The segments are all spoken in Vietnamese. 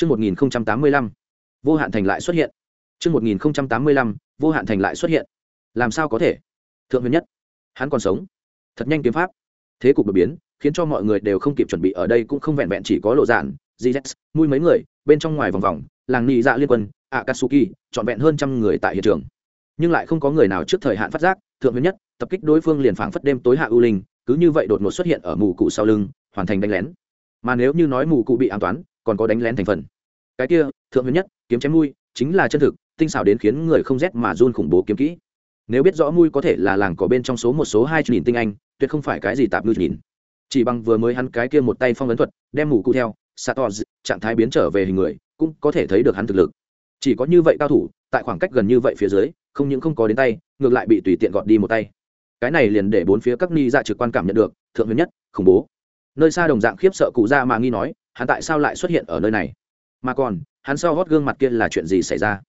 Chương 1085, vô hạn thành lại xuất hiện. Chương 1085, vô hạn thành lại xuất hiện. Làm sao có thể? Thượng huyền nhất, hắn còn sống. Thật nhanh kiếm pháp. Thế cục đột biến, khiến cho mọi người đều không kịp chuẩn bị ở đây cũng không vẹn vẹn chỉ có lộ dạn, Jizex, mui mấy người, bên trong ngoài vòng vòng, làng nhị dạ liên quân, Akatsuki, trọn vẹn hơn trăm người tại hiện trường. Nhưng lại không có người nào trước thời hạn phát giác, thượng huyền nhất, tập kích đối phương liền phảng phất đêm tối hạ ưu linh, cứ như vậy đột ngột xuất hiện ở mù cụ sau lưng, hoàn thành đánh lén. Mà nếu như nói mù cụ bị an toán, còn có đánh lén thành phần. Cái kia, thượng huyền nhất, kiếm chém mui, chính là chân thực, tinh xảo đến khiến người không rét mà run khủng bố kiếm kỹ. Nếu biết rõ mui có thể là làng có bên trong số một số hai nhìn tinh anh, tuyệt không phải cái gì tạp ngư nhìn chỉ bằng vừa mới hắn cái kia một tay phong ấn thuật đem mù cụ theo sator trạng thái biến trở về hình người cũng có thể thấy được hắn thực lực chỉ có như vậy cao thủ tại khoảng cách gần như vậy phía dưới không những không có đến tay ngược lại bị tùy tiện gọt đi một tay cái này liền để bốn phía các ni dạ trực quan cảm nhận được thượng huyền nhất khủng bố nơi xa đồng dạng khiếp sợ cụ ra mà nghi nói hắn tại sao lại xuất hiện ở nơi này? Mà còn hắn sau gót gương mặt kia là chuyện gì xảy ra?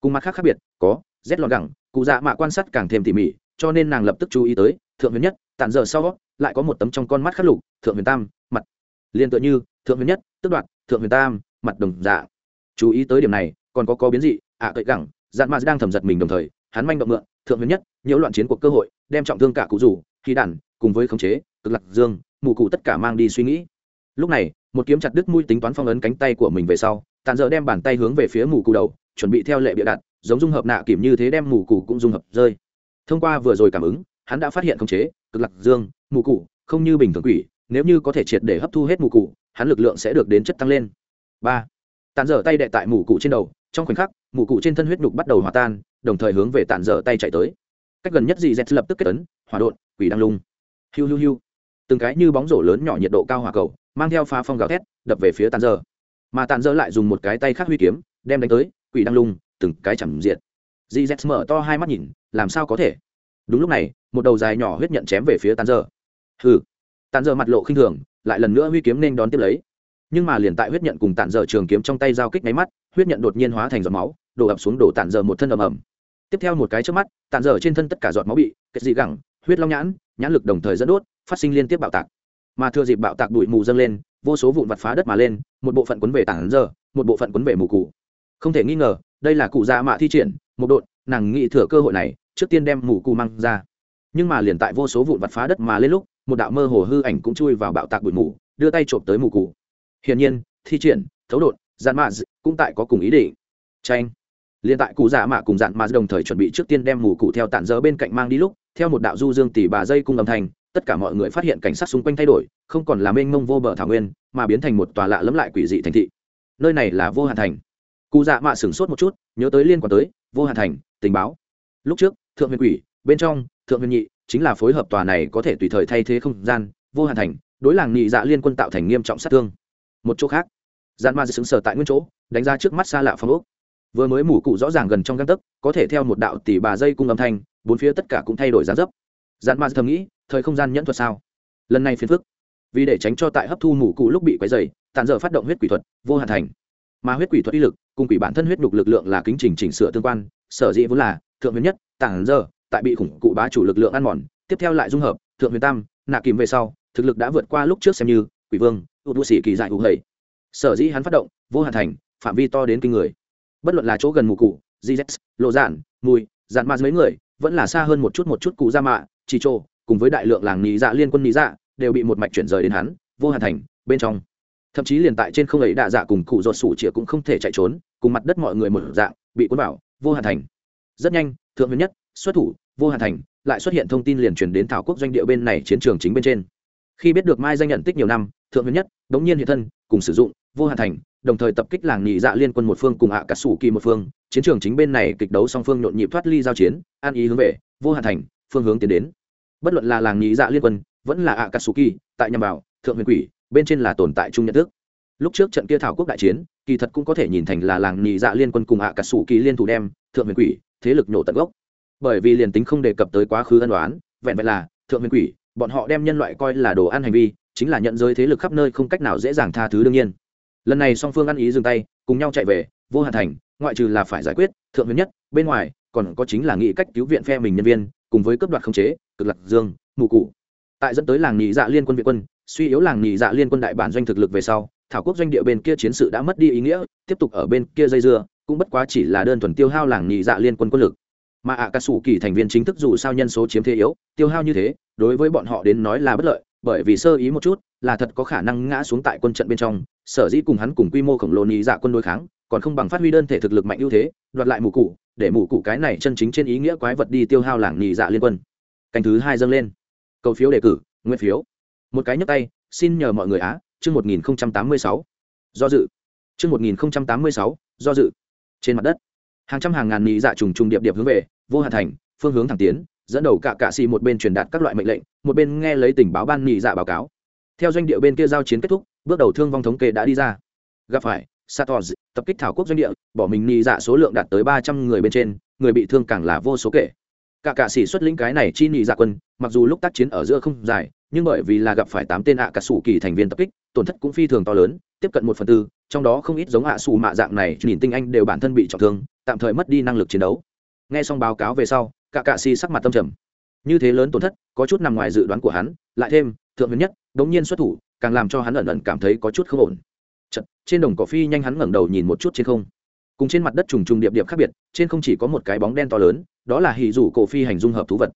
Cùng mặt khác khác biệt có rét lọt gẳng cụ dạ mạ quan sát càng thêm tỉ mỉ cho nên nàng lập tức chú ý tới thượng huyền nhất tản giờ sau lại có một tấm trong con mắt khắc lục thượng huyền tam mặt. Liên tự như thượng huyền nhất tức đoạt thượng huyền tam mặt đồng dạ chú ý tới điểm này còn có có biến dị ạ à, cậy gẳng dạn mạ đang thầm giật mình đồng thời hắn manh động mượn thượng huyền nhất nhiễu loạn chiến cuộc cơ hội đem trọng thương cả cụ rủ khí đản cùng với khống chế cực lạc dương mù cụ tất cả mang đi suy nghĩ lúc này, một kiếm chặt đứt mũi tính toán phong ấn cánh tay của mình về sau, tàn dở đem bàn tay hướng về phía mù cụ đầu, chuẩn bị theo lệ bịa đặt, giống dung hợp nạ kiểm như thế đem mù cụ cũng dung hợp rơi. Thông qua vừa rồi cảm ứng, hắn đã phát hiện khống chế, cực lạc dương, mù cụ không như bình thường quỷ, nếu như có thể triệt để hấp thu hết mù cụ hắn lực lượng sẽ được đến chất tăng lên. Ba. Tàn dở tay đệ tại mù cụ trên đầu, trong khoảnh khắc, mù cụ trên thân huyết nhục bắt đầu hòa tan, đồng thời hướng về tàn dở tay chạy tới. Cách gần nhất gì z lập tức kết tấn hỏa đột quỷ đang lung. Hiu hiu hiu từng cái như bóng rổ lớn nhỏ nhiệt độ cao hỏa cầu, mang theo phá phong gào thét, đập về phía tàn dơ. Mà tàn dơ lại dùng một cái tay khác huy kiếm, đem đánh tới, quỷ đang lung, từng cái chẳng diệt. Dì z mở to hai mắt nhìn, làm sao có thể? Đúng lúc này, một đầu dài nhỏ huyết nhận chém về phía tàn dơ. Hừ. Tàn dơ mặt lộ khinh thường, lại lần nữa huy kiếm nên đón tiếp lấy. Nhưng mà liền tại huyết nhận cùng tàn dơ trường kiếm trong tay giao kích máy mắt, huyết nhận đột nhiên hóa thành giọt máu, đổ ập xuống đổ tàn dơ một thân ầm ầm. Tiếp theo một cái trước mắt, tàn dơ trên thân tất cả giọt máu bị kết dị gẳng, huyết long nhãn nhãn lực đồng thời dẫn đốt phát sinh liên tiếp bạo tạc. Mà thừa dịp bạo tạc bụi mù dâng lên vô số vụn vặt phá đất mà lên một bộ phận quấn về tảng giờ một bộ phận quấn về mù cụ không thể nghi ngờ đây là cụ già mạ thi triển một đột, nàng nghĩ thừa cơ hội này trước tiên đem mù cụ mang ra. Nhưng mà liền tại vô số vụn vặt phá đất mà lên lúc một đạo mơ hồ hư ảnh cũng chui vào bạo tạc bụi mù đưa tay trộm tới mù cụ hiển nhiên thi triển thấu đột dạn mạ cũng tại có cùng ý định. Tranh liền tại cụ già mạ cùng dạn mạ đồng thời chuẩn bị trước tiên đem mù cụ theo tản dỡ bên cạnh mang đi lúc theo một đạo du dương tỷ bà dây cung âm thanh tất cả mọi người phát hiện cảnh sát xung quanh thay đổi, không còn là mênh mông vô bờ thảo nguyên, mà biến thành một tòa lạ lẫm lại quỷ dị thành thị. Nơi này là vô hạn thành. Cụ dạ mạ sửng sốt một chút, nhớ tới liên quan tới vô hạn thành, tình báo. Lúc trước, thượng huyền quỷ, bên trong, thượng huyền nhị, chính là phối hợp tòa này có thể tùy thời thay thế không gian, vô hạn thành, đối làng nhị dạ liên quân tạo thành nghiêm trọng sát thương. Một chỗ khác gian ma xứng sở tại nguyên chỗ, đánh ra trước mắt xa lạ phong ốc. Vừa mới mủ cụ rõ ràng gần trong găng tấc, có thể theo một đạo tỷ bà dây cung âm thanh, bốn phía tất cả cũng thay đổi giá dấp dạn ma thầm nghĩ thời không gian nhẫn thuật sao? Lần này phiền phức. Vì để tránh cho tại hấp thu mù cụ lúc bị quấy dày tàn dở phát động huyết quỷ thuật vô hạn thành. Mà huyết quỷ thuật uy lực cùng quỷ bản thân huyết đục lực lượng là kính trình chỉnh sửa tương quan sở dĩ vốn là thượng huyền nhất tàn giờ, tại bị khủng cụ bá chủ lực lượng ăn mòn tiếp theo lại dung hợp thượng huyền tam nạ kìm về sau thực lực đã vượt qua lúc trước xem như quỷ vương u đua sĩ kỳ dại hụ hầy. Sở dĩ hắn phát động vô hạn thành phạm vi to đến kinh người. Bất luận là chỗ gần mù cụ gz lộ giản mùi dạn ma mấy người vẫn là xa hơn một chút một chút cụ ra mạ, chỉ trô, cùng với đại lượng làng nị dạ liên quân nị dạ đều bị một mạch chuyển rời đến hắn, vô hạn thành, bên trong. Thậm chí liền tại trên không ấy đạ dạ cùng cụ ruột sủ chĩa cũng không thể chạy trốn, cùng mặt đất mọi người một dạng, bị cuốn bảo vô hạn thành. Rất nhanh, thượng huyền nhất, xuất thủ, vô hạn thành, lại xuất hiện thông tin liền truyền đến thảo quốc doanh địa bên này chiến trường chính bên trên. Khi biết được mai danh nhận tích nhiều năm, thượng huyền nhất, đống nhiên hiện thân, cùng sử dụng, vô hạn thành, đồng thời tập kích làng nhị dạ liên quân một phương cùng hạ cả sủ kỳ một phương chiến trường chính bên này kịch đấu song phương nhộn nhịp thoát ly giao chiến, an ý hướng về, vô hạn thành, phương hướng tiến đến. Bất luận là làng nhị dạ liên quân, vẫn là ạ cà su kỳ tại nhằm vào, thượng huyền quỷ, bên trên là tồn tại chung nhận thức. Lúc trước trận kia thảo quốc đại chiến, kỳ thật cũng có thể nhìn thành là làng nhị dạ liên quân cùng ạ cà su kỳ liên thủ đem thượng huyền quỷ, thế lực nhổ tận gốc. Bởi vì liền tính không đề cập tới quá khứ ân đoán vẹn vẹn là thượng huyền quỷ, bọn họ đem nhân loại coi là đồ ăn hành vi, chính là nhận giới thế lực khắp nơi không cách nào dễ dàng tha thứ đương nhiên. Lần này song phương ăn ý dừng tay, cùng nhau chạy về, vô hạn thành ngoại trừ là phải giải quyết, thượng huyền nhất, bên ngoài, còn có chính là nghĩ cách cứu viện phe mình nhân viên, cùng với cấp đoạt khống chế, cực lạc dương, mù cụ tại dẫn tới làng nhị dạ liên quân việt quân, suy yếu làng nhị dạ liên quân đại bản doanh thực lực về sau, thảo quốc doanh địa bên kia chiến sự đã mất đi ý nghĩa, tiếp tục ở bên kia dây dưa, cũng bất quá chỉ là đơn thuần tiêu hao làng nhị dạ liên quân quân lực. Mà ạ cà sủ kỳ thành viên chính thức dù sao nhân số chiếm thế yếu, tiêu hao như thế, đối với bọn họ đến nói là bất lợi, bởi vì sơ ý một chút, là thật có khả năng ngã xuống tại quân trận bên trong, sở dĩ cùng hắn cùng quy mô khổng lồ nhị dạ quân đối kháng còn không bằng phát huy đơn thể thực lực mạnh ưu thế, đoạt lại mù cụ để mù cụ cái này chân chính trên ý nghĩa quái vật đi tiêu hao làng nhị dạ liên quân. Canh thứ hai dâng lên. Cầu phiếu đề cử nguyên phiếu. Một cái nhấp tay, xin nhờ mọi người á, chương một nghìn tám mươi sáu. Do dự. Chương một nghìn tám mươi sáu, do dự. Trên mặt đất, hàng trăm hàng ngàn nhị dạ trùng trùng điệp điệp hướng về, vô hạn thành, phương hướng thẳng tiến, dẫn đầu cả cạ xì một bên truyền đạt các loại mệnh lệnh, một bên nghe lấy tình báo ban nhị dạ báo cáo. Theo doanh địa bên kia giao chiến kết thúc, bước đầu thương vong thống kê đã đi ra. Gặp phải sator tập kích thảo quốc doanh địa, bỏ mình nghi dạ số lượng đạt tới ba trăm người bên trên, người bị thương càng là vô số kể. Cả cạ sĩ xuất lĩnh cái này chi nhị dạ quân, mặc dù lúc tác chiến ở giữa không dài, nhưng bởi vì là gặp phải tám tên ạ à cà sủ kỳ thành viên tập kích, tổn thất cũng phi thường to lớn, tiếp cận một phần tư, trong đó không ít giống ạ à sủ mạ dạng này, nhìn tinh anh đều bản thân bị trọng thương, tạm thời mất đi năng lực chiến đấu. Nghe xong báo cáo về sau, cả cạ sĩ sắc mặt tâm trầm. Như thế lớn tổn thất, có chút nằm ngoài dự đoán của hắn, lại thêm, thượng huyền nhất, đống nhiên xuất thủ, càng làm cho hắn ẩn ẩn cảm thấy có chút không ổn trên đồng cỏ phi nhanh hắn ngẩng đầu nhìn một chút trên không. Cùng trên mặt đất trùng trùng điệp điệp khác biệt, trên không chỉ có một cái bóng đen to lớn, đó là hì dù cổ phi hành dung hợp thú vật.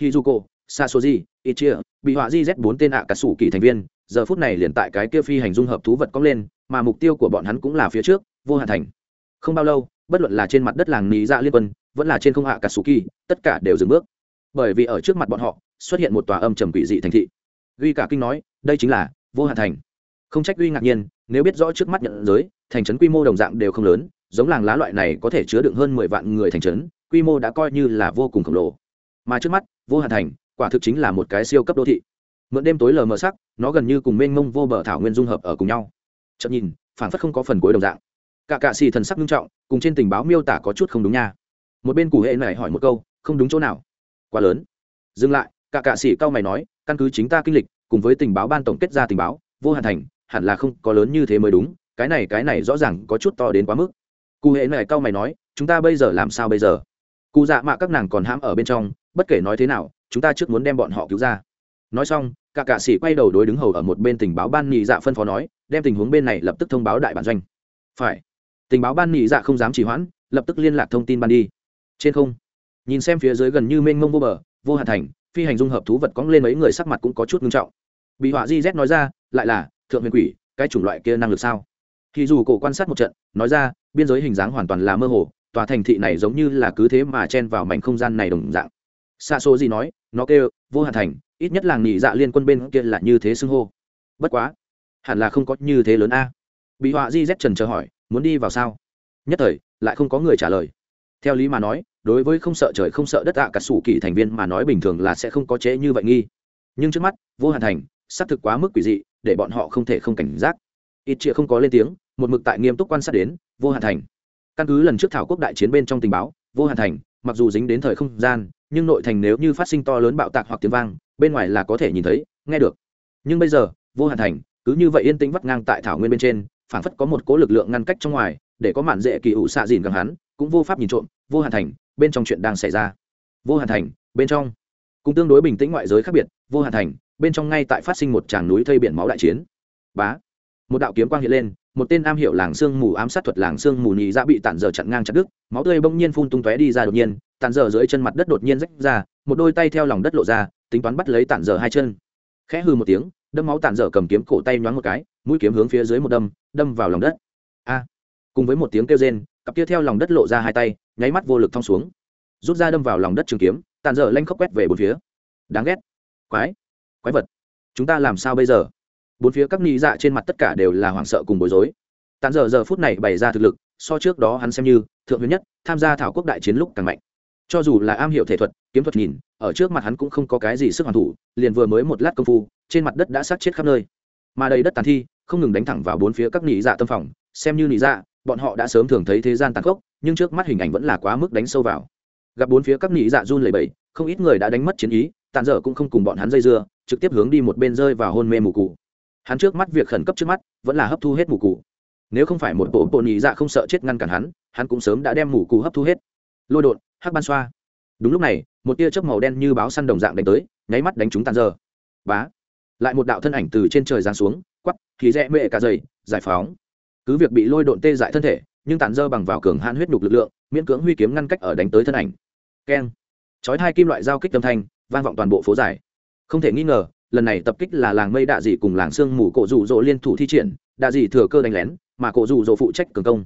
Hì dù cổ sa sasoji, ichia bị họa di z bốn tên ạ cả sủ kỳ thành viên, giờ phút này liền tại cái kia phi hành dung hợp thú vật cóng lên, mà mục tiêu của bọn hắn cũng là phía trước, vô hạn thành. Không bao lâu, bất luận là trên mặt đất làng nì dạ liên quân, vẫn là trên không hạ cả sủ kỳ tất cả đều dừng bước. Bởi vì ở trước mặt bọn họ, xuất hiện một tòa âm trầm quỷ dị thành thị. Duy cả kinh nói, đây chính là vô hạn thành. Không trách duy ngạc nhiên nếu biết rõ trước mắt nhận giới, thành trấn quy mô đồng dạng đều không lớn, giống làng lá loại này có thể chứa đựng hơn mười vạn người thành trấn, quy mô đã coi như là vô cùng khổng lồ. Mà trước mắt, vô hạn thành, quả thực chính là một cái siêu cấp đô thị. Mượn đêm tối lờ mờ sắc, nó gần như cùng mênh mông vô bờ thảo nguyên dung hợp ở cùng nhau. Chậm nhìn phản phất không có phần cuối đồng dạng. Cả cạ xì thần sắc nghiêm trọng, cùng trên tình báo miêu tả có chút không đúng nha. Một bên cụ hệ này hỏi một câu, không đúng chỗ nào? Quá lớn. Dừng lại, cả cạ xì cao mày nói, căn cứ chính ta kinh lịch, cùng với tình báo ban tổng kết ra tình báo, vô hạn thành hẳn là không có lớn như thế mới đúng, cái này cái này rõ ràng có chút to đến quá mức. Cụ hệ này cao mày nói, chúng ta bây giờ làm sao bây giờ? Cụ dạ mạ các nàng còn hãm ở bên trong, bất kể nói thế nào, chúng ta trước muốn đem bọn họ cứu ra. Nói xong, cả cạ sĩ quay đầu đối đứng hầu ở một bên tình báo ban nhị dạ phân phó nói, đem tình huống bên này lập tức thông báo đại bản doanh. Phải. Tình báo ban nhị dạ không dám trì hoãn, lập tức liên lạc thông tin ban đi. Trên không, nhìn xem phía dưới gần như mênh mông vô bờ, vô hạn thành, phi hành dung hợp thú vật cóng lên mấy người sắc mặt cũng có chút nghiêm trọng. Bị họa di z nói ra, lại là thượng huyền quỷ, cái chủng loại kia năng lực sao? Thì dù cổ quan sát một trận, nói ra, biên giới hình dáng hoàn toàn là mơ hồ, tòa thành thị này giống như là cứ thế mà chen vào mảnh không gian này đồng dạng. Xa số gì nói, nó kêu, vô hạn thành, ít nhất làng nhị dạ liên quân bên kia là như thế xưng hô. Bất quá, hẳn là không có như thế lớn a. Bị họa di z trần chờ hỏi, muốn đi vào sao? Nhất thời, lại không có người trả lời. Theo lý mà nói, đối với không sợ trời không sợ đất ạ cả sủ kỳ thành viên mà nói bình thường là sẽ không có chế như vậy nghi. Nhưng trước mắt, vô hạn thành xác thực quá mức quỷ dị, để bọn họ không thể không cảnh giác. Ít chia không có lên tiếng, một mực tại nghiêm túc quan sát đến, vô hạn thành. Căn cứ lần trước thảo quốc đại chiến bên trong tình báo, vô hạn thành, mặc dù dính đến thời không gian, nhưng nội thành nếu như phát sinh to lớn bạo tạc hoặc tiếng vang, bên ngoài là có thể nhìn thấy, nghe được. Nhưng bây giờ, vô hạn thành, cứ như vậy yên tĩnh vắt ngang tại thảo nguyên bên trên, phảng phất có một cố lực lượng ngăn cách trong ngoài, để có mạn dễ kỳ ủ xạ dìn gần hắn, cũng vô pháp nhìn trộm, vô hạn thành, bên trong chuyện đang xảy ra. Vô hạn thành, bên trong. Cũng tương đối bình tĩnh ngoại giới khác biệt, vô hạn thành bên trong ngay tại phát sinh một tràng núi thây biển máu đại chiến. Bá! Một đạo kiếm quang hiện lên, một tên am hiệu làng xương mù ám sát thuật làng xương mù nhị dạ bị tản dở chặn ngang chặt đứt, máu tươi bỗng nhiên phun tung tóe đi ra đột nhiên, tản dở dưới chân mặt đất đột nhiên rách ra, một đôi tay theo lòng đất lộ ra, tính toán bắt lấy tản dở hai chân. Khẽ hư một tiếng, đâm máu tản dở cầm kiếm cổ tay nhoáng một cái, mũi kiếm hướng phía dưới một đâm đâm vào lòng đất. A! Cùng với một tiếng kêu rên, cặp kia theo lòng đất lộ ra hai tay, nháy mắt vô lực thong xuống. Rút ra đâm vào lòng đất trường kiếm, tản dở lanh khóc quét về bốn phía. Đáng ghét. Quái! Quái vật. Chúng ta làm sao bây giờ? Bốn phía các nghi dạ trên mặt tất cả đều là hoảng sợ cùng bối rối. Tàn giờ giờ phút này bày ra thực lực, so trước đó hắn xem như thượng huyền nhất, tham gia thảo quốc đại chiến lúc càng mạnh. Cho dù là am hiểu thể thuật, kiếm thuật nhìn, ở trước mặt hắn cũng không có cái gì sức hoàn thủ, liền vừa mới một lát công phu, trên mặt đất đã sát chết khắp nơi. Mà đầy đất tàn thi, không ngừng đánh thẳng vào bốn phía các nị dạ tâm phòng, xem như nị dạ bọn họ đã sớm thường thấy thế gian tàn khốc, nhưng trước mắt hình ảnh vẫn là quá mức đánh sâu vào. Gặp bốn phía các nị dạ run lẩy bẩy, không ít người đã đánh mất chiến ý tàn dở cũng không cùng bọn hắn dây dưa, trực tiếp hướng đi một bên rơi vào hôn mê mù cụ hắn trước mắt việc khẩn cấp trước mắt, vẫn là hấp thu hết mù cụ nếu không phải một bộ bộ nhị dạ không sợ chết ngăn cản hắn hắn cũng sớm đã đem mù cụ hấp thu hết. Lôi đột hắc ban xoa. Đúng lúc này, một tia chớp màu đen như báo săn đồng dạng đánh tới, nháy mắt đánh chúng tàn dơ bá. Lại một đạo thân ảnh từ trên trời giáng xuống quắp thì rẽ mệ cả dày giải phóng. Cứ việc bị lôi độn tê dại thân thể, nhưng tàn dơ bằng vào cường hãn huyết nhục lực lượng, miễn cưỡng huy kiếm ngăn cách ở đánh tới thân ảnh. Keng. Chói hai kim loại giao kích tâm thanh vang vọng toàn bộ phố dài. Không thể nghi ngờ, lần này tập kích là làng mây đạ dị cùng làng sương mù cổ rủ rỗ liên thủ thi triển, đạ dị thừa cơ đánh lén, mà cổ rủ rỗ phụ trách cường công.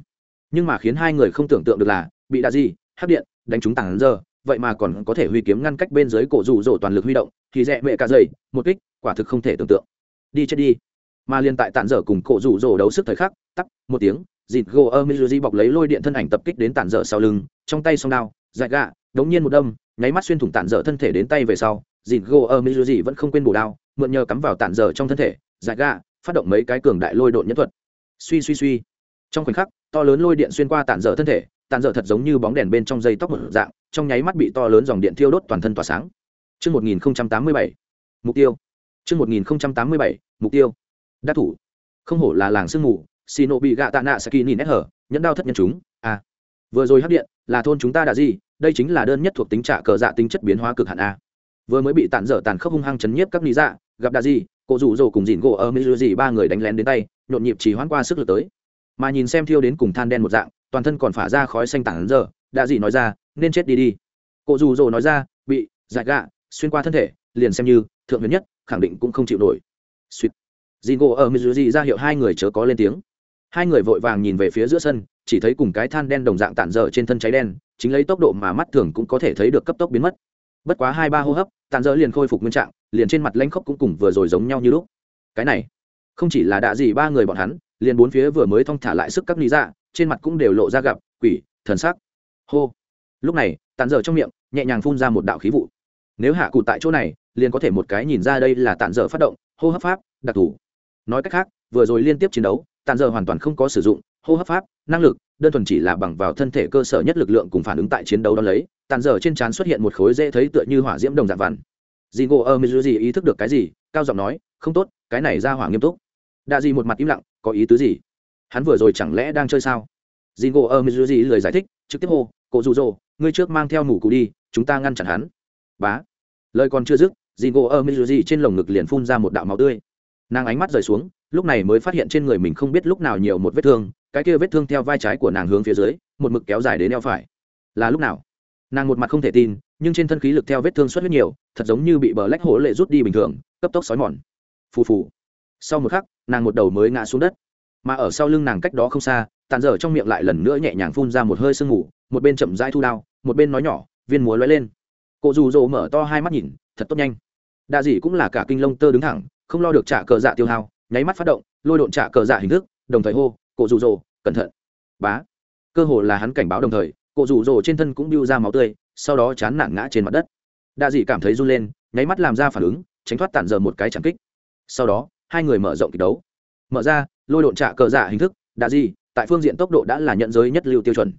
Nhưng mà khiến hai người không tưởng tượng được là, bị đạ dị hấp điện, đánh trúng tảng giờ, vậy mà còn có thể huy kiếm ngăn cách bên dưới cổ rủ rỗ toàn lực huy động, thì rẽ mẹ cả dày một kích, quả thực không thể tưởng tượng. Đi chết đi. Mà liên tại tản dở cùng cổ rủ rỗ đấu sức thời khắc tắt một tiếng dịt gỗ ơ mizuji bọc lấy lôi điện thân ảnh tập kích đến tản dở sau lưng trong tay song đao dại gạ đống nhiên một đâm nháy mắt xuyên thủng tản dở thân thể đến tay về sau dịt gỗ ơ mizuji vẫn không quên bổ đao mượn nhờ cắm vào tản dở trong thân thể dại gạ phát động mấy cái cường đại lôi độn nhất thuật suy suy suy trong khoảnh khắc to lớn lôi điện xuyên qua tản dở thân thể tản dở thật giống như bóng đèn bên trong dây tóc một dạng trong nháy mắt bị to lớn dòng điện thiêu đốt toàn thân tỏa sáng Trước 1087, mục tiêu. Trước 1087, mục tiêu. Đắc thủ. Không hổ là làng sương mù, xì nộ bị gạ tạ nạ saki nhìn nét hở, nhẫn đao thất nhân chúng. A vừa rồi hấp điện là thôn chúng ta đã gì? Đây chính là đơn nhất thuộc tính trả cờ dạ tính chất biến hóa cực hạn a. Vừa mới bị tản dở tàn khốc hung hăng chấn nhiếp các lý dạ gặp đà gì? Cô rủ rồ cùng dìn gỗ ở mỹ gì ba người đánh lén đến tay, nhộn nhịp chỉ hoãn qua sức lực tới. Mà nhìn xem thiêu đến cùng than đen một dạng, toàn thân còn phả ra khói xanh tản dở đà gì nói ra, nên chết đi đi. Cô rủ rồ nói ra, bị giải gạ, xuyên qua thân thể, liền xem như thượng huyền nhất, khẳng định cũng không chịu nổi. Suýt. Dìn gỗ ở mỹ ra hiệu hai người chớ có lên tiếng hai người vội vàng nhìn về phía giữa sân, chỉ thấy cùng cái than đen đồng dạng tản dở trên thân cháy đen, chính lấy tốc độ mà mắt thường cũng có thể thấy được cấp tốc biến mất. Bất quá hai ba hô hấp tàn dở liền khôi phục nguyên trạng, liền trên mặt lanh khóc cũng cùng vừa rồi giống nhau như lúc. Cái này, không chỉ là đạ gì ba người bọn hắn, liền bốn phía vừa mới thong thả lại sức các lý dạ trên mặt cũng đều lộ ra gặp quỷ, thần sắc. Hô. Lúc này tàn dở trong miệng, nhẹ nhàng phun ra một đạo khí vụ. Nếu hạ cụ tại chỗ này, liền có thể một cái nhìn ra đây là tàn dở phát động, hô hấp pháp, đặc thù nói cách khác, vừa rồi liên tiếp chiến đấu tàn giờ hoàn toàn không có sử dụng, hô hấp pháp, năng lực, đơn thuần chỉ là bằng vào thân thể cơ sở nhất lực lượng cùng phản ứng tại chiến đấu đó lấy, tàn giờ trên trán xuất hiện một khối dễ thấy tựa như hỏa diễm đồng dạng vằn. Dì ngộ ơ mizuji ý thức được cái gì, cao giọng nói, không tốt, cái này ra hỏa nghiêm túc. Đa dì một mặt im lặng, có ý tứ gì? Hắn vừa rồi chẳng lẽ đang chơi sao? Dì ngộ ơ mizuji lời giải thích, trực tiếp hô cổ rụ rỗ ngươi trước mang theo mủ cụ đi, chúng ta ngăn chặn hắn. Bá. Lời còn chưa dứt dì ngộ ơ mizuji trên lồng ngực liền phun ra một đạo máu tươi. Nàng ánh mắt rời xuống lúc này mới phát hiện trên người mình không biết lúc nào nhiều một vết thương, cái kia vết thương theo vai trái của nàng hướng phía dưới, một mực kéo dài đến eo phải. Là lúc nào? Nàng một mặt không thể tin, nhưng trên thân khí lực theo vết thương xuất huyết nhiều, thật giống như bị bờ lách hổ lệ rút đi bình thường, cấp tốc xói mòn. Phù phù. Sau một khắc, nàng một đầu mới ngã xuống đất. Mà ở sau lưng nàng cách đó không xa, tàn dở trong miệng lại lần nữa nhẹ nhàng phun ra một hơi sương ngủ một bên chậm rãi thu đao, một bên nói nhỏ, viên múa lóe lên. Cụ dù dỗ mở to hai mắt nhìn, thật tốt nhanh. Đa dị cũng là cả kinh lông tơ đứng thẳng, không lo được trả cờ dạ tiêu hao nháy mắt phát động, lôi độn trả cờ dạ hình thức, đồng thời hô, cổ rụ rồ cẩn thận! Bá. Cơ hồ là hắn cảnh báo đồng thời, cổ rụ rồ trên thân cũng biêu ra máu tươi, sau đó chán nản ngã trên mặt đất. Đa dị cảm thấy run lên, nháy mắt làm ra phản ứng, tránh thoát tản giờ một cái chẳng kích. Sau đó, hai người mở rộng kịch đấu. Mở ra, lôi độn trả cờ dạ hình thức, đa dị, tại phương diện tốc độ đã là nhận giới nhất lưu tiêu chuẩn.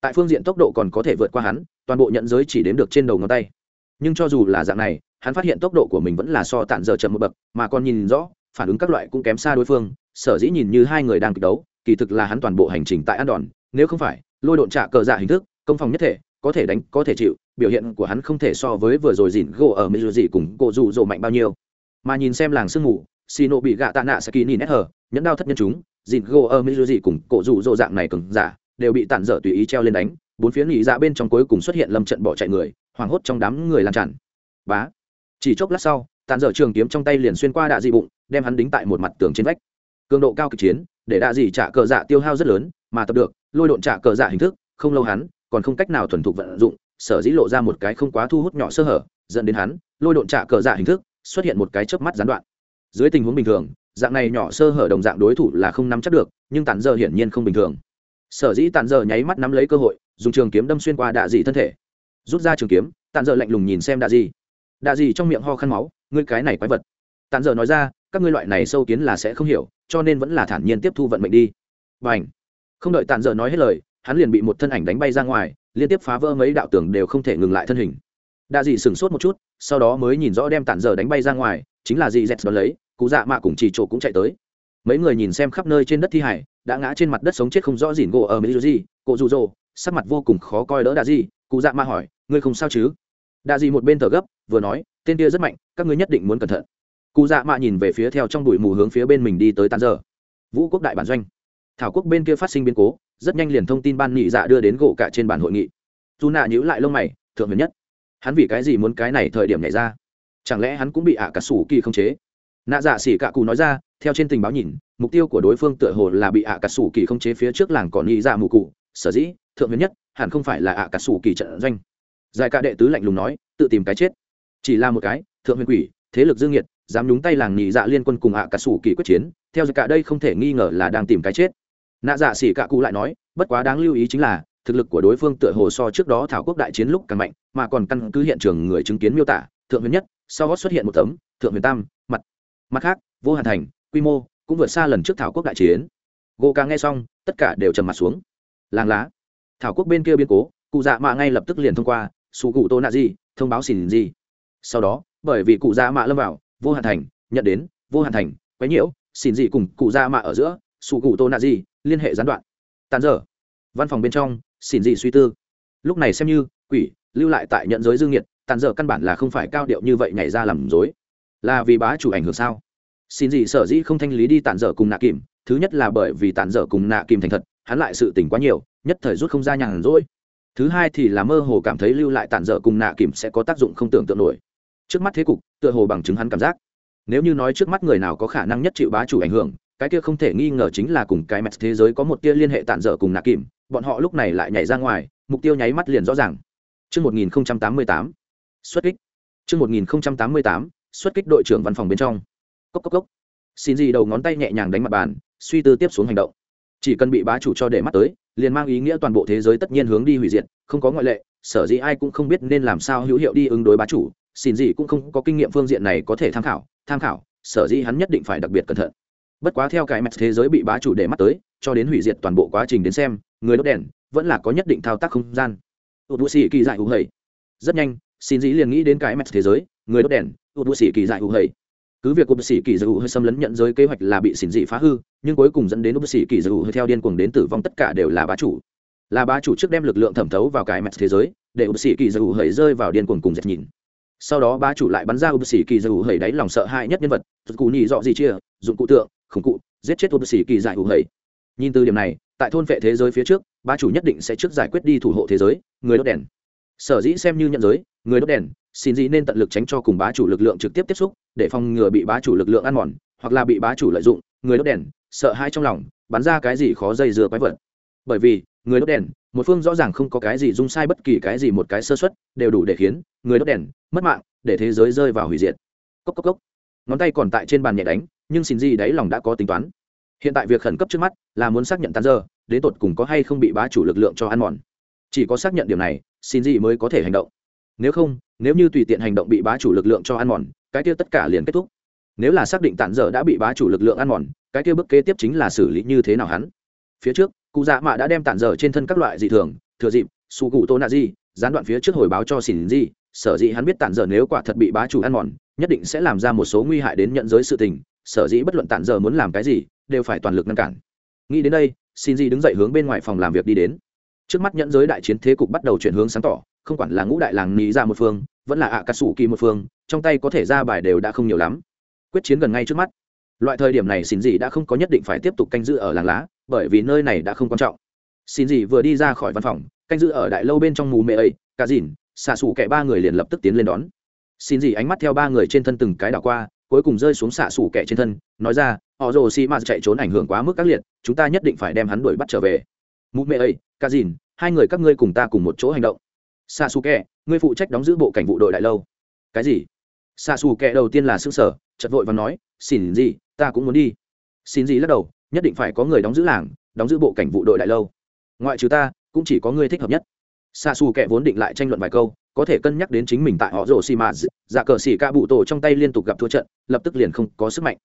Tại phương diện tốc độ còn có thể vượt qua hắn, toàn bộ nhận giới chỉ đến được trên đầu ngón tay. Nhưng cho dù là dạng này, hắn phát hiện tốc độ của mình vẫn là so tản giờ chậm một bậc, mà còn nhìn rõ phản ứng các loại cũng kém xa đối phương, sở dĩ nhìn như hai người đang kịch đấu, kỳ thực là hắn toàn bộ hành trình tại an đòn, nếu không phải, lôi độn trạ cờ dạ hình thức, công phòng nhất thể, có thể đánh, có thể chịu, biểu hiện của hắn không thể so với vừa rồi dìn gỗ ở mỹ dị cùng cổ dù dỗ mạnh bao nhiêu. Mà nhìn xem làng sương mù xì nộ bị gạ tạ nạ saki nhìn nét hờ, nhẫn đao thất nhân chúng dìn gỗ ở mỹ dị cùng cổ dù dỗ dạng này cứng giả, đều bị tản dở tùy ý treo lên đánh, bốn phía nghỉ dạ bên trong cuối cùng xuất hiện lâm trận bỏ chạy người, hoảng hốt trong đám người làm tràn. Bá. Chỉ chốc lát sau tàn dở trường kiếm trong tay liền xuyên qua đạ dị bụng đem hắn đính tại một mặt tường trên vách. Cường độ cao kịch chiến, để đạ dị trả cờ dạ tiêu hao rất lớn, mà tập được, lôi độn trả cờ dạ hình thức, không lâu hắn, còn không cách nào thuần thục vận dụng, sở dĩ lộ ra một cái không quá thu hút nhỏ sơ hở, dẫn đến hắn, lôi độn trả cờ dạ hình thức, xuất hiện một cái chớp mắt gián đoạn. Dưới tình huống bình thường, dạng này nhỏ sơ hở đồng dạng đối thủ là không nắm chắc được, nhưng tàn dơ hiển nhiên không bình thường. Sở dĩ tàn dơ nháy mắt nắm lấy cơ hội, dùng trường kiếm đâm xuyên qua đạ dị thân thể. Rút ra trường kiếm tàn dơ lạnh lùng nhìn xem đạ dị. Đạ dị trong miệng ho khăn máu, ngươi cái này quái vật tàn dở nói ra, các ngươi loại này sâu kiến là sẽ không hiểu, cho nên vẫn là thản nhiên tiếp thu vận mệnh đi. B à n h không đợi tàn dở nói hết lời, hắn liền bị một thân ảnh đánh bay ra ngoài, liên tiếp phá vỡ mấy đạo tường đều không thể ngừng lại thân hình. Đa dị sửng sốt một chút, sau đó mới nhìn rõ đem tàn dở đánh bay ra ngoài, chính là dị dẹt đón lấy cụ dạ mạ cùng chỉ trộ cũng chạy tới. Mấy người nhìn xem khắp nơi trên đất thi hải, đã ngã trên mặt đất sống chết không rõ dỉn gỗ ở mỹ dị cụ rụ rỗ sắc mặt vô cùng khó coi đỡ đa dị. Cụ dạ mạ hỏi, ngươi không sao chứ? Đa dị một bên thở gấp, vừa nói, tên kia rất mạnh, các ngươi nhất định muốn cẩn thận cụ dạ mạ nhìn về phía theo trong bụi mù hướng phía bên mình đi tới tàn dở. Vũ quốc đại bản doanh. Thảo quốc bên kia phát sinh biến cố, rất nhanh liền thông tin ban nghị dạ đưa đến gỗ cả trên bản hội nghị. Dù nạ nhữ lại lông mày, thượng huyền nhất. Hắn vì cái gì muốn cái này thời điểm nhảy ra? Chẳng lẽ hắn cũng bị ạ cả sủ kỳ không chế? Nạ dạ xỉ cạ cụ nói ra, theo trên tình báo nhìn, mục tiêu của đối phương tựa hồ là bị ạ cả sủ kỳ không chế phía trước làng còn nhị dạ mù cụ. Sở dĩ, thượng huyền nhất, hẳn không phải là ạ cả sủ kỳ trận doanh. Giải ca đệ tứ lạnh lùng nói, tự tìm cái chết. Chỉ là một cái, thượng huyền quỷ thế lực dương nhiệt, dám nhúng tay làng nhị dạ liên quân cùng ạ cả sủ kỳ quyết chiến, theo giải cả đây không thể nghi ngờ là đang tìm cái chết. Nạ dạ xỉ cạ cụ lại nói, bất quá đáng lưu ý chính là, thực lực của đối phương tựa hồ so trước đó thảo quốc đại chiến lúc càng mạnh, mà còn căn cứ hiện trường người chứng kiến miêu tả, thượng huyền nhất, sau gót xuất hiện một tấm, thượng huyền tam, mặt. Mặt khác, vô hàn thành, quy mô, cũng vượt xa lần trước thảo quốc đại chiến. Gô càng nghe xong, tất cả đều trầm mặt xuống. Làng lá. Thảo quốc bên kia biên cố, cụ dạ mạ ngay lập tức liền thông qua sụ cụ tô nạ di, thông báo xỉn gì? Sau đó bởi vì cụ già mạ lâm vào, vô hạn thành, nhận đến, vô hạn thành, quấy nhiễu, xỉn gì cùng cụ già mạ ở giữa, sụ cụ tô nạ di liên hệ gián đoạn. Tàn dở. Văn phòng bên trong, xỉn gì suy tư. Lúc này xem như, quỷ, lưu lại tại nhận giới dương nhiệt, tàn dở căn bản là không phải cao điệu như vậy nhảy ra làm dối là vì bá chủ ảnh hưởng sao? Xin gì sở dĩ không thanh lý đi tàn dở cùng nạ kìm, thứ nhất là bởi vì tàn dở cùng nạ kìm thành thật, hắn lại sự tỉnh quá nhiều, nhất thời rút không ra nhàn rỗi. Thứ hai thì là mơ hồ cảm thấy lưu lại tàn dở cùng nạ kìm sẽ có tác dụng không tưởng tượng nổi trước mắt thế cục tựa hồ bằng chứng hắn cảm giác nếu như nói trước mắt người nào có khả năng nhất chịu bá chủ ảnh hưởng cái kia không thể nghi ngờ chính là cùng cái mẹt thế giới có một tia liên hệ tàn dở cùng nạ kìm bọn họ lúc này lại nhảy ra ngoài mục tiêu nháy mắt liền rõ ràng Trước 1088, xuất kích. Trước 1088, xuất kích đội trưởng văn phòng bên trong. Cốc cốc cốc. Xin gì đầu ngón tay nhẹ nhàng đánh mặt bàn, suy tư tiếp xuống hành động. Chỉ cần bị bá chủ cho để mắt tới, liền mang ý nghĩa toàn bộ thế giới tất nhiên hướng đi hủy diệt, không có ngoại lệ, sở dĩ ai cũng không biết nên làm sao hữu hiệu đi ứng đối bá chủ, xin gì cũng không có kinh nghiệm phương diện này có thể tham khảo, tham khảo, sở dĩ hắn nhất định phải đặc biệt cẩn thận. Bất quá theo cái mẹt thế giới bị bá chủ để mắt tới, cho đến hủy diệt toàn bộ quá trình đến xem, người đốt đèn vẫn là có nhất định thao tác không gian. ụt bụi xì kỳ dại hữu hầy. Rất nhanh, xin dĩ liền nghĩ đến cái mẹt thế giới, người đốt đèn, ụt bụi xì kỳ dại hữu hầy cứ việc úp xì kỳ dư hơi xâm lấn nhận giới kế hoạch là bị xin dị phá hư nhưng cuối cùng dẫn đến úp xì kỳ dư hơi theo điên cuồng đến tử vong tất cả đều là bá chủ là bá chủ trước đem lực lượng thẩm thấu vào cái mẹt thế giới để úp xì kỳ dư hơi rơi vào điên cuồng cùng dệt nhìn sau đó bá chủ lại bắn ra úp sĩ kỳ dư hầy đáy lòng sợ hãi nhất nhân vật. Cụ nhị dọ gì chia, dụng cụ tượng, khủng cụ, giết chết úp sĩ kỳ giải hữu hầy. Nhìn từ điểm này, tại thôn vệ thế giới phía trước, bá chủ nhất định sẽ trước giải quyết đi thủ hộ thế giới, người đốt đèn. Sở dĩ xem như nhận giới, người đốt đèn, xin gì nên tận lực tránh cho cùng bá chủ lực lượng trực tiếp tiếp xúc, để phòng ngừa bị bá chủ lực lượng ăn mòn, hoặc là bị bá chủ lợi dụng, người đốt đèn, sợ hai trong lòng, bắn ra cái gì khó dây dưa quái vật. Bởi vì người đốt đèn, một phương rõ ràng không có cái gì dung sai bất kỳ cái gì một cái sơ xuất đều đủ để khiến người đốt đèn mất mạng, để thế giới rơi vào hủy diệt. Cốc cốc cốc. Ngón tay còn tại trên bàn nhẹ đánh, nhưng xin gì đấy lòng đã có tính toán. Hiện tại việc khẩn cấp trước mắt là muốn xác nhận tàn giờ đến tột cùng có hay không bị bá chủ lực lượng cho ăn mòn. Chỉ có xác nhận điểm này xin gì mới có thể hành động. Nếu không, nếu như tùy tiện hành động bị bá chủ lực lượng cho ăn mòn, cái kia tất cả liền kết thúc. Nếu là xác định tản dở đã bị bá chủ lực lượng ăn mòn, cái kia bước kế tiếp chính là xử lý như thế nào hắn? Phía trước cụ dạ mạ đã đem tản dở trên thân các loại dị thường, thừa dịp su cụ tô nạ di, gián đoạn phía trước hồi báo cho xỉn di, sở dĩ hắn biết tản dở nếu quả thật bị bá chủ ăn mòn, nhất định sẽ làm ra một số nguy hại đến nhận giới sự tình, sở dĩ bất luận tản dở muốn làm cái gì, đều phải toàn lực ngăn cản. Nghĩ đến đây xin di đứng dậy hướng bên ngoài phòng làm việc đi đến. Trước mắt nhận giới đại chiến thế cục bắt đầu chuyển hướng sáng tỏ, không quản là ngũ đại làng ní ra dạ một phương, vẫn là ạ cà sủ kỳ một phương, trong tay có thể ra bài đều đã không nhiều lắm. Quyết chiến gần ngay trước mắt. Loại thời điểm này xin gì đã không có nhất định phải tiếp tục canh giữ ở làng lá bởi vì nơi này đã không quan trọng. Xin gì vừa đi ra khỏi văn phòng, canh giữ ở đại lâu bên trong mù mê ấy, cả dìn, xạ xù kẻ ba người liền lập tức tiến lên đón. Xin gì ánh mắt theo ba người trên thân từng cái đảo qua, cuối cùng rơi xuống xạ xù kẻ trên thân, nói ra, họ rồ xi m chạy trốn ảnh hưởng quá mức các liệt, chúng ta nhất định phải đem hắn đuổi bắt trở về. Mù mê ấy, cả dìn, hai người các ngươi cùng ta cùng một chỗ hành động. Xạ xù kẻ, ngươi phụ trách đóng giữ bộ cảnh vụ đội đại lâu. Cái gì? Xạ xù kẻ đầu tiên là xương sở chật vội và nói, xin gì, ta cũng muốn đi. Xin gì lắc đầu nhất định phải có người đóng giữ làng, đóng giữ bộ cảnh vụ đội đại lâu. Ngoại trừ ta, cũng chỉ có người thích hợp nhất. Xa xù kẻ vốn định lại tranh luận vài câu, có thể cân nhắc đến chính mình tại họ rổ xì mà dạ cờ xì ca bụ tổ trong tay liên tục gặp thua trận, lập tức liền không có sức mạnh.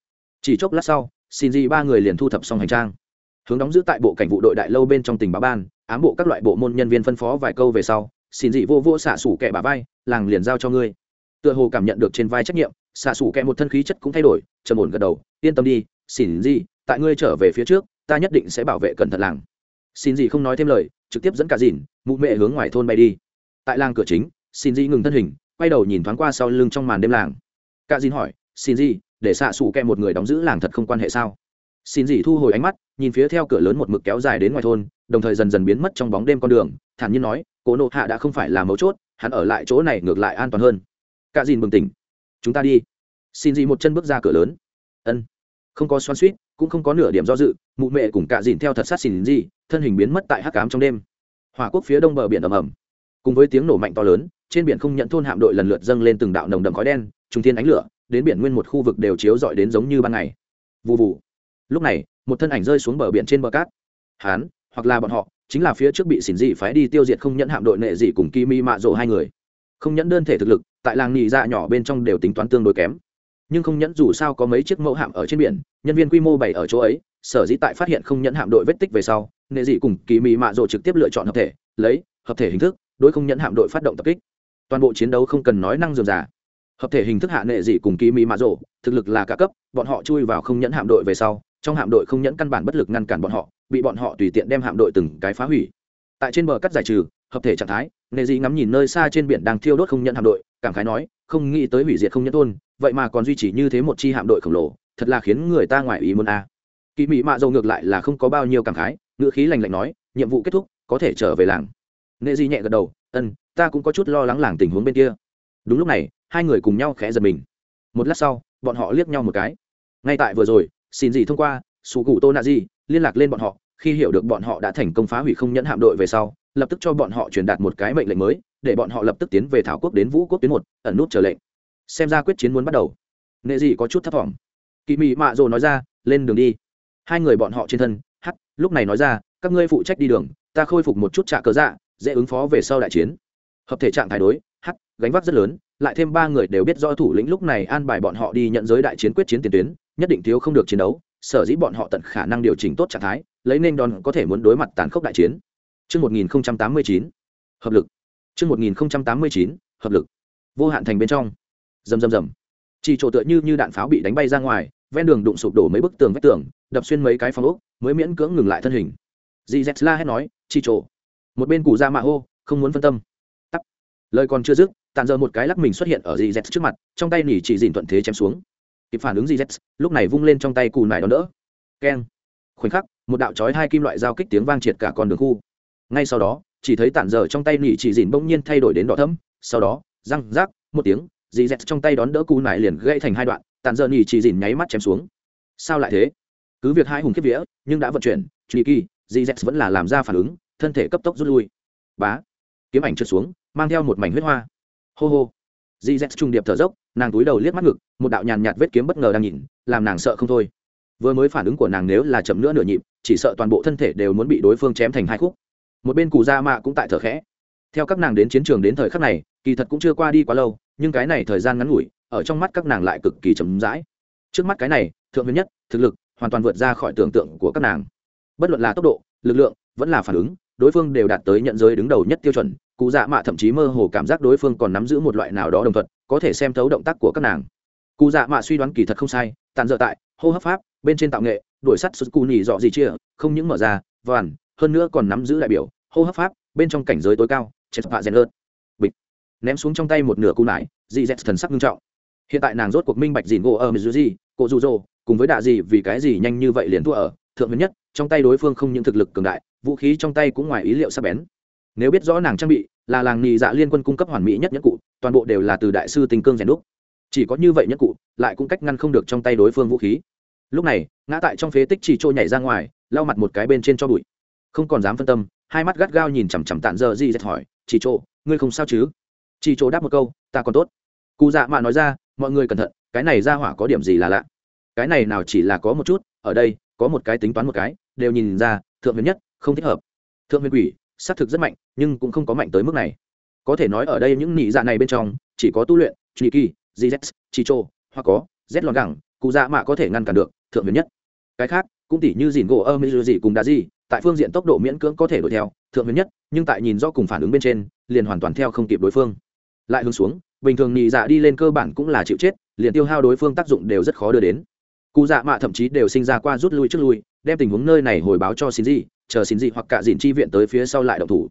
Chỉ chốc lát sau xin gì ba người liền thu thập xong hành trang. Hướng đóng giữ tại bộ cảnh vụ đội đại lâu bên trong tình báo ban, ám bộ các loại bộ môn nhân viên phân phó vài câu về sau xin dị vô vô xạ xủ kẻ bà vai, làng liền giao cho ngươi. Tựa hồ cảm nhận được trên vai trách nhiệm xạ xủ kẻ một thân khí chất cũng thay đổi, trầm ổn gật đầu, yên tâm đi xin dị tại ngươi trở về phía trước ta nhất định sẽ bảo vệ cẩn thận làng. Xin gì không nói thêm lời trực tiếp dẫn cả dìn mụ mẹ hướng ngoài thôn bay đi. Tại làng cửa chính xin gì ngừng thân hình quay đầu nhìn thoáng qua sau lưng trong màn đêm làng. Cả dìn hỏi xin gì, để xạ xù kẹ một người đóng giữ làng thật không quan hệ sao? Xin gì thu hồi ánh mắt nhìn phía theo cửa lớn một mực kéo dài đến ngoài thôn đồng thời dần dần biến mất trong bóng đêm con đường thản nhiên nói cố nộ hạ đã không phải là mấu chốt hắn ở lại chỗ này ngược lại an toàn hơn. Cả dìn bừng tỉnh. Chúng ta đi. Xin gì một chân bước ra cửa lớn. Ân. Không có xoan suýt cũng không có nửa điểm do dự, mụ mẹ cùng cả dìn theo thật sát xin gì, thân hình biến mất tại hắc cám trong đêm. Hòa quốc phía đông bờ biển ầm ầm. Cùng với tiếng nổ mạnh to lớn, trên biển không nhận thôn hạm đội lần lượt dâng lên từng đạo nồng đậm khói đen trung thiên ánh lửa, đến biển nguyên một khu vực đều chiếu rọi đến giống như ban ngày. Vụ vụ lúc này, một thân ảnh rơi xuống bờ biển trên bờ cát. Hán, hoặc là bọn họ, chính là phía trước bị xỉn dị phái đi tiêu diệt không nhận hạm đội nệ dị cùng kimi mạ rộ hai người. Không nhẫn đơn thể thực lực, tại làng nhị dạ nhỏ bên trong đều tính toán tương đối kém. Nhưng không nhẫn dù sao có mấy chiếc mẫu hạm ở trên biển nhân viên quy mô bảy ở chỗ ấy, sở dĩ tại phát hiện không nhẫn hạm đội vết tích về sau nệ dị cùng kỳ mị mạ rộ trực tiếp lựa chọn hợp thể, lấy, hợp thể hình thức, đối không nhẫn hạm đội phát động tập kích. Toàn bộ chiến đấu không cần nói năng dườm giả hợp thể hình thức hạ nệ dị cùng kỳ mị mạ rộ thực lực là cả cấp, bọn họ chui vào không nhẫn hạm đội về sau, trong hạm đội không nhẫn căn bản bất lực ngăn cản bọn họ, bị bọn họ tùy tiện đem hạm đội từng cái phá hủy. Tại trên bờ cắt giải trừ, hợp thể trạng thái nệ dị ngắm nhìn nơi xa trên biển đang thiêu đốt không nhẫn hạm đội, cảm khái nói, không nghĩ tới hủy diệt không nhẫn thôn, vậy mà còn duy trì như thế một chi hạm đội khổng lồ thật là khiến người ta ngoại ý muốn a. À. kỳ mỹ mạ dầu ngược lại là không có bao nhiêu cảm khái, ngữ khí lành lạnh nói, nhiệm vụ kết thúc, có thể trở về làng. Nệ di nhẹ gật đầu, ân, ta cũng có chút lo lắng làng tình huống bên kia. Đúng lúc này, hai người cùng nhau khẽ giật mình. Một lát sau, bọn họ liếc nhau một cái. Ngay tại vừa rồi, xin gì thông qua sụ cụ tô nạ di liên lạc lên bọn họ, khi hiểu được bọn họ đã thành công phá hủy không nhẫn hạm đội về sau, lập tức cho bọn họ truyền đạt một cái mệnh lệnh mới, để bọn họ lập tức tiến về thảo quốc đến vũ quốc tuyến một, ẩn nút chờ lệnh. Xem ra quyết chiến muốn bắt đầu. Nệ di có chút thấp thỏm kỳ mị mạ rồ nói ra lên đường đi hai người bọn họ trên thân hắt lúc này nói ra các ngươi phụ trách đi đường ta khôi phục một chút trạ cớ dạ dễ ứng phó về sau đại chiến hợp thể trạng thái đối hắt gánh vác rất lớn lại thêm ba người đều biết do thủ lĩnh lúc này an bài bọn họ đi nhận giới đại chiến quyết chiến tiền tuyến nhất định thiếu không được chiến đấu sở dĩ bọn họ tận khả năng điều chỉnh tốt trạng thái lấy nên đòn có thể muốn đối mặt tàn khốc đại chiến Trước 1089, hợp lực. Trước 1089, hợp lực. Vô hạn thành bên trong. Rầm rầm rầm. Chỉ chỗ tựa như như đạn pháo bị đánh bay ra ngoài, ven đường đụng sụp đổ mấy bức tường vách tường, đập xuyên mấy cái phòng ốc, mới miễn cưỡng ngừng lại thân hình. Jizetsla hét nói, "Chi chỗ." Một bên cụ ra mạ hô, không muốn phân tâm. Tắt. Lời còn chưa dứt, tàn giờ một cái lắc mình xuất hiện ở Jizets trước mặt, trong tay nỉ chỉ dìn thuận thế chém xuống kịp phản ứng Jz lúc này vung lên trong tay cù nải đón đỡ keng khoảnh khắc một đạo chói hai kim loại giao kích tiếng vang triệt cả con đường khu ngay sau đó chỉ thấy tản dở trong tay nỉ chỉ dìn bỗng nhiên thay đổi đến đỏ thấm sau đó răng rác một tiếng dì z trong tay đón đỡ cù nải liền gãy thành hai đoạn Tàn dơ nỉ chỉ dìn nháy mắt chém xuống. Sao lại thế? Cứ việc hai hùng kiếp vía, nhưng đã vận chuyển truy kỳ dì vẫn là làm ra phản ứng, thân thể cấp tốc rút lui. Bá! Kiếm ảnh trượt xuống, mang theo một mảnh huyết hoa. Hô hô! Dì dẹt trung điệp thở dốc, nàng túi đầu liếc mắt ngực, một đạo nhàn nhạt vết kiếm bất ngờ đang nhìn, làm nàng sợ không thôi. Vừa mới phản ứng của nàng nếu là chậm nữa nửa nhịp, chỉ sợ toàn bộ thân thể đều muốn bị đối phương chém thành hai khúc. Một bên cù da mạ cũng tại thở khẽ. Theo các nàng đến chiến trường đến thời khắc này, kỳ thật cũng chưa qua đi quá lâu, nhưng cái này thời gian ngắn ngủi ở trong mắt các nàng lại cực kỳ chậm rãi. Trước mắt cái này, thượng huyền nhất, thực lực, hoàn toàn vượt ra khỏi tưởng tượng của các nàng. Bất luận là tốc độ, lực lượng, vẫn là phản ứng, đối phương đều đạt tới nhận giới đứng đầu nhất tiêu chuẩn, cụ dạ mạ thậm chí mơ hồ cảm giác đối phương còn nắm giữ một loại nào đó đồng thuận, có thể xem thấu động tác của các nàng. Cụ dạ mạ suy đoán kỳ thật không sai, tàn dở tại, hô hấp pháp, bên trên tạo nghệ, đuổi sắt xuất cù nhì dọ gì chia, không những mở ra, vàn, hơn nữa còn nắm giữ đại biểu, hô hấp pháp, bên trong cảnh giới tối cao, chết vạ rèn lợn bịch. Ném xuống trong tay một nửa cù nải, dị dẹt thần sắc nghiêm trọng hiện tại nàng rốt cuộc minh bạch dìn gỗ ở mizuji cổ dù dô cùng với đạ gì vì cái gì nhanh như vậy liền thua ở, thượng nhất, trong tay đối phương không những thực lực cường đại, vũ khí trong tay cũng ngoài ý liệu sắp bén. Nếu biết rõ nàng trang bị, là làng nhị dạ liên quân cung cấp hoàn mỹ nhất nhất cụ, toàn bộ đều là từ đại sư tình cương rèn đúc. Chỉ có như vậy nhất cụ, lại cũng cách ngăn không được trong tay đối phương vũ khí. Lúc này, ngã tại trong phế tích chỉ trôi nhảy ra ngoài, lau mặt một cái bên trên cho bụi. Không còn dám phân tâm, hai mắt gắt gao nhìn chằm chằm tạn giờ di dệt hỏi, chỉ chỗ ngươi không sao chứ? Chỉ chỗ đáp một câu, ta còn tốt. Cụ dạ mạ nói ra mọi người cẩn thận, cái này ra hỏa có điểm gì là lạ. Cái này nào chỉ là có một chút, ở đây, có một cái tính toán một cái, đều nhìn ra, thượng huyền nhất, không thích hợp. Thượng huyền quỷ xác thực rất mạnh, nhưng cũng không có mạnh tới mức này. Có thể nói ở đây những nị dạ này bên trong, chỉ có tu luyện truy kỳ gz chicho hoặc có z lòn gẳng, cụ dạ mạ có thể ngăn cản được, thượng huyền nhất. Cái khác, cũng tỉ như dìn gỗ ơ mỹ gì cùng đa gì tại phương diện tốc độ miễn cưỡng có thể đuổi theo, thượng huyền nhất, nhưng tại nhìn do cùng phản ứng bên trên, liền hoàn toàn theo không kịp đối phương. Lại hướng xuống bình thường nhị dạ đi lên cơ bản cũng là chịu chết, liền tiêu hao đối phương tác dụng đều rất khó đưa đến. Cụ dạ mạ thậm chí đều sinh ra qua rút lui trước lui, đem tình huống nơi này hồi báo cho xin gì chờ xin gì hoặc cả dìn chi viện tới phía sau lại động thủ.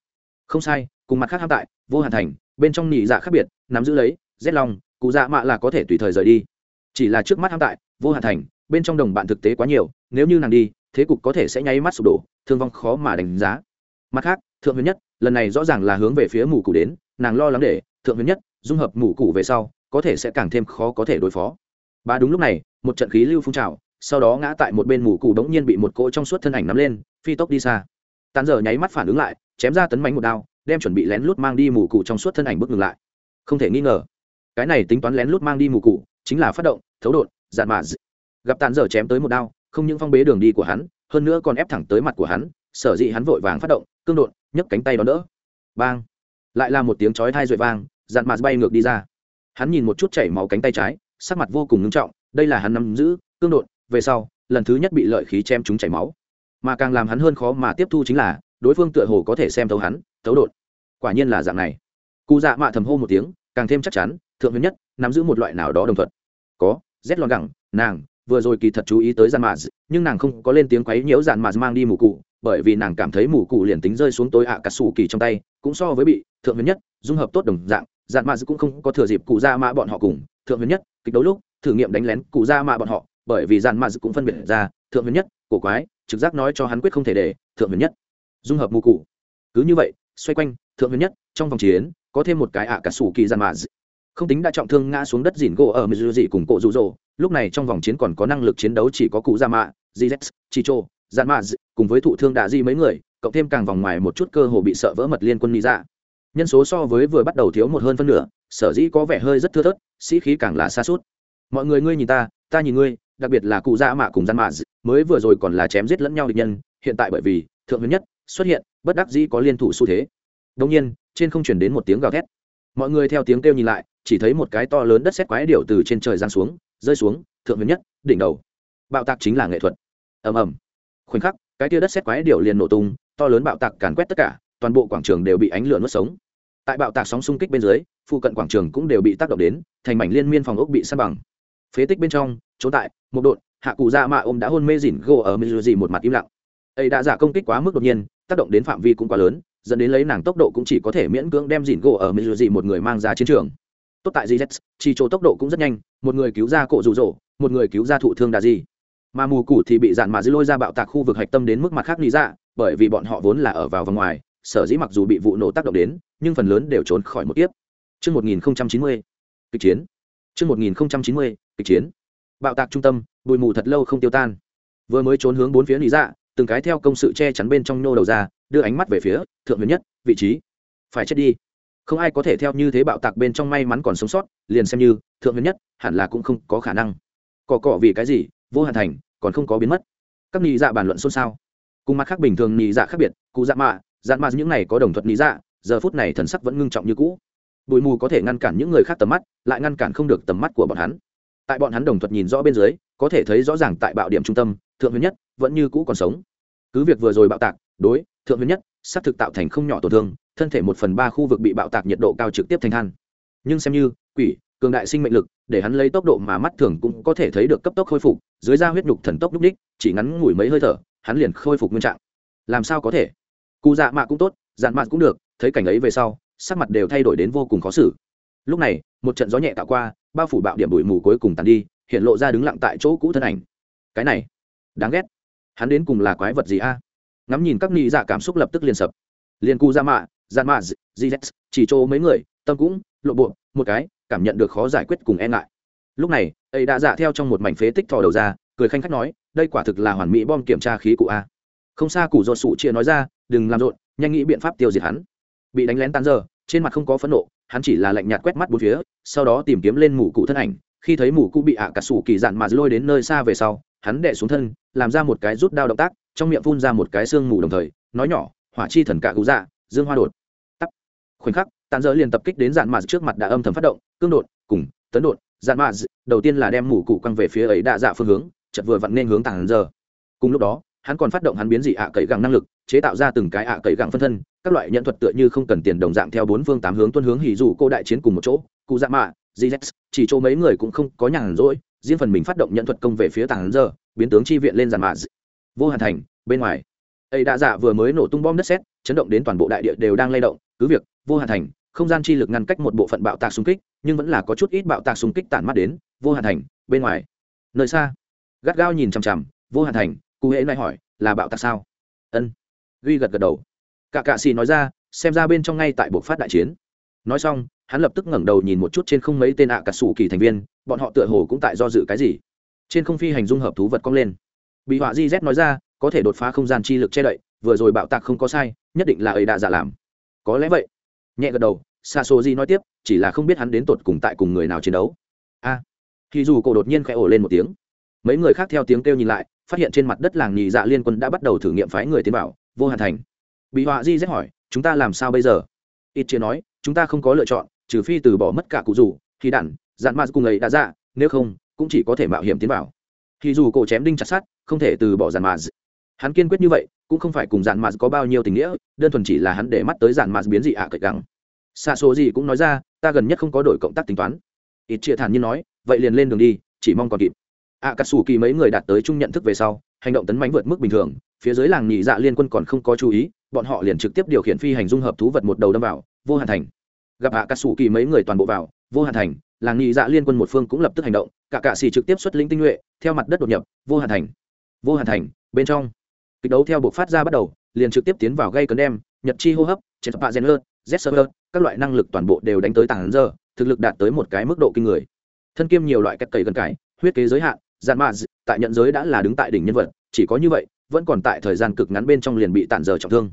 Không sai, cùng mặt khác ham tại, vô hàn thành, bên trong nhị dạ khác biệt, nắm giữ lấy rét lòng cụ dạ mạ là có thể tùy thời rời đi. Chỉ là trước mắt ham tại, vô hàn thành, bên trong đồng bạn thực tế quá nhiều, nếu như nàng đi, thế cục có thể sẽ nháy mắt sụp đổ, thương vong khó mà đánh giá. Mặt khác, thượng huyền nhất, lần này rõ ràng là hướng về phía mù cụ đến, nàng lo lắng để, thượng huyền nhất dung hợp mù cụ về sau, có thể sẽ càng thêm khó có thể đối phó. Ba đúng lúc này, một trận khí lưu phun trào, sau đó ngã tại một bên mù cụ đống nhiên bị một cỗ trong suốt thân ảnh nắm lên, phi tốc đi xa. Tàn dở nháy mắt phản ứng lại, chém ra tấn mánh một đao, đem chuẩn bị lén lút mang đi mù cụ trong suốt thân ảnh bước ngừng lại. Không thể nghi ngờ, cái này tính toán lén lút mang đi mù cụ chính là phát động, thấu đột dạn mạ gặp tàn dở chém tới một đao, không những phong bế đường đi của hắn, hơn nữa còn ép thẳng tới mặt của hắn, sở dĩ hắn vội vàng phát động, cương đột, nhấc cánh tay đón đỡ. Bang! Lại là một tiếng chói thai rội vang dạn mạt bay ngược đi ra. Hắn nhìn một chút chảy máu cánh tay trái, sắc mặt vô cùng ngưng trọng, đây là hắn nắm giữ cương đột, về sau, lần thứ nhất bị lợi khí chém chúng chảy máu. Mà càng làm hắn hơn khó mà tiếp thu chính là, đối phương tựa hồ có thể xem thấu hắn, thấu đột. Quả nhiên là dạng này. Cụ dạ mạ thầm hô một tiếng, càng thêm chắc chắn, thượng huyền nhất, nắm giữ một loại nào đó đồng thuận. Có, rét lon gẳng, nàng, vừa rồi kỳ thật chú ý tới gian mạ nhưng nàng không có lên tiếng quấy nhiễu dàn mạ mang đi mù cụ, bởi vì nàng cảm thấy mù cụ liền tính rơi xuống tối ạ à cà sủ kỳ trong tay, cũng so với bị, thượng huyền nhất, dung hợp tốt đồng dạng dạn mạ cũng không có thừa dịp cụ ra mạ bọn họ cùng thượng huyền nhất kịch đấu lúc thử nghiệm đánh lén cụ ra mạ bọn họ, bởi vì dạn mạ cũng phân biệt ra thượng huyền nhất, cổ quái, trực giác nói cho hắn quyết không thể để thượng huyền nhất dung hợp mù cụ. Cứ như vậy, xoay quanh, thượng huyền nhất trong vòng chiến, có thêm một cái ạ à cà sủ kỳ dạn mạ không tính đã trọng thương ngã xuống đất dìn gỗ ở mizu dị cùng cổ rụ rỗ lúc này trong vòng chiến còn có năng lực chiến đấu chỉ có cụ ra mạ gz chicho dạn mạ cùng với thụ thương đạ di mấy người, cộng thêm càng vòng ngoài một chút cơ hồ bị sợ vỡ mật liên quân lý ra nhân số so với vừa bắt đầu thiếu một hơn phân nửa, sở dĩ có vẻ hơi rất thưa thớt, sĩ khí càng là xa suốt mọi người ngươi nhìn ta ta nhìn ngươi, đặc biệt là cụ dạ mạ cùng gian mạ mới vừa rồi còn là chém giết lẫn nhau địch nhân, hiện tại bởi vì thượng huyền nhất xuất hiện, bất đắc dĩ có liên thủ xu thế. Đông nhiên, trên không chuyển đến một tiếng gào thét. Mọi người theo tiếng kêu nhìn lại, chỉ thấy một cái to lớn đất xét quái điệu từ trên trời giang xuống, rơi xuống, thượng huyền nhất, đỉnh đầu. Bạo tạc chính là nghệ thuật. Ầm ầm. Khoảnh khắc, cái tia đất xét quái điệu liền nổ tung, to lớn bạo tạc càn quét tất cả, toàn bộ quảng trường đều bị ánh lửa nuốt sống tại bạo tạc sóng xung kích bên dưới, phụ cận quảng trường cũng đều bị tác động đến, thành mảnh liên miên phòng ốc bị săn bằng. Phế tích bên trong trốn tại, một đột hạ cụ ra mạ ôm đã hôn mê dỉn gỗ ở mê gì một mặt im lặng. Ấy đã giả công kích quá mức đột nhiên, tác động đến phạm vi cũng quá lớn, dẫn đến lấy nàng tốc độ cũng chỉ có thể miễn cưỡng đem dỉn gỗ ở mê gì một người mang ra chiến trường. Tốt tại gz chi chỗ tốc độ cũng rất nhanh, một người cứu ra cổ rụ rỗ, một người cứu ra thụ thương đà di. Mà mù củ thì bị dạn mà dư lôi ra bạo tạc khu vực hạch tâm đến mức mặt khác lý ra dạ, bởi vì bọn họ vốn là ở vào và ngoài, sở dĩ mặc dù bị vụ nổ tác động đến nhưng phần lớn đều trốn khỏi một kiếp Chương 1090, kịch chiến. Chương 1090, kịch chiến. Bạo tạc trung tâm, bụi mù thật lâu không tiêu tan. Vừa mới trốn hướng bốn phía lý ra, dạ, từng cái theo công sự che chắn bên trong nô đầu ra, đưa ánh mắt về phía thượng huyền nhất, vị trí. Phải chết đi không ai có thể theo như thế bạo tạc bên trong may mắn còn sống sót liền xem như thượng huyền nhất hẳn là cũng không có khả năng Cỏ cỏ vì cái gì vô hạn thành còn không có biến mất các nghị dạ bàn luận xôn xao cùng mặt khác bình thường nghị dạ khác biệt cụ dạ mạ dạn mạ những này có đồng thuận nhị dạ giờ phút này thần sắc vẫn ngưng trọng như cũ. Bụi mù có thể ngăn cản những người khác tầm mắt, lại ngăn cản không được tầm mắt của bọn hắn. Tại bọn hắn đồng thuận nhìn rõ bên dưới, có thể thấy rõ ràng tại bạo điểm trung tâm, thượng huyền nhất vẫn như cũ còn sống. Cứ việc vừa rồi bạo tạc, đối, thượng huyền nhất, xác thực tạo thành không nhỏ tổn thương, thân thể một phần ba khu vực bị bạo tạc nhiệt độ cao trực tiếp thành than. Nhưng xem như, quỷ, cường đại sinh mệnh lực, để hắn lấy tốc độ mà mắt thường cũng có thể thấy được cấp tốc khôi phục, dưới da huyết nhục thần tốc đúc đích chỉ ngắn ngủi mấy hơi thở, hắn liền khôi phục nguyên trạng. Làm sao có thể? Cụ dạ mạ cũng tốt dạn mạ cũng được thấy cảnh ấy về sau, sắc mặt đều thay đổi đến vô cùng khó xử. Lúc này, một trận gió nhẹ tạo qua, bao phủ bạo điểm bụi mù cuối cùng tàn đi, hiện lộ ra đứng lặng tại chỗ cũ thân ảnh. Cái này, đáng ghét. Hắn đến cùng là quái vật gì a? Ngắm nhìn các ni dạ cảm xúc lập tức liền sập. Liền cu ra mạ gian mạ gz chỉ chỗ mấy người, tâm cũng lộ bộ, một cái, cảm nhận được khó giải quyết cùng e ngại. Lúc này, ấy đã dạ theo trong một mảnh phế tích thò đầu ra, cười khanh khách nói, đây quả thực là hoàn mỹ bom kiểm tra khí cụ a. Không xa củ dột sụ chia nói ra, đừng làm rộn, nhanh nghĩ biện pháp tiêu diệt hắn bị đánh lén tan giờ, trên mặt không có phẫn nộ, hắn chỉ là lạnh nhạt quét mắt bốn phía, sau đó tìm kiếm lên mù cụ thân ảnh. Khi thấy mù cụ bị ạ cả sủ kỳ dạn mà lôi đến nơi xa về sau, hắn đẻ xuống thân, làm ra một cái rút đao động tác, trong miệng phun ra một cái xương mù đồng thời, nói nhỏ, hỏa chi thần cạ cụ dạ dương hoa đột. Tắt. Khoảnh khắc, tàn dỡ liền tập kích đến dạn mà trước mặt đã âm thầm phát động, cương đột, cùng, tấn đột, dạn mà, đầu tiên là đem mủ cụ quăng về phía ấy đạ dạ phương hướng chật vừa vặn nên hướng tàn dơ cùng lúc đó hắn còn phát động hắn biến dị ạ à cậy gẳng năng lực, chế tạo ra từng cái ạ à cậy gẳng phân thân, các loại nhận thuật tựa như không cần tiền đồng dạng theo bốn phương tám hướng tuân hướng hỉ dù cô đại chiến cùng một chỗ, cụ dạ mạ gz chỉ chỗ mấy người cũng không có nhàn rỗi, riêng phần mình phát động nhận thuật công về phía tảng hắn giờ, biến tướng chi viện lên giàn mạ vô hàn thành, bên ngoài. Ấy đã dạ vừa mới nổ tung bom đất sét, chấn động đến toàn bộ đại địa đều đang lay động, cứ việc, vô hạn thành, không gian chi lực ngăn cách một bộ phận bạo tạc xung kích, nhưng vẫn là có chút ít bạo tạc xung kích tản mắt đến. Vô hạn thành, bên ngoài. Nơi xa. Gắt gao nhìn chằm chằm, vô hạn thành cụ hễ nay hỏi là bạo tạc sao? Ân. Duy gật gật đầu. Cả cạ xì nói ra xem ra bên trong ngay tại buộc phát đại chiến. Nói xong hắn lập tức ngẩng đầu nhìn một chút trên không mấy tên ạ cà sủ kỳ thành viên bọn họ tựa hồ cũng tại do dự cái gì. Trên không phi hành dung hợp thú vật cong lên. Bị họa di z nói ra có thể đột phá không gian chi lực che đậy vừa rồi bạo tạc không có sai nhất định là ấy đã giả làm. Có lẽ vậy. Nhẹ gật đầu xa xô di nói tiếp chỉ là không biết hắn đến tột cùng tại cùng người nào chiến đấu. A. À, thì dù cổ đột nhiên khẽ ổ lên một tiếng. Mấy người khác theo tiếng kêu nhìn lại phát hiện trên mặt đất làng nhị dạ liên quân đã bắt đầu thử nghiệm phái người tiến vào, vô hạn thành. Bị họa di rét hỏi, chúng ta làm sao bây giờ? Ít chia nói, chúng ta không có lựa chọn, trừ phi từ bỏ mất cả cụ rủ, thì đản, dạn ma cùng ấy đã ra, nếu không, cũng chỉ có thể mạo hiểm tiến vào. Thì dù cổ chém đinh chặt sát không thể từ bỏ dạn ma hắn kiên quyết như vậy, cũng không phải cùng dạn ma có bao nhiêu tình nghĩa, đơn thuần chỉ là hắn để mắt tới dạn ma biến dị ạ à cậy gắng. Xa số gì cũng nói ra, ta gần nhất không có đổi cộng tác tính toán. Ít chia thản nhiên nói, vậy liền lên đường đi, chỉ mong còn kịp ạ cà sủ kỳ mấy người đạt tới chung nhận thức về sau, hành động tấn mánh vượt mức bình thường, phía dưới làng nhị dạ liên quân còn không có chú ý, bọn họ liền trực tiếp điều khiển phi hành dung hợp thú vật một đầu đâm vào, vô hạn thành. Gặp ạ cà sủ kỳ mấy người toàn bộ vào, vô hạn thành, làng nhị dạ liên quân một phương cũng lập tức hành động, cả cạ xì trực tiếp xuất lĩnh tinh nhuệ, theo mặt đất đột nhập, vô hạn thành. Vô hạn thành, bên trong. Kịch đấu theo buộc phát ra bắt đầu, liền trực tiếp tiến vào gây cấn đem, nhật chi hô hấp chết pạ gen lơ z server các loại năng lực toàn bộ đều đánh tới tảng giờ, thực lực đạt tới một cái mức độ kinh người. Thân kiêm nhiều loại cách cầy gần cải, huyết kế giới hạn gian mạ tại nhận giới đã là đứng tại đỉnh nhân vật, chỉ có như vậy, vẫn còn tại thời gian cực ngắn bên trong liền bị tản giờ trọng thương.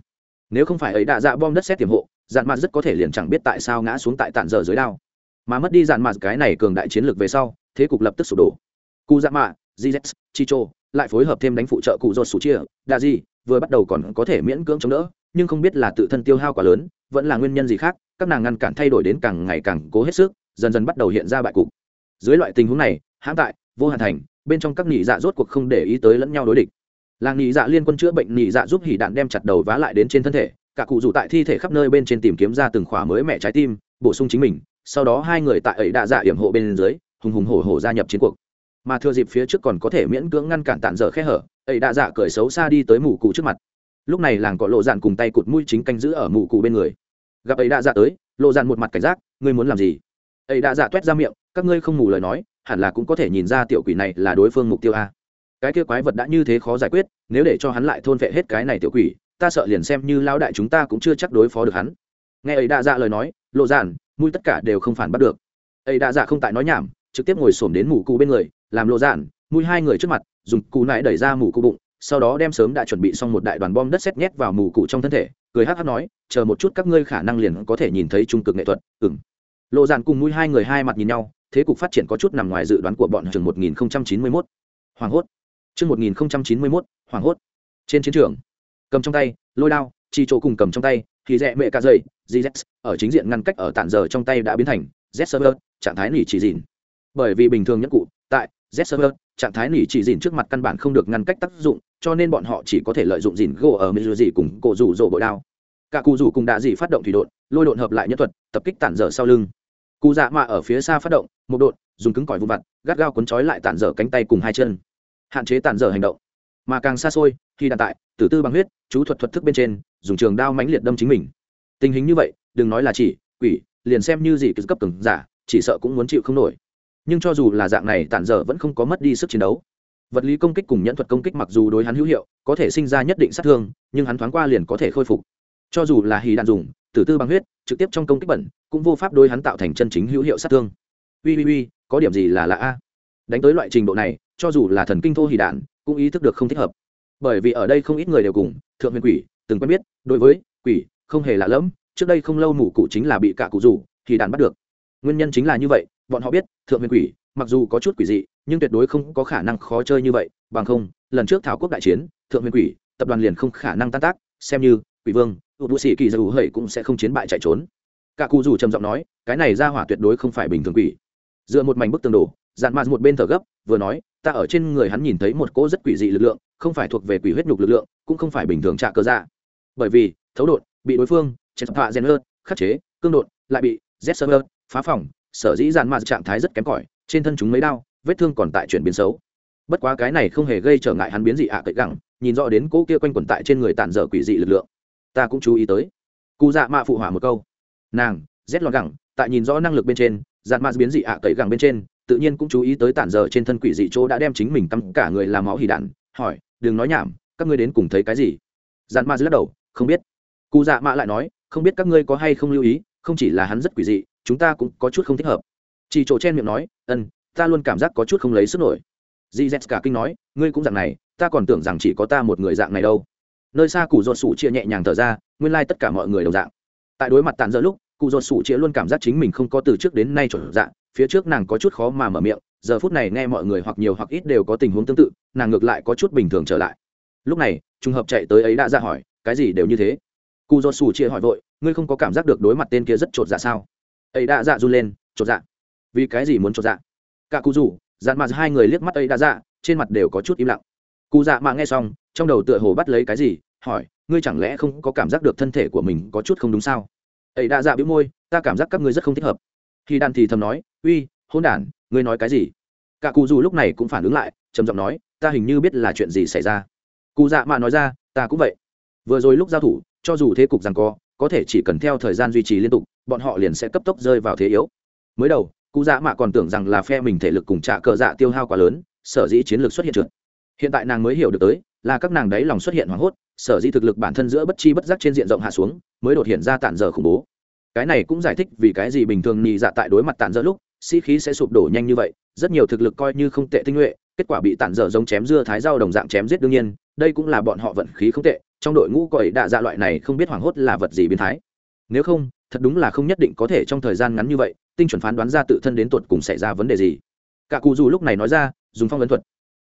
Nếu không phải ấy đã dạ bom đất xét tiềm hộ dạn mạ rất có thể liền chẳng biết tại sao ngã xuống tại tản giờ dưới đao. Mà mất đi dạn mạ cái này cường đại chiến lược về sau, thế cục lập tức sụp đổ. Cụ dạ mạ gz chicho lại phối hợp thêm đánh phụ trợ cụ dột sủ chia, đa di, vừa bắt đầu còn có thể miễn cưỡng chống đỡ, nhưng không biết là tự thân tiêu hao quá lớn, vẫn là nguyên nhân gì khác, các nàng ngăn cản thay đổi đến càng ngày càng cố hết sức, dần dần bắt đầu hiện ra bại cục. Dưới loại tình huống này hãng tại, vô hạn thành bên trong các nhị dạ rốt cuộc không để ý tới lẫn nhau đối địch. Làng nhị dạ liên quân chữa bệnh nhị dạ giúp hỉ đạn đem chặt đầu vá lại đến trên thân thể, cả cụ rủ tại thi thể khắp nơi bên trên tìm kiếm ra từng khỏa mới mẹ trái tim, bổ sung chính mình, sau đó hai người tại ấy đã dạ hiểm hộ bên dưới, hùng hùng hổ hổ gia nhập chiến cuộc. Mà thừa dịp phía trước còn có thể miễn cưỡng ngăn cản tản dở khe hở, ấy đã dạ cởi xấu xa đi tới mù cụ trước mặt. Lúc này làng có lộ dạn cùng tay cụt mũi chính canh giữ ở mù cụ bên người. Gặp ấy đã dạ tới, lộ dạn một mặt cảnh giác, ngươi muốn làm gì? Ấy đã dạ toét ra miệng, các ngươi không mù lời nói hẳn là cũng có thể nhìn ra tiểu quỷ này là đối phương mục tiêu a. Cái kia quái vật đã như thế khó giải quyết, nếu để cho hắn lại thôn vệ hết cái này tiểu quỷ, ta sợ liền xem như lão đại chúng ta cũng chưa chắc đối phó được hắn. Nghe ấy đa dạ lời nói, lộ giản mũi tất cả đều không phản bắt được. Ấy đa dạ không tại nói nhảm, trực tiếp ngồi xổm đến mù cụ bên người, làm lộ giản mũi hai người trước mặt, dùng cụ nại đẩy ra mù cụ bụng, sau đó đem sớm đã chuẩn bị xong một đại đoàn bom đất xét nhét vào mù cụ trong thân thể, cười hắc hắc nói, chờ một chút các ngươi khả năng liền có thể nhìn thấy trung cực nghệ thuật. Ừng lộ giản cùng mũi hai người hai mặt nhìn nhau thế cục phát triển có chút nằm ngoài dự đoán của bọn trường 1091. Hoàng hốt. Chương 1091, Hoàng hốt. Trên chiến trường, cầm trong tay, lôi đao, chi chỗ cùng cầm trong tay, thì rẻ mẹ cả dây, GZ, ở chính diện ngăn cách ở tản giờ trong tay đã biến thành Z server, trạng thái nỉ chỉ gìn. Bởi vì bình thường nhất cụ, tại Z server, trạng thái nỉ chỉ gìn trước mặt căn bản không được ngăn cách tác dụng, cho nên bọn họ chỉ có thể lợi dụng gìn gỗ ở mê gì cùng cổ rủ rộ bội đao. Cả cụ rủ cùng đã gì phát động thủy độn, lôi độn hợp lại nhất thuật, tập kích tản giờ sau lưng cụ dạ mạ ở phía xa phát động, một đột, dùng cứng cỏi vụn vặt, gắt gao cuốn trói lại tản dở cánh tay cùng hai chân. Hạn chế tản dở hành động. Mà càng xa xôi, khi đạn tại, tử tư bằng huyết, chú thuật thuật thức bên trên, dùng trường đao mãnh liệt đâm chính mình. Tình hình như vậy, đừng nói là chỉ, quỷ, liền xem như gì cấp từng giả, chỉ sợ cũng muốn chịu không nổi. Nhưng cho dù là dạng này, tản dở vẫn không có mất đi sức chiến đấu. Vật lý công kích cùng nhẫn thuật công kích mặc dù đối hắn hữu hiệu, có thể sinh ra nhất định sát thương, nhưng hắn thoáng qua liền có thể khôi phục. Cho dù là hì đạn dùng, tử tư bằng huyết trực tiếp trong công kích bẩn, cũng vô pháp đối hắn tạo thành chân chính hữu hiệu sát thương. Ui ui ui có điểm gì là lạ a? Đánh tới loại trình độ này, cho dù là thần kinh thô hỉ đạn, cũng ý thức được không thích hợp. Bởi vì ở đây không ít người đều cùng, thượng huyền quỷ, từng quen biết, đối với quỷ, không hề lạ lẫm, trước đây không lâu mù cụ chính là bị cả cụ rủ thì đạn bắt được. Nguyên nhân chính là như vậy, bọn họ biết, thượng huyền quỷ, mặc dù có chút quỷ dị, nhưng tuyệt đối không có khả năng khó chơi như vậy, bằng không, lần trước thảo quốc đại chiến, thượng huyền quỷ, tập đoàn liền không khả năng tan tác, xem như quỷ vương tụt bụi sĩ kỳ dù hầy cũng sẽ không chiến bại chạy trốn. Cả cụ dù trầm giọng nói, cái này ra hỏa tuyệt đối không phải bình thường quỷ. Dựa một mảnh bức tường đổ dạn mạt một bên thở gấp, vừa nói, ta ở trên người hắn nhìn thấy một cỗ rất quỷ dị lực lượng, không phải thuộc về quỷ huyết nhục lực lượng, cũng không phải bình thường trạ cơ dạ. Bởi vì, thấu đột, bị đối phương, chết phạ gen hơn khắc chế, cương đột, lại bị z server phá phòng sở dĩ dạn mạt trạng thái rất kém cỏi, trên thân chúng mấy đau vết thương còn tại chuyển biến xấu. Bất quá cái này không hề gây trở ngại hắn biến dị ạ à cậy gẳng, nhìn rõ đến cỗ kia quanh quẩn tại trên người tản dở quỷ dị lực lượng ta cũng chú ý tới. Cụ dạ mạ phụ hỏa một câu. Nàng, rét lọt gẳng, tại nhìn rõ năng lực bên trên dạn mạ biến dị ạ à cậy gẳng bên trên, tự nhiên cũng chú ý tới tản giờ trên thân quỷ dị chỗ đã đem chính mình cắm cả người làm máu hỉ đạn, hỏi, đừng nói nhảm, các ngươi đến cùng thấy cái gì? Dạn ma lắc đầu, không biết. Cụ dạ mạ lại nói, không biết các ngươi có hay không lưu ý, không chỉ là hắn rất quỷ dị, chúng ta cũng có chút không thích hợp. Chỉ chỗ chen miệng nói, ân, ta luôn cảm giác có chút không lấy sức nổi. Dì z cả kinh nói, ngươi cũng dạng này, ta còn tưởng rằng chỉ có ta một người dạng này đâu nơi xa cụ ruột sủ chia nhẹ nhàng thở ra, nguyên lai、like、tất cả mọi người đồng dạng. Tại đối mặt tàn dỡ lúc, cụ ruột sủ chia luôn cảm giác chính mình không có từ trước đến nay trở dạng, phía trước nàng có chút khó mà mở miệng, giờ phút này nghe mọi người hoặc nhiều hoặc ít đều có tình huống tương tự, nàng ngược lại có chút bình thường trở lại. Lúc này, trùng hợp chạy tới ấy đã ra hỏi, cái gì đều như thế? Cụ ruột sủ chia hỏi vội, ngươi không có cảm giác được đối mặt tên kia rất chột dạ sao? Ấy đã dạ run lên chột dạ? Vì cái gì muốn chột dạ? Cả cụ rủ, dạn mặt hai người liếc mắt ấy đã dạ trên mặt đều có chút im lặng cụ dạ mạ nghe xong, trong đầu tựa hồ bắt lấy cái gì, hỏi, ngươi chẳng lẽ không có cảm giác được thân thể của mình có chút không đúng sao? Ấy đã dạ bĩu môi, ta cảm giác các ngươi rất không thích hợp. Khi đàn thì thầm nói, uy hôn đản, ngươi nói cái gì? Cả cụ dù lúc này cũng phản ứng lại, trầm giọng nói, ta hình như biết là chuyện gì xảy ra. Cụ dạ mạ nói ra, ta cũng vậy. Vừa rồi lúc giao thủ, cho dù thế cục rằng co, có thể chỉ cần theo thời gian duy trì liên tục, bọn họ liền sẽ cấp tốc rơi vào thế yếu. Mới đầu, cụ dạ mạ còn tưởng rằng là phe mình thể lực cùng trả cờ dạ tiêu hao quá lớn, sở dĩ chiến lược xuất hiện trượt hiện tại nàng mới hiểu được tới, là các nàng đấy lòng xuất hiện hoảng hốt, sở dĩ thực lực bản thân giữa bất chi bất giác trên diện rộng hạ xuống, mới đột hiện ra tản dở khủng bố. Cái này cũng giải thích vì cái gì bình thường nhì dạ tại đối mặt tản dở lúc, sĩ、si、khí sẽ sụp đổ nhanh như vậy, rất nhiều thực lực coi như không tệ tinh nhuệ, kết quả bị tản dở giống chém dưa thái rau đồng dạng chém giết đương nhiên, đây cũng là bọn họ vận khí không tệ, trong đội ngũ còi đạ dạ loại này không biết hoảng hốt là vật gì biến thái. Nếu không, thật đúng là không nhất định có thể trong thời gian ngắn như vậy, tinh chuẩn phán đoán ra tự thân đến tuột cùng xảy ra vấn đề gì. Cả cụ dù lúc này nói ra, dùng phong ấn thuật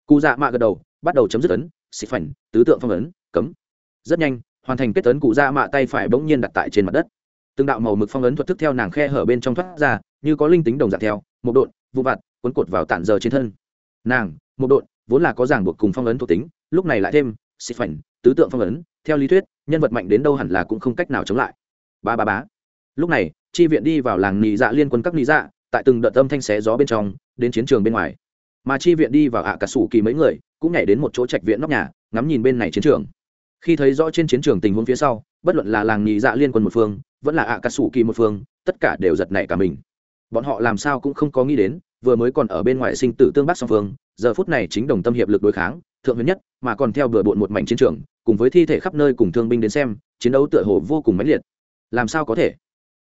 cụ dạ mạ gật đầu, bắt đầu chấm dứt ấn xịt phảnh, tứ tượng phong ấn, cấm. Rất nhanh, hoàn thành kết ấn cụ dạ mạ tay phải bỗng nhiên đặt tại trên mặt đất. Từng đạo màu mực phong ấn thuật thức theo nàng khe hở bên trong thoát ra, như có linh tính đồng dạng theo, một độn, vụ vặt, cuốn cột vào tản giờ trên thân. Nàng, một độn, vốn là có ràng buộc cùng phong ấn thuộc tính, lúc này lại thêm xịt phảnh, tứ tượng phong ấn, theo lý thuyết, nhân vật mạnh đến đâu hẳn là cũng không cách nào chống lại. Ba ba bá lúc này, chi viện đi vào làng nị dạ liên quân các nị dạ tại từng đợt âm thanh xé gió bên trong, đến chiến trường bên ngoài mà chi viện đi vào ạ cả sủ kỳ mấy người cũng nhảy đến một chỗ trạch viện nóc nhà, ngắm nhìn bên này chiến trường. Khi thấy rõ trên chiến trường tình huống phía sau, bất luận là làng nhị dạ liên quân một phương, vẫn là ạ cả sủ kỳ một phương, tất cả đều giật nảy cả mình. Bọn họ làm sao cũng không có nghĩ đến, vừa mới còn ở bên ngoài sinh tử tương bắc song phương, giờ phút này chính đồng tâm hiệp lực đối kháng, thượng huyền nhất, mà còn theo bừa bộn một mảnh chiến trường, cùng với thi thể khắp nơi cùng thương binh đến xem, chiến đấu tựa hồ vô cùng mãnh liệt. Làm sao có thể?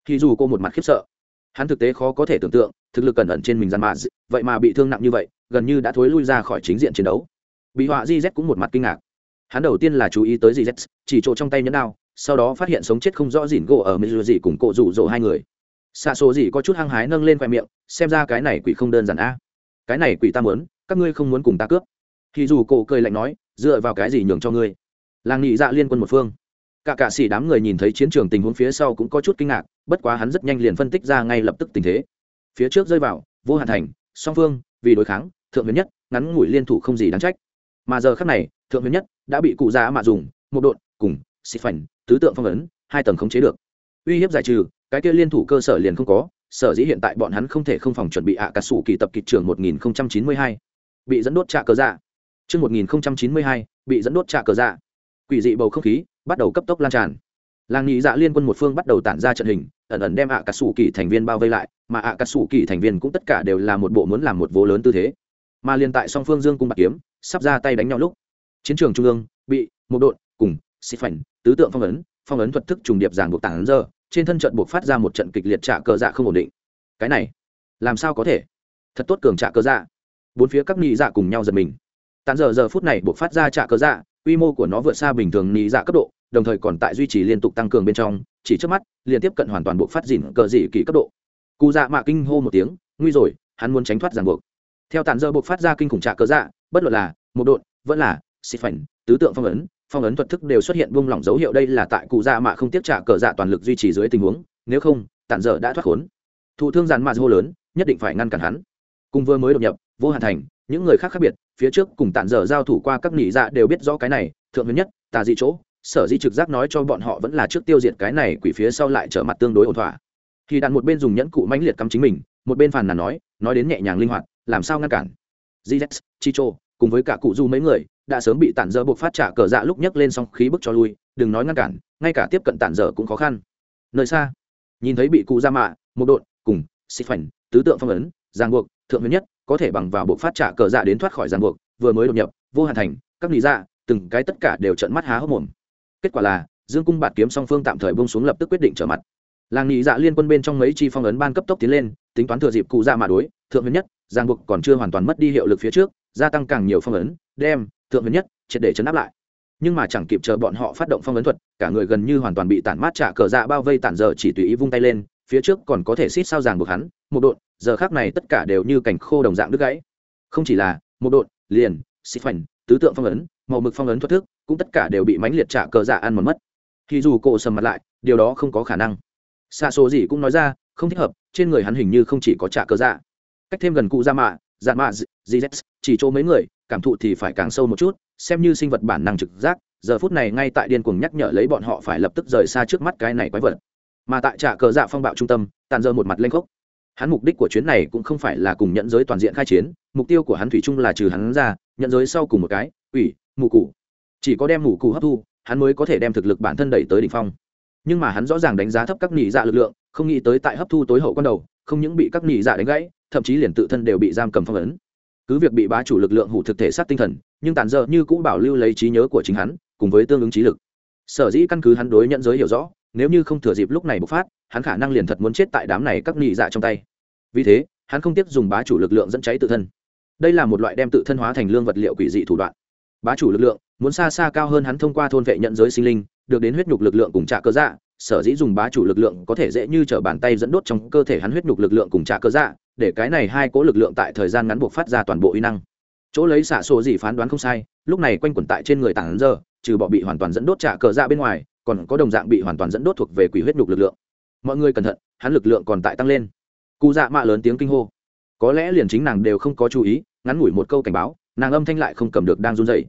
Khi dù cô một mặt khiếp sợ, hắn thực tế khó có thể tưởng tượng, thực lực cẩn ẩn trên mình gian mà vậy mà bị thương nặng như vậy gần như đã thối lui ra khỏi chính diện chiến đấu. Bị họa gz cũng một mặt kinh ngạc. Hắn đầu tiên là chú ý tới gz chỉ chỗ trong tay nhẫn đao, sau đó phát hiện sống chết không rõ dỉn gỗ ở mỹ dị cùng cộ rủ rỗ hai người. Xạ số gì có chút hăng hái nâng lên khoe miệng, xem ra cái này quỷ không đơn giản a. Cái này quỷ ta muốn, các ngươi không muốn cùng ta cướp. Thì dù cổ cười lạnh nói, dựa vào cái gì nhường cho ngươi? Làng nghị dạ liên quân một phương. Cả cạ xỉ đám người nhìn thấy chiến trường tình huống phía sau cũng có chút kinh ngạc, bất quá hắn rất nhanh liền phân tích ra ngay lập tức tình thế. Phía trước rơi vào, vô hạn thành, song phương, vì đối kháng thượng huyền nhất ngắn ngủi liên thủ không gì đáng trách. Mà giờ khác này thượng huyền nhất đã bị cụ già mạ dùng một đội cùng xịt phành tứ tượng phong ấn hai tầng khống chế được. Uy hiếp giải trừ cái kia liên thủ cơ sở liền không có sở dĩ hiện tại bọn hắn không thể không phòng chuẩn bị ạ à cà sủ kỳ tập kịch trường 1092. bị dẫn đốt trạ cờ dạ. Chương 1092, bị dẫn đốt trạ cờ dạ. Quỷ dị bầu không khí bắt đầu cấp tốc lan tràn. Làng nhị dạ liên quân một phương bắt đầu tản ra trận hình ẩn ẩn đem ạ cà sủ kỳ thành viên bao vây lại mà ạ cà sủ kỳ thành viên cũng tất cả đều là một bộ muốn làm một vố lớn tư thế mà liền tại song phương dương cung bạc kiếm, sắp ra tay đánh nhau lúc, chiến trường trung ương bị một đội cùng xị phảnh, tứ tượng phong ấn phong ấn thuật thức trùng điệp giảng buộc tảng giờ, trên thân trận buộc phát ra một trận kịch liệt trả cờ dạ không ổn định. Cái này, làm sao có thể? Thật tốt cường trả cờ dạ. Bốn phía các nhị dạ cùng nhau giật mình. Tàn giờ giờ phút này buộc phát ra trả cờ dạ quy mô của nó vượt xa bình thường nhị dạ cấp độ, đồng thời còn tại duy trì liên tục tăng cường bên trong, chỉ trước mắt, liên tiếp cận hoàn toàn buộc phát dìn cờ dị kỳ cấp độ. Cụ dạ mạ kinh hô một tiếng, nguy rồi, hắn muốn tránh thoát ràng buộc theo tàn dơ buộc phát ra kinh khủng trạ cờ dạ bất luận là một độn, vẫn là xịt phảnh tứ tượng phong ấn phong ấn thuật thức đều xuất hiện buông lỏng dấu hiệu đây là tại cụ dạ mạ không tiếp trả cờ dạ toàn lực duy trì dưới tình huống, nếu không tàn dơ đã thoát khốn. Thụ thương giàn mạ hô lớn, nhất định phải ngăn cản hắn. Cùng vừa mới đột nhập, vô hạn thành, những người khác khác biệt, phía trước cùng tàn dơ giao thủ qua các nghỉ dạ đều biết rõ cái này, thượng huyền nhất, tà dị chỗ, sở di trực giác nói cho bọn họ vẫn là trước tiêu diệt cái này quỷ phía sau lại trở mặt tương đối ổn thỏa. Thì đạn một bên dùng nhẫn cụ mãnh liệt cắm chính mình, một bên phàn nàn nói nói đến nhẹ nhàng linh hoạt làm sao ngăn cản? Gz chicho, cùng với cả cụ du mấy người, đã sớm bị tản dơ buộc phát trả cờ dạ lúc nhấc lên xong khí bức cho lui, đừng nói ngăn cản, ngay cả tiếp cận tản dở cũng khó khăn. Nơi xa, nhìn thấy bị cụ ra mạ, một đội, cùng xịt phảnh, tứ tượng phong ấn, giang buộc, thượng huyền nhất, có thể bằng vào buộc phát trả cờ dạ đến thoát khỏi giang buộc, vừa mới đột nhập, vô hạn thành, các lý dạ từng cái tất cả đều trận mắt há hốc mồm. Kết quả là, dương cung bạt kiếm song phương tạm thời bông xuống lập tức quyết định trở mặt. Làng nghị dạ liên quân bên trong mấy chi phong ấn ban cấp tốc tiến lên, tính toán thừa dịp cụ dạ mạ đối, thượng huyền nhất giang buộc còn chưa hoàn toàn mất đi hiệu lực phía trước, gia tăng càng nhiều phong ấn, đem, thượng huyền nhất, triệt để chấn áp lại. Nhưng mà chẳng kịp chờ bọn họ phát động phong ấn thuật, cả người gần như hoàn toàn bị tản mát trả cờ dạ bao vây tản giờ chỉ tùy ý vung tay lên, phía trước còn có thể xít sao ràng buộc hắn, một độn, giờ khác này tất cả đều như cảnh khô đồng dạng đứt gãy. Không chỉ là một độn, liền xịt phành tứ tượng phong ấn, màu mực phong ấn thoát thức, cũng tất cả đều bị mãnh liệt trả cờ dạ ăn một mất. Khi dù cổ sầm mặt lại, điều đó không có khả năng. Xa số gì cũng nói ra, không thích hợp, trên người hắn hình như không chỉ có trả cờ dạ cách thêm gần cụ ra mạ dạ mạ gz chỉ chỗ mấy người, cảm thụ thì phải càng sâu một chút, xem như sinh vật bản năng trực giác, giờ phút này ngay tại điên cuồng nhắc nhở lấy bọn họ phải lập tức rời xa trước mắt cái này quái vật. Mà tại trạ cờ dạ phong bạo trung tâm, tàn dơ một mặt lên khốc. Hắn mục đích của chuyến này cũng không phải là cùng nhận giới toàn diện khai chiến, mục tiêu của hắn thủy chung là trừ hắn ra, nhận giới sau cùng một cái ủy mù cụ chỉ có đem mù cụ hấp thu, hắn mới có thể đem thực lực bản thân đẩy tới đỉnh phong. Nhưng mà hắn rõ ràng đánh giá thấp các nỉ dạ lực lượng, không nghĩ tới tại hấp thu tối hậu con đầu, không những bị các nỉ dạ đánh gãy thậm chí liền tự thân đều bị giam cầm phong ấn. Cứ việc bị bá chủ lực lượng hủ thực thể sát tinh thần, nhưng tàn dơ như cũng bảo lưu lấy trí nhớ của chính hắn, cùng với tương ứng trí lực. Sở dĩ căn cứ hắn đối nhận giới hiểu rõ, nếu như không thừa dịp lúc này bộc phát, hắn khả năng liền thật muốn chết tại đám này các nị dạ trong tay. Vì thế, hắn không tiếp dùng bá chủ lực lượng dẫn cháy tự thân. Đây là một loại đem tự thân hóa thành lương vật liệu quỷ dị thủ đoạn. Bá chủ lực lượng muốn xa xa cao hơn hắn thông qua thôn vệ nhận giới sinh linh, được đến huyết nhục lực lượng cùng trả cơ dạ sở dĩ dùng bá chủ lực lượng có thể dễ như t r ở bàn tay dẫn đốt trong cơ thể hắn huyết nhục lực lượng cùng trả cơ dạ để cái này hai cố lực lượng tại thời gian ngắn buộc phát ra toàn bộ uy năng. Chỗ lấy xả sổ gì phán đoán không sai, lúc này quanh quẩn tại trên người tảng giờ, trừ bỏ bị hoàn toàn dẫn đốt trả cờ dạ bên ngoài, còn có đồng dạng bị hoàn toàn dẫn đốt thuộc về quỷ huyết nhục lực lượng. Mọi người cẩn thận, hắn lực lượng còn tại tăng lên. Cụ dạ mạ lớn tiếng kinh hô. Có lẽ liền chính nàng đều không có chú ý, ngắn ngủi một câu cảnh báo, nàng âm thanh lại không cầm được đang run dậy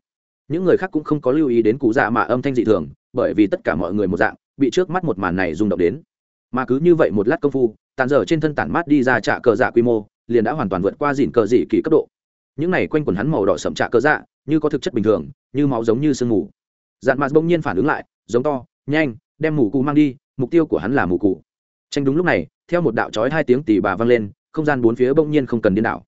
những người khác cũng không có lưu ý đến cụ dạ mạ âm thanh dị thường, bởi vì tất cả mọi người một dạng, bị trước mắt một màn này rung động đến. Mà cứ như vậy một lát công phu tàn dở trên thân tản mát đi ra trạ cờ dạ quy mô, liền đã hoàn toàn vượt qua dìn cờ dị kỳ cấp độ. Những này quanh quần hắn màu đỏ sậm trạ cờ dạ như có thực chất bình thường, như máu giống như sương mù. Dạn mạt bỗng nhiên phản ứng lại, giống to, nhanh, đem mù cụ mang đi, mục tiêu của hắn là mù cụ tranh đúng lúc này, theo một đạo trói hai tiếng tỉ bà vang lên, không gian bốn phía bỗng nhiên không cần điên đảo.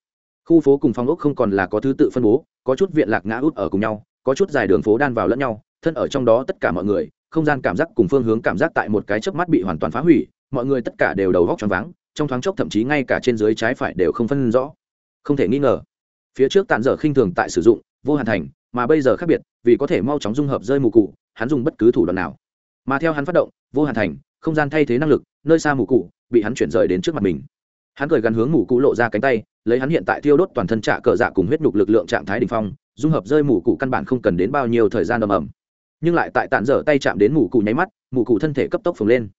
Khu phố cùng phong ốc không còn là có thứ tự phân bố, có chút viện lạc ngã út ở cùng nhau, có chút dài đường phố đan vào lẫn nhau, thân ở trong đó tất cả mọi người, không gian cảm giác cùng phương hướng cảm giác tại một cái chớp mắt bị hoàn toàn phá hủy mọi người tất cả đều đầu góc choáng váng, trong thoáng chốc thậm chí ngay cả trên dưới trái phải đều không phân rõ. Không thể nghi ngờ, phía trước tàn dở khinh thường tại sử dụng, vô hạn thành, mà bây giờ khác biệt, vì có thể mau chóng dung hợp rơi mù cụ hắn dùng bất cứ thủ đoạn nào. Mà theo hắn phát động, vô hạn thành, không gian thay thế năng lực, nơi xa mù cụ bị hắn chuyển rời đến trước mặt mình. Hắn cười gắn hướng mù cụ lộ ra cánh tay, lấy hắn hiện tại thiêu đốt toàn thân trạ cờ dạ cùng huyết nhục lực lượng trạng thái đ ỉ n h phong, dung hợp rơi mù cụ căn bản không cần đến bao nhiêu thời gian ầm ầm. Nhưng lại tại tàn dở tay chạm đến mù cụ nháy mắt, mù cụ thân thể cấp tốc phồng lên.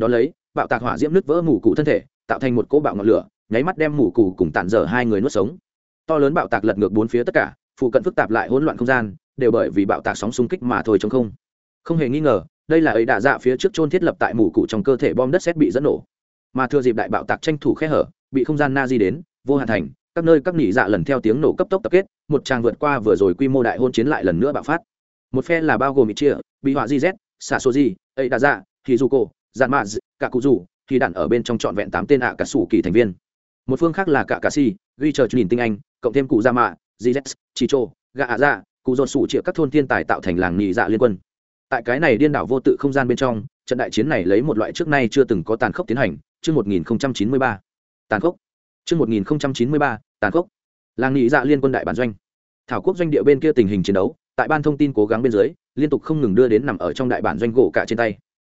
Đón lấy bạo tạc hỏa diễm nứt vỡ mù cụ thân thể, tạo thành một cỗ bạo ngọn lửa, nháy mắt đem mù cụ cùng tàn dở hai người nuốt sống. To lớn bạo tạc lật ngược bốn phía tất cả, phụ cận phức tạp lại hỗn loạn không gian, đều bởi vì bạo tạc sóng xung kích mà thôi chống không. Không hề nghi ngờ, đây là ấy đạ dạ phía trước chôn thiết lập tại mù cụ trong cơ thể bom đất xét bị dẫn nổ. Mà thừa dịp đại bạo tạc tranh thủ khe hở, bị không gian na di đến, vô hạn thành, các nơi các nỉ dạ lần theo tiếng nổ cấp tốc tập kết, một tràng vượt qua vừa rồi quy mô đại hôn chiến lại lần nữa bạo phát. Một phe là bao gồm ít chia bị họa di z xả số di ấy đạ dạ thì dù cổ dạn mạ cả cụ rủ, thì đạn ở bên trong trọn vẹn tám tên ạ cả sủ kỳ thành viên. Một phương khác là cả cà si, ghi chờ nhìn tinh anh, cộng thêm cụ gia mạ gz chicho gà ạ dạ cụ dồn sủ chĩa các thôn thiên tài tạo thành làng nhị dạ liên quân. Tại cái này điên đảo vô tự không gian bên trong, trận đại chiến này lấy một loại trước nay chưa từng có tàn khốc tiến hành, chương một nghìn chín mươi ba. Tàn khốc. Chương một nghìn chín mươi ba, tàn khốc. Làng nhị dạ liên quân đại bản doanh. Thảo quốc doanh địa bên kia tình hình chiến đấu, tại ban thông tin cố gắng bên dưới, liên tục không ngừng đưa đến nằm ở trong đại bản doanh gỗ cả trên tay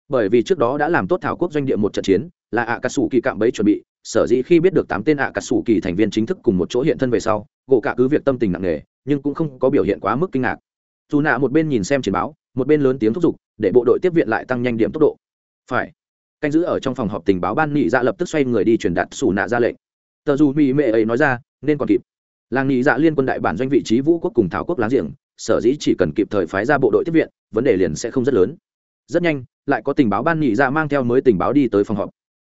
bởi vì trước đó đã làm tốt thảo quốc doanh địa một trận chiến, là ạ cà sủ kỳ cạm bẫy chuẩn bị, sở dĩ khi biết được tám tên ạ cà sủ kỳ thành viên chính thức cùng một chỗ hiện thân về sau, gỗ cả cứ việc tâm tình nặng nề, nhưng cũng không có biểu hiện quá mức kinh ngạc. Dù nạ một bên nhìn xem chiến báo, một bên lớn tiếng thúc giục, để bộ đội tiếp viện lại tăng nhanh điểm tốc độ. Phải. Canh giữ ở trong phòng họp tình báo ban nghị dạ lập tức xoay người đi truyền đạt sủ nạ ra lệnh. Tờ dù mỹ mệ ấy nói ra, nên còn kịp. Làng nghị dạ liên quân đại bản doanh vị trí vũ quốc cùng thảo quốc láng giềng, sở dĩ chỉ cần kịp thời phái ra bộ đội tiếp viện, vấn đề liền sẽ không rất lớn. Rất nhanh lại có tình báo ban nhị ra mang theo mới tình báo đi tới phòng họp.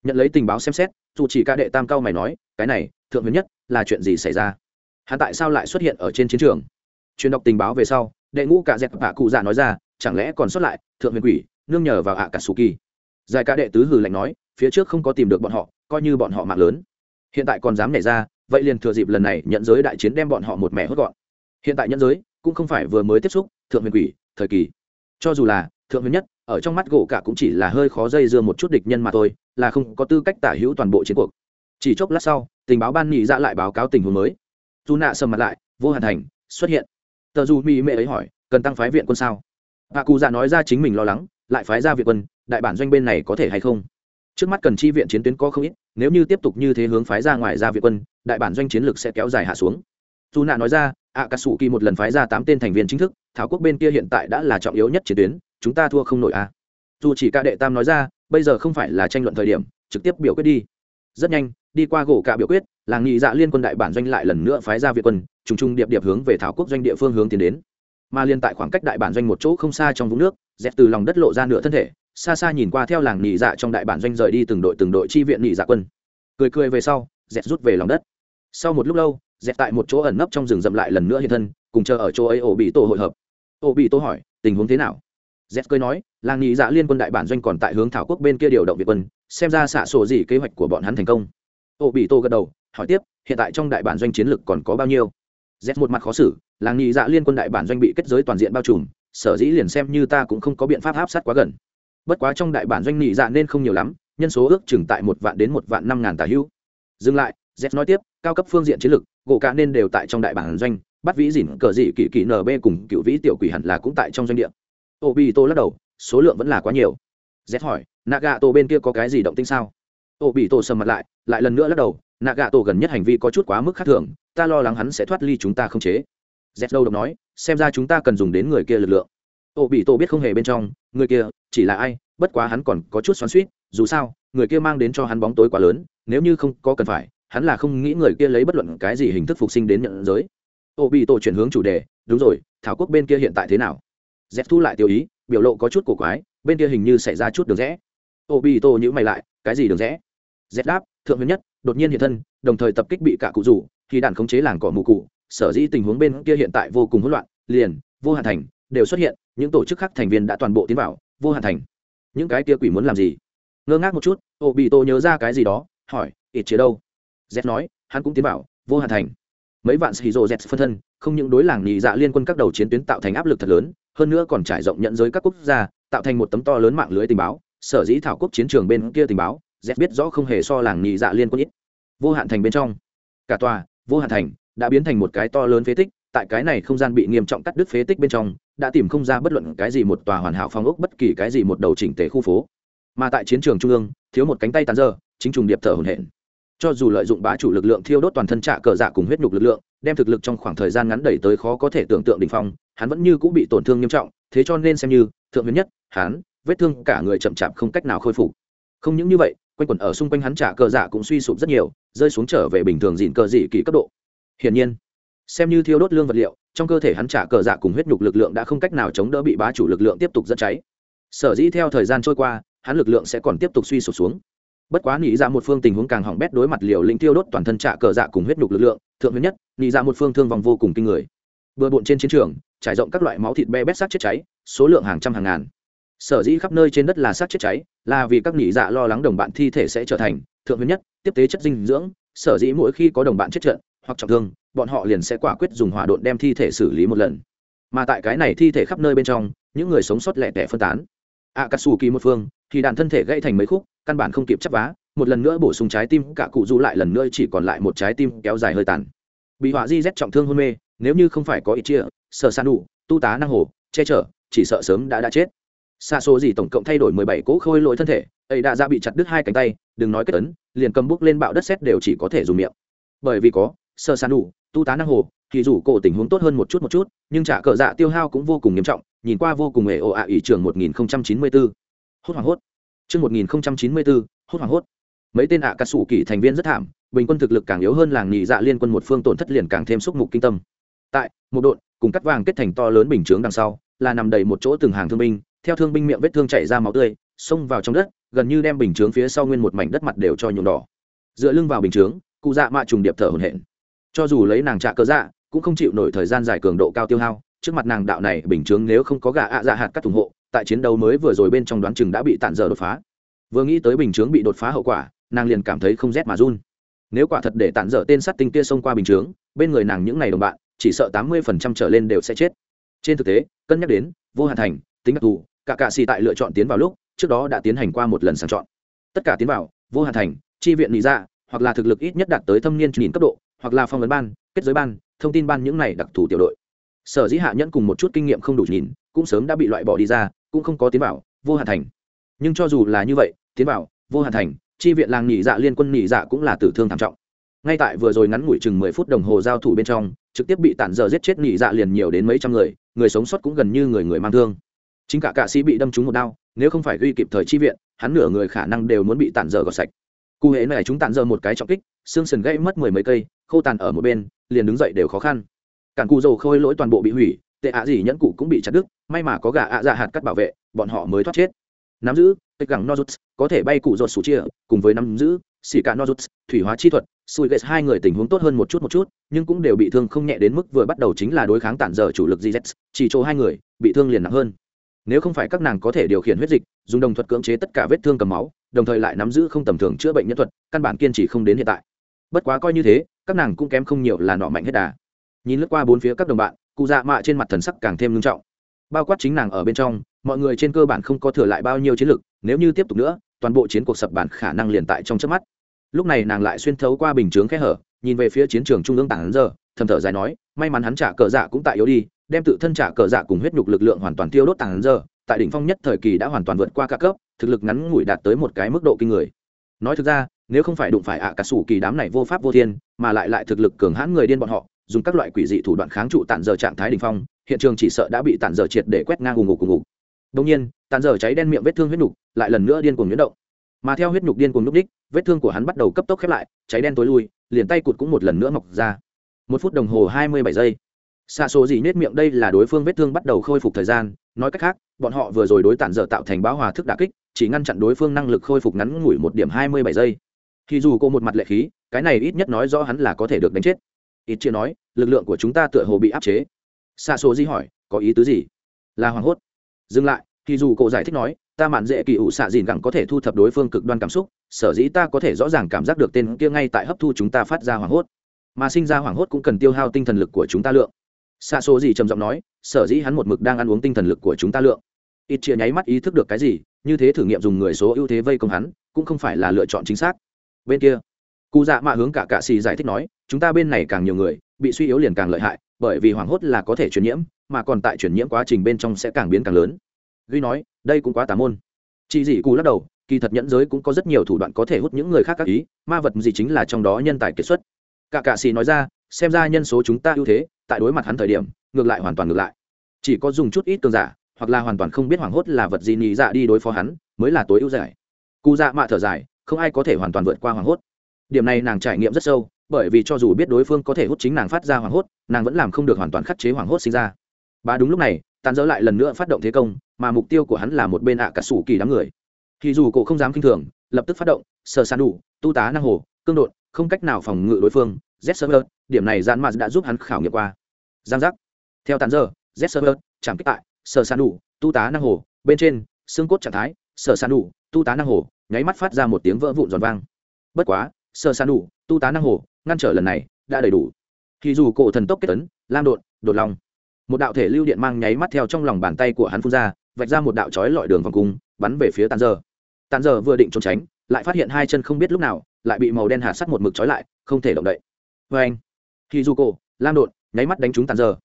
Nhận lấy tình báo xem xét, dù chỉ ca đệ tam cao mày nói, cái này, thượng huyền nhất, là chuyện gì xảy ra? Hắn tại sao lại xuất hiện ở trên chiến trường? Truyền đọc tình báo về sau, đệ ngũ cả dẹp hạ cụ dạ nói ra, chẳng lẽ còn xuất lại thượng huyền quỷ, nương nhờ vào ạ cả su kỳ? Giải ca đệ tứ hừ lạnh nói, phía trước không có tìm được bọn họ, coi như bọn họ mạng lớn. Hiện tại còn dám nảy ra, vậy liền thừa dịp lần này nhận giới đại chiến đem bọn họ một mẻ hốt gọn. Hiện tại nhận giới, cũng không phải vừa mới tiếp xúc thượng huyền quỷ thời kỳ. Cho dù là thượng huyền nhất ở trong mắt gỗ cả cũng chỉ là hơi khó dây dưa một chút địch nhân mà thôi, là không có tư cách tả hữu toàn bộ chiến cuộc. Chỉ chốc lát sau, tình báo ban nghị ra dạ lại báo cáo tình huống mới. Dù nạ sầm mặt lại, vô hàn thành, xuất hiện. Tờ dù mỹ mệ ấy hỏi, cần tăng phái viện quân sao? Bà cụ già nói ra chính mình lo lắng, lại phái ra viện quân, đại bản doanh bên này có thể hay không? Trước mắt cần chi viện chiến tuyến có không ít, nếu như tiếp tục như thế hướng phái ra ngoài ra viện quân, đại bản doanh chiến lược sẽ kéo dài hạ xuống. Dù nạ nói ra ạ cà sủ kỳ một lần phái ra tám tên thành viên chính thức, thảo quốc bên kia hiện tại đã là trọng yếu nhất chiến tuyến chúng ta thua không nổi à. dù chỉ ca đệ tam nói ra, bây giờ không phải là tranh luận thời điểm, trực tiếp biểu quyết đi. Rất nhanh, đi qua gỗ cả biểu quyết, làng nghị dạ liên quân đại bản doanh lại lần nữa phái ra việt quân, trùng trùng điệp điệp hướng về thảo quốc doanh địa phương hướng tiến đến. Mà liên tại khoảng cách đại bản doanh một chỗ không xa trong vũng nước, dẹp từ lòng đất lộ ra nửa thân thể, xa xa nhìn qua theo làng nghị dạ trong đại bản doanh rời đi từng đội từng đội chi viện nghị dạ quân. Cười cười về sau, dẹp rút về lòng đất. Sau một lúc lâu, dẹp tại một chỗ ẩn nấp trong rừng rậm lại lần nữa hiện thân, cùng chờ ở chỗ ấy ổ bị tổ hội hợp. Ổ bị tổ hỏi, tình huống thế nào? Z cười nói, làng nghị dạ liên quân đại bản doanh còn tại hướng thảo quốc bên kia điều động việt quân, xem ra xạ sổ gì kế hoạch của bọn hắn thành công. Ô bị tô gật đầu, hỏi tiếp, hiện tại trong đại bản doanh chiến lực còn có bao nhiêu? Z một mặt khó xử, làng nghị dạ liên quân đại bản doanh bị kết giới toàn diện bao trùm, sở dĩ liền xem như ta cũng không có biện pháp áp sát quá gần. Bất quá trong đại bản doanh nghị dạ nên không nhiều lắm, nhân số ước chừng tại một vạn đến một vạn năm ngàn tà hữu. Dừng lại, z nói tiếp, cao cấp phương diện chiến lược, gỗ cả nên đều tại trong đại bản doanh, bắt vĩ dỉn cờ dị kỷ kỷ nb cùng cựu vĩ tiểu quỷ hẳn là cũng tại trong doanh địa ô bi tô lắc đầu, số lượng vẫn là quá nhiều. Z hỏi naga tô bên kia có cái gì động tinh sao? Ô bị tô sầm mặt lại lại lần nữa lắc đầu naga tô gần nhất hành vi có chút quá mức khác thường, ta lo lắng hắn sẽ thoát ly chúng ta không chế. Z đâu độc nói, xem ra chúng ta cần dùng đến người kia lực lượng. Ô bị tô biết không hề bên trong, người kia chỉ là ai, bất quá hắn còn có chút xoắn suýt dù sao, người kia mang đến cho hắn bóng tối quá lớn, nếu như không có cần phải, hắn là không nghĩ người kia lấy bất luận cái gì hình thức phục sinh đến nhận giới. Ô bị chuyển hướng chủ đề, đúng rồi, thảo quốc bên kia hiện tại thế nào? Dẹp thu lại tiêu ý, biểu lộ có chút cổ quái, bên kia hình như xảy ra chút đường rẽ. Ô bi tô nhữ mày lại, cái gì đường rẽ? Dẹp đáp, thượng huyền nhất, đột nhiên hiện thân, đồng thời tập kích bị cả cụ rủ, khi đạn khống chế làng cỏ mù cụ, sở dĩ tình huống bên kia hiện tại vô cùng hỗn loạn, liền, vô hạn thành, đều xuất hiện, những tổ chức khác thành viên đã toàn bộ tiến vào, vô hạn thành. Những cái kia quỷ muốn làm gì? Ngơ ngác một chút ô bị tô nhớ ra cái gì đó, hỏi, ít chế đâu? Z nói, hắn cũng tiến vào, vô hạn thành. Mấy vạn sĩ rô z phân thân, không những đối làng nhị dạ liên quân các đầu chiến tuyến tạo thành áp lực thật lớn hơn nữa còn trải rộng nhận giới các quốc gia, tạo thành một tấm to lớn mạng lưới tình báo, sở dĩ thảo quốc chiến trường bên kia tình báo, z biết rõ không hề so làng nhị dạ liên quân ít. Vô hạn thành bên trong. Cả tòa, vô hạn thành, đã biến thành một cái to lớn phế tích, tại cái này không gian bị nghiêm trọng cắt đứt phế tích bên trong, đã tìm không ra bất luận cái gì một tòa hoàn hảo phong ốc, bất kỳ cái gì một đầu chỉnh tề khu phố. Mà tại chiến trường trung ương, thiếu một cánh tay tàn dơ, chính trùng điệp thở hồn hển. Cho dù lợi dụng bá chủ lực lượng thiêu đốt toàn thân trạ cờ dạ cùng huyết nhục lực lượng đem thực lực trong khoảng thời gian ngắn đẩy tới khó có thể tưởng tượng đỉnh phong, hắn vẫn như cũng bị tổn thương nghiêm trọng, thế cho nên xem như, thượng nguyên nhất, hắn, vết thương cả người chậm chạp không cách nào khôi phục. Không những như vậy, quanh quẩn ở xung quanh hắn trả cờ dạ cũng suy sụp rất nhiều, rơi xuống trở về bình thường dịn cờ dị kỳ cấp độ. Hiển nhiên, xem như thiêu đốt lương vật liệu, trong cơ thể hắn trả cờ dạ cùng huyết nhục lực lượng đã không cách nào chống đỡ bị bá chủ lực lượng tiếp tục dẫn cháy. Sở dĩ theo thời gian trôi qua, hắn lực lượng sẽ còn tiếp tục suy sụp xuống. Bất quá nghĩ ra một phương tình huống càng hỏng bét đối mặt liều lĩnh tiêu đốt toàn thân trạ cờ dạ cùng huyết nhục lực lượng thượng nguyên nhất nghĩ ra dạ một phương thương vòng vô cùng kinh người. Bừa bộn trên chiến trường, trải rộng các loại máu thịt be bét sát chết cháy, số lượng hàng trăm hàng ngàn. Sở dĩ khắp nơi trên đất là sát chết cháy, là vì các nhị dạ lo lắng đồng bạn thi thể sẽ trở thành thượng nguyên nhất, tiếp tế chất dinh dưỡng. Sở dĩ mỗi khi có đồng bạn chết trận hoặc trọng thương, bọn họ liền sẽ quả quyết dùng hỏa độn đem thi thể xử lý một lần. Mà tại cái này thi thể khắp nơi bên trong, những người sống sót lẻ tẻ phân tán. A cà sù kỳ một phương, thì đàn thân thể gây thành mấy khúc, căn bản không kịp chấp vá một lần nữa bổ sung trái tim, cả cụ du lại lần nữa chỉ còn lại một trái tim kéo dài hơi tàn. Bị họa di rét trọng thương hôn mê, nếu như không phải có ít chia sợ san đủ, tu tá năng hồ, che chở, chỉ sợ sớm đã đã chết. Xa số gì tổng cộng thay đổi mười bảy cỗ khôi lỗi thân thể, ấy đã ra bị chặt đứt hai cánh tay, đừng nói kết tấn liền cầm bước lên bạo đất xét đều chỉ có thể dùng miệng. Bởi vì có sơ san đủ, tu tá năng hồ, thì dù cổ tình huống tốt hơn một chút một chút, nhưng trả cờ dạ tiêu hao cũng vô cùng nghiêm trọng, nhìn qua vô cùng ệ ồ ạ ủy trường một nghìn chín mươi bốn hốt hoảng hốt. Chương một nghìn chín mươi bốn hốt hoảng hốt mấy tên ạ cà sủ kỳ thành viên rất thảm, bình quân thực lực càng yếu hơn làng nhị dạ liên quân một phương tổn thất liền càng thêm xúc mục kinh tâm. Tại, một đội, cùng cắt vàng kết thành to lớn bình chướng đằng sau, là nằm đầy một chỗ từng hàng thương binh, theo thương binh miệng vết thương chảy ra máu tươi, xông vào trong đất, gần như đem bình chướng phía sau nguyên một mảnh đất mặt đều cho nhuộm đỏ. Dựa lưng vào bình chướng, cụ dạ mạ trùng điệp thở hổn hển. Cho dù lấy nàng trạ cơ dạ cũng không chịu nổi thời gian dài cường độ cao tiêu hao, trước mặt nàng đạo này bình chướng nếu không có gà ạ dạ hạt cắt ủng hộ, tại chiến đấu mới vừa rồi bên trong đoán chừng đã bị tản dở đột phá. Vừa nghĩ tới bình chướng bị đột phá hậu quả nàng liền cảm thấy không rét mà run. Nếu quả thật để tản dở tên sát tinh kia xông qua bình chướng, bên người nàng những ngày đồng bạn, chỉ sợ tám mươi phần trăm trở lên đều sẽ chết. Trên thực tế, cân nhắc đến, vô hạn thành, tính đặc thù, cả cạ xì tại lựa chọn tiến vào lúc, trước đó đã tiến hành qua một lần sàng chọn. Tất cả tiến vào, vô hạn thành, chi viện lý ra dạ, hoặc là thực lực ít nhất đạt tới thâm niên nhìn cấp độ, hoặc là phong vấn ban, kết giới ban, thông tin ban những này đặc thù tiểu đội. Sở dĩ hạ nhẫn cùng một chút kinh nghiệm không đủ nhìn, cũng sớm đã bị loại bỏ đi ra, cũng không có tiến vào, vô hạn thành. Nhưng cho dù là như vậy, tiến vào, vô hạn thành chi viện làng nhị dạ liên quân nhị dạ cũng là tử thương thảm trọng. Ngay tại vừa rồi ngắn ngủi chừng mười phút đồng hồ giao thủ bên trong, trực tiếp bị tản giờ giết chết nhị dạ liền nhiều đến mấy trăm người người sống sót cũng gần như người người mang thương. Chính cả cạ sĩ bị đâm trúng một đau nếu không phải ghi kịp thời chi viện, hắn nửa người khả năng đều muốn bị tản giờ gọt sạch. Cụ hệ này chúng tản giờ một cái trọng kích, xương sườn gãy mất mười mấy cây, khô tàn ở một bên, liền đứng dậy đều khó khăn. Cản cụ dầu khôi lỗi toàn bộ bị hủy, tệ ạ gì nhẫn cụ cũng bị chặt đứt, may mà có gà ạ dạ hạt cắt bảo vệ, bọn họ mới thoát chết. Nắm giữ cách gẳng nozuts, có thể bay cụ rột sủ chia, cùng với nắm giữ xì cả nozuts, thủy hóa chi thuật sùi ghét hai người tình huống tốt hơn một chút một chút, nhưng cũng đều bị thương không nhẹ đến mức vừa bắt đầu chính là đối kháng tản dở chủ lực gz chỉ chỗ hai người bị thương liền nặng hơn. Nếu không phải các nàng có thể điều khiển huyết dịch, dùng đồng thuật cưỡng chế tất cả vết thương cầm máu, đồng thời lại nắm giữ không tầm thường chữa bệnh nhân thuật, căn bản kiên trì không đến hiện tại. Bất quá coi như thế, các nàng cũng kém không nhiều là nọ mạnh hết đà. Nhìn lướt qua bốn phía các đồng bạn, cụ dạ mạ trên mặt thần sắc càng thêm nghiêm trọng. Bao quát chính nàng ở bên trong, mọi người trên cơ bản không có thừa lại bao nhiêu chiến lực nếu như tiếp tục nữa, toàn bộ chiến cuộc sập bản khả năng liền tại trong trước mắt. Lúc này nàng lại xuyên thấu qua bình chướng khe hở, nhìn về phía chiến trường trung ương tảng giờ, thầm thở dài nói, may mắn hắn trả cờ dạ cũng tại yếu đi, đem tự thân trả cờ dạ cùng huyết nhục lực lượng hoàn toàn tiêu đốt tảng giờ, tại đỉnh phong nhất thời kỳ đã hoàn toàn vượt qua các cấp, thực lực ngắn ngủi đạt tới một cái mức độ kinh người. Nói thực ra, nếu không phải đụng phải ạ cả sủ kỳ đám này vô pháp vô thiên, mà lại lại thực lực cường hãn người điên bọn họ, dùng các loại quỷ dị thủ đoạn kháng trụ tản giờ trạng thái đỉnh phong, hiện trường chỉ sợ đã bị tản giờ triệt để quét ngang ù ục ù ục đồng nhiên, tàn dở cháy đen miệng vết thương huyết nhục lại lần nữa điên cuồng nhuyễn động. Mà theo huyết nhục điên cuồng nhúc đích vết thương của hắn bắt đầu cấp tốc khép lại, cháy đen tối lui, liền tay cụt cũng một lần nữa mọc ra. Một phút đồng hồ hai mươi bảy giây. Xa số gì nhếch miệng, đây là đối phương vết thương bắt đầu khôi phục thời gian. Nói cách khác, bọn họ vừa rồi đối tản dở tạo thành báo hòa thức đả kích, chỉ ngăn chặn đối phương năng lực khôi phục ngắn ngủi một điểm hai mươi bảy giây. Thì dù cô một mặt lệ khí, cái này ít nhất nói rõ hắn là có thể được đánh chết. Ít chia nói, lực lượng của chúng ta tựa hồ bị áp chế. Xa số gì hỏi, có ý tứ gì? Là hoàng hốt dừng lại, thì dù cậu giải thích nói, ta mạn dễ kỳ ủ xạ dìn gẳng có thể thu thập đối phương cực đoan cảm xúc, sở dĩ ta có thể rõ ràng cảm giác được tên kia ngay tại hấp thu chúng ta phát ra hoảng hốt. Mà sinh ra hoảng hốt cũng cần tiêu hao tinh thần lực của chúng ta lượng. Xa số gì trầm giọng nói, sở dĩ hắn một mực đang ăn uống tinh thần lực của chúng ta lượng. Ít chia nháy mắt ý thức được cái gì, như thế thử nghiệm dùng người số ưu thế vây công hắn, cũng không phải là lựa chọn chính xác. Bên kia cụ dạ mạ hướng cả cạ xì giải thích nói, chúng ta bên này càng nhiều người, bị suy yếu liền càng lợi hại bởi vì hoảng hốt là có thể truyền nhiễm, mà còn tại truyền nhiễm quá trình bên trong sẽ càng biến càng lớn. Duy nói, đây cũng quá tà môn. Chị dị cù lắc đầu, kỳ thật nhẫn giới cũng có rất nhiều thủ đoạn có thể hút những người khác các ý, ma vật gì chính là trong đó nhân tài kiệt xuất. Cả cạ xì nói ra, xem ra nhân số chúng ta ưu thế, tại đối mặt hắn thời điểm, ngược lại hoàn toàn ngược lại. Chỉ có dùng chút ít tương giả, hoặc là hoàn toàn không biết hoảng hốt là vật gì nhị dạ đi đối phó hắn, mới là tối ưu giải. Cụ dạ mạ thở dài, không ai có thể hoàn toàn vượt qua hoảng hốt. Điểm này nàng trải nghiệm rất sâu bởi vì cho dù biết đối phương có thể hút chính nàng phát ra hoảng hốt, nàng vẫn làm không được hoàn toàn khắc chế hoảng hốt sinh ra. Bà đúng lúc này, tàn dỡ lại lần nữa phát động thế công, mà mục tiêu của hắn là một bên ạ cả sủ kỳ đám người. Thì dù cổ không dám kinh thường, lập tức phát động, sờ san đủ, tu tá năng hồ, cương đột không cách nào phòng ngự đối phương z server điểm này gian mạt đã giúp hắn khảo nghiệm qua. Giang giác. Theo tàn dơ z server chẳng kích tại, sờ san đủ, tu tá năng hồ, bên trên, xương cốt trạng thái, sờ san đủ, tu tá năng hồ, nháy mắt phát ra một tiếng vỡ vụn giòn vang. Bất quá, sờ san đủ, tu tá năng hồ ngăn trở lần này đã đầy đủ. Thì dù cổ thần tốc kết tấn, lam đột đột lòng một đạo thể lưu điện mang nháy mắt theo trong lòng bàn tay của hắn phun ra, vạch ra một đạo chói lọi đường vòng cung, bắn về phía tàn giờ tàn giờ vừa định trốn tránh, lại phát hiện hai chân không biết lúc nào, lại bị màu đen hạ sắt một mực trói lại, không thể động đậy. Vê anh, khi du cổ, lam đột, nháy mắt đánh trúng tàn giờ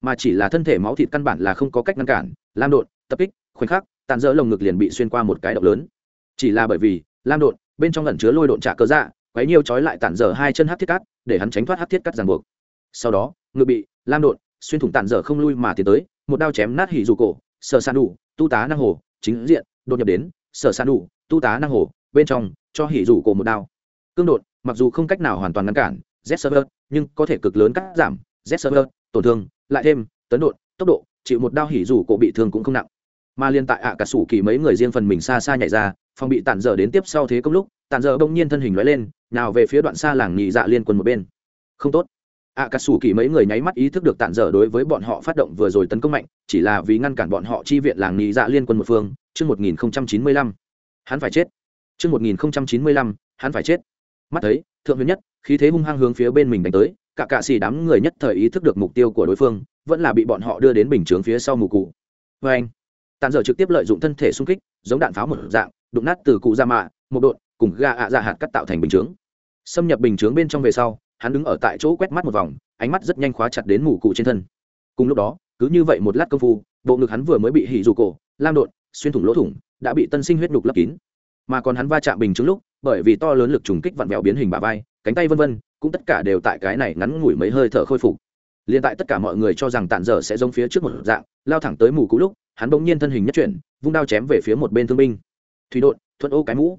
mà chỉ là thân thể máu thịt căn bản là không có cách ngăn cản, lam đột, tập kích, khoảnh khắc, tàn dỡ lồng ngực liền bị xuyên qua một cái động lớn. Chỉ là bởi vì, lam đột, bên trong lẩn chứa lôi độn trả cơ dạ quấy nhiều trói lại tản dở hai chân hắc thiết cắt để hắn tránh thoát hắc thiết cắt ràng buộc. Sau đó ngực bị, lam đột xuyên thủng tản dở không lui mà tiến tới, một đao chém nát hỉ dù cổ, sở san đủ, tu tá năng hồ, chính diện, đột nhập đến, sở san đủ, tu tá năng hồ, bên trong, cho hỉ dù cổ một đao. Cương đột mặc dù không cách nào hoàn toàn ngăn cản, z server, nhưng có thể cực lớn cắt giảm, z server, tổn thương, lại thêm, tấn đột tốc độ, chịu một đao hỉ dù cổ bị thương cũng không nặng. Mà liên tại ạ cả sủ kỳ mấy người riêng phần mình xa xa nhảy ra, phòng bị tản dở đến tiếp sau thế công lúc tàn giờ bỗng nhiên thân hình lóe lên, nào về phía đoạn xa làng nhị dạ liên quân một bên. Không tốt. Ạ cả sủ kỳ mấy người nháy mắt ý thức được tàn dở đối với bọn họ phát động vừa rồi tấn công mạnh, chỉ là vì ngăn cản bọn họ chi viện làng nhị dạ liên quân một phương, chương một nghìn chín mươi lăm. Hắn phải chết. Chương một nghìn chín mươi lăm, hắn phải chết. Mắt thấy, thượng huyền nhất, khí thế hung hăng hướng phía bên mình đánh tới, cả cạ xì đám người nhất thời ý thức được mục tiêu của đối phương, vẫn là bị bọn họ đưa đến bình chướng phía sau mù cụ. Vê anh tàn dở trực tiếp lợi dụng thân thể xung kích, giống đạn pháo một dạng, đụng nát từ cụ ra mạ một đột cùng ga ạ à ra hạt cắt tạo thành bình chướng. Xâm nhập bình chướng bên trong về sau, hắn đứng ở tại chỗ quét mắt một vòng, ánh mắt rất nhanh khóa chặt đến mù cụ trên thân. Cùng lúc đó, cứ như vậy một lát công phu, bộ ngực hắn vừa mới bị hỉ dù cổ, lam đột xuyên thủng lỗ thủng, đã bị tân sinh huyết nhục lấp kín. Mà còn hắn va chạm bình chứng lúc, bởi vì to lớn lực trùng kích vặn vẹo biến hình bà vai, cánh tay vân vân, cũng tất cả đều tại cái này ngắn ngủi mấy hơi thở khôi phục. Liền tại tất cả mọi người cho rằng tàn dở sẽ giống phía trước một dạng, lao thẳng tới mù cũ lúc, hắn bỗng nhiên thân hình nhất chuyển, vung đao chém về phía một bên thương binh. Thủy đột thuận ô cái mũ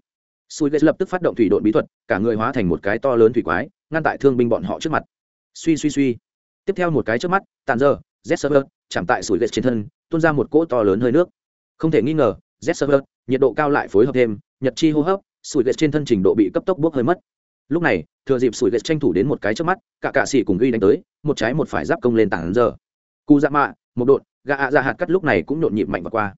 sùi ghét lập tức phát động thủy đột bí thuật, cả người hóa thành một cái to lớn thủy quái, ngăn tại thương binh bọn họ trước mặt. Suy suy suy. Tiếp theo một cái trước mắt, tàn dở z server chạm tại sùi ghét trên thân, tuôn ra một cỗ to lớn hơi nước. Không thể nghi ngờ z server nhiệt độ cao lại phối hợp thêm, nhật chi hô hấp sùi ghét trên thân trình độ bị cấp tốc bốc hơi mất. Lúc này, thừa dịp sủi ghét tranh thủ đến một cái trước mắt, cả cạ xỉ cùng ghi đánh tới, một trái một phải giáp công lên tảng giờ cụ dạ mạ, một đột, gạ ạ ra hạt cắt lúc này cũng nhộn nhịp mạnh và qua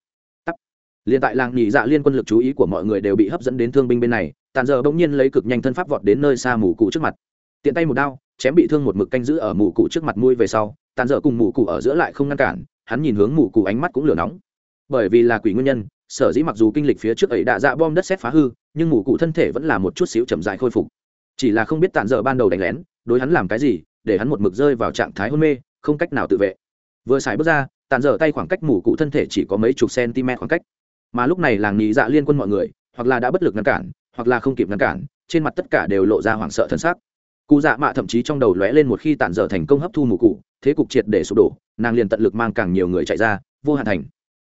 liền tại làng nhị dạ liên quân lực chú ý của mọi người đều bị hấp dẫn đến thương binh bên này tàn giờ bỗng nhiên lấy cực nhanh thân pháp vọt đến nơi xa mù cụ trước mặt. Tiện tay một đao, chém bị thương một mực canh giữ ở mù cụ trước mặt mũi về sau tàn dở cùng mù cụ ở giữa lại không ngăn cản, hắn nhìn hướng mù cụ ánh mắt cũng lửa nóng. Bởi vì là quỷ nguyên nhân, sở dĩ mặc dù kinh lịch phía trước ấy đã dạ bom đất xét phá hư, nhưng mù cụ thân thể vẫn là một chút xíu chậm dại khôi phục. Chỉ là không biết tàn dở ban đầu đánh lén, đối hắn làm cái gì, để hắn một mực rơi vào trạng thái hôn mê, không cách nào tự vệ. Vừa xài bước ra tàn dở tay khoảng cách mù cụ thân thể chỉ có mấy chục cm khoảng cách mà lúc này làng nhị dạ liên quân mọi người, hoặc là đã bất lực ngăn cản, hoặc là không kịp ngăn cản, trên mặt tất cả đều lộ ra hoảng sợ thân xác. Cụ dạ mạ thậm chí trong đầu lóe lên một khi tản dở thành công hấp thu mù cụ, thế cục triệt để sụp đổ, nàng liền tận lực mang càng nhiều người chạy ra, vô hạn thành.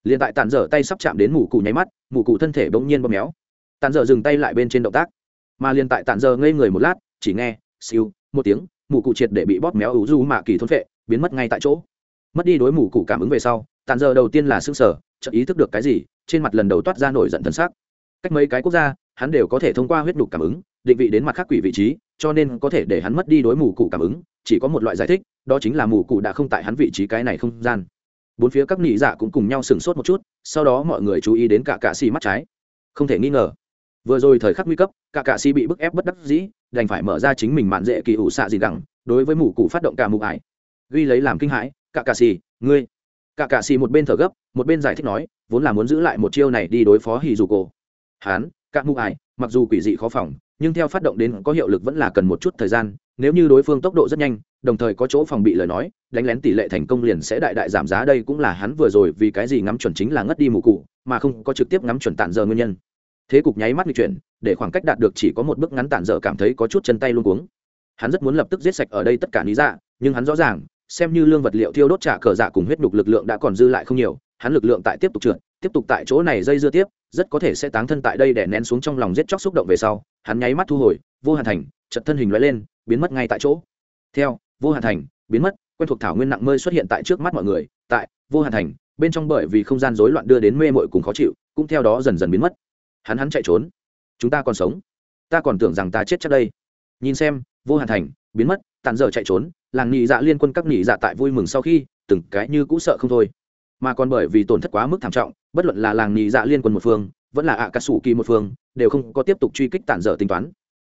Liền tại tản dở tay sắp chạm đến mù cụ nháy mắt, mù cụ thân thể bỗng nhiên bóp méo. Tản dở dừng tay lại bên trên động tác. Mà liền tại tản dở ngây người một lát, chỉ nghe, siêu, một tiếng, mù cụ triệt để bị bóp méo ủ du mạ kỳ thôn phệ, biến mất ngay tại chỗ. Mất đi đối mù cụ cảm ứng về sau, tản dở đầu tiên là xương sở chợt ý thức được cái gì trên mặt lần đầu toát ra nổi giận thân xác cách mấy cái quốc gia, hắn đều có thể thông qua huyết đục cảm ứng, định vị đến mặt khác quỷ vị trí, cho nên có thể để hắn mất đi đối mù cụ cảm ứng, chỉ có một loại giải thích, đó chính là mù cụ đã không tại hắn vị trí cái này không gian. Bốn phía các nghị giả dạ cũng cùng nhau sửng sốt một chút, sau đó mọi người chú ý đến cả cạ xì mắt trái. Không thể nghi ngờ, vừa rồi thời khắc nguy cấp, cả cạ xì bị bức ép bất đắc dĩ, đành phải mở ra chính mình mạn dễ kỳ ủ xạ gì đẳng đối với mù cụ phát động cả mù ải. Ghi lấy làm kinh hãi cả cạ xì, ngươi cả cạ xì một bên thở gấp, một bên giải thích nói, vốn là muốn giữ lại một chiêu này đi đối phó hì dù cổ. Hán, cả mụ ải mặc dù quỷ dị khó phòng, nhưng theo phát động đến có hiệu lực vẫn là cần một chút thời gian, nếu như đối phương tốc độ rất nhanh, đồng thời có chỗ phòng bị lời nói, đánh lén tỷ lệ thành công liền sẽ đại đại giảm giá, đây cũng là hắn vừa rồi vì cái gì ngắm chuẩn chính là ngất đi mù cụ, mà không có trực tiếp ngắm chuẩn tản giờ nguyên nhân. Thế cục nháy mắt di chuyển, để khoảng cách đạt được chỉ có một bước ngắn tản dở cảm thấy có chút chân tay luôn cuống. Hắn rất muốn lập tức giết sạch ở đây tất cả lý dạ nhưng hắn rõ ràng xem như lương vật liệu thiêu đốt trả cờ dạ cùng huyết đục lực lượng đã còn dư lại không nhiều, hắn lực lượng tại tiếp tục trượt, tiếp tục tại chỗ này dây dưa tiếp, rất có thể sẽ táng thân tại đây để nén xuống trong lòng giết chóc xúc động về sau, hắn nháy mắt thu hồi, vô hà thành chật thân hình lóe lên, biến mất ngay tại chỗ. Theo, vô hà thành, biến mất, quen thuộc thảo nguyên nặng mơi xuất hiện tại trước mắt mọi người, tại, vô hà thành, bên trong bởi vì không gian rối loạn đưa đến mê mội cùng khó chịu, cũng theo đó dần dần biến mất. Hắn hắn chạy trốn. Chúng ta còn sống. Ta còn tưởng rằng ta chết chắc đây. Nhìn xem, vô hà thành biến mất, tàn dở chạy trốn, làng nhị dạ liên quân các nhị dạ tại vui mừng sau khi, từng cái như cũ sợ không thôi. Mà còn bởi vì tổn thất quá mức thảm trọng, bất luận là làng nhị dạ liên quân một phương, vẫn là ạ cà sủ kỳ một phương, đều không có tiếp tục truy kích tàn dở tính toán.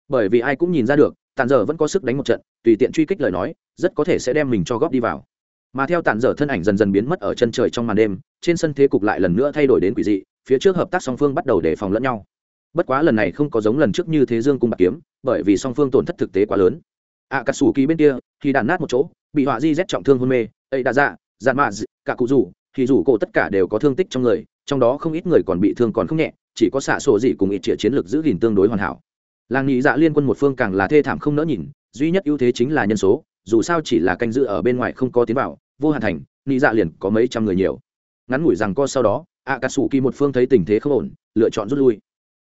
Bởi vì ai cũng nhìn ra được, tàn dở vẫn có sức đánh một trận, tùy tiện truy kích lời nói, rất có thể sẽ đem mình cho góp đi vào. Mà theo tàn dở thân ảnh dần dần biến mất ở chân trời trong màn đêm, trên sân thế cục lại lần nữa thay đổi đến quỷ dị, phía trước hợp tác song phương bắt đầu đề phòng lẫn nhau. Bất quá lần này không có giống lần trước như thế dương cung bạc kiếm, bởi vì song phương tổn thất thực tế quá lớn ạ cà sủ kỳ bên kia, thì đàn nát một chỗ, bị họa di rét trọng thương hôn mê, ấy đã dạ dạn mạ cả cụ rủ, thì rủ cổ tất cả đều có thương tích trong người, trong đó không ít người còn bị thương còn không nhẹ, chỉ có xạ sổ gì cùng ít trịa chiến lược giữ gìn tương đối hoàn hảo. Làng nhị dạ liên quân một phương càng là thê thảm không nỡ nhìn, duy nhất ưu thế chính là nhân số, dù sao chỉ là canh giữ ở bên ngoài không có tiến vào, vô hạn thành, nhị dạ liền có mấy trăm người nhiều. Ngắn ngủi rằng co sau đó ạ cà sủ kỳ một phương thấy tình thế không ổn, lựa chọn rút lui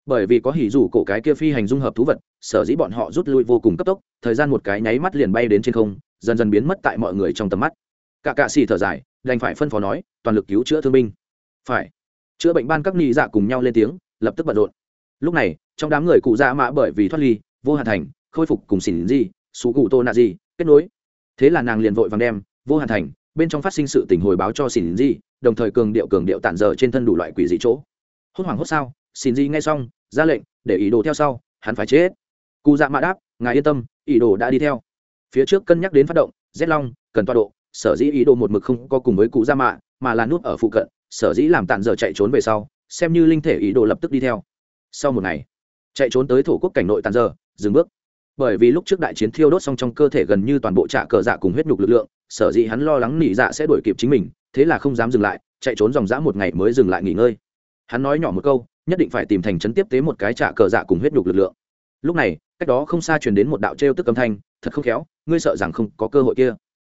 bởi vì có hỉ rủ cổ cái kia phi hành dung hợp thú vật, sở dĩ bọn họ rút lui vô cùng cấp tốc, thời gian một cái nháy mắt liền bay đến trên không, dần dần biến mất tại mọi người trong tầm mắt. Cả cạ xì thở dài, đành phải phân phó nói, toàn lực cứu chữa thương binh. Phải. Chữa bệnh ban các nhị dạ cùng nhau lên tiếng, lập tức bận rộn. Lúc này, trong đám người cụ dạ mã bởi vì thoát ly, vô hạn thành, khôi phục cùng xỉn di xú cụ tô nạ di kết nối. Thế là nàng liền vội vàng đem, vô hạn thành, bên trong phát sinh sự tình hồi báo cho xỉn di đồng thời cường điệu cường điệu tản dở trên thân đủ loại quỷ dị chỗ. Hốt hoảng hốt sao, xỉn di nghe xong ra lệnh, để ý đồ theo sau, hắn phải chết. Cụ dạ mã đáp, ngài yên tâm, ý đồ đã đi theo. Phía trước cân nhắc đến phát động rét long, cần toa độ, sở dĩ ý đồ một mực không có cùng với cụ gia mạ mà là nút ở phụ cận, sở dĩ làm tàn giờ chạy trốn về sau, xem như linh thể ý đồ lập tức đi theo. Sau một ngày, chạy trốn tới thổ quốc cảnh nội tàn giờ, dừng bước. Bởi vì lúc trước đại chiến thiêu đốt xong trong cơ thể gần như toàn bộ trạ cờ dạ cùng huyết nhục lực lượng, sở dĩ hắn lo lắng nỉ dạ sẽ đuổi kịp chính mình, thế là không dám dừng lại, chạy trốn dòng dã một ngày mới dừng lại nghỉ ngơi. Hắn nói nhỏ một câu nhất định phải tìm thành trấn tiếp tế một cái trạ cờ dạ cùng huyết nhục lực lượng lúc này cách đó không xa truyền đến một đạo trêu tức âm thanh thật không khéo ngươi sợ rằng không có cơ hội kia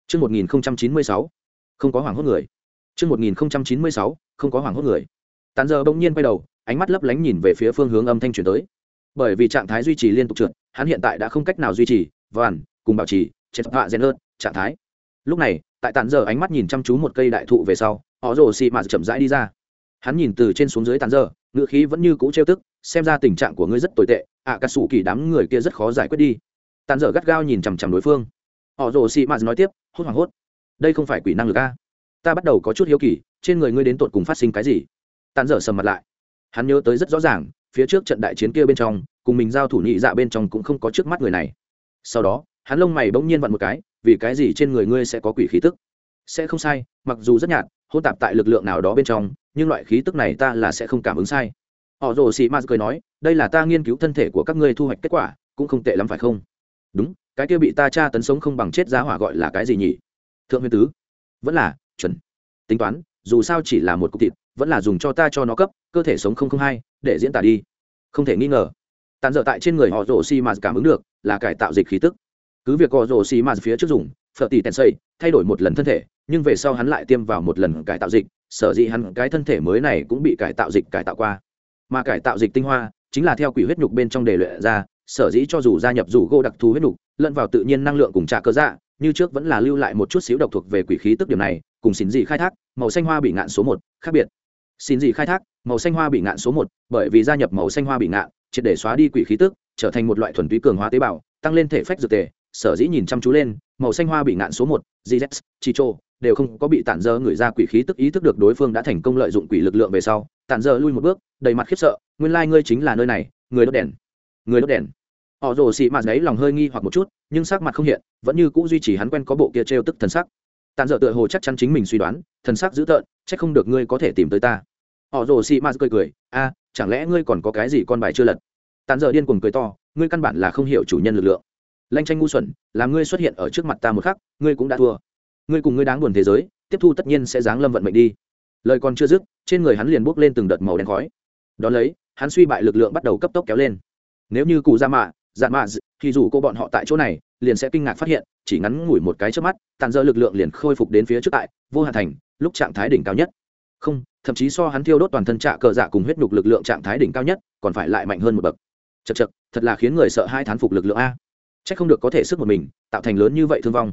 Trước 1096, không có hoảng hốt người. Trước 1096, không có hoảng hốt người. Tán giờ bỗng nhiên quay đầu, ánh mắt lấp lánh nhìn về phía phương hướng âm thanh truyền tới. Bởi vì trạng thái duy trì liên tục trượt, hắn hiện tại đã không cách nào duy trì, vàn, cùng bảo trì, chết họa gen hơn, trạng thái. Lúc này, tại tán giờ ánh mắt nhìn chăm chú một cây đại thụ về sau, họ rồ xì mà chậm rãi đi ra. Hắn nhìn từ trên xuống dưới tàn dơ ngựa khí vẫn như cũ trêu tức, xem ra tình trạng của ngươi rất tồi tệ, ạ à, cà sủ kỳ đám người kia rất khó giải quyết đi. Tàn Dở gắt gao nhìn chằm chằm đối phương. Họ rồ xì mà nói tiếp, hốt hoảng hốt. Đây không phải quỷ năng lực a ta bắt đầu có chút hiếu kỳ trên người ngươi đến tột cùng phát sinh cái gì tàn dở sầm mặt lại hắn nhớ tới rất rõ ràng phía trước trận đại chiến kia bên trong cùng mình giao thủ nhị dạ bên trong cũng không có trước mắt người này sau đó hắn lông mày bỗng nhiên vặn một cái vì cái gì trên người ngươi sẽ có quỷ khí tức sẽ không sai mặc dù rất nhạt hôn tạp tại lực lượng nào đó bên trong nhưng loại khí tức này ta là sẽ không cảm ứng sai. Họ rồ sĩ m cười nói, đây là ta nghiên cứu thân thể của các ngươi thu hoạch kết quả, cũng không tệ lắm phải không? Đúng, cái kia bị ta tra tấn sống không bằng chết giá hỏa gọi là cái gì nhỉ? Thượng huyền tứ. Vẫn là, chuẩn. Tính toán, dù sao chỉ là một cục thịt, vẫn là dùng cho ta cho nó cấp, cơ thể sống không không hai, để diễn tả đi. Không thể nghi ngờ. Tàn dở tại trên người họ rồ xi mà cảm ứng được, là cải tạo dịch khí tức. Cứ việc họ rồ xi mà phía trước dùng, phở tỷ tèn xây, thay đổi một lần thân thể, nhưng về sau hắn lại tiêm vào một lần cải tạo dịch sở dĩ hắn cái thân thể mới này cũng bị cải tạo dịch cải tạo qua. Mà cải tạo dịch tinh hoa chính là theo quỷ huyết nhục bên trong đề luyện ra, sở dĩ cho dù gia nhập dù gô đặc thù huyết nhục, lẫn vào tự nhiên năng lượng cùng trà cơ dạ như trước vẫn là lưu lại một chút xíu độc thuộc về quỷ khí tức điểm này, cùng xin dị khai thác, màu xanh hoa bị ngạn số một, khác biệt. Xin dị khai thác, màu xanh hoa bị ngạn số một, bởi vì gia nhập màu xanh hoa bị ngạn, triệt để xóa đi quỷ khí tức, trở thành một loại thuần túy cường hóa tế bào, tăng lên thể phách dược tề, sở dĩ nhìn chăm chú lên, màu xanh hoa bị ngạn số một gz chicho đều không có bị tản dơ người ra quỷ khí tức ý thức được đối phương đã thành công lợi dụng quỷ lực lượng về sau, tản dơ lui một bước, đầy mặt khiếp sợ, nguyên lai ngươi chính là nơi này, người đốt đèn, người đốt đèn. Họ rồ xị mạt đấy lòng hơi nghi hoặc một chút, nhưng sắc mặt không hiện, vẫn như cũ duy trì hắn quen có bộ kia trêu tức thần sắc. Tàn dở tựa hồ chắc chắn chính mình suy đoán, thần sắc dữ tợn, chắc không được ngươi có thể tìm tới ta. Họ rồ xị mạt cười cười, a, chẳng lẽ ngươi còn có cái gì con bài chưa lật? Tàn dở điên cuồng cười to, ngươi căn bản là không hiểu chủ nhân lực lượng. Lanh tranh ngu xuẩn, làm ngươi xuất hiện ở trước mặt ta một khắc, ngươi cũng đã thua ngươi cùng ngươi đáng buồn thế giới, tiếp thu tất nhiên sẽ giáng lâm vận mệnh đi. Lời còn chưa dứt, trên người hắn liền bốc lên từng đợt màu đen khói. Đón lấy, hắn suy bại lực lượng bắt đầu cấp tốc kéo lên. Nếu như cụ ra mạ dạn mạ thì dù cô bọn họ tại chỗ này, liền sẽ kinh ngạc phát hiện, chỉ ngắn ngủi một cái trước mắt, tàn dơ lực lượng liền khôi phục đến phía trước tại, vô hạ thành, lúc trạng thái đỉnh cao nhất. Không, thậm chí so hắn thiêu đốt toàn thân trạ cờ dạ cùng huyết nhục lực lượng trạng thái đỉnh cao nhất, còn phải lại mạnh hơn một bậc. Chật chật thật là khiến người sợ hai thán phục lực lượng a. C h ắ c không được có thể sức một mình, tạo thành lớn như vậy thương vong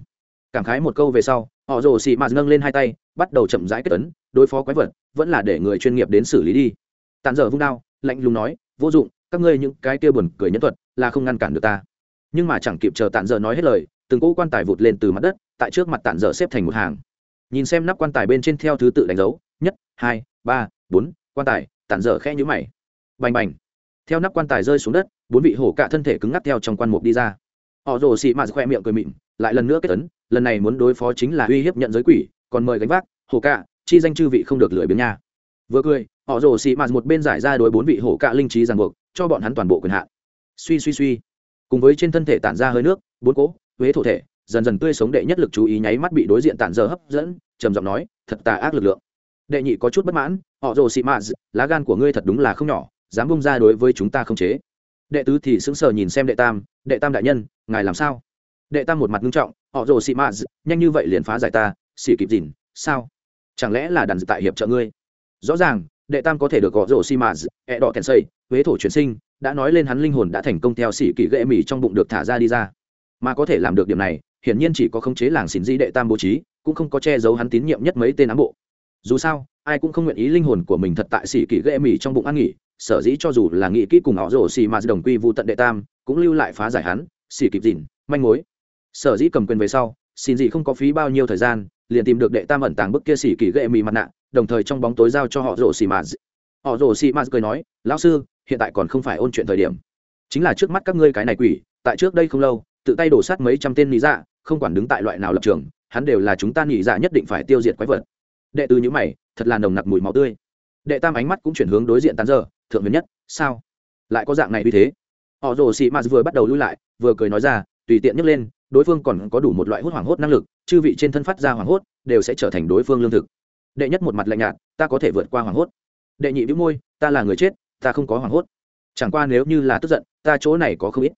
cảm khái một câu về sau, họ rồ xì mạt nâng lên hai tay, bắt đầu chậm rãi kết tấn, đối phó quái vật, vẫn là để người chuyên nghiệp đến xử lý đi. Tàn dở vung đao, lạnh lùng nói, vô dụng, các ngươi những cái kia buồn cười nhân thuật là không ngăn cản được ta. Nhưng mà chẳng kịp chờ tản dở nói hết lời, từng cỗ quan tài vụt lên từ mặt đất, tại trước mặt tản dở xếp thành một hàng. Nhìn xem nắp quan tài bên trên theo thứ tự đánh dấu, nhất, hai, ba, bốn, quan tài, tản dở khẽ nhũ mày. Bành bành. Theo nắp quan tài rơi xuống đất, bốn vị hổ cả thân thể cứng ngắc theo trong quan mục đi ra. Họ rồ xị mạt khoe miệng cười mịn lại lần nữa kết tấn lần này muốn đối phó chính là uy hiếp nhận giới quỷ, còn mời gánh vác, hổ cạ, chi danh chư vị không được lười biếng nha. Vừa cười, họ rồ xị mạt một bên giải ra đối bốn vị hổ cạ linh trí ràng buộc, cho bọn hắn toàn bộ quyền hạn. Suy suy suy. Cùng với trên thân thể tản ra hơi nước, bốn cỗ, huế thổ thể, dần dần tươi sống đệ nhất lực chú ý nháy mắt bị đối diện tản dơ hấp dẫn, trầm giọng nói, thật tà ác lực lượng. Đệ nhị có chút bất mãn, họ rồ xị mạt, lá gan của ngươi thật đúng là không nhỏ, dám bung ra đối với chúng ta không chế. Đệ tứ thì sững sờ nhìn xem đệ tam đệ tam đại nhân, ngài làm sao? Đệ tam một mặt nghiêm trọng, họ rồ xị mạt nhanh như vậy liền phá giải ta, xỉ kịp dìn, sao? Chẳng lẽ là đàn tại hiệp trợ ngươi? Rõ ràng, đệ tam có thể được gõ rổ xi mã ẹ đỏ kèn xây huế thổ chuyển sinh, đã nói lên hắn linh hồn đã thành công theo sĩ kỳ ghệ mì trong bụng được thả ra đi ra. Mà có thể làm được điểm này, hiển nhiên chỉ có khống chế làng xỉn di đệ tam bố trí, cũng không có che giấu hắn tín nhiệm nhất mấy tên ám bộ. Dù sao, ai cũng không nguyện ý linh hồn của mình thật tại sĩ kỳ ghệ mì trong bụng ăn nghỉ, sở dĩ cho dù là nghị kỹ cùng họ rổ xì mà đồng quy vụ tận đệ tam, cũng lưu lại phá giải hắn xì kịp dìn, manh mối sở dĩ cầm quyền về sau, xin gì không có phí bao nhiêu thời gian, liền tìm được đệ tam ẩn tàng bức kia xỉ kỳ ghệ mì mặt nạ, đồng thời trong bóng tối giao cho họ rổ xì mà họ rổ xì mạt cười nói, lão sư, hiện tại còn không phải ôn chuyện thời điểm. Chính là trước mắt các ngươi cái này quỷ, tại trước đây không lâu, tự tay đổ sát mấy trăm tên lý dạ không quản đứng tại loại nào lập trường, hắn đều là chúng ta nghĩ dạ nhất định phải tiêu diệt quái vật. Đệ tư những mày, thật là nồng nặc mùi máu tươi. Đệ tam ánh mắt cũng chuyển hướng đối diện tán giờ, thượng huyền nhất, sao? Lại có dạng này như thế? Họ rồ xị m vừa bắt đầu lui lại, vừa cười nói ra, tùy tiện nhấc lên đối phương còn có đủ một loại hút hoảng hốt năng lực, chư vị trên thân phát ra hoảng hốt, đều sẽ trở thành đối phương lương thực. Đệ nhất một mặt lạnh nhạt, ta có thể vượt qua hoảng hốt. Đệ nhị vĩ môi, ta là người chết, ta không có hoảng hốt. Chẳng qua nếu như là tức giận, ta chỗ này có không ít.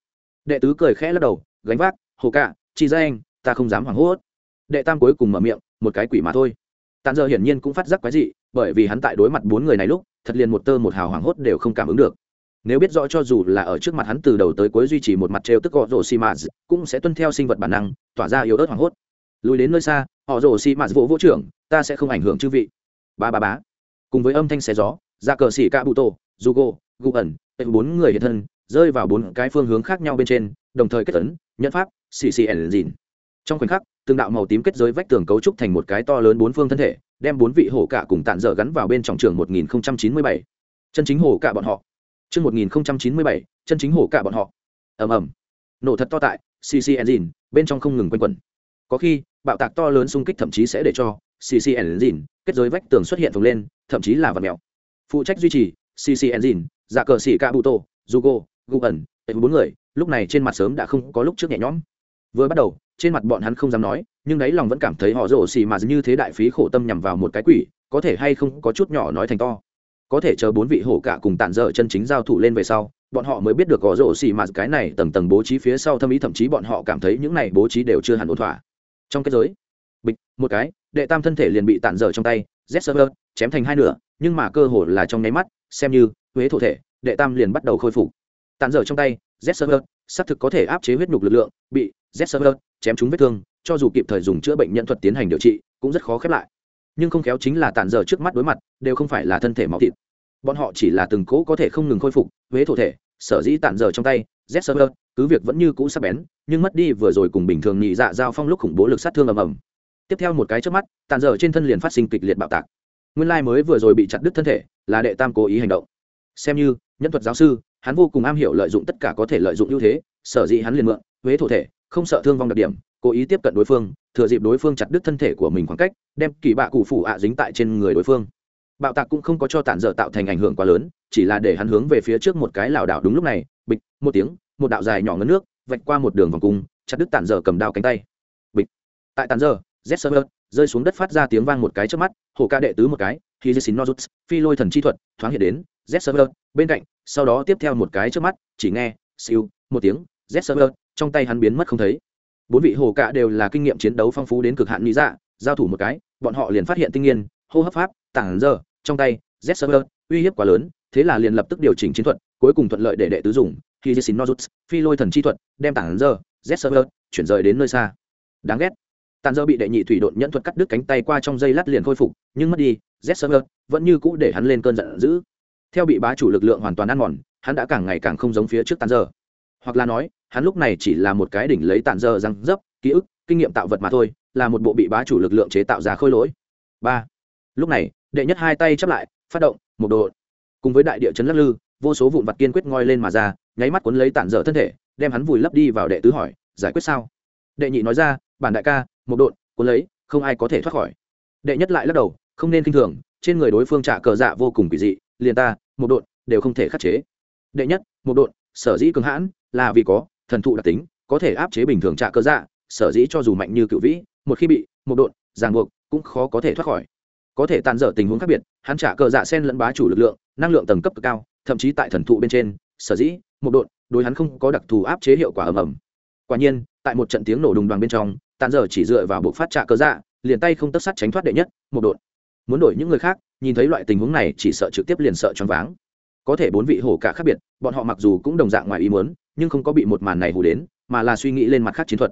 Đệ tứ cười khẽ lắc đầu, gánh vác, hồ cạ, chi ra anh, ta không dám hoảng hốt. Đệ tam cuối cùng mở miệng, một cái quỷ mà thôi. Tàn giờ hiển nhiên cũng phát giác quái dị, bởi vì hắn tại đối mặt bốn người này lúc, thật liền một tơ một hào hoảng hốt đều không cảm ứng được nếu biết rõ cho dù là ở trước mặt hắn từ đầu tới cuối duy trì một mặt trêu tức gọ rổ xi mạt cũng sẽ tuân theo sinh vật bản năng, tỏa ra yếu ớt hoảng hốt. Lùi đến nơi xa họ rổ xi mạt vỗ vỗ trưởng, ta sẽ không ảnh hưởng chư vị. Ba ba bá cùng với âm thanh xé gió ra cờ xỉ ca bụ tổ jugo gu ẩn bốn người hiện thân, rơi vào bốn cái phương hướng khác nhau bên trên, đồng thời kết tấn nhận pháp, xì xì ẩn dìn. Trong khoảnh khắc, từng đạo màu tím kết giới vách tường cấu trúc thành một cái to lớn bốn phương thân thể, đem bốn vị hổ cả cùng tản dở gắn vào bên trong trường 1097. chân chính hổ cả bọn họ. Chương 1097, chân chính hổ cả bọn họ. Ầm ầm. Nổ thật to tại CC engine, bên trong không ngừng quanh quẩn. Có khi, bạo tạc to lớn xung kích thậm chí sẽ để cho CC engine kết giới vách tường xuất hiện phồng lên, thậm chí là vật mèo. Phụ trách duy trì CC engine, giả cờ sĩ Kabuto, Gu ẩn, bốn người, lúc này trên mặt sớm đã không có lúc trước nhẹ nhõm. Vừa bắt đầu, trên mặt bọn hắn không dám nói, nhưng đáy lòng vẫn cảm thấy họ rồ xì mà như thế đại phí khổ tâm nhằm vào một cái quỷ, có thể hay không có chút nhỏ nói thành to có thể chờ bốn vị hổ cả cùng tàn dở chân chính giao thủ lên về sau, bọn họ mới biết được có rổ xì mà cái này tầng tầng bố trí phía sau thâm ý, thậm chí bọn họ cảm thấy những này bố trí đều chưa hẳn ổn thỏa. Trong kết giới, bịch, một cái, đệ tam thân thể liền bị tàn dở trong tay, z server, chém thành hai nửa, nhưng mà cơ hồ là trong nháy mắt, xem như huế thổ thể, đệ tam liền bắt đầu khôi phục. Tàn dở trong tay, z server, xác thực có thể áp chế huyết nhục lực lượng, bị z server chém trúng vết thương, cho dù kịp thời dùng chữa bệnh nhân thuật tiến hành điều trị, cũng rất khó khép lại nhưng không khéo chính là tàn dở trước mắt đối mặt, đều không phải là thân thể máu thịt. Bọn họ chỉ là từng cỗ có thể không ngừng khôi phục, huế thổ thể, sở dĩ tàn dở trong tay z server cứ việc vẫn như cũ sắp bén, nhưng mất đi vừa rồi cùng bình thường nhị dạ giao phong lúc khủng bố lực sát thương ầm ầm. Tiếp theo một cái trước mắt tàn dở trên thân liền phát sinh kịch liệt bạo tạc. Nguyên lai mới vừa rồi bị chặt đứt thân thể, là đệ tam cố ý hành động. Xem như, nhân thuật giáo sư, hắn vô cùng am hiểu lợi dụng tất cả có thể lợi dụng ưu thế, sở dĩ hắn liền mượn huế thổ thể, không sợ thương vong đặc điểm cố ý tiếp cận đối phương, thừa dịp đối phương chặt đứt thân thể của mình khoảng cách, đem kỳ bạ cụ phủ ạ dính tại trên người đối phương. Bạo tạc cũng không có cho tản dở tạo thành ảnh hưởng quá lớn, chỉ là để hắn hướng về phía trước một cái lảo đảo đúng lúc này, bịch, một tiếng, một đạo dài nhỏ ngấn nước, vạch qua một đường vòng cung, chặt đứt tản dở cầm đao cánh tay. Bịch. Tại tản dở z server rơi xuống đất phát ra tiếng vang một cái trước mắt, hổ ca đệ tứ một cái khi dê xin nozuts phi lôi thần chi thuật, thoáng hiện đến z server bên cạnh, sau đó tiếp theo một cái trước mắt, chỉ nghe, siêu, một tiếng z server trong tay hắn biến mất không thấy bốn vị hồ cạ đều là kinh nghiệm chiến đấu phong phú đến cực hạn lý dạ giao thủ một cái, bọn họ liền phát hiện tinh nhiên hô hấp pháp, tảng giờ, trong tay z server uy hiếp quá lớn, thế là liền lập tức điều chỉnh chiến thuật, cuối cùng thuận lợi để đệ tứ dùng khi xin nozuts phi lôi thần chi thuật, đem tảng giờ z server chuyển rời đến nơi xa. Đáng ghét. Tàn dơ bị đệ nhị thủy độn nhẫn thuật cắt đứt cánh tay qua trong dây lát liền khôi phục, nhưng mất đi z server vẫn như cũ để hắn lên cơn giận dữ. Theo bị bá chủ lực lượng hoàn toàn ăn mòn, hắn đã càng ngày càng không giống phía trước tàn dơ hoặc là nói hắn lúc này chỉ là một cái đỉnh lấy tàn dơ răng dấp, ký ức, kinh nghiệm tạo vật mà thôi, là một bộ bị bá chủ lực lượng chế tạo ra khôi lỗi. Ba. Lúc này, đệ nhất hai tay chắp lại, phát động, một độ cùng với đại địa chấn lắc lư, vô số vụn vặt kiên quyết ngoi lên mà ra, nháy mắt cuốn lấy tản dở thân thể, đem hắn vùi lấp đi vào đệ tứ hỏi, giải quyết sao? Đệ nhị nói ra, bản đại ca, một độn, cuốn lấy, không ai có thể thoát khỏi. Đệ nhất lại lắc đầu, không nên k i n h thường, trên người đối phương trả cờ dạ vô cùng kỳ dị, liền ta, một độn, đều không thể khắc chế. Đệ nhất, một độn, sở dĩ cường hãn, là vì có thần thụ đặc tính, có thể áp chế bình thường trạ cơ dạ sở dĩ cho dù mạnh như cựu vĩ, một khi bị một độn, ràng buộc, cũng khó có thể thoát khỏi. Có thể tàn dở tình huống khác biệt, hắn trả cờ dạ sen lẫn bá chủ lực lượng, năng lượng tầng cấp cực cao, thậm chí tại thần thụ bên trên, sở dĩ một độn đối hắn không có đặc thù áp chế hiệu quả ầm ầm. Quả nhiên, tại một trận tiếng nổ đùng đoàn bên trong, tàn dở chỉ dựa vào bộ phát trả cờ dạ liền tay không tất sắt tránh thoát đệ nhất, một độn. Muốn đổi những người khác, nhìn thấy loại tình huống này chỉ sợ trực tiếp liền sợ choáng váng. Có thể bốn vị hổ cả khác biệt, bọn họ mặc dù cũng đồng dạng ngoài ý muốn nhưng không có bị một màn này hù đến, mà là suy nghĩ lên mặt khác chiến thuật.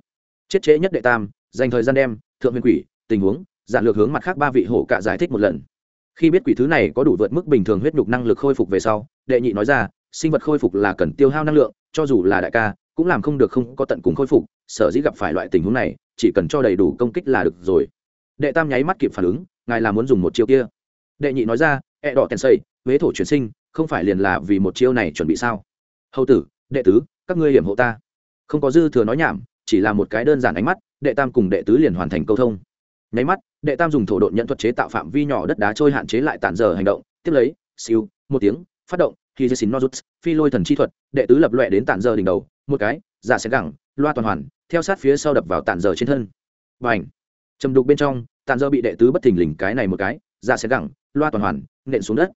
Chết chế nhất đệ tam, dành thời gian đem, thượng huyền quỷ, tình huống, giản lược hướng mặt khác ba vị hổ cạ giải thích một lần. Khi biết quỷ thứ này có đủ vượt mức bình thường huyết nhục năng lực khôi phục về sau, đệ nhị nói ra, sinh vật khôi phục là cần tiêu hao năng lượng, cho dù là đại ca, cũng làm không được không có tận cùng khôi phục, sở dĩ gặp phải loại tình huống này, chỉ cần cho đầy đủ công kích là được rồi. Đệ tam nháy mắt kịp phản ứng, ngài là muốn dùng một chiêu kia. Đệ nhị nói ra e đỏ tèn xây, huế thổ chuyển sinh, không phải liền là vì một chiêu này chuẩn bị sao? Hầu tử đệ tứ, các ngươi hiểm hộ ta. Không có dư thừa nói nhảm, chỉ là một cái đơn giản ánh mắt, đệ tam cùng đệ tứ liền hoàn thành câu thông. Nháy mắt, đệ tam dùng thổ độn nhận thuật chế tạo phạm vi nhỏ đất đá trôi hạn chế lại tản giờ hành động, tiếp lấy, siêu, một tiếng, phát động khi dây xin nozuts phi lôi thần chi thuật, đệ tứ lập loẹ đến tản giờ đỉnh đầu, một cái, giả sẽ gẳng, loa toàn hoàn, theo sát phía sau đập vào tản giờ trên thân. Và ảnh trầm đục bên trong, tản giờ bị đệ tứ bất thình lình cái này một cái, giả sẽ gẳng, loa toàn hoàn, nện xuống đất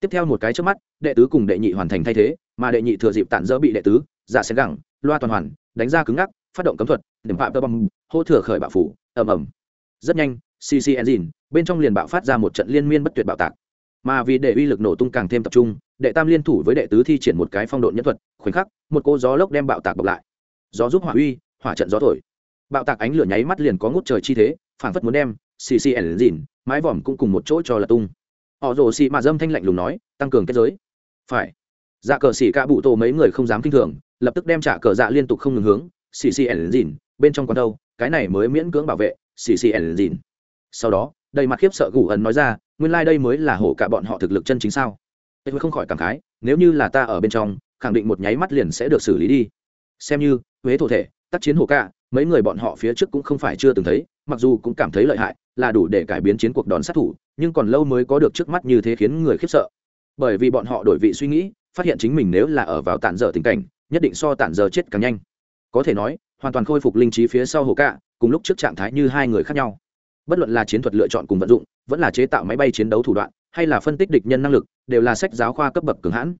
tiếp theo một cái trước mắt, đệ tứ cùng đệ nhị hoàn thành thay thế, mà đệ nhị thừa dịp tản dỡ bị đệ tứ, giả xén gẳng, loa toàn hoàn, đánh ra cứng ngắc, phát động cấm thuật điểm phạm tơ bom hô thừa khởi bạo phủ, ầm ầm. Rất nhanh cc engine, bên trong liền bạo phát ra một trận liên miên bất tuyệt bạo tạc. Mà vì để uy lực nổ tung càng thêm tập trung, đệ tam liên thủ với đệ tứ thi triển một cái phong độn nhân thuật, khoảnh khắc, một cô gió lốc đem bạo tạc bọc lại. Gió giúp hỏa uy, hỏa trận gió thổi. Bạo tạc ánh lửa nháy mắt liền có ngút trời chi thế phản phất muốn đem cc engine, mái vòm cũng cùng một chỗ cho là tung họ rồ xì mà dâm thanh lạnh lùng nói, tăng cường kết giới. Phải. Dạ cờ xỉ cả bụ tổ mấy người không dám kinh thường, lập tức đem trả cờ dạ liên tục không ngừng hướng xì xì ẩn dìn, bên trong con đâu, cái này mới miễn cưỡng bảo vệ xì xì ẩn dìn. Sau đó, đầy mặt khiếp sợ gù ẩn nói ra, nguyên lai、like、đây mới là hổ cả bọn họ thực lực chân chính sao? Tôi không khỏi cảm khái, nếu như là ta ở bên trong, khẳng định một nháy mắt liền sẽ được xử lý đi. Xem như, huế thổ thể, tác chiến hổ cả, mấy người bọn họ phía trước cũng không phải chưa từng thấy, mặc dù cũng cảm thấy lợi hại, là đủ để cải biến chiến cuộc đòn sát thủ nhưng còn lâu mới có được trước mắt như thế khiến người khiếp sợ. Bởi vì bọn họ đổi vị suy nghĩ, phát hiện chính mình nếu là ở vào tản dở tình cảnh, nhất định so tản dở chết càng nhanh. Có thể nói, hoàn toàn khôi phục linh trí phía sau hồ cạ, cùng lúc trước trạng thái như hai người khác nhau. Bất luận là chiến thuật lựa chọn cùng vận dụng, vẫn là chế tạo máy bay chiến đấu thủ đoạn, hay là phân tích địch nhân năng lực, đều là sách giáo khoa cấp bậc cường hãn.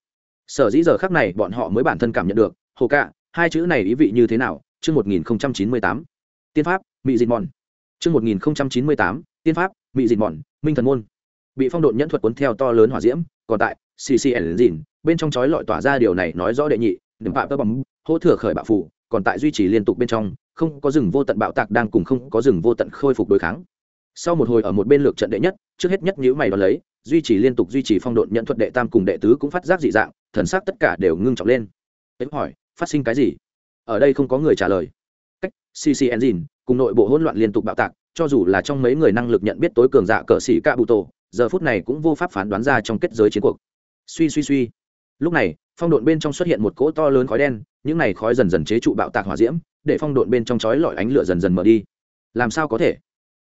Sở dĩ giờ khác này bọn họ mới bản thân cảm nhận được, hồ cạ, hai chữ này ý vị như thế nào? Chương một nghìn chín mươi tám. Tiên pháp mỹ dịt mòn. Chương một nghìn chín mươi tám, tiên pháp mị dịt mòn minh thần môn. Bị phong độn nhẫn thuật cuốn theo to lớn hỏa diễm, còn tại ccn dìn bên trong chói lọi tỏa ra điều này nói rõ đệ nhị đừng bạo tơ bằng hỗ thừa khởi bạo phủ, còn tại duy trì liên tục bên trong, không có rừng vô tận bạo tạc đang cùng không có rừng vô tận khôi phục đối kháng. Sau một hồi ở một bên lược trận đệ nhất, trước hết nhất nhữ mày đón lấy, duy trì liên tục duy trì phong độn nhận thuật đệ tam cùng đệ tứ cũng phát giác dị dạng, thần sắc tất cả đều ngưng trọng lên. Ấy hỏi, phát sinh cái gì? Ở đây không có người trả lời. Cách cc engine cùng nội bộ hỗn loạn liên tục bạo tạc cho dù là trong mấy người năng lực nhận biết tối cường dạ cờ xỉ cạ bụ tổ giờ phút này cũng vô pháp phán đoán ra trong kết giới chiến cuộc. Suy suy suy. Lúc này, phong độn bên trong xuất hiện một cỗ to lớn khói đen, những này khói dần dần chế trụ bạo tạc hỏa diễm, để phong độn bên trong chói lọi ánh lửa dần dần mở đi. Làm sao có thể?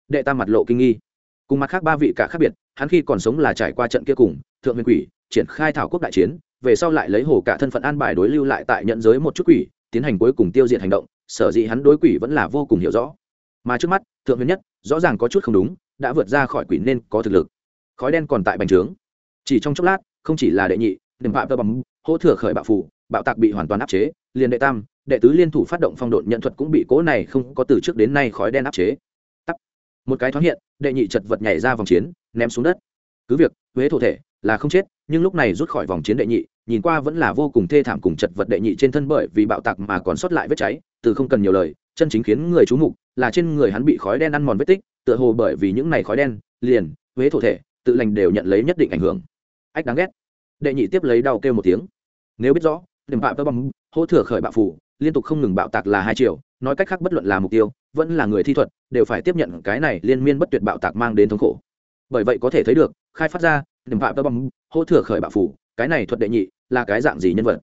Đệ tam mặt lộ kinh nghi. Cùng mặt khác ba vị cả khác biệt, hắn khi còn sống là trải qua trận kia cùng, thượng huyền quỷ, triển khai thảo quốc đại chiến, về sau lại lấy hồ cả thân phận an bài đối lưu lại tại nhận giới một chút quỷ, tiến hành cuối cùng tiêu diệt hành động, sở dĩ hắn đối quỷ vẫn là vô cùng hiểu rõ mà trước mắt, thượng huyền nhất, rõ ràng có chút không đúng, đã vượt ra khỏi quỷ nên có thực lực. Khói đen còn tại bành trướng. Chỉ trong chốc lát, không chỉ là đệ nhị, đừng phạm tơ bằng hỗ thừa khởi bạo phủ bạo tạc bị hoàn toàn áp chế, liền đệ tam, đệ tứ liên thủ phát động phong độn nhận thuật cũng bị cố này không có từ trước đến nay khói đen áp chế. Tắp. một cái thoáng hiện, đệ nhị chật vật nhảy ra vòng chiến, ném xuống đất. Cứ việc, huế thổ thể là không chết, nhưng lúc này rút khỏi vòng chiến đệ nhị, nhìn qua vẫn là vô cùng thê thảm cùng chật vật đệ nhị trên thân bởi vì bạo tạc mà còn sót lại vết cháy, từ không cần nhiều lời, chân chính khiến người chú mục là trên người hắn bị khói đen ăn mòn vết tích, tựa hồ bởi vì những này khói đen, liền, huế thổ thể, tự lành đều nhận lấy nhất định ảnh hưởng. Ách, đáng ghét. Đệ nhị tiếp lấy đau kêu một tiếng. Nếu biết rõ, đừng bạo tơ bằng hỗ thừa khởi bạo phủ, liên tục không ngừng bạo tạc là hai triệu nói cách khác bất luận là mục tiêu, vẫn là người thi thuật, đều phải tiếp nhận cái này liên miên bất tuyệt bạo tạc mang đến thống khổ. Bởi vậy có thể thấy được, khai phát ra, đừng bạo tơ bằng hỗ thừa khởi bạo phủ, cái này thuật đệ nhị, là cái dạng gì nhân vật?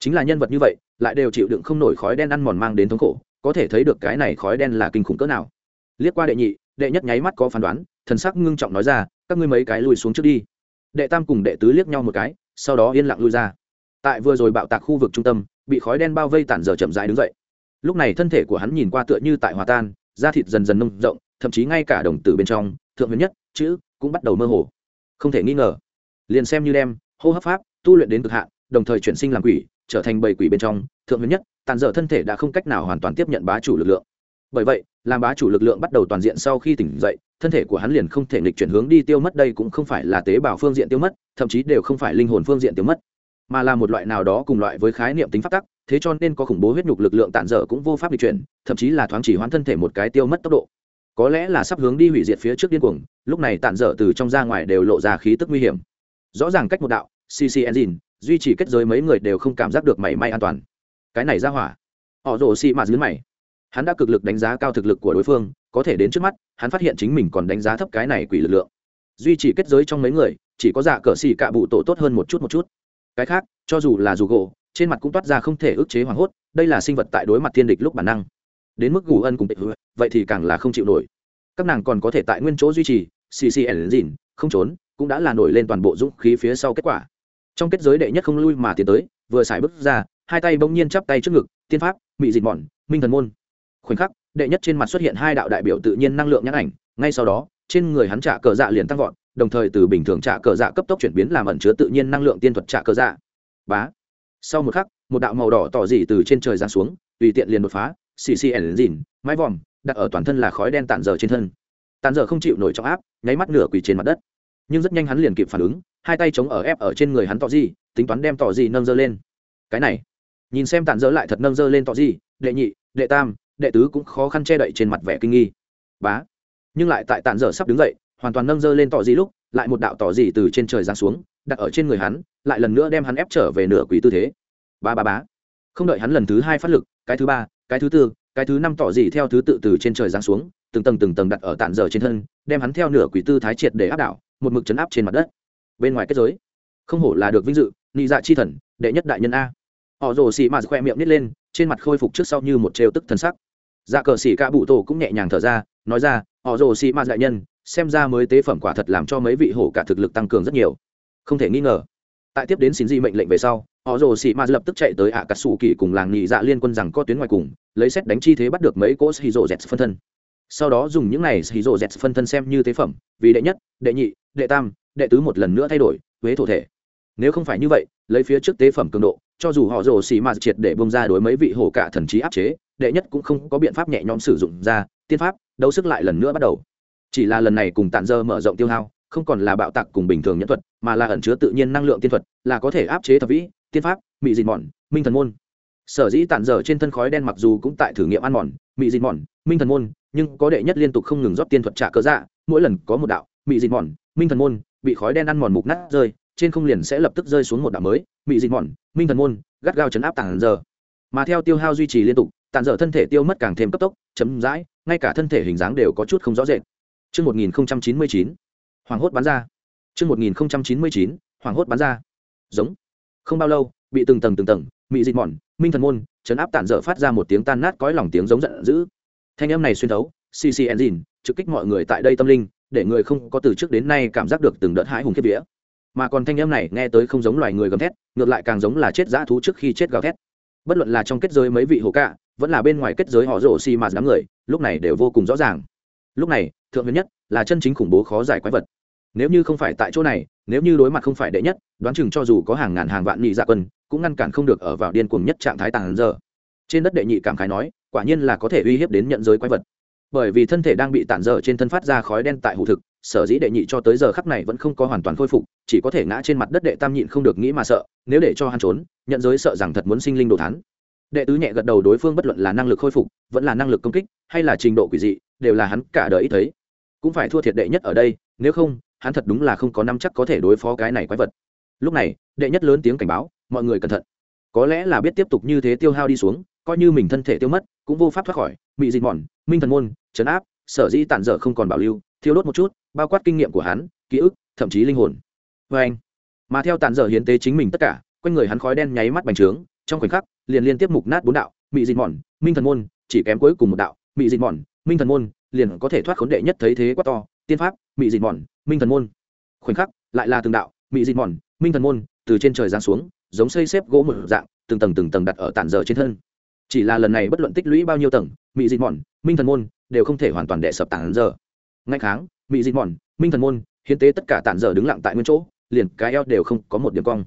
Chính là nhân vật như vậy, lại đều chịu đựng không nổi khói đen ăn mòn mang đến thống khổ có thể thấy được cái này khói đen là kinh khủng cỡ nào. Liếc qua đệ nhị, đệ nhất nháy mắt có phán đoán, thần sắc ngưng trọng nói ra, các ngươi mấy cái lùi xuống trước đi. Đệ tam cùng đệ tứ liếc nhau một cái, sau đó yên lặng lui ra. Tại vừa rồi bạo tạc khu vực trung tâm, bị khói đen bao vây tản dở chậm rãi đứng dậy. Lúc này thân thể của hắn nhìn qua tựa như tại hòa tan, da thịt dần dần nông rộng, thậm chí ngay cả đồng tử bên trong, thượng huyền nhất, chữ, cũng bắt đầu mơ hồ. Không thể nghi ngờ. Liền xem như đem, hô hấp pháp, tu luyện đến cực hạn, đồng thời chuyển sinh làm quỷ, trở thành bầy quỷ bên trong, thượng huyền nhất tàn dở thân thể đã không cách nào hoàn toàn tiếp nhận bá chủ lực lượng. Bởi vậy, làm bá chủ lực lượng bắt đầu toàn diện sau khi tỉnh dậy, thân thể của hắn liền không thể nghịch chuyển hướng đi tiêu mất đây cũng không phải là tế bào phương diện tiêu mất, thậm chí đều không phải linh hồn phương diện tiêu mất, mà là một loại nào đó cùng loại với khái niệm tính phát tắc, thế cho nên có khủng bố huyết nhục lực lượng tản dở cũng vô pháp nghịch chuyển, thậm chí là thoáng chỉ hoãn thân thể một cái tiêu mất tốc độ. Có lẽ là sắp hướng đi hủy diệt phía trước điên cuồng, lúc này tản dở từ trong ra ngoài đều lộ ra khí tức nguy hiểm. Rõ ràng cách một đạo cc engine, duy trì kết giới mấy người đều không cảm giác được mảy may an toàn cái này ra hỏa. Họ rồ xị mạt dưới mày. Hắn đã cực lực đánh giá cao thực lực của đối phương, có thể đến trước mắt, hắn phát hiện chính mình còn đánh giá thấp cái này quỷ lực lượng. Duy trì kết giới trong mấy người, chỉ có dạ cờ xì cạ bụ tổ tốt hơn một chút một chút. Cái khác, cho dù là dù gỗ, trên mặt cũng toát ra không thể ức chế hoảng hốt, đây là sinh vật tại đối mặt thiên địch lúc bản năng. Đến mức gù ân cùng tịch hứa, vậy thì càng là không chịu nổi. Các nàng còn có thể tại nguyên chỗ duy trì, xì xì ẩn dìn, không trốn, cũng đã là nổi lên toàn bộ dũng khí phía sau kết quả. Trong kết giới đệ nhất không lui mà tiến tới, vừa xài bước ra hai tay bỗng nhiên chắp tay trước ngực, tiên pháp, mị dịt mòn minh thần môn. Khoảnh khắc, đệ nhất trên mặt xuất hiện hai đạo đại biểu tự nhiên năng lượng nhãn ảnh, ngay sau đó, trên người hắn trả cờ dạ liền tăng vọt, đồng thời từ bình thường trả cờ dạ cấp tốc chuyển biến làm ẩn chứa tự nhiên năng lượng tiên thuật trả cờ dạ. Bá. Sau một khắc, một đạo màu đỏ tỏ dị từ trên trời giáng xuống, tùy tiện liền đột phá, xì xì ẩn dìn, mái vòm, đặt ở toàn thân là khói đen tàn dở trên thân. Tàn dở không chịu nổi trọng áp, nháy mắt nửa quỳ trên mặt đất. Nhưng rất nhanh hắn liền kịp phản ứng, hai tay chống ở ép ở trên người hắn tỏ dị, tính toán đem tỏ dị nâng dơ lên. Cái này nhìn xem tàn dở lại thật nâng dơ lên tỏ gì, đệ nhị, đệ tam, đệ tứ cũng khó khăn che đậy trên mặt vẻ kinh nghi. Bá. Nhưng lại tại tàn dở sắp đứng dậy, hoàn toàn nâng dơ lên tỏ gì lúc, lại một đạo tỏ gì từ trên trời giáng xuống, đặt ở trên người hắn, lại lần nữa đem hắn ép trở về nửa quỷ tư thế. Ba ba bá. Không đợi hắn lần thứ hai phát lực, cái thứ ba, cái thứ tư, cái thứ năm tỏ gì theo thứ tự từ trên trời giáng xuống, từng tầng từng tầng đặt ở tản dở trên thân, đem hắn theo nửa quỷ tư thái triệt để áp đảo, một mực chấn áp trên mặt đất. Bên ngoài kết giới. Không hổ là được vinh dự, nị dạ chi thần, đệ nhất đại nhân a họ rồ xì mà khoe miệng nít lên, trên mặt khôi phục trước sau như một trêu tức thần sắc. Dạ cờ xì ca bụ tổ cũng nhẹ nhàng thở ra, nói ra, họ rồ xì mà đại nhân, xem ra mới tế phẩm quả thật làm cho mấy vị hổ cả thực lực tăng cường rất nhiều. Không thể nghi ngờ. Tại tiếp đến xin di mệnh lệnh về sau, họ rồ xì ma lập tức chạy tới ạ cà sủ kỳ cùng làng nhị dạ liên quân rằng có tuyến ngoài cùng, lấy xét đánh chi thế bắt được mấy cỗ xì rồ z phân thân. Sau đó dùng những này xì rồ z phân thân xem như tế phẩm, vì đệ nhất, đệ nhị, đệ tam, đệ tứ một lần nữa thay đổi, huế thổ thể. Nếu không phải như vậy, lấy phía trước tế phẩm cường độ cho dù họ rồ xì mà triệt để bông ra đối mấy vị hổ cả thần trí áp chế, đệ nhất cũng không có biện pháp nhẹ nhõm sử dụng ra, tiên pháp, đấu sức lại lần nữa bắt đầu. Chỉ là lần này cùng tàn dơ mở rộng tiêu hao, không còn là bạo tạc cùng bình thường nhân thuật, mà là ẩn chứa tự nhiên năng lượng tiên thuật, là có thể áp chế thập vĩ, tiên pháp, mị dịt mòn minh thần môn. Sở dĩ tản dở trên thân khói đen mặc dù cũng tại thử nghiệm ăn mòn, mị dịt mòn minh thần môn, nhưng có đệ nhất liên tục không ngừng rót tiên thuật trả cơ dạ mỗi lần có một đạo, mị dịt mòn minh thần môn, bị khói đen ăn mòn mục nát rơi trên không liền sẽ lập tức rơi xuống một đạo mới mị dịch mòn minh thần môn gắt gao chấn áp tản dở mà theo tiêu hao duy trì liên tục tản dở thân thể tiêu mất càng thêm cấp tốc chấm dãi ngay cả thân thể hình dáng đều có chút không rõ rệt Trước 1099, Hoàng hốt bắn ra. Trước 1099, Hoàng hốt bắn ra. Giống. Không bao lâu, bị từng tầng từng tầng, mị dịch mòn, minh thần môn, chấn áp tản dở phát ra một tiếng tan nát cõi lòng tiếng giống giận dữ. Thanh âm này xuyên thấu, CC engine, trực kích mọi người tại đây tâm linh, để người không có từ trước đến nay cảm giác được từng đợt hãi hùng khiếp vía. Mà còn thanh âm này nghe tới không giống loài người gầm thét, ngược lại càng giống là chết dã thú trước khi chết gào thét. Bất luận là trong kết giới mấy vị hồ cạ, vẫn là bên ngoài kết giới họ rổ xi mà đám người, lúc này đều vô cùng rõ ràng. Lúc này, thượng huyền nhất là chân chính khủng bố khó giải quái vật nếu như không phải tại chỗ này nếu như đối mặt không phải đệ nhất đoán chừng cho dù có hàng ngàn hàng vạn nhị dạ quân cũng ngăn cản không được ở vào điên cuồng nhất trạng thái tàn giờ trên đất đệ nhị cảm khái nói quả nhiên là có thể uy hiếp đến nhận giới quái vật bởi vì thân thể đang bị tản dở trên thân phát ra khói đen tại hủ thực, sở dĩ đệ nhị cho tới giờ khắc này vẫn không có hoàn toàn khôi phục, chỉ có thể ngã trên mặt đất đệ tam nhịn không được nghĩ mà sợ, nếu để cho hắn trốn, nhận giới sợ rằng thật muốn sinh linh đồ thán. Đệ tứ nhẹ gật đầu đối phương bất luận là năng lực khôi phục, vẫn là năng lực công kích, hay là trình độ quỷ dị, đều là hắn cả đời ít thấy. Cũng phải thua thiệt đệ nhất ở đây, nếu không, hắn thật đúng là không có năm chắc có thể đối phó cái này quái vật. Lúc này, đệ nhất lớn tiếng cảnh báo, mọi người cẩn thận. Có lẽ là biết tiếp tục như thế tiêu hao đi xuống, coi như mình thân thể tiêu mất, cũng vô pháp thoát khỏi bị dịt mòn, minh thần môn chấn áp, sở dĩ tản dở không còn bảo lưu, thiêu đốt một chút, bao quát kinh nghiệm của hắn, ký ức, thậm chí linh hồn. Vê anh, mà theo tản dở hiến tế chính mình tất cả, quanh người hắn khói đen nháy mắt bành trướng, trong khoảnh khắc, liền liên tiếp mục nát bốn đạo bị dịt mòn, minh thần môn, chỉ kém cuối cùng một đạo bị dịt mòn, minh thần môn, liền có thể thoát khốn đệ nhất thấy thế quá to, tiên pháp, mị dịt mòn, minh thần môn. Khoảnh khắc, lại là từng đạo, mị dịt mòn, minh thần môn, từ trên trời giáng xuống, giống xây xếp gỗ một dạng, từng tầng từng tầng đặt ở tản dở trên thân. Chỉ là lần này bất luận tích lũy bao nhiêu tầng mị dịt mòn, minh thần môn đều không thể hoàn toàn đệ sập tản giờ. Ngay kháng mị dịt mòn, minh thần môn, hiến tế tất cả tản giờ đứng lặng tại nguyên chỗ, liền cái eo đều không có một điểm cong.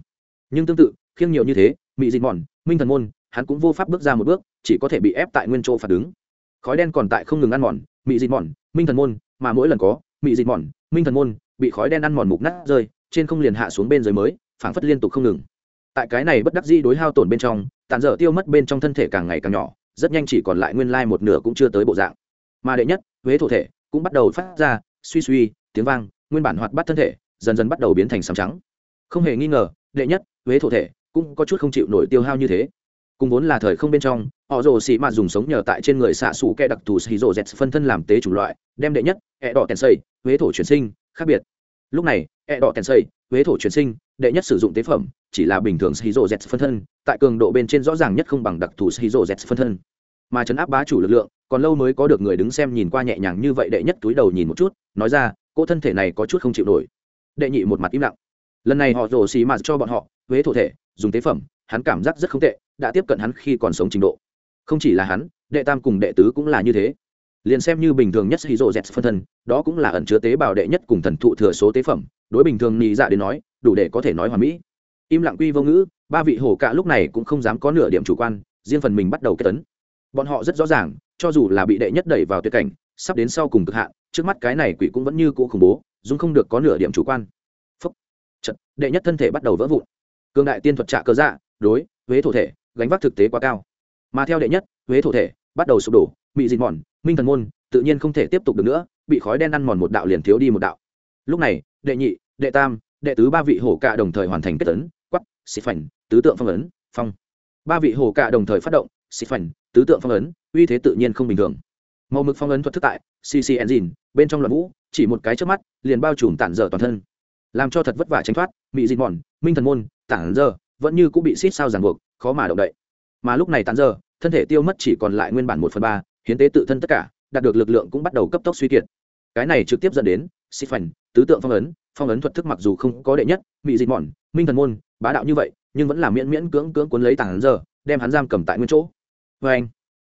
Nhưng tương tự, khiêng nhiều như thế mị dịt mòn, minh thần môn, hắn cũng vô pháp bước ra một bước, chỉ có thể bị ép tại nguyên chỗ phạt đứng. Khói đen còn tại không ngừng ăn mòn mị dịt mòn, minh thần môn, mà mỗi lần có mị dịt mòn, minh thần môn, bị khói đen ăn mòn mục nát rơi, trên không liền hạ xuống bên dưới mới, phảng phất liên tục không ngừng. Tại cái này bất đắc dĩ đối hao tổn bên trong tàn dở tiêu mất bên trong thân thể càng ngày càng nhỏ rất nhanh chỉ còn lại nguyên lai một nửa cũng chưa tới bộ dạng. Mà đệ nhất, huế thổ thể, cũng bắt đầu phát ra, suy suy, tiếng vang, nguyên bản hoạt bắt thân thể, dần dần bắt đầu biến thành sầm trắng. Không hề nghi ngờ, đệ nhất, huế thổ thể, cũng có chút không chịu nổi tiêu hao như thế. Cùng vốn là thời không bên trong, họ rồ xì mạt dùng sống nhờ tại trên người xạ xù kẹ đặc thù xì rồ dẹt phân thân làm tế chủng loại, đem đệ nhất, ẹ đỏ tèn xây huế thổ chuyển sinh, khác biệt. Lúc này, ẹ đỏ tèn xây huế thổ chuyển sinh, đệ nhất sử dụng tế phẩm chỉ là bình thường shizu z phân thân, tại cường độ bên trên rõ ràng nhất không bằng đặc thù shizu z phân thân. Mà chấn áp bá chủ lực lượng, còn lâu mới có được người đứng xem nhìn qua nhẹ nhàng như vậy đệ nhất túi đầu nhìn một chút, nói ra cô thân thể này có chút không chịu nổi. Đệ nhị một mặt im lặng. Lần này họ rổ xì mạt cho bọn họ, huế thổ thể, dùng tế phẩm, hắn cảm giác rất không tệ, đã tiếp cận hắn khi còn sống trình độ. Không chỉ là hắn, đệ tam cùng đệ tứ cũng là như thế. Liền xem như bình thường nhất hydro z phân thân, đó cũng là ẩn chứa tế bào đệ nhất cùng thần thụ thừa số tế phẩm, đối bình thường nhị dạ đến nói, đủ để có thể nói hoàn mỹ im lặng quy vô ngữ, ba vị hổ cạ lúc này cũng không dám có nửa điểm chủ quan, riêng phần mình bắt đầu kết tấn. Bọn họ rất rõ ràng, cho dù là bị đệ nhất đẩy vào tuyệt cảnh, sắp đến sau cùng cực hạn, trước mắt cái này quỷ cũng vẫn như cũ khủng bố dung không được có nửa điểm chủ quan. Phúc. Trận đệ nhất thân thể bắt đầu vỡ vụn. Cương đại tiên thuật trạ cơ dạ đối, huế thổ thể, gánh vác thực tế quá cao. Mà theo đệ nhất, huế thổ thể, bắt đầu sụp đổ bị dịt mòn, minh thần môn, tự nhiên không thể tiếp tục được nữa, bị khói đen ăn mòn một đạo liền thiếu đi một đạo. Lúc này, đệ nhị, đệ tam, đệ tứ ba vị hổ cạ đồng thời hoàn thành kết tấn xịt phành tứ tượng phong ấn, phong. Ba vị hổ cạ đồng thời phát động xịt phành tứ tượng phong ấn, uy thế tự nhiên không bình thường. Màu mực phong ấn thuật thức tại cc engine bên trong loạn vũ, chỉ một cái trước mắt, liền bao trùm tản dở toàn thân. Làm cho thật vất vả tránh thoát bị dịt mòn, minh thần môn, tản dở, vẫn như cũng bị xít sao ràng buộc, khó mà động đậy. Mà lúc này tản dở, thân thể tiêu mất chỉ còn lại nguyên bản một phần ba, hiến tế tự thân tất cả, đạt được lực lượng cũng bắt đầu cấp tốc suy kiệt. Cái này trực tiếp dẫn đến xịt phành tứ tượng phong ấn phong ấn thuật thức mặc dù không có đệ nhất bị dịch mòn minh thần môn bá đạo như vậy nhưng vẫn là miễn miễn cưỡng cưỡng cuốn lấy tảng hắn giờ, đem hắn giam cầm tại nguyên chỗ. Vê anh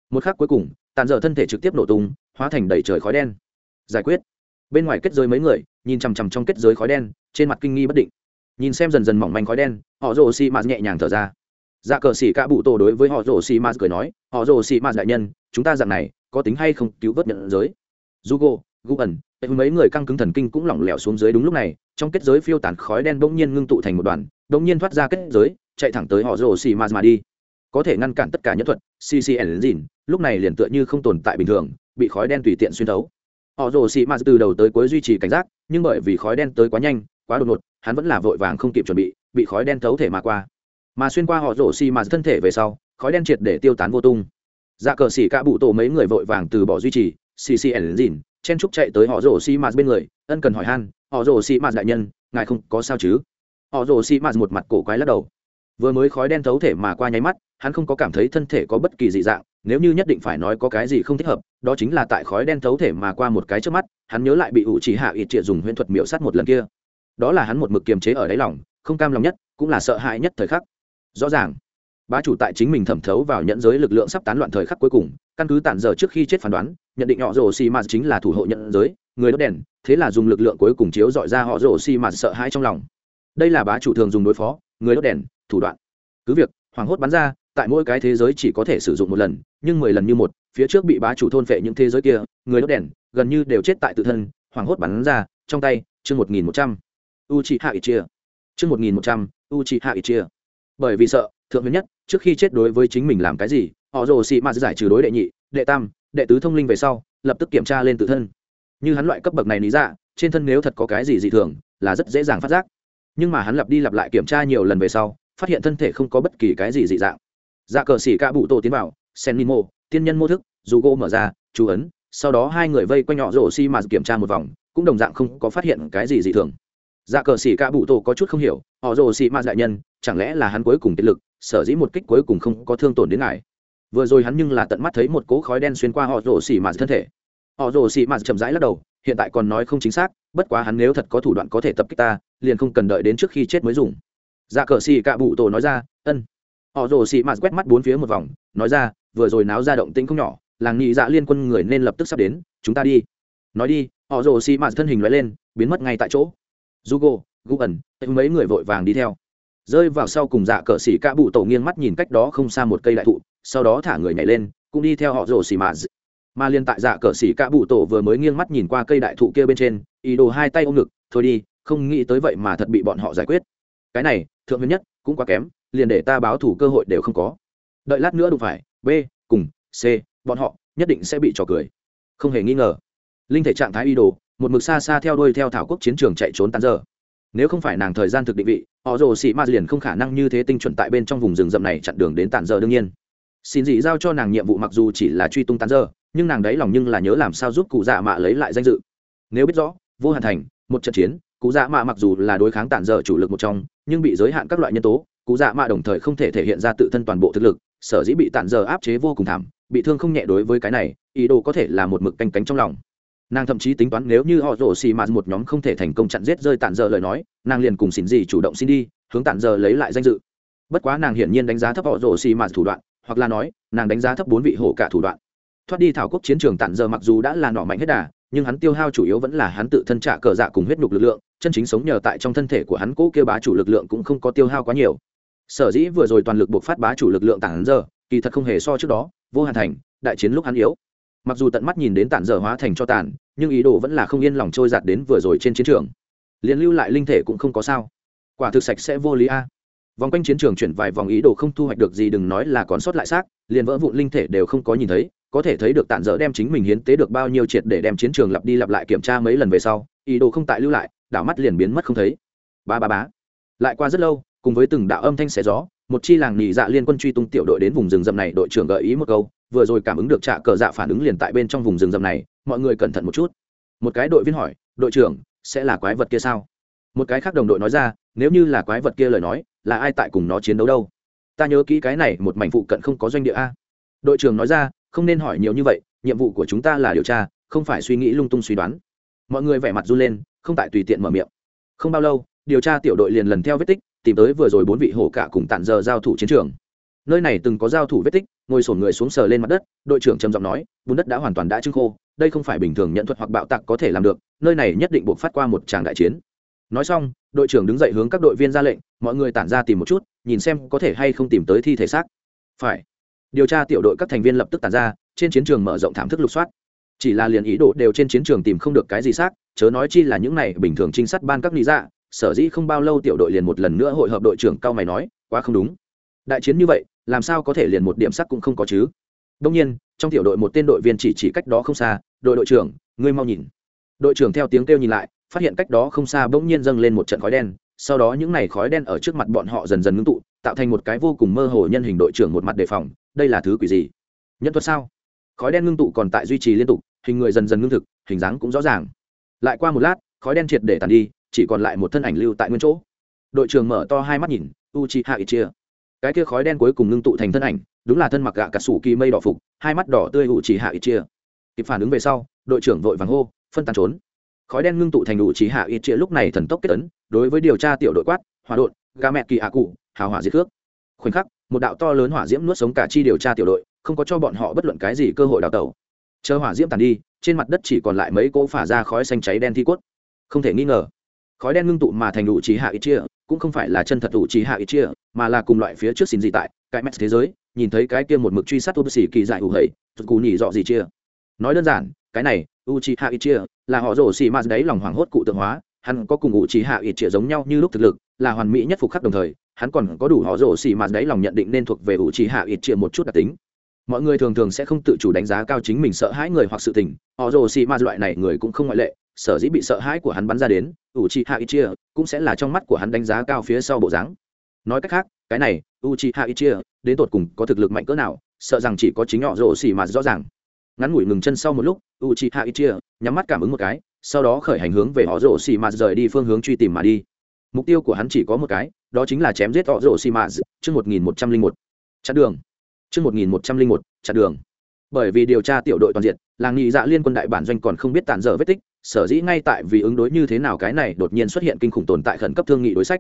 một khắc cuối cùng tàn dở thân thể trực tiếp nổ tung hóa thành đầy trời khói đen. Giải quyết. Bên ngoài kết giới mấy người nhìn chằm chằm trong kết giới khói đen trên mặt kinh nghi bất định. Nhìn xem dần dần mỏng manh khói đen họ rồ xì mạt nhẹ nhàng thở ra. Dạ cờ xỉ cả bụ tổ đối với họ rồ xì mạt cười nói họ rồ xì mạt đại nhân chúng ta dạng này có tính hay không cứu vớt nhận giới? Jugo gu ẩn mấy người căng cứng thần kinh cũng lỏng lẻo xuống dưới đúng lúc này, trong kết giới phiêu tàn khói đen bỗng nhiên ngưng tụ thành một đoàn bỗng nhiên thoát ra kết giới, chạy thẳng tới họ rồ xì Ma mà đi. Có thể ngăn cản tất cả nhân thuật ccn dìn lúc này liền tựa như không tồn tại bình thường, bị khói đen tùy tiện xuyên thấu. Họ rồ xì Ma từ đầu tới cuối duy trì cảnh giác, nhưng bởi vì khói đen tới quá nhanh, quá đột ngột, hắn vẫn là vội vàng không kịp chuẩn bị bị khói đen thấu thể mà qua. Mà xuyên qua họ rồ xì Ma thân thể về sau, khói đen triệt để tiêu tán vô tung. Dạ cờ xỉ cả bụ tổ mấy người vội vàng từ bỏ duy trì ccn dìn chen trúc chạy tới họ rồ xi mạt bên người, ân cần hỏi han, họ rồ xi mạt đại nhân, ngài không có sao chứ? Họ rồ xi mạt một mặt cổ quái lắc đầu. Vừa mới khói đen thấu thể mà qua nháy mắt, hắn không có cảm thấy thân thể có bất kỳ dị dạng, nếu như nhất định phải nói có cái gì không thích hợp, đó chính là tại khói đen thấu thể mà qua một cái trước mắt, hắn nhớ lại bị ủ chỉ hạ ít triệt dùng huyễn thuật miễu sát một lần kia. Đó là hắn một mực kiềm chế ở đáy lòng, không cam lòng nhất, cũng là sợ hãi nhất thời khắc. Rõ ràng bá chủ tại chính mình thẩm thấu vào nhận giới lực lượng sắp tán loạn thời khắc cuối cùng, căn cứ tản giờ trước khi chết phán đoán, nhận định họ rồ xì mạt chính là thủ hộ nhận giới, người đốt đèn, thế là dùng lực lượng cuối cùng chiếu dọi ra họ rồ xì mạt sợ hãi trong lòng. Đây là bá chủ thường dùng đối phó, người đốt đèn, thủ đoạn. Cứ việc hoảng hốt bắn ra, tại mỗi cái thế giới chỉ có thể sử dụng một lần, nhưng mười lần như một, phía trước bị bá chủ thôn phệ những thế giới kia, người đốt đèn, gần như đều chết tại tự thân hoảng hốt bắn ra, trong tay, chương một nghìn một trăm. U chị hạ ít chia chương một nghìn một trăm u chị hạ ít chia bởi vì sợ, thượng huyền nhất, trước khi chết đối với chính mình làm cái gì, họ rồ xị mạt giải trừ đối đệ nhị, đệ tam, đệ tứ thông linh về sau, lập tức kiểm tra lên tự thân. Như hắn loại cấp bậc này lý ra trên thân nếu thật có cái gì dị thường, là rất dễ dàng phát giác. Nhưng mà hắn lặp đi lặp lại kiểm tra nhiều lần về sau, phát hiện thân thể không có bất kỳ cái gì dị dạng. Dạ cờ xỉ ca bụ tổ tiến vào, sen mimo tiên nhân mô thức, dù gỗ mở ra, chú ấn, sau đó hai người vây quanh nhỏ rổ xi mà kiểm tra một vòng, cũng đồng dạng không có phát hiện cái gì dị thường dạ cờ xỉ ca bụ tổ có chút không hiểu, họ rổ xỉ mà đại nhân, chẳng lẽ là hắn cuối cùng tiết lực, sở dĩ một kích cuối cùng không có thương tổn đến ngài? Vừa rồi hắn nhưng là tận mắt thấy một cỗ khói đen xuyên qua họ rổ xỉ mà thân thể. Họ rồ xỉ ma chậm rãi lắc đầu, hiện tại còn nói không chính xác, bất quá hắn nếu thật có thủ đoạn có thể tập kích ta, liền không cần đợi đến trước khi chết mới dùng. Dạ cờ xỉ cả bụ tổ nói ra, ân. Họ rồ xì ma quét mắt bốn phía một vòng, nói ra, vừa rồi náo ra động tĩnh không nhỏ, làng nhị dạ liên quân người nên lập tức sắp đến, chúng ta đi. Nói đi, họ rồ xì ma thân hình nói lên, biến mất ngay tại chỗ jugo Guẩn, mấy người vội vàng đi theo. Rơi vào sau cùng dạ cờ sĩ cạ bụ tổ nghiêng mắt nhìn cách đó không xa một cây đại thụ sau đó thả người nhảy lên cũng đi theo họ rồ xì mà. mà liên tại dạ cờ sĩ cạ bụ tổ vừa mới nghiêng mắt nhìn qua cây đại thụ kia bên trên ý đồ hai tay ôm ngực thôi đi không nghĩ tới vậy mà thật bị bọn họ giải quyết. Cái này thượng nguyên nhất cũng quá kém liền để ta báo thủ cơ hội đều không có. Đợi lát nữa đủ phải b cùng c bọn họ nhất định sẽ bị trò cười. Không hề nghi ngờ. Linh thể trạng thái y đồ một mực xa xa theo đuôi theo thảo quốc chiến trường chạy trốn tán giờ nếu không phải nàng thời gian thực định vị, họ rồ sĩ ma liền không khả năng như thế tinh chuẩn tại bên trong vùng rừng rậm này chặn đường đến tàn giờ đương nhiên. Xin dị giao cho nàng nhiệm vụ mặc dù chỉ là truy tung tàn giờ nhưng nàng đấy lòng nhưng là nhớ làm sao giúp cụ dạ mạ lấy lại danh dự. Nếu biết rõ, vô hạn thành, một trận chiến, cụ dạ mạ mặc dù là đối kháng tàn dở chủ lực một trong, nhưng bị giới hạn các loại nhân tố, cụ dạ mạ đồng thời không thể thể hiện ra tự thân toàn bộ thực lực, sở dĩ bị tàn dở áp chế vô cùng thảm, bị thương không nhẹ đối với cái này, ý đồ có thể là một mực canh cánh trong lòng nàng thậm chí tính toán nếu như họ rổ xì mạt một nhóm không thể thành công chặn giết rơi tản dơ lời nói, nàng liền cùng xin gì chủ động xin đi, hướng tản dơ lấy lại danh dự. Bất quá nàng hiển nhiên đánh giá thấp họ rổ xì mạt thủ đoạn, hoặc là nói, nàng đánh giá thấp bốn vị hổ cả thủ đoạn. Thoát đi thảo quốc chiến trường tản dơ mặc dù đã là nọ mạnh hết đà, nhưng hắn tiêu hao chủ yếu vẫn là hắn tự thân trả cờ dạ cùng huyết nhục lực lượng, chân chính sống nhờ tại trong thân thể của hắn cố kêu bá chủ lực lượng cũng không có tiêu hao quá nhiều. Sở dĩ vừa rồi toàn lực buộc phát bá chủ lực lượng tản giờ, kỳ thật không hề so trước đó, vô hàn thành, đại chiến lúc hắn yếu mặc dù tận mắt nhìn đến tản dở hóa thành cho tàn, nhưng ý đồ vẫn là không yên lòng trôi giạt đến vừa rồi trên chiến trường. Liền lưu lại linh thể cũng không có sao. Quả thực sạch sẽ vô lý a. Vòng quanh chiến trường chuyển vài vòng ý đồ không thu hoạch được gì đừng nói là còn sót lại xác, liền vỡ vụn linh thể đều không có nhìn thấy, có thể thấy được tản dở đem chính mình hiến tế được bao nhiêu triệt để đem chiến trường lặp đi lặp lại kiểm tra mấy lần về sau, ý đồ không tại lưu lại, đảo mắt liền biến mất không thấy. Ba ba bá lại qua rất lâu, cùng với từng đạo âm thanh xẻ gió, một chi làng nhị dạ liên quân truy tung tiểu đội đến vùng rừng rậm này, đội trưởng gợi ý một câu vừa rồi cảm ứng được trạ cờ dạ phản ứng liền tại bên trong vùng rừng rậm này, mọi người cẩn thận một chút. Một cái đội viên hỏi, đội trưởng, sẽ là quái vật kia sao? Một cái khác đồng đội nói ra, nếu như là quái vật kia lời nói, là ai tại cùng nó chiến đấu đâu? Ta nhớ kỹ cái này một mảnh phụ cận không có doanh địa a. Đội trưởng nói ra, không nên hỏi nhiều như vậy, nhiệm vụ của chúng ta là điều tra, không phải suy nghĩ lung tung suy đoán. Mọi người vẻ mặt run lên, không tại tùy tiện mở miệng. Không bao lâu, điều tra tiểu đội liền lần theo vết tích, tìm tới vừa rồi bốn vị hổ cả cùng tản giờ giao thủ chiến trường nơi này từng có giao thủ vết tích, ngồi sổn người xuống sờ lên mặt đất, đội trưởng trầm giọng nói, bùn đất đã hoàn toàn đã trưng khô, đây không phải bình thường nhận thuật hoặc bạo tạc có thể làm được, nơi này nhất định buộc phát qua một tràng đại chiến. Nói xong, đội trưởng đứng dậy hướng các đội viên ra lệnh, mọi người tản ra tìm một chút, nhìn xem có thể hay không tìm tới thi thể xác. Phải. Điều tra tiểu đội các thành viên lập tức tản ra, trên chiến trường mở rộng thảm thức lục soát. Chỉ là liền ý đồ đều trên chiến trường tìm không được cái gì xác, chớ nói chi là những này bình thường trinh sát ban các lý dạ sở dĩ không bao lâu tiểu đội liền một lần nữa hội hợp đội trưởng cao mày nói, quá không đúng. Đại chiến như vậy làm sao có thể liền một điểm sắc cũng không có chứ? Đông nhiên, trong tiểu đội một tên đội viên chỉ chỉ cách đó không xa, đội đội trưởng, ngươi mau nhìn. Đội trưởng theo tiếng kêu nhìn lại, phát hiện cách đó không xa bỗng nhiên dâng lên một trận khói đen, sau đó những n à y khói đen ở trước mặt bọn họ dần dần ngưng tụ, tạo thành một cái vô cùng mơ hồ nhân hình đội trưởng một mặt đề phòng, đây là thứ quỷ gì? Nhân thuật sao? Khói đen ngưng tụ còn tại duy trì liên tục, hình người dần dần ngưng thực, hình dáng cũng rõ ràng. Lại qua một lát, khói đen triệt để tàn đi, chỉ còn lại một thân ảnh lưu tại nguyên chỗ. Đội trưởng mở to hai mắt nhìn u chi hạ ít chia cái kia khói đen cuối cùng ngưng tụ thành thân ảnh, đúng là thân mặc gạ cả sủ kỳ mây đỏ phục, hai mắt đỏ tươi ủ chỉ hạ ít chia. Kịp phản ứng về sau, đội trưởng vội vàng hô, phân tán trốn. Khói đen ngưng tụ thành ủ chỉ hạ ít chia lúc này thần tốc kết ấn, đối với điều tra tiểu đội quát hòa đột ga mẹ kỳ hạ cụ, hào hỏa diệt cước. Khoảnh khắc, một đạo to lớn hỏa diễm nuốt sống cả chi điều tra tiểu đội, không có cho bọn họ bất luận cái gì cơ hội đào tẩu. Chờ hỏa diễm tàn đi, trên mặt đất chỉ còn lại mấy cỗ phả ra khói xanh cháy đen thi cốt. Không thể nghi ngờ khói đen ngưng tụ mà thành đủ trí hạ ít chia, cũng không phải là chân thật đủ trí hạ ít chia, mà là cùng loại phía trước xin gì tại, cái mét thế giới, nhìn thấy cái kia một mực truy sát tu sĩ kỳ dại hủ hầy cù nhỉ dọ gì chia. Nói đơn giản, cái này u trí hạ ít chia là họ rổ xì mạt đấy lòng hoảng hốt cụ tượng hóa, hắn có cùng u trí hạ ít chia giống nhau như lúc thực lực, là hoàn mỹ nhất phục khắc đồng thời, hắn còn có đủ họ rổ xì mạt đấy lòng nhận định nên thuộc về u trí hạ ít chia một chút đặc tính. Mọi người thường thường sẽ không tự chủ đánh giá cao chính mình sợ hãi người hoặc sự tình, họ rồ xì ma loại này người cũng không ngoại lệ sở dĩ bị sợ hãi của hắn bắn ra đến u chi hạ ít chia cũng sẽ là trong mắt của hắn đánh giá cao phía sau bộ dáng. Nói cách khác cái này u chi hạ ít chia đến tột cùng có thực lực mạnh cỡ nào sợ rằng chỉ có chính họ rổ xỉ mà rõ ràng. Ngắn ngủi ngừng chân sau một lúc u chi hạ ít chia nhắm mắt cảm ứng một cái sau đó khởi hành hướng về họ rổ xỉ mà rời đi phương hướng truy tìm mà đi. Mục tiêu của hắn chỉ có một cái đó chính là chém giết họ rổ xỉ mà trước một nghìn một trăm linh một. Chặn đường. Trước 1101, chặn đường. Bởi vì điều tra tiểu đội toàn diện, làng nghị dạ liên quân đại bản doanh còn không biết tàn dở vết tích, sở dĩ ngay tại vì ứng đối như thế nào cái này đột nhiên xuất hiện kinh khủng tồn tại khẩn cấp thương nghị đối sách.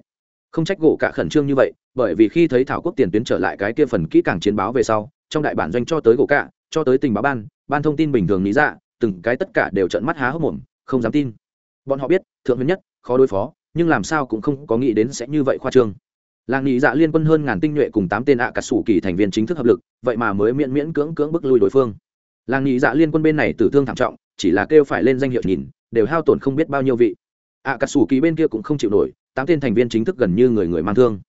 Không trách gỗ cả khẩn trương như vậy, bởi vì khi thấy thảo quốc tiền tuyến trở lại cái kia phần kỹ càng chiến báo về sau, trong đại bản doanh cho tới gỗ cả, cho tới tình báo ban, ban thông tin bình thường lý dạ, từng cái tất cả đều trợn mắt há hốc mồm, không dám tin. Bọn họ biết, thượng huyền nhất, khó đối phó, nhưng làm sao cũng không có nghĩ đến sẽ như vậy khoa trương làng nghị dạ liên quân hơn ngàn tinh nhuệ cùng tám tên ạ à cà sủ kỳ thành viên chính thức hợp lực vậy mà mới miễn miễn cưỡng cưỡng bức lui đối phương làng nghị dạ liên quân bên này tử thương thảm trọng chỉ là kêu phải lên danh hiệu nhìn, đều hao tổn không biết bao nhiêu vị. Ạ cà sủ kỳ bên kia cũng không chịu nổi, tám tên thành viên chính thức gần như người người mang thương.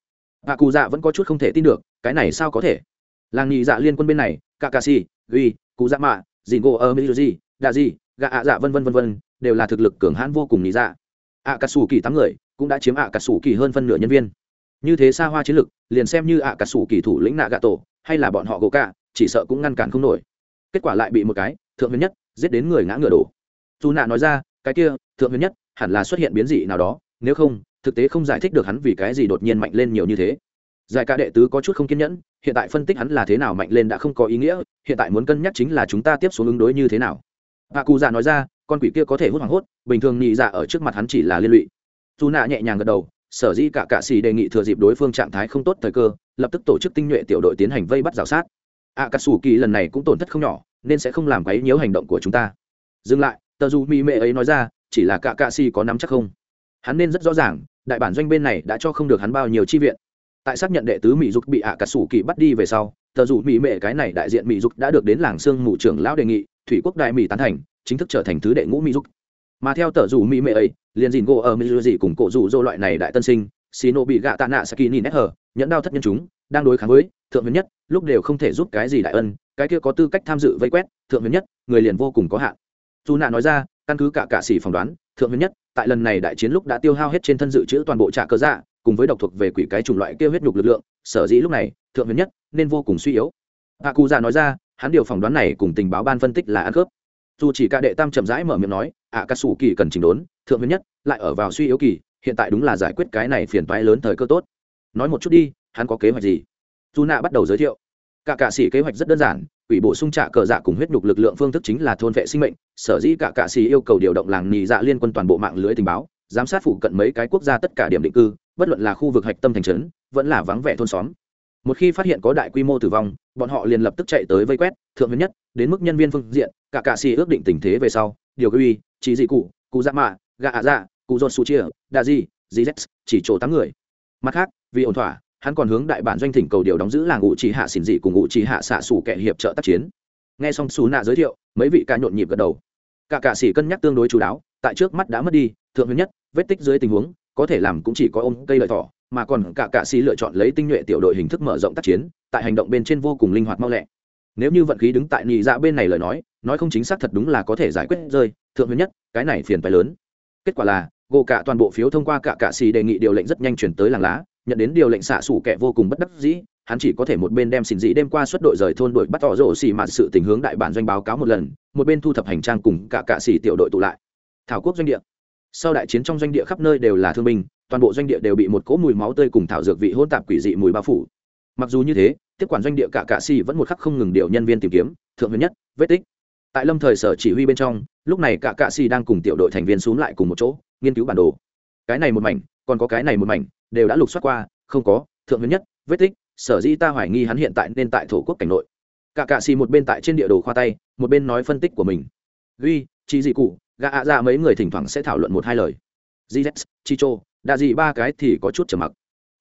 Ạ cù dạ vẫn có chút không thể tin được, cái này sao có thể? Làng nhị dạ liên quân bên này kakasi ghi cụ dạ mạ dìn gỗ ơ mizuji đạ di gạ ạ dạ vân vân vân vân, đều là thực lực cường hãn vô cùng nhị dạ. Ạ cà sủ kỳ tám người cũng đã chiếm ạ cà sủ kỳ hơn phân nửa nhân viên. Như thế xa hoa chiến lực, liền xem như ạ cà sủ kỳ thủ lĩnh nạ gạ tổ hay là bọn họ gỗ cả chỉ sợ cũng ngăn cản không nổi. Kết quả lại bị một cái, thượng huyền nhất giết đến người ngã ngựa đổ. Dù nạ nói ra, cái kia, thượng huyền nhất, hẳn là xuất hiện biến dị nào đó, nếu không, thực tế không giải thích được hắn vì cái gì đột nhiên mạnh lên nhiều như thế. Giải ca đệ tứ có chút không kiên nhẫn, hiện tại phân tích hắn là thế nào mạnh lên đã không có ý nghĩa, hiện tại muốn cân nhắc chính là chúng ta tiếp xuống ứng đối như thế nào. Bà cụ già nói ra, con quỷ kia có thể hút hoảng hốt, bình thường nhị dạ ở trước mặt hắn chỉ là liên lụy. Dù nạ nhẹ nhàng gật đầu, sở dĩ cả cạ xì đề nghị thừa dịp đối phương trạng thái không tốt thời cơ, lập tức tổ chức tinh nhuệ tiểu đội tiến hành vây bắt rào sát ạ cà sủ kỳ lần này cũng tổn thất không nhỏ, nên sẽ không làm quấy nhiễu hành động của chúng ta. Dừng lại, tờ dù mỹ mệ ấy nói ra, chỉ là cả cạ si có nắm chắc không? Hắn nên rất rõ ràng, đại bản doanh bên này đã cho không được hắn bao nhiêu chi viện. Tại xác nhận đệ tứ mỹ dục bị ạ cà sủ kỳ bắt đi về sau, tờ dù mỹ mệ cái này đại diện mỹ dục đã được đến làng sương mù trưởng lão đề nghị, thủy quốc đại mỹ tán thành, chính thức trở thành thứ đệ ngũ mỹ dục. Mà theo tờ dù mỹ mệ ấy, liền dìn gỗ ở mỹ dù gì cùng cổ dù dô loại này đại tân sinh xì nộ bị gạ tạ nạ saki nhìn nét hờ nhẫn đao thất nhân chúng, đang đối kháng với thượng huyền nhất lúc đều không thể giúp cái gì đại ân cái kia có tư cách tham dự vây quét thượng huyền nhất người liền vô cùng có hạn. Dù nạ nói ra căn cứ cả cạ sĩ phỏng đoán thượng huyền nhất tại lần này đại chiến lúc đã tiêu hao hết trên thân dự trữ toàn bộ trạ cơ dạ cùng với độc thuộc về quỷ cái chủng loại kia huyết nhục lực lượng sở dĩ lúc này thượng huyền nhất nên vô cùng suy yếu. Hạ cụ dạ nói ra hắn điều phỏng đoán này cùng tình báo ban phân tích là ăn khớp. Dù chỉ cả đệ tam chậm rãi mở miệng nói ạ à, sủ kỳ cần chỉnh đốn thượng huyền nhất lại ở vào suy yếu kỳ hiện tại đúng là giải quyết cái này phiền toái lớn thời cơ tốt. Nói một chút đi hắn có kế hoạch gì? Dù nạ bắt đầu giới thiệu. Cả cạ sĩ kế hoạch rất đơn giản ủy bổ sung trả cờ dạ cùng huyết nhục lực lượng phương thức chính là thôn vệ sinh mệnh, sở dĩ cả cạ sĩ yêu cầu điều động làng nì dạ liên quân toàn bộ mạng lưới tình báo, giám sát phụ cận mấy cái quốc gia tất cả điểm định cư, bất luận là khu vực hạch tâm thành trấn, vẫn là vắng vẻ thôn xóm. Một khi phát hiện có đại quy mô tử vong, bọn họ liền lập tức chạy tới vây quét, thượng huyền nhất, đến mức nhân viên phương diện, cả cạ sĩ ước định tình thế về sau, điều quy, chỉ dị cụ cụ dạ mạ, gạ ạ dạ cụ dột su chia, đa di gz chỉ chỗ tám người. Mặt khác, vì ổn thỏa hắn còn hướng đại bản doanh thỉnh cầu điều đóng giữ làng ngụ chỉ hạ xỉn dị cùng ngụ chỉ hạ xạ xù kẻ hiệp trợ tác chiến. Nghe xong xù nạ giới thiệu, mấy vị ca nhộn nhịp gật đầu. Cả cạ sĩ cân nhắc tương đối chú đáo, tại trước mắt đã mất đi, thượng huyền nhất, vết tích dưới tình huống, có thể làm cũng chỉ có ôm cây lợi thỏ, mà còn cả cạ sĩ lựa chọn lấy tinh nhuệ tiểu đội hình thức mở rộng tác chiến, tại hành động bên trên vô cùng linh hoạt mau lẹ. Nếu như vận khí đứng tại nhị dạ bên này lời nói nói không chính xác thật đúng là có thể giải quyết rơi, thượng huyền nhất, cái này phiền phải lớn. Kết quả là gộ cả toàn bộ phiếu thông qua cả cạ xì đề nghị điều lệnh rất nhanh chuyển tới làng lá nhận đến điều lệnh xạ xủ kẻ vô cùng bất đắc dĩ, hắn chỉ có thể một bên đem xin dĩ đêm qua xuất đội rời thôn đội bắt tỏ rổ xì mạt sự tình hướng đại bản doanh báo cáo một lần, một bên thu thập hành trang cùng cả cạ xì tiểu đội tụ lại. Thảo quốc doanh địa. Sau đại chiến trong doanh địa khắp nơi đều là thương binh, toàn bộ doanh địa đều bị một cỗ mùi máu tươi cùng thảo dược vị hôn tạp quỷ dị mùi bao phủ. Mặc dù như thế, tiếp quản doanh địa cả cạ xì vẫn một khắc không ngừng điều nhân viên tìm kiếm, thượng huyền nhất, vết tích. Tại lâm thời sở chỉ huy bên trong, lúc này cả cạ xì đang cùng tiểu đội thành viên xuống lại cùng một chỗ, nghiên cứu bản đồ. Cái này một mảnh, còn có cái này một mảnh đều đã lục soát qua, không có, thượng huyền nhất, vết tích, sở dĩ ta hoài nghi hắn hiện tại nên tại thổ quốc cảnh nội. Cả cạ xì một bên tại trên địa đồ khoa tay, một bên nói phân tích của mình. Ghi, chi dị cụ gạ ạ ra mấy người thỉnh thoảng sẽ thảo luận một hai lời. Gz chicho, đa dị ba cái thì có chút trầm mặc.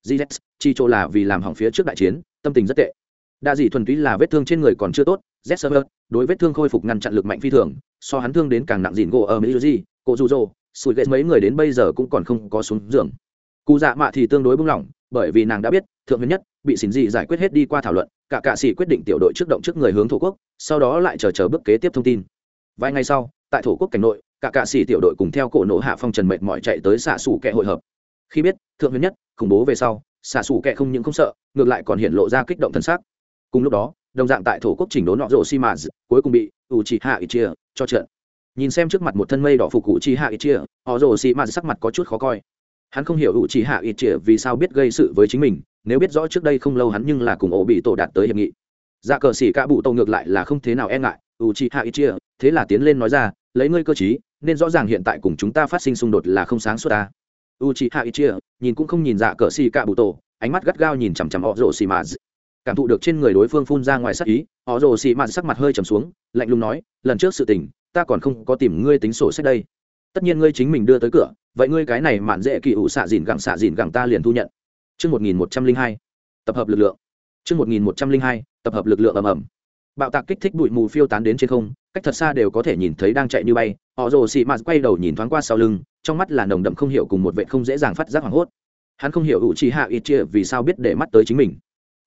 Gz chicho là vì làm hỏng phía trước đại chiến, tâm tình rất tệ. Đa dị thuần túy là vết thương trên người còn chưa tốt z server đối vết thương khôi phục ngăn chặn lực mạnh phi thường, so hắn thương đến càng nặng dịn gỗ ở mỹ gì cô dù dô sủi ghét mấy người đến bây giờ cũng còn không có xuống giường cụ dạ mạ thì tương đối bung lỏng bởi vì nàng đã biết, thượng huyền nhất bị xỉn dị giải quyết hết đi qua thảo luận, cả cạ sĩ quyết định tiểu đội trước động trước người hướng thổ quốc, sau đó lại chờ chờ bước kế tiếp thông tin. Vài ngày sau, tại thổ quốc cảnh nội, cả cạ sĩ tiểu đội cùng theo cổ nổ hạ phong trần mệt mỏi chạy tới xạ xù kẹ hội hợp. Khi biết, thượng huyền nhất, khủng bố về sau, xạ xù kẹ không những không sợ, ngược lại còn hiện lộ ra kích động thân xác cùng lúc đó, đồng dạng tại thổ quốc chỉnh đốn nọ rộ xi mã cuối cùng bị u chỉ hạ ít chia cho trận nhìn xem trước mặt một thân mây đỏ phục cụ chỉ hạ ít chia họ rồ xi ma sắc mặt có chút khó coi hắn không hiểu u trí hạ ít chia vì sao biết gây sự với chính mình, nếu biết rõ trước đây không lâu hắn nhưng là cùng ổ bị tổ đạt tới hiệp nghị. Dạ cờ xỉ cả bụ tổ ngược lại là không thế nào e ngại u trí hạ ít chia thế là tiến lên nói ra, lấy ngươi cơ chí nên rõ ràng hiện tại cùng chúng ta phát sinh xung đột là không sáng suốt ta. U trí hạ ít chia nhìn cũng không nhìn dạ cờ xỉ cả bụ tổ ánh mắt gắt gao nhìn chằm chằm họ rồ xì mà cảm thụ được trên người đối phương phun ra ngoài sắc ý họ rồ xì mà sắc mặt hơi trầm xuống, lạnh lùng nói, lần trước sự tình, ta còn không có tìm ngươi tính sổ sách đây. Tất nhiên ngươi chính mình đưa tới cửa vậy ngươi cái này mạn dễ kỳ ủ xạ dìn gẳng xạ dìn gẳng ta liền thu nhận chương một nghìn một trăm linh hai tập hợp lực lượng. chương một nghìn một trăm linh hai tập hợp lực lượng ầm ầm. Bạo tạc kích thích bụi mù phiêu tán đến trên không, cách thật xa đều có thể nhìn thấy đang chạy như bay. Họ rồ xị mạt quay đầu nhìn thoáng qua sau lưng, trong mắt là nồng đậm không hiểu cùng một vệ không dễ dàng phát giác hoảng hốt. Hắn không hiểu ủ trì hạ ít chia vì sao biết để mắt tới chính mình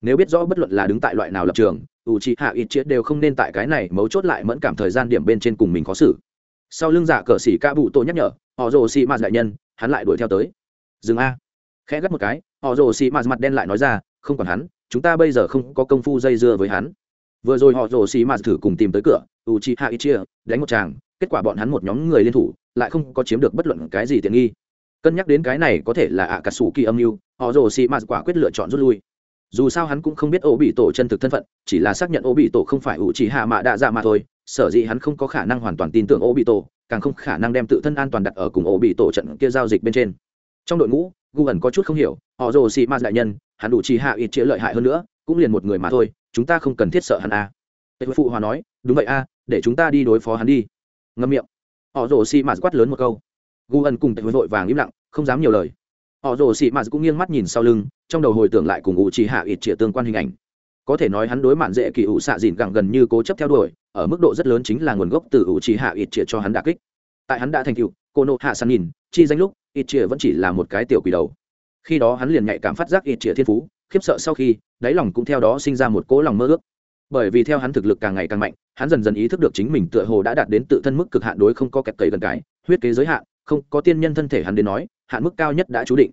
nếu biết rõ bất luận là đứng tại loại nào lập trường u trì hạ ít chia đều không nên tại cái này mấu chốt lại mẫn cảm thời gian điểm bên trên cùng mình khó xử sau lưng giả cờ xỉ ca bụ tổ nhắc nhở họ rồ xì mạt đại nhân, hắn lại đuổi theo tới. Dừng a. Khẽ gắt một cái, họ rồ xì mạt mặt đen lại nói ra, không còn hắn, chúng ta bây giờ không có công phu dây dưa với hắn. Vừa rồi họ rồ xì mạt thử cùng tìm tới cửa u chi hạ ít chia đánh một tràng, kết quả bọn hắn một nhóm người liên thủ, lại không có chiếm được bất luận cái gì tiện nghi. Cân nhắc đến cái này có thể là ạ cà sủ kỳ âm mưu, họ rồ xì mạt quả quyết lựa chọn rút lui. Dù sao hắn cũng không biết ô bị tổ chân thực thân phận, chỉ là xác nhận ô bị tổ không phải ủ chỉ hạ mạ đạ dạ mà thôi, sở dĩ hắn không có khả năng hoàn toàn tin tưởng ô bị tổ càng không khả năng đem tự thân an toàn đặt ở cùng ổ bị tổ trận kia giao dịch bên trên. Trong đội ngũ, gu ẩn có chút không hiểu, họ rồ xì ma đại nhân, hắn đủ chỉ hạ ít chĩa lợi hại hơn nữa, cũng liền một người mà thôi, chúng ta không cần thiết sợ hắn a à. tệ phụ hòa nói, đúng vậy a để chúng ta đi đối phó hắn đi. Ngâm miệng. Họ rồ xì ma quát lớn một câu. Gu ẩn cùng tệ vội vàng im lặng, không dám nhiều lời. Họ rồ xì ma cũng nghiêng mắt nhìn sau lưng, trong đầu hồi tưởng lại cùng ủ chỉ hạ ít chĩa tương quan hình ảnh có thể nói hắn đối mạn dễ kỳ ủ xạ dìn gẳng gần như cố chấp theo đuổi, ở mức độ rất lớn chính là nguồn gốc từ ủ chỉ hạ ít chĩa cho hắn đà kích. Tại hắn đã thành cựu cô nộ hạ san nhìn, chi danh lúc, ít chĩa vẫn chỉ là một cái tiểu quỷ đầu. Khi đó hắn liền nhạy cảm phát giác ít chĩa thiên phú, khiếp sợ sau khi, đáy lòng cũng theo đó sinh ra một cỗ lòng mơ ước. Bởi vì theo hắn thực lực càng ngày càng mạnh, hắn dần dần ý thức được chính mình tựa hồ đã đạt đến tự thân mức cực hạn đối không có kẹp cầy gần cái, huyết kế giới hạn, không có tiên nhân thân thể hắn đến nói, hạn mức cao nhất đã chú định.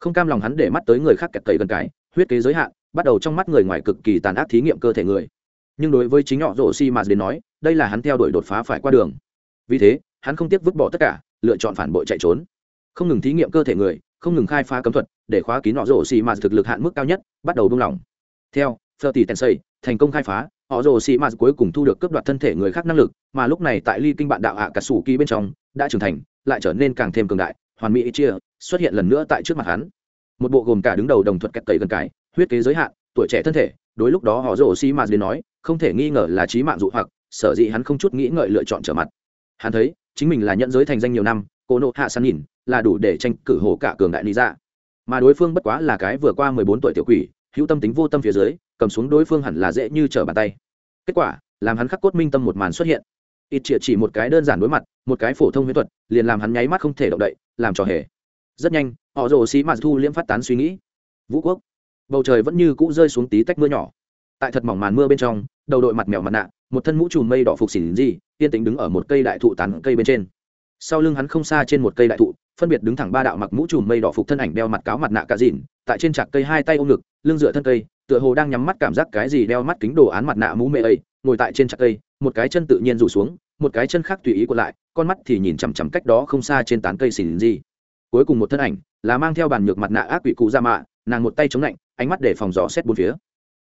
Không cam lòng hắn để mắt tới người khác kẹp cầy gần cái, huyết kế giới hạn bắt đầu trong mắt người ngoài cực kỳ tàn ác thí nghiệm cơ thể người. Nhưng đối với chính họ rổ xi mà đến nói đây là hắn theo đuổi đột phá phải qua đường. Vì thế hắn không tiếc vứt bỏ tất cả lựa chọn phản bội chạy trốn. Không ngừng thí nghiệm cơ thể người không ngừng khai phá cấm thuật để khóa kín họ rổ xi mà thực lực hạn mức cao nhất bắt đầu buông lỏng. Theo Fleur tỷ Tensei thành công khai phá, họ rồ xì mà cuối cùng thu được cướp đoạt thân thể người khác năng lực, mà lúc này tại ly kinh bạn đạo hạ cả sủ ký bên trong, đã trưởng thành, lại trở nên càng thêm cường đại, hoàn mỹ chia xuất hiện lần nữa tại trước mặt hắn. Một bộ gồm cả đứng đầu đồng thuật kẹt cậy gần cái, huyết kế giới hạn, tuổi trẻ thân thể, đối lúc đó họ rồ xi mà đến nói, không thể nghi ngờ là trí mạng dụ hoặc, sở dĩ hắn không chút nghĩ ngợi lựa chọn trở mặt. Hắn thấy, chính mình là nhận giới thành danh nhiều năm, cô nộ hạ săn nhìn, là đủ để tranh cử hồ cả cường đại lý ra. Mà đối phương bất quá là cái vừa qua mười bốn tuổi tiểu quỷ, hữu tâm tính vô tâm phía dưới cầm xuống đối phương hẳn là dễ như trở bàn tay. Kết quả làm hắn khắc cốt minh tâm một màn xuất hiện. Ít chĩa chỉ một cái đơn giản đối mặt một cái phổ thông huyễn thuật liền làm hắn nháy mắt không thể động đậy làm trò hề. Rất nhanh họ rồ xí mạt thu liễm phát tán suy nghĩ. Vũ quốc bầu trời vẫn như cũ rơi xuống tí tách mưa nhỏ. Tại thật mỏng màn mưa bên trong, đầu đội mặt mèo mặt nạ, một thân mũ trùm mây đỏ phục xỉn gì, yên tĩnh đứng ở một cây đại thụ tán cây bên trên. Sau lưng hắn không xa trên một cây đại thụ, phân biệt đứng thẳng ba đạo mặc mũ trùm mây đỏ phục thân ảnh đeo mặt cáo mặt nạ cả dìn tại trên trạc cây hai tay ôm ngực, lưng dựa thân cây, tựa hồ đang nhắm mắt cảm giác cái gì đeo mắt kính đồ án mặt nạ mũ mê ấy, ngồi tại trên trạc cây, một cái chân tự nhiên rủ xuống, một cái chân khác tùy ý của lại, con mắt thì nhìn chằm chằm cách đó không xa trên tán cây xỉn gì. Cuối cùng một thân ảnh, là mang theo bàn nhược mặt nạ ác quỷ cụ ra mạ, nàng một tay chống lạnh ánh mắt để phòng dò xét bốn phía.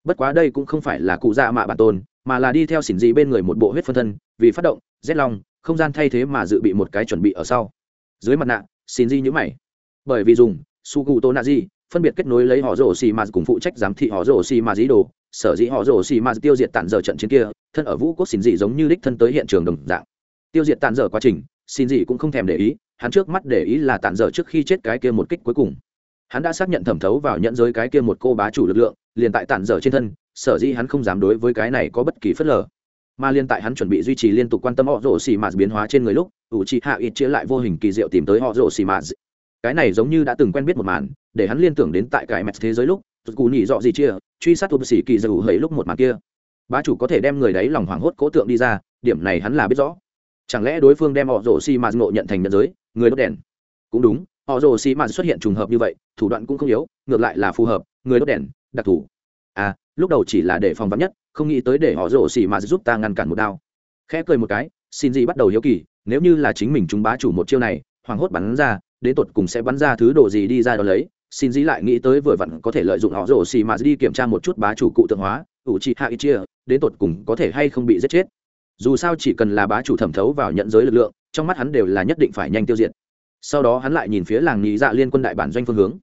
Bất quá đây cũng không phải là cụ dạ mạ bản tôn, mà là đi theo xỉn dị bên người một bộ huyết phân thân, vì phát động rét long, không gian thay thế mà dự bị một cái chuẩn bị ở sau. Dưới mặt nạ xin dị nhữ mày. Bởi vì dùng, su cụ tô nạ di phân biệt kết nối lấy họ rổ xì mà cùng phụ trách giám thị họ rổ xì mà dí đồ, sở dĩ họ rổ xì mà tiêu diệt tản giờ trận chiến kia, thân ở vũ quốc xin dị giống như đích thân tới hiện trường đồng dạng. Tiêu diệt tản giờ quá trình xin dị cũng không thèm để ý, hắn trước mắt để ý là tản giờ trước khi chết cái kia một kích cuối cùng hắn đã xác nhận thẩm thấu vào nhận giới cái kia một cô bá chủ lực lượng, liền tại tản dở trên thân, sở dĩ hắn không dám đối với cái này có bất kỳ phớt lờ. Mà liên tại hắn chuẩn bị duy trì liên tục quan tâm họ rổ xì mạt biến hóa trên người lúc, ủ chị hạ ít chia lại vô hình kỳ diệu tìm tới họ rổ xì mạt. Cái này giống như đã từng quen biết một màn, để hắn liên tưởng đến tại cái mẹt thế giới lúc cù nhị dọ gì chia, truy sát tụt xì kỳ dầu hấy lúc một màn kia. Bá chủ có thể đem người đấy lòng hoảng hốt cố tượng đi ra, điểm này hắn là biết rõ. Chẳng lẽ đối phương đem họ rổ xì mạt ngộ nhận thành nhân giới, người đốt đèn? Cũng đúng họ rồ xì mạn xuất hiện trùng hợp như vậy, thủ đoạn cũng không yếu, ngược lại là phù hợp, người đốt đèn, đặc thù. À lúc đầu chỉ là để phòng vắn nhất, không nghĩ tới để họ rồ xì mà giúp ta ngăn cản một đao. Khẽ cười một cái, xin gì bắt đầu hiếu kỳ, nếu như là chính mình chúng bá chủ một chiêu này, hoàng hốt bắn ra, đến tột cùng sẽ bắn ra thứ đồ gì đi ra đó lấy, xin dĩ lại nghĩ tới vừa vặn có thể lợi dụng họ rổ xì mà đi kiểm tra một chút bá chủ cụ tượng hóa, ủ trị hạ ít chia, đến tột cùng có thể hay không bị giết chết. Dù sao chỉ cần là bá chủ thẩm thấu vào nhận giới lực lượng, trong mắt hắn đều là nhất định phải nhanh tiêu diệt sau đó hắn lại nhìn phía làng nhị dạ liên quân đại bản doanh phương hướng.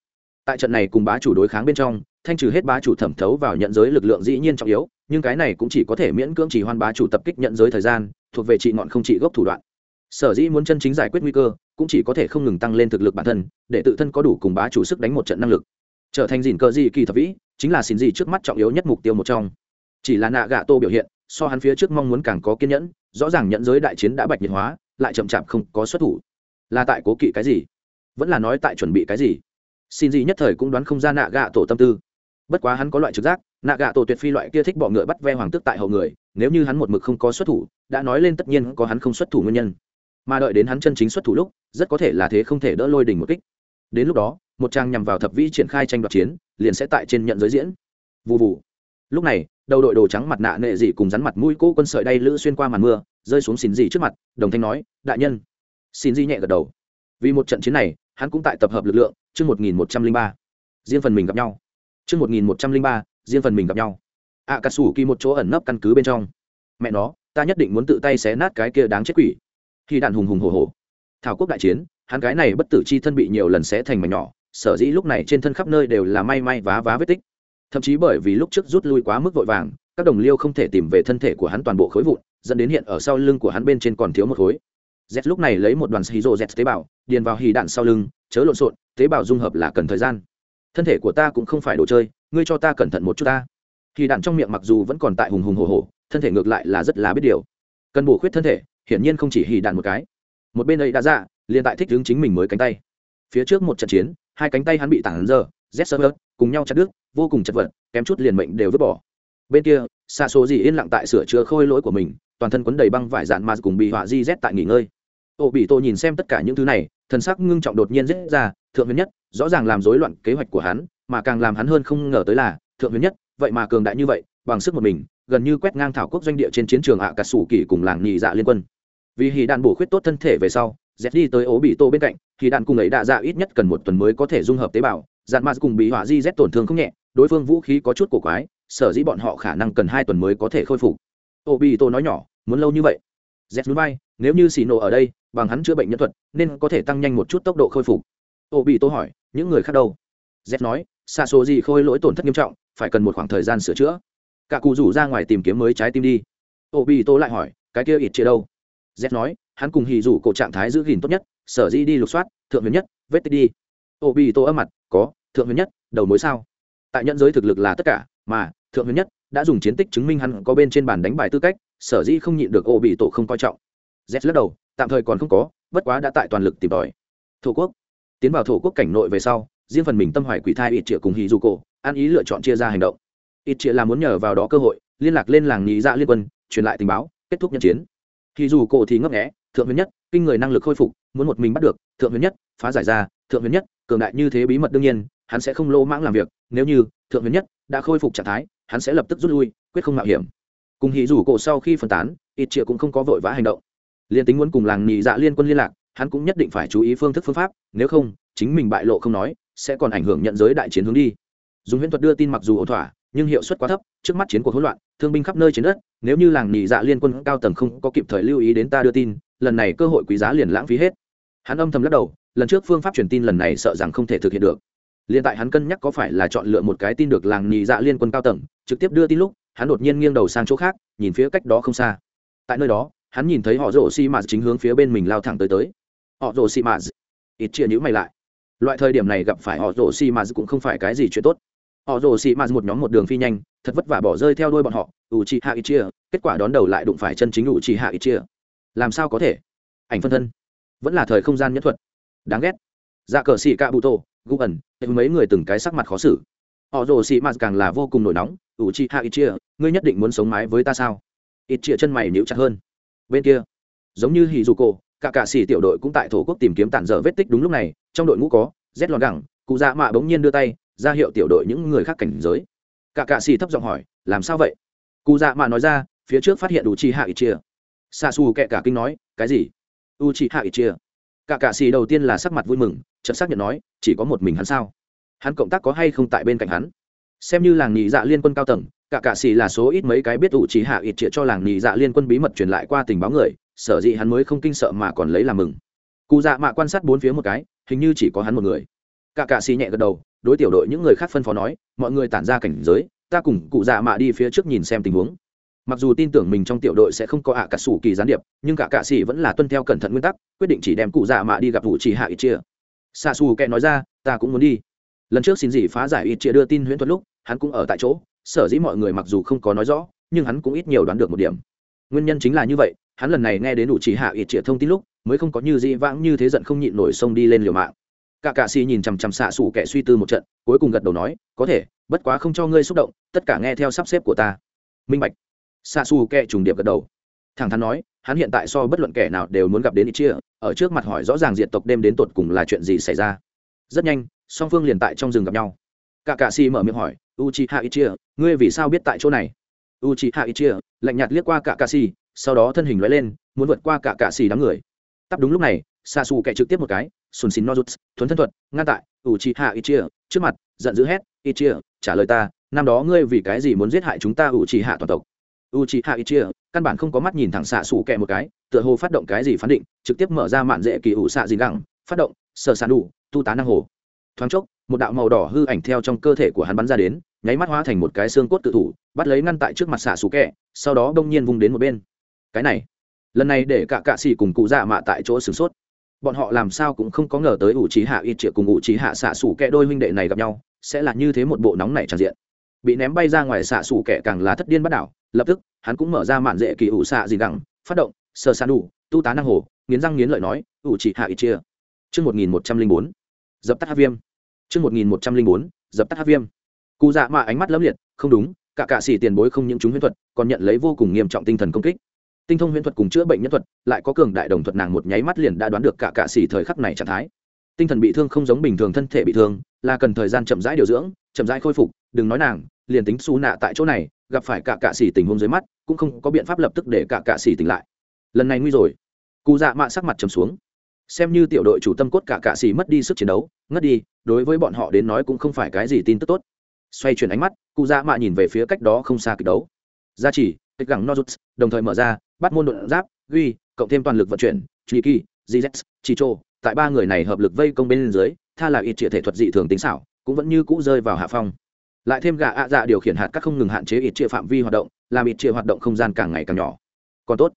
Tại trận này cùng bá chủ đối kháng bên trong, thanh trừ hết bá chủ thẩm thấu vào nhận giới lực lượng dĩ nhiên trọng yếu, nhưng cái này cũng chỉ có thể miễn cưỡng chỉ hoan bá chủ tập kích nhận giới thời gian, thuộc về trị ngọn không trị gốc thủ đoạn. Sở dĩ muốn chân chính giải quyết nguy cơ, cũng chỉ có thể không ngừng tăng lên thực lực bản thân, để tự thân có đủ cùng bá chủ sức đánh một trận năng lực. Trở thành dìn cờ gì kỳ thập vĩ, chính là xin gì trước mắt trọng yếu nhất mục tiêu một trong. Chỉ là nạ gạ tô biểu hiện, so hắn phía trước mong muốn càng có kiên nhẫn, rõ ràng nhận giới đại chiến đã bạch nhiệt hóa, lại chậm chạp không có xuất thủ là tại cố kỵ cái gì? Vẫn là nói tại chuẩn bị cái gì? Xin gì nhất thời cũng đoán không ra nạ gạ tổ tâm tư. Bất quá hắn có loại trực giác, nạ gạ tổ tuyệt phi loại kia thích bọ ngựa bắt ve hoàng tức tại hậu người, nếu như hắn một mực không có xuất thủ, đã nói lên tất nhiên có hắn không xuất thủ nguyên nhân. Mà đợi đến hắn chân chính xuất thủ lúc, rất có thể là thế không thể đỡ lôi đình một kích. Đến lúc đó, một trang nhằm vào thập vĩ triển khai tranh đoạt chiến, liền sẽ tại trên nhận giới diễn. Vụ vụ lúc này, đầu đội đồ trắng mặt nạ nệ dị cùng rắn mặt mũi cỗ quân sợi đay lữ xuyên qua màn mưa, rơi xuống xìn dị trước mặt, đồng thanh nói, đại nhân xin di nhẹ gật đầu. Vì một trận chiến này, hắn cũng tại tập hợp lực lượng, chương một nghìn một trăm linh ba, riêng phần mình gặp nhau. Chương một nghìn một trăm linh ba, riêng phần mình gặp nhau. Ạ cà sủ kỳ một chỗ ẩn nấp căn cứ bên trong. Mẹ nó, ta nhất định muốn tự tay xé nát cái kia đáng chết quỷ. Khi đạn hùng hùng hồ hồ thảo quốc đại chiến, hắn cái này bất tử chi thân bị nhiều lần xé thành mảnh nhỏ, sở dĩ lúc này trên thân khắp nơi đều là may may vá vá vết tích. Thậm chí bởi vì lúc trước rút lui quá mức vội vàng, các đồng liêu không thể tìm về thân thể của hắn toàn bộ khối vụn, dẫn đến hiện ở sau lưng của hắn bên trên còn thiếu một khối z lúc này lấy một đoàn hydro z tế bào, điền vào hì đạn sau lưng, chớ lộn xộn, tế bào dung hợp là cần thời gian. Thân thể của ta cũng không phải đồ chơi, ngươi cho ta cẩn thận một chút ta. Hì đạn trong miệng mặc dù vẫn còn tại hùng hùng hồ hồ thân thể ngược lại là rất là biết điều. Cần bổ khuyết thân thể, hiển nhiên không chỉ hì đạn một cái. Một bên ấy đã ra, liền tại thích hướng chính mình mới cánh tay. Phía trước một trận chiến, hai cánh tay hắn bị tản giờ z sơ cùng nhau chặt đứt, vô cùng chật vật, kém chút liền mệnh đều vứt bỏ. Bên kia xa số gì yên lặng tại sửa chữa khôi lỗi của mình, toàn thân quấn đầy băng vải dạn mà cùng bị họa di z tại nghỉ ngơi ô bị tổ nhìn xem tất cả những thứ này, thần sắc ngưng trọng đột nhiên dễ ra, thượng huyền nhất, rõ ràng làm rối loạn kế hoạch của hắn, mà càng làm hắn hơn không ngờ tới là, thượng huyền nhất, vậy mà cường đại như vậy, bằng sức một mình, gần như quét ngang thảo quốc doanh địa trên chiến trường ạ cà sủ kỳ cùng làng nhị dạ liên quân. Vì hì đạn bổ khuyết tốt thân thể về sau dẹp đi tới ố bị tô bên cạnh thì đạn cùng ấy đạ dạ ít nhất cần một tuần mới có thể dung hợp tế bào dạn ma cùng bị họa di z tổn thương không nhẹ, đối phương vũ khí có chút cổ quái, sở dĩ bọn họ khả năng cần hai tuần mới có thể khôi phục. Ô bị tô nói nhỏ, muốn lâu như vậy? Dẹp núi bay nếu như xì nổ ở đây, bằng hắn chữa bệnh nhân thuật, nên có thể tăng nhanh một chút tốc độ khôi phục. Ô bị tôi hỏi, những người khác đâu? Z nói xa số gì khôi lỗi tổn thất nghiêm trọng, phải cần một khoảng thời gian sửa chữa. Cả cụ rủ ra ngoài tìm kiếm mới trái tim đi. Ô bị tôi lại hỏi, cái kia ít chia đâu? Z nói, hắn cùng hì rủ cổ trạng thái giữ gìn tốt nhất, sở dĩ đi lục soát, thượng huyền nhất, vết tích đi. Ô bị tôi âm mặt, có, thượng huyền nhất, đầu mối sao? Tại nhận giới thực lực là tất cả, mà, thượng huyền nhất, đã dùng chiến tích chứng minh hắn có bên trên bàn đánh bài tư cách, sở dĩ không nhịn được ô bị tổ không coi trọng z lắc đầu, tạm thời còn không có, bất quá đã tại toàn lực tìm tòi. Thổ quốc. Tiến vào thổ quốc cảnh nội về sau, riêng phần mình tâm hoài quỷ thai ít triệu cùng hì du cổ ăn ý lựa chọn chia ra hành động. Ít triệu là muốn nhờ vào đó cơ hội, liên lạc lên làng nhị dạ liên quân, truyền lại tình báo, kết thúc nhân chiến. Hì du cổ thì ngấp nghẽ thượng huyền nhất, kinh người năng lực khôi phục, muốn một mình bắt được, thượng huyền nhất, phá giải ra, thượng huyền nhất, cường đại như thế bí mật đương nhiên, hắn sẽ không lô mãng làm việc, nếu như thượng huyền nhất đã khôi phục trạng thái, hắn sẽ lập tức rút lui, quyết không mạo hiểm. Cùng hì du cổ sau khi phân tán ít triệu cũng không có vội vã hành động liên tính muốn cùng làng nhị dạ liên quân liên lạc, hắn cũng nhất định phải chú ý phương thức phương pháp, nếu không, chính mình bại lộ không nói, sẽ còn ảnh hưởng nhận giới đại chiến hướng đi. Dùng huyễn thuật đưa tin mặc dù ổn thỏa, nhưng hiệu suất quá thấp, trước mắt chiến cuộc hỗn loạn, thương binh khắp nơi trên đất, nếu như làng nhị dạ liên quân cao tầng không có kịp thời lưu ý đến ta đưa tin, lần này cơ hội quý giá liền lãng phí hết. Hắn âm thầm lắc đầu, lần trước phương pháp truyền tin lần này sợ rằng không thể thực hiện được. Liền tại hắn cân nhắc có phải là chọn lựa một cái tin được làng nhị dạ liên quân cao tầng, trực tiếp đưa tin lúc, hắn đột nhiên nghiêng đầu sang chỗ khác, nhìn phía cách đó không xa. Tại nơi đó hắn nhìn thấy họ rổ xi mạt chính hướng phía bên mình lao thẳng tới tới. Họ rổ xi mạt. Ít chia nhữ mày lại. Loại thời điểm này gặp phải họ rổ xi mạt cũng không phải cái gì chuyện tốt. Họ rổ xi mạt một nhóm một đường phi nhanh, thật vất vả bỏ rơi theo đuôi bọn họ. Ủ trì hạ ít chia, kết quả đón đầu lại đụng phải chân chính ủ trì hạ ít chia. Làm sao có thể? Ảnh phân thân. Vẫn là thời không gian nhất thuật. Đáng ghét. Dạ cờ xì cạ bụ tổ gu ẩn mấy người từng cái sắc mặt khó xử. Họ rồ xì mạt càng là vô cùng nổi nóng. Ủ chi hạ ít chia, ngươi nhất định muốn sống mái với ta sao? Ít chia chân mày níu chặt hơn bên kia. Giống như hì dù cổ, cả cả xỉ tiểu đội cũng tại thổ quốc tìm kiếm tản dở vết tích đúng lúc này, trong đội ngũ có rét lòn gẳng, cụ dạ mạ bỗng nhiên đưa tay, ra hiệu tiểu đội những người khác cảnh giới. Cả cả xỉ thấp giọng hỏi, làm sao vậy? Cụ dạ mạ nói ra, phía trước phát hiện đủ chi hạ ít chia xa xù kệ cả kinh nói, cái gì? U chi hạ ít chia cả cả xỉ đầu tiên là sắc mặt vui mừng, chợt xác nhận nói, chỉ có một mình hắn sao? Hắn cộng tác có hay không tại bên cạnh hắn? Xem như làng nhị dạ liên quân cao tầng cả cạ xì là số ít mấy cái biết ủ chỉ hạ ít trịa cho làng nhị dạ liên quân bí mật truyền lại qua tình báo người, sở dĩ hắn mới không kinh sợ mà còn lấy làm mừng. Cụ dạ mạ quan sát bốn phía một cái, hình như chỉ có hắn một người. Cả cạ xì nhẹ gật đầu, đối tiểu đội những người khác phân phó nói, mọi người tản ra cảnh giới, ta cùng cụ dạ mạ đi phía trước nhìn xem tình huống. Mặc dù tin tưởng mình trong tiểu đội sẽ không có ạ à cả sủ kỳ gián điệp, nhưng cả cạ xì vẫn là tuân theo cẩn thận nguyên tắc, quyết định chỉ đem cụ dạ mạ đi gặp ủ chỉ hạ ít chia xa xù kệ nói ra, ta cũng muốn đi. Lần trước xin gì phá giải ít chia đưa tin huyễn thuật lúc, hắn cũng ở tại chỗ sở dĩ mọi người mặc dù không có nói rõ, nhưng hắn cũng ít nhiều đoán được một điểm. Nguyên nhân chính là như vậy, hắn lần này nghe đến đủ chỉ hạ ít Triệt thông tin lúc, mới không có như di vãng như thế giận không nhịn nổi sông đi lên liều mạng. Cả cạ xì nhìn chằm chằm xạ xủ kẻ suy tư một trận, cuối cùng gật đầu nói, có thể, bất quá không cho ngươi xúc động, tất cả nghe theo sắp xếp của ta. Minh bạch. Xạ xù kẻ trùng điệp gật đầu. Thẳng thắn nói, hắn hiện tại so bất luận kẻ nào đều muốn gặp đến ít chia ở trước mặt hỏi rõ ràng diện tộc đêm đến tột cùng là chuyện gì xảy ra. Rất nhanh, song phương liền tại trong rừng gặp nhau cả cạ xì mở miệng hỏi u c h i hạ ít chia ngươi vì sao biết tại chỗ này? U c h i hạ ít chia lạnh nhạt liếc qua cả cạ xì sau đó thân hình loại lên, muốn vượt qua cả cạ xì đám người. Tắp đúng lúc này xa xù kẻ trực tiếp một cái, sùn xin nozuts thuấn thân thuật ngăn tại. Ủ trì hạ ít chia trước mặt, giận dữ hét ít chia trả lời ta, năm đó ngươi vì cái gì muốn giết hại chúng ta ủ trì hạ toàn tộc? U trì hạ ít chia căn bản không có mắt nhìn thẳng xạ xù kẹ một cái, tựa hồ phát động cái gì phán định, trực tiếp mở ra mạn dễ kỳ ủ xạ gì gẳng, phát động, sờ sàn đủ, tu tá năng hồ. Thoáng chốc một đạo màu đỏ hư ảnh theo trong cơ thể của hắn bắn ra đến, nháy mắt hóa thành một cái xương cốt tự thủ, bắt lấy ngăn tại trước mặt xạ xù kẹ, sau đó đông nhiên vung đến một bên. Cái này, lần này để cả cạ xỉ cùng cụ dạ mạ tại chỗ sửng sốt. Bọn họ làm sao cũng không có ngờ tới ủ trí hạ ít triệu cùng ủ trí hạ xạ xù kẹ đôi huynh đệ này gặp nhau, sẽ là như thế một bộ nóng này tràn diện. Bị ném bay ra ngoài xạ xù kẹ càng là thất điên bắt đảo, lập tức, hắn cũng mở ra mạn dễ kỳ ủ xạ gì gẳng, phát động sơ san đủ, tu tá năng hồ, nghiến răng nghiến lợi nói, ủ trí hạ ít chia chương một nghìn một trăm linh bốn, dập tắt hát viêm chương một nghìn một trăm linh bốn, dập tắt hắc viêm. Cụ dạ mạ ánh mắt lấm liệt, không đúng, cả cạ sĩ tiền bối không những chúng huyễn thuật, còn nhận lấy vô cùng nghiêm trọng tinh thần công kích. Tinh thông huyễn thuật cùng chữa bệnh nhân thuật, lại có cường đại đồng thuật nàng một nháy mắt liền đã đoán được cả cạ sĩ thời khắc này trạng thái. Tinh thần bị thương không giống bình thường, thân thể bị thương, là cần thời gian chậm rãi điều dưỡng, chậm rãi khôi phục, đừng nói nàng, liền tính xú nạ tại chỗ này, gặp phải cả cạ sĩ tình huống dưới mắt, cũng không có biện pháp lập tức để cả cạ sĩ tỉnh lại. Lần này nguy rồi. Cụ dạ mạ sắc mặt trầm xuống xem như tiểu đội chủ tâm cốt cả cạ xì mất đi sức chiến đấu ngất đi đối với bọn họ đến nói cũng không phải cái gì tin tức tốt xoay chuyển ánh mắt cụ dạ mạ nhìn về phía cách đó không xa kịch đấu gia chỉ kịch gẳng nozuts đồng thời mở ra bắt môn đột giáp ghi cộng thêm toàn lực vận chuyển Chiki, Gz, Chicho, tại ba người này hợp lực vây công bên dưới, tha là ít triệt thể thuật dị thường tính xảo, cũng vẫn như cũ rơi vào hạ phong. Lại thêm gà ạ dạ điều khiển hạt các không ngừng hạn chế ít triệt phạm vi hoạt động, làm ít triệt hoạt động không gian càng ngày càng nhỏ. Còn tốt,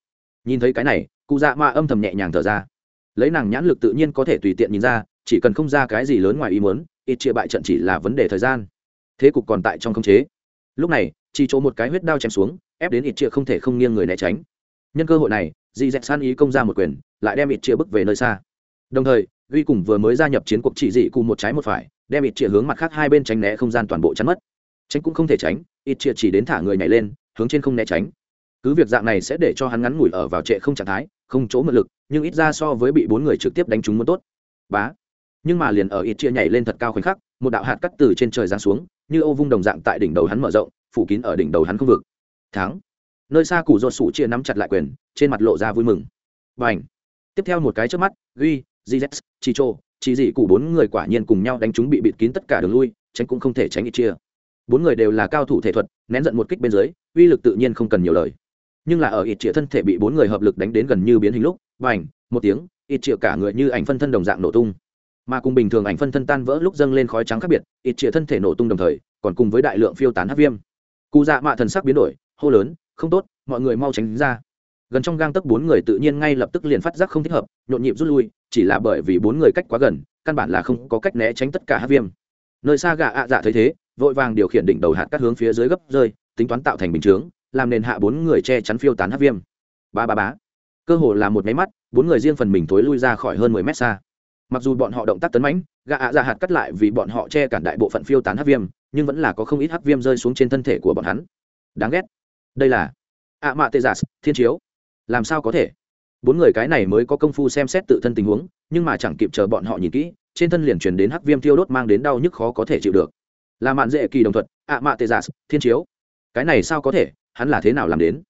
nhìn thấy cái này, cụ dạ mạ âm thầm nhẹ nhàng thở ra. Lấy nàng nhãn lực tự nhiên có thể tùy tiện nhìn ra, chỉ cần không ra cái gì lớn ngoài ý muốn, ít chia bại trận chỉ là vấn đề thời gian. Thế cục còn tại trong khống chế. Lúc này, chỉ chỗ một cái huyết đao chém xuống, ép đến ít chia không thể không nghiêng người né tránh nhân cơ hội này dì dẹt san ý công ra một quyền lại đem ít chia bước về nơi xa đồng thời duy cùng vừa mới gia nhập chiến cuộc chỉ dị cùng một trái một phải đem ít chia hướng mặt khác hai bên tránh né không gian toàn bộ chắn mất tránh cũng không thể tránh ít chia chỉ đến thả người nhảy lên hướng trên không né tránh cứ việc dạng này sẽ để cho hắn ngắn ngủi ở vào trệ không trạng thái không chỗ mượn lực, nhưng ít ra so với bị bốn người trực tiếp đánh trúng muốn tốt. Bá. Nhưng mà liền ở ít chia nhảy lên thật cao khoảnh khắc, một đạo hạt cắt từ trên trời giáng xuống, như ô vung đồng dạng tại đỉnh đầu hắn mở rộng, phủ kín ở đỉnh đầu hắn không vực. Thắng. Nơi xa củ ruột sủ chia nắm chặt lại quyền, trên mặt lộ ra vui mừng. B à n h tiếp theo một cái trước mắt, ghi gz chi chô chỉ dị cụ bốn người quả nhiên cùng nhau đánh chúng bị bịt kín tất cả đường lui, tránh cũng không thể tránh ít chia. Bốn người đều là cao thủ thể thuật, nén giận một kích bên dưới, uy lực tự nhiên không cần nhiều lời nhưng là ở ít triệu thân thể bị bốn người hợp lực đánh đến gần như biến hình lúc và ảnh một tiếng, ít triệu cả người như ảnh phân thân đồng dạng nổ tung. Mà cùng bình thường ảnh phân thân tan vỡ lúc dâng lên khói trắng khác biệt, ít triệu thân thể nổ tung đồng thời, còn cùng với đại lượng phiêu tán hát viêm. Cụ dạ mạ thần sắc biến đổi, hô lớn, không tốt, mọi người mau tránh ra. Gần trong gang tấc bốn người tự nhiên ngay lập tức liền phát giác không thích hợp, nhộn nhịp rút lui, chỉ là bởi vì bốn người cách quá gần, căn bản là không có cách né tránh tất cả hát viêm. Nơi xa gà ạ dạ thấy thế, vội vàng điều khiển đỉnh đầu hạt các hướng phía dưới gấp rơi, tính toán tạo thành bình chướng làm nền hạ bốn người che chắn phiêu tán hát viêm. Ba ba bá cơ hồ là một máy mắt, bốn người riêng phần mình thối lui ra khỏi hơn mười mét xa. Mặc dù bọn họ động tác tấn mãnh gạ ạ ra hạt cắt lại vì bọn họ che cản đại bộ phận phiêu tán hát viêm, nhưng vẫn là có không ít hát viêm rơi xuống trên thân thể của bọn hắn. Đáng ghét. Đây là ạ mạ tê giả, thiên chiếu. Làm sao có thể? Bốn người cái này mới có công phu xem xét tự thân tình huống, nhưng mà chẳng kịp chờ bọn họ nhìn kỹ, trên thân liền truyền đến hắc viêm tiêu đốt mang đến đau nhức khó có thể chịu được. Là mạn dễ kỳ đồng thuật, ạ mạ tê giả, thiên chiếu. Cái này sao có thể? Hắn là thế nào làm đến?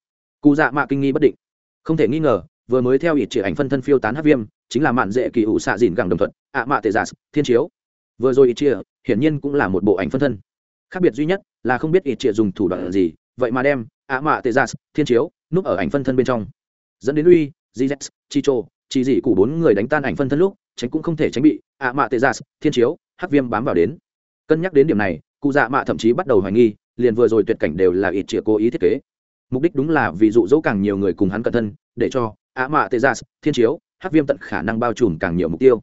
Cụ dạ mạ kinh nghi bất định. Không thể nghi ngờ vừa mới theo ít chỉ ảnh phân thân phiêu tán hắc viêm chính là mạn dễ kỳ ủ xạ dìn gẳng đồng thuận, ạ mạ tệ giả thiên chiếu. Vừa rồi ít chia hiển nhiên cũng là một bộ ảnh phân thân. Khác biệt duy nhất là không biết ít chia dùng thủ đoạn gì vậy mà đem ạ mạ tệ giả thiên chiếu núp ở ảnh phân thân bên trong. Dẫn đến uy gz chicho chỉ dị cụ bốn người đánh tan ảnh phân thân lúc tránh cũng không thể tránh bị ạ mạ tệ giả thiên chiếu hắc viêm bám vào đến. Cân nhắc đến điểm này cụ dạ mạ thậm chí bắt đầu hoài nghi liền vừa rồi tuyệt cảnh đều là ít chĩa cố ý thiết kế. Mục đích đúng là vì dụ dỗ càng nhiều người cùng hắn cẩn thân, để cho ạ mạ tê gia, thiên chiếu, hắc viêm tận khả năng bao trùm càng nhiều mục tiêu.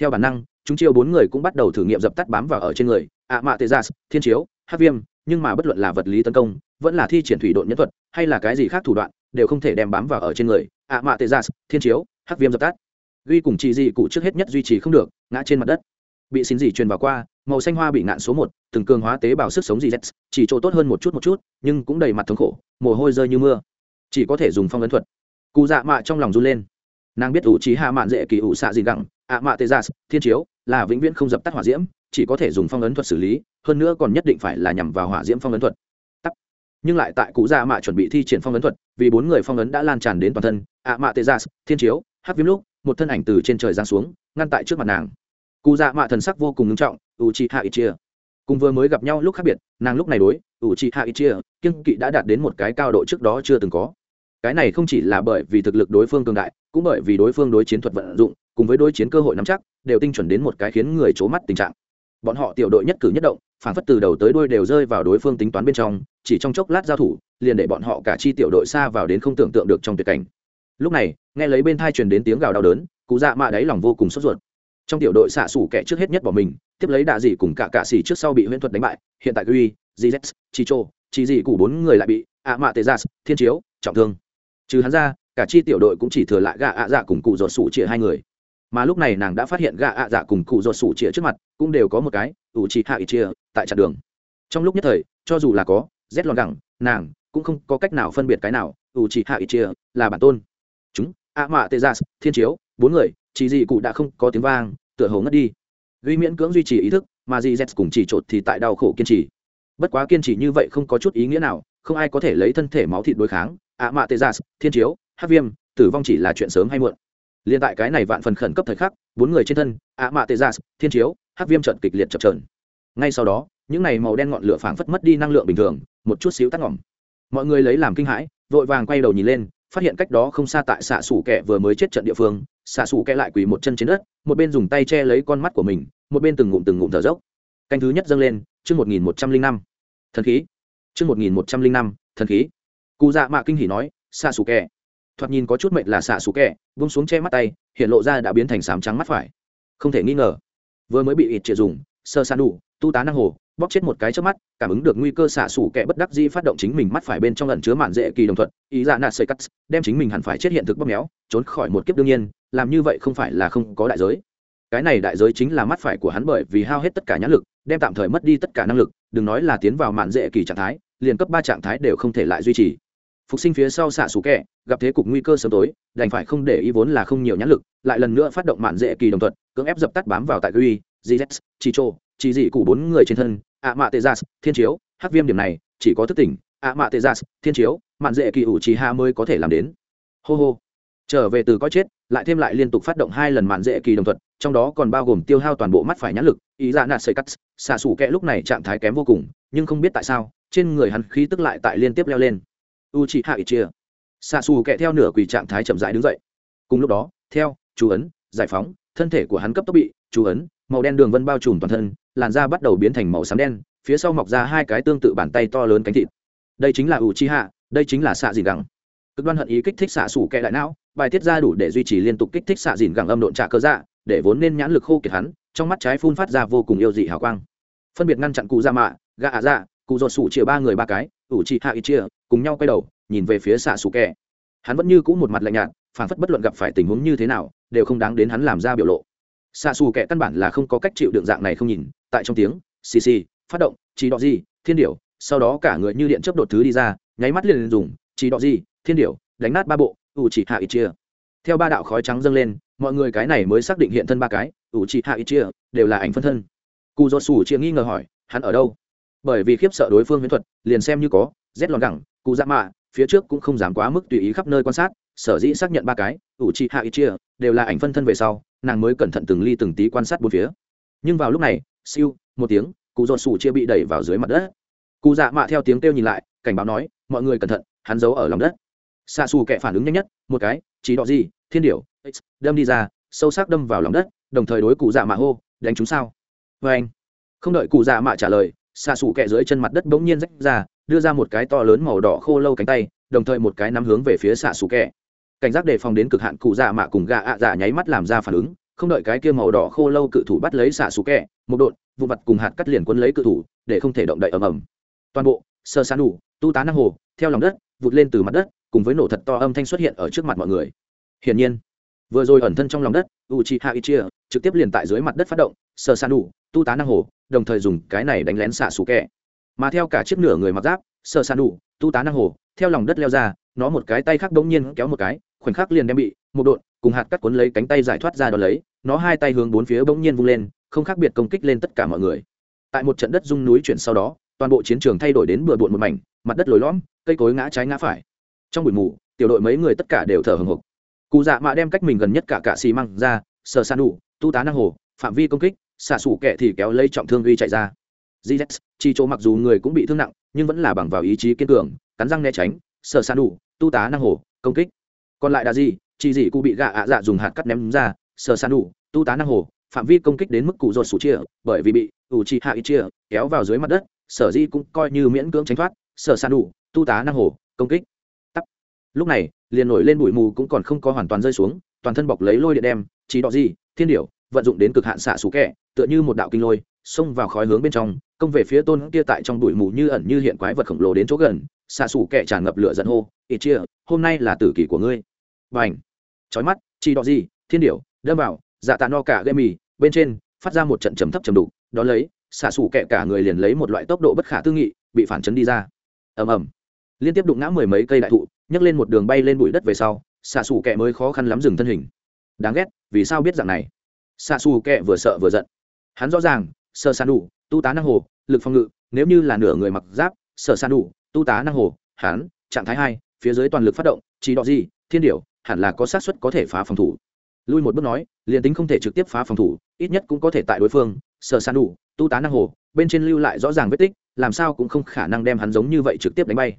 Theo bản năng, chúng chiêu bốn người cũng bắt đầu thử nghiệm dập tắt bám vào ở trên người ạ mạ tê gia, thiên chiếu, hắc viêm, nhưng mà bất luận là vật lý tấn công, vẫn là thi triển thủy độn nhân thuật, hay là cái gì khác thủ đoạn, đều không thể đem bám vào ở trên người ạ mạ tê gia, thiên chiếu, hắc viêm dập tắt. Duy cùng chị dị cụ trước hết nhất duy trì không được, ngã trên mặt đất. Bị xin dị truyền vào qua màu xanh hoa bị ngạn số một, từng cường hóa tế bào sức sống dị z, chỉ chỗ tốt hơn một chút một chút, nhưng cũng đầy mặt thống khổ, mồ hôi rơi như mưa. Chỉ có thể dùng phong ấn thuật. Cụ dạ mạ trong lòng run lên. Nàng biết ủ trí hạ mạn dễ kỳ ủ xạ gì gẳng ạ mạ tê gia thiên chiếu, là vĩnh viễn không dập tắt hỏa diễm, chỉ có thể dùng phong ấn thuật xử lý, hơn nữa còn nhất định phải là nhằm vào hỏa diễm phong ấn thuật. Tắc. nhưng lại tại cụ dạ mạ chuẩn bị thi triển phong ấn thuật, vì bốn người phong ấn đã lan tràn đến toàn thân, ạ mạ tê gia thiên chiếu hắc viêm lúc, một thân ảnh từ trên trời giáng xuống, ngăn tại trước mặt nàng cụ dạ mạ thần sắc vô cùng nghiêm trọng u chi hạ ít chia cùng vừa mới gặp nhau lúc khác biệt, nàng lúc này đối u chi hạ ít chia kiên kỵ đã đạt đến một cái cao độ trước đó chưa từng có. Cái này không chỉ là bởi vì thực lực đối phương cường đại, cũng bởi vì đối phương đối chiến thuật vận dụng, cùng với đối chiến cơ hội nắm chắc, đều tinh chuẩn đến một cái khiến người c mắt tình trạng. Bọn họ tiểu đội nhất cử nhất động, phản phất từ đầu tới đuôi đều rơi vào đối phương tính toán bên trong, chỉ trong chốc lát giao thủ, liền để bọn họ cả chi tiểu đội xa vào đến không tưởng tượng được trong tuyệt cảnh. Lúc này, nghe lấy bên thai truyền đến tiếng gào đau đớn, cụ dạ mạ đáy lòng vô cùng sốt ruột trong tiểu đội xạ xủ kẻ trước hết nhất bỏ mình, tiếp lấy đạ dị cùng cả cạ xỉ trước sau bị huyễn thuật đánh bại, hiện tại gui gz chicho chỉ dị cụ bốn người lại bị ạ mạ tê gia, thiên chiếu, trọng thương. Trừ hắn ra, cả chi tiểu đội cũng chỉ thừa lại gạ ạ dạ cùng cụ ruột sủ chĩa hai người. Mà lúc này nàng đã phát hiện gạ ạ dạ cùng cụ ruột sủ chĩa trước mặt cũng đều có một cái, ủ trì hạ ít chia tại chặn đường. Trong lúc nhất thời, cho dù là có rét lòn gẳng, nàng cũng không có cách nào phân biệt cái nào, ủ trì hạ ít chia là bản tôn. Chúng ạ mạ tê gia, thiên chiếu bốn người, chỉ gì cụ đã không có tiếng vang, tựa hồ ngất đi. Duy miễn cưỡng duy trì ý thức, mà dì z cùng chỉ trột thì tại đau khổ kiên trì. Bất quá kiên trì như vậy không có chút ý nghĩa nào, không ai có thể lấy thân thể máu thịt đối kháng. Ạ mạ tê gia dạ, thiên chiếu, hát viêm, tử vong chỉ là chuyện sớm hay muộn. Liên tại cái này vạn phần khẩn cấp thời khắc, bốn người trên thân, ạ mạ tê gia dạ, thiên chiếu, hát viêm trận kịch liệt chập trờn ngay sau đó, những này màu đen ngọn lửa phảng phất mất đi năng lượng bình thường, một chút xíu tắt ngỏm mọi người lấy làm kinh hãi, vội vàng quay đầu nhìn lên, phát hiện cách đó không xa tại xạ xủ kẻ vừa mới chết trận địa phương xạ xù kẹ lại quỳ một chân trên đất, một bên dùng tay che lấy con mắt của mình, một bên từng ngụm từng ngụm thở dốc. Canh thứ nhất dâng lên, chương một nghìn một trăm linh năm. Thần khí. Chương một nghìn một trăm linh năm, thần khí. Cụ dạ mạ kinh hỉ nói, xạ xù kẹ thoạt nhìn có chút mệnh là xạ xù kẹ vung xuống che mắt tay, hiện lộ ra đã biến thành sám trắng mắt phải. Không thể nghi ngờ, vừa mới bị ít triệt dùng, sơ san đủ, tu tá năng hồ, bóp chết một cái trước mắt, cảm ứng được nguy cơ xạ xủ kẻ bất đắc dĩ phát động chính mình mắt phải bên trong lần chứa mạn dễ kỳ đồng thuận, ý dạ nạt xây cắt, đem chính mình hẳn phải chết hiện thực bóp méo, trốn khỏi một kiếp đương nhiên làm như vậy không phải là không có đại giới. Cái này đại giới chính là mắt phải của hắn bởi vì hao hết tất cả nhãn lực đem tạm thời mất đi tất cả năng lực đừng nói là tiến vào mạn dễ kỳ trạng thái liền cấp ba trạng thái đều không thể lại duy trì. Phục sinh phía sau xạ xù kẹ gặp thế cục nguy cơ sớm tối đành phải không để ý vốn là không nhiều nhãn lực lại lần nữa phát động mạn dễ kỳ đồng thuận cưỡng ép dập tắt bám vào tại ghi, gz chicho chỉ dị cụ bốn người trên thân ạ mạ tê gia thiên chiếu hắc viêm điểm này chỉ có thức tỉnh ạ mạ tê gia thiên chiếu mạn dễ kỳ ủ trì hạ mới có thể làm đến. Hô hô. Trở về từ có chết lại thêm lại liên tục phát động hai lần mạn dễ kỳ đồng thuận trong đó còn bao gồm tiêu hao toàn bộ mắt phải nhãn lực, ý ra nạt sợi cắt, xạ xù kẹ lúc này trạng thái kém vô cùng, nhưng không biết tại sao, trên người hắn khí tức lại tại liên tiếp leo lên. U chị hạ ít chia xạ xù kẹ theo nửa quỳ trạng thái chậm rãi đứng dậy. Cùng lúc đó, theo, chú ấn, giải phóng, thân thể của hắn cấp tốc bị, chú ấn, màu đen đường vân bao trùm toàn thân, làn da bắt đầu biến thành màu xám đen, phía sau mọc ra hai cái tương tự bàn tay to lớn cánh thịt. Đây chính là U chi hạ đây chính là xạ dị gẳng cực đoan hận ý kích thích xạ sủ kẹ đại não bài tiết ra đủ để duy trì liên tục kích thích xạ dìn gẳng âm độn trả cơ dạ để vốn nên nhãn lực khô kiệt hắn, trong mắt trái phun phát ra vô cùng yêu dị hào quang. Phân biệt ngăn chặn cụ ra mạ, gạ ạ dạ cụ dột sủ chia ba người ba cái, ủ chị hạ ít chia cùng nhau quay đầu, nhìn về phía xạ sủ kẹ. Hắn vẫn như cũ một mặt lạnh nhạt, phản phất bất luận gặp phải tình huống như thế nào, đều không đáng đến hắn làm ra biểu lộ. Xạ xù kẻ căn bản là không có cách chịu đựng dạng này không nhìn, tại trong tiếng, xì xì, phát động, chỉ đọ gì, thiên điểu, sau đó cả người như điện chấp đột thứ đi ra, nháy mắt liền dùng, chỉ đọ gì, thiên điểu, đánh nát ba bộ ủ chỉ hạ ít chia theo ba đạo khói trắng dâng lên, mọi người cái này mới xác định hiện thân ba cái ủ chỉ hạ ít chia đều là ảnh phân thân. Cụ dột sủ chia nghi ngờ hỏi, hắn ở đâu? Bởi vì khiếp sợ đối phương huyễn thuật, liền xem như có, rét lòn gẳng cụ dạ mạ phía trước cũng không dám quá mức tùy ý khắp nơi quan sát, sở dĩ xác nhận ba cái ủ trị hạ ít chia đều là ảnh phân thân về sau, nàng mới cẩn thận từng ly từng tí quan sát bốn phía. Nhưng vào lúc này, siêu, một tiếng cụ dọn sủ chia bị đẩy vào dưới mặt đất. Cụ dạ mạ theo tiếng kêu nhìn lại, cảnh báo nói, mọi người cẩn thận, hắn giấu ở lòng đất xạ xù kệ phản ứng nhanh nhất, một cái, chỉ đọ gì, thiên điểu đâm đi ra, sâu sắc đâm vào lòng đất, đồng thời đối cụ dạ mạ hô, đánh chúng sao? Vê anh, không đợi cụ dạ mạ trả lời, xạ xù kệ dưới chân mặt đất bỗng nhiên rách ra, đưa ra một cái to lớn màu đỏ khô lâu cánh tay, đồng thời một cái nắm hướng về phía xạ xù kệ cảnh giác đề phòng đến cực hạn cụ dạ mạ cùng gà ạ dạ nháy mắt làm ra phản ứng, không đợi cái kia màu đỏ khô lâu cự thủ bắt lấy xạ xù kẹ một đột, vụ mặt cùng hạt cắt liền quân lấy cự thủ, để không thể động đậy ầm ầm. Toàn bộ, sơ sán đủ, tu tá năng hồ, theo lòng đất, vụt lên từ mặt đất cùng với nổ thật to âm thanh xuất hiện ở trước mặt mọi người. Hiển nhiên, vừa rồi ẩn thân trong lòng đất u chi ichia trực tiếp liền tại dưới mặt đất phát động sơ san đủ, tu tá năng hồ, đồng thời dùng cái này đánh lén xạ xù kẹ mà theo cả chiếc nửa người mặc giáp sơ san đủ, tu tá năng hồ, theo lòng đất leo ra, nó một cái tay khác đống nhiên kéo một cái, khoảnh khắc liền đem bị, một đột cùng hạt cắt cuốn lấy cánh tay giải thoát ra đó lấy, nó hai tay hướng bốn phía bỗng nhiên vung lên, không khác biệt công kích lên tất cả mọi người. Tại một trận đất rung núi chuyển sau đó, toàn bộ chiến trường thay đổi đến bừa bộn một mảnh, mặt đất lồi lõm, cây cối ngã trái ngã phải trong bụi mù, tiểu đội mấy người tất cả đều thở hừng hực. Cụ dạ mạ đem cách mình gần nhất cả cạ xì măng ra, sờ san đủ, tu tá năng hồ, phạm vi công kích, xả sủ kẻ thì kéo lấy trọng thương uy chạy ra. Gz chi chỗ mặc dù người cũng bị thương nặng, nhưng vẫn là bằng vào ý chí kiên cường, cắn răng né tránh, sờ san đủ, tu tá năng hồ, công kích. Còn lại là gì? Chỉ gì cụ bị gạ ạ dạ dùng hạt cắt ném ra, sờ san đủ, tu tá năng hồ, phạm vi công kích đến mức cụ ruột sủ chia, bởi vì bị ủ chi hạ ít chia kéo vào dưới mặt đất, sở di cũng coi như miễn cưỡng tránh thoát, sờ san đủ, tu tá năng hồ, công kích lúc này, liền nổi lên bụi mù cũng còn không có hoàn toàn rơi xuống, toàn thân bọc lấy lôi điện đem chỉ đọ gì thiên điểu, vận dụng đến cực hạn xạ xú kẹ, tựa như một đạo kinh lôi, xông vào khói hướng bên trong, công về phía tôn kia tại trong bụi mù như ẩn như hiện quái vật khổng lồ đến chỗ gần, xạ xù kẹ tràn ngập lửa giận hô ít chia hôm nay là tử kỷ của ngươi. Và h trói mắt chỉ đọ gì thiên điểu, đâm vào dạ tạ no cả gây mì, bên trên, phát ra một trận trầm thấp trầm đục, đó lấy, xạ xù kẹ cả người liền lấy một loại tốc độ bất khả tư nghị, bị phản chấn đi ra. Ầm ầm. Liên tiếp đụng ngã mười mấy cây đại thụ nhấc lên một đường bay lên bụi đất về sau xạ xù kẹ mới khó khăn lắm dừng thân hình. Đáng ghét, vì sao biết dạng này? Xạ xù kẹ vừa sợ vừa giận. Hắn rõ ràng sơ san đủ tu tá năng hồ, lực phòng ngự, nếu như là nửa người mặc giáp sợ san đủ tu tá năng hồ, hắn, trạng thái hai, phía dưới toàn lực phát động, chỉ đọ gì, thiên điều hẳn là có xác suất có thể phá phòng thủ. Lui một bước nói, liền tính không thể trực tiếp phá phòng thủ, ít nhất cũng có thể tại đối phương sợ san đủ tu tá năng hồ, bên trên lưu lại rõ ràng vết tích, làm sao cũng không khả năng đem hắn giống như vậy trực tiếp đánh bay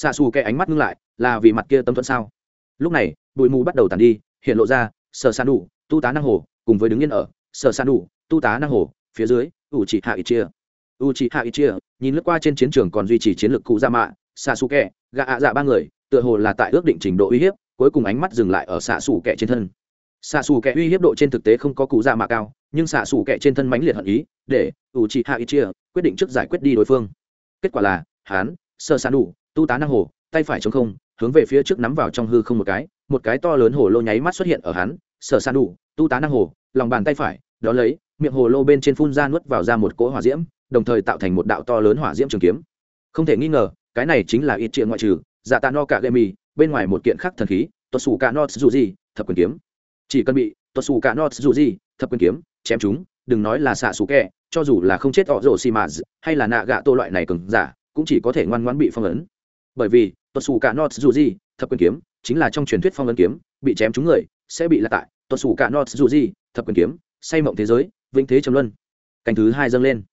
xạ xù kẻ ánh mắt ngưng lại, là vì mặt kia tâm thuận sao? Lúc này, bụi mù bắt đầu tàn đi, hiện lộ ra, sở san đủ, tu tá năng hồ, cùng với đứng yên ở, sở san đủ, tu tá năng hồ, phía dưới u chỉ hạ ít chia u chỉ hạ ít chia nhìn lướt qua trên chiến trường còn duy trì chiến lược cụ ra mạ xạ xù kẹ gạ ạ dạ ba người, tựa hồ là tại ước định trình độ uy hiếp, cuối cùng ánh mắt dừng lại ở xạ xù kẹ trên thân. Xạ xù kẹ uy hiếp độ trên thực tế không có cụ ra mạ cao, nhưng xạ xù kẹ trên thân mãnh liệt hận ý, để u chỉ hạ ít chia quyết định trước giải quyết đi đối phương. Kết quả là hán sơ san đủ tu tá năng hồ, tay phải chống không, hướng về phía trước nắm vào trong hư không một cái một cái to lớn hồ lô nháy mắt xuất hiện ở hắn, sở san đủ, tu tá năng hồ, lòng bàn tay phải, đó lấy, miệng hồ lô bên trên phun ra nuốt vào ra một cỗ hỏa diễm, đồng thời tạo thành một đạo to lớn hỏa diễm trường kiếm. Không thể nghi ngờ, cái này chính là ít triện ngoại trừ dạ tạ no cả gây mì, bên ngoài một kiện khác thần khí tuột xù cả not dù gì thập quyền kiếm. Chỉ cần bị tuột xù cả not dù gì thập quyền kiếm, chém chúng đừng nói là xạ xù kẹ cho dù là không chết họ rổ xì mà hay là nạ gạ tô loại này cứng giả, cũng chỉ có thể ngoan ngoãn bị phong ấn bởi vì tuột xù cả not dù gì thập quyền kiếm, chính là trong truyền thuyết phong ấn kiếm, bị chém chúng người, sẽ bị lạc tại tuột xù cả not dù gì thập quyền kiếm, say mộng thế giới, vĩnh thế trầm luân. Cảnh thứ hai dâng lên.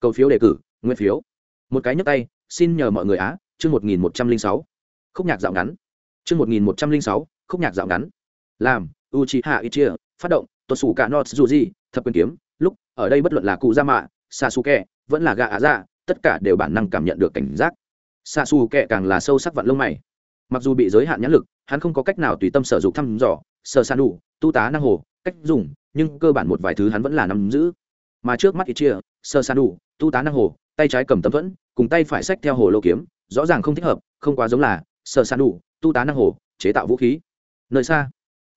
Cầu phiếu đề cử nguyên phiếu. Một cái nhấp tay, xin nhờ mọi người á, chương một nghìn một trăm linh sáu. Khúc nhạc dạo ngắn. Chương một nghìn một trăm linh sáu, khúc nhạc dạo ngắn. Làm u chi hạ ít chia phát động tuột xù cả not dù gì thập quyền kiếm. Lúc, ở đây bất luận là cụ gia mạ sa su kẹ vẫn là gà á dạ tất cả đều bản năng cảm nhận được cảnh giác xạ xù kệ càng là sâu sắc vặn lông mày. Mặc dù bị giới hạn nhãn lực, hắn không có cách nào tùy tâm sở dụng thăm dò sơ san đủ, tu tá năng hồ, cách dùng, nhưng cơ bản một vài thứ hắn vẫn là nắm giữ. Mà trước mắt ít chia sơ san đủ, tu tá năng hồ, tay trái cầm tấm thuẫn, cùng tay phải xách theo hồ lô kiếm, rõ ràng không thích hợp, không quá giống là sơ san đủ, tu tá năng hồ, chế tạo vũ khí. Nơi xa,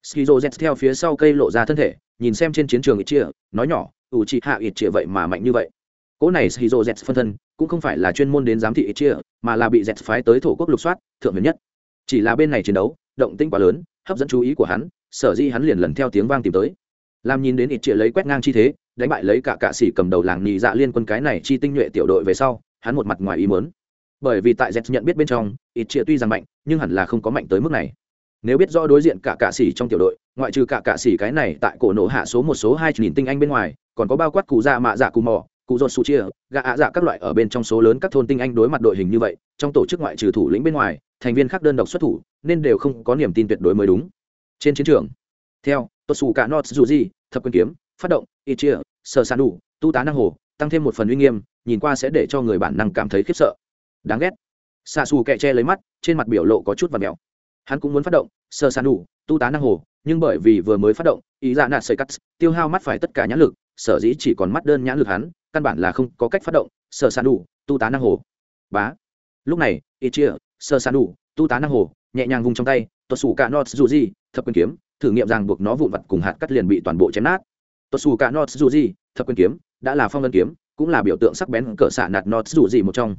skizo z theo phía sau cây lộ ra thân thể, nhìn xem trên chiến trường ít chia nói nhỏ ủ chị hạ ít chia vậy mà mạnh như vậy cỗ này shizu z phân thân cũng không phải là chuyên môn đến giám thị ít chia mà là bị z phái tới thổ quốc lục soát, thượng huyền nhất. Chỉ là bên này chiến đấu, động tinh quá lớn, hấp dẫn chú ý của hắn, sở di hắn liền lần theo tiếng vang tìm tới. Làm nhìn đến ít chia lấy quét ngang chi thế, đánh bại lấy cả cạ sĩ cầm đầu làng nhị dạ liên quân cái này chi tinh nhuệ tiểu đội về sau, hắn một mặt ngoài ý mớn bởi vì tại z nhận biết bên trong ít chia tuy rằng mạnh, nhưng hẳn là không có mạnh tới mức này. Nếu biết rõ đối diện cả cạ sĩ trong tiểu đội, ngoại trừ cả cạ sĩ cái này tại cổ nổ hạ số một số hai nghìn tinh anh bên ngoài, còn có bao quát cụ dạ mạ dạ cù mò cụ dột sụ chia gạ ạ dạ các loại ở bên trong số lớn các thôn tinh anh đối mặt đội hình như vậy, trong tổ chức ngoại trừ thủ lĩnh bên ngoài, thành viên khác đơn độc xuất thủ, nên đều không có niềm tin tuyệt đối mới đúng. Trên chiến trường, theo tuột sụ cả nọt dù gì thập quyền kiếm, phát động y chia sờ san đủ tu tá năng hồ, tăng thêm một phần uy nghiêm, nhìn qua sẽ để cho người bản năng cảm thấy khiếp sợ. Đáng ghét. Xa xù kẹ che lấy mắt, trên mặt biểu lộ có chút và mèo hắn cũng muốn phát động sơ san đủ tu tá năng hồ, nhưng bởi vì vừa mới phát động, ý dạ nạt sợi cắt, tiêu hao mắt phải tất cả nhãn lực, sở dĩ chỉ còn mắt đơn nhãn lực hắn căn bản là không có cách phát động sơ san đủ, tu tá năng hồ. Bá. Lúc này y chia sơ san đủ, tu tá năng hồ, nhẹ nhàng vùng trong tay tuột xù cả not dù gì thập quyền kiếm, thử nghiệm rằng buộc nó vụn vặt cùng hạt cắt liền bị toàn bộ chém nát. Tuột xù cả not dù gì thập quyền kiếm, đã là phong vân kiếm, cũng là biểu tượng sắc bén cỡ xạ nạt not dù gì một trong.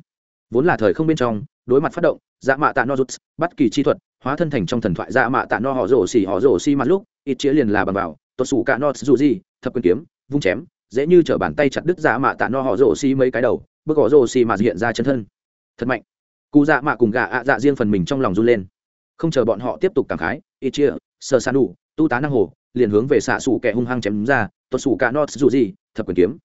Vốn là thời không bên trong, đối mặt phát động dạ mạ tạ no rút bắt kỳ chi thuật, hóa thân thành trong thần thoại dạ mạ tạ no họ rổ xỉ họ rổ xi mặt lúc ít chĩa liền là bằng vào tuột xù cả not dù gì thập quyền kiếm, vung chém dễ như t bàn tay chặt đứt dạ mạ tạ no họ rổ xi mấy cái đầu, bước họ rổ xi mà hiện ra chân thân. Thật mạnh. Cụ dạ mạ cùng gà ạ dạ riêng phần mình trong lòng run lên. Không chờ bọn họ tiếp tục cảm khái ít chia sơ san đủ tu tá năng hồ, liền hướng về xạ xù kẻ hung hăng chém ra, tuột xù cả not dù gì, thập quyền kiếm.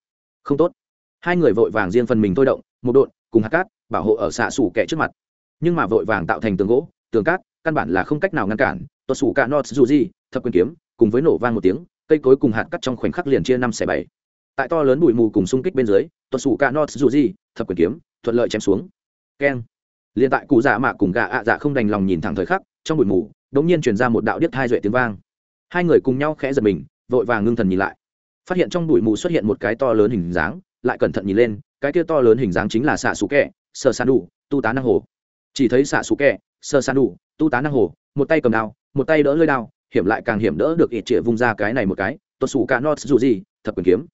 Không tốt. Hai người vội vàng riêng phần mình thôi động, một đội, cùng hạt cát, bảo hộ ở xạ xù kẻ trước mặt. Nhưng mà vội vàng tạo thành tường gỗ, tường cát, căn bản là không cách nào ngăn cản, tuột xù cả not dù gì, thập quyền kiếm, cùng với nổ vang một tiếng, cây cối cùng hạt cắt trong khoảnh khắc liền chia năm xẻ bảy tại to lớn bụi mù cùng xung kích bên dưới, tuột sủ cả nốt dù gì thập quyền kiếm, thuận lợi chém xuống. Keng. Liền tại cụ dạ mạ cùng gà ạ dạ không đành lòng nhìn thẳng thời khắc, trong bụi mù, đống nhiên truyền ra một đạo điếc hai duệ tiếng vang. Hai người cùng nhau khẽ giật mình, vội vàng ngưng thần nhìn lại. Phát hiện trong bụi mù xuất hiện một cái to lớn hình dáng, lại cẩn thận nhìn lên, cái kia to lớn hình dáng chính là xạ xù kẹ sơ san đủ, tu tá năng hồ. Chỉ thấy xạ xù kẹ sơ san đủ, tu tá năng hồ, một tay cầm đao, một tay đỡ lơi đao, hiểm lại càng hiểm đỡ được ít chĩa vung ra cái này một cái, tuột xù cả nốt dù gì thập quyền kiếm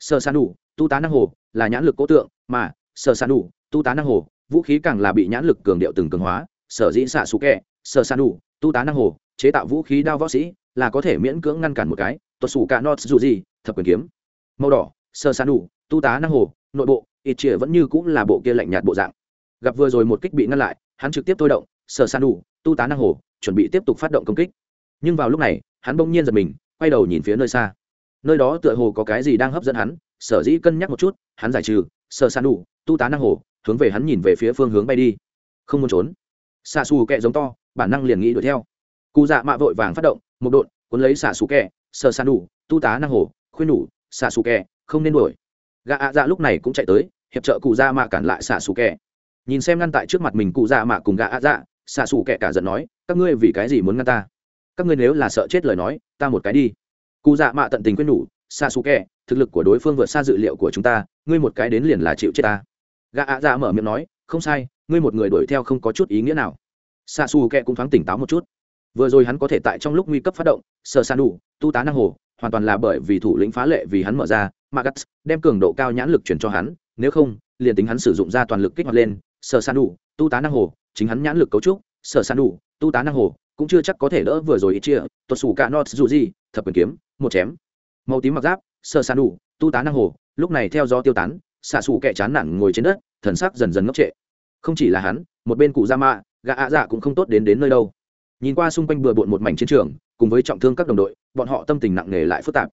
sơ san đủ tu tá năng hồ, là nhãn lực cố tượng, mà sơ san đủ tu tá năng hồ, vũ khí càng là bị nhãn lực cường điệu từng cường hóa. Sở dĩ xạ sụ kẹ sơ san đủ tu tá năng hồ, chế tạo vũ khí đao võ sĩ, là có thể miễn cưỡng ngăn cản một cái. Tuột sủ cả not dù gì, thập quyền kiếm. Màu đỏ sơ san đủ tu tá năng hồ, nội bộ, ít chĩa vẫn như cũng là bộ kia lạnh nhạt bộ dạng. Gặp vừa rồi một kích bị ngăn lại, hắn trực tiếp thôi động sơ san đủ tu tá năng hồ, chuẩn bị tiếp tục phát động công kích. Nhưng vào lúc này, hắn bỗng nhiên giật mình, quay đầu nhìn phía nơi xa nơi đó tựa hồ có cái gì đang hấp dẫn hắn, sở dĩ cân nhắc một chút, hắn giải trừ sợ san đủ tu tá năng hồ, hướng về hắn nhìn về phía phương hướng bay đi. Không muốn trốn. Xạ xù kẹ giống to, bản năng liền nghĩ đuổi theo. Cụ dạ mạ vội vàng phát động, một đội cuốn lấy xạ xù kẹ sợ san đủ tu tá năng hồ, khuyên đủ xạ xù kẹ, không nên đuổi. Gạ ạ dạ lúc này cũng chạy tới, hiệp trợ cụ dạ mạ cản lại xạ xù kẹ. Nhìn xem ngăn tại trước mặt mình cụ dạ mạ cùng gạ ạ dạ xạ xù kẹ cả giận nói, các ngươi vì cái gì muốn ngăn ta? Các ngươi nếu là sợ chết lời nói, ta một cái đi cụ dạ mạ tận tình quyết nhủ xa xú kẹ thực lực của đối phương vượt xa dự liệu của chúng ta, ngươi một cái đến liền là chịu chết ta. Gã ạ dạ mở miệng nói, không sai, ngươi một người đuổi theo không có chút ý nghĩa nào. Xa xù kẹ cũng thoáng tỉnh táo một chút. Vừa rồi hắn có thể tại trong lúc nguy cấp phát động sờ san đủ, tu tá năng hồ, hoàn toàn là bởi vì thủ lĩnh phá lệ vì hắn mở ra magas đem cường độ cao nhãn lực chuyển cho hắn, nếu không, liền tính hắn sử dụng ra toàn lực kích hoạt lên sờ san đủ, tu tá năng hồ, chính hắn nhãn lực cấu trúc sờ san đủ, tu tá năng hồ, cũng chưa chắc có thể đỡ vừa rồi ít chia tuột xù cả not dù gì thập quyền kiếm một chém. Màu tím mặc giáp sơ sàn đủ, tu tá năng hồ, lúc này theo gió tiêu tán, xạ xù kẻ chán nản ngồi trên đất, thần sắc dần dần ngốc trệ. Không chỉ là hắn, một bên cụ gia mạ, gã ạ dạ cũng không tốt đến đến nơi đâu. Nhìn qua xung quanh bừa bộn một mảnh chiến trường, cùng với trọng thương các đồng đội, bọn họ tâm tình nặng nề lại phức tạp.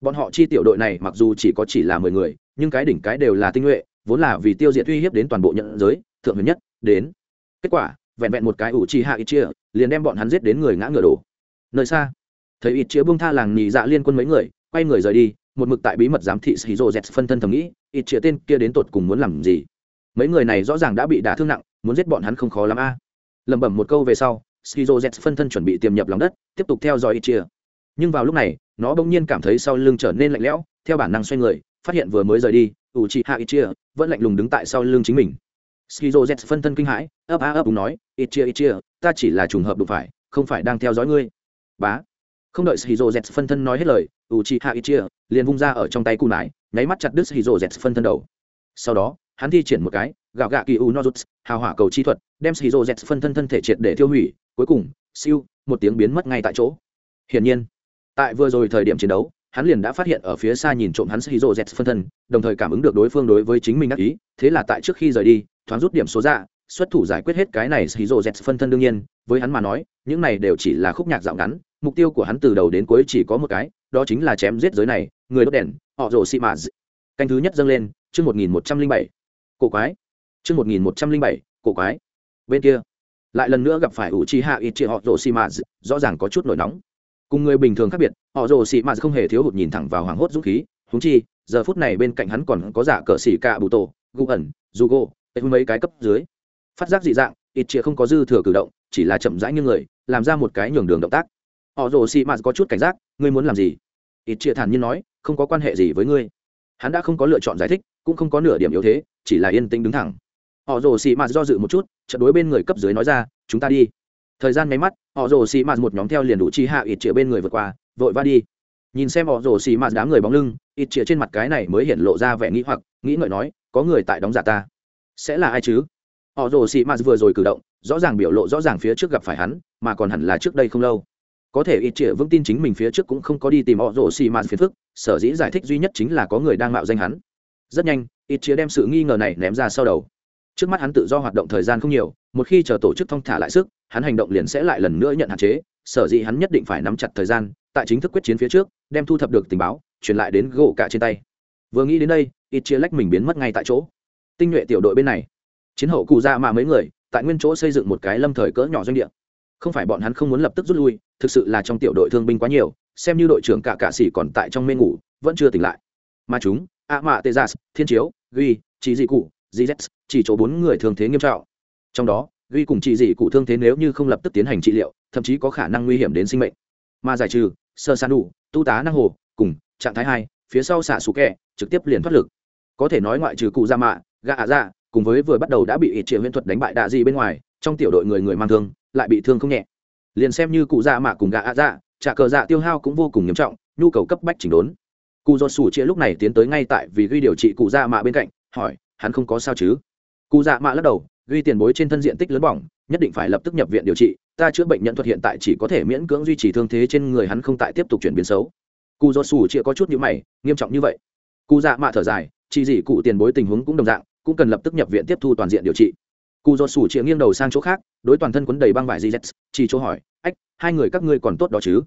Bọn họ chi tiểu đội này mặc dù chỉ có chỉ là mười người, nhưng cái đỉnh cái đều là tinh nhuệ, vốn là vì tiêu diệt uy hiếp đến toàn bộ nhận giới, thượng huyền nhất, đến. Kết quả, vẹn vẹn một cái ủ chi hạ ít chia, liền đem bọn hắn giết đến người ngã ngựa đổ. Nơi xa thấy ít chĩa buông tha làng nhì dạ liên quân mấy người, quay người rời đi, một mực tại bí mật giám thị shizu z phân thân thầm nghĩ, ít chĩa tên kia đến tột cùng muốn làm gì? Mấy người này rõ ràng đã bị đả thương nặng, muốn giết bọn hắn không khó lắm a. À. lẩm bẩm một câu về sau shizu z phân thân chuẩn bị tiềm nhập lòng đất, tiếp tục theo dõi ít chĩa. Nhưng vào lúc này, nó bỗng nhiên cảm thấy sau lưng trở nên lạnh lẽo, theo bản năng xoay người, phát hiện vừa mới rời đi, ủ chị hạ ít chia vẫn lạnh lùng đứng tại sau lưng chính mình. Skizo z phân thân kinh hãi, ấp a ấp đúng nói, ít chia ít chia ta chỉ là trùng hợp đụng phải, không phải đang theo dõi ngươi. Bá không đợi shizu z phân thân nói hết lời u chi hạ ít chia liền vung ra ở trong tay cù nải nháy mắt chặt đứt shizu z phân thân đầu. Sau đó, hắn thi triển một cái, gạo gạ kỳ u nozuts hào hỏa cầu chi thuật, đem shizu z phân thân thân thể triệt để tiêu hủy, cuối cùng, siêu, một tiếng biến mất ngay tại chỗ. Hiển nhiên, tại vừa rồi thời điểm chiến đấu, hắn liền đã phát hiện ở phía xa nhìn trộm hắn shizu z phân thân, đồng thời cảm ứng được đối phương đối với chính mình đắc ý, thế là tại trước khi rời đi, thoáng rút điểm số ra, xuất thủ giải quyết hết cái này shizu z phân thân đương nhiên, với hắn mà nói, những này đều chỉ là khúc nhạc dạo ngắn mục tiêu của hắn từ đầu đến cuối chỉ có một cái, đó chính là chém giết giới này, người đốt đèn, họ rồ xị mạ canh thứ nhất dâng lên, chương một nghìn một trăm linh bảy. Cổ quái. Chương một nghìn một trăm linh bảy, cổ quái. Bên kia, lại lần nữa gặp phải ủ chi hạ ít chị họ rồ xị mạ rõ ràng có chút nổi nóng. Cùng người bình thường khác biệt, họ rồ xị mạ không hề thiếu hụt nhìn thẳng vào hoảng hốt dũng khí húng chi, giờ phút này bên cạnh hắn còn có giả cờ xỉ cạ bụ tổ gu ẩn du gô mấy cái cấp dưới. Phát giác dị dạng, ít chia không có dư thừa cử động, chỉ là chậm rãi như người, làm ra một cái nhường đường động tác họ rồ xì mạt có chút cảnh giác, ngươi muốn làm gì? Ít chia thản nhiên nói, không có quan hệ gì với ngươi. Hắn đã không có lựa chọn giải thích, cũng không có nửa điểm yếu thế, chỉ là yên tĩnh đứng thẳng. Họ rồ xì mạt do dự một chút trận đối bên người cấp dưới nói ra, chúng ta đi. Thời gian máy mắt, họ rồ xì mạt một nhóm theo liền đủ chi hạ ít chia bên người vượt qua, vội va đi. Nhìn xem họ rồ xì mạt đám người bóng lưng, ít chia trên mặt cái này mới hiện lộ ra vẻ nghĩ hoặc, nghĩ ngợi nói, có người tại đóng giả ta. Sẽ là ai chứ? Họ rồ xì mạt vừa rồi cử động, rõ ràng biểu lộ rõ ràng phía trước gặp phải hắn, mà còn hẳn là trước đây không lâu có thể ít chĩa vững tin chính mình phía trước cũng không có đi tìm họ rồ xì mạt phiền phức, sở dĩ giải thích duy nhất chính là có người đang mạo danh hắn. Rất nhanh, ít chĩa đem sự nghi ngờ này ném ra sau đầu. Trước mắt hắn tự do hoạt động thời gian không nhiều, một khi chờ tổ chức thong thả lại sức, hắn hành động liền sẽ lại lần nữa nhận hạn chế, sở dĩ hắn nhất định phải nắm chặt thời gian, tại chính thức quyết chiến phía trước, đem thu thập được tình báo, truyền lại đến gỗ cả trên tay. Vừa nghĩ đến đây, ít chia lách mình biến mất ngay tại chỗ. Tinh nhuệ tiểu đội bên này, chiến hậu cụ ra mà mấy người, tại nguyên chỗ xây dựng một cái lâm thời cỡ nhỏ doanh địa. Không phải bọn hắn không muốn lập tức rút lui thực sự là trong tiểu đội thương binh quá nhiều, xem như đội trưởng cả cạ sĩ còn tại trong mê ngủ, vẫn chưa tỉnh lại. Mà chúng a mạ tê gia thiên chiếu, ghi, chỉ dị cụ gz chỉ chỗ bốn người thương thế nghiêm trọng. Trong đó, ghi cùng chỉ dị cụ thương thế nếu như không lập tức tiến hành trị liệu, thậm chí có khả năng nguy hiểm đến sinh mệnh. Mà giải trừ, sơ san đủ, tu tá năng hồ, cùng trạng thái hai, phía sau xả sủ kẹ, trực tiếp liền thoát lực. Có thể nói ngoại trừ cụ ra mạ, gạ ạ dạ cùng với vừa bắt đầu đã bị ít triệu huyễn thuật đánh bại đạ di bên ngoài, trong tiểu đội người người mang thương, lại bị thương không nhẹ liền xem như cụ dạ mạ cùng gạ ạ dạ trả cờ dạ tiêu hao cũng vô cùng nghiêm trọng, nhu cầu cấp bách chỉnh đốn. Cụ do sủ chia lúc này tiến tới ngay tại vì ghi điều trị cụ dạ mạ bên cạnh, hỏi, hắn không có sao chứ? Cụ dạ mạ lắc đầu, ghi tiền bối trên thân diện tích lớn bỏng, nhất định phải lập tức nhập viện điều trị, ta chữa bệnh nhận thuật hiện tại chỉ có thể miễn cưỡng duy trì thương thế trên người hắn không tại tiếp tục chuyển biến xấu. Cụ do sủ chia có chút nhữ mày, nghiêm trọng như vậy. Cụ dạ mạ thở dài, chỉ gì cụ tiền bối tình huống cũng đồng dạng, cũng cần lập tức nhập viện tiếp thu toàn diện điều trị cụ do sủ chĩa nghiêng đầu sang chỗ khác, đối toàn thân quấn đầy băng vải gz chỉ chỗ hỏi, ách, hai người các ngươi còn tốt đó chứ?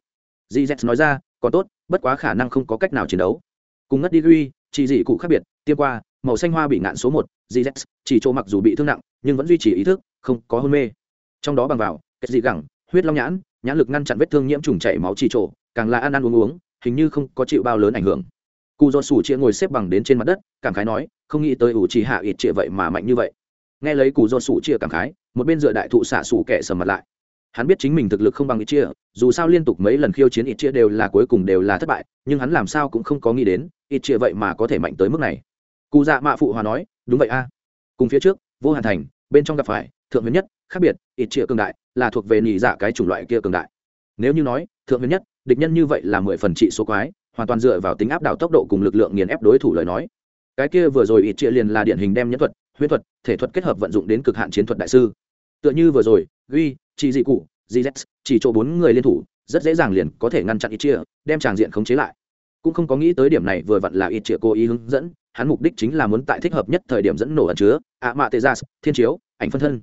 Gz nói ra, còn tốt, bất quá khả năng không có cách nào chiến đấu. Cùng ngất đi ghi chỉ dị cụ khác biệt, tiêm qua, màu xanh hoa bị ngạn số một gz chỉ chỗ mặc dù bị thương nặng, nhưng vẫn duy trì ý thức, không có hôn mê. Trong đó bằng vào kết dị gẳng, huyết long nhãn nhãn lực ngăn chặn vết thương nhiễm trùng chảy máu chỉ trổ càng là ăn ăn uống uống, hình như không có chịu bao lớn ảnh hưởng. Cụ do sủ chia ngồi xếp bằng đến trên mặt đất, cảm khái nói, không nghĩ tới ủ chỉ hạ ít chia vậy mà mạnh như vậy nghe lấy cụ do sủ chia cảm khái, một bên dựa đại thụ xạ sủ kẻ sầm mặt lại. Hắn biết chính mình thực lực không bằng ít chia, dù sao liên tục mấy lần khiêu chiến ít chia đều là cuối cùng đều là thất bại, nhưng hắn làm sao cũng không có nghĩ đến, ít chia vậy mà có thể mạnh tới mức này. Cụ dạ mạ phụ hòa nói, đúng vậy a. Cùng phía trước, vô hàn thành, bên trong gặp phải, thượng huyền nhất, khác biệt, ít chia cường đại, là thuộc về nhị dạ cái chủng loại kia cường đại. Nếu như nói, thượng huyền nhất, địch nhân như vậy là mười phần trị số quái, hoàn toàn dựa vào tính áp đảo tốc độ cùng lực lượng nghiền ép đối thủ lời nói. Cái kia vừa rồi ít chia liền là điển hình đem nhân thuật huyễn thuật, thể thuật kết hợp vận dụng đến cực hạn chiến thuật đại sư. Tựa như vừa rồi ghi chỉ dị cụ gz chỉ chỗ bốn người liên thủ, rất dễ dàng liền có thể ngăn chặn ít chia đem tràng diện khống chế lại. Cũng không có nghĩ tới điểm này vừa vặn là ít chia cố ý hướng dẫn, hắn mục đích chính là muốn tại thích hợp nhất thời điểm dẫn nổ ẩn chứa, ạ mạ tê gia thiên chiếu, ảnh phân thân.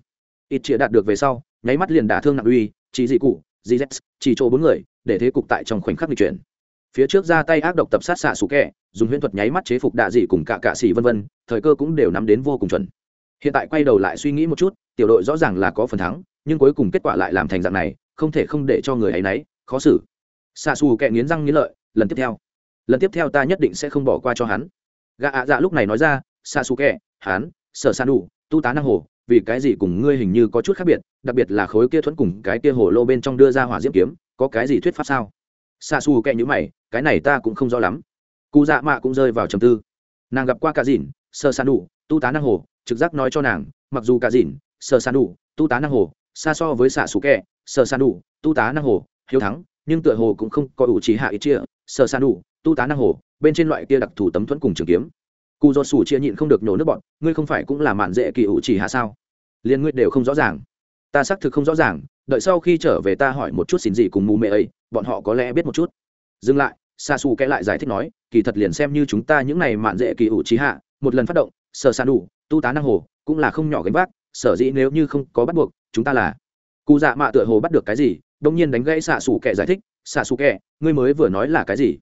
Ít chia đạt được về sau, nháy mắt liền đả thương nặng uy chỉ dị cụ gz chỉ chỗ bốn người, để thế cục tại trong khoảnh khắc di chuyển phía trước ra tay ác độc tập sát xạ sủ kẹ, dùng huyễn thuật nháy mắt chế phục đạ dị cùng cả cạ xỉ vân vân, thời cơ cũng đều nắm đến vô cùng chuẩn. Hiện tại quay đầu lại suy nghĩ một chút, tiểu đội rõ ràng là có phần thắng, nhưng cuối cùng kết quả lại làm thành dạng này, không thể không để cho người ấy nấy, khó xử. Xạ xù kẹ nghiến răng nghiến lợi, lần tiếp theo. Lần tiếp theo ta nhất định sẽ không bỏ qua cho hắn. Gã ạ dạ lúc này nói ra, xạ xù kẹ, hắn, sở san đủ tu tá năng hồ, vì cái gì cùng ngươi hình như có chút khác biệt, đặc biệt là khối kia thuẫn cùng cái kia hồ lô bên trong đưa ra hỏa diễm kiếm, có cái gì thuyết pháp sao? Xa xù kẹ nhữ mày cái này ta cũng không rõ lắm. Cụ dạ mạ cũng rơi vào trầm tư. Nàng gặp qua cả dìn, sơ san đủ tu tá năng hồ, trực giác nói cho nàng, mặc dù cả dìn, sơ san đủ tu tá năng hồ, xa so với xạ sủ kẹ, sơ san đủ tu tá năng hồ, hiếu thắng, nhưng tựa hồ cũng không có ủ trí hạ ít chia, sơ san đủ tu tá năng hồ, bên trên loại kia đặc thù tấm thuẫn cùng trường kiếm. Cụ do sủ chia nhịn không được nhổ nước bọn, ngươi không phải cũng là mạn dễ kỳ ủ chỉ hạ sao? Liền ngươi đều không rõ ràng. Ta xác thực không rõ ràng, đợi sau khi trở về ta hỏi một chút xin gì cùng mù mẹ ấy, bọn họ có lẽ biết một chút dừng lại xa xù kẽ lại giải thích nói, kỳ thật liền xem như chúng ta những này mạn dễ kỳ ủ trí hạ, một lần phát động, sở sàn đủ, tu tá năng hồ, cũng là không nhỏ gánh vác, sở dĩ nếu như không có bắt buộc, chúng ta là cụ dạ mạ tựa hồ bắt được cái gì, đông nhiên đánh gãy xạ xù kẻ giải thích xạ xù kẻ ngươi mới vừa nói là cái gì?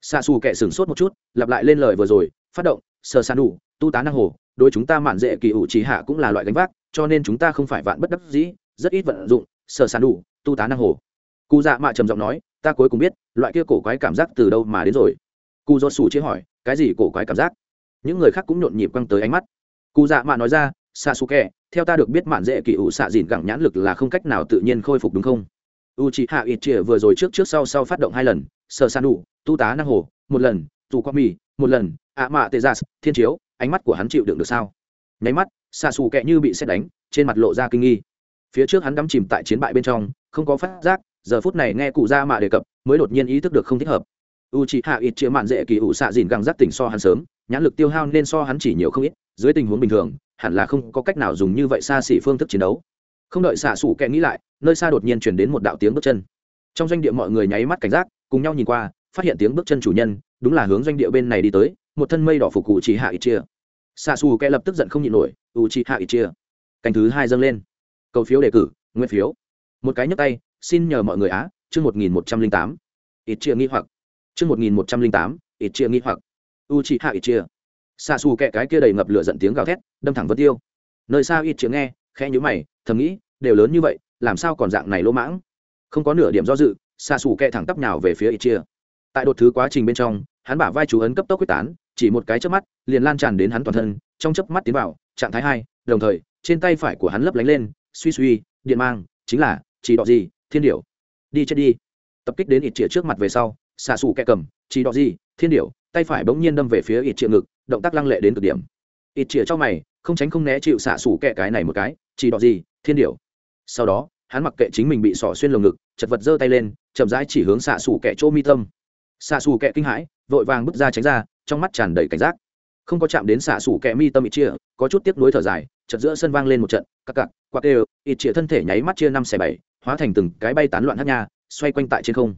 Xạ xù kẻ sửng sốt một chút, lặp lại lên lời vừa rồi, phát động, sở sàn đủ, tu tá năng hồ đôi chúng ta mạn dễ kỳ ủ trí hạ cũng là loại gánh vác, cho nên chúng ta không phải vạn bất đắc dĩ, rất ít vận dụng, sở sàn đủ, tu tá năng hồ. Cụ dạ mạ trầm giọng nói ta cuối cùng biết, loại kia cổ quái cảm giác từ đâu mà đến rồi. Cụ do sủ chế hỏi, cái gì cổ quái cảm giác? Những người khác cũng nhộn nhịp quăng tới ánh mắt. Cụ dạ mạ nói ra xa xú kẹ theo ta được biết mạn dễ kỳ ủ xạ dìn gẳng nhãn lực là không cách nào tự nhiên khôi phục đúng không? U chị hạ ít chĩa vừa rồi trước trước sau sau phát động hai lần sờ san đủ tu tá năng hồ, một lần dù qua mì một lần ạ mạ tê gia, thiên chiếu, ánh mắt của hắn chịu đựng được sao? Nháy mắt xa xù kẹ như bị xét đánh, trên mặt lộ ra kinh nghi. Phía trước hắn đắm chìm tại chiến bại bên trong, không có phát giác giờ phút này nghe cụ gia mạ đề cập, mới đột nhiên ý thức được không thích hợp. U c h ị hạ ít chia mạn dễ kỳ ủ xạ dìn găng giác tỉnh so hắn sớm, nhãn lực tiêu hao nên so hắn chỉ nhiều không ít, dưới tình huống bình thường, hẳn là không có cách nào dùng như vậy xa xỉ phương thức chiến đấu. Không đợi xạ xủ kẹ nghĩ lại, nơi xa đột nhiên chuyển đến một đạo tiếng bước chân. Trong doanh địa mọi người nháy mắt cảnh giác, cùng nhau nhìn qua, phát hiện tiếng bước chân chủ nhân, đúng là hướng doanh địa bên này đi tới, một thân mây đỏ phục cụ chỉ hạ ít chia xạ xù kẹ lập tức giận không nhịn nổi u chỉ hạ ít chia cành thứ hai dâng lên. Cầu phiếu đề cử, nguyên phiếu. Một cái nhấc tay xin nhờ mọi người á, chương một nghìn một trăm linh tám. Ít chia nghĩ hoặc. Chương một nghìn một trăm linh tám, ít chia nghĩ hoặc. U chị hạ ít chia xa xù kẹ cái kia đầy ngập lửa giận tiếng gào thét, đâm thẳng vân tiêu. Nơi xa ít chia nghe, khẽ nhữ mày, thầm nghĩ, đều lớn như vậy, làm sao còn dạng này lỗ mãng? Không có nửa điểm do dự xa xù kẹ thẳng tắp nhào về phía ít chia tại đột thứ quá trình bên trong, hắn bả vai chú ấn cấp tốc quyết tán, chỉ một cái chớp mắt, liền lan tràn đến hắn toàn thân, trong chớp mắt tiến vào, trạng thái hai, đồng thời, trên tay phải của hắn lấp lánh lên, suy suy, điện mang, chính là, chỉ đọ gì? Thiên điểu. Đi chết đi. Tập kích đến ít chĩa trước mặt về sau, xạ xù kẹ cầm, chỉ đỏ gì, thiên điểu, tay phải bỗng nhiên đâm về phía ít chĩa ngực, động tác lăng lệ đến cực điểm. Ít chĩa cho mày, không tránh không né chịu xạ xù kẹ cái này một cái, chỉ đỏ gì, thiên điểu. Sau đó, hắn mặc kệ chính mình bị sỏ xuyên lồng ngực, chật vật giơ tay lên, chậm rãi chỉ hướng xạ xù kẹ chỗ mi tâm. Xạ xù kẹ kinh hãi, vội vàng bước ra tránh ra, trong mắt tràn đầy cảnh giác. Không có chạm đến xạ xù kẹ mi tâm ít chia có chút tiếc nuối thở dài chật giữa sân vang lên một trận, cặc cặc, quạt đều ít chia thân thể nháy mắt chia năm xẻ bảy hóa thành từng cái bay tán loạn hát nha, xoay quanh tại trên không.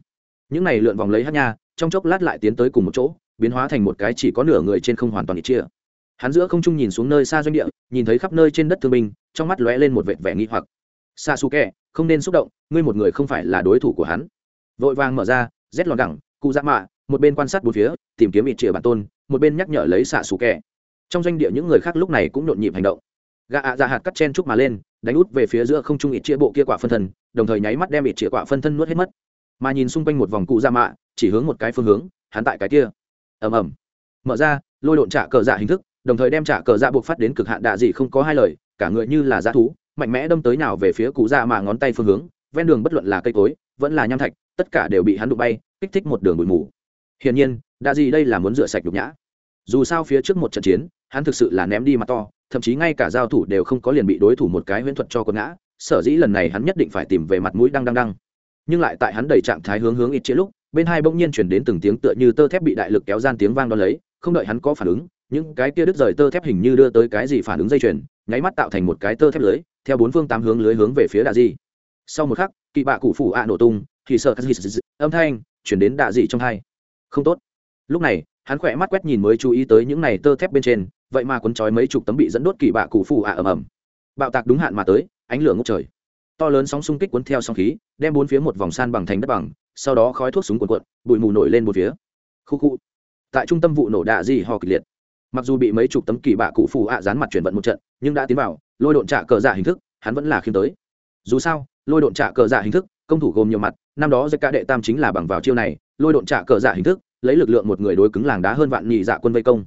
Những này lượn vòng lấy hát nha, trong chốc lát lại tiến tới cùng một chỗ, biến hóa thành một cái chỉ có nửa người trên không hoàn toàn ít chia. Hắn giữa không trung nhìn xuống nơi xa doanh địa, nhìn thấy khắp nơi trên đất thương binh, trong mắt lóe lên một vệt vẻ nghi hoặc. Xa xù kẹ không nên xúc động, ngươi một người không phải là đối thủ của hắn. Vội vàng mở ra, rét lọt đẳng cụ dạ mạ một bên quan sát bốn phía, tìm kiếm ít chia bản tôn, một bên nhắc nhở lấy xạ xù kẹ trong doanh địa những người khác lúc này cũng nhộn nhịp hành động gạ ạ ra hạt cắt chen trúc mà lên, đánh út về phía giữa không trung ít chĩa bộ kia quả phân thân đồng thời nháy mắt đem ít chĩa quả phân thân nuốt hết mất. Mà nhìn xung quanh một vòng cụ ra mạ, chỉ hướng một cái phương hướng, hắn tại cái kia. Ầm ầm. Mở ra, lôi độn trả cờ dạ hình thức, đồng thời đem trả cờ dạ buộc phát đến cực hạn đạ dị không có hai lời, cả người như là dã thú, mạnh mẽ đâm tới nào về phía cụ dạ ra mà ngón tay phương hướng, ven đường bất luận là cây cối, vẫn là nham thạch, tất cả đều bị hắn đụng bay, kích thích một đường bụi mù. Hiển nhiên, đạ dị đây là muốn rửa sạch nhục nhã. Dù sao phía trước một trận chiến, hắn thực sự là ném đi mặt to thậm chí ngay cả giao thủ đều không có liền bị đối thủ một cái huyễn thuật cho con ngã, sở dĩ lần này hắn nhất định phải tìm về mặt mũi đăng đăng đăng. Nhưng lại tại hắn đầy trạng thái hướng hướng ít chế lúc, bên hai bỗng nhiên chuyển đến từng tiếng tựa như tơ thép bị đại lực kéo gian tiếng vang đo lấy, không đợi hắn có phản ứng, những cái kia đứt rời tơ thép hình như đưa tới cái gì phản ứng dây chuyền, nháy mắt tạo thành một cái tơ thép lưới, theo bốn phương tám hướng lưới hướng về phía đạ dị sau một khắc kỵ bạ cụ phủ ạ nổ tung, thì sợ các âm thanh chuyển đến đạ dị trong hai. Không tốt. Lúc này, hắn khỏe mắt quét nhìn mới chú ý tới những này tơ thép bên trên vậy mà cuốn trói mấy chục tấm bị dẫn đốt kỳ bạ cụ phụ ạ ầm ầm. Bạo tạc đúng hạn mà tới, ánh lửa ngốc trời. To lớn sóng xung kích cuốn theo sóng khí, đem bốn phía một vòng san bằng thành đất bằng, sau đó khói thuốc súng cuộn cuộn, bụi mù nổi lên một phía. Khu khu. Tại trung tâm vụ nổ đạ dị ho kịch liệt. Mặc dù bị mấy chục tấm kỳ bạ cụ phụ ạ dán mặt chuyển vận một trận, nhưng đã tiến vào, lôi độn trả cờ giả hình thức, hắn vẫn là khiêm tới. Dù sao, lôi độn trả cờ giả hình thức, công thủ gồm nhiều mặt, năm đó giai ca đệ tam chính là bằng vào chiêu này, lôi độn trả cờ giả hình thức, lấy lực lượng một người đối cứng làng đá hơn vạn nhị dạ quân vây công.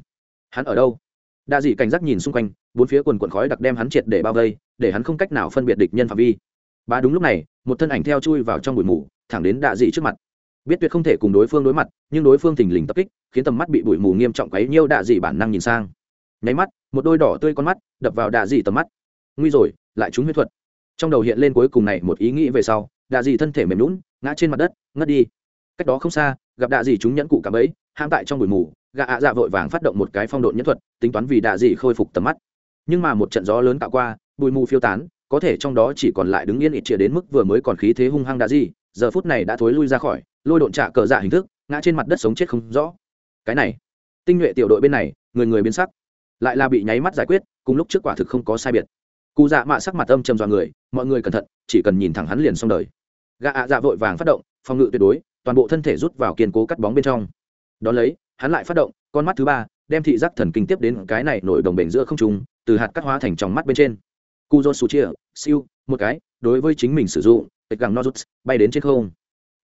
Hắn ở đâu? Đa dị cảnh giác nhìn xung quanh, bốn phía quần quần khói đặc đem hắn triệt để bao vây, để hắn không cách nào phân biệt địch nhân phạm vi. Ba đúng lúc này, một thân ảnh theo chui vào trong bụi mù, thẳng đến đạ dị trước mặt. Biết tuyệt không thể cùng đối phương đối mặt, nhưng đối phương thình lình tập kích, khiến tầm mắt bị bụi mù nghiêm trọng quấy nhiêu đạ dị bản năng nhìn sang. Nháy mắt, một đôi đỏ tươi con mắt đập vào đạ dị tầm mắt. Nguy rồi, lại trúng huyết thuật. Trong đầu hiện lên cuối cùng này một ý nghĩ về sau đạ dị thân thể mềm lún ngã trên mặt đất, ngất đi. Cách đó không xa, gặp đạ dị chúng nhẫn cụ cảm ấy hãm tại trong bụi mù gạ ạ dạ vội vàng phát động một cái phong độn nhẫn thuật, tính toán vì đạ dị khôi phục tầm mắt. Nhưng mà một trận gió lớn tạo qua, bụi mù phiêu tán, có thể trong đó chỉ còn lại đứng yên ít chia đến mức vừa mới còn khí thế hung hăng đạ dị, giờ phút này đã thối lui ra khỏi, lôi độn trả cờ dạ hình thức, ngã trên mặt đất sống chết không rõ. Cái này, tinh nhuệ tiểu đội bên này, người người biến sắc, lại là bị nháy mắt giải quyết, cùng lúc trước quả thực không có sai biệt. Cụ dạ mạ sắc mặt âm trầm dọa người, mọi người cẩn thận, chỉ cần nhìn thẳng hắn liền xong đời. Gạ ạ dạ vội vàng phát động, phòng ngự tuyệt đối, toàn bộ thân thể rút vào kiên cố cắt bóng bên trong. Đón lấy hắn lại phát động, con mắt thứ ba, đem thị giác thần kinh tiếp đến cái này nổi đồng bể giữa không trùng từ hạt cắt hóa thành trong mắt bên trên. Cu dô su chia siêu, một cái, đối với chính mình sử dụng, tịch găng nozuts, bay đến trên không.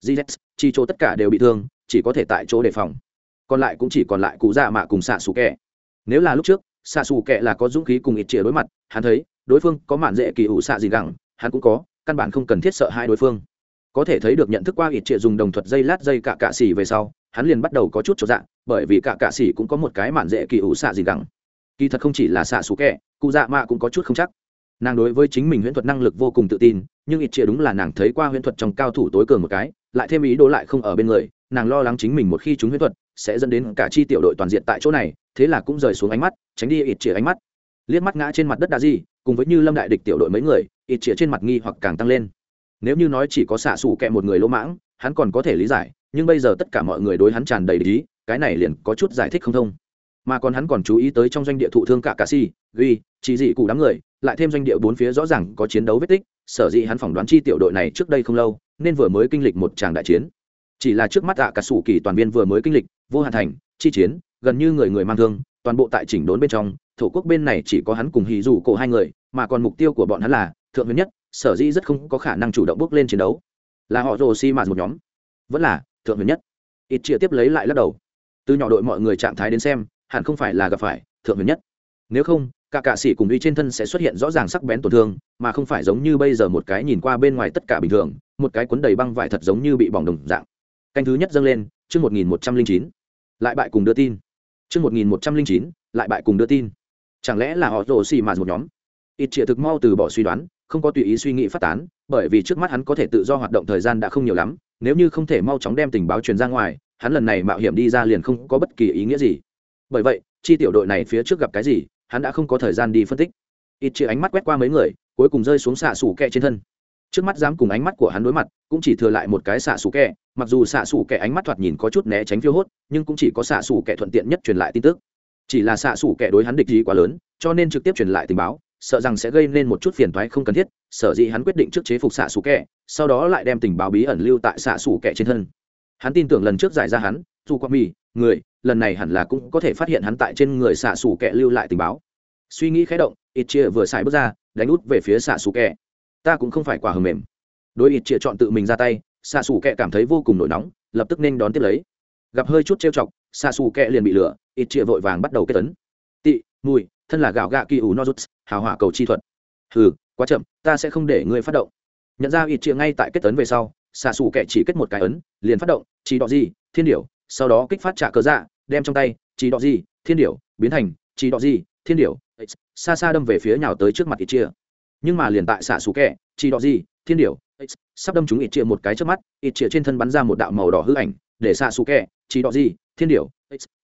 Gz chi chỗ tất cả đều bị thương, chỉ có thể tại chỗ đề phòng. Còn lại cũng chỉ còn lại cụ dạ mạ cùng xạ xù kẹ. Nếu là lúc trước, xạ xù kẹ là có dũng khí cùng ít chĩa đối mặt, hắn thấy, đối phương có mạn dễ kỳ ủ xạ gì gẳng, hắn cũng có, căn bản không cần thiết sợ hai đối phương. Có thể thấy được nhận thức qua ít chia dùng đồng thuật dây lát dây cả cạ xỉ về sau, hắn liền bắt đầu có chút cho dạng bởi vì cả cạ xỉ cũng có một cái mạn dễ kỳ ủ xạ gì gẳng. Kỳ thật không chỉ là xạ xú kẹ, cụ dạ mạ cũng có chút không chắc. Nàng đối với chính mình huyễn thuật năng lực vô cùng tự tin, nhưng ít trịa đúng là nàng thấy qua huyễn thuật trong cao thủ tối cường một cái, lại thêm ý đồ lại không ở bên người, nàng lo lắng chính mình một khi chúng huyễn thuật, sẽ dẫn đến cả chi tiểu đội toàn diện tại chỗ này, thế là cũng rời xuống ánh mắt, tránh đi ít trịa ánh mắt. Liếc mắt ngã trên mặt đất đa di, cùng với như lâm đại địch tiểu đội mấy người, ít trịa trên mặt nghi hoặc càng tăng lên. Nếu như nói chỉ có xạ xù kẹ một người lỗ mãng, hắn còn có thể lý giải, nhưng bây giờ tất cả mọi người đối hắn tràn đầy lý cái này liền có chút giải thích không thông. Mà còn hắn còn chú ý tới trong doanh địa thụ thương cả cà si, ghi chỉ dị cụ đám người, lại thêm doanh địa bốn phía rõ ràng có chiến đấu vết tích, sở dĩ hắn phỏng đoán chi tiểu đội này trước đây không lâu, nên vừa mới kinh lịch một tràng đại chiến. Chỉ là trước mắt ạ cà sủ kỳ toàn viên vừa mới kinh lịch, vô hạn thành, chi chiến, gần như người người mang thương, toàn bộ tại chỉnh đốn bên trong, thổ quốc bên này chỉ có hắn cùng hì dù cổ hai người, mà còn mục tiêu của bọn hắn là, thượng huyền nhất, sở dĩ rất không có khả năng chủ động bước lên chiến đấu. Là họ rồ xi mạt một nhóm. Vẫn là, thượng huyền nhất. Ít chia tiếp lấy lại lắc đầu từ nhỏ đội mọi người trạng thái đến xem, hẳn không phải là gặp phải, thượng huyền nhất. Nếu không, cả cạ sĩ cùng uy trên thân sẽ xuất hiện rõ ràng sắc bén tổn thương, mà không phải giống như bây giờ một cái nhìn qua bên ngoài tất cả bình thường, một cái cuốn đầy băng vải thật giống như bị bỏng đồng dạng. Canh thứ nhất dâng lên, chương một nghìn một trăm linh chín. Lại bại cùng đưa tin. Chương một nghìn một trăm linh chín, lại bại cùng đưa tin. Chẳng lẽ là họ rồ xì mà một nhóm? Ít trịa thực mau từ bỏ suy đoán, không có tùy ý suy nghĩ phát tán, bởi vì trước mắt hắn có thể tự do hoạt động thời gian đã không nhiều lắm, nếu như không thể mau chóng đem tình báo truyền ra ngoài hắn lần này mạo hiểm đi ra liền không có bất kỳ ý nghĩa gì. Bởi vậy, chi tiểu đội này phía trước gặp cái gì, hắn đã không có thời gian đi phân tích. Ít chia ánh mắt quét qua mấy người, cuối cùng rơi xuống xạ xù kẹ trên thân. Trước mắt dám cùng ánh mắt của hắn đối mặt, cũng chỉ thừa lại một cái xạ xù kẹ mặc dù xạ xù kẹ ánh mắt thoạt nhìn có chút né tránh phiêu hốt, nhưng cũng chỉ có xạ xù kẹ thuận tiện nhất truyền lại tin tức. Chỉ là xạ xù kẹ đối hắn địch gì quá lớn, cho nên trực tiếp truyền lại tình báo, sợ rằng sẽ gây nên một chút phiền toái không cần thiết, sở dĩ hắn quyết định trước chế phục xạ xù kẹ sau đó lại đem tình báo bí ẩn lưu tại xạ xù kẹ trên thân hắn tin tưởng lần trước giải ra hắn, dù Quang mì, người, lần này hẳn là cũng có thể phát hiện hắn tại trên người xạ xù kẹ lưu lại tình báo. Suy nghĩ khé động, ít chia vừa xài bước ra, đánh út về phía xạ xù kẹ ta cũng không phải quả hầm mềm. Đối ít chia chọn tự mình ra tay, xạ xù kẹ cảm thấy vô cùng nổi nóng, lập tức nên đón tiếp lấy. Gặp hơi chút trêu chọc, xạ xù kẹ liền bị lửa, ít chia vội vàng bắt đầu kết tấn. Tị, mùi, thân là gạo gạ kỳ ủ nozuts hào hỏa cầu chi thuật. Hừ, quá chậm, ta sẽ không để ngươi phát động. Nhận ra ít chia ngay tại kết tấn về sau xạ xù kẻ chỉ kết một cái ấn, liền phát động, chỉ đọ gì thiên điểu, sau đó kích phát trả cờ dạ đem trong tay, chỉ đọ gì thiên điểu, biến thành chỉ đọ gì thiên điểu xa xa đâm về phía nhào tới trước mặt ít chia. Nhưng mà liền tại xạ xù kẻ, chỉ đỏ gì thiên điểu sắp đâm chúng ít chia một cái trước mắt, ít chia trên thân bắn ra một đạo màu đỏ hư ảnh, để xạ xù kẻ, chỉ đỏ gì thiên điểu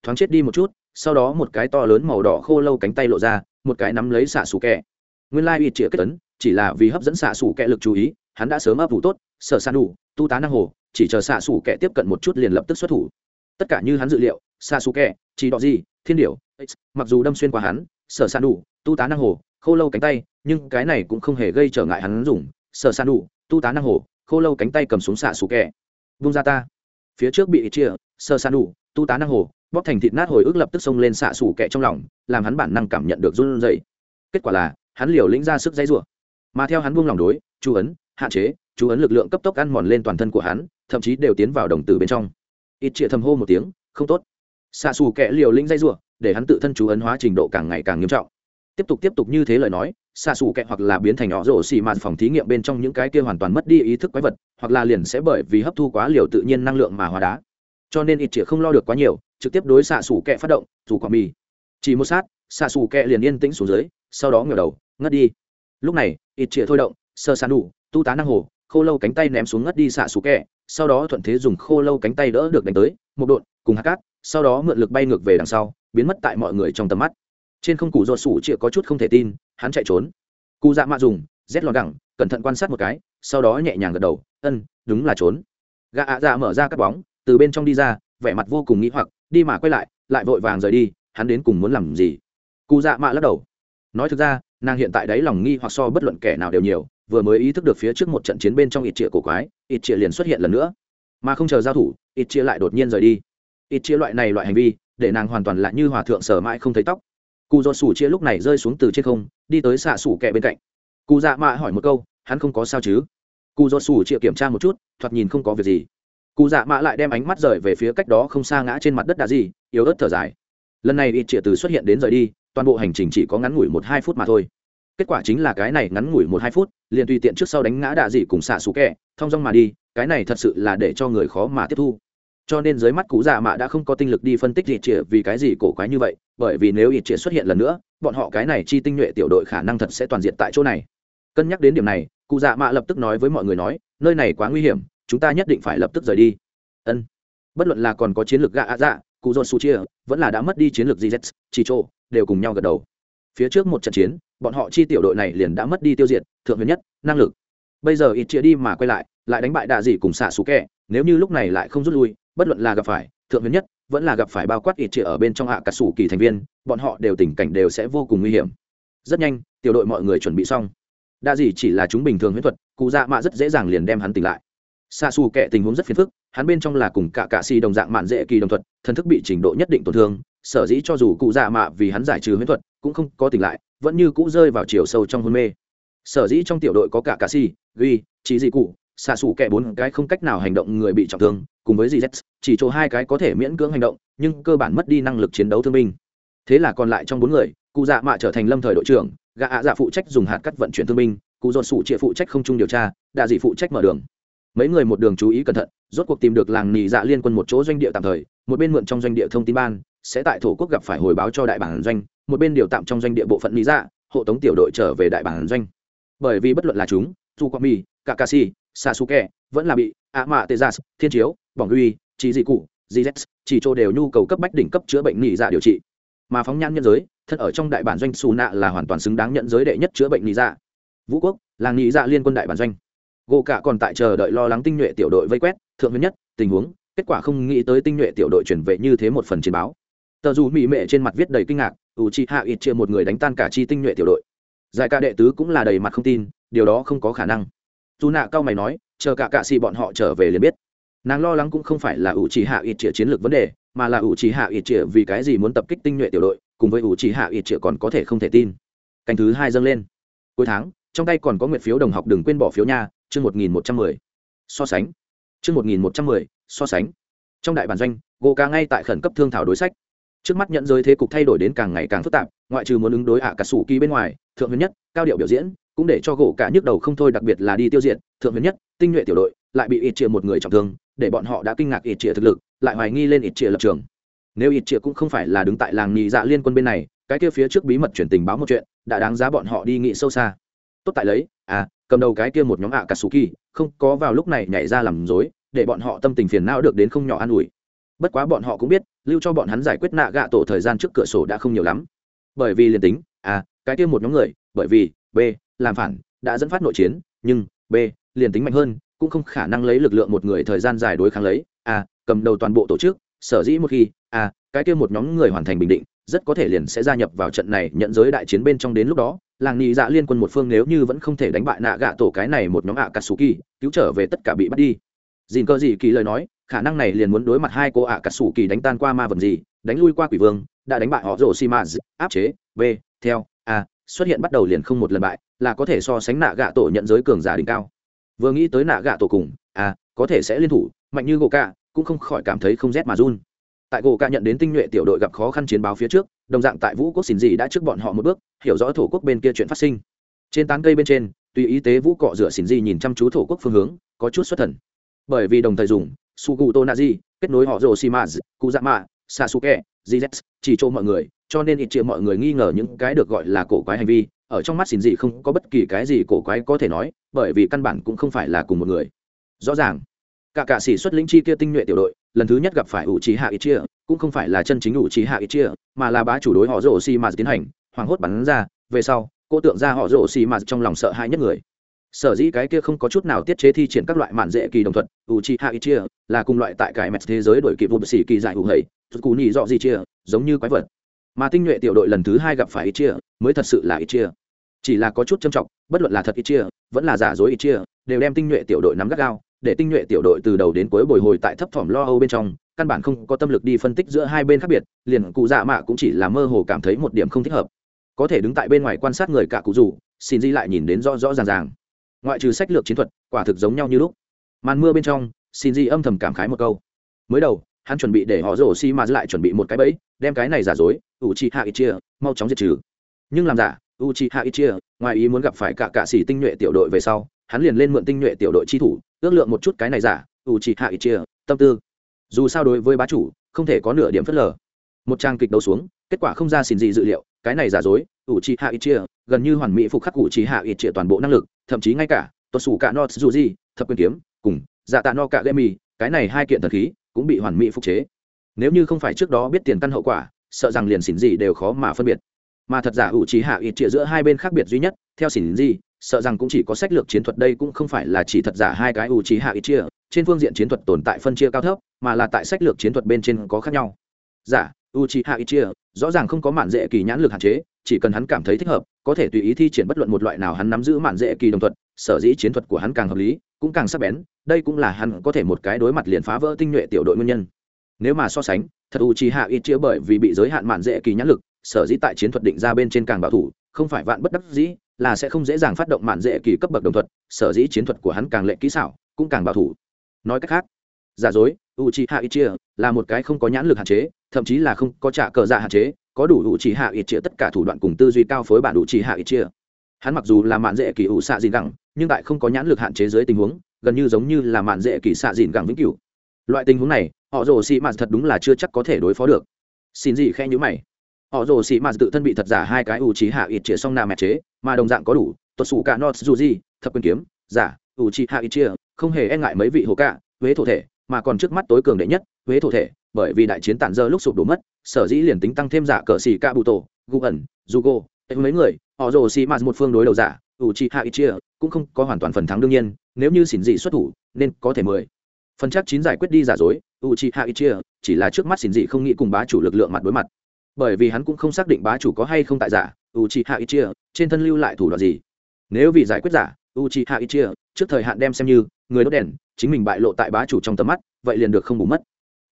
thoáng chết đi một chút, sau đó một cái to lớn màu đỏ khô lâu cánh tay lộ ra, một cái nắm lấy xạ xù kẻ. Nguyên lai ít chia kết tấn chỉ là vì hấp dẫn xạ xù kẻ lực chú ý hắn đã sớm ấp ủ tốt, sở san đủ tu tá năng hồ, chỉ chờ xạ xù kẹ tiếp cận một chút liền lập tức xuất thủ. Tất cả như hắn dự liệu, xạ xù kẹ chỉ đọ gì, thiên điểu mặc dù đâm xuyên qua hắn, sở san đủ tu tá năng hồ, khô lâu cánh tay, nhưng cái này cũng không hề gây trở ngại hắn dùng. Sở san đủ tu tá năng hồ, khô lâu cánh tay cầm xuống xạ xù kẹ vung ra ta. Phía trước bị chia, sở san đủ tu tá năng hồ, bóp thành thịt nát hồi ức lập tức xông lên xạ xù kẹ trong lòng, làm hắn bản năng cảm nhận được run dậy. kết quả là, hắn liều lĩnh ra sức dãy rủa. Mà theo hắn buông lòng đối, chu ấn hạn chế, chú ấn lực lượng cấp tốc ăn mòn lên toàn thân của hắn, thậm chí đều tiến vào đồng tử bên trong. Ít chĩa thầm hô một tiếng, không tốt. Xạ xù kẹ liều lĩnh dãy rủa, để hắn tự thân chú ấn hóa trình độ càng ngày càng nghiêm trọng. Tiếp tục tiếp tục như thế lời nói xa xù kẹ hoặc là biến thành nhỏ rổ xì mạt phòng thí nghiệm bên trong những cái kia hoàn toàn mất đi ý thức quái vật, hoặc là liền sẽ bởi vì hấp thu quá liều tự nhiên năng lượng mà hóa đá. Cho nên ít chĩa không lo được quá nhiều, trực tiếp đối xạ xù kẹ phát động, dù quả mì. Chỉ một sát xạ xù kẹ liền yên tĩnh xuống dưới, sau đó ngửa đầu, ngất đi. Lúc này, ít chĩa thôi động, sơ sán đủ tu tá năng hồ, khô lâu cánh tay ném xuống ngất đi xạ xù kẹ, sau đó thuận thế dùng khô lâu cánh tay đỡ được đánh tới, một đột cùng hạ cát, sau đó mượn lực bay ngược về đằng sau, biến mất tại mọi người trong tầm mắt. Trên không cụ ruột sủ chịa có chút không thể tin, hắn chạy trốn. Cụ dạ mạ dùng, rét lò gẳng, cẩn thận quan sát một cái, sau đó nhẹ nhàng gật đầu ân đúng là trốn. Gà ạ dạ mở ra các bóng, từ bên trong đi ra, vẻ mặt vô cùng nghĩ hoặc, đi mà quay lại lại vội vàng rời đi, hắn đến cùng muốn làm gì? Cụ dạ mạ lắc đầu. Nói thực ra, nàng hiện tại đấy lòng nghi hoặc so bất luận kẻ nào đều nhiều vừa mới ý thức được phía trước một trận chiến bên trong ít trịa cổ quái, ít trịa liền xuất hiện lần nữa. Mà không chờ giao thủ, ít trịa lại đột nhiên rời đi. Ít trịa loại này loại hành vi, để nàng hoàn toàn lại như hòa thượng sở mãi không thấy tóc. Cụ do sủ chia lúc này rơi xuống từ trên không, đi tới xạ sủ kẹ bên cạnh. Cụ dạ mạ hỏi một câu, hắn không có sao chứ? Cụ do sủ chia kiểm tra một chút, thoạt nhìn không có việc gì. Cụ dạ mạ lại đem ánh mắt rời về phía cách đó không xa ngã trên mặt đất đà gì, yếu ớt thở dài. Lần này ít trịa từ xuất hiện đến rời đi, toàn bộ hành trình chỉ có ngắn ngủi một hai phút mà thôi kết quả chính là cái này ngắn ngủi một hai phút, liền tùy tiện trước sau đánh ngã đạ dị cùng xạ xù kẹ, thong dong mà đi, cái này thật sự là để cho người khó mà tiếp thu. Cho nên dưới mắt cụ già mạ đã không có tinh lực đi phân tích ít chĩa vì cái gì cổ quái như vậy, bởi vì nếu ít chĩa xuất hiện lần nữa, bọn họ cái này chi tinh nhuệ tiểu đội khả năng thật sẽ toàn diện tại chỗ này. Cân nhắc đến điểm này, cụ dạ mạ lập tức nói với mọi người nói, nơi này quá nguy hiểm, chúng ta nhất định phải lập tức rời đi. Ân. Bất luận là còn có chiến lược gạ ạ dạ cụ dồn su chia, vẫn là đã mất đi chiến lược gz chi trô đều cùng nhau gật đầu phía trước một trận chiến, bọn họ chi tiểu đội này liền đã mất đi tiêu diệt, thượng huyền nhất, năng lực. Bây giờ ít chia đi mà quay lại lại đánh bại đạ dị cùng xạ xú kẹ, nếu như lúc này lại không rút lui, bất luận là gặp phải, thượng huyền nhất, vẫn là gặp phải bao quát ít chia ở bên trong hạ cả sủ kỳ thành viên, bọn họ đều tình cảnh đều sẽ vô cùng nguy hiểm. Rất nhanh, tiểu đội mọi người chuẩn bị xong. Đa gì chỉ là chúng bình thường huyễn thuật, cụ dạ mạ rất dễ dàng liền đem hắn tỉnh lại. Xa xù kệ tình huống rất phiền phức, hắn bên trong là cùng cả cạ si đồng dạng mạn dễ kỳ đồng thuật, thần thức bị trình độ nhất định tổn thương, sở dĩ cho dù cụ dạ mạ vì hắn giải trừ huyễn thuật cũng không có tỉnh lại, vẫn như cũ rơi vào chiều sâu trong hôn mê. Sở dĩ trong tiểu đội có cả cà xì ghi chỉ gì cụ, xạ xù kẻ bốn cái không cách nào hành động người bị trọng thương, cùng với gz chỉ chỗ hai cái có thể miễn cưỡng hành động, nhưng cơ bản mất đi năng lực chiến đấu thương binh. Thế là còn lại trong bốn người, cụ dạ mạ trở thành lâm thời đội trưởng gạ ạ dạ phụ trách dùng hạt cắt vận chuyển thương binh, cụ dột sủ trịa phụ trách không chung điều tra, đạ dị phụ trách mở đường. Mấy người một đường chú ý cẩn thận, rốt cuộc tìm được làng nì dạ liên quân một chỗ doanh địa tạm thời, một bên mượn trong doanh địa thông tin ban sẽ tại thổ quốc gặp phải hồi báo cho đại bản doanh, một bên điều tạm trong doanh địa bộ phận mỹ dạ hộ tống tiểu đội trở về đại bản doanh. Bởi vì bất luận là chúng dù quang mi kakashi, sasuke, vẫn là bị ạ mạ tê gia thiên chiếu, bỏng uy chỉ dị cụ gz chỉ chỗ đều nhu cầu cấp bách đỉnh cấp chữa bệnh nị dạ điều trị. Mà phóng nhan nhân giới thân ở trong đại bản doanh xù nạ là hoàn toàn xứng đáng nhận giới đệ nhất chữa bệnh nị dạ. Vũ quốc làng nị dạ liên quân đại bản doanh. Gỗ cả còn tại chờ đợi lo lắng tinh nhuệ tiểu đội vây quét, thượng nguyên nhất, tình huống, kết quả không nghĩ tới tinh nhuệ tiểu đội chuyển về như thế một phần chiến báo tờ dù mỹ mệ trên mặt viết đầy kinh ngạc, ủ chi hạ ít chia một người đánh tan cả chi tinh nhuệ tiểu đội. Giải ca đệ tứ cũng là đầy mặt không tin, điều đó không có khả năng. Dù nạ cao mày nói, chờ cả cạ xì bọn họ trở về liền biết. Nàng lo lắng cũng không phải là ủ chỉ hạ ít trịa chiến lược vấn đề, mà là ủ chỉ hạ ít trịa vì cái gì muốn tập kích tinh nhuệ tiểu đội, cùng với ủ chỉ hạ ít trịa còn có thể không thể tin. Canh thứ hai dâng lên. Cuối tháng, trong tay còn có nguyện phiếu đồng học đừng quên bỏ phiếu nha, chương một nghìn một trăm mười. So sánh. Chương một nghìn một trăm mười, so sánh. Trong đại bản doanh gô ca ngay tại khẩn cấp thương thảo đối sách trước mắt nhận giới thế cục thay đổi đến càng ngày càng phức tạp, ngoại trừ muốn ứng đối ạ cả sủ kỳ bên ngoài, thượng huyền nhất, cao điệu biểu diễn, cũng để cho gỗ cả nhức đầu không thôi, đặc biệt là đi tiêu diệt, thượng huyền nhất, tinh nhuệ tiểu đội, lại bị ít chia một người trọng thương, để bọn họ đã kinh ngạc ít chia thực lực, lại hoài nghi lên ít chia lập trường. Nếu ít chia cũng không phải là đứng tại làng nhị dạ liên quân bên này, cái kia phía trước bí mật chuyển tình báo một chuyện, đã đáng giá bọn họ đi nghĩ sâu xa. Tốt tại lấy à cầm đầu cái kia một nhóm ạ cả sủ kỳ, không có vào lúc này nhảy ra làm dối để bọn họ tâm tình phiền não được đến không nhỏ an ủi bất quá bọn họ cũng biết, lưu cho bọn hắn giải quyết nạ gạ tổ thời gian trước cửa sổ đã không nhiều lắm. Bởi vì liền tính à cái kia một nhóm người, bởi vì b, làm phản, đã dẫn phát nội chiến, nhưng b, liền tính mạnh hơn, cũng không khả năng lấy lực lượng một người thời gian dài đối kháng lấy. A cầm đầu toàn bộ tổ chức, sở dĩ một khi a cái kia một nhóm người hoàn thành bình định, rất có thể liền sẽ gia nhập vào trận này nhận giới đại chiến bên trong đến lúc đó. Làng nhị dạ liên quân một phương nếu như vẫn không thể đánh bại nạ gạ tổ cái này một nhóm ạ katsuki cứu trở về tất cả bị bắt đi. Dìn cơ gì kỳ lời nói khả năng này liền muốn đối mặt hai cô ạ kỳ đánh tan qua ma vật gì, đánh lui qua quỷ vương, đã đánh bại họ rổ xi áp chế, b, theo, a, xuất hiện bắt đầu liền không một lần bại, là có thể so sánh nạ gạ tổ nhận giới cường giả đỉnh cao. Vừa nghĩ tới nạ gạ tổ cùng, a, có thể sẽ liên thủ, mạnh như gỗ cạ, cũng không khỏi cảm thấy không rét mà run. Tại gỗ cạ nhận đến tinh nhuệ tiểu đội gặp khó khăn chiến báo phía trước, đồng dạng tại vũ quốc xỉn dị đã trước bọn họ một bước, hiểu rõ thổ quốc bên kia chuyện phát sinh. Trên tán cây bên trên, tùy ý tế vũ cọ rửa xỉn dị nhìn chăm chú thổ quốc phương hướng, có chút xuất thần. Bởi vì đồng thời dùng Suguto Naji nazi kết nối họ rồ xi maz sasuke gz chỉ cho mọi người, cho nên ít chia mọi người nghi ngờ những cái được gọi là cổ quái hành vi. Ở trong mắt xin không có bất kỳ cái gì cổ quái có thể nói, bởi vì căn bản cũng không phải là cùng một người. Rõ ràng, cả cả sĩ xuất lĩnh chi kia tinh nhuệ tiểu đội, lần thứ nhất gặp phải ủ trí hạ ít chia cũng không phải là chân chính ủ trí hạ ít chia mà là bá chủ đối họ rổ xi mà tiến hành, hoảng hốt bắn ra. Về sau, cô tượng ra họ rổ xi mà trong lòng sợ hãi nhất người sở dĩ cái kia không có chút nào tiết chế thi triển các loại mạn dễ kỳ đồng thuật u chi ha chia là cùng loại tại cải mẹt thế giới đổi kịp vô bệ sĩ kỳ giải ủ hầy cú nhị dọ gì chia giống như quái vật. Mà tinh nhuệ tiểu đội lần thứ hai gặp phải ít chia mới thật sự là ít chia chỉ là có chút châm trọng, bất luận là thật ít chia vẫn là giả dối ít chia đều đem tinh nhuệ tiểu đội nắm gắt gao, để tinh nhuệ tiểu đội từ đầu đến cuối bồi hồi tại thấp thỏm lo âu bên trong, căn bản không có tâm lực đi phân tích giữa hai bên khác biệt, liền cụ dạ mạ cũng chỉ là mơ hồ cảm thấy một điểm không thích hợp. Có thể đứng tại bên ngoài quan sát người cả cụ rủ, xin di lại nhìn đến rõ rõ ràng ràng ngoại trừ sách lược chiến thuật, quả thực giống nhau như lúc. Màn mưa bên trong, xin di âm thầm cảm khái một câu. Mới đầu, hắn chuẩn bị để họ rổ xi mà lại chuẩn bị một cái bẫy, đem cái này giả dối u chi hạ ít chia mau chóng diệt trừ. Nhưng làm giả u chi hạ ít chia ngoài ý muốn gặp phải cả cạ xỉ tinh nhuệ tiểu đội về sau, hắn liền lên mượn tinh nhuệ tiểu đội chi thủ, ước lượng một chút cái này giả u chi hạ ít chia tâm tư. Dù sao đối với bá chủ, không thể có nửa điểm phớt lờ. Một trang kịch đấu xuống, kết quả không ra xin gì dự liệu, cái này giả dối u chi hạ ít chia gần như hoàn mỹ phục khắc u chi hạ ít chia toàn bộ năng lực thậm chí ngay cả tuột sủ cả not dù gì thập quyền kiếm, cùng dạ tạ no cả gây mì cái này hai kiện thần khí cũng bị hoàn mỹ phục chế. Nếu như không phải trước đó biết tiền căn hậu quả, sợ rằng liền xỉn gì đều khó mà phân biệt. Mà thật giả ủ trí hạ ít trịa giữa hai bên khác biệt duy nhất, theo xỉn gì, sợ rằng cũng chỉ có sách lược chiến thuật đây cũng không phải là chỉ thật giả hai cái ủ trí hạ ít chia trên phương diện chiến thuật tồn tại phân chia cao thấp, mà là tại sách lược chiến thuật bên trên có khác nhau giả u trí hạ ít chia rõ ràng không có mạn dễ kỳ nhãn lực hạn chế, chỉ cần hắn cảm thấy thích hợp, có thể tùy ý thi triển bất luận một loại nào hắn nắm giữ mạn dễ kỳ đồng thuật, sở dĩ chiến thuật của hắn càng hợp lý, cũng càng sắc bén, đây cũng là hắn có thể một cái đối mặt liền phá vỡ tinh nhuệ tiểu đội nguyên nhân. Nếu mà so sánh, thật u chi hạ ít chia bởi vì bị giới hạn mạn dễ kỳ nhãn lực, sở dĩ tại chiến thuật định ra bên trên càng bảo thủ, không phải vạn bất đắc dĩ, là sẽ không dễ dàng phát động mạn dễ kỳ cấp bậc đồng thuật, sở dĩ chiến thuật của hắn càng lệ kỹ xảo, cũng càng bảo thủ. Nói cách khác giả dối u chi hạ ít chia là một cái không có nhãn lực hạn chế, thậm chí là không có trả cờ dạ hạn chế, có đủ u chi hạ ít chia tất cả thủ đoạn cùng tư duy cao phối bản u chi hạ ít chia hắn mặc dù là mạn dễ kỳ ủ xạ dìn gẳng, nhưng tại không có nhãn lực hạn chế dưới tình huống, gần như giống như là mạn dễ kỳ xạ dìn gẳng vĩnh cửu. Loại tình huống này, họ rồ xị mạt thật đúng là chưa chắc có thể đối phó được. Xin gì khe nhữ mày. Họ rồ xị mạt tự thân bị thật giả hai cái ủ trí hạ ít chia song nam mẹ chế, mà đồng dạng có đủ tuột xù cả not dù gì thập quyền kiếm, giả ủ trí hạ ít chia không hề e ngại mấy vị hồ cả huế thổ thể mà còn trước mắt tối cường đệ nhất, huế thổ thể, bởi vì đại chiến tàn dơ lúc sụp đổ mất, sở dĩ liền tính tăng thêm giả cờ xì ca bụ tổ, gu ẩn jugo mấy người, họ rồ xì mạt một phương đối đầu giả, ủ trị hạ ít chia, cũng không có hoàn toàn phần thắng đương nhiên, nếu như xỉn dị xuất thủ, nên có thể mười. Phần chắc chín giải quyết đi giả dối u trị hạ ít chia, chỉ là trước mắt xỉn dị không nghĩ cùng bá chủ lực lượng mặt đối mặt. Bởi vì hắn cũng không xác định bá chủ có hay không tại giả u trị hạ ít chia, trên thân lưu lại thủ đoạn gì. Nếu vì giải quyết giả u c hạ ít chia trước thời hạn đem xem như, người đốt đèn, chính mình bại lộ tại bá chủ trong tầm mắt, vậy liền được không bù mất.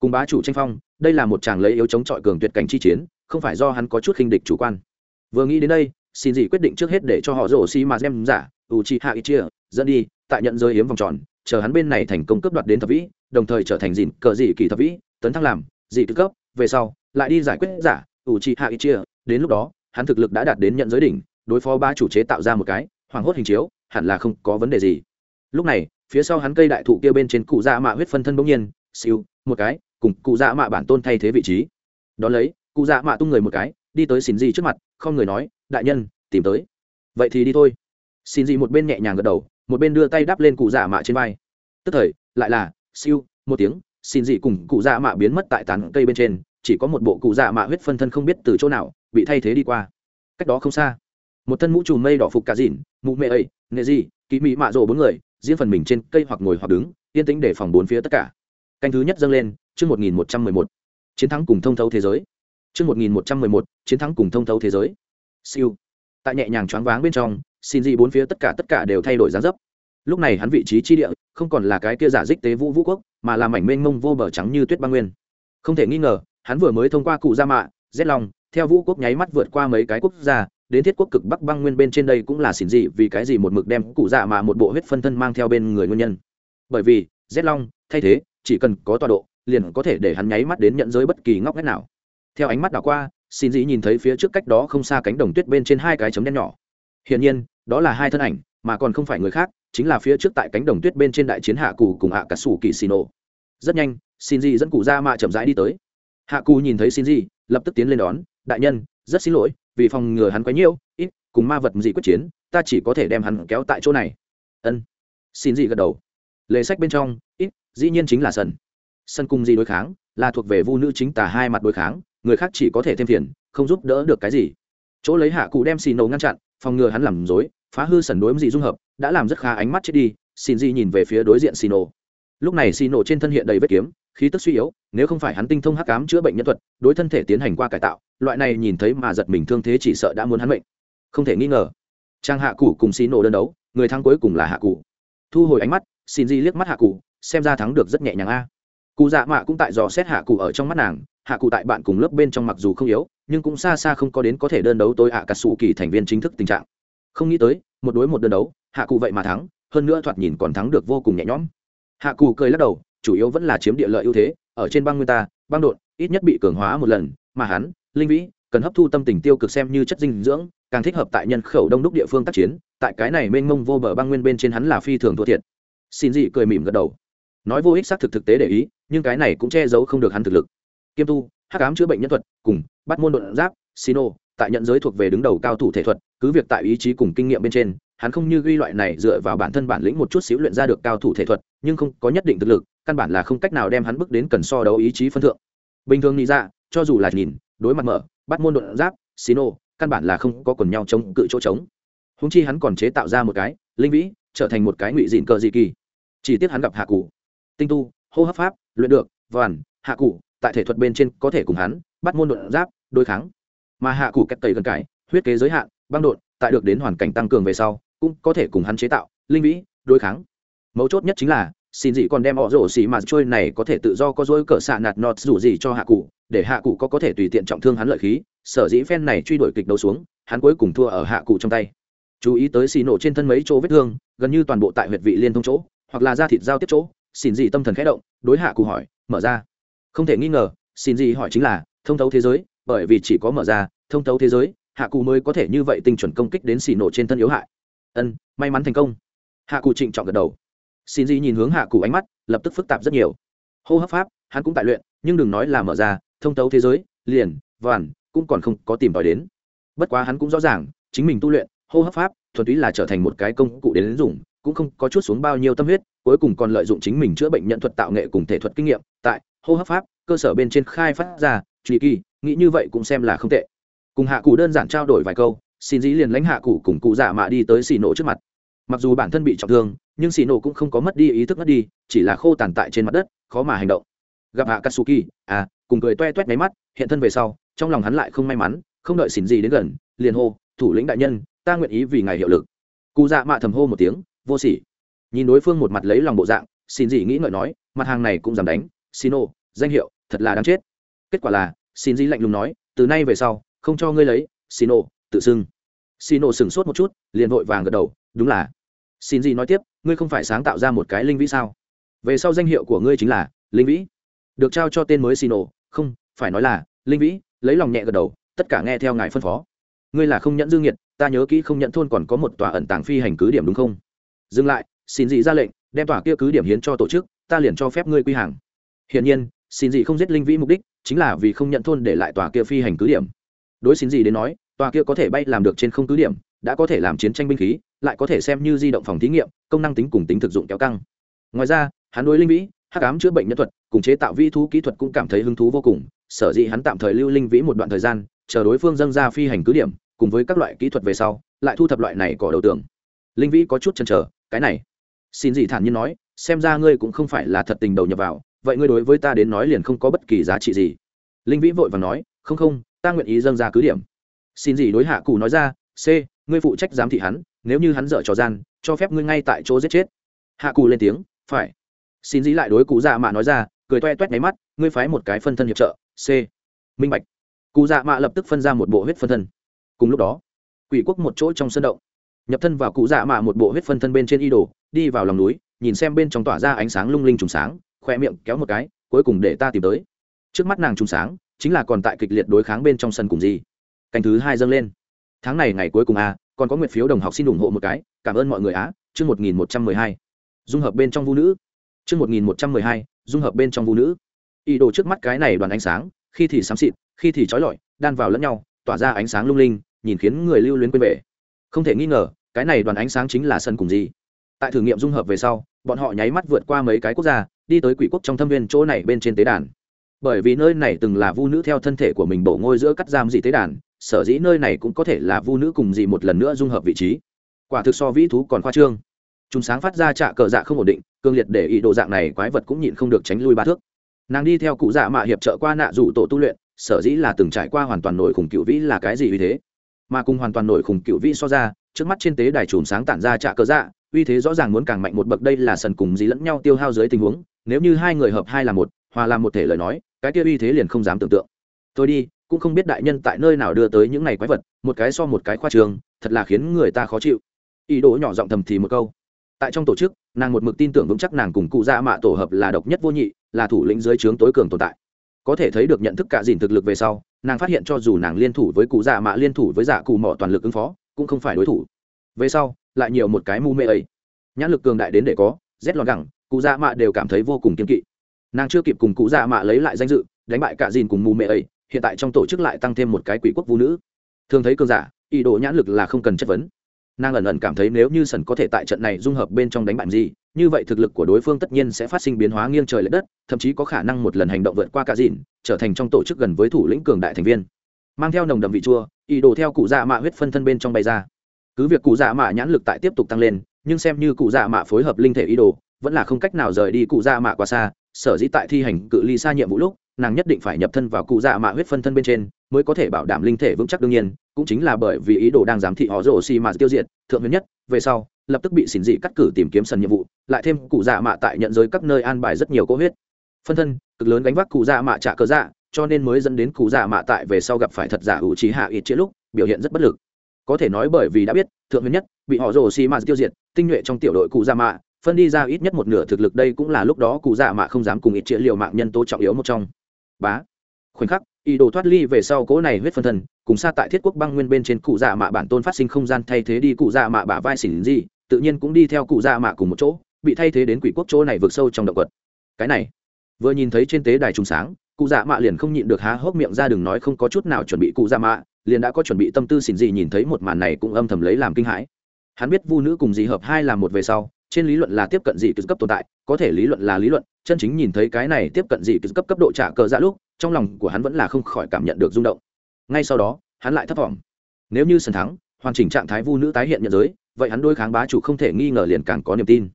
Cùng bá chủ tranh phong, đây là một chàng lấy yếu chống chọi cường tuyệt cảnh chi chiến, không phải do hắn có chút khinh địch chủ quan. Vừa nghĩ đến đây, xin gì quyết định trước hết để cho họ rổ xi mà đem giả u chi hạ ít chia, dẫn đi, tại nhận rơi hiếm vòng tròn, chờ hắn bên này thành công cướp đoạt đến thập vĩ, đồng thời trở thành dìn cờ dị kỳ thập vĩ, tấn thăng làm dị tư cấp. Về sau, lại đi giải quyết giả u chi hạ ít chia, đến lúc đó, hắn thực lực đã đạt đến nhận giới đỉnh, đối phó ba chủ chế tạo ra một cái hoàng hốt hình chiếu, hẳn là không có vấn đề gì lúc này, phía sau hắn cây đại thụ kia bên trên cụ dạ mạ huyết phân thân bỗng nhiên, siêu, một cái, cùng cụ dạ mạ bản tôn thay thế vị trí. Đón lấy, cụ dạ mạ tung người một cái, đi tới xin gì trước mặt, không người nói, đại nhân, tìm tới. Vậy thì đi thôi. Xin gì một bên nhẹ nhàng gật đầu, một bên đưa tay đắp lên cụ dạ mạ trên vai. Tức thời, lại là, siêu, một tiếng, xin gì cùng cụ dạ mạ biến mất tại tán cây bên trên, chỉ có một bộ cụ dạ mạ huyết phân thân không biết từ chỗ nào bị thay thế đi qua. Cách đó không xa, một thân mũ trùm mây đỏ phục cả dìn mụ mẹ ấy, nệ gì kỳ mị mạ rồ bốn người riêng phần mình trên cây hoặc ngồi hoặc đứng, yên tĩnh để phòng bốn phía tất cả. Canh thứ nhất dâng lên, chương một nghìn một trăm mười một. Chiến thắng cùng thông thấu thế giới. Chương một nghìn một trăm mười một, chiến thắng cùng thông thấu thế giới. Siêu. Tại nhẹ nhàng choáng váng bên trong, xin gì bốn phía tất cả tất cả đều thay đổi giá dấp. Lúc này hắn vị trí chi địa, không còn là cái kia giả dích tế vũ vũ quốc, mà là mảnh mênh mông vô bờ trắng như tuyết băng nguyên. Không thể nghi ngờ, hắn vừa mới thông qua cụ gia mạ rét lòng theo vũ quốc nháy mắt vượt qua mấy cái quốc gia đến thiết quốc cực bắc băng nguyên bên trên đây cũng là xỉn dị, vì cái gì một mực đem cụ dạ mà một bộ huyết phân thân mang theo bên người nguyên nhân? Bởi vì rét long, thay thế, chỉ cần có tọa độ, liền có thể để hắn nháy mắt đến nhận giới bất kỳ ngóc ngách nào. Theo ánh mắt đảo qua xin dị nhìn thấy phía trước cách đó không xa cánh đồng tuyết bên trên hai cái chấm đen nhỏ. Hiển nhiên, đó là hai thân ảnh, mà còn không phải người khác, chính là phía trước tại cánh đồng tuyết bên trên đại chiến hạ cù cùng hạ cả sủ kỳ xì nổ rất nhanh xin dị dẫn cụ dạ ra mạ chậm rãi đi tới. Hạ cù nhìn thấy xin dị, lập tức tiến lên đón, đại nhân rất xin lỗi, vì phòng ngừa hắn quấy nhiễu ít, cùng ma vật gì quyết chiến, ta chỉ có thể đem hắn kéo tại chỗ này. Ân. Xin gì gật đầu. Lề sách bên trong, ít, dĩ nhiên chính là sân sân cùng gì đối kháng, là thuộc về vu nữ chính tả hai mặt đối kháng, người khác chỉ có thể thêm phiền, không giúp đỡ được cái gì. Chỗ lấy hạ cụ đem xì nổ ngăn chặn, phòng ngừa hắn làm dối phá hư sần đối dị dung hợp, đã làm rất khá ánh mắt chết đi, xin gì nhìn về phía đối diện xì nổ lúc này xì nổ trên thân hiện đầy vết kiếm khí tức suy yếu, nếu không phải hắn tinh thông hắc cám chữa bệnh nhân thuật, đối thân thể tiến hành qua cải tạo, loại này nhìn thấy mà giật mình thương thế chỉ sợ đã muốn hắn bệnh không thể nghi ngờ, trang hạ cụ cùng xì nổ đơn đấu, người thắng cuối cùng là hạ cụ thu hồi ánh mắt, xin di liếc mắt hạ cụ xem ra thắng được rất nhẹ nhàng a. Cụ dạ mạ cũng tại dò xét hạ cụ ở trong mắt nàng, hạ cụ tại bạn cùng lớp bên trong mặc dù không yếu, nhưng cũng xa xa không có đến có thể đơn đấu tôi ạ cả sụ kỳ thành viên chính thức tình trạng. Không nghĩ tới, một đối một đơn đấu, hạ cụ vậy mà thắng, hơn nữa thoạt nhìn còn thắng được vô cùng nhẹ nhõm. Hạ cụ cười lắc đầu chủ yếu vẫn là chiếm địa lợi ưu thế, ở trên băng nguyên ta, băng đột ít nhất bị cường hóa một lần, mà hắn, linh vĩ, cần hấp thu tâm tình tiêu cực xem như chất dinh dưỡng, càng thích hợp tại nhân khẩu đông đúc địa phương tác chiến, tại cái này mênh mông vô bờ băng nguyên bên trên hắn là phi thường thua thiệt. Xin dị cười mỉm gật đầu. Nói vô ích xác thực thực tế để ý, nhưng cái này cũng che giấu không được hắn thực lực. Kiêm tu, hắc ám chữa bệnh nhân thuật, cùng bắt môn đột giáp, sino, tại nhận giới thuộc về đứng đầu cao thủ thể thuật, cứ việc tại ý chí cùng kinh nghiệm bên trên, hắn không như ghi loại này dựa vào bản thân bản lĩnh một chút xíu luyện ra được cao thủ thể thuật, nhưng không có nhất định thực lực căn bản là không cách nào đem hắn bước đến cần so đấu ý chí phân thượng. Bình thường nghĩ ra, cho dù là nhìn, đối mặt mở, bắt môn đột giáp xino căn bản là không có quần nhau chống cự chỗ trống. Húng chi hắn còn chế tạo ra một cái, linh vĩ, trở thành một cái ngụy dịn cờ dị kỳ. Chỉ tiếc hắn gặp hạ cụ. Tinh tu, hô hấp pháp, luyện được vằn hạ cụ, tại thể thuật bên trên có thể cùng hắn, bắt môn đột giáp, đối kháng. Mà hạ cụ cách tẩy gần cải, huyết kế giới hạn, băng đột tại được đến hoàn cảnh tăng cường về sau, cũng có thể cùng hắn chế tạo, linh vĩ, đối kháng. Mấu chốt nhất chính là xin dị còn đem họ rổ xì mà trôi này có thể tự do có dối cỡ xạ nạt nọt dù gì cho hạ cụ, để hạ cụ có có thể tùy tiện trọng thương hắn lợi khí, sở dĩ phen này truy đuổi kịch đấu xuống, hắn cuối cùng thua ở hạ cụ trong tay. Chú ý tới xì nổ trên thân mấy chỗ vết thương, gần như toàn bộ tại huyệt vị liên thông chỗ, hoặc là da thịt giao tiếp chỗ, xin dị tâm thần khẽ động, đối hạ cụ hỏi, mở ra. Không thể nghi ngờ, xin dị hỏi chính là, thông thấu thế giới, bởi vì chỉ có mở ra, thông thấu thế giới, hạ cụ mới có thể như vậy tinh chuẩn công kích đến xì nổ trên thân yếu hại. Ân, may mắn thành công. Hạ cụ trịnh trọng gật đầu xin Di nhìn hướng hạ cụ ánh mắt, lập tức phức tạp rất nhiều. Hô hấp pháp, hắn cũng tại luyện, nhưng đừng nói là mở ra, thông tấu thế giới, liền vàn cũng còn không có tìm tòi đến. Bất quá hắn cũng rõ ràng, chính mình tu luyện, hô hấp pháp, thuần túy là trở thành một cái công cụ đến dùng cũng không có chút xuống bao nhiêu tâm huyết, cuối cùng còn lợi dụng chính mình chữa bệnh nhận thuật tạo nghệ cùng thể thuật kinh nghiệm, tại hô hấp pháp, cơ sở bên trên khai phát ra truy kỳ, nghĩ như vậy cũng xem là không tệ. Cùng hạ cụ đơn giản trao đổi vài câu, xin dĩ liền lãnh hạ cụ cùng cụ giả mạ đi tới xì nổ trước mặt. Mặc dù bản thân bị trọng thương nhưng xì nổ cũng không có mất đi ý thức mất đi, chỉ là khô tàn tại trên mặt đất, khó mà hành động. Gặp hạ katsuki à cùng cười toe toét máy mắt, hiện thân về sau, trong lòng hắn lại không may mắn, không đợi xỉn gì đến gần, liền hô, thủ lĩnh đại nhân, ta nguyện ý vì ngài hiệu lực. Cụ dạ mạ thầm hô một tiếng, vô sỉ. Nhìn đối phương một mặt lấy lòng bộ dạng xin gì nghĩ ngợi nói, mặt hàng này cũng dám đánh xin ô danh hiệu, thật là đáng chết. Kết quả là xin gì lạnh lùng nói, từ nay về sau, không cho ngươi lấy xin ô tự xưng. Xin ô sửng sốt một chút, liền vội vàng gật đầu, đúng là. Xin gì nói tiếp ngươi không phải sáng tạo ra một cái linh vĩ sao? Về sau danh hiệu của ngươi chính là linh vĩ. Được trao cho tên mới xin ô không, phải nói là linh vĩ, lấy lòng nhẹ gật đầu, tất cả nghe theo ngài phân phó. Ngươi là không nhận dương nhiệt ta nhớ kỹ không nhận thôn còn có một tòa ẩn tàng phi hành cứ điểm đúng không? Dừng lại, xin dị ra lệnh, đem tòa kia cứ điểm hiến cho tổ chức, ta liền cho phép ngươi quy hàng. Hiển nhiên, xin dị không giết linh vĩ mục đích chính là vì không nhận thôn để lại tòa kia phi hành cứ điểm. Đối xin dị đến nói, tòa kia có thể bay làm được trên không cứ điểm đã có thể làm chiến tranh binh khí, lại có thể xem như di động phòng thí nghiệm, công năng tính cùng tính thực dụng kéo căng. Ngoài ra, hắn đối linh vĩ, hắc ám chữa bệnh nhân thuật cùng chế tạo vi thú kỹ thuật cũng cảm thấy hứng thú vô cùng, sở dĩ hắn tạm thời lưu linh vĩ một đoạn thời gian, chờ đối phương dâng ra phi hành cứ điểm, cùng với các loại kỹ thuật về sau, lại thu thập loại này cỏ đầu tường. Linh vĩ có chút chần trở cái này. Xin dị thản nhiên nói, xem ra ngươi cũng không phải là thật tình đầu nhập vào, vậy ngươi đối với ta đến nói liền không có bất kỳ giá trị gì. Linh vĩ vội và nói, không không, ta nguyện ý dâng ra cứ điểm. Xin dị đối hạ cụ nói ra, c ngươi phụ trách giám thị hắn, nếu như hắn dở trò gian, cho phép ngươi ngay tại chỗ giết chết. Hạ cù lên tiếng, phải. Xin dĩ lại đối cụ dạ mạ nói ra, cười toe toét máy mắt, ngươi phái một cái phân thân hiệp trợ, c. Minh bạch. Cụ dạ mạ lập tức phân ra một bộ huyết phân thân. Cùng lúc đó, quỷ quốc một chỗ trong sân động, nhập thân vào cụ dạ mạ một bộ huyết phân thân bên trên y đồ, đi vào lòng núi, nhìn xem bên trong tỏa ra ánh sáng lung linh trùng sáng khoe miệng kéo một cái, cuối cùng để ta tìm tới. Trước mắt nàng trùng sáng, chính là còn tại kịch liệt đối kháng bên trong sân cùng gì. Canh thứ hai dâng lên tháng này ngày cuối cùng a còn có nguyệt phiếu đồng học xin ủng hộ một cái, cảm ơn mọi người á, chương một nghìn một trăm mười hai. Dung hợp bên trong vũ nữ. Chương một nghìn một trăm mười hai, dung hợp bên trong vũ nữ. Ý đồ trước mắt cái này đoàn ánh sáng, khi thì xám xịt, khi thì trói lọi, đan vào lẫn nhau, tỏa ra ánh sáng lung linh, nhìn khiến người lưu luyến quên về. Không thể nghi ngờ, cái này đoàn ánh sáng chính là sân cùng gì. Tại thử nghiệm dung hợp về sau, bọn họ nháy mắt vượt qua mấy cái quốc gia, đi tới quỷ quốc trong thâm viên chỗ này bên trên tế đàn. Bởi vì nơi này từng là vu nữ theo thân thể của mình bổ ngôi giữa cắt giam dị tế đàn sở dĩ nơi này cũng có thể là vu nữ cùng gì một lần nữa dung hợp vị trí. Quả thực so vĩ thú còn khoa trương. Chúng sáng phát ra trạ cờ dạ không ổn định, cương liệt để ý đồ dạng này quái vật cũng nhịn không được tránh lui ba thước. Nàng đi theo cụ dạ mạ hiệp trợ qua nạ rủ tổ tu luyện, sở dĩ là từng trải qua hoàn toàn nổi khủng cựu vĩ là cái gì uy thế? Mà cùng hoàn toàn nổi khủng cựu vĩ so ra, trước mắt trên tế đài chùm sáng tản ra trạ cờ dạ uy thế rõ ràng muốn càng mạnh một bậc đây là sần cùng dí lẫn nhau tiêu hao dưới tình huống, nếu như hai người hợp hai là một, hòa làm một thể lời nói, cái kia uy thế liền không dám tưởng tượng. Tôi đi cũng không biết đại nhân tại nơi nào đưa tới những ngày quái vật, một cái so một cái khoa trường, thật là khiến người ta khó chịu. Ý đồ nhỏ giọng thầm thì một câu. Tại trong tổ chức, nàng một mực tin tưởng vững chắc nàng cùng cụ gia mạ tổ hợp là độc nhất vô nhị, là thủ lĩnh dưới trướng tối cường tồn tại. Có thể thấy được nhận thức cả dìn thực lực về sau, nàng phát hiện cho dù nàng liên thủ với cụ dạ mạ, liên thủ với dạ cụ mỏ toàn lực ứng phó, cũng không phải đối thủ. Về sau, lại nhiều một cái mu mê ấy. Nhãn lực cường đại đến để có, rét lọt gẳng, cụ dạ mạ đều cảm thấy vô cùng kiên kỵ. Nàng chưa kịp cùng cụ dạ mạ lấy lại danh dự, đánh bại cả dìn cùng mù mê ấy hiện tại trong tổ chức lại tăng thêm một cái quỷ quốc vũ nữ. Thường thấy cường giả, ý đồ nhãn lực là không cần chất vấn. Nàng ẩn ẩn cảm thấy nếu như sần có thể tại trận này dung hợp bên trong đánh bại gì, như vậy thực lực của đối phương tất nhiên sẽ phát sinh biến hóa nghiêng trời l ệ đất, thậm chí có khả năng một lần hành động vượt qua cả dìn trở thành trong tổ chức gần với thủ lĩnh cường đại thành viên. Mang theo nồng đậm vị chua, ý đồ theo cụ dạ mạ huyết phân thân bên trong bay ra. Cứ việc cụ dạ mạ nhãn lực tại tiếp tục tăng lên, nhưng xem như cụ dạ mạ phối hợp linh thể ý đồ, vẫn là không cách nào rời đi cụ dạ mạ quá xa, sở dĩ tại thi hành cự ly xa nhiệm vụ lúc nàng nhất định phải nhập thân vào cụ dạ mạ huyết phân thân bên trên, mới có thể bảo đảm linh thể vững chắc đương nhiên, cũng chính là bởi vì ý đồ đang giám thị họ rổ xì mà tiêu diệt, thượng huyền nhất, về sau, lập tức bị xỉn dị cắt cử tìm kiếm sần nhiệm vụ, lại thêm cụ dạ mạ tại nhận giới các nơi an bài rất nhiều cố huyết. Phân thân, cực lớn gánh vác cụ dạ mạ trả cớ dạ cho nên mới dẫn đến cụ dạ mạ tại về sau gặp phải thật giả ủ trí hạ ít chữ lúc, biểu hiện rất bất lực. Có thể nói bởi vì đã biết, thượng huyền nhất, bị họ rồ xì mạ tiêu diệt, tinh nhuệ trong tiểu đội cụ dạ mạ, phân đi ra ít nhất một nửa thực lực đây cũng là lúc đó cụ dạ mạ không dám cùng ít chĩa liều mạng nhân tố trọng yếu một trong bá. Khoảnh khắc, ý đồ thoát ly về sau cỗ này huyết phân thân cùng xa tại thiết quốc băng nguyên bên trên cụ dạ mạ bản tôn phát sinh không gian thay thế đi cụ dạ mạ bả vai xỉn gì, tự nhiên cũng đi theo cụ dạ mạ cùng một chỗ, bị thay thế đến quỷ quốc chỗ này vượt sâu trong động vật cái này, vừa nhìn thấy trên tế đài trùng sáng, cụ dạ mạ liền không nhịn được há hốc miệng ra đừng nói không có chút nào chuẩn bị cụ dạ mạ, liền đã có chuẩn bị tâm tư xỉn gì nhìn thấy một màn này cũng âm thầm lấy làm kinh hãi. Hắn biết vu nữ cùng dì hợp hai là một về sau trên lý luận là tiếp cận dị cấp tồn tại, có thể lý luận là lý luận, chân chính nhìn thấy cái này tiếp cận dị cấp cấp độ trả cờ dạ lúc, trong lòng của hắn vẫn là không khỏi cảm nhận được rung động. Ngay sau đó, hắn lại thất vọng. Nếu như sân thắng, hoàn chỉnh trạng thái vu nữ tái hiện nhận giới, vậy hắn đôi kháng bá chủ không thể nghi ngờ liền càng có niềm tin.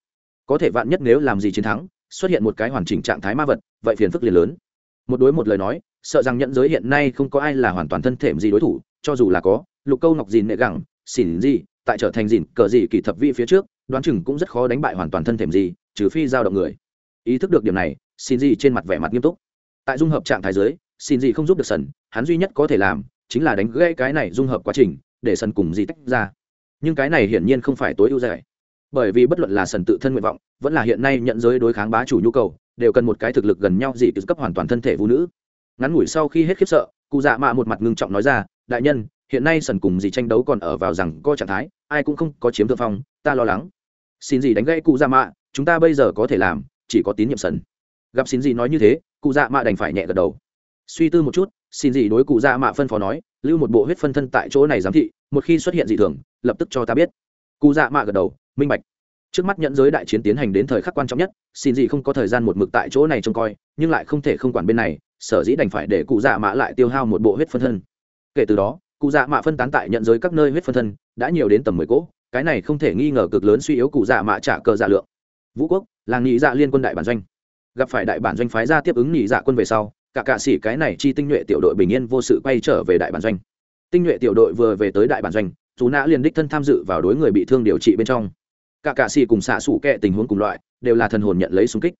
Có thể vạn nhất nếu làm gì chiến thắng, xuất hiện một cái hoàn chỉnh trạng thái ma vật, vậy phiền phức liền lớn. Một đối một lời nói, sợ rằng nhận giới hiện nay không có ai là hoàn toàn thân thể gì đối thủ, cho dù là có, lục câu ngọc dìn nệ gẳng xỉn gì tại trở thành dịn cờ gì kỳ thập vị phía trước, đoán chừng cũng rất khó đánh bại hoàn toàn thân thể gì, trừ phi giao động người. Ý thức được điểm này xin gì trên mặt vẻ mặt nghiêm túc. Tại dung hợp trạng thái giới xin gì không giúp được sần, hắn duy nhất có thể làm chính là đánh gãy cái này dung hợp quá trình, để sần cùng gì tách ra. Nhưng cái này hiển nhiên không phải tối ưu giải. Bởi vì bất luận là sần tự thân nguyện vọng, vẫn là hiện nay nhận giới đối kháng bá chủ nhu cầu, đều cần một cái thực lực gần nhau dị cấp hoàn toàn thân thể vũ nữ. Ngắn ngủi sau khi hết khiếp sợ, cụ dạ mạ một mặt ngưng trọng nói ra, đại nhân hiện nay sần cùng gì tranh đấu còn ở vào rằng co trạng thái, ai cũng không có chiếm thượng phong, ta lo lắng. Xin gì đánh gãy cụ dạ mạ, chúng ta bây giờ có thể làm, chỉ có tín nhiệm sần. Gặp xin gì nói như thế, cụ dạ mạ đành phải nhẹ gật đầu. Suy tư một chút, xin gì đối cụ dạ mạ phân phó nói, lưu một bộ huyết phân thân tại chỗ này giám thị, một khi xuất hiện dị thường, lập tức cho ta biết. Cụ dạ mạ gật đầu, minh bạch. Trước mắt nhận giới đại chiến tiến hành đến thời khắc quan trọng nhất, xin gì không có thời gian một mực tại chỗ này trông coi, nhưng lại không thể không quản bên này, sở dĩ đành phải để cụ dạ mạ lại tiêu hao một bộ huyết phân thân. Kể từ đó cụ dạ mạ phân tán tại nhận giới các nơi huyết phân thân, đã nhiều đến tầm mười cỗ, cái này không thể nghi ngờ cực lớn suy yếu cụ dạ mạ trả cờ dạ lượng. Vũ quốc, làng nhị dạ liên quân đại bản doanh. Gặp phải đại bản doanh phái ra tiếp ứng nhị dạ quân về sau, cả cạ sĩ cái này chi tinh nhuệ tiểu đội bình yên vô sự quay trở về đại bản doanh. Tinh nhuệ tiểu đội vừa về tới đại bản doanh, chú nã liền đích thân tham dự vào đối người bị thương điều trị bên trong. Cả cạ sĩ cùng xạ sủ kệ tình huống cùng loại, đều là thần hồn nhận lấy xung kích.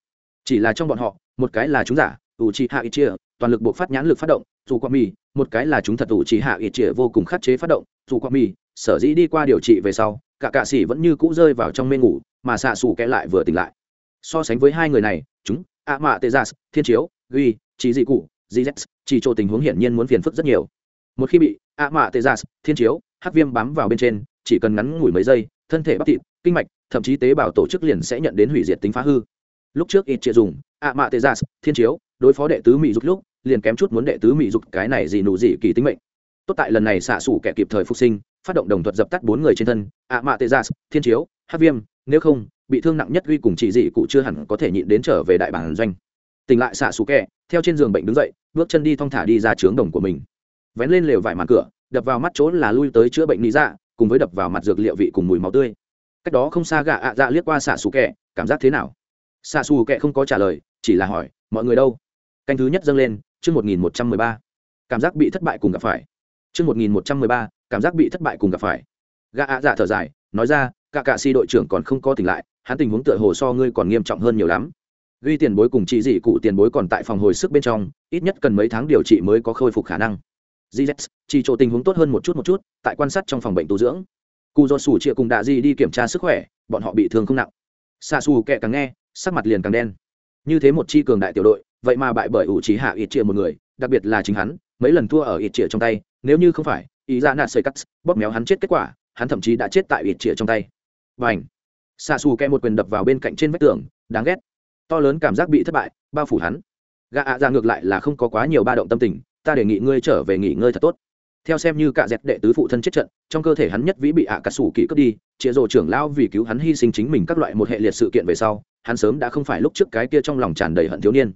Chỉ là trong bọn họ, một cái là chúng giả ủ trì hạ ít chia toàn lực buộc phát nhãn lực phát động dù qua mì một cái là chúng thật ủ chỉ hạ ít chia vô cùng khắc chế phát động, dù qua mì sở dĩ đi qua điều trị về sau, cả cạ sĩ vẫn như cũ rơi vào trong mê ngủ, mà xạ xù kẽ lại vừa tỉnh lại. So sánh với hai người này, chúng a mạ tê gia dạ, thiên chiếu, ghi, chỉ dị cụ gz chỉ chỗ tình huống hiển nhiên muốn phiền phức rất nhiều. Một khi bị a mạ tê gia dạ, thiên chiếu, hắc viêm bám vào bên trên, chỉ cần ngắn ngủi mấy giây, thân thể bắp thịt, kinh mạch, thậm chí tế bào tổ chức liền sẽ nhận đến hủy diệt tính phá hư. Lúc trước ít chia dùng a mạ tê gia dạ, thiên chiếu, đối phó đệ tứ mỹ giúp lúc liền kém chút muốn đệ tứ mỹ dục cái này gì nụ gì kỳ tính mệnh. Tốt tại lần này xạ xủ kẻ kịp thời phục sinh, phát động đồng thuật dập tắt bốn người trên thân, ạ mạ tê gia thiên chiếu, hát viêm, nếu không, bị thương nặng nhất ghi cùng chỉ dị cụ chưa hẳn có thể nhịn đến trở về đại bản doanh. Tỉnh lại xạ xù kẹ theo trên giường bệnh đứng dậy, bước chân đi thong thả đi ra trướng đồng của mình. Vén lên lều vải màn cửa, đập vào mắt chỗ là lui tới chữa bệnh lý dạ cùng với đập vào mặt dược liệu vị cùng mùi máu tươi. Cách đó không xa gạ ạ dạ liếc qua xạ xù kẹ cảm giác thế nào? Xạ xù kẹ không có trả lời, chỉ là hỏi, mọi người đâu? Canh thứ nhất dâng lên chương một nghìn một trăm mười ba, cảm giác bị thất bại cùng gặp phải. Chương một nghìn một trăm mười ba, cảm giác bị thất bại cùng gặp phải. Gã ạ dạ thở dài, nói ra, cả cả si đội trưởng còn không có tỉnh lại, hắn tình huống tựa hồ so ngươi còn nghiêm trọng hơn nhiều lắm. Ghi tiền bối cùng chị dị cụ tiền bối còn tại phòng hồi sức bên trong, ít nhất cần mấy tháng điều trị mới có khôi phục khả năng. Gz chỉ chỗ tình huống tốt hơn một chút một chút, tại quan sát trong phòng bệnh tu dưỡng. Cù do sủ chia cùng đạ di đi kiểm tra sức khỏe, bọn họ bị thương không nặng. Xa xù kệ càng nghe, sắc mặt liền càng đen. Như thế một chi cường đại tiểu đội vậy mà bại bởi ủ trí hạ ít chĩa một người, đặc biệt là chính hắn, mấy lần thua ở ít chĩa trong tay, nếu như không phải, ý ra nạt xây cắt, bóp méo hắn chết kết quả, hắn thậm chí đã chết tại ít chĩa trong tay. Và ảnh xa xù kẹ một quyền đập vào bên cạnh trên vách tường, đáng ghét. To lớn cảm giác bị thất bại, bao phủ hắn. Gã ạ ra ngược lại là không có quá nhiều ba động tâm tình, ta đề nghị ngươi trở về nghỉ ngơi thật tốt. Theo xem như cả dẹp đệ tứ phụ thân chết trận, trong cơ thể hắn nhất vĩ bị ạ à cà sủ kỹ cướp đi, chĩa rồ trưởng lao vì cứu hắn hy sinh chính mình các loại một hệ liệt sự kiện về sau, hắn sớm đã không phải lúc trước cái kia trong lòng tràn đầy hận thiếu niên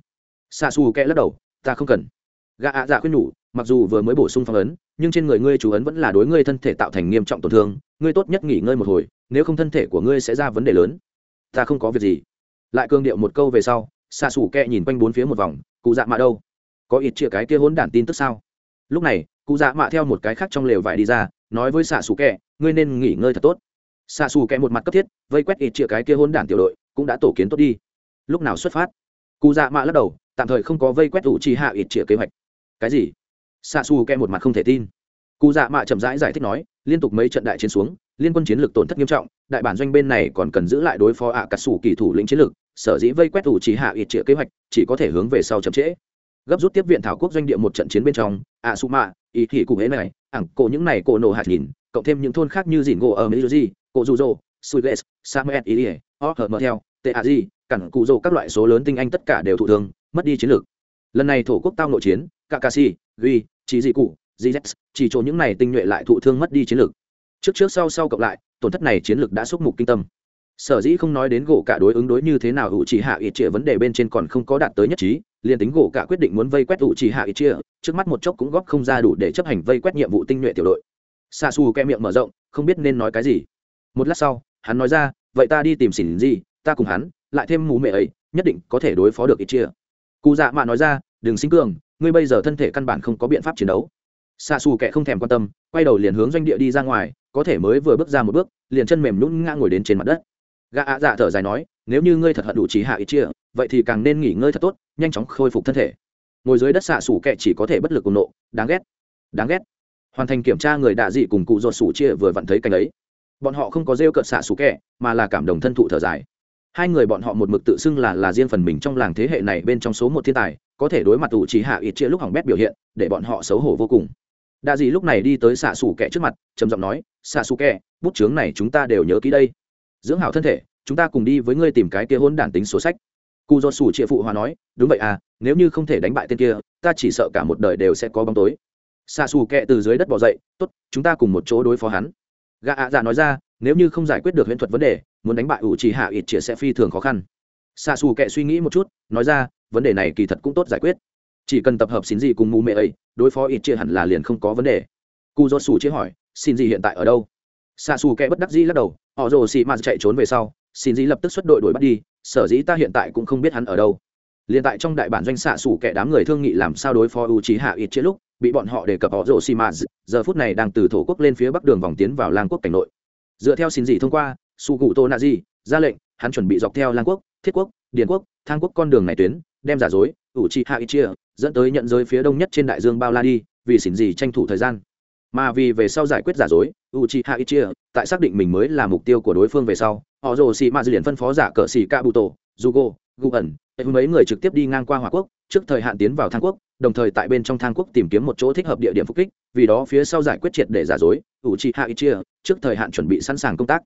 xa xù kẽ lắc đầu, ta không cần. Gã ạ dạ khuyên nhủ, mặc dù vừa mới bổ sung phong ấn, nhưng trên người ngươi chú ấn vẫn là đối ngươi thân thể tạo thành nghiêm trọng tổn thương, ngươi tốt nhất nghỉ ngơi một hồi, nếu không thân thể của ngươi sẽ ra vấn đề lớn. Ta không có việc gì. Lại cương điệu một câu về sau xa xù kẹ nhìn quanh bốn phía một vòng, cụ dạ mạ đâu? Có ít chia cái kia hỗn đản tin tức sao? Lúc này, cụ dạ mạ theo một cái khác trong lều vải đi ra, nói với xạ xù kẹ ngươi nên nghỉ ngơi thật tốt. Xa xù kẹ một mặt cấp thiết, vây quét ít chia cái kia hôn đản tiểu đội, cũng đã tổ kiến tốt đi. Lúc nào xuất phát? Cụ dạ mạ lắc đầu tạm thời không có vây quét ủ trì hạ ít chĩa kế hoạch. Cái gì? Xa xù kẹ một mặt không thể tin. Cụ dạ mạ chậm rãi giải thích nói, liên tục mấy trận đại chiến xuống, liên quân chiến lược tổn thất nghiêm trọng, đại bản doanh bên này còn cần giữ lại đối phó ạ à cà sủ kỳ thủ lĩnh chiến lược, sở dĩ vây quét ủ trì hạ ít chĩa kế hoạch, chỉ có thể hướng về sau chậm trễ. Gấp rút tiếp viện thảo quốc doanh địa một trận chiến bên trong, ạ su mạ ý thị cụ hễ này, ảng cổ những này cổ nổ hạt nhìn, cộng thêm những thôn khác như dìn gỗ ở mỹ cổ dù rô suiges, samuel ý ỉa ho hờ mờ theo tê a di cẳng cụ rô các loại số lớn tinh anh tất cả đều thụ thương mất đi chiến lược. Lần này thổ quốc tao nội chiến, kakashi ghi chỉ dị cụ gz chỉ chỗ những này tinh nhuệ lại thụ thương mất đi chiến lược. Trước trước sau sau cộng lại, tổn thất này chiến lược đã xúc mục kinh tâm. Sở dĩ không nói đến gỗ cả đối ứng đối như thế nào ủ chỉ hạ ít trịa vấn đề bên trên còn không có đạt tới nhất trí, liền tính gỗ cả quyết định muốn vây quét ủ chỉ hạ ít trịa trước mắt một chốc cũng góp không ra đủ để chấp hành vây quét nhiệm vụ tinh nhuệ tiểu đội. Xa xù ke miệng mở rộng, không biết nên nói cái gì. Một lát sau, hắn nói ra, vậy ta đi tìm xỉn gì ta cùng hắn, lại thêm mù mẹ ấy, nhất định có thể đối phó được ít chia cụ dạ mạ nói ra, đừng sinh cường, ngươi bây giờ thân thể căn bản không có biện pháp chiến đấu. Xa xù kệ không thèm quan tâm, quay đầu liền hướng doanh địa đi ra ngoài, có thể mới vừa bước ra một bước, liền chân mềm nhún ngã ngồi đến trên mặt đất. Gã ạ dạ thở dài nói, nếu như ngươi thật hận đủ trí hạ ít chia, vậy thì càng nên nghỉ ngơi thật tốt, nhanh chóng khôi phục thân thể. Ngồi dưới đất xạ xù kệ chỉ có thể bất lực cùng nộ, đáng ghét đáng ghét. Hoàn thành kiểm tra người đạ dị cùng cụ ruột sủ chia vừa vặn thấy cảnh ấy. Bọn họ không có rêu cợt xạ xù kẹ mà là cảm đồng thân thụ thở dài hai người bọn họ một mực tự xưng là là riêng phần mình trong làng thế hệ này bên trong số một thiên tài, có thể đối mặt tù chỉ hạ ít chia lúc hỏng bét biểu hiện, để bọn họ xấu hổ vô cùng. Đa dì lúc này đi tới xạ xù kẹ trước mặt, trầm giọng nói, xạ xù kẹ, bút chướng này chúng ta đều nhớ kỹ đây. Dưỡng hảo thân thể, chúng ta cùng đi với ngươi tìm cái kia hôn đản tính số sách. Cụ do sủ triệu phụ hòa nói, đúng vậy à nếu như không thể đánh bại tên kia, ta chỉ sợ cả một đời đều sẽ có bóng tối. Xạ xù kẹ từ dưới đất bỏ dậy, tốt, chúng ta cùng một chỗ đối phó hắn. Gà ạ dạ nói ra, nếu như không giải quyết được huyễn thuật vấn đề muốn đánh bại ủ trì hạ ít chia sẽ phi thường khó khăn. Xa xù kệ suy nghĩ một chút, nói ra, vấn đề này kỳ thật cũng tốt giải quyết. Chỉ cần tập hợp xin gì cùng mù mẹ ấy, đối phó ít chia hẳn là liền không có vấn đề. Cu do sủ chia hỏi, xin gì hiện tại ở đâu? Xa xù kệ bất đắc dĩ lắc đầu, họ rồ xì mạt chạy trốn về sau, xin gì lập tức xuất đội đuổi bắt đi, sở dĩ ta hiện tại cũng không biết hắn ở đâu. Liền tại trong đại bản doanh xạ xủ kẻ đám người thương nghị làm sao đối phó u trí hạ ít chia lúc, bị bọn họ đề cập họ rổ xì mạt, giờ phút này đang từ thổ quốc lên phía bắc đường vòng tiến vào lang quốc cảnh nội. Dựa theo xin dị thông qua su cụ tô nạ di, ra lệnh, hắn chuẩn bị dọc theo lang quốc, thiết quốc, điền quốc, thang quốc con đường này tuyến, đem giả dối, ủ trí hạ ít chia, dẫn tới nhận giới phía đông nhất trên đại dương bao la đi, vì xỉn gì tranh thủ thời gian. Mà vì về sau giải quyết giả dối u chi hạ ít chia, tại xác định mình mới là mục tiêu của đối phương về sau, họ rồ xì mạt liền phân phó giả cờ xì ca bụ tổ jugo gu ẩn mấy người trực tiếp đi ngang qua hòa quốc, trước thời hạn tiến vào thang quốc, đồng thời tại bên trong thang quốc tìm kiếm một chỗ thích hợp địa điểm phục kích, vì đó phía sau giải quyết triệt để giả dối u chi hạ ít chia, trước thời hạn chuẩn bị sẵn sàng công tác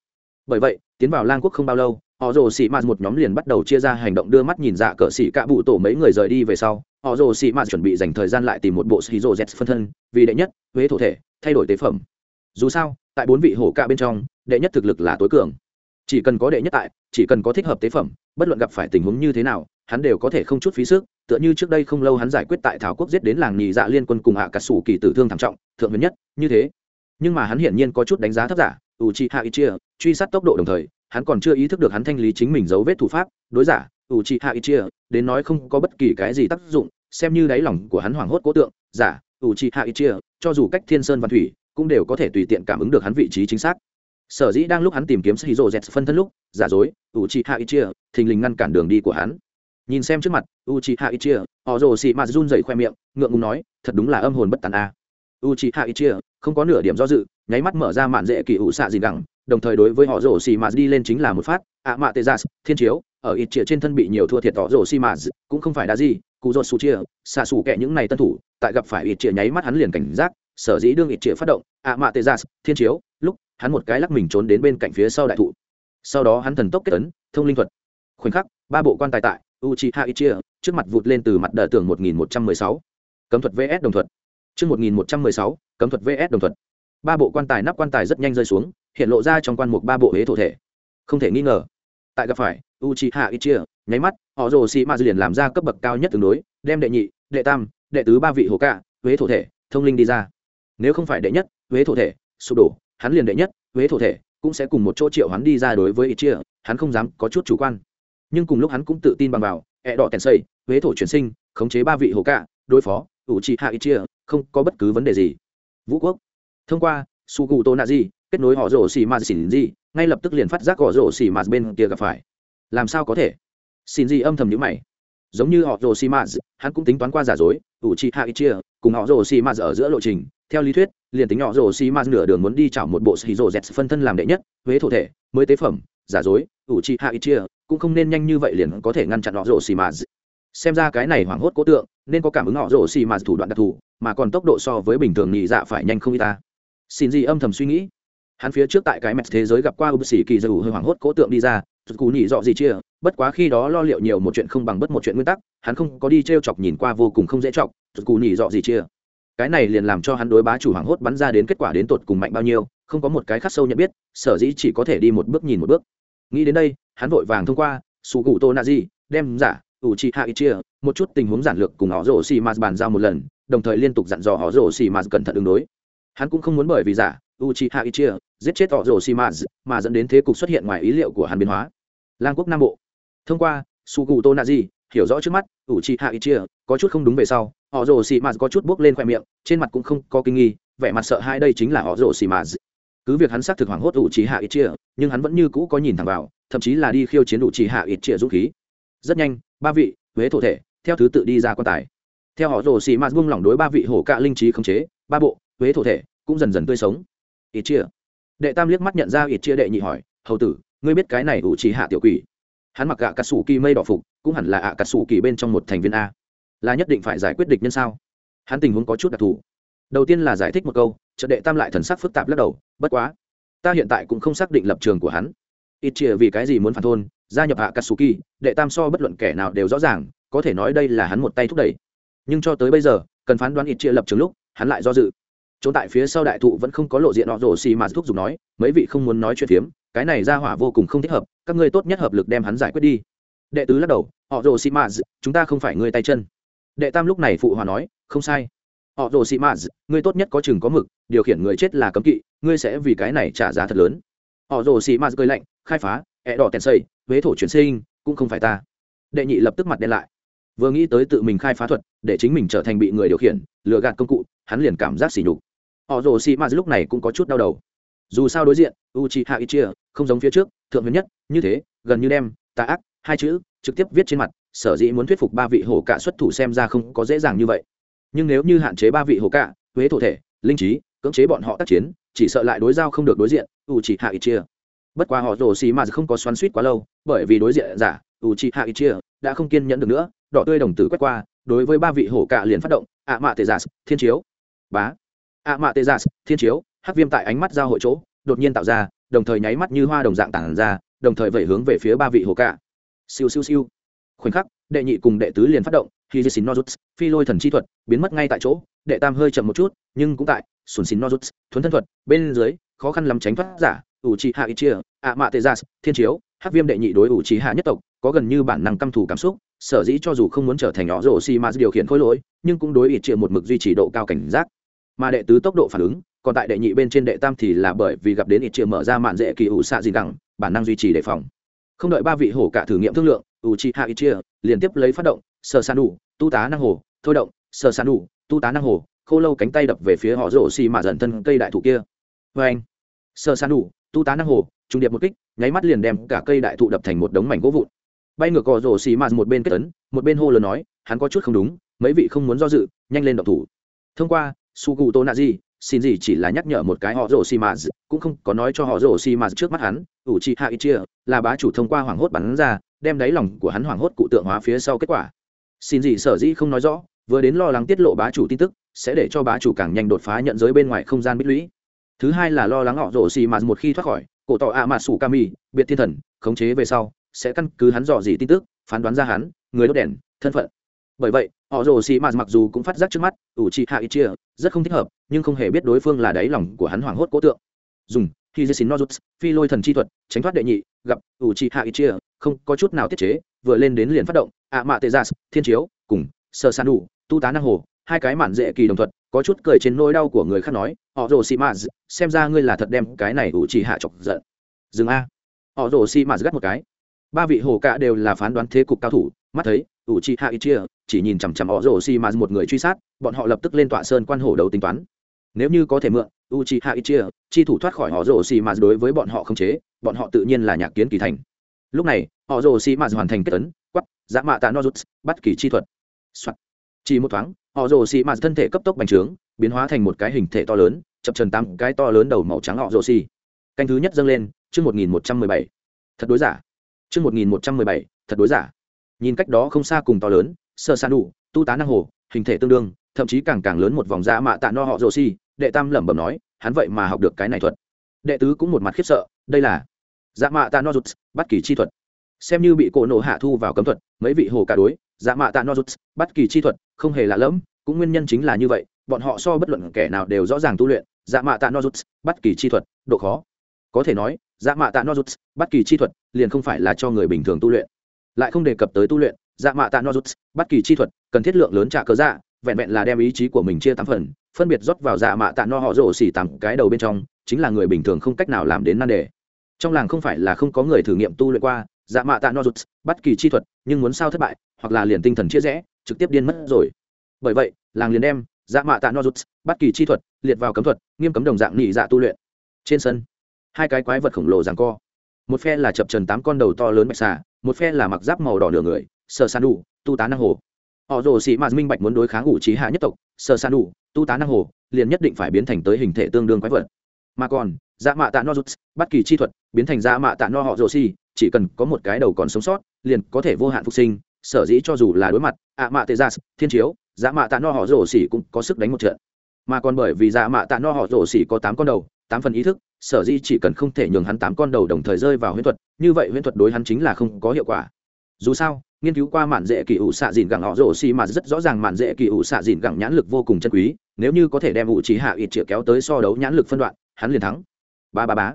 bởi vậy, tiến vào lang quốc không bao lâu, họ rồ xì mạt một nhóm liền bắt đầu chia ra hành động đưa mắt nhìn dạ cờ xì cạ bụ tổ mấy người rời đi về sau. Họ rồ xì mạt chuẩn bị dành thời gian lại tìm một bộ xì rồ z phân thân, vì đệ nhất, huế thổ thể, thay đổi tế phẩm. Dù sao, tại bốn vị hổ cạ bên trong, đệ nhất thực lực là tối cường. Chỉ cần có đệ nhất tại, chỉ cần có thích hợp tế phẩm, bất luận gặp phải tình huống như thế nào, hắn đều có thể không chút phí sức, tựa như trước đây không lâu hắn giải quyết tại thảo quốc giết đến làng nhì dạ liên quân cùng hạ cả sủ kỳ tử thương thảm trọng, thượng huyền nhất, như thế. Nhưng mà hắn hiển nhiên có chút đánh giá thấp giả u chi hạ chia truy sát tốc độ đồng thời, hắn còn chưa ý thức được hắn thanh lý chính mình dấu vết thủ pháp. Đối giả u chi hạ chia đến nói không có bất kỳ cái gì tác dụng, xem như đáy lòng của hắn hoảng hốt cố tượng, giả u chi hạ chia cho dù cách thiên sơn văn thủy, cũng đều có thể tùy tiện cảm ứng được hắn vị trí chính xác. Sở dĩ đang lúc hắn tìm kiếm shizu z phân thân lúc, giả dối u chi hạ chia thình lình ngăn cản đường đi của hắn. Nhìn xem trước mặt u chi hạ chia họ rồ xị mạt run dậy khoe miệng, ngượng ngùng nói, thật đúng là âm hồn bất tàn a u chi hạ ichia không có nửa điểm do dự nháy mắt mở ra mạn dễ kỳ ủ xạ gì gẳng đồng thời đối với họ rổ xì mạt đi lên chính là một phát ạ mạ tê gia thiên chiếu ở ít chia trên thân bị nhiều thua thiệt họ rổ xì mạt cũng không phải đã gì cụ rột xù chia xạ xù kẹ những này tân thủ tại gặp phải ít chia nháy mắt hắn liền cảnh giác sở dĩ đương ít chia phát động ạ mạ tê gia thiên chiếu lúc hắn một cái lắc mình trốn đến bên cạnh phía sau đại thụ sau đó hắn thần tốc kết ấn thông linh thuật khoảnh khắc ba bộ quan tài tại Uchiha Itchia, trước mặt vụt lên từ mặt đỡ tường 1116. Cấm thuật VS đồng thuật. Chương 1116, cấm thuật VS đồng thuật. Ba bộ quan tài nắp quan tài rất nhanh rơi xuống, hiện lộ ra trong quan mục ba bộ hế thổ thể. Không thể nghi ngờ. Tại gặp phải Uchiha Itchia, nháy mắt, họ rồ xì ma liền làm ra cấp bậc cao nhất tương đối, đem đệ nhị, đệ tam, đệ tứ ba vị hồ cả, hế thổ thể, thông linh đi ra. Nếu không phải đệ nhất, hế thổ thể, sụp đổ, hắn liền đệ nhất, hế thổ thể, cũng sẽ cùng một chỗ triệu hắn đi ra đối với Itchia, hắn không dám có chút chủ quan nhưng cùng lúc hắn cũng tự tin bằng vào e đỏ tèn xây huế thổ chuyển sinh khống chế ba vị hồ cả đối phó Uchiha Itachi không có bất cứ vấn đề gì. Vũ quốc. Thông qua su cụ tô nạ di kết nối họ rổ xì ma xỉn di ngay lập tức liền phát giác họ rổ xì mạt bên kia gặp phải. Làm sao có thể? Xin gì âm thầm nhữ mày. Giống như họ rồ xì mạt hắn cũng tính toán qua giả dối, ủ trị hạ ít chia, cùng họ rồ xì mạt ở giữa lộ trình. Theo lý thuyết, liền tính họ rồ xì mạt nửa đường muốn đi chảo một bộ xì rồ z phân thân làm đệ nhất, huế thổ thể, mới tế phẩm, giả dối, ủ trị hạ ít chia, cũng không nên nhanh như vậy liền có thể ngăn chặn họ rồ xì mạt xem ra cái này hoảng hốt cố tượng, nên có cảm ứng họ rổ xì mạt thủ đoạn đặc thù, mà còn tốc độ so với bình thường nhị dạ phải nhanh không y ta. Xin gì âm thầm suy nghĩ. Hắn phía trước tại cái mẹt thế giới gặp qua ưu sĩ kỳ dù hơi hoảng hốt cố tượng đi ra cụ nhị dọ gì chia, bất quá khi đó lo liệu nhiều một chuyện không bằng bất một chuyện nguyên tắc, hắn không có đi t r e o chọc nhìn qua vô cùng không dễ chọc cụ nhị dọ gì chia. Cái này liền làm cho hắn đối bá chủ hoảng hốt bắn ra đến kết quả đến tột cùng mạnh bao nhiêu, không có một cái khắc sâu nhận biết, sở dĩ chỉ có thể đi một bước nhìn một bước. Nghĩ đến đây, hắn vội vàng thông qua su cụ tô na di, đem giả ủ trị hạ ít chia, một chút tình huống giản lược cùng họ rổ xì m bàn giao một lần, đồng thời liên tục dặn dò họ rổ xì m cẩn thận ứng đối. Hắn cũng không muốn bởi vì giả u c h i h a ichia giết chết họ rồ xì maz mà dẫn đến thế cục xuất hiện ngoài ý liệu của hắn biến hóa. Lang quốc nam bộ. Thông qua, su cụ tô nazi hiểu rõ trước mắt u c h i h a ichia có chút không đúng về sau, họ rồ xì maz có chút bước lên khoe miệng, trên mặt cũng không có kinh nghi, vẻ mặt sợ hai đây chính là họ rồ xì maz cứ việc hắn xác thực hoảng hốt u c h i hạ ít chia, nhưng hắn vẫn như cũ có nhìn thẳng vào, thậm chí là đi khiêu chiến u c h i hạ ít chia dũng khí. Rất nhanh ba vị, huế thổ thể, theo thứ tự đi ra quan tài. Theo họ rồ xì mạt buông lỏng đối ba vị hổ cạ linh trí khống chế, ba bộ, huế thổ thể, cũng dần dần tươi sống. Ít chia. Đệ tam liếc mắt nhận ra ít chia đệ nhị hỏi, hầu tử, ngươi biết cái này ủ chỉ hạ tiểu quỷ? Hắn mặc gạ cà sủ kỳ mây đỏ phục, cũng hẳn là ạ cà sủ kỳ bên trong một thành viên a. Là nhất định phải giải quyết địch nhân sao? Hắn tình huống có chút đặc thù. Đầu tiên là giải thích một câu trợ đệ tam lại thần sắc phức tạp lắc đầu, bất quá, ta hiện tại cũng không xác định lập trường của hắn. Ít chia vì cái gì muốn phản thôn gia nhập hạ katsuki đệ tam so bất luận kẻ nào đều rõ ràng, có thể nói đây là hắn một tay thúc đẩy. Nhưng cho tới bây giờ, cần phán đoán ít chia lập trường lúc, hắn lại do dự. Trốn tại phía sau đại thụ vẫn không có lộ diện họ rổ xì mà thúc giục nói, mấy vị không muốn nói chuyện phiếm, cái này ra hỏa vô cùng không thích hợp, các ngươi tốt nhất hợp lực đem hắn giải quyết đi. Đệ tứ lắc đầu, họ rổ xì mà chúng ta không phải ngươi tay chân. Đệ tam lúc này phụ hòa nói, không sai. Họ rồ xì maz ngươi tốt nhất có chừng có mực, điều khiển người chết là cấm kỵ, ngươi sẽ vì cái này trả giá thật lớn. Họ rồ xì maz cười lạnh, khai phá ẹ đỏ tèn xây, huế thổ chuyển sinh, cũng không phải ta. Đệ nhị lập tức mặt đen lại. Vừa nghĩ tới tự mình khai phá thuật, để chính mình trở thành bị người điều khiển, lừa gạt công cụ, hắn liền cảm giác xỉ nhục. Họ rồ xì maz lúc này cũng có chút đau đầu. Dù sao đối diện u chi hạ ít chia không giống phía trước, thượng huyền nhất, như thế, gần như đem, tà ác, hai chữ, trực tiếp viết trên mặt, sở dĩ muốn thuyết phục ba vị hổ cạ xuất thủ xem ra không có dễ dàng như vậy. Nhưng nếu như hạn chế ba vị hổ cạ huế thổ thể, linh trí, cưỡng chế bọn họ tác chiến, chỉ sợ lại đối giao không được đối diện u chi hạ ít chia bất quá họ rồ xì mà không có xoắn suýt quá lâu, bởi vì đối diện giả u chi hạ ít chia, đã không kiên nhẫn được nữa, đỏ tươi đồng tử quét qua, đối với ba vị hổ cạ liền phát động, ạ mạ tê giả thiên chiếu. Bá. Ạ mạ tê giả thiên chiếu, hắc viêm tại ánh mắt giao hội chỗ, đột nhiên tạo ra, đồng thời nháy mắt như hoa đồng dạng tản ra, đồng thời vẩy hướng về phía ba vị hổ cạ. Siêu siêu siêu. Khoảnh khắc, đệ nhị cùng đệ tứ liền phát động khi dì xin nozuts phi lôi thần chi thuật, biến mất ngay tại chỗ, đệ tam hơi chậm một chút, nhưng cũng tại sùn xin nozuts thuấn thân thuật, bên dưới, khó khăn lắm tránh thoát giả ủ trì hạ ít chia ạ mạ tê gia thiên chiếu, hắc viêm đệ nhị đối ủ trì hạ nhất tộc, có gần như bản năng căm thù cảm xúc, sở dĩ cho dù không muốn trở thành nhỏ rổ xì mà điều khiển khối lỗi, nhưng cũng đối ít chia một mực duy trì độ cao cảnh giác. Mà đệ tứ tốc độ phản ứng, còn tại đệ nhị bên trên đệ tam thì là bởi vì gặp đến ít chia mở ra mạn dễ kỳ ủ xạ gì đẳng bản năng duy trì đề phòng. Không đợi ba vị hổ cả thử nghiệm thương lượng ủ trì hạ ít chia liên tiếp lấy phát động, sờ san đủ, tu tá năng hồ, thôi động, sờ san đủ, tu tá năng hồ, khô lâu cánh tay đập về phía họ rổ xì mà dần thân cây đại thụ kia. Vê anh sờ san đủ tu tá năng hồ trung điệp một kích, nháy mắt liền đem cả cây đại thụ đập thành một đống mảnh gỗ vụn. Bay ngược cò rổ xì mà một bên kết tấn một bên hô lớn nói, hắn có chút không đúng, mấy vị không muốn do dự, nhanh lên độc thủ. Thông qua, su cụ tô nạ di, xin gì chỉ là nhắc nhở một cái họ rổ xì mà cũng không có nói cho họ rổ xì mà trước mắt hắn, ủ chi hạ ít chia, là bá chủ thông qua hoảng hốt bắn ra, đem đáy lòng của hắn hoảng hốt cụ tượng hóa phía sau kết quả. Xin gì sở dĩ không nói rõ, vừa đến lo lắng tiết lộ bá chủ tin tức, sẽ để cho bá chủ càng nhanh đột phá nhận giới bên ngoài không gian bích lũy thứ hai là lo lắng họ rồ xì mạt một khi thoát khỏi, cổ tỏ ạ mà sủ kami biệt thiên thần, khống chế về sau, sẽ căn cứ hắn dò gì tin tức, phán đoán ra hắn, người đốt đèn, thân phận. Bởi vậy, họ rồ xì mạt mặc dù cũng phát giác trước mắt, ủ chị hạ ít chia, rất không thích hợp, nhưng không hề biết đối phương là đáy lòng của hắn hoảng hốt cố tượng. Dùng, khi dê xin nozuts phi lôi thần chi thuật, tránh thoát đệ nhị, gặp, ủ chị hạ ít chia, không có chút nào tiết chế, vừa lên đến liền phát động, ạ mạ tê gia, thiên chiếu, cùng, sơ san đủ, tu tá năng hồ hai cái mạn dễ kỳ đồng thuật, có chút cười trên nỗi đau của người khác nói, họ rồ xì mạt, xem ra ngươi là thật đem cái này ủ chỉ hạ chọc giận. Dừng a. Họ rồ xì mạt gắt một cái. Ba vị hồ cạ đều là phán đoán thế cục cao thủ, mắt thấy, ủ chị hạ ít chia, chỉ nhìn chằm chằm họ rồ xi mạt một người truy sát, bọn họ lập tức lên tọa sơn quan hổ đầu tính toán. Nếu như có thể mượn u chi hạ ít chia, chi thủ thoát khỏi họ rồ xì mạt đối với bọn họ không chế, bọn họ tự nhiên là nhạc kiến kỳ thành. Lúc này, họ rồ xì mạt hoàn thành kết tấn quắp dã dạ mạ tạ nozuts bắt kỳ chi thuật、Soạn. chỉ một thoáng họ rồ xì mà thân thể cấp tốc bành trướng, biến hóa thành một cái hình thể to lớn, chập trần tám cái to lớn đầu màu trắng họ rồ xì. Canh thứ nhất dâng lên, chương một nghìn một trăm mười bảy. Thật đối giả. Chương một nghìn một trăm mười bảy, thật đối giả. Nhìn cách đó không xa cùng to lớn, sơ san đủ tu tá năng hồ, hình thể tương đương, thậm chí càng càng lớn một vòng da mạ tạ no họ rồ xì, đệ tam lẩm bẩm nói, hắn vậy mà học được cái này thuật. Đệ tứ cũng một mặt khiếp sợ, đây là dạ mạ tạ no rụt bắt kỳ chi thuật xem như bị cổ nổ hạ thu vào cấm thuật, mấy vị hồ cả đối dạ mạ tạ no rút kỳ chi thuật, không hề lạ lẫm, cũng nguyên nhân chính là như vậy, bọn họ so bất luận kẻ nào đều rõ ràng tu luyện dạ mạ tạ no rút kỳ chi thuật, độ khó. Có thể nói dạ mạ tạ no rút kỳ chi thuật, liền không phải là cho người bình thường tu luyện. Lại không đề cập tới tu luyện dạ mạ tạ no rút kỳ chi thuật, cần thiết lượng lớn trả cớ dạ vẹn vẹn là đem ý chí của mình chia tám phần, phân biệt rót vào dạ mạ tạ no họ rổ xỉ tặng cái đầu bên trong, chính là người bình thường không cách nào làm đến nan đề. Trong làng không phải là không có người thử nghiệm tu luyện qua dạ mạ tạ no rụt bất kỳ chi thuật, nhưng muốn sao thất bại, hoặc là liền tinh thần chia rẽ, trực tiếp điên mất rồi. Bởi vậy, làng liền đem dạ mạ tạ no rụt bất kỳ chi thuật, liệt vào cấm thuật, nghiêm cấm đồng dạng nhị dạ tu luyện. Trên sân, hai cái quái vật khổng lồ giằng co. Một phe là chập trần tám con đầu to lớn bạch xà, một phe là mặc giáp màu đỏ nửa người, sờ san đủ, tu tá năng hồ. Họ rồ sĩ mạt minh bạch muốn đối kháng ủ trí hạ nhất tộc, sờ san đủ, tu tá năng hồ, liền nhất định phải biến thành tới hình thể tương đương quái vật. Mà còn dạ mạ tạ no rút bất kỳ chi thuật, biến thành dạ mạ tạ no họ rồ xì chỉ cần có một cái đầu còn sống sót, liền có thể vô hạn phục sinh, sở dĩ cho dù là đối mặt, ạ mạ tê gia thiên chiếu dạ mạ tạ no họ rổ xỉ cũng có sức đánh một trận. Mà còn bởi vì dạ mạ tạ no họ rổ xỉ có tám con đầu, tám phần ý thức, sở dĩ chỉ cần không thể nhường hắn tám con đầu đồng thời rơi vào huyễn thuật, như vậy huyễn thuật đối hắn chính là không có hiệu quả. Dù sao, nghiên cứu qua mạn dễ kỳ ủ xạ dìn gẳng họ rổ xì mà rất rõ ràng mạn dễ kỳ ủ xạ dìn gẳng nhãn lực vô cùng chân quý, nếu như có thể đem ủ trí hạ ít chĩa kéo tới so đấu nhãn lực phân đoạn, hắn liền thắng. Ba ba bá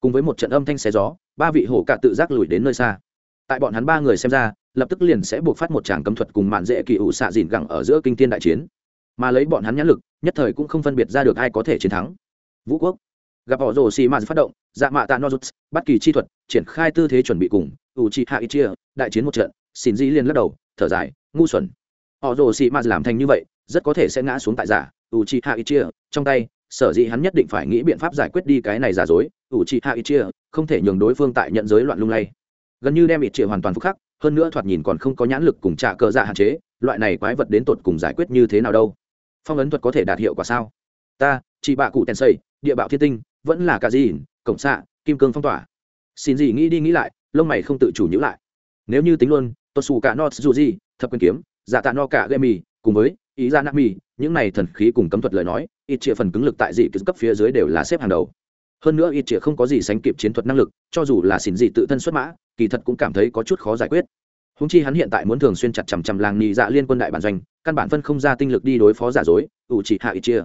cùng với một trận âm thanh xé gió ba vị hổ cả tự giác lùi đến nơi xa. Tại bọn hắn ba người xem ra, lập tức liền sẽ buộc phát một tràng cấm thuật cùng mạn dễ kỳ ủ xạ dìn gẳng ở giữa kinh tiên đại chiến. Mà lấy bọn hắn nhãn lực, nhất thời cũng không phân biệt ra được ai có thể chiến thắng. Vũ quốc. Gặp họ rồ xì mạn phát động dạ mạ tạ nozuts bắt kỳ chi thuật, triển khai tư thế chuẩn bị cùng, ủ trị hạ ít chia, đại chiến một trận, xin dĩ liền lắc đầu, thở dài, ngu xuẩn. Họ rồ xì mạn làm thành như vậy, rất có thể sẽ ngã xuống tại giả, ủ trị hạ ít chia, trong tay sở dĩ hắn nhất định phải nghĩ biện pháp giải quyết đi cái này giả dối, ủ trị hạ ít chia, không thể nhường đối phương tại nhận giới loạn lung lay. Gần như đem ít chia hoàn toàn phúc khắc, hơn nữa thoạt nhìn còn không có nhãn lực cùng trả cờ dạ hạn chế, loại này quái vật đến tột cùng giải quyết như thế nào đâu? Phong ấn thuật có thể đạt hiệu quả sao? Ta, chị bạ cụ tèn xây địa bạo thiên tinh, vẫn là cả gì cổng xạ, kim cương phong tỏa. Xin gì nghĩ đi nghĩ lại, lông mày không tự chủ nhữ lại. Nếu như tính luôn tốt xù cả not dù gì thập quyền kiếm giả tạ no cả gây mì cùng với ý ra nạ mì những này thần khí cùng cấm thuật lời nói, ít chĩa phần cứng lực tại dị cấp phía dưới đều là xếp hàng đầu. Hơn nữa ít chĩa không có gì sánh kịp chiến thuật năng lực, cho dù là xỉn dị tự thân xuất mã, kỳ thật cũng cảm thấy có chút khó giải quyết. Húng chi hắn hiện tại muốn thường xuyên chặt chằm chằm làng nhị dạ liên quân đại bản doanh, căn bản phân không ra tinh lực đi đối phó giả dối, ủ chỉ hạ ít chia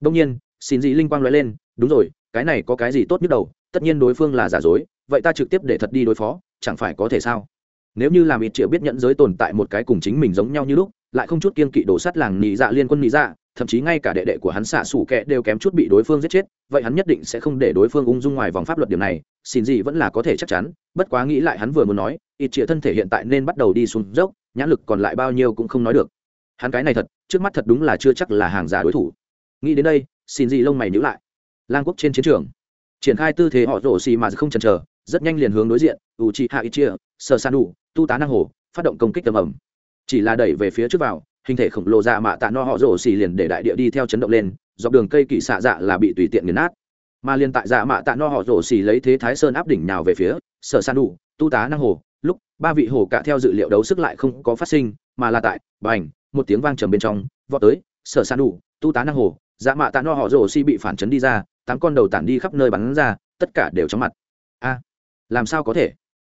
đông nhiên xin dị linh quang nói lên, đúng rồi, cái này có cái gì tốt nhất đầu tất nhiên đối phương là giả dối, vậy ta trực tiếp để thật đi đối phó, chẳng phải có thể sao? Nếu như làm ít triệu biết nhận giới tồn tại một cái cùng chính mình giống nhau như lúc lại không chút kiên kỵ đổ sát làng nị dạ liên quân nị dạ thậm chí ngay cả đệ đệ của hắn xạ xủ kẹ đều kém chút bị đối phương giết chết, vậy hắn nhất định sẽ không để đối phương ung dung ngoài vòng pháp luật điểm này, xin gì vẫn là có thể chắc chắn, bất quá nghĩ lại hắn vừa muốn nói, ít chĩa thân thể hiện tại nên bắt đầu đi xuống dốc, nhãn lực còn lại bao nhiêu cũng không nói được. Hắn cái này thật, trước mắt thật đúng là chưa chắc là hàng giả đối thủ. Nghĩ đến đây, xin gì lông mày nhữ lại. Lang quốc trên chiến trường, triển khai tư thế họ rổ xì mà không chần chờ, rất nhanh liền hướng đối diện u chi hạ ít chia sơ san đủ tu tá năng hồ, phát động công kích tầm ẩm chỉ là đẩy về phía trước vào, hình thể khổng lồ dạ mạ tạ no họ rổ xì liền để đại địa đi theo chấn động lên, dọc đường cây kỳ xạ dạ là bị tùy tiện nghiền nát. Mà liền tại dạ mạ tạ no họ rổ xì lấy thế thái sơn áp đỉnh nào về phía, sở san đủ, tu tá năng hồ, lúc, ba vị hồ cả theo dự liệu đấu sức lại không có phát sinh, mà là tại, bành, một tiếng vang trầm bên trong, vọt tới, sở san đủ, tu tá năng hồ dạ mạ tạ no họ rổ xì bị phản chấn đi ra, tám con đầu tản đi khắp nơi bắn ra, tất cả đều chóng mặt. A, làm sao có thể?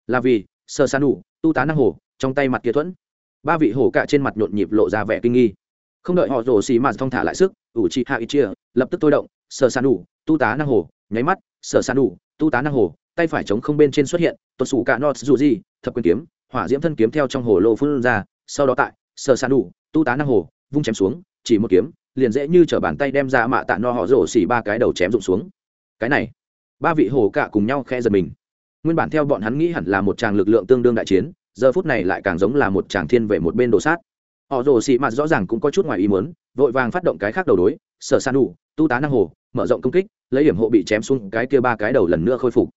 Là vì, sở san đủ, tu tá năng hồ, trong tay mặt kia thuẫn ba vị hổ cạ trên mặt nhộn nhịp lộ ra vẻ kinh nghi. Không đợi họ rồ xì mạt thong thả lại sức, ủ trị hạ ít chia lập tức tôi động sở san đủ, tu tá năng hồ, nháy mắt sở san đủ, tu tá năng hồ, tay phải chống không bên trên xuất hiện, tuột sủ cả nọt dù gì, thập quyền kiếm, hỏa diễm thân kiếm theo trong hồ lô phun ra, sau đó tại sở san đủ, tu tá năng hồ, vung chém xuống, chỉ một kiếm, liền dễ như chở bàn tay đem ra mạ tạ no họ rổ xỉ ba cái đầu chém rụng xuống. Cái này, ba vị hồ cạ cùng nhau khe giật mình. Nguyên bản theo bọn hắn nghĩ hẳn là một tràng lực lượng tương đương đại chiến giờ phút này lại càng giống là một chàng thiên về một bên đồ sát. Họ rồ xị mạt rõ ràng cũng có chút ngoài ý muốn, vội vàng phát động cái khác đầu đối, sở san đủ, tu tá năng hồ, mở rộng công kích, lấy điểm hộ bị chém xuống cái kia ba cái đầu lần nữa khôi phục.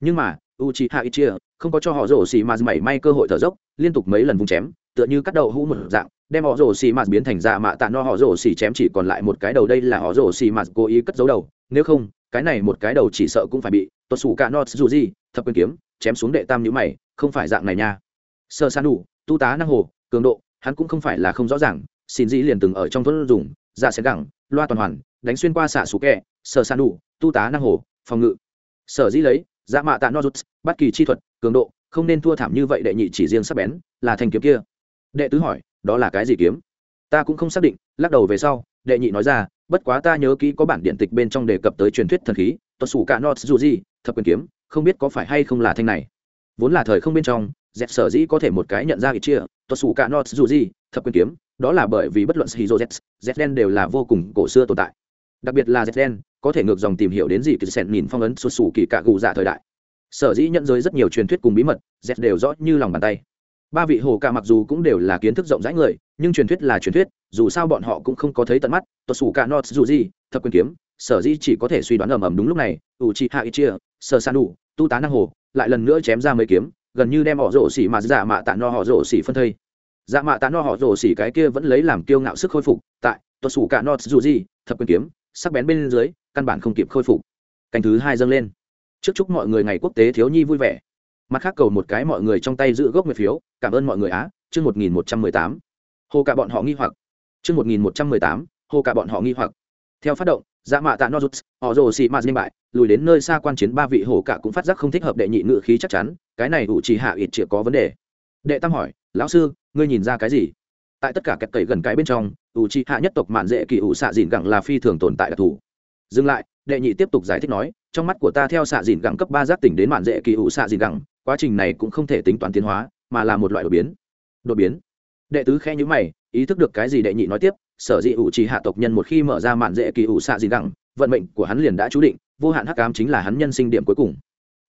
Nhưng mà u chi hạ ít chia không có cho họ rồ xị mà mảy may cơ hội thở dốc, liên tục mấy lần vùng chém, tựa như cắt đầu hũ một dạng, đem họ rồ xì mạt biến thành dạ mạ tạ no họ rồ xì chém chỉ còn lại một cái đầu đây là họ rồ xì mà cố ý cất giấu đầu, nếu không, cái này một cái đầu chỉ sợ cũng phải bị tuột sủ cả not dù gì thập quyền kiếm, chém xuống đệ tam nhữ mày, không phải dạng này nha sơ san đủ, tu tá năng hồ, cường độ, hắn cũng không phải là không rõ ràng, xin dĩ liền từng ở trong thuẫn dùng dạ sẽ gẳng loa toàn hoàn, đánh xuyên qua xạ sủ kẹ sơ san đủ, tu tá năng hồ, phòng ngự. Sở dĩ lấy dạ mạ tạ no rút bất kỳ chi thuật, cường độ, không nên thua thảm như vậy đệ nhị chỉ riêng sắp bén, là thanh kiếm kia. Đệ tứ hỏi, đó là cái gì kiếm? Ta cũng không xác định, lắc đầu về sau, đệ nhị nói ra, bất quá ta nhớ kỹ có bản điện tịch bên trong đề cập tới truyền thuyết thần khí tuột sủ cả not dù gì thập quyền kiếm, không biết có phải hay không là thanh này. Vốn là thời không bên trong dẹp sở dĩ có thể một cái nhận ra ít chia tuột xù cả not dù gì, thập quyền kiếm, đó là bởi vì bất luận shizu z z đen đều là vô cùng cổ xưa tồn tại. Đặc biệt là z đen, có thể ngược dòng tìm hiểu đến gì kỳ sẹn nhìn phong ấn xuất xù kỳ cạ gù dạ thời đại. Sở dĩ nhận giới rất nhiều truyền thuyết cùng bí mật z đều rõ như lòng bàn tay. Ba vị hồ ca mặc dù cũng đều là kiến thức rộng rãi người, nhưng truyền thuyết là truyền thuyết, dù sao bọn họ cũng không có thấy tận mắt tuột xù cả not dù gì, thập quyền kiếm, sở dĩ chỉ có thể suy đoán ầm ầm đúng lúc này u chi hạ ít chia sơ san đủ tu tá năng hồ, lại lần nữa chém ra mấy kiếm gần như đem họ rổ xỉ mà dạ mạ tạ no họ rổ xỉ phân thây. Dạ mạ tạ no họ rổ xỉ cái kia vẫn lấy làm kiêu ngạo sức khôi phục, tại tuột xù cả no dù gì, thập quyền kiếm, sắc bén bên dưới, căn bản không kịp khôi phục. Canh thứ hai dâng lên. Trước chúc mọi người ngày quốc tế thiếu nhi vui vẻ. Mặt khác cầu một cái mọi người trong tay giữ gốc nguyệt phiếu, cảm ơn mọi người á, chương một nghìn một trăm mười tám. Hồ cả bọn họ nghi hoặc. Chương một nghìn một trăm mười tám, hồ cả bọn họ nghi hoặc. Theo phát động dạ mạ tạ nozuts, họ rồ xì mạt nên bại, lùi đến nơi xa quan chiến ba vị hổ cả cũng phát giác không thích hợp đệ nhị ngự khí chắc chắn, cái này ủ chỉ hạ ít chĩa có vấn đề. Đệ tam hỏi, lão sư, ngươi nhìn ra cái gì? Tại tất cả kẹt cậy gần cái bên trong, ủ chỉ hạ nhất tộc mạn dễ kỳ ủ xạ dìn gẳng là phi thường tồn tại đặc thù. Dừng lại, đệ nhị tiếp tục giải thích nói, trong mắt của ta theo xạ dìn gẳng cấp ba giác tỉnh đến mạn dễ kỳ ủ xạ dìn gẳng, quá trình này cũng không thể tính toán tiến hóa, mà là một loại đột biến. Đột biến? Đệ tứ khe nhữ mày ý thức được cái gì đệ nhị nói tiếp, sở dĩ ủ trì hạ tộc nhân một khi mở ra mạn dễ kỳ ủ xạ gì gẳng, vận mệnh của hắn liền đã chú định, vô hạn hắc ám chính là hắn nhân sinh điểm cuối cùng.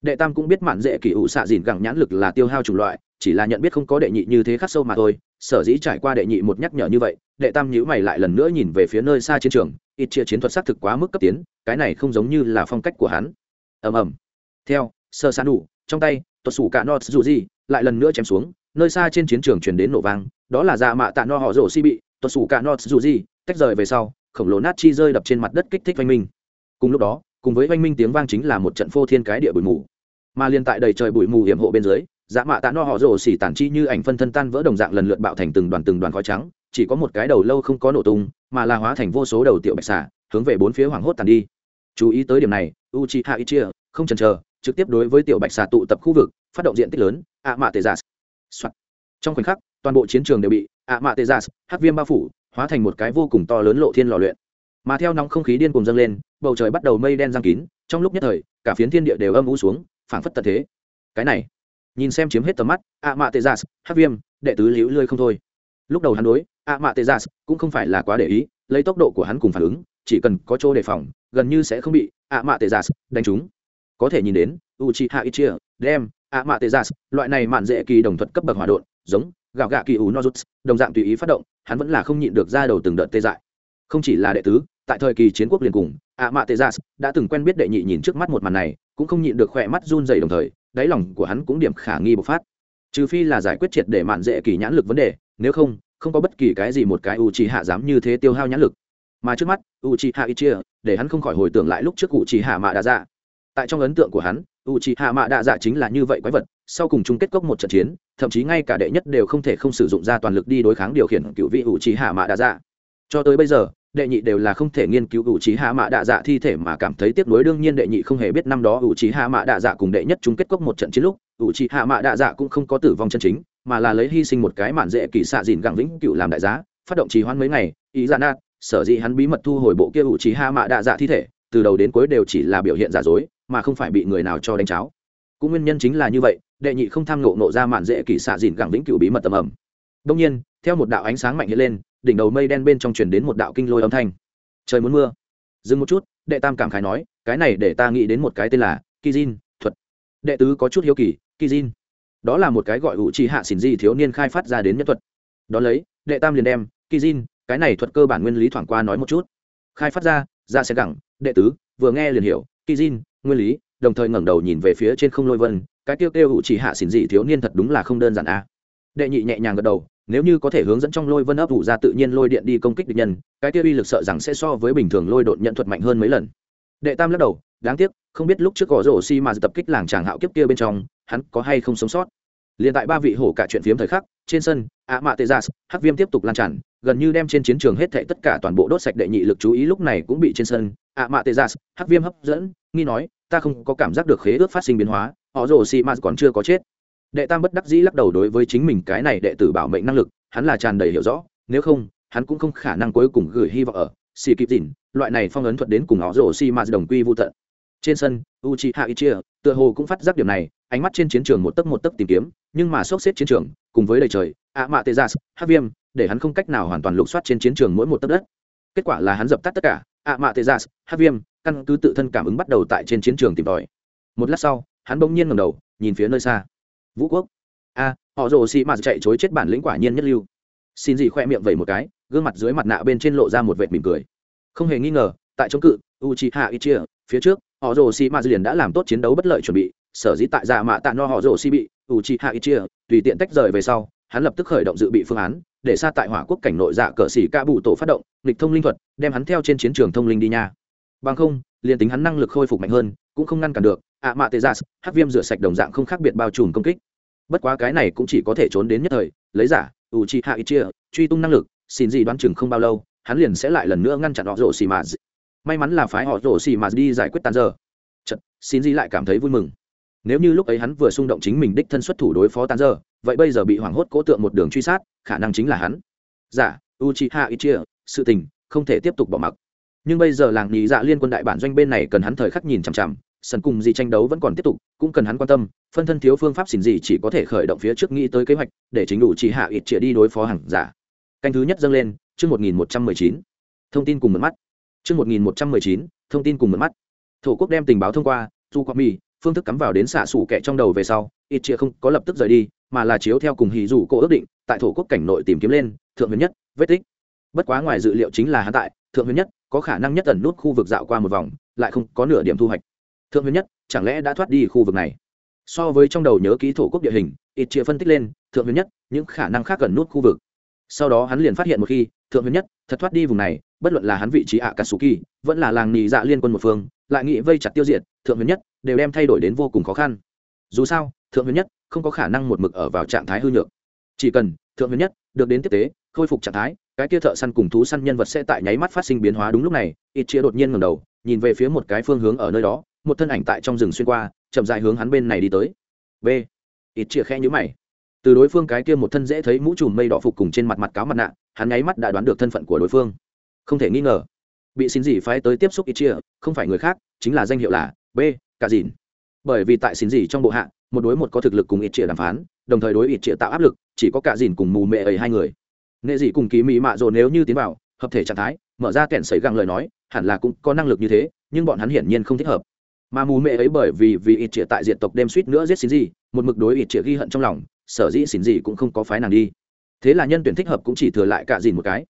Đệ tam cũng biết mạn dễ kỳ ủ xạ dìn gẳng nhãn lực là tiêu hao chủng loại, chỉ là nhận biết không có đệ nhị như thế khắc sâu mà thôi, sở dĩ trải qua đệ nhị một nhắc nhở như vậy, đệ tam nhữ mày lại lần nữa nhìn về phía nơi xa chiến trường, ít chia chiến thuật xác thực quá mức cấp tiến, cái này không giống như là phong cách của hắn. Ầm ầm. Theo, sơ san đủ, trong tay tuột sủ cả nọt dù gì lại lần nữa chém xuống, nơi xa trên chiến trường truyền đến nổ vang đó là dạ mạ tạ no họ rổ si bị, tuột sủ cả no dù gì, tách rời về sau, khổng lồ nát chi rơi đập trên mặt đất kích thích oanh minh. Cùng lúc đó, cùng với oanh minh tiếng vang chính là một trận phô thiên cái địa bụi mù. Mà liên tại đầy trời bụi mù hiểm hộ bên dưới dạ mạ tạ no họ rổ xỉ tản chi như ảnh phân thân tan vỡ đồng dạng lần lượt bạo thành từng đoàn từng đoàn khói trắng, chỉ có một cái đầu lâu không có nổ tung, mà là hóa thành vô số đầu tiểu bạch xả hướng về bốn phía hoảng hốt tàn đi. Chú ý tới điểm này u chi hạ ichia, không chần chờ, trực tiếp đối với tiểu bạch xà tụ tập khu vực, phát động diện tích lớn, ạ mạ tê giả. Trong khoảnh khắc toàn bộ chiến trường đều bị ạ mạ tê giác, hắc viêm bao phủ hóa thành một cái vô cùng to lớn lộ thiên lò luyện. Mà theo nóng không khí điên cùng dâng lên bầu trời bắt đầu mây đen giang kín trong lúc nhất thời cả phiến thiên địa đều âm u xuống phảng phất tật thế. Cái này nhìn xem chiếm hết tầm mắt ạ mạ tê giác, hắc viêm đệ tứ liễu lươi không thôi. Lúc đầu hắn đối ạ mạ tê giác cũng không phải là quá để ý lấy tốc độ của hắn cùng phản ứng chỉ cần có chỗ đề phòng gần như sẽ không bị ạ mạ tê giác đánh trúng. Có thể nhìn đến u chi hạ ít chia đem ạ mạ tê giác loại này mạn dễ kỳ đồng thuật cấp bậc hỏa đột, giống gạo gạ kỳ ủ nozuts đồng dạng tùy ý phát động, hắn vẫn là không nhịn được ra đầu từng đợt tê dại. Không chỉ là đệ tứ, tại thời kỳ chiến quốc liền cùng, ạ mạ tê gia đã từng quen biết đệ nhị nhìn trước mắt một màn này, cũng không nhịn được khỏe mắt run dày đồng thời, đáy lòng của hắn cũng điểm khả nghi bộc phát. Trừ phi là giải quyết triệt để mạn dễ kỳ nhãn lực vấn đề, nếu không không có bất kỳ cái gì một cái u trì hạ dám như thế tiêu hao nhãn lực. Mà trước mắt u trì hạ ít chia để hắn không khỏi hồi tưởng lại lúc trước u trì hạ mạ đa dạ tại trong ấn tượng của hắn u trì hạ mạ đa dạ chính là như vậy quái vật sau cùng chung kết cốc một trận chiến, thậm chí ngay cả đệ nhất đều không thể không sử dụng ra toàn lực đi đối kháng điều khiển cựu vị ủ trí hạ mạ đạ dạ. Cho tới bây giờ, đệ nhị đều là không thể nghiên cứu ủ trí hạ mạ đạ dạ thi thể mà cảm thấy tiếc nuối, đương nhiên đệ nhị không hề biết năm đó ủ trí hạ mạ đạ dạ cùng đệ nhất chung kết cốc một trận chiến lúc, ủ trí hạ mạ đạ dạ cũng không có tử vong chân chính, mà là lấy hy sinh một cái mạn dễ kỳ xạ dìn gặng vĩnh cựu làm đại giá, phát động trì hoãn mấy ngày, ý ra nát, sở dĩ hắn bí mật thu hồi bộ kia ủ trí hạ mạ đạ dạ thi thể, từ đầu đến cuối đều chỉ là biểu hiện giả dối, mà không phải bị người nào cho đánh cháo. Cũng nguyên nhân chính là như vậy đệ nhị không tham ngộ nộ ra mạn dễ kỳ xạ dìn gẳng vĩnh cửu bí mật tầm ẩm. Đông nhiên, theo một đạo ánh sáng mạnh hiện lên, đỉnh đầu mây đen bên trong truyền đến một đạo kinh lôi âm thanh. Trời muốn mưa. Dừng một chút, đệ tam cảm khái nói, cái này để ta nghĩ đến một cái tên là kizin thuật. Đệ tứ có chút hiếu kỳ kizin đó là một cái gọi hữu trí hạ xỉn di thiếu niên khai phát ra đến nhân thuật. Đó lấy, đệ tam liền đem kizin cái này thuật cơ bản nguyên lý thoảng qua nói một chút. Khai phát ra ra sẽ gẳng, đệ tứ, vừa nghe liền hiểu kizin nguyên lý, đồng thời ngẩng đầu nhìn về phía trên không lôi vân cái tiêu tiêu hữu chỉ hạ xỉn dị thiếu niên thật đúng là không đơn giản a đệ nhị nhẹ nhàng gật đầu, nếu như có thể hướng dẫn trong lôi vân ấp ủ ra tự nhiên lôi điện đi công kích địch nhân, cái tiêu uy lực sợ rằng sẽ so với bình thường lôi đột nhận thuật mạnh hơn mấy lần. Đệ tam lắc đầu, đáng tiếc, không biết lúc trước có rổ xi mà tập kích làng tràng hạo kiếp kia bên trong, hắn có hay không sống sót. Liền tại ba vị hổ cả chuyện phiếm thời khắc, trên sân, ạ mạ tê gia hắc viêm tiếp tục lan tràn, gần như đem trên chiến trường hết thảy tất cả toàn bộ đốt sạch đệ nhị lực chú ý lúc này cũng bị trên sân, ạ mạ tê gia hắc viêm hấp dẫn, nghi nói ta không có cảm giác được khế ước phát sinh biến hóa, họ rồ xi mà còn chưa có chết. Đệ tam bất đắc dĩ lắc đầu đối với chính mình cái này đệ tử bảo mệnh năng lực, hắn là tràn đầy hiểu rõ, nếu không, hắn cũng không khả năng cuối cùng gửi hy vọng ở xì kịp dìn, loại này phong ấn thuật đến cùng họ rồ xi mà đồng quy vô tận. Trên sân, uchiha ichia tựa hồ cũng phát giác điểm này, ánh mắt trên chiến trường một tấc một tấc tìm kiếm, nhưng mà sốc xếp chiến trường, cùng với đầy trời ạ mạ tê gia hát viêm để hắn không cách nào hoàn toàn lục soát trên chiến trường mỗi một tấc đất. Kết quả là hắn dập tắt tất cả ạ mạ tê gia hát viêm, căn cứ tự thân cảm ứng bắt đầu tại trên chiến trường tìm tòi. Một lát sau, hắn bỗng nhiên ngầm đầu, nhìn phía nơi xa. Vũ quốc. A, họ rồ xị mạt chạy chối chết bản lĩnh quả nhiên nhất lưu. Xin gì khoe miệng vẩy một cái, gương mặt dưới mặt nạ bên trên lộ ra một vệt mỉm cười. Không hề nghi ngờ, tại chống cự u chi hạ ichia, phía trước, họ rồ xị mạt liền đã làm tốt chiến đấu bất lợi chuẩn bị. Sở dĩ tại dạ mạ tạ no họ rồ xị bị u chi hạ ichia, tùy tiện tách rời về sau, hắn lập tức khởi động dự bị phương án để xa tại hỏa quốc cảnh nội dạ cờ xỉ ca bụ tổ phát động lịch thông linh thuật đem hắn theo trên chiến trường thông linh đi nha. Bằng không liền tính hắn năng lực khôi phục mạnh hơn cũng không ngăn cản được ạ mạ tê gia dạ, hát viêm rửa sạch đồng dạng không khác biệt bao trùm công kích. Bất quá cái này cũng chỉ có thể trốn đến nhất thời lấy giả u chi hạ ít chia truy tung năng lực xin gì đoán chừng không bao lâu hắn liền sẽ lại lần nữa ngăn chặn họ rổ xì mà may mắn là phái họ rổ xì mà đi giải quyết tàn giờ. Chật, xin gì lại cảm thấy vui mừng. Nếu như lúc ấy hắn vừa xung động chính mình đích thân xuất thủ đối phó tàn giờ vậy bây giờ bị hoảng hốt cố tượng một đường truy sát, khả năng chính là hắn. Dạ, giả u chi hạ ít chia sự tình, không thể tiếp tục bỏ mặc. Nhưng bây giờ làng nhị dạ liên quân đại bản doanh bên này cần hắn thời khắc nhìn chằm chằm, sân cùng gì tranh đấu vẫn còn tiếp tục, cũng cần hắn quan tâm, phân thân thiếu phương pháp xin gì chỉ có thể khởi động phía trước nghĩ tới kế hoạch, để chính đủ chỉ hạ ít chĩa đi đối phó hàng giả. Canh thứ nhất dâng lên, chương một nghìn một trăm mười chín. Thông tin cùng mật mắt. Chương một nghìn một trăm mười chín, thông tin cùng mật mắt. Thổ quốc đem tình báo thông qua du quang mi phương thức cắm vào đến xạ xủ kẹ trong đầu về sau, ít chia không có lập tức rời đi, mà là chiếu theo cùng hì dù cô ước định, tại thổ quốc cảnh nội tìm kiếm lên, thượng huyền nhất, vết tích. Bất quá ngoài dự liệu chính là hắn tại, thượng huyền nhất, có khả năng nhất tần nút khu vực dạo qua một vòng, lại không có nửa điểm thu hoạch. Thượng huyền nhất, chẳng lẽ đã thoát đi khu vực này? So với trong đầu nhớ ký thổ quốc địa hình, ít chia phân tích lên, thượng huyền nhất, những khả năng khác gần nút khu vực. Sau đó hắn liền phát hiện một khi, thượng huyền nhất, thật thoát đi vùng này bất luận là hắn vị trí ạ katsuki, vẫn là làng nì dạ liên quân một phương, lại nghĩ vây chặt tiêu diệt, thượng huyền nhất đều đem thay đổi đến vô cùng khó khăn. Dù sao, thượng huyền nhất không có khả năng một mực ở vào trạng thái hư nhược. Chỉ cần thượng huyền nhất được đến tiếp tế, khôi phục trạng thái, cái kia thợ săn cùng thú săn nhân vật sẽ tại nháy mắt phát sinh biến hóa đúng lúc này, ít chia đột nhiên ngầm đầu, nhìn về phía một cái phương hướng ở nơi đó, một thân ảnh tại trong rừng xuyên qua, chậm dài hướng hắn bên này đi tới. B. Ít chia khe nhữ mày. Từ đối phương cái kia một thân dễ thấy mũ trùm mây đỏ phục cùng trên mặt mặt cáo mặt nạ, hắn nháy mắt đã đoán được thân phận của đối phương không thể nghi ngờ. Bị xin gì phái tới tiếp xúc ít chia, không phải người khác, chính là danh hiệu là b, cả dìn. Bởi vì tại xin gì trong bộ hạ, một đối một có thực lực cùng ít chia đàm phán, đồng thời đối ít chia tạo áp lực, chỉ có cả dìn cùng mù mẹ ấy hai người. Nghệ dị cùng kỳ mỹ mạ rồi nếu như tiến vào, hợp thể trạng thái, mở ra kẹn xảy găng lời nói, hẳn là cũng có năng lực như thế, nhưng bọn hắn hiển nhiên không thích hợp. Mà mù mẹ ấy bởi vì vì ít trịa tại diện tộc đêm suýt nữa giết xin gì, một mực đối ít trịa ghi hận trong lòng, sở dĩ xin gì cũng không có phái nàng đi. Thế là nhân tuyển thích hợp cũng chỉ thừa lại cả dìn một cái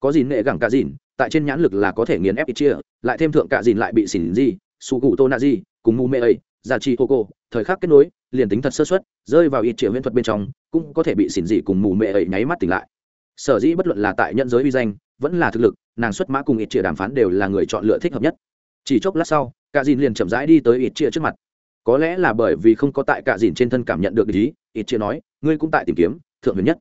có dìn nghệ gẳng cả dìn, tại trên nhãn lực là có thể nghiền ép ít chia, lại thêm thượng cả dìn lại bị xỉn gì, su cụ tô na di cùng mù mẹ ấy, gia chi hô cô. Thời khắc kết nối, liền tính thật sơ xuất rơi vào ít triệu huyễn thuật bên trong, cũng có thể bị xỉn gì cùng mù mẹ ấy nháy mắt tỉnh lại. Sở dĩ bất luận là tại nhân giới uy danh, vẫn là thực lực, nàng xuất mã cùng ít chia đàm phán đều là người chọn lựa thích hợp nhất. Chỉ chốc lát sau, cả dìn liền chậm rãi đi tới ít chia trước mặt. Có lẽ là bởi vì không có tại cả dìn trên thân cảm nhận được ý, ít chia nói, ngươi cũng tại tìm kiếm, thượng huyền nhất.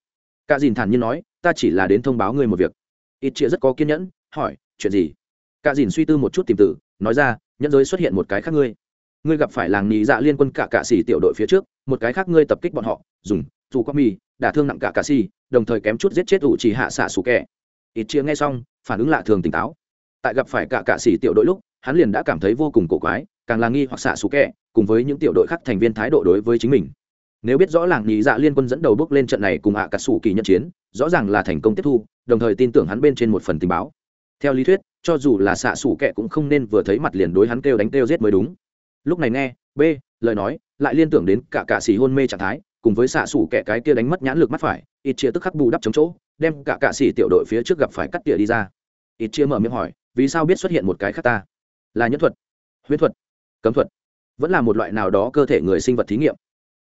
Cả dìn thản nhiên nói, ta chỉ là đến thông báo ngươi một việc ít chia rất có kiên nhẫn, hỏi, chuyện gì? Cả dìn suy tư một chút tìm tử, nói ra, nhẫn giới xuất hiện một cái khác ngươi. Ngươi gặp phải làng nhì dạ liên quân cả cạ xỉ tiểu đội phía trước, một cái khác ngươi tập kích bọn họ, dùng, dù quang mi đả thương nặng cả cạ xỉ đồng thời kém chút giết chết ủ chỉ hạ xạ xù kẹ ít chia nghe xong, phản ứng lạ thường tỉnh táo. Tại gặp phải cả cạ xỉ tiểu đội lúc, hắn liền đã cảm thấy vô cùng cổ quái, càng là nghi hoặc xạ xù kẹ cùng với những tiểu đội khác thành viên thái độ đối với chính mình nếu biết rõ làng nhị dạ liên quân dẫn đầu bước lên trận này cùng ạ cà sủ kỳ nhận chiến, rõ ràng là thành công tiếp thu, đồng thời tin tưởng hắn bên trên một phần tình báo. Theo lý thuyết, cho dù là xạ sủ kệ cũng không nên vừa thấy mặt liền đối hắn kêu đánh kêu giết mới đúng. Lúc này nghe, b, lời nói, lại liên tưởng đến cả cạ xỉ hôn mê trạng thái, cùng với xạ sủ kệ cái kia đánh mất nhãn lực mắt phải, ít chia tức khắc bù đắp chống chỗ, đem cả cạ xỉ tiểu đội phía trước gặp phải cắt tỉa đi ra. Ít chia mở miệng hỏi, vì sao biết xuất hiện một cái khác ta? Là nhân thuật huyết thuật, cấm thuật, vẫn là một loại nào đó cơ thể người sinh vật thí nghiệm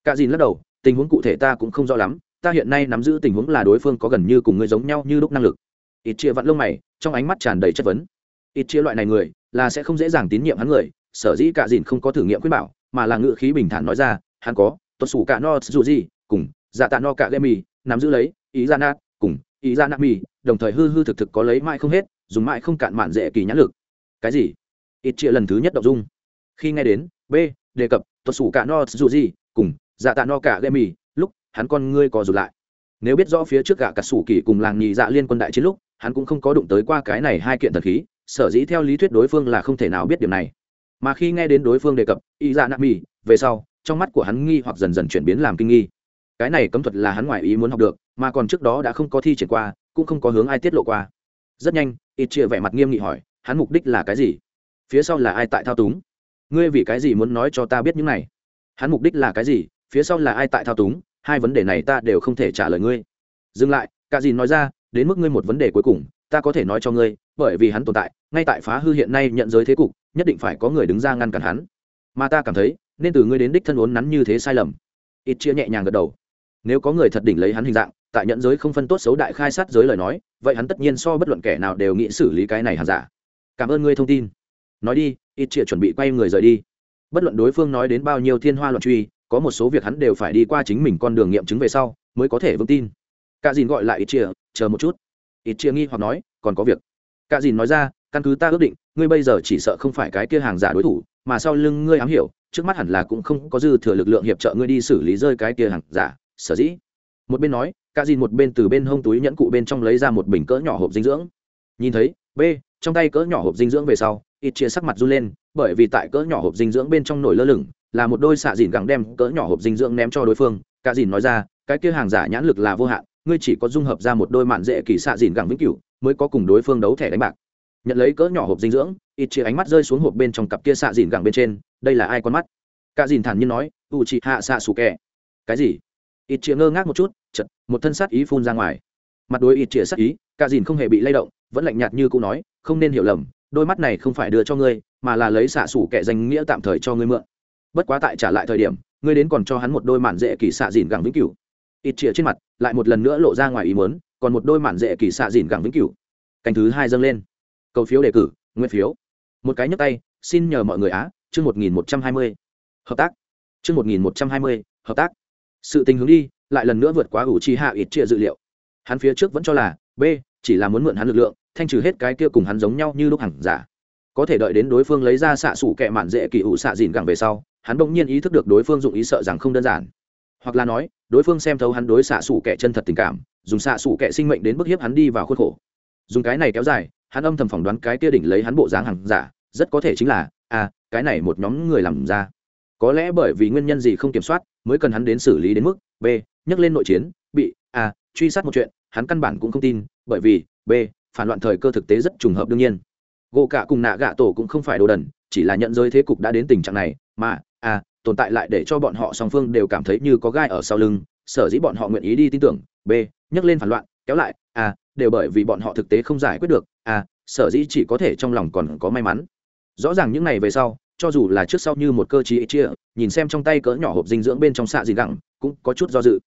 cả dìn lắc đầu, tình huống cụ thể ta cũng không rõ lắm, ta hiện nay nắm giữ tình huống là đối phương có gần như cùng người giống nhau như lúc năng lực. Ít chia vặn lông mày, trong ánh mắt tràn đầy chất vấn. Ít chia loại này người, là sẽ không dễ dàng tín nhiệm hắn người, sở dĩ cả dìn không có thử nghiệm khuyên bảo, mà là ngự khí bình thản nói ra, hắn có tuột sủ cả no dù gì, cùng dạ tạ no cả lê mì, nắm giữ lấy, ý ra nát, cùng, ý ra nát mì, đồng thời hư hư thực thực có lấy mãi không hết, dùng mãi không cạn mạn dễ kỳ nhãn lực. Cái gì? Ít chia lần thứ nhất đọc dung. Khi nghe đến, b, đề cập tuột sủ cả no dù gì, cùng dạ tạ no cả lê mì, lúc hắn con ngươi có rụt lại. Nếu biết rõ phía trước gạ cả sủ kỳ cùng làng nhì dạ liên quân đại chiến lúc, hắn cũng không có đụng tới qua cái này hai kiện thần khí, sở dĩ theo lý thuyết đối phương là không thể nào biết điểm này. Mà khi nghe đến đối phương đề cập y dạ nạ mì, về sau, trong mắt của hắn nghi hoặc dần dần chuyển biến làm kinh nghi. Cái này cấm thuật là hắn ngoài ý muốn học được, mà còn trước đó đã không có thi triển qua, cũng không có hướng ai tiết lộ qua. Rất nhanh ít chia vẻ mặt nghiêm nghị hỏi, hắn mục đích là cái gì? Phía sau là ai tại thao túng? Ngươi vì cái gì muốn nói cho ta biết những này? Hắn mục đích là cái gì? Phía sau là ai tại thao túng, hai vấn đề này ta đều không thể trả lời ngươi. Dừng lại, cả dìn nói ra, đến mức ngươi một vấn đề cuối cùng, ta có thể nói cho ngươi, bởi vì hắn tồn tại, ngay tại phá hư hiện nay nhận giới thế cục, nhất định phải có người đứng ra ngăn cản hắn. Mà ta cảm thấy, nên từ ngươi đến đích thân uốn nắn như thế sai lầm. Ít chia nhẹ nhàng gật đầu. Nếu có người thật đỉnh lấy hắn hình dạng, tại nhận giới không phân tốt xấu đại khai sát giới lời nói, vậy hắn tất nhiên so bất luận kẻ nào đều nghĩ xử lý cái này hàng giả. Cảm ơn ngươi thông tin. Nói đi, ít chia chuẩn bị quay người rời đi. Bất luận đối phương nói đến bao nhiêu thiên hoa luận truy có một số việc hắn đều phải đi qua chính mình con đường nghiệm chứng về sau mới có thể vững tin. Cả dìn gọi lại ít chia, chờ một chút. Ít chia nghi hoặc nói, còn có việc. Cả dìn nói ra, căn cứ ta ước định, ngươi bây giờ chỉ sợ không phải cái kia hàng giả đối thủ, mà sau lưng ngươi ám hiểu, trước mắt hẳn là cũng không có dư thừa lực lượng hiệp trợ ngươi đi xử lý rơi cái kia hàng giả, sở dĩ. Một bên nói, cả dìn một bên từ bên hông túi nhẫn cụ bên trong lấy ra một bình cỡ nhỏ hộp dinh dưỡng. Nhìn thấy, b, trong tay cỡ nhỏ hộp dinh dưỡng về sau ít chia sắc mặt run lên, bởi vì tại cỡ nhỏ hộp dinh dưỡng bên trong nổi lơ lửng là một đôi xạ dìn gẳng đem cỡ nhỏ hộp dinh dưỡng ném cho đối phương. Cả dìn nói ra, cái kia hàng giả nhãn lực là vô hạn, ngươi chỉ có dung hợp ra một đôi mạn dễ kỳ xạ dìn gẳng vĩnh cửu, mới có cùng đối phương đấu thẻ đánh bạc. Nhận lấy cỡ nhỏ hộp dinh dưỡng, ít chia ánh mắt rơi xuống hộp bên trong cặp kia xạ dìn gẳng bên trên, đây là ai con mắt? Cả dìn thản nhiên nói u chị hạ xạ xù kẹ. Cái gì? Ít chia ngơ ngác một chút chật một thân sát ý phun ra ngoài. Mặt đối ít chia sát ý, cả dìn không hề bị lay động, vẫn lạnh nhạt như cũ nói, không nên hiểu lầm, đôi mắt này không phải đưa cho ngươi, mà là lấy xạ xủ kẻ danh nghĩa tạm thời cho ngươi mượn bất quá tại trả lại thời điểm, ngươi đến còn cho hắn một đôi mạn dễ kỳ xạ dìn gẳng vĩnh cửu. Ít chĩa trên mặt, lại một lần nữa lộ ra ngoài ý muốn, còn một đôi mạn dễ kỳ xạ dìn gẳng vĩnh cửu. Canh thứ hai dâng lên. Cầu phiếu đề cử nguyên phiếu. Một cái nhấp tay, xin nhờ mọi người á, chương một nghìn một trăm hai mươi. Hợp tác. Chương một nghìn một trăm hai mươi, hợp tác. Sự tình hướng đi, lại lần nữa vượt quá ủ chi hạ ít chia dự liệu. Hắn phía trước vẫn cho là b, chỉ là muốn mượn hắn lực lượng, thanh trừ hết cái kia cùng hắn giống nhau như lúc hẳn giả có thể đợi đến đối phương lấy ra xạ xủ kẹ mạn dễ kỳ ủ xạ dìn gẳng về sau hắn bỗng nhiên ý thức được đối phương dụng ý sợ rằng không đơn giản. Hoặc là nói đối phương xem thấu hắn đối xạ xủ kẹ chân thật tình cảm dùng xạ xủ kẹ sinh mệnh đến bức hiếp hắn đi vào khuôn khổ. Dùng cái này kéo dài hắn âm thầm phỏng đoán cái kia đỉnh lấy hắn bộ dáng hàng giả rất có thể chính là a à, cái này một nhóm người làm ra. Có lẽ bởi vì nguyên nhân gì không kiểm soát mới cần hắn đến xử lý đến mức b nhắc lên nội chiến bị a à, truy sát một chuyện hắn căn bản cũng không tin bởi vì b phản loạn thời cơ thực tế rất trùng hợp đương nhiên gỗ cả cùng nạ gạ tổ cũng không phải đồ đần chỉ là nhận giới thế cục đã đến tình trạng này mà à, tồn tại lại để cho bọn họ song phương đều cảm thấy như có gai ở sau lưng sở dĩ bọn họ nguyện ý đi tin tưởng b nhắc lên phản loạn kéo lại à, đều bởi vì bọn họ thực tế không giải quyết được à, sở dĩ chỉ có thể trong lòng còn có may mắn. Rõ ràng những ngày về sau cho dù là trước sau như một cơ chí chia nhìn xem trong tay cỡ nhỏ hộp dinh dưỡng bên trong xạ gì gẳng cũng có chút do dự.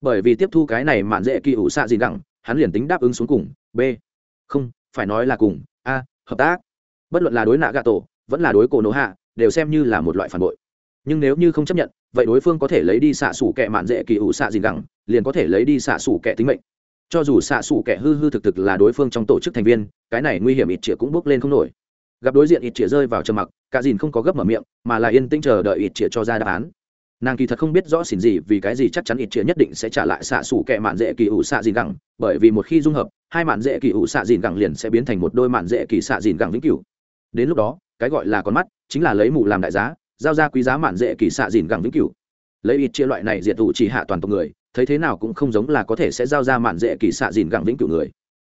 Bởi vì tiếp thu cái này mạn dễ kỳ ủ xạ gì gẳng hắn liền tính đáp ứng xuống cùng b không phải nói là cùng hợp tác. Bất luận là đối nạ gà tổ, vẫn là đối cổ nổ hạ, đều xem như là một loại phản bội. Nhưng nếu như không chấp nhận, vậy đối phương có thể lấy đi xạ xủ kẻ mạn dễ kỳ ủ xạ dìn gẳng, liền có thể lấy đi xạ xủ kẻ tính mệnh. Cho dù xạ xủ kẻ hư hư thực thực là đối phương trong tổ chức thành viên, cái này nguy hiểm ít chĩa cũng bước lên không nổi. Gặp đối diện ít chĩa rơi vào trầm mặc, cả dìn không có gấp mở miệng, mà là yên tĩnh chờ đợi ít chĩa cho ra đáp án nàng kỳ thật không biết rõ xỉn gì, vì cái gì chắc chắn ít chĩa nhất định sẽ trả lại xạ xủ kẻ mạn dễ kỳ ủ xạ dìn gẳng, bởi vì một khi dung hợp, hai mạn dễ kỳ ủ xạ dìn gẳng liền sẽ biến thành một đôi mạn dễ kỳ xạ dìn gẳng vĩnh cửu. Đến lúc đó, cái gọi là con mắt, chính là lấy mù làm đại giá, giao ra quý giá mạn dễ kỳ xạ dìn gẳng vĩnh cửu. Lấy ít chia loại này diệt tụ chỉ hạ toàn tộc người, thấy thế nào cũng không giống là có thể sẽ giao ra mạn dễ kỳ xạ dìn gẳng vĩnh cửu người.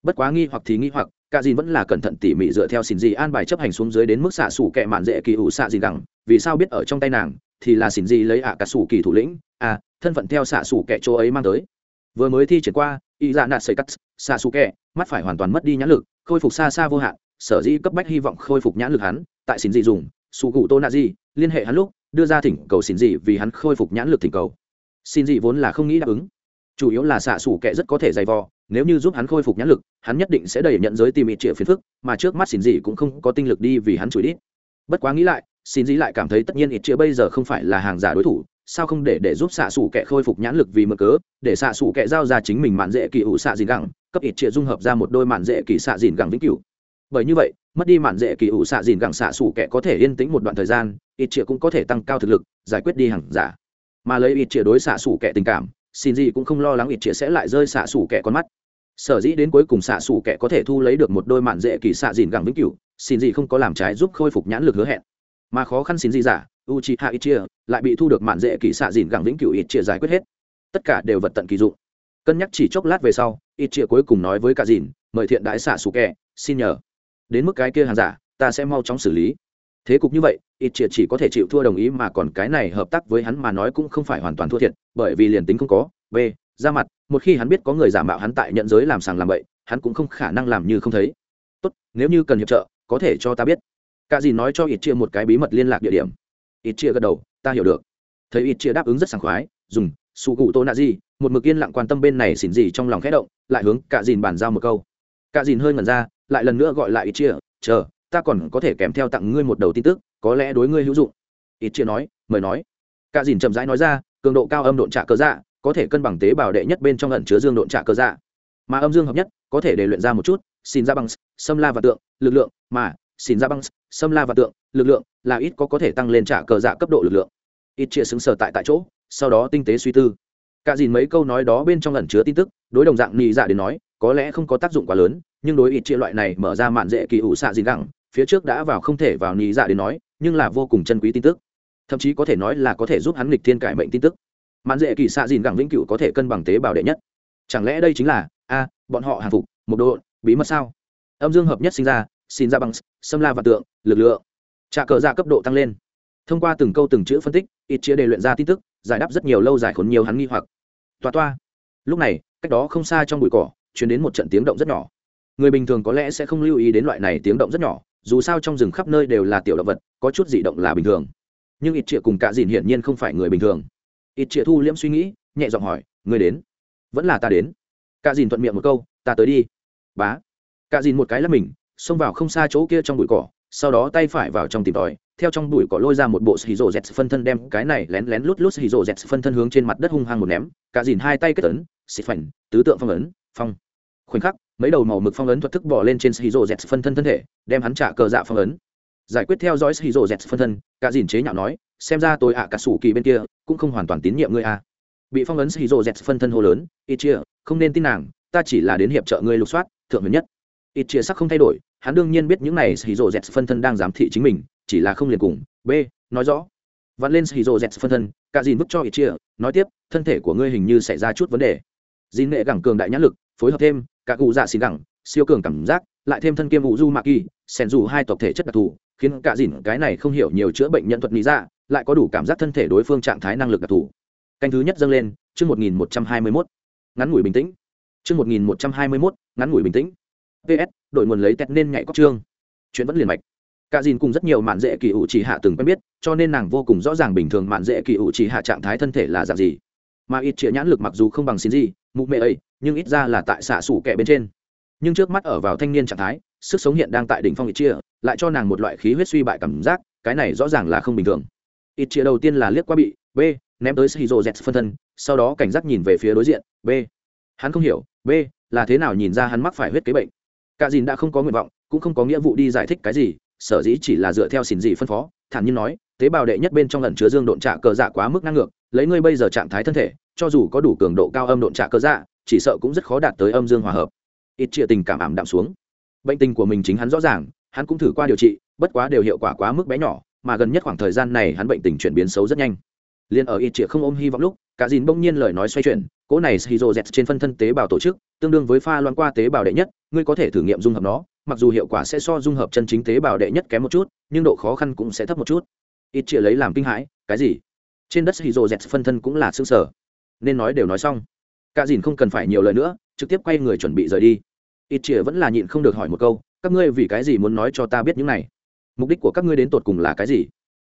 Bất quá nghi hoặc thì nghi hoặc, cả dìn vẫn là cẩn thận tỉ mỉ dựa theo xin gì an bài chấp hành xuống dưới đến mức xạ sủ kẹ mạn dễ kỳ ủ xạ dìn gẳng, vì sao biết ở trong tay nàng thì là xin gì lấy ạ cả sủ kỳ thủ lĩnh à thân phận theo xạ sủ kẻ chỗ ấy mang tới. Vừa mới thi triển qua, y dạ nạt xây cắt, xạ sủ kẻ, mắt phải hoàn toàn mất đi nhãn lực, khôi phục xa xa vô hạn, sở dĩ cấp bách hy vọng khôi phục nhãn lực hắn, tại xin gì dùng, sủ cụ tô nạ gì, liên hệ hắn lúc, đưa ra thỉnh cầu xin gì vì hắn khôi phục nhãn lực thỉnh cầu. Xin gì vốn là không nghĩ đáp ứng. Chủ yếu là xạ sủ kệ rất có thể dày vò, nếu như giúp hắn khôi phục nhãn lực, hắn nhất định sẽ đẩy nhận giới tìm ít triệu phiền phức, mà trước mắt xin gì cũng không có tinh lực đi vì hắn chửi đít bất quá nghĩ lại xin dị lại cảm thấy tất nhiên ít triệu bây giờ không phải là hàng giả đối thủ, sao không để để giúp xạ xủ kệ khôi phục nhãn lực vì mơ cớ, để xạ xủ kệ giao ra chính mình mạn dễ kỳ ủ xạ dìn gẳng, cấp ít triệu dung hợp ra một đôi mạn dễ kỳ xạ dìn gẳng vĩnh cửu. Bởi như vậy, mất đi mạn dễ kỳ ủ xạ dìn gẳng xạ xủ kệ có thể yên tĩnh một đoạn thời gian, ít triệu cũng có thể tăng cao thực lực, giải quyết đi hàng giả. Mà lấy ít triệu đối xạ xủ kệ tình cảm, xin gì cũng không lo lắng ít triệu sẽ lại rơi xạ xủ kệ con mắt. Sở dĩ đến cuối cùng xạ xủ kệ có thể thu lấy được một đôi mạn dễ kỳ xạ dìn gẳng vĩnh cửu, xin gì không có làm trái giúp khôi phục nhãn lực hứa hẹn mà khó khăn xin gì giả u chi hạ ít chia lại bị thu được mạn dễ kỳ xạ dìn gẳng vĩnh cửu ít chia giải quyết hết. Tất cả đều vật tận kỳ dụng. Cân nhắc chỉ chốc lát về sau ít chia cuối cùng nói với cả dìn, mời thiện đãi xạ xù kẹ xin nhờ. Đến mức cái kia hàng giả, ta sẽ mau chóng xử lý. Thế cục như vậy ít chia chỉ có thể chịu thua đồng ý mà còn cái này hợp tác với hắn mà nói cũng không phải hoàn toàn thua thiệt, bởi vì liền tính không có, b, ra mặt, một khi hắn biết có người giả mạo hắn tại nhận giới làm sàng làm vậy hắn cũng không khả năng làm như không thấy. Tốt, nếu như cần hiệp trợ, có thể cho ta biết cả dì nói cho ít chia một cái bí mật liên lạc địa điểm. Ít chia gật đầu, ta hiểu được. Thấy ít chia đáp ứng rất sảng khoái, dùng sụ cụ tô nạ gì, một mực yên lặng quan tâm bên này xỉn gì trong lòng khẽ động, lại hướng cả dìn bàn giao một câu. Cả dìn hơi ngẩn ra, lại lần nữa gọi lại ít chia, chờ, ta còn có thể kèm theo tặng ngươi một đầu tin tức, có lẽ đối ngươi hữu dụng. Ít chia nói, mời nói. Cả dìn chậm rãi nói ra, cường độ cao âm độn trả cơ dạ có thể cân bằng tế bào đệ nhất bên trong ẩn chứa dương độn trả cơ dạ. Mà âm dương hợp nhất, có thể để luyện ra một chút, xin ra bằng xâm la và tượng, lực lượng, mà xin ra băng, xâm la và tượng, lực lượng là ít có có thể tăng lên trả cờ dạ cấp độ lực lượng. Ít chia xứng sở tại tại chỗ, sau đó tinh tế suy tư. Cả dìn mấy câu nói đó bên trong ẩn chứa tin tức, đối đồng dạng nhị dạ đến nói, có lẽ không có tác dụng quá lớn, nhưng đối ít chia loại này mở ra mạn dễ kỳ ủ xạ dìn gẳng, phía trước đã vào không thể vào nhị dạ đến nói, nhưng là vô cùng chân quý tin tức. Thậm chí có thể nói là có thể giúp hắn nghịch thiên cải mệnh tin tức. Mạn dễ kỳ xạ dìn gẳng vĩnh cửu có thể cân bằng tế bào đệ nhất. Chẳng lẽ đây chính là, a, bọn họ hàng phục, một độ, bí mật sao? Âm dương hợp nhất sinh ra xin ra bằng xâm la và tượng, lực lượng. Trả cờ ra cấp độ tăng lên. Thông qua từng câu từng chữ phân tích, ít chia đề luyện ra tin tức, giải đáp rất nhiều lâu dài khốn nhiều hắn nghi hoặc. Toa toa. Lúc này, cách đó không xa trong bụi cỏ chuyển đến một trận tiếng động rất nhỏ. Người bình thường có lẽ sẽ không lưu ý đến loại này tiếng động rất nhỏ, dù sao trong rừng khắp nơi đều là tiểu động vật, có chút dị động là bình thường. Nhưng ít chia cùng cả dìn hiển nhiên không phải người bình thường. Ít chia thu liễm suy nghĩ, nhẹ giọng hỏi người đến? Vẫn là ta đến. Cả dìn thuận miệng một câu, ta tới đi. Bá. Cả dìn một cái là mình xông vào không xa chỗ kia trong bụi cỏ, sau đó tay phải vào trong tìm tòi, theo trong bụi cỏ lôi ra một bộ hì rồ z phân thân đem cái này lén lén lút lút hì rồ z phân thân hướng trên mặt đất hung hăng một ném, cả dìn hai tay kết ấn xịt phảnh, tứ tượng phong ấn, phong. Khoảnh khắc, mấy đầu màu mực phong ấn thuật thức bỏ lên trên hì rồ z phân thân thân thể, đem hắn trả cờ dạ phong ấn. Giải quyết theo dõi hì rồ z phân thân, cả dìn chế nhạo nói, xem ra tôi ạ, cả sủ kỳ bên kia, cũng không hoàn toàn tín nhiệm ngươi a bị phong ấn hì rồ z phân thân hô lớn ít chia không nên tin nàng, ta chỉ là đến hiệp trợ ngươi lục soát, thượng huyền nhất. Ít chia sắc không thay đổi hắn đương nhiên biết những này hì rộ z phân thân đang giám thị chính mình, chỉ là không liền cùng. B, nói rõ. Vặn lên hì rộ z phân thân, cả dìn vứt cho ít chia nói tiếp, thân thể của ngươi hình như xảy ra chút vấn đề. Dìn nghệ gẳng cường đại nhãn lực, phối hợp thêm, cả cụ dạ xì gẳng, siêu cường cảm giác, lại thêm thân kiêm vụ du mạ kỳ xèn dù hai tộc thể chất đặc thù, khiến cả dìn cái này không hiểu nhiều chữa bệnh nhân thuật lý ra, lại có đủ cảm giác thân thể đối phương trạng thái năng lực đặc thù. Canh thứ nhất dâng lên, chương một nghìn một trăm hai mươi mốt. Ngắn ngủi bình tĩnh. Chương một nghìn một trăm hai mươi mốt, ngắn ngủi bình tĩnh. Ps đội nguồn lấy tẹt nên nhảy cóc trương. Chuyện vẫn liền mạch. Cả dìn cùng rất nhiều mạn dễ kỳ ủ chỉ hạ từng quen biết, cho nên nàng vô cùng rõ ràng bình thường mạn dễ kỳ ủ chỉ hạ trạng thái thân thể là dạng gì. Mà ít chĩa nhãn lực mặc dù không bằng xin gì, mụ mẹ ấy, nhưng ít ra là tại xạ sủ kẻ bên trên. Nhưng trước mắt ở vào thanh niên trạng thái, sức sống hiện đang tại đỉnh phong ít chia lại cho nàng một loại khí huyết suy bại cảm giác, cái này rõ ràng là không bình thường. Ít chia đầu tiên là liếc qua bị, b, ném tới shizu z phân thân, sau đó cảnh giác nhìn về phía đối diện, b. Hắn không hiểu, b, là thế nào nhìn ra hắn mắc phải huyết kế bệnh? Cả dìn đã không có nguyện vọng, cũng không có nghĩa vụ đi giải thích cái gì, sở dĩ chỉ là dựa theo xin gì phân phó, thản nhiên nói, tế bào đệ nhất bên trong lần chứa dương độn trạ cờ dạ quá mức năng ngược, lấy ngươi bây giờ trạng thái thân thể, cho dù có đủ cường độ cao âm độn trạ cờ dạ chỉ sợ cũng rất khó đạt tới âm dương hòa hợp. Ít chia tình cảm ảm đạm xuống. Bệnh tình của mình chính hắn rõ ràng, hắn cũng thử qua điều trị, bất quá đều hiệu quả quá mức bé nhỏ, mà gần nhất khoảng thời gian này hắn bệnh tình chuyển biến xấu rất nhanh. Liền ở ít chia không ôm hy vọng lúc, cả dìn bỗng nhiên lời nói xoay chuyển cỗ này shizu z trên phân thân tế bào tổ chức, tương đương với pha loan qua tế bào đệ nhất, ngươi có thể thử nghiệm dung hợp nó, mặc dù hiệu quả sẽ so dung hợp chân chính tế bào đệ nhất kém một chút, nhưng độ khó khăn cũng sẽ thấp một chút. Ít chia lấy làm kinh hãi, cái gì? Trên đất shizu z phân thân cũng là xương sở. Nên nói đều nói xong. Cả dìn không cần phải nhiều lời nữa, trực tiếp quay người chuẩn bị rời đi. Ít chia vẫn là nhịn không được hỏi một câu, các ngươi vì cái gì muốn nói cho ta biết những này? Mục đích của các ngươi đến tột cùng là cái gì?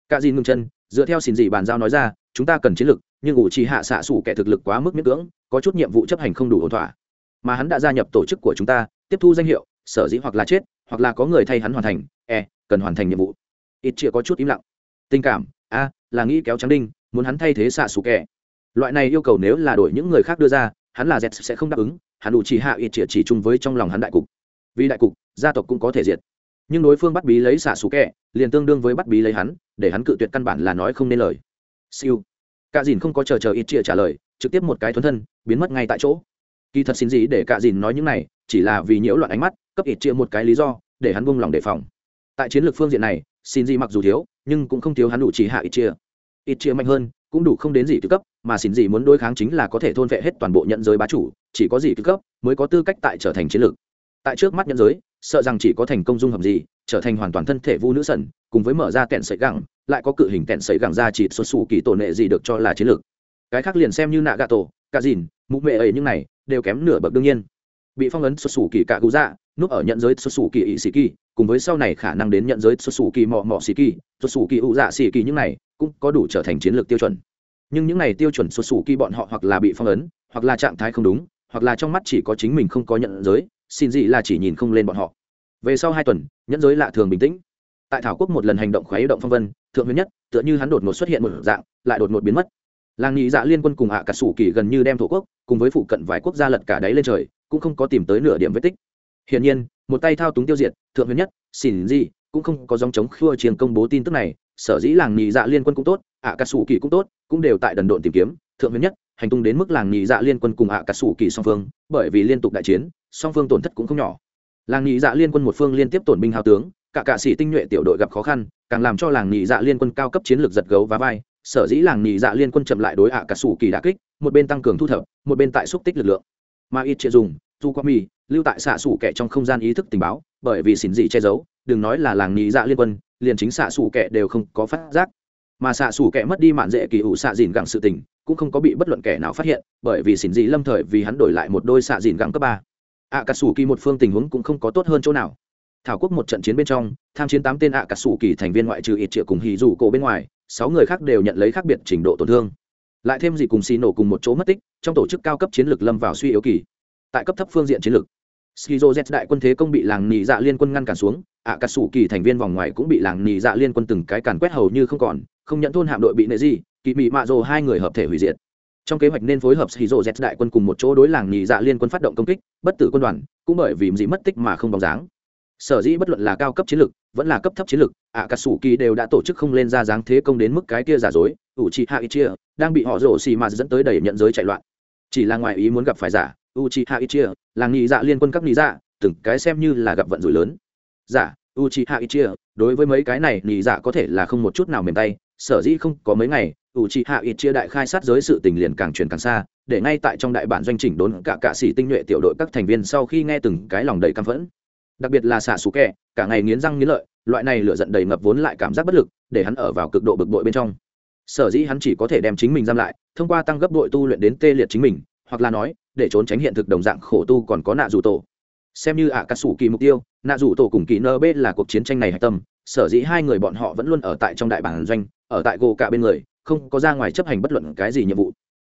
Cả dìn ngừng chân, dựa theo xin gì bàn giao nói ra chúng ta cần chiến lực, nhưng ủ trì hạ xạ xủ kẻ thực lực quá mức miễn cưỡng có chút nhiệm vụ chấp hành không đủ ổn thỏa. Mà hắn đã gia nhập tổ chức của chúng ta tiếp thu danh hiệu sở dĩ hoặc là chết hoặc là có người thay hắn hoàn thành e cần hoàn thành nhiệm vụ. Ít chia có chút im lặng. Tình cảm a là nghĩ kéo trắng đinh muốn hắn thay thế xạ xù kẻ. Loại này yêu cầu nếu là đổi những người khác đưa ra hắn là dẹt sẽ không đáp ứng hắn đủ chỉ hạ ít chia chỉ chung với trong lòng hắn đại cục. Vì đại cục gia tộc cũng có thể diệt. Nhưng đối phương bắt bí lấy xạ xù kẻ liền tương đương với bắt bí lấy hắn để hắn cự tuyệt căn bản là nói không nên lời siêu. Cả dìn không có chờ chờ ít chia trả lời trực tiếp một cái thuấn thân biến mất ngay tại chỗ. Kỳ thật xin gì để cả dìn nói những này chỉ là vì nhiễu loạn ánh mắt cấp ít chia một cái lý do để hắn buông lòng đề phòng. Tại chiến lược phương diện này xin gì mặc dù thiếu nhưng cũng không thiếu hắn đủ chỉ hạ ít chia ít chia mạnh hơn cũng đủ không đến gì cấp mà xin gì muốn đối kháng chính là có thể thôn vệ hết toàn bộ nhận giới bá chủ chỉ có gì cấp mới có tư cách tại trở thành chiến lược. Tại trước mắt nhận giới sợ rằng chỉ có thành công dung hợp gì trở thành hoàn toàn thân thể vu nữ sẩn, cùng với mở ra kẹn sợi gẳng lại có cự hình tẹn sấy gẳng ra chỉ xuất xù kỳ tổ nệ gì được cho là chiến lược. Cái khác liền xem như nạ gà tổ cả dìn mụ mệ ấy những này, đều kém nửa bậc đương nhiên. Bị phong ấn xuất xù kỳ cả gù dạ núp ở nhận giới xuất xù kỳ ỵ sĩ kỳ cùng với sau này khả năng đến nhận giới xuất xù kỳ mọ mọ sĩ kỳ xuất xù kỳ ụ dạ sĩ kỳ những này, cũng có đủ trở thành chiến lược tiêu chuẩn. Nhưng những này tiêu chuẩn xuất xù kỳ bọn họ hoặc là bị phong ấn, hoặc là trạng thái không đúng, hoặc là trong mắt chỉ có chính mình không có nhận giới, xin gì là chỉ nhìn không lên bọn họ. Về sau hai tuần nhẫn giới lạ thường bình tĩnh. Tại thảo quốc một lần hành động khuấy động phong vân thượng huyền nhất, tựa như hắn đột ngột xuất hiện một dạng, lại đột ngột biến mất. Làng nhị dạ liên quân cùng hạ cả sủ kỳ gần như đem thổ quốc, cùng với phụ cận vài quốc gia lật cả đáy lên trời, cũng không có tìm tới nửa điểm vết tích. Hiển nhiên, một tay thao túng tiêu diệt, thượng huyền nhất xỉn gì cũng không có dòng chống khua chiến công bố tin tức này. Sở dĩ làng nhị dạ liên quân cũng tốt ạ cả sủ kỳ cũng tốt, cũng đều tại đần độn tìm kiếm. Thượng huyền nhất, hành tung đến mức làng nhị dạ liên quân cùng ạ cả sủ kỳ song phương, bởi vì liên tục đại chiến, song phương tổn thất cũng không nhỏ. Làng nhị dạ liên quân một phương liên tiếp tổn binh hào tướng cả cạ sĩ tinh nhuệ tiểu đội gặp khó khăn, càng làm cho làng nhị dạ liên quân cao cấp chiến lược giật gấu và vai, sở dĩ làng nhị dạ liên quân chậm lại đối ạ cả sủ kỳ đà kích, một bên tăng cường thu thập, một bên tại xúc tích lực lượng. Mà ít chia dùng du qua mi lưu tại xạ sủ kẻ trong không gian ý thức tình báo, bởi vì xỉn dị che giấu, đừng nói là làng nhị dạ liên quân, liền chính xạ sủ kẻ đều không có phát giác. Mà xạ sủ kẻ mất đi mạn dễ kỳ ủ xạ dìn gặng sự tình, cũng không có bị bất luận kẻ nào phát hiện, bởi vì xỉn dị lâm thời vì hắn đổi lại một đôi xạ dìn gặng cấp ba. Ạ cả sủ kỳ một phương tình huống cũng không có tốt hơn chỗ nào thảo quốc một trận chiến bên trong, tham chiến tám tên ạ cả sủ kỳ thành viên ngoại trừ ít triệu cùng hì rủ cổ bên ngoài, sáu người khác đều nhận lấy khác biệt trình độ tổn thương. Lại thêm gì cùng xì nổ cùng một chỗ mất tích, trong tổ chức cao cấp chiến lược lâm vào suy yếu kỳ. Tại cấp thấp phương diện chiến lược, skizo z đại quân thế công bị làng nì dạ liên quân ngăn cản xuống ạ cả sủ kỳ thành viên vòng ngoài cũng bị làng nì dạ liên quân từng cái càn quét hầu như không còn, không nhận thôn hạm đội bị nệ gì kỳ mị mạ rồ hai người hợp thể hủy diệt. Trong kế hoạch nên phối hợp skizo z đại quân cùng một chỗ đối làng nì dạ liên quân phát động công kích, bất tử quân đoàn, cũng bởi vì dị mất tích mà không bóng dáng sở dĩ bất luận là cao cấp chiến lược, vẫn là cấp thấp chiến lược ạ cả sủ kỳ đều đã tổ chức không lên ra dáng thế công đến mức cái kia giả dối ủ trị hạ ít chia đang bị họ rổ xì mà dẫn tới đẩy nhận giới chạy loạn. Chỉ là ngoài ý muốn gặp phải giả u trị hạ ít chia làng nhị dạ liên quân các nhị dạ từng cái xem như là gặp vận rủi lớn. Giả u trị hạ ít chia đối với mấy cái này nhị dạ có thể là không một chút nào mềm tay, sở dĩ không có mấy ngày u trị hạ ít chia đại khai sát giới sự tình liền càng truyền càng xa, để ngay tại trong đại bản doanh chỉnh đốn cả cạ sĩ tinh nhuệ tiểu đội các thành viên sau khi nghe từng cái lòng đầy căm phẫn đặc biệt là xạ xù kẹ, cả ngày nghiến răng nghiến lợi, loại này lựa giận đầy ngập vốn lại cảm giác bất lực, để hắn ở vào cực độ bực bội bên trong. Sở dĩ hắn chỉ có thể đem chính mình giam lại, thông qua tăng gấp đội tu luyện đến tê liệt chính mình, hoặc là nói, để trốn tránh hiện thực đồng dạng khổ tu còn có nạ rủ tổ. Xem như ạ à cà sủ kỳ mục tiêu, nạ rủ tổ cùng kỳ nb là cuộc chiến tranh này hạch tâm, sở dĩ hai người bọn họ vẫn luôn ở tại trong đại bản doanh, ở tại gỗ cả bên người, không có ra ngoài chấp hành bất luận cái gì nhiệm vụ.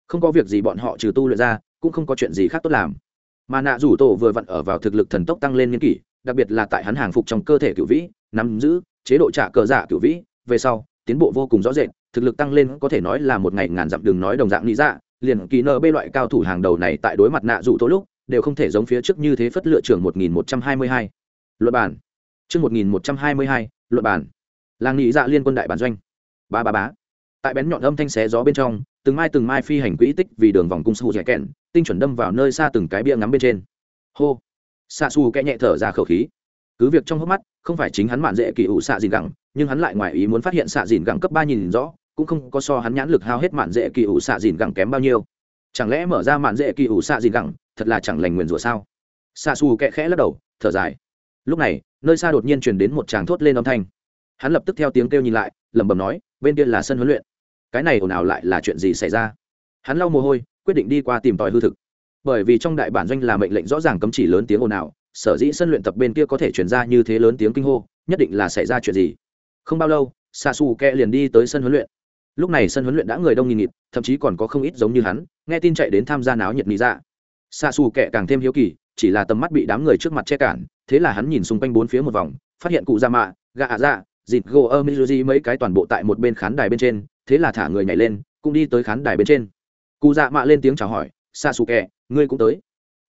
Không có việc gì bọn họ trừ tu luyện ra, cũng không có chuyện gì khác tốt làm. Mà nạ rủ tổ vừa vặn ở vào thực lực thần tốc tăng lên niên kỷ đặc biệt là tại hắn hàng phục trong cơ thể cựu vĩ, nắm giữ chế độ trả cờ giả cựu vĩ, về sau, tiến bộ vô cùng rõ rệt, thực lực tăng lên có thể nói là một ngày ngàn dặm đường nói đồng dạng lý dạ liền kỳ nơ bê loại cao thủ hàng đầu này tại đối mặt nạ dụ tối lúc, đều không thể giống phía trước như thế phất lựa trưởng một nghìn một trăm hai mươi hai. Luật bản chương một nghìn một trăm hai mươi hai luật bản làng nghị dạ liên quân đại bản doanh. Ba ba bá tại bén nhọn âm thanh xé gió bên trong, từng mai từng mai phi hành quỹ tích vì đường vòng cung su dẻ kẹn, tinh chuẩn đâm vào nơi xa từng cái bia ngắm bên trên. Hô xạ xù kẽ nhẹ thở ra khẩu khí. Cứ việc trong hốc mắt, không phải chính hắn mạn dễ kỳ ủ xạ dìn gẳng, nhưng hắn lại ngoài ý muốn phát hiện xạ dìn gẳng cấp ba nhìn rõ, cũng không có so hắn nhãn lực hao hết mạn dễ kỳ ủ xạ dìn gẳng kém bao nhiêu. Chẳng lẽ mở ra mạn dễ kỳ ủ xạ dìn gẳng, thật là chẳng lành nguyền rủa sao? Xạ xù kẽ khẽ lắc đầu, thở dài. Lúc này, nơi xa đột nhiên truyền đến một tràng thốt lên âm thanh. Hắn lập tức theo tiếng kêu nhìn lại, lẩm bẩm nói, bên kia là sân huấn luyện. Cái này ồn ào lại là chuyện gì xảy ra? Hắn lau mồ hôi, quyết định đi qua tìm tòi hư thực bởi vì trong đại bản doanh là mệnh lệnh rõ ràng cấm chỉ lớn tiếng ồn ào, sở dĩ sân luyện tập bên kia có thể chuyển ra như thế lớn tiếng kinh hô, nhất định là xảy ra chuyện gì? Không bao lâu xa xù kẹ liền đi tới sân huấn luyện. Lúc này sân huấn luyện đã người đông nghìn nghịt, thậm chí còn có không ít giống như hắn, nghe tin chạy đến tham gia náo nhiệt lý dạ. Xa xù kẹ càng thêm hiếu kỳ, chỉ là tầm mắt bị đám người trước mặt che cản, thế là hắn nhìn xung quanh bốn phía một vòng, phát hiện cụ da mạ, gạ ạ dạ dịt gỗ ơ mizuji mấy cái toàn bộ tại một bên khán đài bên trên, thế là thả người nhảy lên, cũng đi tới khán đài bên trên. Cụ dạ mạ lên tiếng chào hỏi xa xù kẹ ngươi cũng tới.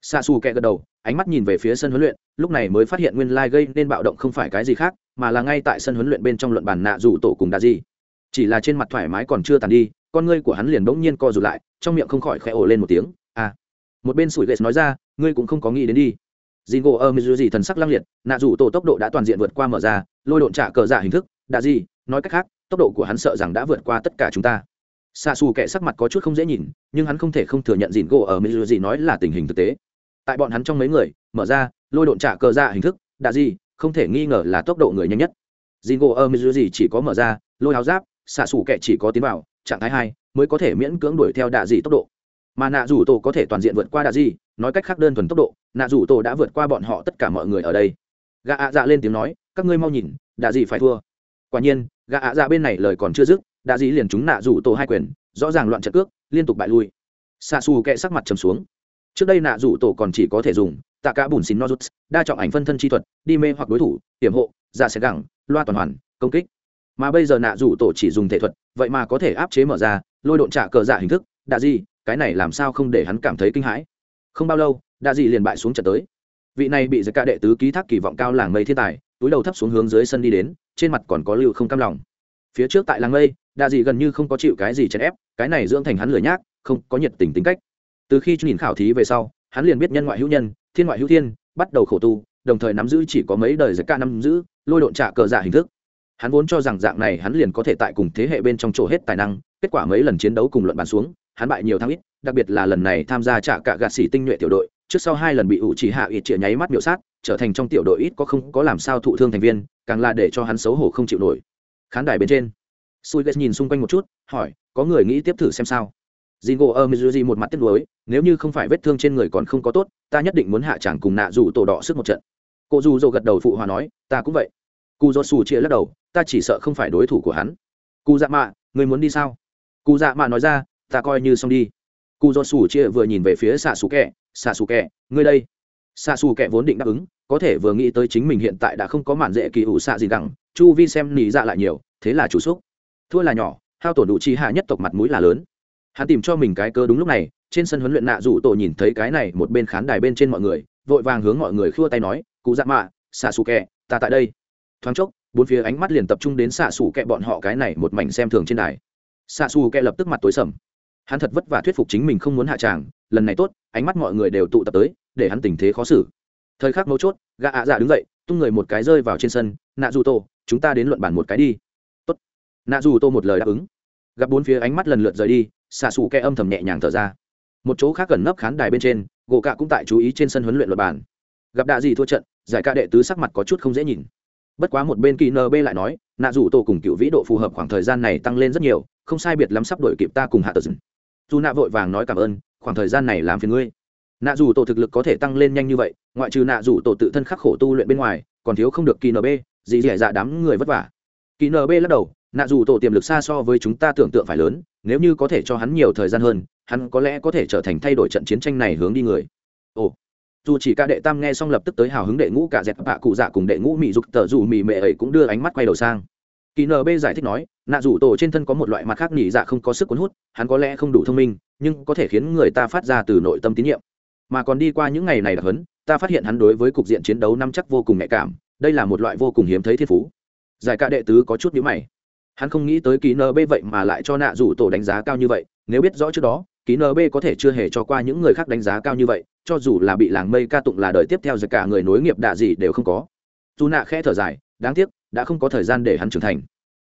Xa xù kẹ gật đầu, ánh mắt nhìn về phía sân huấn luyện, lúc này mới phát hiện nguyên lai、like、gây nên bạo động không phải cái gì khác, mà là ngay tại sân huấn luyện bên trong luận bàn nạ dù tổ cùng đà gì chỉ là trên mặt thoải mái còn chưa tàn đi, con ngươi của hắn liền bỗng nhiên co rụt lại, trong miệng không khỏi khẽ ổ lên một tiếng à. Một bên sủi ghét nói ra, ngươi cũng không có nghĩ đến đi. Dì gỗ ơ mizu gì thần sắc lăng liệt, nạ dù tổ tốc độ đã toàn diện vượt qua mở ra, lôi độn trả cờ giả hình thức đà gì nói cách khác, tốc độ của hắn sợ rằng đã vượt qua tất cả chúng ta xa xù kệ sắc mặt có chút không dễ nhìn, nhưng hắn không thể không thừa nhận dìn gỗ ở mizu gì nói là tình hình thực tế. Tại bọn hắn trong mấy người, mở ra, lôi độn trả cờ ra hình thức đà gì, không thể nghi ngờ là tốc độ người nhanh nhất. Dìn gỗ ở mizu gì chỉ có mở ra, lôi áo giáp xạ xù kệ chỉ có tiến vào, trạng thái hai, mới có thể miễn cưỡng đuổi theo đạ gì tốc độ. Mà nạ rủ tổ có thể toàn diện vượt qua đạ gì, nói cách khác đơn thuần tốc độ, nạ rủ tổ đã vượt qua bọn họ tất cả mọi người ở đây. Gạ ạ dạ lên tiếng nói, các ngươi mau nhìn, đạ gì phải thua. Quả nhiên gã ạ dạ bên này lời còn chưa dứt, đã dĩ liền chúng nạ rủ tổ hai quyền, rõ ràng loạn trận cước, liên tục bại lui. Xạ xù kệ sắc mặt trầm xuống. Trước đây nạ rủ tổ còn chỉ có thể dùng tạ cả bùn xín nozuts, đa trọng ảnh phân thân chi thuật, đi mê hoặc đối thủ, hiểm hộ dạ sẽ gẳng, loa toàn hoàn, công kích. Mà bây giờ nạ rủ tổ chỉ dùng thể thuật, vậy mà có thể áp chế mở ra, lôi độn trả cờ dạ hình thức. Đạ gì cái này làm sao không để hắn cảm thấy kinh hãi? Không bao lâu, đạ gì liền bại xuống trận tới. Vị này bị giật ca đệ tứ ký thác kỳ vọng cao làng mây thiên tài túi đầu thấp xuống hướng dưới sân đi đến, trên mặt còn có lưu không cam lòng. Phía trước tại làng lây, đa dị gần như không có chịu cái gì chèn ép, cái này dưỡng thành hắn lười nhác, không có nhiệt tình tính cách. Từ khi nhìn khảo thí về sau, hắn liền biết nhân ngoại hữu nhân, thiên ngoại hữu thiên, bắt đầu khổ tu, đồng thời nắm giữ chỉ có mấy đời giật ca nắm giữ, lôi độn trả cờ giả hình thức. Hắn vốn cho rằng dạng này hắn liền có thể tại cùng thế hệ bên trong chỗ hết tài năng, kết quả mấy lần chiến đấu cùng luận bàn xuống, hắn bại nhiều thắng ít, đặc biệt là lần này tham gia trả cả gạt xỉ tinh nhuệ tiểu đội, trước sau hai lần bị ủ chỉ hạ ít chĩa nháy mắt miểu sát trở thành trong tiểu đội ít có không có làm sao thụ thương thành viên càng là để cho hắn xấu hổ không chịu nổi. Khán đài bên trên sui nhìn xung quanh một chút hỏi có người nghĩ tiếp thử xem sao? Jingo ở Mizuji một mặt tiếc nuối, nếu như không phải vết thương trên người còn không có tốt, ta nhất định muốn hạ chẳng cùng nạ rủ tổ đỏ sức một trận. Cô dù dồ gật đầu phụ hòa nói, ta cũng vậy. Cú Dỗ Sủ chia lắc đầu, ta chỉ sợ không phải đối thủ của hắn. Cù dạ mạ người muốn đi sao? Cù dạ mạ nói ra ta coi như xong đi. Cù do sủ chia vừa nhìn về phía xạ xù Kẻ, xạ xù Kẻ, ngươi đây xa xù kẹ vốn định đáp ứng, có thể vừa nghĩ tới chính mình hiện tại đã không có mạn dễ kỳ ủ xạ gì đẳng chu vi xem nỉ dạ lại nhiều, thế là chủ xúc. Thua là nhỏ, hao tổn đủ chi hạ nhất tộc mặt mũi là lớn. Hắn tìm cho mình cái cơ đúng lúc này, trên sân huấn luyện nạ rủ tổ nhìn thấy cái này một bên khán đài bên trên mọi người, vội vàng hướng mọi người khua tay nói, cụ dạ mạ xạ xù kẹ ta tại đây. Thoáng chốc, bốn phía ánh mắt liền tập trung đến xạ xù kẹ bọn họ cái này một mảnh xem thường trên đài. Xạ xù kẹ lập tức mặt tối sầm. Hắn thật vất vả thuyết phục chính mình không muốn hạ tràng, lần này tốt, ánh mắt mọi người đều tụ tập tới để hắn tình thế khó xử. Thời khắc mấu chốt, gã ạ dạ đứng dậy, tung người một cái rơi vào trên sân, nạ dù tô, chúng ta đến luận bản một cái đi. Tốt. Nạ dù tô một lời đáp ứng. Gặp bốn phía ánh mắt lần lượt rời đi, xạ xù kẽ âm thầm nhẹ nhàng thở ra. Một chỗ khác gần nấp khán đài bên trên, gỗ cạ cũng tại chú ý trên sân huấn luyện luật bản gặp đạ gì thua trận, giải ca đệ tứ sắc mặt có chút không dễ nhìn. Bất quá một bên kỳ nb lại nói, nạ Dù tổ cùng cựu vĩ độ phù hợp khoảng thời gian này tăng lên rất nhiều, không sai biệt lắm sắp đổi kịp ta cùng hạ tờ dừng. Dù nạ vội vàng nói cảm ơn, khoảng thời gian này làm phiền ngươi nạ Dù tổ thực lực có thể tăng lên nhanh như vậy, ngoại trừ nạ Dù tổ tự thân khắc khổ tu luyện bên ngoài, còn thiếu không được kỳ nb Dì dẻ dạ đám người vất vả. Kỳ nb lắc đầu, nạ Dù tổ tiềm lực xa so với chúng ta tưởng tượng phải lớn, nếu như có thể cho hắn nhiều thời gian hơn, hắn có lẽ có thể trở thành thay đổi trận chiến tranh này hướng đi người. Ồ, dù chỉ ca đệ tam nghe xong lập tức tới hào hứng đệ ngũ cả dẹp bạ cụ dạ cùng đệ ngũ mỹ dục tờ dù mỹ mệ ấy cũng đưa ánh mắt quay đầu sang. Kỳ nb giải thích nói, nạ Dù tổ trên thân có một loại mặt khác nhỉ dạ không có sức cuốn hút, hắn có lẽ không đủ thông minh, nhưng có thể khiến người ta phát ra từ nội tâm tín nhiệm mà còn đi qua những ngày này đặc hấn, ta phát hiện hắn đối với cục diện chiến đấu năm chắc vô cùng nhạy cảm, đây là một loại vô cùng hiếm thấy thiên phú. Giải ca đệ tứ có chút nhíu mày. Hắn không nghĩ tới ký nb vậy mà lại cho nạ rủ tổ đánh giá cao như vậy, nếu biết rõ trước đó, ký nb có thể chưa hề cho qua những người khác đánh giá cao như vậy, cho dù là bị làng mây ca tụng là đời tiếp theo giật cả người nối nghiệp đạ gì đều không có. Dù nạ khẽ thở dài, đáng tiếc, đã không có thời gian để hắn trưởng thành.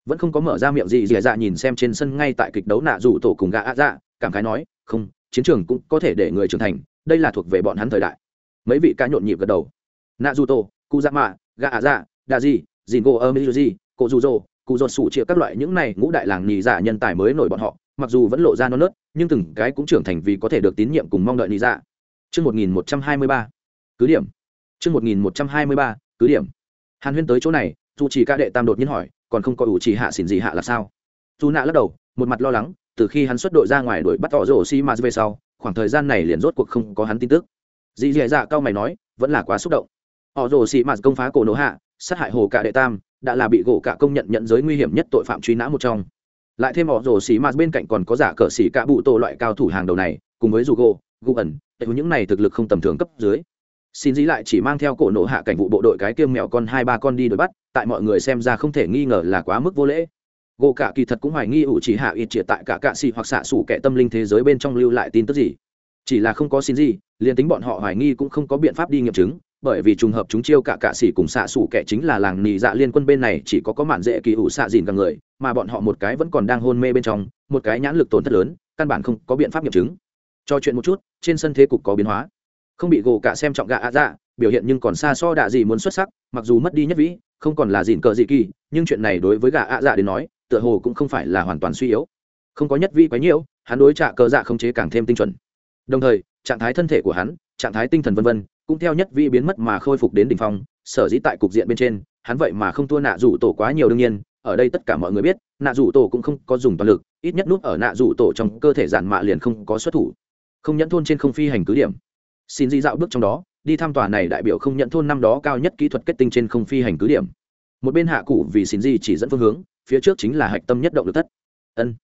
Vẫn không có mở ra miệng gì, dì dạ nhìn xem trên sân ngay tại kịch đấu nạ rủ tổ cùng gã ạ dạ cảm khái nói, không, chiến trường cũng có thể để người trưởng thành đây là thuộc về bọn hắn thời đại mấy vị ca nhộn nhịp gật đầu nạ rủ tổ cụ dạ mạ gã ạ dạ đạ gì dìn gỗ ơ mỹ gì cụ dù dô cụ dột sủ chia các loại những này ngũ đại làng nhì giả dạ nhân tài mới nổi bọn họ mặc dù vẫn lộ ra non nớt nhưng từng cái cũng trưởng thành vì có thể được tín nhiệm cùng mong đợi nhì giả Trước 1123. Cứ điểm. Trước 1123, cứ điểm. Hàn Huyên tới chỗ này, dù chỉ ca đệ tam đột nhiên hỏi, còn không có ủ chỉ hạ xỉn gì hạ là sao? Dù nạ lắc đầu, một mặt lo lắng, từ khi hắn xuất đội ra ngoài đuổi bắt tỏ rổ xi mà về sau, khoảng thời gian này liền rốt cuộc không có hắn tin tức. dì dì dạ cao mày nói, vẫn là quá xúc động. Họ rồ xị mạt công phá cổ nổ hạ, sát hại hồ cả đệ tam, đã là bị gỗ cả công nhận nhận giới nguy hiểm nhất tội phạm truy nã một trong lại thêm họ rồ xị mạt bên cạnh còn có giả cờ xị cả bụ tổ loại cao thủ hàng đầu này cùng với dù gỗ gu ẩn những này thực lực không tầm thường cấp dưới xin dĩ lại chỉ mang theo cổ nổ hạ cảnh vụ bộ đội cái kiêm mèo con hai ba con đi đuổi bắt tại mọi người xem ra không thể nghi ngờ là quá mức vô lễ gỗ cả kỳ thật cũng hoài nghi ủ chỉ hạ ít triệt tại cả cạ xì hoặc xạ xủ kẻ tâm linh thế giới bên trong lưu lại tin tức gì. Chỉ là không có xin gì, liền tính bọn họ hoài nghi cũng không có biện pháp đi nghiệm chứng, bởi vì trùng hợp chúng chiêu cả cạ xỉ cùng xạ xủ kẻ chính là làng nì dạ liên quân bên này chỉ có có mạn dễ kỳ ủ xạ dìn cả người, mà bọn họ một cái vẫn còn đang hôn mê bên trong, một cái nhãn lực tổn thất lớn, căn bản không có biện pháp nghiệm chứng. Cho chuyện một chút, trên sân thế cục có biến hóa. Không bị gỗ cả xem trọng gạ ạ dạ biểu hiện nhưng còn xa so đạ gì muốn xuất sắc, mặc dù mất đi nhất vĩ, không còn là dìn cờ dị kỳ, nhưng chuyện này đối với gạ ạ dạ đến nói tựa hồ cũng không phải là hoàn toàn suy yếu. Không có nhất vi quái nhiễu, hắn đối trạ cờ dạ không chế càng thêm tinh chuẩn. Đồng thời, trạng thái thân thể của hắn, trạng thái tinh thần vân vân, cũng theo nhất vi biến mất mà khôi phục đến đỉnh phong, sở dĩ tại cục diện bên trên, hắn vậy mà không thua nạ rủ tổ quá nhiều đương nhiên, ở đây tất cả mọi người biết, nạ rủ tổ cũng không có dùng toàn lực, ít nhất nút ở nạ rủ tổ trong cơ thể giản mạ liền không có xuất thủ. Không nhận thôn trên không phi hành cứ điểm. Xin di dạo bước trong đó, đi thăm tòa này đại biểu không nhận thôn năm đó cao nhất kỹ thuật kết tinh trên không phi hành cứ điểm. Một bên hạ cụ vì xin di chỉ dẫn phương hướng phía trước chính là hạch tâm nhất động lực thất. Ân.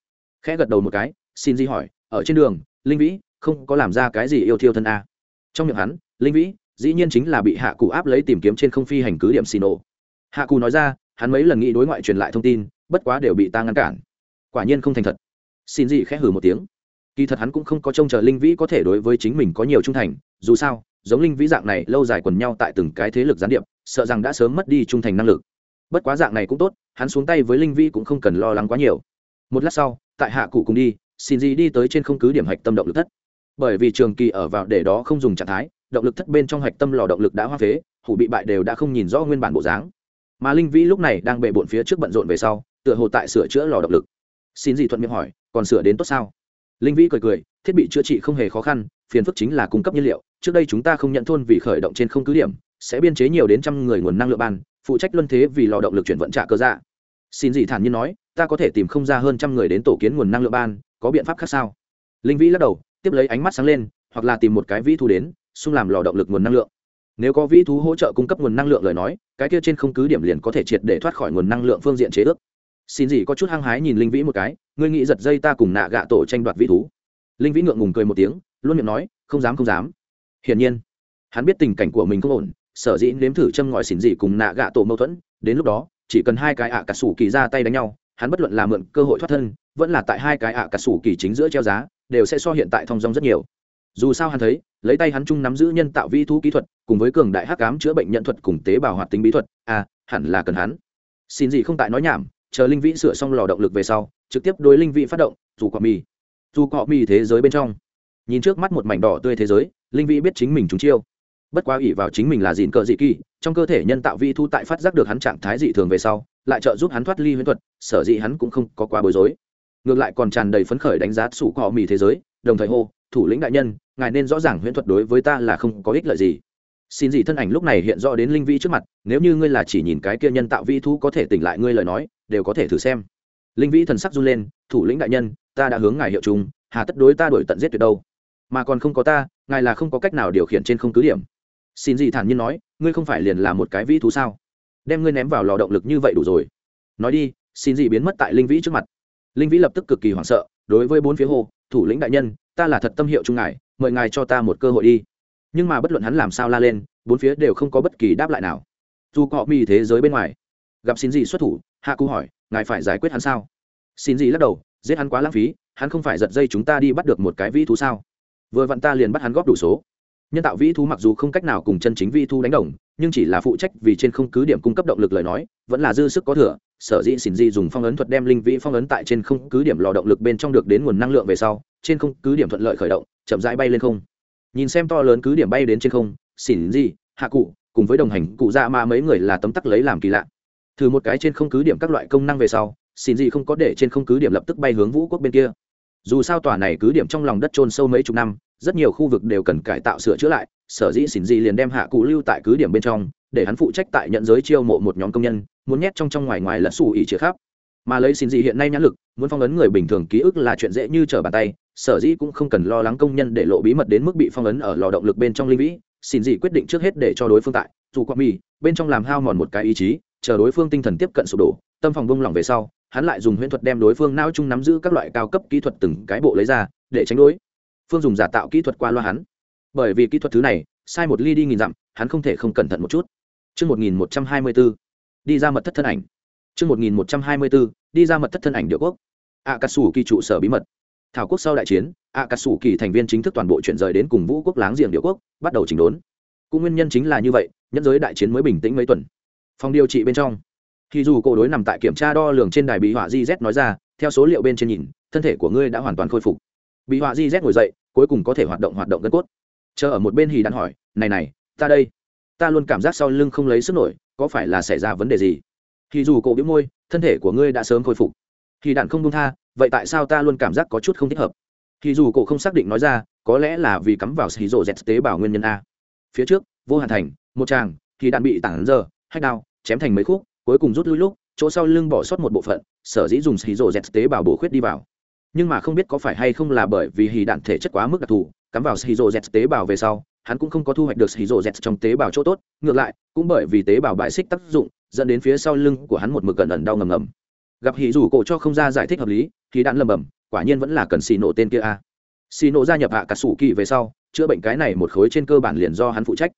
Khẽ gật đầu một cái, xin di hỏi, ở trên đường, linh vĩ không có làm ra cái gì yêu thiêu thân a? Trong miệng hắn, linh vĩ dĩ nhiên chính là bị hạ cụ áp lấy tìm kiếm trên không phi hành cứ điểm xì nổ hạ cụ nói ra, hắn mấy lần nghĩ đối ngoại truyền lại thông tin, bất quá đều bị ta ngăn cản. Quả nhiên không thành thật. Xin dị khẽ hử một tiếng. Kỳ thật hắn cũng không có trông chờ linh vĩ có thể đối với chính mình có nhiều trung thành, dù sao, giống linh vĩ dạng này lâu dài quần nhau tại từng cái thế lực gián điệp, sợ rằng đã sớm mất đi trung thành năng lực bất quá dạng này cũng tốt, hắn xuống tay với linh vi cũng không cần lo lắng quá nhiều. Một lát sau, tại hạ cụ cùng đi, xin gì đi tới trên không cứ điểm hạch tâm động lực thất. Bởi vì trường kỳ ở vào để đó không dùng trạng thái, động lực thất bên trong hạch tâm lò động lực đã hoa phế, hủ bị bại đều đã không nhìn rõ nguyên bản bộ dáng. Mà linh vĩ lúc này đang bệ bộn phía trước bận rộn về sau, tựa hồ tại sửa chữa lò động lực. Xin gì thuận miệng hỏi, còn sửa đến tốt sao? Linh vĩ cười cười, thiết bị chữa trị không hề khó khăn, phiền phức chính là cung cấp nhiên liệu. Trước đây chúng ta không nhận thôn vì khởi động trên không cứ điểm, sẽ biên chế nhiều đến trăm người nguồn năng lượng ban phụ trách luân thế vì lò động lực chuyển vận trả cơ dạ. Xin gì thản nhiên nói, ta có thể tìm không ra hơn trăm người đến tổ kiến nguồn năng lượng ban, có biện pháp khác sao? Linh vĩ lắc đầu, tiếp lấy ánh mắt sáng lên, hoặc là tìm một cái vĩ thu đến, xung làm lò động lực nguồn năng lượng. Nếu có vĩ thú hỗ trợ cung cấp nguồn năng lượng lời nói, cái kia trên không cứ điểm liền có thể triệt để thoát khỏi nguồn năng lượng phương diện chế ước. Xin gì có chút hăng hái nhìn linh vĩ một cái, ngươi nghĩ giật dây ta cùng nạ gạ tổ tranh đoạt vĩ thú. Linh vĩ ngượng ngùng cười một tiếng, luôn miệng nói, không dám không dám. Hiển nhiên, hắn biết tình cảnh của mình không ổn sở dĩ nếm thử châm ngòi xỉn gì cùng nạ gạ tổ mâu thuẫn, đến lúc đó, chỉ cần hai cái ạ à cà sủ kỳ ra tay đánh nhau, hắn bất luận là mượn cơ hội thoát thân, vẫn là tại hai cái ạ à cà sủ kỳ chính giữa treo giá, đều sẽ so hiện tại thong dong rất nhiều. Dù sao hắn thấy, lấy tay hắn chung nắm giữ nhân tạo vi thú kỹ thuật, cùng với cường đại hắc ám chữa bệnh nhận thuật cùng tế bào hoạt tính bí thuật à hẳn là cần hắn. Xin gì không tại nói nhảm, chờ linh vĩ sửa xong lò động lực về sau, trực tiếp đối linh vĩ phát động, dù cọ mì. Dù cọ mì thế giới bên trong. Nhìn trước mắt một mảnh đỏ tươi thế giới, linh vĩ biết chính mình trúng chiêu bất quá ỷ vào chính mình là dìn cờ dị kỳ, trong cơ thể nhân tạo vi thu tại phát giác được hắn trạng thái dị thường về sau, lại trợ giúp hắn thoát ly huyễn thuật, sở dĩ hắn cũng không có quá bối rối. Ngược lại còn tràn đầy phấn khởi đánh giá sủ cọ mì thế giới, đồng thời hô, thủ lĩnh đại nhân, ngài nên rõ ràng huyễn thuật đối với ta là không có ích lợi gì. Xin gì thân ảnh lúc này hiện rõ đến linh vĩ trước mặt, nếu như ngươi là chỉ nhìn cái kia nhân tạo vi thu có thể tỉnh lại ngươi lời nói, đều có thể thử xem. Linh vĩ thần sắc run lên, thủ lĩnh đại nhân, ta đã hướng ngài hiệu chung hà tất đối ta đổi tận giết tuyệt đâu. Mà còn không có ta, ngài là không có cách nào điều khiển trên không cứ điểm xin gì thản nhiên nói, ngươi không phải liền là một cái vĩ thú sao? Đem ngươi ném vào lò động lực như vậy đủ rồi. Nói đi, xin gì biến mất tại linh vĩ trước mặt. Linh vĩ lập tức cực kỳ hoảng sợ, đối với bốn phía hồ thủ lĩnh đại nhân, ta là thật tâm hiệu chung ngài, mời ngài cho ta một cơ hội đi. Nhưng mà bất luận hắn làm sao la lên, bốn phía đều không có bất kỳ đáp lại nào. Dù họ mì thế giới bên ngoài, gặp xin gì xuất thủ, hạ cụ hỏi, ngài phải giải quyết hắn sao? Xin gì lắc đầu, giết hắn quá lãng phí, hắn không phải giật dây chúng ta đi bắt được một cái vĩ thú sao? Vừa vặn ta liền bắt hắn góp đủ số nhân tạo vĩ thú mặc dù không cách nào cùng chân chính vĩ thú đánh đồng, nhưng chỉ là phụ trách vì trên không cứ điểm cung cấp động lực lời nói, vẫn là dư sức có thừa. Sở dĩ xin di dùng phong ấn thuật đem linh vĩ phong ấn tại trên không cứ điểm lò động lực bên trong được đến nguồn năng lượng về sau, trên không cứ điểm thuận lợi khởi động, chậm rãi bay lên không. Nhìn xem to lớn cứ điểm bay đến trên không xỉn di, hạ cụ, cùng với đồng hành cụ dạ ma mấy người là tấm tắc lấy làm kỳ lạ. Thử một cái trên không cứ điểm các loại công năng về sau xin Di không có để trên không cứ điểm lập tức bay hướng vũ quốc bên kia. Dù sao tòa này cứ điểm trong lòng đất trôn sâu mấy chục năm rất nhiều khu vực đều cần cải tạo sửa chữa lại, sở dĩ xỉn dị liền đem hạ cụ lưu tại cứ điểm bên trong, để hắn phụ trách tại nhận giới chiêu mộ một nhóm công nhân, muốn nhét trong trong ngoài ngoài lẫn xù ỉ chĩa khắp. Mà lấy xin dị hiện nay nhãn lực, muốn phong ấn người bình thường ký ức là chuyện dễ như trở bàn tay, sở dĩ cũng không cần lo lắng công nhân để lộ bí mật đến mức bị phong ấn ở lò động lực bên trong linh vĩ. Xin dị quyết định trước hết để cho đối phương tại, dù quạ mì, bên trong làm hao mòn một cái ý chí, chờ đối phương tinh thần tiếp cận sụp đổ, tâm phòng bông lỏng về sau, hắn lại dùng huyễn thuật đem đối phương não chung nắm giữ các loại cao cấp kỹ thuật từng cái bộ lấy ra, để tránh đối phương dùng giả tạo kỹ thuật qua loa hắn bởi vì kỹ thuật thứ này sai một ly đi nghìn dặm hắn không thể không cẩn thận một chút Trước 1124, đi ra mật thất thân ảnh. Trước 1124, đi ra mật thất thân ảnh điệu quốc. ạ cà sủ kỳ trụ sở bí mật. Thảo quốc sau đại chiến, ạ cà sủ kỳ thành viên chính thức toàn bộ chuyển rời đến cùng vũ quốc láng giềng điệu quốc, bắt đầu chỉnh đốn. Cũng nguyên nhân chính là như vậy, nhân giới đại chiến mới bình tĩnh mấy tuần. Phòng điều trị bên trong, khi dù cô đối nằm tại kiểm tra đo lường trên đài bí họa gz nói ra theo số liệu bên trên nhìn thân thể của ngươi đã hoàn toàn khôi phục bị họa gz ngồi dậy, cuối cùng có thể hoạt động hoạt động gân cốt. Chờ ở một bên hì đạn hỏi, này này, ta đây, ta luôn cảm giác sau lưng không lấy sức nổi, có phải là xảy ra vấn đề gì? Thì dù cổ biếu môi, thân thể của ngươi đã sớm khôi phục. Hì đạn không đông tha, vậy tại sao ta luôn cảm giác có chút không thích hợp? Thì dù cổ không xác định nói ra, có lẽ là vì cắm vào xì rộ z tế bào nguyên nhân a. Phía trước, vô hạn thành, một tràng thì đạn bị tảng giờ hách đao, chém thành mấy khúc, cuối cùng rút lui lúc, chỗ sau lưng bỏ sót một bộ phận, sở dĩ dùng xì rổ z tế bào bổ khuyết đi vào nhưng mà không biết có phải hay không là bởi vì hì đạn thể chất quá mức đặc thù, cắm vào xì z dẹt tế bào về sau, hắn cũng không có thu hoạch được xì z dẹt trong tế bào chỗ tốt, ngược lại, cũng bởi vì tế bào bài xích tác dụng, dẫn đến phía sau lưng của hắn một mực cẩn ẩn đau ngầm ngầm. Gặp hì rủ cổ cho không ra giải thích hợp lý thì đạn lầm bầm quả nhiên vẫn là cần xì nổ tên kia a. Xì nổ gia nhập hạ cả sủ kỳ về sau, chữa bệnh cái này một khối trên cơ bản liền do hắn phụ trách.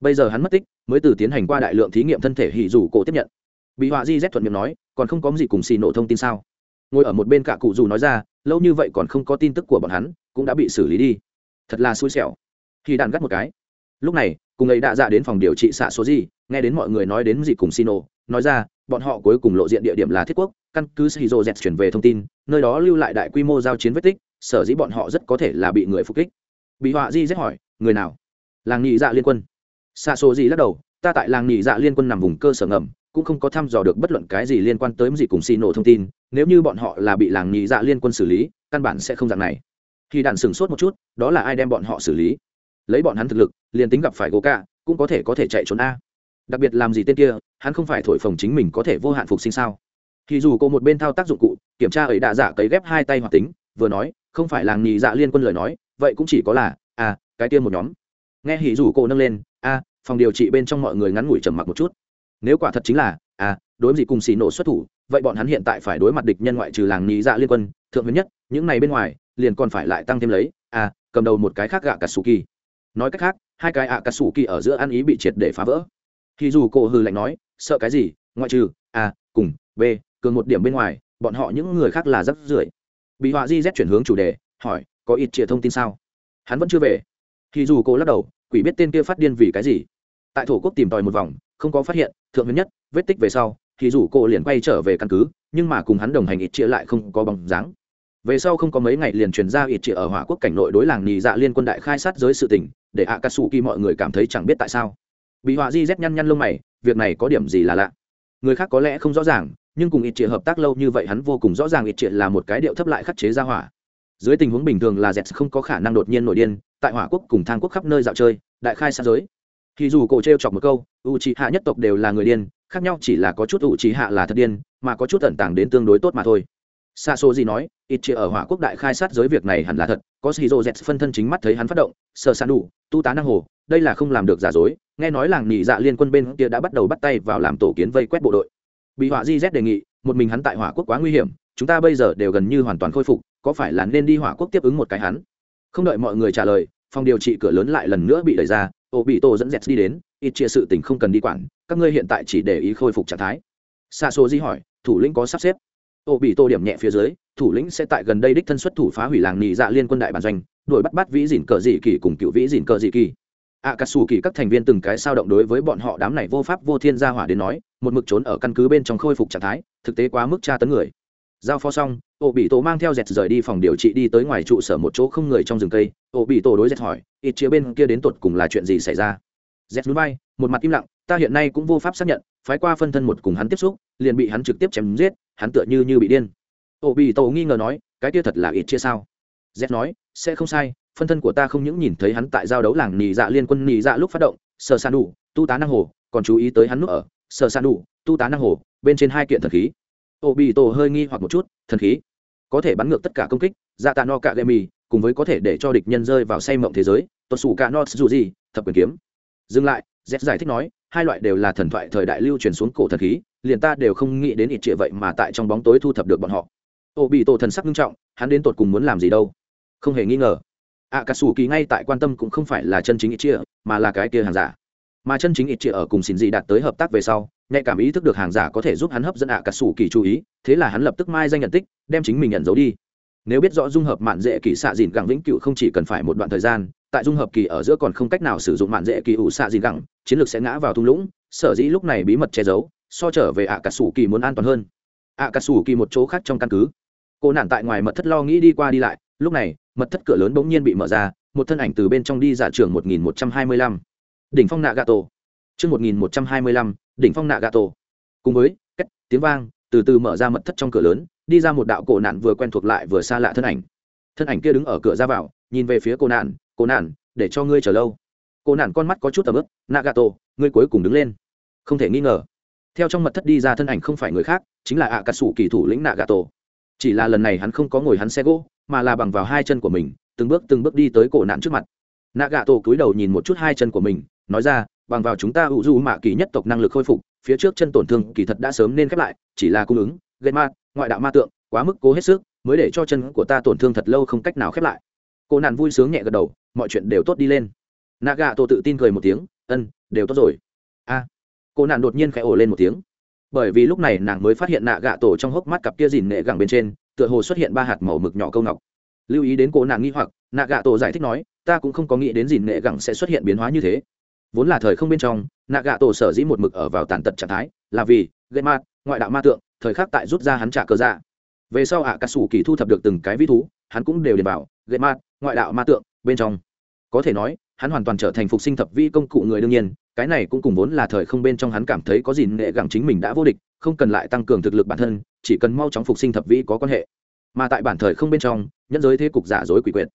Bây giờ hắn mất tích, mới từ tiến hành qua đại lượng thí nghiệm thân thể hì rủ cổ tiếp nhận. Bị họa di z thuận miệng nói, còn không có gì cùng xì nổ thông tin sao? Ngồi ở một bên cả cụ dù nói ra lâu như vậy còn không có tin tức của bọn hắn, cũng đã bị xử lý đi. Thật là xui xẻo. Khi đạn gắt một cái, lúc này, cùng ấy đã ra đến phòng điều trị xạ số gì, nghe đến mọi người nói đến gì cùng sino, nói ra, bọn họ cuối cùng lộ diện địa điểm là thiết quốc, căn cứ shizu z chuyển về thông tin, nơi đó lưu lại đại quy mô giao chiến vết tích, sở dĩ bọn họ rất có thể là bị người phục kích. Bị họa di z hỏi, người nào? Làng nhị dạ liên quân. Xạ số gì lắc đầu, ta tại làng nhị dạ liên quân nằm vùng cơ sở ngầm cũng không có thăm dò được bất luận cái gì liên quan tới gì cùng xì nổ thông tin, nếu như bọn họ là bị làng nhị dạ liên quân xử lý, căn bản sẽ không dạng này. Khi đạn sửng sốt một chút, đó là ai đem bọn họ xử lý? Lấy bọn hắn thực lực, liền tính gặp phải gỗ cả cũng có thể có thể chạy trốn a. Đặc biệt làm gì tên kia, hắn không phải thổi phồng chính mình có thể vô hạn phục sinh sao? Thì dù cô một bên thao tác dụng cụ, kiểm tra ấy đã giả cấy ghép hai tay hoạt tính, vừa nói, không phải làng nhị dạ liên quân lời nói, vậy cũng chỉ có là à cái tiên một nhóm. Nghe hỉ rủ cô nâng lên, a, phòng điều trị bên trong mọi người ngắn ngủi trầm mặc một chút nếu quả thật chính là à đối gì cùng xì nổ xuất thủ, vậy bọn hắn hiện tại phải đối mặt địch nhân ngoại trừ làng nhị dạ liên quân, thượng huyền nhất, những này bên ngoài, liền còn phải lại tăng thêm lấy à cầm đầu một cái khác gạ cả sù kỳ. Nói cách khác, hai cái ạ cả sù kỳ ở giữa ăn ý bị triệt để phá vỡ. Thì dù cổ hư lạnh nói, sợ cái gì, ngoại trừ a cùng b cường một điểm bên ngoài, bọn họ những người khác là rất rưởi bị họa di z chuyển hướng chủ đề, hỏi, có ít chia thông tin sao? Hắn vẫn chưa về. Thì dù cô lắc đầu, quỷ biết tên kia phát điên vì cái gì? Tại thổ quốc tìm tòi một vòng, không có phát hiện, thượng huyền nhất, vết tích về sau, thì rủ cô liền quay trở về căn cứ, nhưng mà cùng hắn đồng hành ít chĩa lại không có bóng dáng. Về sau không có mấy ngày liền truyền ra ít chĩa ở hỏa quốc cảnh nội đối làng nhì dạ liên quân đại khai sát giới sự tình, để ạ cà sụ kỳ mọi người cảm thấy chẳng biết tại sao. Bị họa di rét nhăn nhăn lông mày, việc này có điểm gì là lạ? Người khác có lẽ không rõ ràng, nhưng cùng ít chia hợp tác lâu như vậy hắn vô cùng rõ ràng ít chia là một cái điệu thấp lại khắc chế ra hỏa. Dưới tình huống bình thường là dẹt không có khả năng đột nhiên nổi điên, tại hỏa quốc cùng thang quốc khắp nơi dạo chơi, đại khai sát giới thì dù cổ t chọc một câu u c hạ nhất tộc đều là người điên, khác nhau chỉ là có chút u c hạ là thật điên, mà có chút tận tàng đến tương đối tốt mà thôi. Xa xô gì nói ít chia ở hỏa quốc đại khai sát giới việc này hẳn là thật. Có xì dô z phân thân chính mắt thấy hắn phát động sờ san đủ tu tá năng hồ, đây là không làm được giả dối. Nghe nói làng nỉ dạ liên quân bên kia đã bắt đầu bắt tay vào làm tổ kiến vây quét bộ đội. Bị họa di z đề nghị, một mình hắn tại hỏa quốc quá nguy hiểm, chúng ta bây giờ đều gần như hoàn toàn khôi phục, có phải là nên đi hỏa quốc tiếp ứng một cái hắn? Không đợi mọi người trả lời, phòng điều trị cửa lớn lại lần nữa bị đẩy ra ô bị tổ dẫn dẹt đi đến, ít chia sự tình không cần đi quản, các ngươi hiện tại chỉ để ý khôi phục trạng thái. Xa số di hỏi, thủ lĩnh có sắp xếp? Ô bị tổ điểm nhẹ phía dưới, thủ lĩnh sẽ tại gần đây đích thân xuất thủ phá hủy làng nị dạ liên quân đại bản doanh, đuổi bắt bắt vĩ dìn cờ dị kỳ cùng cựu vĩ dìn cờ dị kỳ. Ạ cà sủ kỳ các thành viên từng cái sao động đối với bọn họ đám này vô pháp vô thiên gia hỏa đến nói, một mực trốn ở căn cứ bên trong khôi phục trạng thái, thực tế quá mức tra tấn người giao phó xong, ổ bị tổ mang theo dẹt rời đi phòng điều trị đi tới ngoài trụ sở một chỗ không người trong rừng cây. Ổ bị tổ đối dẹt hỏi, ít chia bên kia đến tột cùng là chuyện gì xảy ra? Dẹt núi bay một mặt im lặng, ta hiện nay cũng vô pháp xác nhận, phái qua phân thân một cùng hắn tiếp xúc, liền bị hắn trực tiếp chém giết, hắn tựa như như bị điên. Ổ bị tổ nghi ngờ nói, cái kia thật là ít chia sao? Dẹt nói, sẽ không sai, phân thân của ta không những nhìn thấy hắn tại giao đấu làng nì dạ liên quân nì dạ lúc phát động, sờ san đủ, tu tá năng hồ, còn chú ý tới hắn núp ở, sờ san đủ, tu tá năng hồ, bên trên hai kiện thần khí ô bị tổ hơi nghi hoặc một chút, thần khí. Có thể bắn ngược tất cả công kích dạ tạ no cạ lệ mì cùng với có thể để cho địch nhân rơi vào say mộng thế giới tuột xù cả no dù gì thập quyền kiếm. Dừng lại, z giải thích nói, hai loại đều là thần thoại thời đại lưu truyền xuống cổ thần khí, liền ta đều không nghĩ đến ít trịa vậy mà tại trong bóng tối thu thập được bọn họ. Ô bị tổ thần sắc nghiêm trọng, hắn đến tột cùng muốn làm gì đâu? Không hề nghi ngờ. Ạ cà sủ kỳ ngay tại quan tâm cũng không phải là chân chính ít chia mà là cái kia hàng giả. Mà chân chính ít chia ở cùng xin dị đạt tới hợp tác về sau nhạy cảm ý thức được hàng giả có thể giúp hắn hấp dẫn ạ cà sủ kỳ chú ý, thế là hắn lập tức mai danh nhận tích, đem chính mình nhận dấu đi. Nếu biết rõ dung hợp mạn dễ kỳ xạ dìn gẳng vĩnh cựu không chỉ cần phải một đoạn thời gian, tại dung hợp kỳ ở giữa còn không cách nào sử dụng mạn dễ kỳ ủ xạ dìn gẳng, chiến lược sẽ ngã vào thung lũng, sở dĩ lúc này bí mật che giấu, so trở về ạ cà sủ kỳ muốn an toàn hơn. Ạ cà sủ kỳ một chỗ khác trong căn cứ. Cô nản tại ngoài mật thất lo nghĩ đi qua đi lại, lúc này, mật thất cửa lớn bỗng nhiên bị mở ra, một thân ảnh từ bên trong đi giả trường một nghìn một trăm hai mươi lăm. Đỉnh phong nạ gà tổ chương một nghìn một trăm hai mươi lăm, đỉnh phong nạ gà tổ cùng với cách tiếng vang, từ từ mở ra mật thất trong cửa lớn, đi ra một đạo cổ nạn vừa quen thuộc lại vừa xa lạ thân ảnh. Thân ảnh kia đứng ở cửa ra vào, nhìn về phía cô nạn cô nạn, để cho ngươi chờ lâu. Cô nạn con mắt có chút tầm ướp nagato, ngươi cuối cùng đứng lên. Không thể nghi ngờ. Theo trong mật thất đi ra thân ảnh không phải người khác, chính là ạ cà sủ kỳ thủ lĩnh nagato. Chỉ là lần này hắn không có ngồi hắn xe gỗ, mà là bằng vào hai chân của mình, từng bước từng bước đi tới cổ nạn trước mặt. Nagato cúi đầu nhìn một chút hai chân của mình nói ra, bằng vào chúng ta ủ du mạ kỳ nhất tộc năng lực khôi phục, phía trước chân tổn thương kỳ thật đã sớm nên khép lại, chỉ là cung ứng, gây ma, ngoại đạo ma tượng, quá mức cố hết sức, mới để cho chân của ta tổn thương thật lâu không cách nào khép lại. Cô nạn vui sướng nhẹ gật đầu, mọi chuyện đều tốt đi lên. Nạ gà tổ tự tin cười một tiếng, ân, đều tốt rồi. A. Cô nạn đột nhiên khẽ ổ lên một tiếng. Bởi vì lúc này nàng mới phát hiện nạ gà tổ trong hốc mắt cặp kia dìn nệ gẳng bên trên, tựa hồ xuất hiện ba hạt màu mực nhỏ câu ngọc. Lưu ý đến cô nạn nghi hoặc nạ gà tổ giải thích nói, ta cũng không có nghĩ đến dìn nệ gẳng sẽ xuất hiện biến hóa như thế vốn là thời không bên trong nạ gạ tổ sở dĩ một mực ở vào tàn tật trạng thái là vì gây ma ngoại đạo ma tượng thời khắc tại rút ra hắn trả cơ ra về sau ạ à, cà sủ kỳ thu thập được từng cái ví thú hắn cũng đều điền bảo gây ma ngoại đạo ma tượng bên trong. Có thể nói hắn hoàn toàn trở thành phục sinh thập vi công cụ người đương nhiên cái này cũng cùng vốn là thời không bên trong hắn cảm thấy có gì nệ gẳng chính mình đã vô địch không cần lại tăng cường thực lực bản thân chỉ cần mau chóng phục sinh thập vi có quan hệ. Mà tại bản thời không bên trong nhân giới thế cục giả dối quỷ quyệt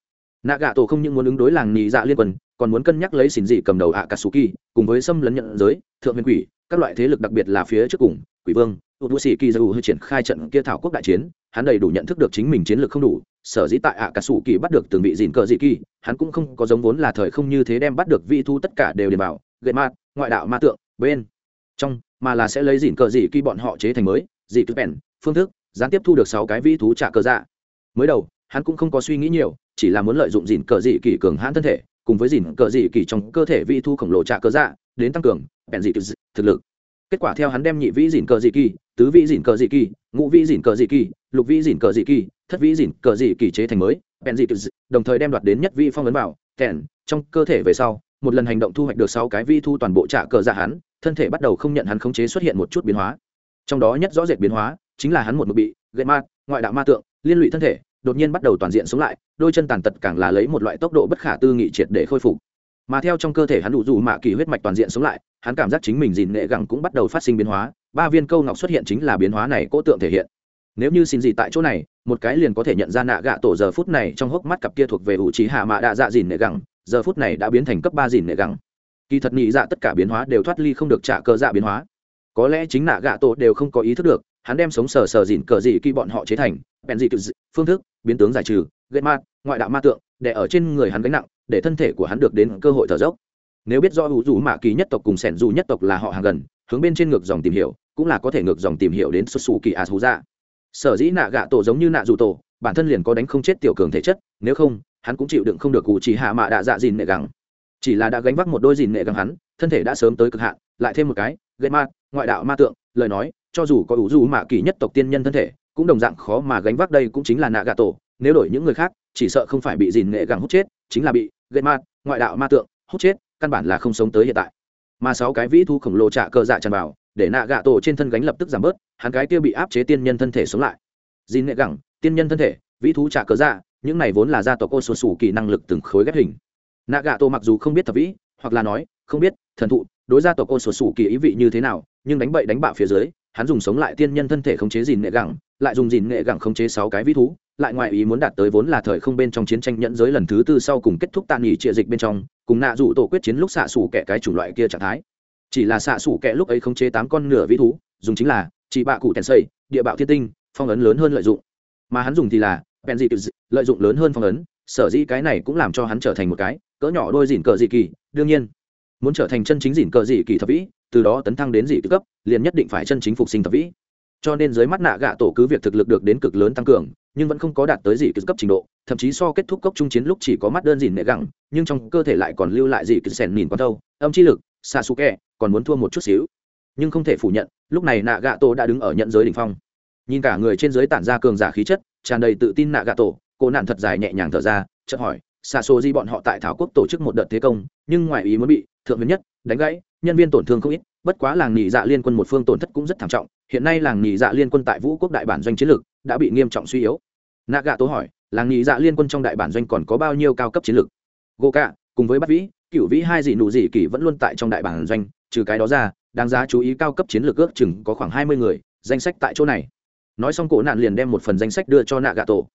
nạ gạ tổ không những muốn ứng đối làng nị dạ liên quân, còn muốn cân nhắc lấy xỉn dị cầm đầu ạ cà sù kỳ cùng với xâm lấn nhận giới, thượng huyền quỷ, các loại thế lực đặc biệt là phía trước cùng, quỷ vương u đua sĩ kỳ dù hơi triển khai trận kia thảo quốc đại chiến, hắn đầy đủ nhận thức được chính mình chiến lược không đủ, sở dĩ tại ạ cà sù kỳ bắt được từng vị dìn cờ dị kỳ, hắn cũng không có giống vốn là thời không như thế đem bắt được vị thu tất cả đều điền bảo gậy ma, ngoại đạo ma tượng, bên trong, mà là sẽ lấy dìn cờ dị kỳ bọn họ chế thành mới, dị cứ bèn, phương thức, gián tiếp thu được sáu cái vị thú trả cờ dạ. Mới đầu, hắn cũng không có suy nghĩ nhiều chỉ là muốn lợi dụng dìn cờ dị kỳ cường hãn thân thể, cùng với dìn cờ dị kỳ trong cơ thể vi thu khổng lồ trả cờ dạ đến tăng cường bèn dị thực lực. Kết quả theo hắn đem nhị vĩ dìn cờ dị kỳ tứ vĩ dìn cờ dị kỳ ngũ vĩ dìn cờ dị kỳ lục vĩ dìn cờ dị kỳ thất vĩ dìn cờ dị kỳ chế thành mới, bèn dị đồng thời đem đoạt đến nhất vĩ phong ấn vào, kèn, trong cơ thể về sau, một lần hành động thu hoạch được sáu cái vi thu toàn bộ trả cờ dạ hắn, thân thể bắt đầu không nhận hắn khống chế xuất hiện một chút biến hóa. Trong đó nhất rõ rệt biến hóa, chính là hắn một mực bị gây ma, ngoại đạo ma tượng, liên lụy thân thể đột nhiên bắt đầu toàn diện sống lại, đôi chân tàn tật càng là lấy một loại tốc độ bất khả tư nghị triệt để khôi phục. Mà theo trong cơ thể hắn đủ dù mạ kỳ huyết mạch toàn diện sống lại, hắn cảm giác chính mình dìn nghệ gẳng cũng bắt đầu phát sinh biến hóa, ba viên câu ngọc xuất hiện chính là biến hóa này cố tượng thể hiện. Nếu như xin gì tại chỗ này, một cái liền có thể nhận ra nạ gạ tổ giờ phút này trong hốc mắt cặp kia thuộc về ủ trí hạ mạ đạ dạ dìn nệ gẳng, giờ phút này đã biến thành cấp ba dìn nệ gẳng. Kỳ thật nghĩ dạ tất cả biến hóa đều thoát ly không được trả cơ dạ biến hóa. Có lẽ chính nạ gạ tổ đều không có ý thức được hắn đem sống sờ sờ dìn cờ dị khi bọn họ chế thành, bèn dị phương thức, biến tướng giải trừ gây ma ngoại đạo ma tượng, để ở trên người hắn gánh nặng, để thân thể của hắn được đến cơ hội thở dốc. Nếu biết do hữu dù mạ kỳ nhất tộc cùng sẻn dù nhất tộc là họ hàng gần, hướng bên trên ngược dòng tìm hiểu, cũng là có thể ngược dòng tìm hiểu đến xuất xù kỳ a thú ra sở dĩ nạ gạ tổ giống như nạ dù tổ, bản thân liền có đánh không chết tiểu cường thể chất, nếu không, hắn cũng chịu đựng không được cụ chỉ hạ mạ đạ dạ dìn nệ gắng chỉ là đã gánh vác một đôi dìn nệ gắng hắn, thân thể đã sớm tới cực hạn, lại thêm một cái gây ma ngoại đạo ma tượng, lời nói cho dù có ủ dù mạ kỳ nhất tộc tiên nhân thân thể, cũng đồng dạng khó mà gánh vác đây cũng chính là nạ gạ tổ nếu đổi những người khác, chỉ sợ không phải bị dìn nghệ gẳng hút chết, chính là bị gây ma ngoại đạo ma tượng, hút chết, căn bản là không sống tới hiện tại. Mà sáu cái vĩ thu khổng lồ trả cờ dạ tràn vào, để nạ gạ tổ trên thân gánh lập tức giảm bớt, hắn cái kia bị áp chế tiên nhân thân thể sống lại. Dìn nghệ gẳng, tiên nhân thân thể, vĩ thú trả cờ dạ những này vốn là gia tộc ô xuân sủ kỳ năng lực từng khối ghép hình. Nạ gạ tổ mặc dù không biết thập vĩ, hoặc là nói, không biết thần thụ, đối gia tộc ô xuân sủ kỳ ý vị như thế nào, nhưng đánh bậy đánh bạo phía dưới hắn dùng sống lại tiên nhân thân thể khống chế dìn nghệ gẳng, lại dùng dìn nghệ gẳng khống chế sáu cái vĩ thú, lại ngoài ý muốn đạt tới vốn là thời không bên trong chiến tranh nhẫn giới lần thứ tư sau cùng kết thúc tàn nghỉ trịa dịch bên trong, cùng nạ dụ tổ quyết chiến lúc xạ xủ kẻ cái chủng loại kia trạng thái. Chỉ là xạ xủ kẻ lúc ấy không chế tám con nửa vĩ thú, dùng chính là chỉ bạ cụ tèn xây, địa bạo thiên tinh, phong ấn lớn hơn lợi dụng. Mà hắn dùng thì là bèn dị, lợi dụng lớn hơn phong ấn, sở dĩ cái này cũng làm cho hắn trở thành một cái, cỡ nhỏ đôi dìn cờ dị kỳ, đương nhiên muốn trở thành chân chính dỉn cờ dị kỳ thập vĩ, từ đó tấn thăng đến dị cấp, liền nhất định phải chân chính phục sinh thập vĩ. Cho nên dưới mắt nạ gạ tổ cứ việc thực lực được đến cực lớn tăng cường, nhưng vẫn không có đạt tới dị cấp trình độ, thậm chí so kết thúc cốc trung chiến lúc chỉ có mắt đơn dìn nệ gẳng, nhưng trong cơ thể lại còn lưu lại dị cứ sèn nhìn con thâu, âm chi lực xa xù kẹ còn muốn thua một chút xíu. Nhưng không thể phủ nhận, lúc này nạ gạ tổ đã đứng ở nhận giới đ ỉ n h phong. Nhìn cả người trên giới tản ra cường giả khí chất, tràn đầy tự tin nạ gạ tổ, cô nạn thật dài nhẹ nhàng thở ra, chợt hỏi xa xô di bọn họ tại thảo quốc tổ chức một đợt thế công, nhưng ngoài ý muốn bị thượng huyền nhất, đánh gãy, nhân viên tổn thương không ít, bất quá làng nhị dạ liên quân một phương tổn thất cũng rất thảm trọng, hiện nay làng nhị dạ liên quân tại vũ quốc đại bản doanh chiến lược đã bị nghiêm trọng suy yếu. Nạ gạ tố hỏi, làng nhị dạ liên quân trong đại bản doanh còn có bao nhiêu cao cấp chiến lược? Gô cạ cùng với bát vĩ cựu vĩ hai dị nụ dị kỷ vẫn luôn tại trong đại bản doanh, trừ cái đó ra, đáng giá chú ý cao cấp chiến lược ước chừng có khoảng hai mươi người, danh sách tại chỗ này. Nói xong cổ nạn liền đem một phần danh sách đưa cho nạ gạ tổ.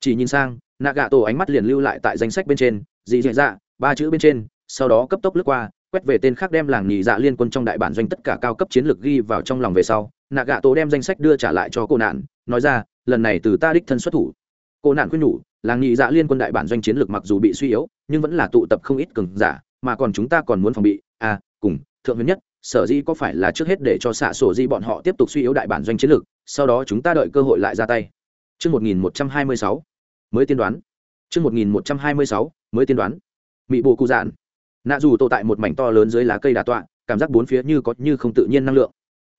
Chỉ nhìn sang nạ gạ tổ ánh mắt liền lưu lại tại danh sách bên trên, dị dạ dạ ba chữ bên trên, sau đó cấp tốc lướt qua quét về tên khác đem làng nhị dạ liên quân trong đại bản doanh tất cả cao cấp chiến lược ghi vào trong lòng về sau nạ gạ tổ đem danh sách đưa trả lại cho cô nạn nói ra lần này từ ta đích thân xuất thủ cô nạn khuyên nhủ làng nhị dạ liên quân đại bản doanh chiến lược mặc dù bị suy yếu nhưng vẫn là tụ tập không ít cường giả mà còn chúng ta còn muốn phòng bị à cùng thượng huyền nhất sở dĩ có phải là trước hết để cho xạ sổ di bọn họ tiếp tục suy yếu đại bản doanh chiến lược sau đó chúng ta đợi cơ hội lại ra tay Trước 1126, mới tiên đoán. Trước 1126, mới tiên đoán. Mị bộ cụ dạn. Nạ dù tổ tại một mảnh to lớn dưới lá cây đà tọa, cảm giác bốn phía như có như không tự nhiên năng lượng.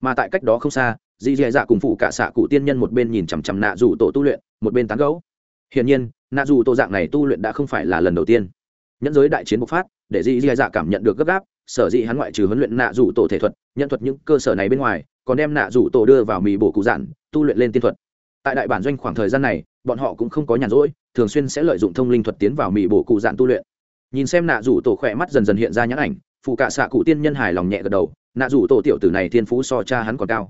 Mà tại cách đó không xa, Di dì Dạ cùng phụ cả xạ cụ tiên nhân một bên nhìn chằm chằm nạ dù tổ tu luyện, một bên tán gẫu. Hiển nhiên, nạ dù tổ dạng này tu luyện đã không phải là lần đầu tiên. Nhẫn giới đại chiến bộc phát, để Di dì Dạ cảm nhận được gấp gáp, sở dĩ hắn ngoại trừ huấn luyện nạ Dù tổ thể thuật nhận thuật những cơ sở này bên ngoài còn đem nạ Dù tổ đưa vào mì bổ cụ giản tu luyện lên tiên thuật tại đại bản doanh khoảng thời gian này bọn họ cũng không có nhàn rỗi thường xuyên sẽ lợi dụng thông linh thuật tiến vào mì bổ cụ giản tu luyện nhìn xem nạ rủ tổ khỏe mắt dần dần hiện ra nhãn ảnh phụ cạ xạ cụ tiên nhân hài lòng nhẹ gật đầu nạ rủ tổ tiểu tử này thiên phú so cha hắn còn cao.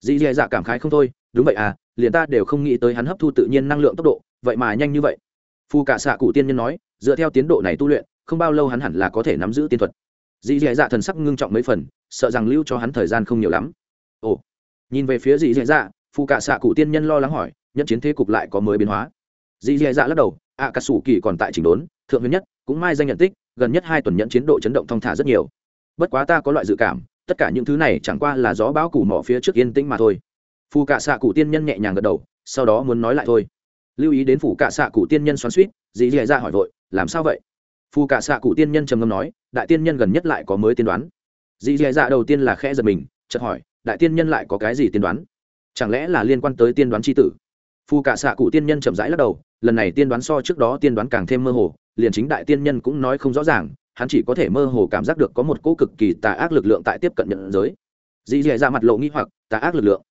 Dì dì dạ cảm khái không thôi đúng vậy à liền ta đều không nghĩ tới hắn hấp thu tự nhiên năng lượng tốc độ vậy mà nhanh như vậy. Phụ cạ xạ cụ tiên nhân nói dựa theo tiến độ này tu luyện không bao lâu hắn hẳn là có thể nắm giữ tiên thuật. Dì dì dạ thần sắc ngưng trọng mấy phần sợ rằng lưu cho hắn thời gian không nhiều lắm. Ồ nhìn về phía dì dì dạ phụ cạ xạ cụ tiên nhân lo lắng hỏi nhận chiến thế cục lại có mới biến hóa? Dì dì dạ lắc đầu ạ à, cà sủ kỳ còn tại chỉnh đốn thượng huyền nhất, cũng mai danh nhận tích, gần nhất hai tuần nhận chiến độ chấn động thong thả rất nhiều. Bất quá ta có loại dự cảm, tất cả những thứ này chẳng qua là gió bão củ mỏ phía trước yên tĩnh mà thôi. Phù cạ xạ cụ tiên nhân nhẹ nhàng gật đầu, sau đó muốn nói lại thôi. Lưu ý đến phủ cạ xạ cụ tiên nhân xoắn suýt dì dì dạ hỏi vội, làm sao vậy? Phù cả xạ cụ tiên nhân trầm ngâm nói, đại tiên nhân gần nhất lại có mới tiên đoán. Dì dì dạ đầu tiên là khẽ giật mình, chợt hỏi, đại tiên nhân lại có cái gì tiên đoán? Chẳng lẽ là liên quan tới tiên đoán tri tử? Phù cả xạ cụ tiên nhân chậm rãi lắc đầu, lần này tiên đoán so trước đó tiên đoán càng thêm mơ hồ liền chính đại tiên nhân cũng nói không rõ ràng, hắn chỉ có thể mơ hồ cảm giác được có một cỗ cực kỳ tà ác lực lượng tại tiếp cận nhận giới. Dì dì ra mặt lộ nghĩ hoặc, tà ác lực lượng.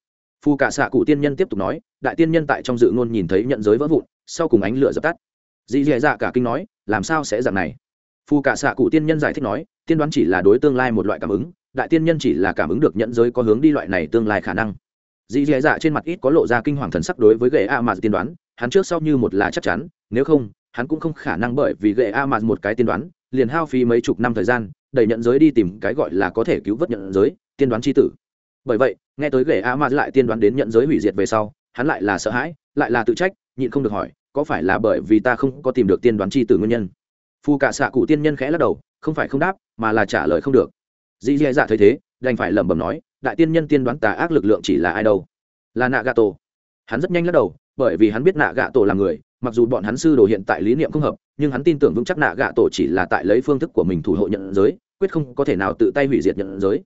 Phù cả xạ cụ tiên nhân tiếp tục nói, đại tiên nhân tại trong dự ngôn nhìn thấy nhận giới vỡ vụn, sau cùng ánh lửa dập tắt. Dì dì dạ cả kinh nói, làm sao sẽ dạng này? Phù cả xạ cụ tiên nhân giải thích nói, tiên đoán chỉ là đối tương lai một loại cảm ứng, đại tiên nhân chỉ là cảm ứng được nhận giới có hướng đi loại này tương lai khả năng. Dì dì dạ trên mặt ít có lộ ra kinh hoàng thần sắc đối với gậy a mà tiên đoán, hắn trước sau như một là chắc chắn, nếu không hắn cũng không khả năng bởi vì gệ a mà một cái tiên đoán, liền hao phí mấy chục năm thời gian, đẩy nhận giới đi tìm cái gọi là có thể cứu vớt nhận giới, tiên đoán c tử. Bởi vậy, nghe tới gệ a mà lại tiên đoán đến nhận giới hủy diệt về sau, hắn lại là sợ hãi, lại là tự trách, nhịn không được hỏi, có phải là bởi vì ta không có tìm được tiên đoán chi tử nguyên nhân? Phù cả xạ cụ tiên nhân khẽ lắc đầu, không phải không đáp, mà là trả lời không được. Dĩ dạ dạ thấy thế, đành phải lẩm bẩm nói, đại tiên nhân tiên đoán tà ác lực lượng chỉ là ai đâu? Là nạ gà tổ. Hắn rất nhanh lắc đầu, bởi vì hắn biết nạ gà tổ là người mặc dù bọn hắn sư đồ hiện tại lý niệm không hợp, nhưng hắn tin tưởng vững chắc nạ gạ tổ chỉ là tại lấy phương thức của mình thủ hộ nhận giới, quyết không có thể nào tự tay hủy diệt nhận giới.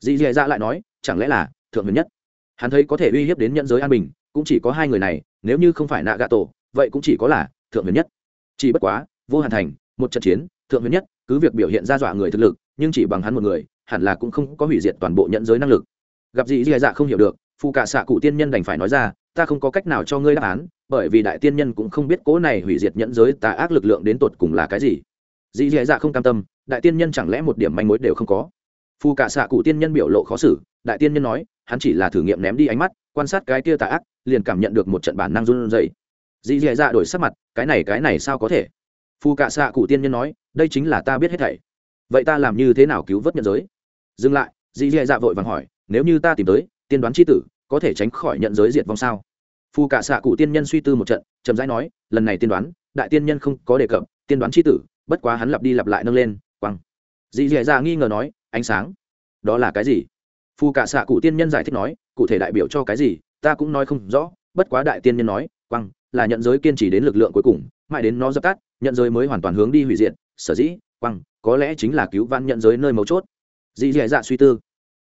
Dì dì dạ lại nói, chẳng lẽ là thượng huyền nhất? Hắn thấy có thể uy hiếp đến nhận giới an bình, cũng chỉ có hai người này, nếu như không phải nạ gạ tổ, vậy cũng chỉ có là thượng huyền nhất. Chỉ bất quá, vô hàn thành, một trận chiến, thượng huyền nhất, cứ việc biểu hiện ra dọa người thực lực, nhưng chỉ bằng hắn một người, hẳn là cũng không có hủy diệt toàn bộ nhận giới năng lực. Gặp dì dì dạ không hiểu được phụ cả xạ cụ tiên nhân đành phải nói ra ta không có cách nào cho ngươi đáp án, bởi vì đại tiên nhân cũng không biết cố này hủy diệt nhận giới tà ác lực lượng đến tột cùng là cái gì. Dĩ dạ dạ không cam tâm, đại tiên nhân chẳng lẽ một điểm manh mối đều không có? Phù cả xạ cụ tiên nhân biểu lộ khó xử, đại tiên nhân nói, hắn chỉ là thử nghiệm ném đi ánh mắt, quan sát cái tia tà ác, liền cảm nhận được một trận bản năng run rẩy. Dì dì dạ đổi sắc mặt, cái này cái này sao có thể? Phù cả xạ cụ tiên nhân nói, đây chính là ta biết hết thảy. Vậy ta làm như thế nào cứu vớt nhận giới? Dừng lại, dĩ dạ dạ vội vàng hỏi, nếu như ta tìm tới, tiên đoán c h i tử, có thể tránh khỏi nhận giới diệt vong sao? Phù Cả xạ cụ tiên nhân suy tư một trận, chậm rãi nói, lần này tiên đoán, đại tiên nhân không có đề cập, tiên đoán c h i tử, bất quá hắn lặp đi lặp lại nâng lên, quăng. Dì dì dạ nghi ngờ nói, ánh sáng, đó là cái gì? Phù Cả xạ cụ tiên nhân giải thích nói, cụ thể đại biểu cho cái gì, ta cũng nói không rõ, bất quá đại tiên nhân nói, quăng, là nhận giới kiên trì đến lực lượng cuối cùng, mãi đến nó dập tắt, nhận giới mới hoàn toàn hướng đi hủy diệt, sở dĩ, quăng, có lẽ chính là cứu vãn nhận giới nơi mấu chốt. Dì dì dạ suy tư,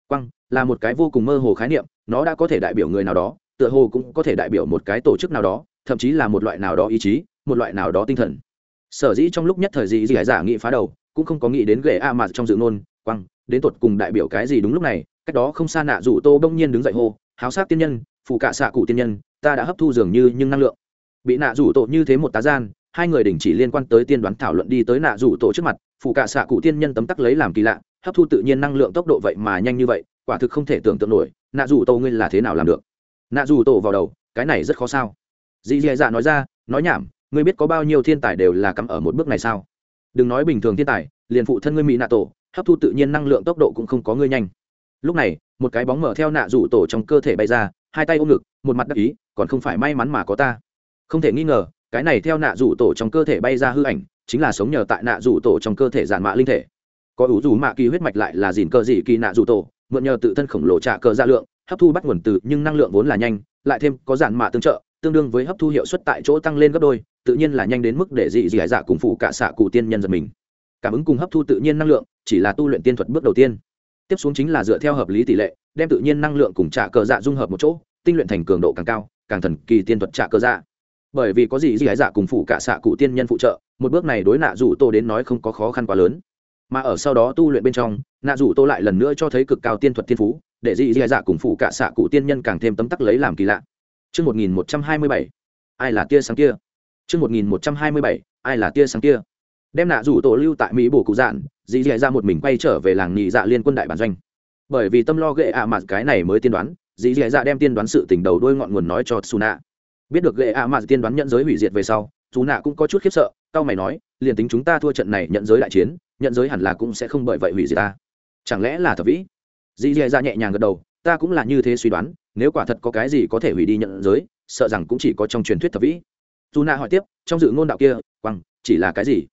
quăng, là một cái vô cùng mơ hồ khái niệm, nó đã có thể đại biểu người nào đó tựa hồ cũng có thể đại biểu một cái tổ chức nào đó, thậm chí là một loại nào đó ý chí, một loại nào đó tinh thần. Sở dĩ trong lúc nhất thời dị dị giả nghĩ phá đầu, cũng không có nghĩ đến ghệ a mà trong dự ngôn, quăng, đến tột cùng đại biểu cái gì đúng lúc này, cách đó không xa nạ rủ tô bỗng nhiên đứng dậy hô, háo sát tiên nhân phụ cạ xạ cụ tiên nhân, ta đã hấp thu dường như nhưng năng lượng. Bị nạ rủ tổ như thế một tá gian, hai người đình chỉ liên quan tới tiên đoán thảo luận đi tới nạ rủ tổ trước mặt phụ cạ xạ cụ tiên nhân tấm tắc lấy làm kỳ lạ, hấp thu tự nhiên năng lượng tốc độ vậy mà nhanh như vậy, quả thực không thể tưởng tượng nổi, nạ rủ tô ngươi là thế nào làm được? Nạ rủ tổ vào đầu, cái này rất khó sao. Dì dì dạ nói ra, nói nhảm, ngươi biết có bao nhiêu thiên tài đều là cắm ở một bước này sao? Đừng nói bình thường thiên tài, liền phụ thân ngươi mỹ nạ tổ, hấp thu tự nhiên năng lượng tốc độ cũng không có ngươi nhanh. Lúc này, một cái bóng mở theo nạ rủ tổ trong cơ thể bay ra, hai tay ôm ngực, một mặt đắc ý, còn không phải may mắn mà có ta. Không thể nghi ngờ, cái này theo nạ rủ tổ trong cơ thể bay ra hư ảnh, chính là sống nhờ tại nạ rủ tổ trong cơ thể giản mạ linh thể. Có ủ rủ mạ kỳ huyết mạch lại là dìn cơ dị kỳ nạ rủ tổ, mượn nhờ tự thân khổng lồ trả cơ ra lượng hấp thu bắt nguồn từ nhưng năng lượng vốn là nhanh, lại thêm có giản mạ tương trợ, tương đương với hấp thu hiệu suất tại chỗ tăng lên gấp đôi, tự nhiên là nhanh đến mức để dị dị dạ cùng phụ cả xạ cụ tiên nhân giật mình. Cảm ứng cùng hấp thu tự nhiên năng lượng, chỉ là tu luyện tiên thuật bước đầu tiên. Tiếp xuống chính là dựa theo hợp lý tỷ lệ, đem tự nhiên năng lượng cùng trả cờ dạ dung hợp một chỗ, tinh luyện thành cường độ càng cao, càng thần kỳ tiên thuật trả cờ dạ. Bởi vì có gì dị dạ cùng phụ cả xạ cụ tiên nhân phụ trợ, một bước này đối nạ dù tô đến nói không có khó khăn quá lớn. Mà ở sau đó tu luyện bên trong, nạ dù tô lại lần nữa cho thấy cực cao tiên thuật tiên phú để dị dị dạ cùng phụ cả xạ cụ tiên nhân càng thêm tấm tắc lấy làm kỳ lạ Trước 1127, ai là tia sáng kia? Trước 1127, ai là tia sáng kia? Đem nạ rủ tổ lưu tại Mỹ bổ cụ dạn, dị dị dạ một mình quay trở về làng nhị dạ liên quân đại bản doanh. Bởi vì tâm lo ghệ ạ mặt cái này mới tiên đoán, dị dị dạ đem tiên đoán sự tình đầu đuôi ngọn nguồn nói cho Suna biết được ghệ ạ mà tiên đoán nhận giới hủy diệt về sau dù nạ cũng có chút khiếp sợ tao mày nói liền tính chúng ta thua trận này nhận giới đại chiến nhận giới hẳn là cũng sẽ không bởi vậy hủy diệt ta chẳng lẽ là thập vĩ dì dì ra nhẹ nhàng gật đầu, ta cũng là như thế suy đoán, nếu quả thật có cái gì có thể hủy đi nhận giới, sợ rằng cũng chỉ có trong truyền thuyết thập vĩ. Dù nạ hỏi tiếp, trong dự ngôn đạo kia quăng chỉ là cái gì?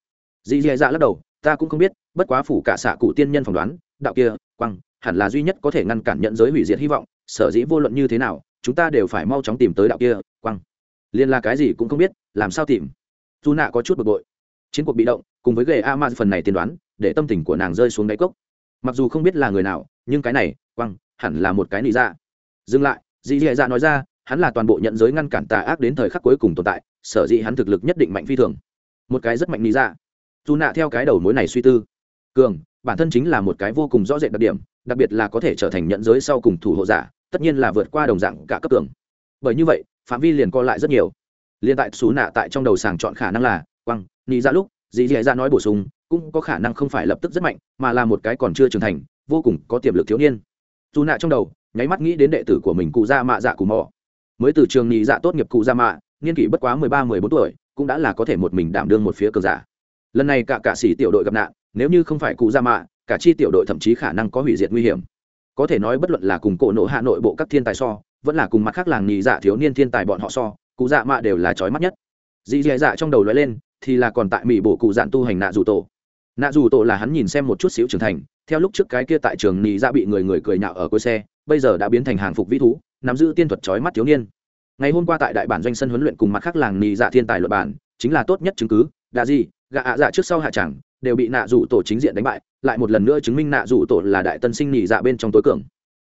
Dì dì ra lắc đầu, ta cũng không biết, bất quá phủ cả xạ cụ tiên nhân phỏng đoán, đạo kia quăng hẳn là duy nhất có thể ngăn cản nhận giới hủy diệt hy vọng, sở dĩ vô luận như thế nào, chúng ta đều phải mau chóng tìm tới đạo kia quăng liên là cái gì cũng không biết, làm sao tìm? Dù nạ có chút bực bội. Chiến cuộc bị động, cùng với gầy a ma phần này tiên đoán, để tâm tình của nàng rơi xuống đáy cốc mặc dù không biết là người nào, nhưng cái này, quăng, hẳn là một cái nị dạ. Dừng lại, dì dì dạ nói ra, hắn là toàn bộ nhận giới ngăn cản tà ác đến thời khắc cuối cùng tồn tại, sở dĩ hắn thực lực nhất định mạnh phi thường. Một cái rất mạnh nị dạ. Dù nạ theo cái đầu mối này suy tư. Cường, bản thân chính là một cái vô cùng rõ rệt đặc điểm, đặc biệt là có thể trở thành nhận giới sau cùng thủ hộ giả, tất nhiên là vượt qua đồng dạng cả cấp tường bởi như vậy, phạm vi liền co lại rất nhiều. Liền tại xú nạ tại trong đầu sàng chọn khả năng là, quăng, nị dạ lúc, dì dì ra nói bổ sung cũng có khả năng không phải lập tức rất mạnh, mà là một cái còn chưa trưởng thành, vô cùng có tiềm lực thiếu niên. Dù nạ trong đầu, nháy mắt nghĩ đến đệ tử của mình cụ gia mạ dạ cù mò. Mới từ trường nhị dạ tốt nghiệp cụ gia mạ, niên kỷ bất quá mười ba, mười bốn tuổi, cũng đã là có thể một mình đảm đương một phía cờ giả. Lần này cả cả sĩ tiểu đội gặp nạn, nếu như không phải cụ gia mạ, cả chi tiểu đội thậm chí khả năng có hủy diệt nguy hiểm. Có thể nói bất luận là cùng cổ nộ hạ nội bộ các thiên tài so, vẫn là cùng mặt khác làng nhị dạ thiếu niên thiên tài bọn họ so, cụ dạ mạ đều là trói mắt nhất. Dị dạ dạ trong đầu nói lên, thì là còn tại mỹ bộ cụ dạn tu hành nạ dù tổ nạ dù tổ là hắn nhìn xem một chút xíu trưởng thành, theo lúc trước cái kia tại trường nị dạ bị người người cười nhạo ở cuối xe, bây giờ đã biến thành hàng phục vĩ thú, nắm giữ tiên thuật trói mắt thiếu niên. Ngày hôm qua tại đại bản doanh sân huấn luyện cùng mặt khác làng nị dạ thiên tài luật bản chính là tốt nhất chứng cứ, đạ gì gạ ạ dạ trước sau hạ chẳng, đều bị nạ dù tổ chính diện đánh bại, lại một lần nữa chứng minh nạ dù tổ là đại tân sinh nị dạ bên trong tối cường.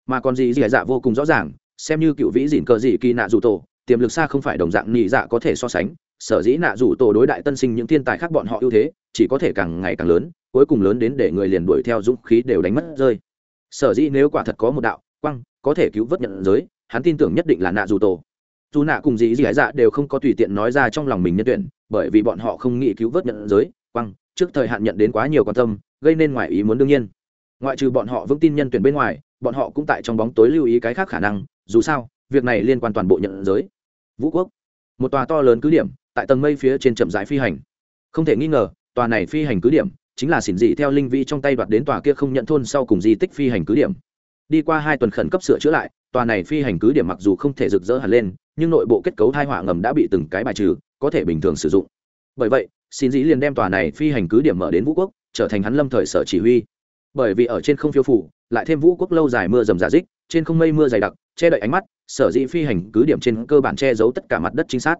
Mà còn gì gì dạ vô cùng rõ ràng, xem như cựu vĩ dịn cờ dị kỳ nạ dù tổ, tiềm lực xa không phải đồng dạng nị dạ có thể so sánh, sở dĩ nạ dù tổ đối đại tân sinh những thiên tài khác bọn họ ưu thế chỉ có thể càng ngày càng lớn, cuối cùng lớn đến để người liền đuổi theo dũng khí đều đánh mất rơi. Sở dĩ nếu quả thật có một đạo quăng có thể cứu vớt nhận giới, hắn tin tưởng nhất định là nạ dù tổ. Dù nạ cùng dĩ dĩ dạ đều không có tùy tiện nói ra trong lòng mình nhân tuyển, bởi vì bọn họ không nghĩ cứu vớt nhận giới quăng trước thời hạn nhận đến quá nhiều quan tâm, gây nên ngoài ý muốn đương nhiên. Ngoại trừ bọn họ vững tin nhân tuyển bên ngoài, bọn họ cũng tại trong bóng tối lưu ý cái khác khả năng, dù sao, việc này liên quan toàn bộ nhận giới. Vũ quốc, một tòa to lớn cứ điểm, tại tầng mây phía trên chậm rãi phi hành. Không thể nghi ngờ tòa này phi hành cứ điểm chính là xỉn dị theo linh vi trong tay đoạt đến tòa kia không nhận thôn sau cùng di tích phi hành cứ điểm. Đi qua hai tuần khẩn cấp sửa chữa lại, tòa này phi hành cứ điểm mặc dù không thể rực rỡ hẳn lên, nhưng nội bộ kết cấu thai họa ngầm đã bị từng cái bài trừ, có thể bình thường sử dụng. Bởi vậy xin dĩ liền đem tòa này phi hành cứ điểm mở đến vũ quốc, trở thành hắn lâm thời sở chỉ huy. Bởi vì ở trên không phiêu phủ, lại thêm vũ quốc lâu dài mưa rầm giả dích trên không mây mưa dày đặc, che đậy ánh mắt, sở dĩ phi hành cứ điểm trên cơ bản che giấu tất cả mặt đất chính xác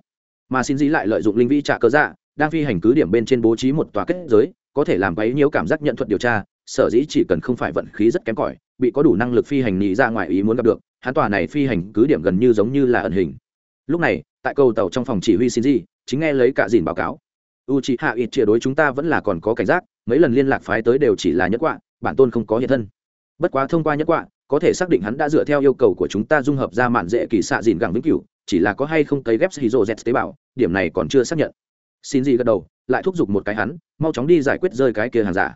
mà xin dĩ lại lợi dụng linh vi trả cơ dạ đang phi hành cứ điểm bên trên bố trí một tòa kết giới, có thể làm bấy nhiêu cảm giác nhận thuật điều tra, sở dĩ chỉ cần không phải vận khí rất kém cỏi, bị có đủ năng lực phi hành nhị ra ngoài ý muốn gặp được, hắn tòa này phi hành cứ điểm gần như giống như là ẩn hình. Lúc này, tại cầu tàu trong phòng chỉ huy xin gì chính nghe lấy cả dìn báo cáo. U chị hạ ít chia đối chúng ta vẫn là còn có cảnh giác, mấy lần liên lạc phái tới đều chỉ là nhất quạ, bản tôn không có hiện thân. Bất quá thông qua nhất quạ, có thể xác định hắn đã dựa theo yêu cầu của chúng ta dung hợp ra mạn dễ kỳ xạ dìn gẳng vĩnh cửu, chỉ là có hay không cấy ghép hydro z tế bào, điểm này còn chưa xác nhận xin gì gật đầu lại thúc giục một cái hắn mau chóng đi giải quyết rơi cái kia hàng giả.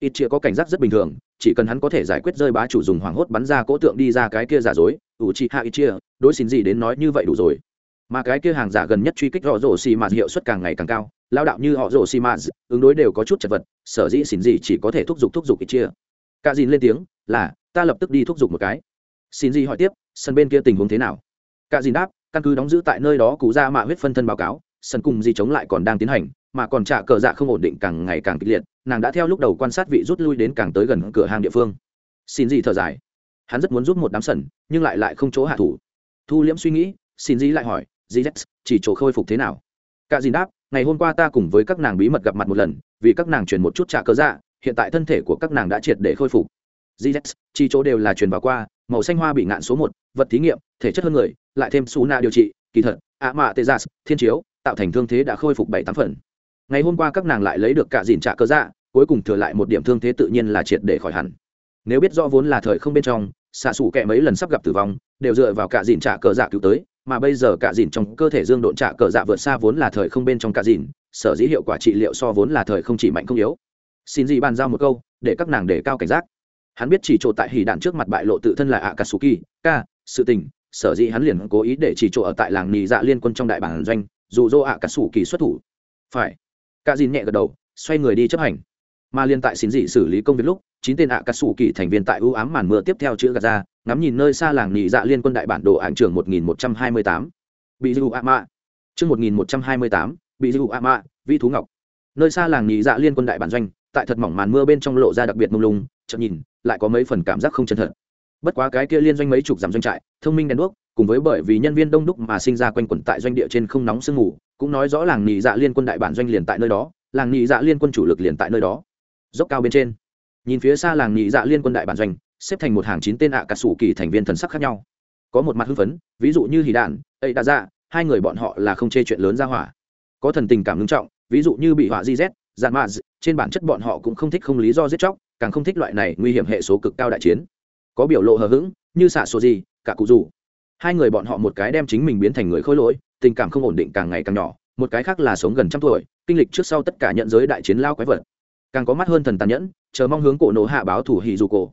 Ít chia có cảnh giác rất bình thường chỉ cần hắn có thể giải quyết rơi bá chủ dùng hoảng hốt bắn ra cỗ tượng đi ra cái kia giả dối ủ chi hạ ít chia đối xin gì đến nói như vậy đủ rồi. Mà cái kia hàng giả gần nhất truy kích họ rổ xì mạt hiệu suất càng ngày càng cao lao đạo như họ rổ xì mạt, ứng đối đều có chút chật vật sở dĩ xin gì chỉ có thể thúc giục thúc giục ít chia cả dìn lên tiếng là ta lập tức đi thúc giục một cái. Xin gì hỏi tiếp sân bên kia tình huống thế nào? Cả dìn đáp căn cứ đóng giữ tại nơi đó cụ ra mạ huyết phân thân báo cáo sân cùng di chống lại còn đang tiến hành, mà còn trả cờ dạ không ổn định càng ngày càng kịch liệt, nàng đã theo lúc đầu quan sát vị rút lui đến càng tới gần cửa hàng địa phương. Xin gì thở dài. Hắn rất muốn giúp một đám sần nhưng lại lại không chỗ hạ thủ. Thu liễm suy nghĩ, xin gì lại hỏi gz chỉ chỗ khôi phục thế nào? Cả dìn đáp, ngày hôm qua ta cùng với các nàng bí mật gặp mặt một lần, vì các nàng truyền một chút trả cờ dạ hiện tại thân thể của các nàng đã triệt để khôi phục. Gz chỉ chỗ đều là truyền vào qua, màu xanh hoa bị ngạn số một, vật thí nghiệm, thể chất hơn người, lại thêm xú na điều trị, kỳ thật ạ mạ tê gia thiên chiếu tạo thành thương thế đã khôi phục bảy tám phần. Ngày hôm qua các nàng lại lấy được cả dìn trả cơ dạ cuối cùng thừa lại một điểm thương thế tự nhiên là triệt để khỏi hẳn. Nếu biết rõ vốn là thời không bên trong xạ xủ kẹ mấy lần sắp gặp tử vong đều dựa vào cả dìn trả cờ dạ cứu tới mà bây giờ cả dìn trong cơ thể dương độn trả cờ dạ vượt xa vốn là thời không bên trong cả dìn sở dĩ hiệu quả trị liệu so vốn là thời không chỉ mạnh không yếu. Xin gì bàn giao một câu để các nàng đề cao cảnh giác. Hắn biết chỉ chỗ tại hỉ đạn trước mặt bại lộ tự thân là ạ akatsuki ca, sự tình sở dĩ hắn liền cố ý để chỉ chỗ ở tại làng nì dạ liên quân trong đại bản doanh dù dô kỳ xuất thủ. Phải. Cả dìn nhẹ gật đầu, xoay người đi chấp hành. Mà liên tại xin dị xử lý công việc lúc, chín tên ạ cà sủ kỳ thành viên tại ưu ám màn mưa tiếp theo chữ gạt ra, ngắm nhìn nơi xa làng nhị dạ liên quân đại bản đồ ảnh trường một nghìn một trăm hai mươi tám. Bị dư ạ mạ. Chương một nghìn một trăm hai mươi tám, bị dư ạ mạ vi thú ngọc. Nơi xa làng nhị dạ liên quân đại bản doanh, tại thật mỏng màn mưa bên trong lộ ra đặc biệt mông lung chậm nhìn, lại có mấy phần cảm giác không chân thật. Bất quá cái kia liên doanh mấy chục dặm doanh trại, thông minh đèn đuốc cùng với bởi vì nhân viên đông đúc mà sinh ra quanh quẩn tại doanh địa trên không nóng sương mù, cũng nói rõ làng nhị dạ liên quân đại bản doanh liền tại nơi đó, làng nhị dạ liên quân chủ lực liền tại nơi đó. Dốc cao bên trên, nhìn phía xa làng nhị dạ liên quân đại bản doanh, xếp thành một hàng chín tên ạ à cà sủ kỳ thành viên thần sắc khác nhau. Có một mặt hưng phấn, ví dụ như hì đạn ấy đã ra hai người bọn họ là không chê chuyện lớn ra hỏa. Có thần tình cảm ngưng trọng, ví dụ như bị họa di z dạn mạ trên bản chất bọn họ cũng không thích không lý do giết chóc, càng không thích loại này nguy hiểm hệ số cực cao đại chiến. Có biểu lộ hờ hững, như xạ số gì cả cụ rủ hai người bọn họ một cái đem chính mình biến thành người khôi lỗi, tình cảm không ổn định càng ngày càng nhỏ, một cái khác là sống gần trăm tuổi, kinh lịch trước sau tất cả nhận giới đại chiến lao quái vật. Càng có mắt hơn thần tàn nhẫn, chờ mong hướng cổ nổ hạ báo thủ hỉ dù cổ.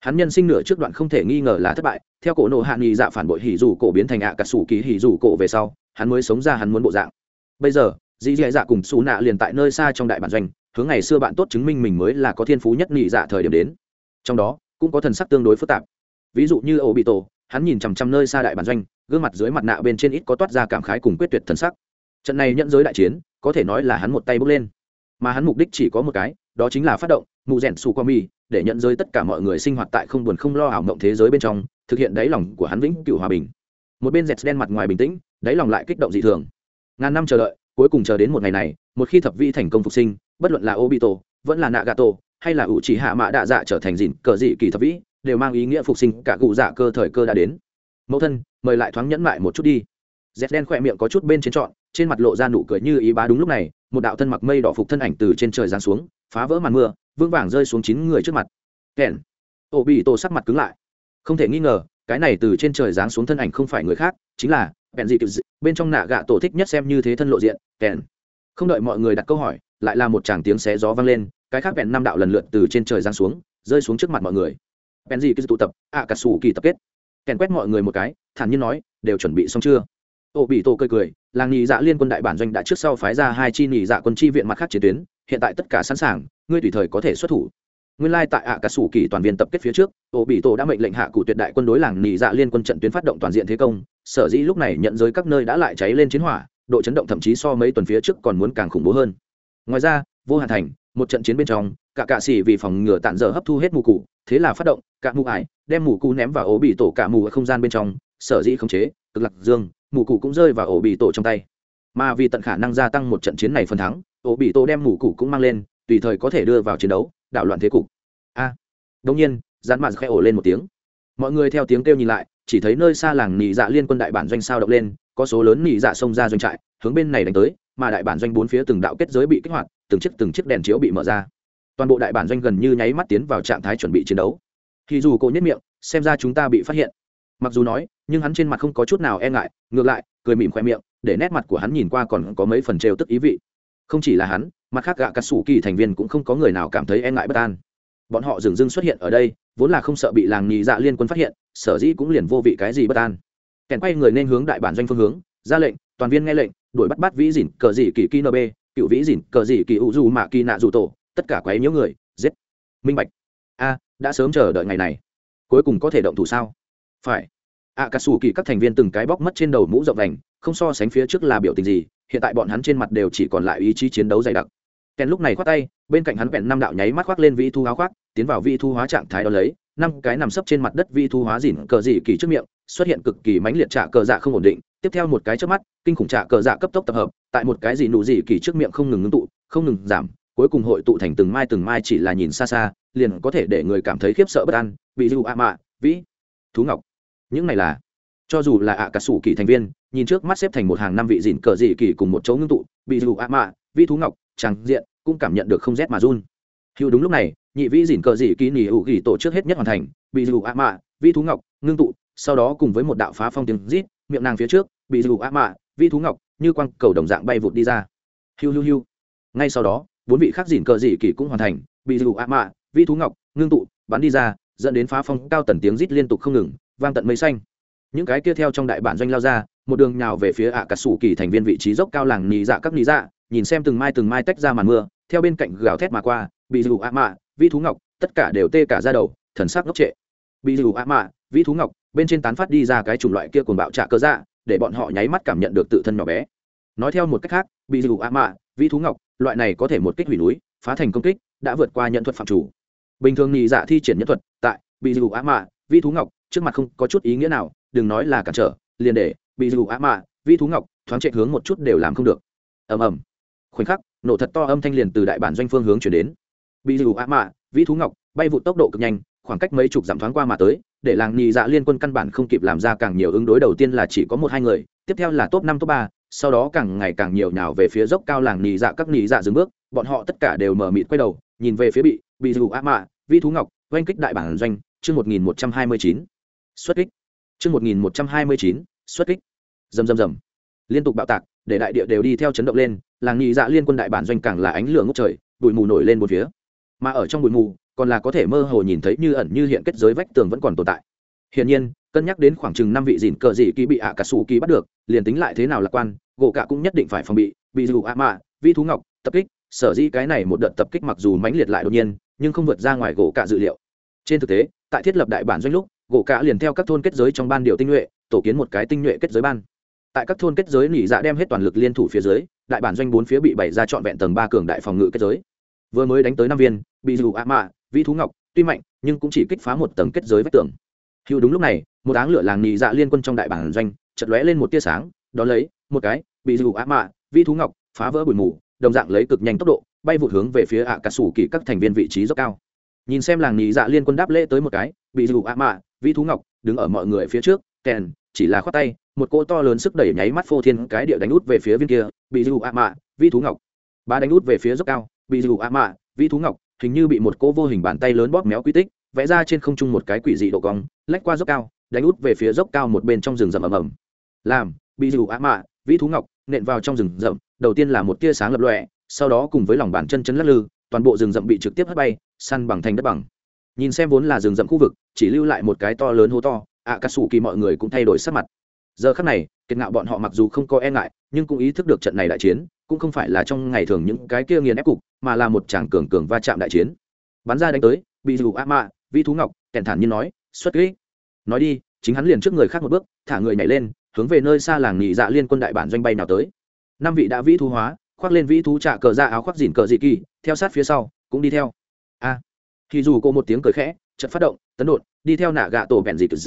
Hắn nhân sinh nửa trước đoạn không thể nghi ngờ là thất bại, theo cổ nổ hạ nghi dạ phản bội hỉ dù cổ biến thành ạ cả sủ kỳ hỉ dù cổ về sau, hắn mới sống ra hắn muốn bộ dạng. Bây giờ, dì dì dạ cùng xù nạ liền tại nơi xa trong đại bản doanh, hướng ngày xưa bạn tốt chứng minh mình mới là có thiên phú nhất nghị dạ thời điểm đến. Trong đó, cũng có thần sắc tương đối phức tạp. Ví dụ như ổ bị tổ hắn nhìn chằm chằm nơi xa đại bản doanh, gương mặt dưới mặt nạ bên trên ít có toát ra cảm khái cùng quyết tuyệt thần sắc. Trận này nhận giới đại chiến, có thể nói là hắn một tay bước lên. Mà hắn mục đích chỉ có một cái, đó chính là phát động mụ rèn su qua mi, để nhận giới tất cả mọi người sinh hoạt tại không buồn không lo ảo mộng thế giới bên trong, thực hiện đáy lòng của hắn vĩnh cửu hòa bình. Một bên dẹt đen mặt ngoài bình tĩnh, đáy lòng lại kích động dị thường. Ngàn năm chờ đợi, cuối cùng chờ đến một ngày này, một khi thập vi thành công phục sinh, bất luận là obito, vẫn là nagato, hay là ủ chỉ hạ mạ đạ dạ trở thành dịn cờ dị kỳ thập vĩ đều mang ý nghĩa phục sinh, cả cụ dạ cơ thời cơ đã đến. Mẫu thân, mời lại thoáng nhẫn mại một chút đi. Dép đen khỏe miệng có chút bên trên trọn, trên mặt lộ ra nụ cười như ý bá đúng lúc này, một đạo thân mặc mây đỏ phục thân ảnh từ trên trời giáng xuống, phá vỡ màn mưa vương vàng rơi xuống chín người trước mặt. Kèn. Ô bị tổ sắc mặt cứng lại. Không thể nghi ngờ, cái này từ trên trời giáng xuống thân ảnh không phải người khác, chính là bèn dị bên trong nạ gạ tổ thích nhất xem như thế thân lộ diện, kèn. Không đợi mọi người đặt câu hỏi, lại là một tràng tiếng xé gió vang lên, cái khác bèn năm đạo lần lượt từ trên trời giáng xuống, rơi xuống trước mặt mọi người bèn dị tụ tập, ạ cả sủ kỳ tập kết. Kèn quét mọi người một cái, thản nhiên nói, đều chuẩn bị xong chưa? Ô bị tổ cười cười, làng nhị dạ liên quân đại bản doanh đã trước sau phái ra hai chi nhị dạ quân chi viện mặt khác chiến tuyến, hiện tại tất cả sẵn sàng, ngươi tùy thời có thể xuất thủ. Nguyên lai tại ạ cả sủ kỳ toàn viên tập kết phía trước, ô bị tổ đã mệnh lệnh hạ cụ tuyệt đại quân đối làng nhị dạ liên quân trận tuyến phát động toàn diện thế công, sở dĩ lúc này nhận giới các nơi đã lại cháy lên chiến hỏa, độ chấn động thậm chí so mấy tuần phía trước còn muốn càng khủng bố hơn. Ngoài ra, vô hạn thành một trận chiến bên trong cả cạ xỉ vì phòng ngừa tản dở hấp thu hết mù cụ thế là phát động cả mù ải đem mù cụ ném vào ổ bị tổ cả mù ở không gian bên trong sở dĩ khống chế cực lạc dương mù cụ cũng rơi vào ổ bị tổ trong tay. Mà vì tận khả năng gia tăng một trận chiến này phần thắng ổ bị tổ đem mù cụ cũng mang lên tùy thời có thể đưa vào chiến đấu đảo loạn thế cục. A. À, đông nhiên dán mạn khẽ ổ lên một tiếng. Mọi người theo tiếng kêu nhìn lại chỉ thấy nơi xa làng nị dạ liên quân đại bản doanh sao động lên có số lớn nị dạ xông ra doanh trại hướng bên này đánh tới mà đại bản doanh bốn phía từng đạo kết giới bị kích hoạt từng chiếc từng chiếc đèn chiếu bị mở ra. Toàn bộ đại bản doanh gần như nháy mắt tiến vào trạng thái chuẩn bị chiến đấu. Thì dù cô nhất miệng, xem ra chúng ta bị phát hiện. Mặc dù nói, nhưng hắn trên mặt không có chút nào e ngại, ngược lại, cười mỉm khoe miệng, để nét mặt của hắn nhìn qua còn có mấy phần trêu tức ý vị. Không chỉ là hắn, mặt khác gạ cắt sủ kỳ thành viên cũng không có người nào cảm thấy e ngại bất an. Bọn họ dừng dưng xuất hiện ở đây, vốn là không sợ bị làng nhị dạ liên quân phát hiện, sở dĩ cũng liền vô vị cái gì bất an. Kèn quay người nên hướng đại bản doanh phương hướng, ra lệnh, toàn viên nghe lệnh, đuổi bắt bắt vĩ dỉn cờ dị kỳ kỳ nb cựu vĩ dỉn cờ dị kỳ u du mạ kỳ nạ dù tổ, tất cả quấy nhiễu người, giết. Minh bạch. A, đã sớm chờ đợi ngày này. Cuối cùng có thể động thủ sao? Phải. A cà sủ kỳ các thành viên từng cái bóc mất trên đầu mũ rộng đành, không so sánh phía trước là biểu tình gì, hiện tại bọn hắn trên mặt đều chỉ còn lại ý chí chiến đấu dày đặc. Kèn lúc này khoác tay, bên cạnh hắn vẹn năm đạo nháy mắt khoác lên vị thu áo khoác, tiến vào vị thu hóa trạng thái đó lấy, năm cái nằm sấp trên mặt đất vị thu hóa dỉn cờ dị kỳ trước miệng, xuất hiện cực kỳ mãnh liệt trả cờ dạ không ổn định tiếp theo một cái trước mắt, kinh khủng trạ cờ dạ cấp tốc tập hợp, tại một cái gì nụ gì kỳ trước miệng không ngừng ngưng tụ, không ngừng giảm, cuối cùng hội tụ thành từng mai từng mai chỉ là nhìn xa xa, liền có thể để người cảm thấy khiếp sợ bất an. Bị lưu a mạ, vĩ, thú ngọc. Những này là, cho dù là ạ à cả sủ kỳ thành viên, nhìn trước mắt xếp thành một hàng năm vị dìn cờ dị kỳ cùng một chỗ ngưng tụ, bị dù a mạ, vĩ thú ngọc, tràng diện cũng cảm nhận được không rét mà run. Hữu đúng lúc này, nhị vĩ dìn cờ dị kỳ nỉ hữu ghi tổ trước hết nhất hoàn thành, bị dù a mạ, vĩ thú ngọc ngưng tụ, sau đó cùng với một đạo phá phong tiếng rít miệng nàng phía trước, bị dù a mạ, Vi thú ngọc, như quăng cầu đồng dạng bay vụt đi ra. Hiu hiu hiu. Ngay sau đó, bốn vị khác dìn cờ dị kỳ cũng hoàn thành, bị dù a mạ, Vi thú ngọc, ngưng tụ, bắn đi ra, dẫn đến phá phong cao tần tiếng rít liên tục không ngừng, vang tận mây xanh. Những cái kia theo trong đại bản doanh lao ra, một đường nhào về phía ạ cà sủ kỳ thành viên vị trí dốc cao làng nì dạ các nì dạ nhìn xem từng mai từng mai tách ra màn mưa, theo bên cạnh gào thét mà qua, bị dù ạ mạ, vi thú ngọc, tất cả đều tê cả ra đầu, thần sắc ngốc trệ. Bị dù ạ mạ, vi thú ngọc bên trên tán phát đi ra cái chủng loại kia cuồng bạo trạ cơ dạ để bọn họ nháy mắt cảm nhận được tự thân nhỏ bé. Nói theo một cách khác, bị dù ạ mạ, vi thú ngọc, loại này có thể một kích hủy núi, phá thành công kích, đã vượt qua nhận thuật phạm chủ. Bình thường nhị dạ thi triển nhân thuật, tại bị dù ạ mạ, vi thú ngọc, trước mặt không có chút ý nghĩa nào, đừng nói là cản trở, liền để bị dù ạ mạ, vi thú ngọc, thoáng chạy hướng một chút đều làm không được. Ầm ầm. Khoảnh khắc, nổ thật to âm thanh liền từ đại bản doanh phương hướng chuyển đến. Bị dù ạ mạ, vi thú ngọc, bay vụ tốc độ cực nhanh khoảng cách mấy chục dặm thoáng qua mà tới để làng nhì dạ liên quân căn bản không kịp làm ra càng nhiều ứng đối đầu tiên là chỉ có một hai người tiếp theo là top năm top ba sau đó càng ngày càng nhiều nhào về phía dốc cao làng nhì dạ các nhì dạ dừng bước bọn họ tất cả đều mở mịt quay đầu nhìn về phía bị bị dù ác mạ vi thú ngọc oanh kích đại bản doanh chương một nghìn một trăm hai mươi chín xuất kích. Chương một nghìn một trăm hai mươi chín xuất kích. Dầm dầm dầm, liên tục bạo tạc để đại địa đều đi theo chấn động lên làng nhị dạ liên quân đại bản doanh càng là ánh lửa ngốc trời bụi mù nổi lên một phía. Mà ở trong bụi mù còn là có thể mơ hồ nhìn thấy như ẩn như hiện kết giới vách tường vẫn còn tồn tại. Hiển nhiên, cân nhắc đến khoảng chừng năm vị dìn cờ dị kỳ bị ạ cả sủ ký bắt được, liền tính lại thế nào lạc quan, gỗ cả cũng nhất định phải phòng bị bị dù ạ mạ, vi thú ngọc, tập kích, sở dĩ cái này một đợt tập kích mặc dù mãnh liệt lại đột nhiên, nhưng không vượt ra ngoài gỗ cả dự liệu. Trên thực tế, tại thiết lập đại bản doanh lúc, gỗ cả liền theo các thôn kết giới trong ban điều tinh nhuệ, tổ kiến một cái tinh nhuệ kết giới ban. Tại các thôn kết giới nỉ dạ đem hết toàn lực liên thủ phía dưới, đại bản doanh bốn phía bị bày ra trọn vẹn tầng ba cường đại phòng ngự kết giới. Vừa mới đánh tới năm viên, bị dù ạ mạ Vĩ thú ngọc, tuy mạnh, nhưng cũng chỉ kích phá một tầng kết giới vách tường. Hữu đúng lúc này, một áng lửa làng nhị dạ liên quân trong đại bản doanh chật lóe lên một tia sáng, đó lấy, một cái, bị dù á mạ, Vĩ thú ngọc, phá vỡ bụi mù, đồng dạng lấy cực nhanh tốc độ, bay vụt hướng về phía ạ cà sủ kỳ các thành viên vị trí dốc cao. Nhìn xem làng nhị dạ liên quân đáp lễ tới một cái, bị dù á mạ, Vĩ thú ngọc, đứng ở mọi người phía trước, kèn, chỉ là khoát tay, một cô to lớn sức đẩy nháy mắt phô thiên cái địa đánh út về phía viên kia, bị dù ạ mạ vi thú ngọc. Ba đánh út về phía dốc cao, bị dù ạ mạ vi thú ngọc hình như bị một cô vô hình bàn tay lớn bóp méo quy tích, vẽ ra trên không trung một cái quỷ dị độ cong, lách qua dốc cao, đánh út về phía dốc cao một bên trong rừng rậm ầm ầm. Làm, bị dù ạ mạ, vĩ thú ngọc, nện vào trong rừng rậm, đầu tiên là một tia sáng lập lọe sau đó cùng với lòng bàn chân chân lắc lư, toàn bộ rừng rậm bị trực tiếp hất bay, săn bằng thành đất bằng. Nhìn xem vốn là rừng rậm khu vực, chỉ lưu lại một cái to lớn hố to ạ cà sủ kỳ mọi người cũng thay đổi sắc mặt. Giờ khắc này, kiệt ngạo bọn họ mặc dù không có e ngại, nhưng cũng ý thức được trận này đại chiến cũng không phải là trong ngày thường những cái kia nghiền ép cục, mà là một chàng cường cường va chạm đại chiến. Bắn ra đánh tới, bị dù a mạ, vi thú ngọc, kèn thản nhiên nói, xuất kỹ nói đi, chính hắn liền trước người khác một bước, thả người nhảy lên, hướng về nơi xa làng nhị dạ liên quân đại bản doanh bay nào tới. Năm vị đã vĩ thú hóa, khoác lên vĩ thú trạ cờ ra áo khoác dìn cờ dị kỳ, theo sát phía sau, cũng đi theo. A. Thì dù cô một tiếng cười khẽ chật phát động, tấn đột, đi theo nạ gạ tổ bèn dị cực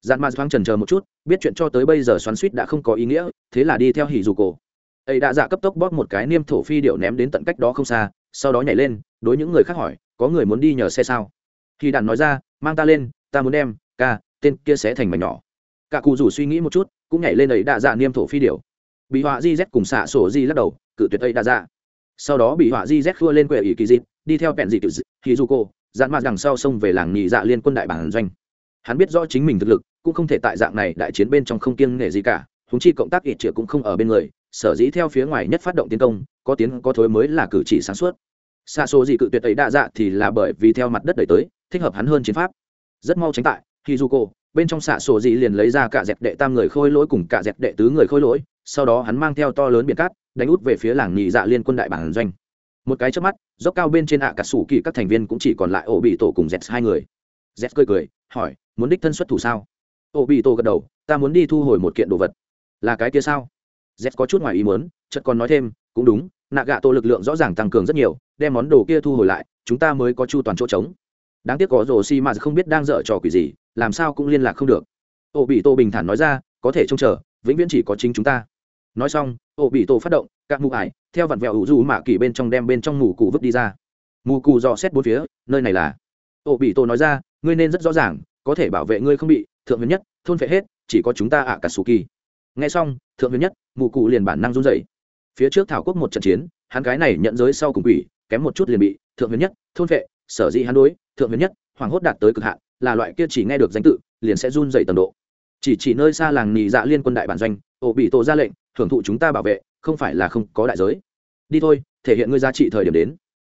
dạn ma thoáng trần chờ một chút, biết chuyện cho tới bây giờ xoắn suýt đã không có ý nghĩa, thế là đi theo hỉ dù cổ ấy đã dạ cấp tốc bóp một cái niêm thổ phi điệu ném đến tận cách đó không xa, sau đó nhảy lên, đối những người khác hỏi, có người muốn đi nhờ xe sao? Khi đàn nói ra, mang ta lên, ta muốn đem ca, tên kia sẽ thành mảnh nhỏ. Cả cụ rủ suy nghĩ một chút, cũng nhảy lên ấy đạ dạ niêm thổ phi điệu bị họa di z cùng xạ sổ di lắc đầu, cự tuyệt ấy đạ dạ. Sau đó bị họa di z khua lên quệ ỷ kỳ dịp, đi theo bẹn dị tự khi du cô dạn mặt đằng sau sông về làng nhị dạ liên quân đại bản doanh. Hắn biết rõ chính mình thực lực, cũng không thể tại dạng này đại chiến bên trong không kiêng nể gì cả húng chi cộng tác ít triệu cũng không ở bên người, sở dĩ theo phía ngoài nhất phát động tiến công, có tiến, có thối mới là cử chỉ sáng suốt. Xa số gì cự tuyệt ấy đa dạ thì là bởi vì theo mặt đất đẩy tới, thích hợp hắn hơn chiến pháp. Rất mau tránh tại khi du cô bên trong xạ sổ dị liền lấy ra cả dẹp đệ tam người khôi lỗi cùng cả dẹp đệ tứ người khôi lỗi, sau đó hắn mang theo to lớn biển cát, đánh út về phía làng nhị dạ liên quân đại bản doanh. Một cái trước mắt, dốc cao bên trên ạ cả sủ kỳ các thành viên cũng chỉ còn lại ổ bị tổ cùng dẹt hai người. Dẹt cười cười, hỏi, muốn đích thân xuất thủ sao? Ổ bị tổ gật đầu, ta muốn đi thu hồi một kiện đồ vật là cái kia sao? Z có chút ngoài ý muốn, chợt còn nói thêm, cũng đúng nạ gạ tổ lực lượng rõ ràng tăng cường rất nhiều, đem món đồ kia thu hồi lại, chúng ta mới có chu toàn chỗ trống. Đáng tiếc có rồ xi mà không biết đang dở trò quỷ gì, làm sao cũng liên lạc không được. Ô bị Tô bình thản nói ra, có thể trông chờ, vĩnh viễn chỉ có chính chúng ta. Nói xong Ô bị Tô phát động, các mụ ải, theo vặn vẹo ủ du mạ kỳ bên trong đem bên trong mù cụ vứt đi ra. Mù cụ dò xét bốn phía, nơi này là. Ô bị Tô nói ra, ngươi nên rất rõ ràng, có thể bảo vệ ngươi không bị, thượng huyền nhất, thôn phệ hết, chỉ có chúng ta ạ cả sù kỳ nghe xong, thượng huyền nhất mù cụ liền bản năng run dậy phía trước thảo quốc một trận chiến, hắn cái này nhận giới sau cùng quỷ, kém một chút liền bị thượng huyền nhất, thôn phệ sở dĩ hắn đối thượng huyền nhất, hoàng hốt đạt tới cực hạn, là loại kia chỉ nghe được danh tự, liền sẽ run dậy tầm độ. Chỉ chỉ nơi xa làng nì dạ liên quân đại bản doanh, ổ bị tổ ra lệnh, hưởng thụ chúng ta bảo vệ, không phải là không có đại giới. Đi thôi, thể hiện ngươi giá trị thời điểm đến.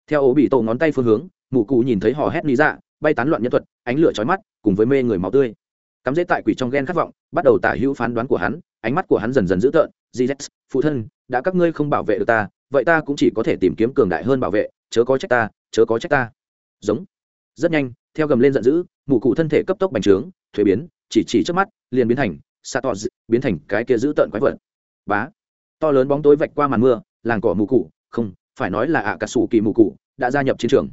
Theo ổ bị tổ ngón tay phương hướng, mụ cụ nhìn thấy họ hét nì dạ bay tán loạn nhân thuật, ánh lửa chói mắt, cùng với mê người máu tươi cắm dễ tại quỷ trong ghen khát vọng, bắt đầu tả hữu phán đoán của hắn, ánh mắt của hắn dần dần dữ tợn. Gz phụ thân, đã các ngươi không bảo vệ được ta, vậy ta cũng chỉ có thể tìm kiếm cường đại hơn bảo vệ, chớ có trách ta, chớ có trách ta. Giống. Rất nhanh, theo gầm lên giận dữ, mụ cụ thân thể cấp tốc bành trướng, thuế biến, chỉ chỉ trước mắt, liền biến thành sa to biến thành cái kia dữ tợn quái vật. Bá. To lớn bóng tối vạch qua màn mưa, làng cỏ mù cụ không, phải nói là ạ cả sủ kỳ mù cụ đã gia nhập chiến trường.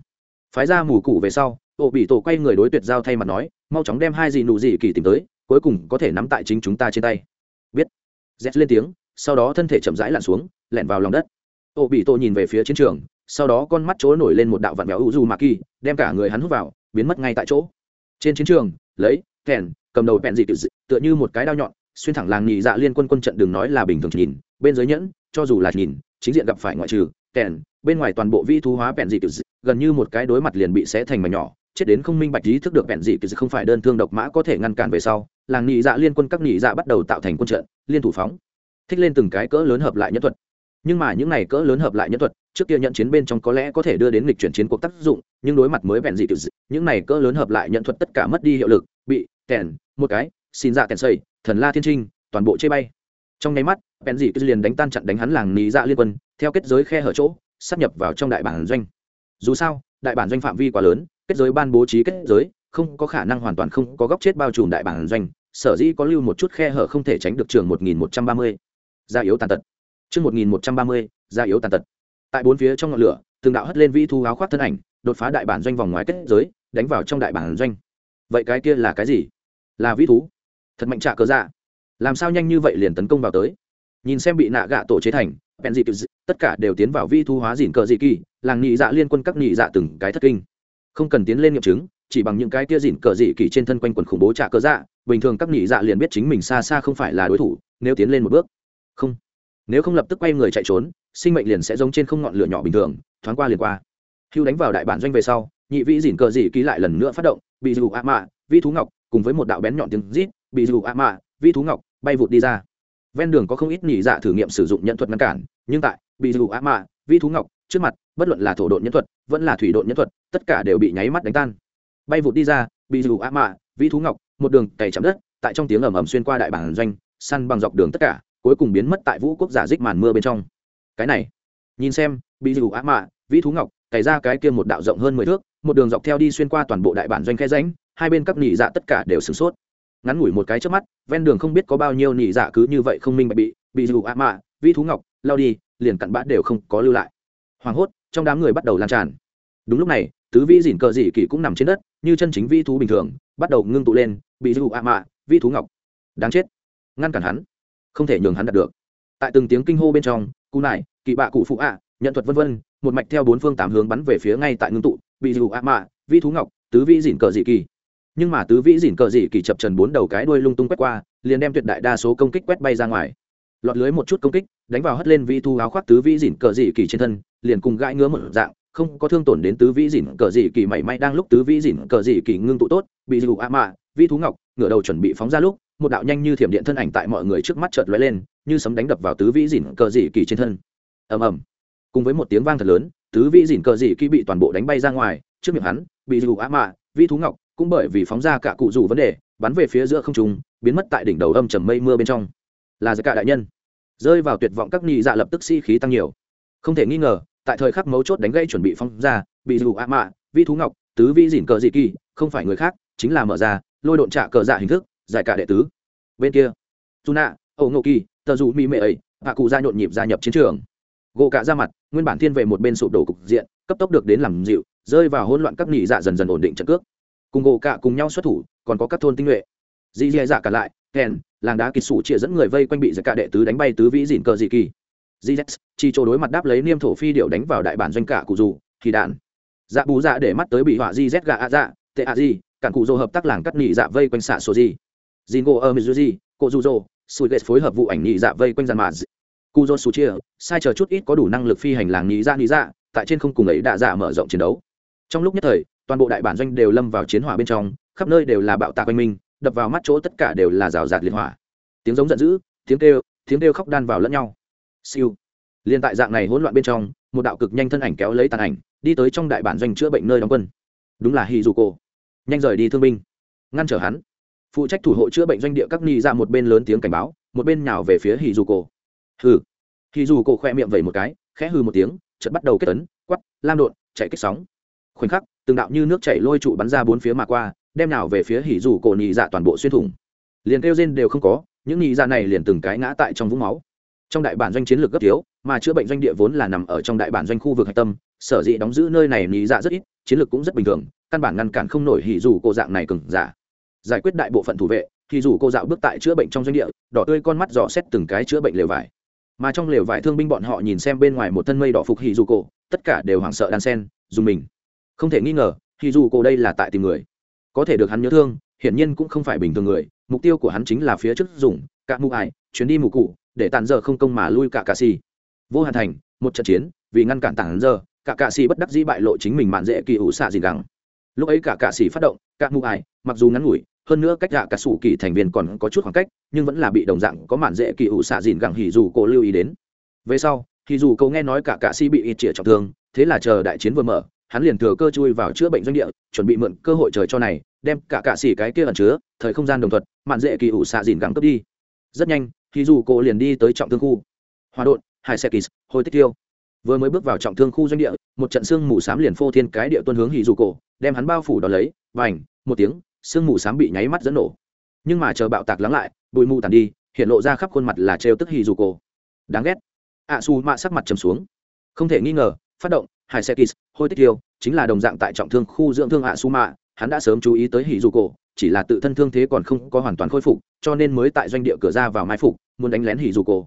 Phái ra mù cụ về sau ổ bị tổ quay người đối tuyệt giao thay mặt nói, mau chóng đem hai gì nụ gì kỳ tìm tới, cuối cùng có thể nắm tại chính chúng ta trên tay. Biết. Z lên tiếng, sau đó thân thể chậm rãi lặn xuống, lẻn vào lòng đất. Ổ bị tổ nhìn về phía chiến trường, sau đó con mắt chỗ nổi lên một đạo vạn béo u du mạ kỳ đem cả người hắn hút vào, biến mất ngay tại chỗ. Trên chiến trường, lấy, kèn, cầm đầu bẹn dị tựa như một cái đao nhọn, xuyên thẳng làng nhị dạ liên quân quân trận đừng nói là bình thường nhìn, bên dưới nhẫn, cho dù là nhìn, chính diện gặp phải ngoại trừ, kèn, bên ngoài toàn bộ vi thú hóa bẹn dị, gần như một cái đối mặt liền bị xé thành mảnh nhỏ chết đến không minh bạch ý thức được bẹn dị không phải đơn thương độc mã có thể ngăn cản về sau, làng nhị dạ liên quân các nhị dạ bắt đầu tạo thành quân trận, liên thủ phóng. Thích lên từng cái cỡ lớn hợp lại nhân thuật. Nhưng mà những này cỡ lớn hợp lại nhân thuật, trước kia nhận chiến bên trong có lẽ có thể đưa đến lịch chuyển chiến cuộc tác dụng, nhưng đối mặt mới bẹn dị những này cỡ lớn hợp lại nhận thuật tất cả mất đi hiệu lực, bị tèn, một cái, xin dạ tèn xây, thần la thiên trinh, toàn bộ chê bay. Trong nháy mắt bèn dị liền đánh tan chặn đánh hắn làng nhị dạ liên quân, theo kết giới khe hở chỗ sắp nhập vào trong đại bản doanh. Dù sao, đại bản doanh phạm vi quá lớn kết giới ban bố trí kết giới, không có khả năng hoàn toàn không có góc chết bao trùm đại bản doanh, sở dĩ có lưu một chút khe hở không thể tránh được trường một nghìn một trăm ba mươi. Gia yếu tàn tật. Chương một nghìn một trăm ba mươi, gia yếu tàn tật. Tại bốn phía trong ngọn lửa, từng đạo hất lên vĩ thu áo khoác thân ảnh, đột phá đại bản doanh vòng ngoài kết giới, đánh vào trong đại bản doanh. Vậy cái kia là cái gì? Là vĩ thú. Thật mạnh trạ cớ dạ. Làm sao nhanh như vậy liền tấn công vào tới? Nhìn xem bị nạ gạ tổ chế thành bèn dị tất cả đều tiến vào vi thu hóa dìn cờ dị kỳ, làng nhị dạ liên quân các nhị dạ từng cái thất kinh không cần tiến lên nghiệm chứng, chỉ bằng những cái tia dịn cờ dị kỳ trên thân quanh quần khủng bố trả cớ dạ bình thường các nhị dạ liền biết chính mình xa xa không phải là đối thủ, nếu tiến lên một bước. Không. Nếu không lập tức quay người chạy trốn, sinh mệnh liền sẽ giống trên không ngọn lửa nhỏ bình thường, thoáng qua liền qua. Hưu đánh vào đại bản doanh về sau, nhị vĩ dịn cờ dị ký lại lần nữa phát động, bị dù ạ mạ vi thú ngọc, cùng với một đạo bén nhọn tiếng rít, bị dù ạ mạ vi thú ngọc, bay vụt đi ra. Ven đường có không ít nhị dạ thử nghiệm sử dụng nhận thuật ngăn cản, nhưng tại bị dù ạ mạ vi thú ngọc trước mặt, bất luận là thổ độn nhân thuật, vẫn là thủy độn nhân thuật, tất cả đều bị nháy mắt đánh tan. Bay vụt đi ra, bị dù ạ mạ, Vĩ thú ngọc, một đường cày chạm đất, tại trong tiếng ầm ầm xuyên qua đại bản doanh, săn bằng dọc đường tất cả, cuối cùng biến mất tại vũ quốc giả dích màn mưa bên trong. Cái này, nhìn xem, bị dù ác mạ, vĩ thú ngọc, cày ra cái kia một đạo rộng hơn mười thước, một đường dọc theo đi xuyên qua toàn bộ đại bản doanh khe ránh hai bên các nỉ dạ tất cả đều sửng sốt. Ngắn ngủi một cái trước mắt, ven đường không biết có bao nhiêu nỉ dạ cứ như vậy không minh bạch bị bị dù ác mạ, vĩ thú ngọc, lao đi, liền cặn bã đều không có lưu lại hoảng hốt, trong đám người bắt đầu lan tràn. Đúng lúc này, tứ vĩ dỉn cờ dị kỳ cũng nằm trên đất, như chân chính vi thú bình thường, bắt đầu ngưng tụ lên, bị dù ạ mạ vi thú ngọc. Đáng chết. Ngăn cản hắn. Không thể nhường hắn đạt được. Tại từng tiếng kinh hô bên trong cụ nải kỳ bạ cụ phụ ạ nhận thuật vân vân, một mạch theo bốn phương tám hướng bắn về phía ngay tại ngưng tụ, bị dù ạ mạ vi thú ngọc, tứ vĩ dỉn cờ dị kỳ nhưng mà tứ vĩ dỉn cờ dị kỳ chập trần bốn đầu cái đuôi lung tung quét qua, liền đem tuyệt đại đa số công kích quét bay ra ngoài lọt lưới một chút công kích, đánh vào hất lên vi thu áo khoác tứ vĩ dỉn cờ dị kỳ trên thân, liền cùng gãi ngứa một dạng, không có thương tổn đến tứ vĩ dỉn cờ dị kỳ mảy may đang lúc tứ vĩ dỉn cờ dị kỳ ngưng tụ tốt, bị dù ạ mạ vi thú ngọc, ngửa đầu chuẩn bị phóng ra lúc, một đạo nhanh như thiểm điện thân ảnh tại mọi người trước mắt chợt lóe lên, như sấm đánh đập vào tứ vĩ dỉn cờ dị kỳ trên thân. Ầm ầm. Cùng với một tiếng vang thật lớn, tứ vĩ dỉn cờ dị kỳ bị toàn bộ đánh bay ra ngoài, trước miệng hắn, bị dù ạ mạ vi thú ngọc, cũng bởi vì phóng ra cả cụ dù vấn đề, bắn về phía giữa không trung, biến mất tại đỉnh đầu âm trầm mây mưa bên trong là giải cả đại nhân. Rơi vào tuyệt vọng, các nhị dạ lập tức sĩ、si、khí tăng nhiều. Không thể nghi ngờ, tại thời khắc mấu chốt đánh gây chuẩn bị phong ra, bị dù ạ mạ, vi thú ngọc, tứ vi dỉn cờ dị kỳ, không phải người khác, chính là mở ra, lôi độn trả cờ dạ hình thức, giải cả đệ tứ. Bên kia dù nạ ẩu ngộ kỳ, tờ dù mỹ mệ ấy hạ cụ ra nhộn nhịp gia nhập chiến trường. Gỗ cả ra mặt, nguyên bản thiên về một bên sụp đổ cục diện, cấp tốc được đến làm dịu, rơi vào hỗn loạn các nhị dạ dần dần ổn định trận cước. Cùng gỗ cả cùng nhau xuất thủ, còn có các thôn tinh nhuệ. Dì dì dạ cả lại kèn làng đá kịch sủ chia dẫn người vây quanh bị giặc cả đệ tứ đánh bay tứ vĩ dìn cờ dị kỳ. Gz chi chỗ đối mặt đáp lấy niêm thổ phi điệu đánh vào đại bản doanh cả cụ dù, thì đạn. Dạ bù dạ để mắt tới bị họa gz gà a dạ tệ a di cản cụ dô hợp tác làng cắt nhị dạ vây quanh xạ sổ di dìn gỗ ở mizuji, cô dù dô sùi ghét phối hợp vụ ảnh nhị dạ vây quanh dàn mà cụ dô sủ chia, sai chờ chút ít có đủ năng lực phi hành làng nhị dạ nhị dạ tại trên không cùng ấy đã dạ mở rộng chiến đấu. Trong lúc nhất thời, toàn bộ đại bản doanh đều lâm vào chiến hỏa bên trong, khắp nơi đều là bạo tạc quanh minh đập vào mắt chỗ tất cả đều là rào rạt liệt hỏa. Tiếng giống giận dữ, tiếng kêu tiếng kêu khóc đan vào lẫn nhau. Siêu. Liên tại dạng này hỗn loạn bên trong, một đạo cực nhanh thân ảnh kéo lấy tàn ảnh, đi tới trong đại bản doanh chữa bệnh nơi đóng quân. Đúng là hì dù cổ nhanh rời đi thương binh. Ngăn trở hắn. Phụ trách thủ hộ chữa bệnh doanh địa các ni ra một bên lớn tiếng cảnh báo, một bên nhào về phía hì dù cổ hừ. Hì dù cổ khoe miệng vẩy một cái, khẽ hừ một tiếng, chợt bắt đầu kết tấn quắp lam đột chạy kích sóng. Khoảnh khắc, từng đạo như nước chảy lôi trụ bắn ra bốn phía mà qua đem nào về phía hỉ dù cổ nhị dạ toàn bộ xuyên thủng. Liền kêu rên đều không có, những nhị dạ này liền từng cái ngã tại trong vũng máu. Trong đại bản doanh chiến lược gấp thiếu, mà chữa bệnh doanh địa vốn là nằm ở trong đại bản doanh khu vực hạch tâm, sở dĩ đóng giữ nơi này nhị dạ rất ít, chiến lược cũng rất bình thường, căn bản ngăn cản không nổi hỉ dù cô dạng này cừng giả. Giải quyết đại bộ phận thủ vệ thì dù cô dạo bước tại chữa bệnh trong doanh địa, đỏ tươi con mắt dò xét từng cái chữa bệnh lều vải. Mà trong lều vải thương binh bọn họ nhìn xem bên ngoài một thân mây đỏ phục hỉ dù cô tất cả đều hoảng sợ đan sen, dùng mình. Không thể nghi ngờ, hỉ dù cô đây là tại tìm người có thể được hắn nhớ thương, hiển nhiên cũng không phải bình thường người, mục tiêu của hắn chính là phía trước dùng, cả mụ ải, chuyến đi mù cụ để tàn giờ không công mà lui cả cà xì. Vô hạn thành, một trận chiến, vì ngăn cản tàn giờ, cả cà xì bất đắc dĩ bại lộ chính mình mạn dễ kỳ ủ xạ gì gắng. Lúc ấy cả cà xì phát động, cả mụ ải, mặc dù ngắn ngủi, hơn nữa cách gạ cả sủ kỳ thành viên còn có chút khoảng cách, nhưng vẫn là bị đồng dạng có mạn dễ kỳ ủ xạ dìn gẳng hỉ dù cô lưu ý đến. Về sau thì dù cậu nghe nói cả cạ si bị ít chĩa trọng thương, thế là chờ đại chiến vừa mở hắn liền thừa cơ chui vào chữa bệnh doanh địa chuẩn bị mượn cơ hội trời cho này đem cả cạ xỉ cái kia ẩn chứa thời không gian đồng thuận mạn dễ kỳ ủ xạ dìn gắng cướp đi. Rất nhanh thì dù cô liền đi tới trọng thương khu. Hòa đột hai xe kỳ hồi tích tiêu. Vừa mới bước vào trọng thương khu doanh địa một trận xương mù s á m liền phô thiên cái địa tuân hướng hì dù cổ đem hắn bao phủ đ ó lấy và ảnh một tiếng xương mù s á m bị nháy mắt dẫn nổ. Nhưng mà chờ bạo tạc lắng lại bụi mù tàn đi hiện lộ ra khắp khuôn mặt là trêu tức hì dù cổ. Đáng ghét. Ạ à, su mạ sắc mặt trầm xuống. Không thể nghi ngờ phát động hai xe kis hôi tích tiêu chính là đồng dạng tại trọng thương khu dưỡng thương hạ su mạ hắn đã sớm chú ý tới hỉ dù cổ chỉ là tự thân thương thế còn không có hoàn toàn khôi phục, cho nên mới tại doanh địa cửa ra vào mai phục, muốn đánh lén hỉ dù cổ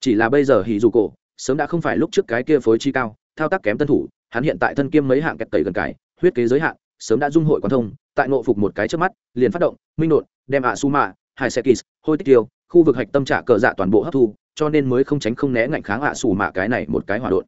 chỉ là bây giờ hỉ dù cổ sớm đã không phải lúc trước cái kia phối chi cao, thao tác kém tân thủ, hắn hiện tại thân kiêm mấy hạng kẹt tẩy gần cải, huyết kế giới hạn, sớm đã dung hội quan thông, tại nội phục một cái trước mắt, liền phát động, minh đột, đem ạ su mạ hai xe kis hôi tích tiêu khu vực hạch tâm trả cờ dạ toàn bộ hấp thu, cho nên mới không tránh không né ngạnh kháng ạ su mạ cái này một cái hỏa đột.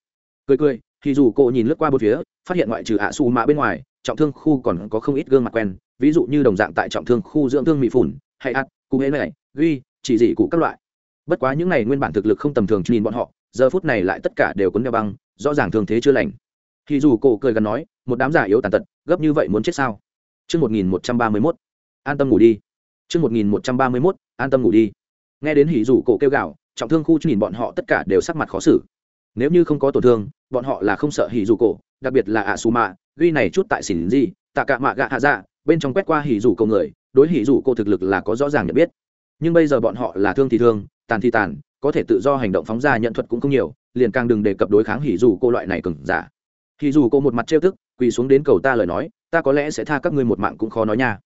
Cười cười thì dù cô nhìn lướt qua bốn phía phát hiện ngoại trừ ạ su mạ bên ngoài trọng thương khu còn có không ít gương mặt quen ví dụ như đồng dạng tại trọng thương khu dưỡng thương mỹ phủn hay ắt cụ hễ này ghi chỉ dị cụ các loại bất quá những này nguyên bản thực lực không tầm thường nhìn bọn họ giờ phút này lại tất cả đều cuốn đeo băng rõ ràng thường thế chưa lành thì dù cô cười gần nói một đám giả yếu tàn tật gấp như vậy muốn chết sao Trước 1131, an tâm ngủ đi. Trước 1131, an tâm ngủ đi. Nghe đến hỉ rủ cổ kêu gào, trọng thương khu nhìn bọn họ tất cả đều sắc mặt khó xử nếu như không có tổn thương, bọn họ là không sợ hỉ dù cổ, đặc biệt là ạ xù mạ ghi này chút tại xỉn gì tạ cả mạ gạ hạ dạ bên trong quét qua hỉ dù cổ người, đối hỉ dù cổ thực lực là có rõ ràng nhận biết. Nhưng bây giờ bọn họ là thương thì thương, tàn thì tàn, có thể tự do hành động phóng ra nhận thuật cũng không nhiều, liền càng đừng đề cập đối kháng hỉ dù cô loại này cừng giả. Hỉ dù cô một mặt trêu tức, quỳ xuống đến cầu ta lời nói, ta có lẽ sẽ tha các ngươi một mạng cũng khó nói nha.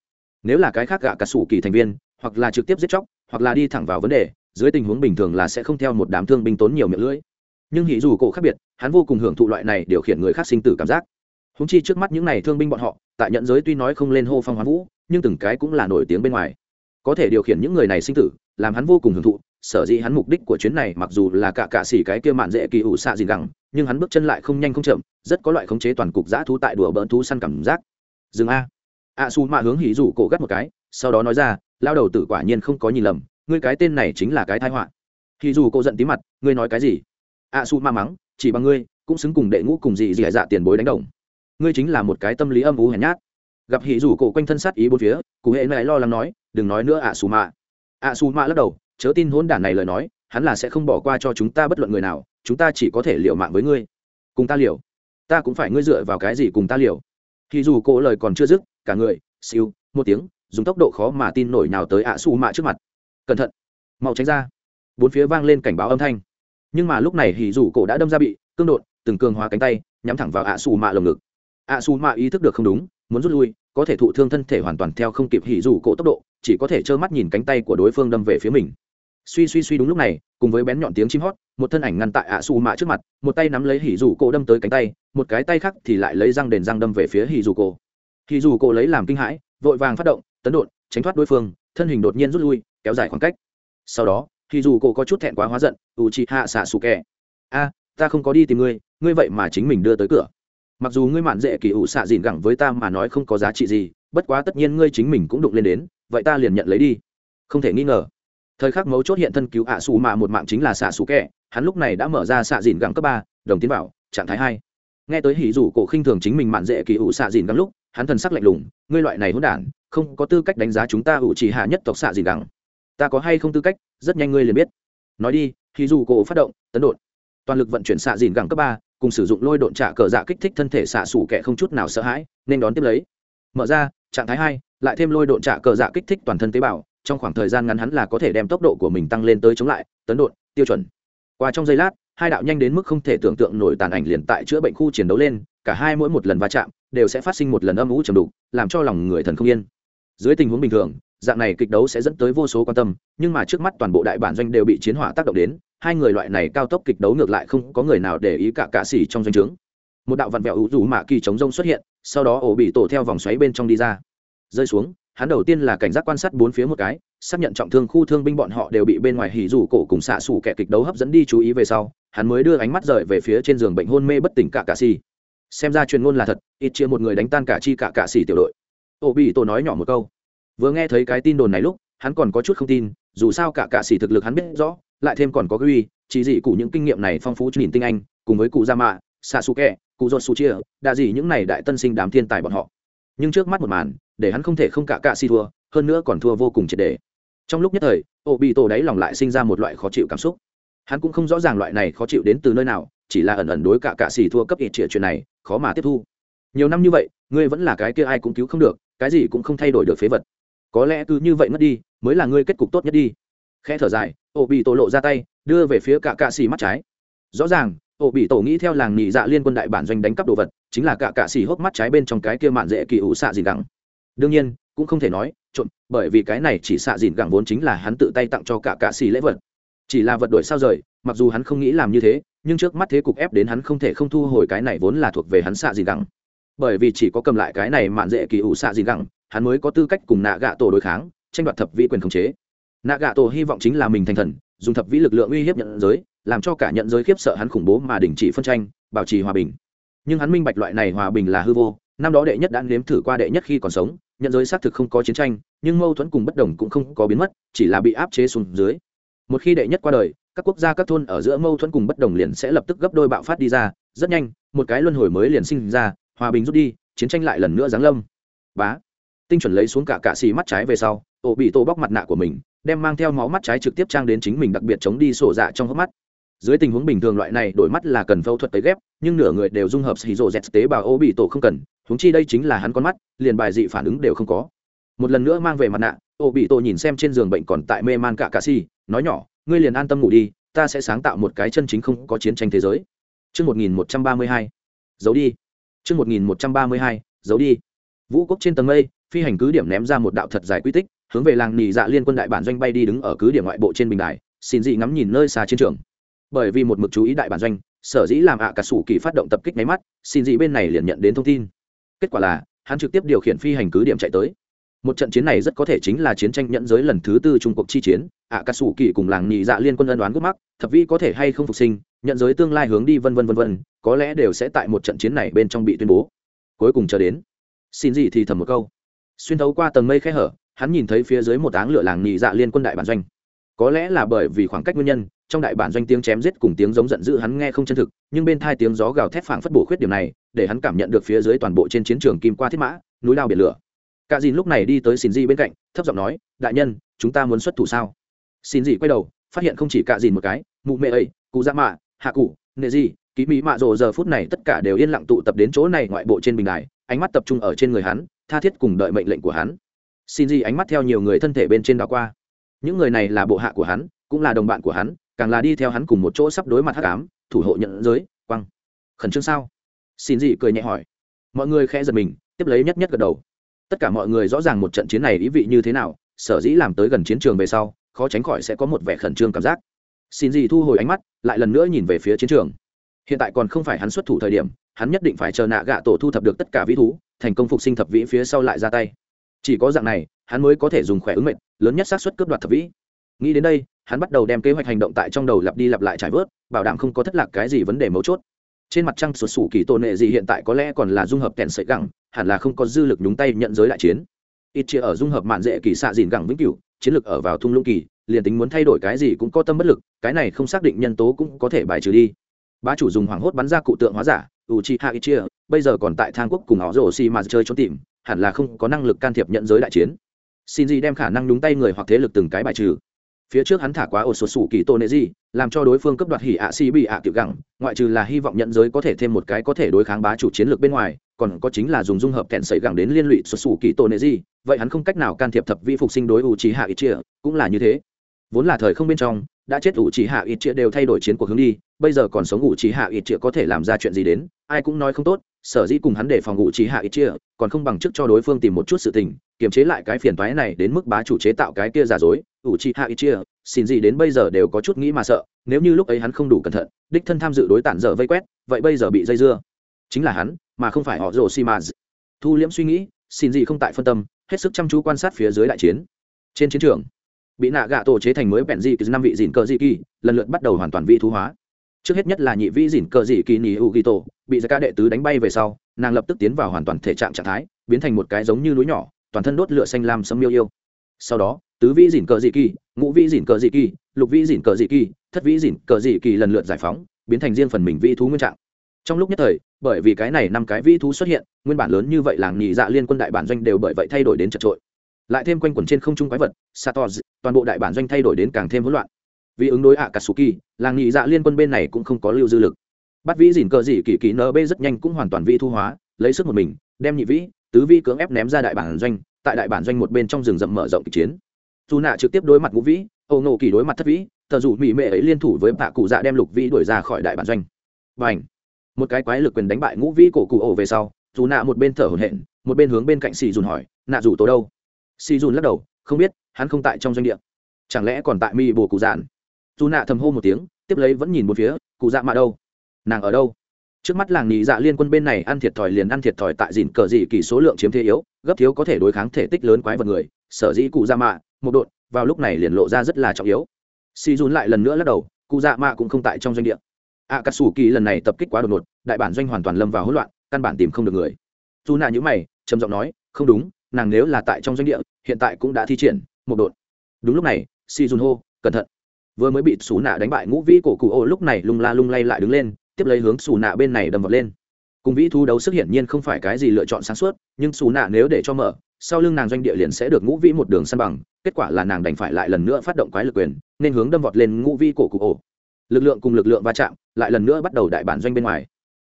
Nếu là cái khác gạ cả sủ kỳ thành viên, hoặc là trực tiếp giết chóc, hoặc là đi thẳng vào vấn đề, dưới tình huống bình thường là sẽ không theo một đám thương binh tốn nhiều miệng lưỡi nhưng hỉ dù cổ khác biệt, hắn vô cùng hưởng thụ loại này điều khiển người khác sinh tử cảm giác. Húng chi trước mắt những này thương binh bọn họ, tại nhận giới tuy nói không lên hô phong hoán vũ, nhưng từng cái cũng là nổi tiếng bên ngoài. Có thể điều khiển những người này sinh tử, làm hắn vô cùng hưởng thụ, sở dĩ hắn mục đích của chuyến này mặc dù là cả cạ xỉ cái kia mạn dễ kỳ ủ xạ gì gẳng, nhưng hắn bước chân lại không nhanh không chậm, rất có loại khống chế toàn cục giã thú tại đùa bỡn thú săn cảm giác. Dừng a. A su mạ hướng hỉ rủ cổ gắt một cái, sau đó nói ra, lao đầu tử quả nhiên không có nhìn lầm, ngươi cái tên này chính là cái thái họa. Hỉ rủ cổ giận tí mặt, ngươi nói cái gì? A su Ma mắng, chỉ bằng ngươi, cũng xứng cùng đệ ngũ cùng dị dị dạ tiền bối đánh đồng. Ngươi chính là một cái tâm lý âm vú hèn nhát. Gặp hỉ rủ cổ quanh thân sát ý bốn phía, cụ hệ này lo lắng nói, đừng nói nữa ạ su mạ ạ su mạ lắc đầu, chớ tin hỗn đản này lời nói, hắn là sẽ không bỏ qua cho chúng ta bất luận người nào, chúng ta chỉ có thể liều mạng với ngươi. Cùng ta liều. Ta cũng phải ngươi dựa vào cái gì cùng ta liều? Thì dù cổ lời còn chưa dứt, cả người, siêu, một tiếng, dùng tốc độ khó mà tin nổi nào tới ạ su mạ trước mặt. Cẩn thận. Mau tránh ra. Bốn phía vang lên cảnh báo âm thanh nhưng mà lúc này hỉ dù cổ đã đâm ra bị cương đột, từng cường hóa cánh tay, nhắm thẳng vào ạ xù mạ lồng ngực. ạ xù mạ ý thức được không đúng, muốn rút lui, có thể thụ thương thân thể hoàn toàn theo không kịp hỉ dù cổ tốc độ, chỉ có thể trơ mắt nhìn cánh tay của đối phương đâm về phía mình. Suy suy suy đúng lúc này, cùng với bén nhọn tiếng chim hót, một thân ảnh ngăn tại ạ xù mạ trước mặt, một tay nắm lấy hỉ dù cổ đâm tới cánh tay, một cái tay khác thì lại lấy răng đền răng đâm về phía hỉ dù cổ. Hỉ dù cổ lấy làm kinh hãi, vội vàng phát động, tấn đột, tránh thoát đối phương, thân hình đột nhiên rút lui, kéo dài khoảng cách. Sau đó thì dù cổ có chút thẹn quá hóa giận u chị hạ xạ xù kẹ a, ta không có đi tìm ngươi ngươi vậy mà chính mình đưa tới cửa. Mặc dù ngươi mạn dễ kỳ ủ xạ dìn gẳng với ta mà nói không có giá trị gì, bất quá tất nhiên ngươi chính mình cũng đụng lên đến, vậy ta liền nhận lấy đi. Không thể nghi ngờ. Thời khắc mấu chốt hiện thân cứu ạ xù mà một mạng chính là xạ xù kẹ hắn lúc này đã mở ra xạ dìn gẳng cấp ba, đồng tiến bảo trạng thái hai. Nghe tới hỉ rủ cổ khinh thường chính mình mạn dễ kỳ ủ xạ dìn gẳng lúc, hắn thần sắc lạnh lùng, ngươi loại này hỗn đản, không có tư cách đánh giá chúng ta ủ chỉ hạ nhất tộc xạ dìn gẳng. Ta có hay không tư cách rất nhanh ngươi liền biết. Nói đi hỉ dù cổ phát động, tấn đột toàn lực vận chuyển xạ dìn gẳng cấp ba, cùng sử dụng lôi độn trả cờ dạ kích thích thân thể xạ xủ kẻ không chút nào sợ hãi, nên đón tiếp lấy. Mở ra, trạng thái hai, lại thêm lôi độn trả cờ dạ kích thích toàn thân tế bào, trong khoảng thời gian ngắn hắn là có thể đem tốc độ của mình tăng lên tới chống lại, tấn đột tiêu chuẩn. Qua trong giây lát, hai đạo nhanh đến mức không thể tưởng tượng nổi tàn ảnh liền tại chữa bệnh khu chiến đấu lên, cả hai mỗi một lần va chạm, đều sẽ phát sinh một lần âm ủ trầm đục, làm cho lòng người thần không yên. Dưới tình huống bình thường dạng này kịch đấu sẽ dẫn tới vô số quan tâm, nhưng mà trước mắt toàn bộ đại bản doanh đều bị chiến hỏa tác động đến, hai người loại này cao tốc kịch đấu ngược lại không có người nào để ý cả cạ xỉ trong doanh trướng. Một đạo vặn vẹo ủ rủ mạ kỳ chống rông xuất hiện, sau đó ổ bị tổ theo vòng xoáy bên trong đi ra. Rơi xuống, hắn đầu tiên là cảnh giác quan sát bốn phía một cái, xác nhận trọng thương khu thương binh bọn họ đều bị bên ngoài hỉ rủ cổ cùng xạ xủ kẻ kịch đấu hấp dẫn đi chú ý về sau, hắn mới đưa ánh mắt rời về phía trên giường bệnh hôn mê bất tỉnh cả cạ xỉ. Xem ra truyền ngôn là thật, ít chia một người đánh tan cả chi cả cạ xỉ tiểu đội. Ổ bị tổ nói nhỏ một câu vừa nghe thấy cái tin đồn này lúc, hắn còn có chút không tin, dù sao cả cạ xỉ thực lực hắn biết rõ, lại thêm còn có ghi chỉ dị cụ những kinh nghiệm này phong phú nhìn tinh anh, cùng với cụ gia mạ xạ su kẹ cụ dột su chia đa dị những này đại tân sinh đám thiên tài bọn họ. Nhưng trước mắt một màn, để hắn không thể không cả cạ si thua, hơn nữa còn thua vô cùng triệt đề trong lúc nhất thời ô bị tổ đáy lòng lại sinh ra một loại khó chịu cảm xúc. Hắn cũng không rõ ràng loại này khó chịu đến từ nơi nào, chỉ là ẩn ẩn đối cả cạ xì thua cấp ít trịa chuyện này, khó mà tiếp thu. Nhiều năm như vậy, ngươi vẫn là cái kia ai cũng cứu không được, cái gì cũng không thay đổi được phế vật có lẽ cứ như vậy mất đi, mới là ngươi kết cục tốt nhất đi. Khẽ thở dài ổ bị tổ lộ ra tay, đưa về phía cả cạ xì mắt trái. Rõ ràng ổ bị tổ nghĩ theo làng nhị dạ liên quân đại bản doanh đánh cắp đồ vật, chính là cả cạ xì hốc mắt trái bên trong cái kia mạn dễ kỳ ủ xạ dìn gẳng. Đương nhiên, cũng không thể nói, trộm, bởi vì cái này chỉ xạ dìn gẳng vốn chính là hắn tự tay tặng cho cả cạ xì lễ vật. Chỉ là vật đổi sao rời, mặc dù hắn không nghĩ làm như thế, nhưng trước mắt thế cục ép đến hắn không thể không thu hồi cái này vốn là thuộc về hắn xạ dìn gẳng. Bởi vì chỉ có cầm lại cái này mạn dễ kỳ ủ xạ dìn gẳng hắn mới có tư cách cùng nạ gạ tổ đối kháng, tranh đoạt thập vĩ quyền khống chế. Nạ gạ tổ hy vọng chính là mình thành thần, dùng thập vĩ lực lượng uy hiếp nhận giới, làm cho cả nhận giới khiếp sợ hắn khủng bố mà đình chỉ phân tranh, bảo trì hòa bình. Nhưng hắn minh bạch loại này hòa bình là hư vô, năm đó đệ nhất đã nếm thử qua đệ nhất khi còn sống, nhận giới xác thực không có chiến tranh, nhưng mâu thuẫn cùng bất đồng cũng không có biến mất, chỉ là bị áp chế xuống dưới. Một khi đệ nhất qua đời, các quốc gia, các thôn ở giữa mâu thuẫn cùng bất đồng liền sẽ lập tức gấp đôi bạo phát đi ra, rất nhanh, một cái luân hồi mới liền sinh ra, hòa bình rút đi, chiến tranh lại lần nữa giáng lâm. Bá tinh chuẩn lấy xuống cả cạ xì mắt trái về sau ổ bị tổ bóc mặt nạ của mình đem mang theo máu mắt trái trực tiếp trang đến chính mình đặc biệt chống đi sổ dạ trong hốc mắt dưới tình huống bình thường loại này đổi mắt là cần phẫu thuật tới ghép nhưng nửa người đều dung hợp xì rộ dẹt tế bào ô bị tổ không cần húng chi đây chính là hắn con mắt liền bài dị phản ứng đều không có một lần nữa mang về mặt nạ ô bị tổ nhìn xem trên giường bệnh còn tại mê man cả cà si nói nhỏ ngươi liền an tâm ngủ đi ta sẽ sáng tạo một cái chân chính không có chiến tranh thế giới Trước 1132, giấu đi. Trước 1132, giấu đi. Vũ quốc trên tầng mây, phi hành cứ điểm ném ra một đạo thật dài quy tích, hướng về làng nỉ dạ liên quân đại bản doanh bay đi đứng ở cứ điểm ngoại bộ trên bình đài, xin dị ngắm nhìn nơi xa chiến trường. Bởi vì một mực chú ý đại bản doanh, sở dĩ làm ạ cả sủ kỳ phát động tập kích máy mắt, xin dị bên này liền nhận đến thông tin. Kết quả là, hắn trực tiếp điều khiển phi hành cứ điểm chạy tới một trận chiến này rất có thể chính là chiến tranh nhận giới lần thứ tư trung cuộc chi chiến ạ cà sủ kỳ cùng làng nhị dạ liên quân ân đoán gốc mắc thập vi có thể hay không phục sinh nhận giới tương lai hướng đi vân vân vân vân có lẽ đều sẽ tại một trận chiến này bên trong bị tuyên bố cuối cùng chờ đến xin gì thì thầm một câu xuyên thấu qua tầng mây khe hở, hắn nhìn thấy phía dưới một áng lửa làng nhị dạ liên quân đại bản doanh. Có lẽ là bởi vì khoảng cách nguyên nhân, trong đại bản doanh tiếng chém giết cùng tiếng giống giận dữ hắn nghe không chân thực, nhưng bên thai tiếng gió gào thét phảng phất bổ khuyết điểm này, để hắn cảm nhận được phía dưới toàn bộ trên chiến trường kim qua thiết mã, núi lao biển lửa. Cả dìn lúc này đi tới xin di bên cạnh, thấp giọng nói, đại nhân, chúng ta muốn xuất thủ sao? Xin di quay đầu, phát hiện không chỉ cả dìn một cái, mụ mẹ ấy cụ dạ mạ, hạ cụ, nệ di, ký mỹ mạ rồ giờ phút này tất cả đều yên lặng tụ tập đến chỗ này ngoại bộ trên bình đài, ánh mắt tập trung ở trên người hắn tha thiết cùng đợi mệnh lệnh của hắn. Xin gì ánh mắt theo nhiều người thân thể bên trên đó qua. Những người này là bộ hạ của hắn, cũng là đồng bạn của hắn, càng là đi theo hắn cùng một chỗ sắp đối mặt hắc ám, thủ hộ nhận giới, quăng. Khẩn trương sao? Xin gì cười nhẹ hỏi. Mọi người khẽ giật mình, tiếp lấy nhất nhất gật đầu. Tất cả mọi người rõ ràng một trận chiến này ý vị như thế nào, sở dĩ làm tới gần chiến trường về sau, khó tránh khỏi sẽ có một vẻ khẩn trương cảm giác. Xin gì thu hồi ánh mắt, lại lần nữa nhìn về phía chiến trường. Hiện tại còn không phải hắn xuất thủ thời điểm, hắn nhất định phải chờ nạ gạ tổ thu thập được tất cả vĩ thú thành công phục sinh thập vĩ phía sau lại ra tay. Chỉ có dạng này, hắn mới có thể dùng khỏe ứng mệnh, lớn nhất xác suất cướp đoạt thập vĩ. Nghĩ đến đây, hắn bắt đầu đem kế hoạch hành động tại trong đầu lặp đi lặp lại trải vớt, bảo đảm không có thất lạc cái gì vấn đề mấu chốt. Trên mặt trăng sụt sủ kỳ tôn nệ gì hiện tại có lẽ còn là dung hợp kèn sợi gẳng, hẳn là không có dư lực nhúng tay nhận giới đại chiến. Ít chia ở dung hợp mạn dễ kỳ xạ dìn gẳng vĩnh cửu, chiến lược ở vào thung lũng kỳ, liền tính muốn thay đổi cái gì cũng có tâm bất lực, cái này không xác định nhân tố cũng có thể bài trừ đi. Bá chủ dùng hoảng hốt bắn ra cụ tượng hóa giả u chi hạ ít chia bây giờ còn tại thang quốc cùng họ rổ xi mà chơi trốn tìm, hẳn là không có năng lực can thiệp nhận giới đại chiến. Xin gì đem khả năng đúng tay người hoặc thế lực từng cái bài trừ. Phía trước hắn thả quá ổ sột sủ kỳ tô nệ gì, làm cho đối phương cấp đoạt hỉ ạ xì bị ạ tiểu gẳng, ngoại trừ là hy vọng nhận giới có thể thêm một cái có thể đối kháng bá chủ chiến lược bên ngoài, còn có chính là dùng dung hợp kẹn sẩy gẳng đến liên lụy sột sủ kỳ tô nệ gì, vậy hắn không cách nào can thiệp thập vi phục sinh đối ủ trí hạ ít chia, cũng là như thế. Vốn là thời không bên trong, đã chết ủ trí hạ ít chia đều thay đổi chiến cuộc hướng đi, bây giờ còn sống ủ trí hạ ít chia có thể làm ra chuyện gì đến, ai cũng nói không tốt sở dĩ cùng hắn để phòng ngụ trí hạ ít chia, còn không bằng chức cho đối phương tìm một chút sự tình, kiềm chế lại cái phiền toái này đến mức bá chủ chế tạo cái kia giả dối, ủ trí hạ ít chia, xin gì đến bây giờ đều có chút nghĩ mà sợ, nếu như lúc ấy hắn không đủ cẩn thận, đích thân tham dự đối tản dở vây quét, vậy bây giờ bị dây dưa. Chính là hắn, mà không phải họ rồ xi mà thu liễm suy nghĩ, xin gì không tại phân tâm, hết sức chăm chú quan sát phía dưới đại chiến. Trên chiến trường, bị nạ gạ tổ chế thành mới bèn dị kỳ năm vị dìn cờ dị kỳ, lần lượt bắt đầu hoàn toàn vị thú hóa. Trước hết nhất là nhị vị dìn cờ dị kỳ nỉ hữu ghi tổ bị giải ca đệ tứ đánh bay về sau, nàng lập tức tiến vào hoàn toàn thể trạng trạng thái, biến thành một cái giống như núi nhỏ, toàn thân đốt lửa xanh lam sâm miêu yêu. Sau đó, tứ vĩ dìn cờ dị kỳ, ngũ vĩ dìn cờ dị kỳ, lục vĩ dìn cờ dị kỳ, thất vĩ dìn cờ dị kỳ lần lượt giải phóng, biến thành riêng phần mình vĩ thú nguyên trạng. Trong lúc nhất thời, bởi vì cái này năm cái vĩ thú xuất hiện, nguyên bản lớn như vậy làng nhị dạ liên quân đại bản doanh đều bởi vậy thay đổi đến chật trội. Lại thêm quanh quẩn trên không trung quái vật sator toàn bộ đại bản doanh thay đổi đến càng thêm hỗn loạn. Vì ứng đối ạ katsuki làng nhị dạ liên quân bên này cũng không có lưu dư lực bắt vĩ dìn cờ dị kỳ kỳ nb rất nhanh cũng hoàn toàn vĩ thu hóa, lấy sức một mình, đem nhị vĩ, tứ Vi cưỡng ép ném ra đại bản doanh, tại đại bản doanh một bên trong rừng rậm mở rộng kịch chiến. Dù nạ trực tiếp đối mặt ngũ vĩ, âu nộ kỳ đối mặt thất vĩ, thờ dù mỹ mệ ấy liên thủ với bạ cụ dạ đem lục vĩ đuổi ra khỏi đại bản doanh. Và ảnh một cái quái lực quyền đánh bại ngũ vĩ cổ cụ ổ về sau, dù nạ một bên thở hổn hển, một bên hướng bên cạnh xì dùn hỏi, nạ dù tố đâu? Xì dùn lắc đầu, không biết, hắn không tại trong doanh địa. Chẳng lẽ còn tại mi bồ cụ dạn dù nạ thầm hô một tiếng, tiếp lấy vẫn nhìn một phía, cụ dạ mạ đâu? Nàng ở đâu? Trước mắt làng nhị dạ liên quân bên này ăn thiệt thòi liền ăn thiệt thòi tại dìn cờ dị kỳ số lượng chiếm thế yếu, gấp thiếu có thể đối kháng thể tích lớn quái vật người, sở dĩ cụ dạ mạ, một đội, vào lúc này liền lộ ra rất là trọng yếu. Si dùn lại lần nữa lắc đầu, cụ dạ mạ cũng không tại trong doanh địa. A cà sủ kỳ lần này tập kích quá đột ngột, đại bản doanh hoàn toàn lâm vào hỗn loạn, căn bản tìm không được người. Dù nạ nhữ mày, trầm giọng nói, không đúng, nàng nếu là tại trong doanh địa, hiện tại cũng đã thi triển, một đội. Đúng lúc này si dùn hô, cẩn thận. Vừa mới bị xù nạ đánh bại ngũ vĩ cổ cụ ô, lúc này lung la lung lay lại đứng lên tiếp lấy hướng xù nạ bên này đâm vật lên. Cùng vĩ thu đấu sức hiển nhiên không phải cái gì lựa chọn sáng suốt, nhưng xù nạ nếu để cho mở, sau lưng nàng doanh địa liền sẽ được ngũ vĩ một đường săn bằng, kết quả là nàng đành phải lại lần nữa phát động quái lực quyền, nên hướng đâm vọt lên ngũ vĩ cổ cụ ổ. Lực lượng cùng lực lượng va chạm, lại lần nữa bắt đầu đại bản doanh bên ngoài.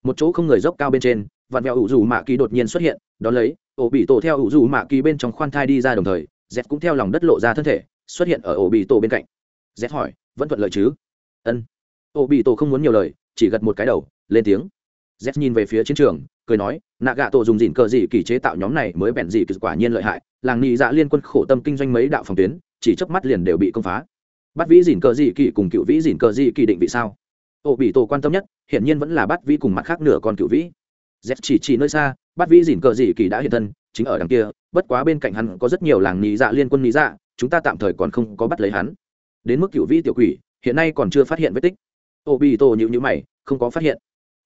Một chỗ không người dốc cao bên trên, vạn vẹo ủ dù mạ kỳ đột nhiên xuất hiện, đón lấy, ổ bị tổ theo ủ dù mạ kỳ bên trong khoan thai đi ra đồng thời z cũng theo lòng đất lộ ra thân thể, xuất hiện ở ổ bị tổ bên cạnh. Z hỏi, vẫn thuận lợi chứ? Ân. Ổ bị tổ không muốn nhiều lời chỉ gật một cái đầu, lên tiếng. Z nhìn về phía chiến trường, cười nói nạ gạ tổ dùng dịn cờ dị kỳ chế tạo nhóm này mới bèn dị quả nhiên lợi hại, làng nghị dạ liên quân khổ tâm kinh doanh mấy đạo phòng tuyến, chỉ chớp mắt liền đều bị công phá. Bắt vĩ dịn cờ dị kỳ cùng cựu vĩ dịn cờ dị kỳ định vị sao? Ô, bị tổ quan tâm nhất, hiển nhiên vẫn là bắt vĩ cùng mặt khác nửa con cựu vĩ. Z chỉ chỉ nơi xa, bắt vĩ dịn cờ dị kỳ đã hiện thân, chính ở đằng kia, bất quá bên cạnh hắn có rất nhiều làng nghị dạ liên quân nghị dạ chúng ta tạm thời còn không có bắt lấy hắn. Đến mức cựu vĩ tiểu quỷ, hiện nay còn chưa phát hiện vết tích. Ô bị tổ nhịu nhữ mày không có phát hiện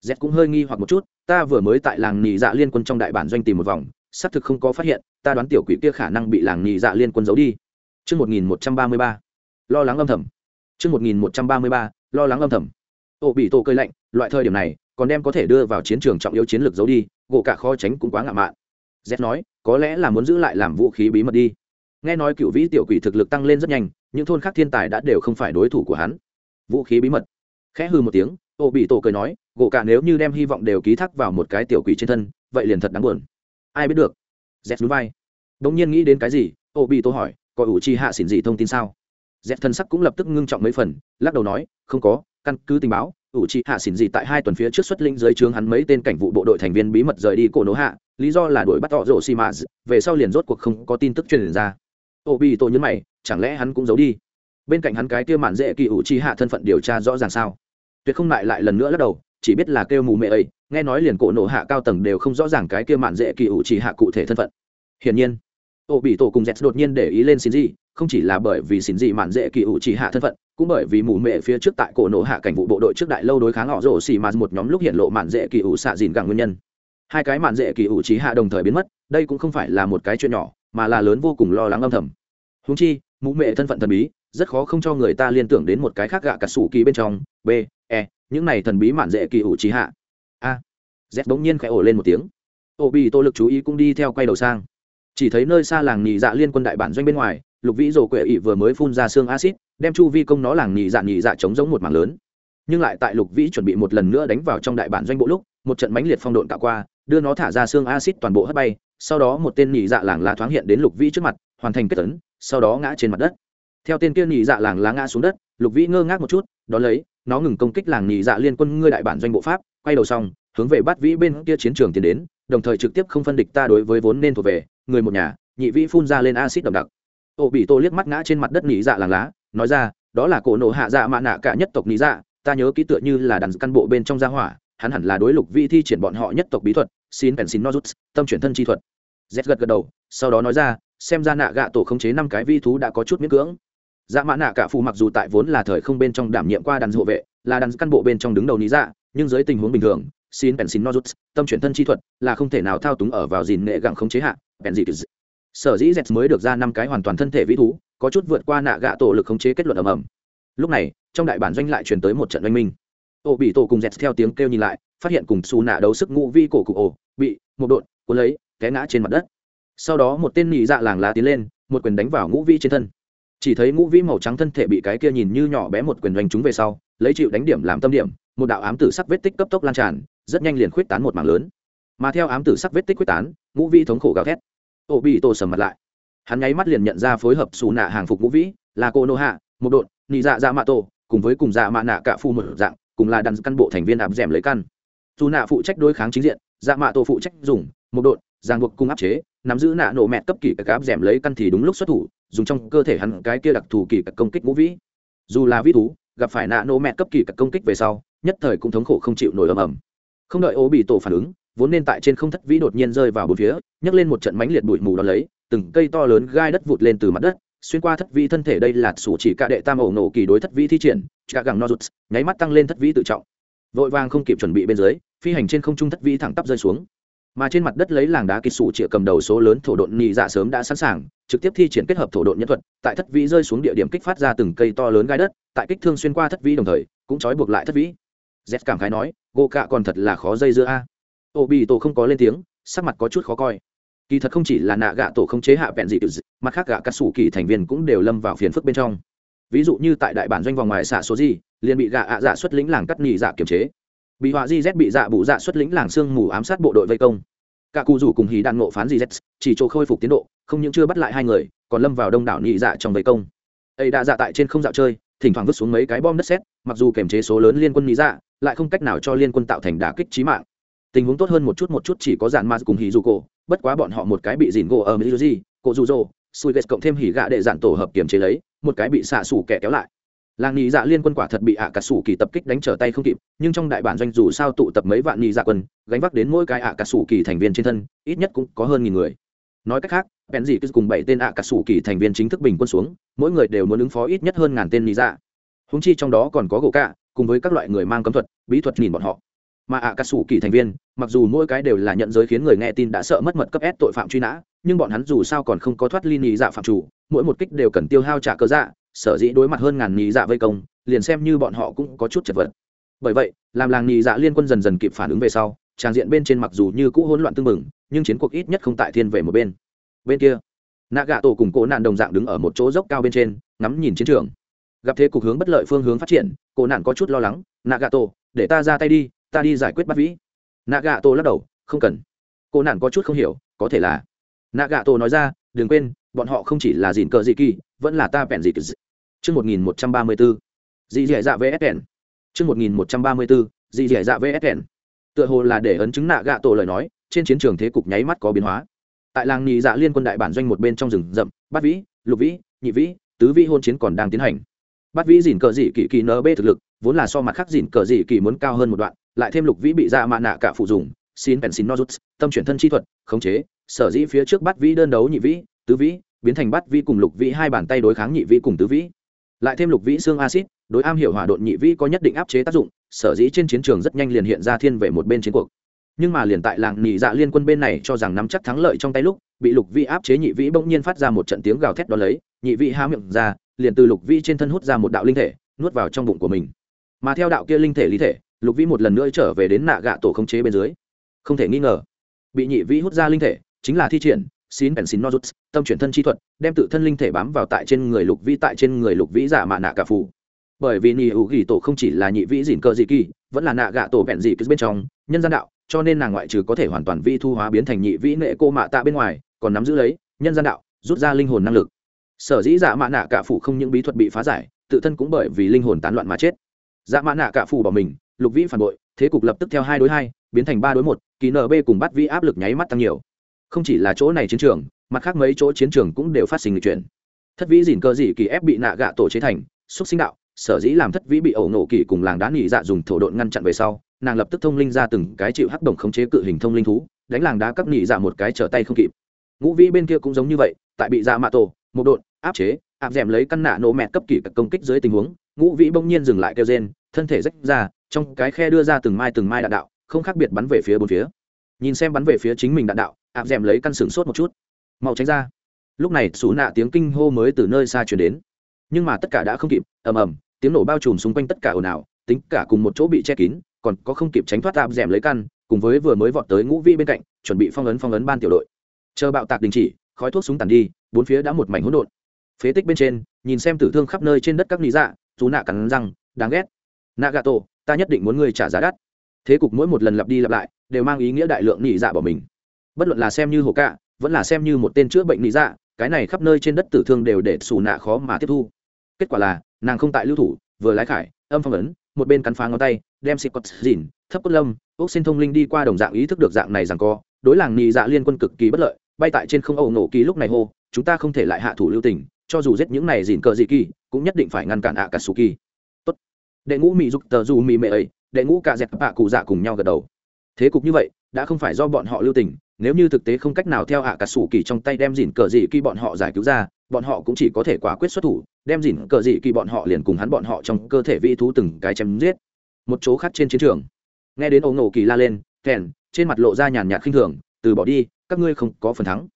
z cũng hơi nghi hoặc một chút ta vừa mới tại làng nhị dạ liên quân trong đại bản doanh tìm một vòng xác thực không có phát hiện ta đoán tiểu quỷ kia khả năng bị làng nhị dạ liên quân giấu đi Trước 1133, lo lắng âm thầm. Trước 1133, lo lắng âm thầm. Ô bị tổ cơi lạnh, loại thời điểm này, còn đem có thể đưa vào chiến trường trọng yếu chiến lược giấu đi, gỗ cả khó tránh cũng quá ngạo mạn. Z nói, có lẽ là muốn giữ lại làm vũ khí bí mật đi. Nghe nói cựu vĩ tiểu quỷ thực lực tăng lên rất nhanh, những thôn khác thiên tài đã đều không phải đối thủ của hắn. Vũ khí bí mật. Khẽ hừ một tiếng, ô bị tổ cười nói, gỗ cả nếu như đem hy vọng đều ký thác vào một cái tiểu quỷ trên thân, vậy liền thật đáng buồn. Ai biết được? Z núi vai. Đống nhiên nghĩ đến cái gì, ô bị tổ hỏi, có ủ chi hạ xỉn gì thông tin sao? Z thân sắc cũng lập tức ngưng trọng mấy phần, lắc đầu nói, không có, căn cứ tình báo, ủ chi hạ xỉn gì tại hai tuần phía trước xuất linh dưới trướng hắn mấy tên cảnh vụ bộ đội thành viên bí mật rời đi cổ nỗ hạ lý do là đuổi bắt họ rổ xi mã về sau liền rốt cuộc không có tin tức truyền ra ô bị tổ nhấn mày chẳng lẽ hắn cũng giấu đi bên cạnh hắn cái kia mạn dễ kỳ ủ trì hạ thân phận điều tra rõ ràng sao? Tuyệt không lại lại lần nữa lắc đầu, chỉ biết là kêu mù mẹ ấy, nghe nói liền cổ nổ hạ cao tầng đều không rõ ràng cái kia mạn dễ kỳ ủ trì hạ cụ thể thân phận. Hiển nhiên, ô bị tổ cùng z đột nhiên để ý lên xin gì không chỉ là bởi vì xin gì mạn dễ kỳ ủ trì hạ thân phận, cũng bởi vì mù mẹ phía trước tại cổ nổ hạ cảnh vụ bộ đội trước đại lâu đối kháng họ rổ xì mà một nhóm lúc hiện lộ mạn dễ kỳ ủ xạ dìn gặng nguyên nhân. Hai cái mạn dễ kỳ ủ trí hạ đồng thời biến mất, đây cũng không phải là một cái chuyện nhỏ, mà là lớn vô cùng lo lắng âm thầm. Húng chi, mù mẹ thân phận thần bí rất khó không cho người ta liên tưởng đến một cái khác gạ cả sủ kỳ bên trong, b e những này thần bí mạn dễ kỳ ủ trí hạ. A, z bỗng nhiên khẽ ổ lên một tiếng. Ô bị tô lực chú ý cũng đi theo quay đầu sang. Chỉ thấy nơi xa làng nhị dạ liên quân đại bản doanh bên ngoài, lục vĩ rổ quệ ị vừa mới phun ra xương acid đem chu vi công nó làng nhị dạ nhị dạ chống giống một mảng lớn. Nhưng lại tại lục vĩ chuẩn bị một lần nữa đánh vào trong đại bản doanh bộ lúc, một trận mãnh liệt phong độn cạo qua, đưa nó thả ra xương acid toàn bộ hất bay, sau đó một tên nhị dạ làng lá thoáng hiện đến lục vĩ trước mặt, hoàn thành kết tấn sau đó ngã trên mặt đất theo tên kia nhị dạ làng lá ngã xuống đất, lục vĩ ngơ ngác một chút, đó lấy, nó ngừng công kích làng nhị dạ liên quân ngươi đại bản doanh bộ pháp, quay đầu xong, hướng về bắt vĩ bên kia chiến trường tiến đến, đồng thời trực tiếp không phân địch ta đối với vốn nên thuộc về, người một nhà, nhị vĩ phun ra lên acid đậm đặc. Ô bị tô liếc mắt ngã trên mặt đất nhị dạ làng lá, nói ra, đó là cổ nộ hạ dạ mạ nạ cả nhất tộc nhị dạ ta nhớ ký tựa như là đàn căn bộ bên trong gia hỏa, hắn hẳn là đối lục vĩ thi triển bọn họ nhất tộc bí thuật, xin bèn xin nozuts, tâm chuyển thân chi thuật. Z gật gật đầu, sau đó nói ra, xem ra nạ gạ tổ khống chế năm cái vi thú đã có chút miễn cưỡng dạ mã nạ cả phù mặc dù tại vốn là thời không bên trong đảm nhiệm qua đàn hộ vệ, là đàn căn bộ bên trong đứng đầu lý dạ nhưng dưới tình huống bình thường, xin bèn xin nozuts, tâm chuyển thân chi thuật là không thể nào thao túng ở vào dìn nghệ gặng không chế hạ, bèn gì sở dĩ z mới được ra năm cái hoàn toàn thân thể vĩ thú, có chút vượt qua nạ gạ tổ lực khống chế kết luận ầm ầm. Lúc này, trong đại bản doanh lại chuyển tới một trận oanh minh. Ô bị tổ cùng z theo tiếng kêu nhìn lại, phát hiện cùng xù nạ đấu sức ngũ vi cổ cụ ổ bị một đột cuốn lấy, té ngã trên mặt đất. Sau đó một tên nị dạ làng lá tiến lên, một quyền đánh vào ngũ vi trên thân chỉ thấy ngũ vĩ màu trắng thân thể bị cái kia nhìn như nhỏ bé một quyền doanh chúng về sau, lấy chịu đánh điểm làm tâm điểm, một đạo ám tử sắc vết tích cấp tốc lan tràn, rất nhanh liền khuyết tán một mảng lớn. Mà theo ám tử sắc vết tích quyết tán, ngũ vĩ thống khổ gào thét. Ổ bị tổ sầm mặt lại. Hắn nháy mắt liền nhận ra phối hợp xù nạ hàng phục ngũ vĩ, là cô nô hạ, một đột nị dạ dạ mạ tổ, cùng với cùng dạ mạ nạ cả phu một dạng, cùng là đàn căn bộ thành viên áp rèm lấy căn. Dù nạ phụ trách đối kháng chính diện dạ mạ tổ phụ trách dùng, một đột giang buộc cung áp chế, nắm giữ nạ nổ mẹ cấp kỳ các áp rèm lấy căn thì đúng lúc xuất thủ dùng trong cơ thể hắn cái kia đặc thù kỳ các công kích ngũ vĩ. Dù là vĩ thú, gặp phải nạ nổ mẹ cấp kỳ các công kích về sau, nhất thời cũng thống khổ không chịu nổi ầm ầm. Không đợi ô bị tổ phản ứng, vốn nên tại trên không thất vĩ đột nhiên rơi vào bốn phía, nhấc lên một trận mánh liệt bụi mù đón lấy, từng cây to lớn gai đất vụt lên từ mặt đất, xuyên qua thất vĩ thân thể đây là sủ chỉ cả đệ tam ổ nổ kỳ đối thất vĩ thi triển, cả gẳng no rụt, nháy mắt tăng lên thất vĩ tự trọng. Vội vàng không kịp chuẩn bị bên dưới, phi hành trên không trung thất vĩ thẳng tắp rơi xuống. Mà trên mặt đất lấy làng đá kỳ sủ chĩa cầm đầu số lớn thổ độn nhị dạ sớm đã sẵn sàng trực tiếp thi triển kết hợp thổ độn nhân thuật, tại thất vĩ rơi xuống địa điểm kích phát ra từng cây to lớn gai đất, tại kích thương xuyên qua thất vĩ đồng thời, cũng trói buộc lại thất vĩ. Z cảm khái nói gỗ cạ còn thật là khó dây giữa a. Ô bị tổ không có lên tiếng, sắc mặt có chút khó coi. Kỳ thật không chỉ là nạ gạ tổ không chế hạ bẹn dị mặt khác gạ cắt sủ kỳ thành viên cũng đều lâm vào phiền phức bên trong. Ví dụ như tại đại bản doanh vòng ngoài xạ số gì, liền bị gạ ạ dạ xuất lĩnh làng cắt nhị dạ kiểm chế. Bị họa di z bị dạ bụ dạ xuất lĩnh làng sương mù ám sát bộ đội vây công. Cả cụ rủ cùng hí đạn ngộ phán di z, chỉ chỗ khôi phục tiến độ không những chưa bắt lại hai người, còn lâm vào đông đảo nhị dạ trong vây công. Ấy đã dạ tại trên không dạo chơi, thỉnh thoảng vứt xuống mấy cái bom đất xét mặc dù kiểm chế số lớn liên quân nhị dạ lại không cách nào cho liên quân tạo thành đả kích trí mạng. Tình huống tốt hơn một chút một chút chỉ có dàn ma cùng hỉ dù cổ, bất quá bọn họ một cái bị dìn gỗ ở mỹ gì, cổ dù dô sùi ghét cộng thêm hỉ gạ để dàn tổ hợp kiểm chế lấy, một cái bị xạ xủ kẻ kéo lại. Làng nhị dạ liên quân quả thật bị ạ à cà sủ kỳ tập kích đánh trở tay không kịp, nhưng trong đại bản doanh dù sao tụ tập mấy vạn nhị dạ quân, gánh vác đến mỗi cái ạ à cà sủ kỳ thành viên trên thân, ít nhất cũng có hơn nghìn người nói cách khác bèn dị cùng bảy tên ạ à cà sủ kỳ thành viên chính thức bình quân xuống, mỗi người đều muốn ứng phó ít nhất hơn ngàn tên lý dạ húng chi trong đó còn có gỗ cạ cùng với các loại người mang cấm thuật, bí thuật nhìn bọn họ. Mà ạ cà sủ kỳ thành viên, mặc dù mỗi cái đều là nhận giới khiến người nghe tin đã sợ mất mật cấp ép tội phạm truy nã, nhưng bọn hắn dù sao còn không có thoát ly nhị dạ phạm chủ, mỗi một kích đều cần tiêu hao trả cơ dạ sở dĩ đối mặt hơn ngàn nhị dạ vây công, liền xem như bọn họ cũng có chút chật vật. Bởi vậy, làm làng nhị dạ liên quân dần dần kịp phản ứng về sau tràng diện bên trên mặc dù như cũ hỗn loạn tưng bừng, nhưng chiến cuộc ít nhất không tại thiên về một bên bên kia nạ gạ tổ cùng cổ nạn đồng dạng đứng ở một chỗ dốc cao bên trên, ngắm nhìn chiến trường gặp thế cục hướng bất lợi phương hướng phát triển, cổ nạn có chút lo lắng nạ gạ tổ để ta ra tay đi, ta đi giải quyết bắt vĩ nạ gạ tổ lắc đầu, không cần cổ nạn có chút không hiểu, có thể là nạ gạ tổ nói ra, đừng quên, bọn họ không chỉ là dìn cờ dị kỳ, vẫn là ta bèn dị kỳ Chương 1134. Dị dẻ dạ VSN. Chương 1134. Dị dẻ dạ VSN. Tựa hồ là để ấn chứng nạ gạ tổ lời nói, trên chiến trường thế cục nháy mắt có biến hóa. Tại làng nhị dạ liên quân đại bản doanh một bên trong rừng rậm, Bát Vĩ, Lục Vĩ, Nhị Vĩ, Tứ Vĩ hôn chiến còn đang tiến hành. Bát Vĩ dỉn cờ dị kỳ kỳ NB thực lực, vốn là so mặt khác dỉn cờ dị kỳ muốn cao hơn một đoạn, lại thêm Lục Vĩ bị dạ mạ nạ cả phụ dụng, xin pensin nozuts, tâm chuyển thân chi thuật, khống chế, sở dĩ phía trước Bát Vĩ đơn đấu Nhị Vĩ, Tứ Vĩ, biến thành Bát Vĩ cùng Lục Vĩ hai bàn tay đối kháng Nhị Vĩ cùng Tứ Vĩ lại thêm lục vĩ xương acid đối am hiểu hỏa độn nhị vĩ có nhất định áp chế tác dụng sở dĩ trên chiến trường rất nhanh liền hiện ra thiên về một bên chiến cuộc. Nhưng mà liền tại làng nhị dạ liên quân bên này cho rằng nắm chắc thắng lợi trong tay lúc, bị lục vĩ áp chế nhị vĩ bỗng nhiên phát ra một trận tiếng gào thét đ ó lấy, nhị vĩ há miệng ra, liền từ lục vĩ trên thân hút ra một đạo linh thể, nuốt vào trong bụng của mình. Mà theo đạo kia linh thể lý thể, lục vĩ một lần nữa trở về đến nạ gạ tổ khống chế bên dưới. Không thể nghi ngờ, bị nhị vĩ hút ra linh thể, chính là thi triển xin bèn xin nozuts tâm chuyển thân chi thuật, đem tự thân linh thể bám vào tại trên người lục vĩ tại trên người lục vĩ giả mạ nạ cả phù bởi vì nhị hữu ghi tổ không chỉ là nhị vĩ dìn cờ dị kỳ, vẫn là nạ gạ tổ bẹn dị cứ bên trong, nhân gian đạo, cho nên nàng ngoại trừ có thể hoàn toàn vi thu hóa biến thành nhị vĩ nệ cô mạ tạ bên ngoài, còn nắm giữ lấy, nhân gian đạo, rút ra linh hồn năng lực. Sở dĩ giả mạ nạ cả phủ không những bí thuật bị phá giải, tự thân cũng bởi vì linh hồn tán loạn mà chết. Giả mạ nạ cả phủ bỏ mình, lục vĩ phản bội, thế cục lập tức theo hai đối hai, biến thành ba đối một, kỳ nb cùng bắt vĩ áp lực nháy mắt tăng nhiều. Không chỉ là chỗ này chiến trường, mặt khác mấy chỗ chiến trường cũng đều phát sinh người chuyển. Thất vĩ dìn cơ dị kỳ ép bị nạ gạ tổ chế thành, xúc sinh đạo sở dĩ làm thất vĩ bị ẩu nổ kỳ cùng làng đá nghỉ dạ dùng thổ độn ngăn chặn về sau, nàng lập tức thông linh ra từng cái chịu hắc động khống chế cự hình thông linh thú, đánh làng đá cắp nghỉ dạ một cái trở tay không kịp. Ngũ vĩ bên kia cũng giống như vậy, tại bị dạ mạ tổ, một độn, áp chế, áp d lấy căn nạ nổ mẹ cấp kỷ công kích dưới tình huống, ngũ vĩ bỗng nhiên dừng lại kêu rên, thân thể rách ra, trong cái khe đưa ra từng mai từng mai đạn đạo, không khác biệt bắn về phía bốn phía. Nhìn xem bắn về phía chính mình đạn đạo, áp d lấy căn sừng sốt một chút. Mau tránh ra. Lúc này xú nạ tiếng kinh hô mới từ nơi xa chuyển đến. Nhưng mà tất cả đã không kịp, ầm ầm tiếng nổ bao trùm xung quanh tất cả ồn ào, tính cả cùng một chỗ bị che kín, còn có không kịp tránh thoát tạm rèm lấy căn, cùng với vừa mới vọt tới ngũ vi bên cạnh, chuẩn bị phong ấn phong ấn ban tiểu đội. Chờ bạo tạc đình chỉ, khói thuốc súng tàn đi, bốn phía đã một mảnh hỗn độn. Phế tích bên trên, nhìn xem tử thương khắp nơi trên đất các lý dạ chú nạ cắn răng, đáng ghét. Nạ gà tổ ta nhất định muốn ngươi trả giá đắt. Thế cục mỗi một lần lặp đi lặp lại, đều mang ý nghĩa đại lượng nhị dạ bỏ mình. Bất luận là xem như hồ cạ, vẫn là xem như một tên chữa bệnh nị dạ cái này khắp nơi trên đất tử thương đều để xù nạ khó mà tiếp thu kết quả là, nàng không tại lưu thủ, vừa lái khải, âm phong ấn, một bên cắn phá ngón tay, đem xịt quật dìn, thấp cốt lâm, ốc xin thông linh đi qua đồng dạng ý thức được dạng này rằng co, đối làng nhị dạ liên quân cực kỳ bất lợi, bay tại trên không âu nổ kỳ lúc này hô, chúng ta không thể lại hạ thủ lưu tình, cho dù giết những này dìn cờ dị kỳ, cũng nhất định phải ngăn cản ạ cả su kỳ tốt. Đệ ngũ mỹ dục tờ dù mỹ mệ ấy, đệ ngũ cả dẹp bạ cụ dạ cùng nhau gật đầu. Thế cục như vậy, đã không phải do bọn họ lưu tình, nếu như thực tế không cách nào theo hạ cả sủ kỳ trong tay đem dìn cờ dị kỳ bọn họ giải cứu ra, bọn họ cũng chỉ có thể quả quyết xuất thủ đem dỉn cờ dị kỳ bọn họ liền cùng hắn bọn họ trong cơ thể vi thú từng cái chém giết. Một chỗ khác trên chiến trường. Nghe đến ống nổ kỳ la lên kèn trên mặt lộ ra nhàn nhạt khinh thường, từ bỏ đi, các ngươi không có phần thắng.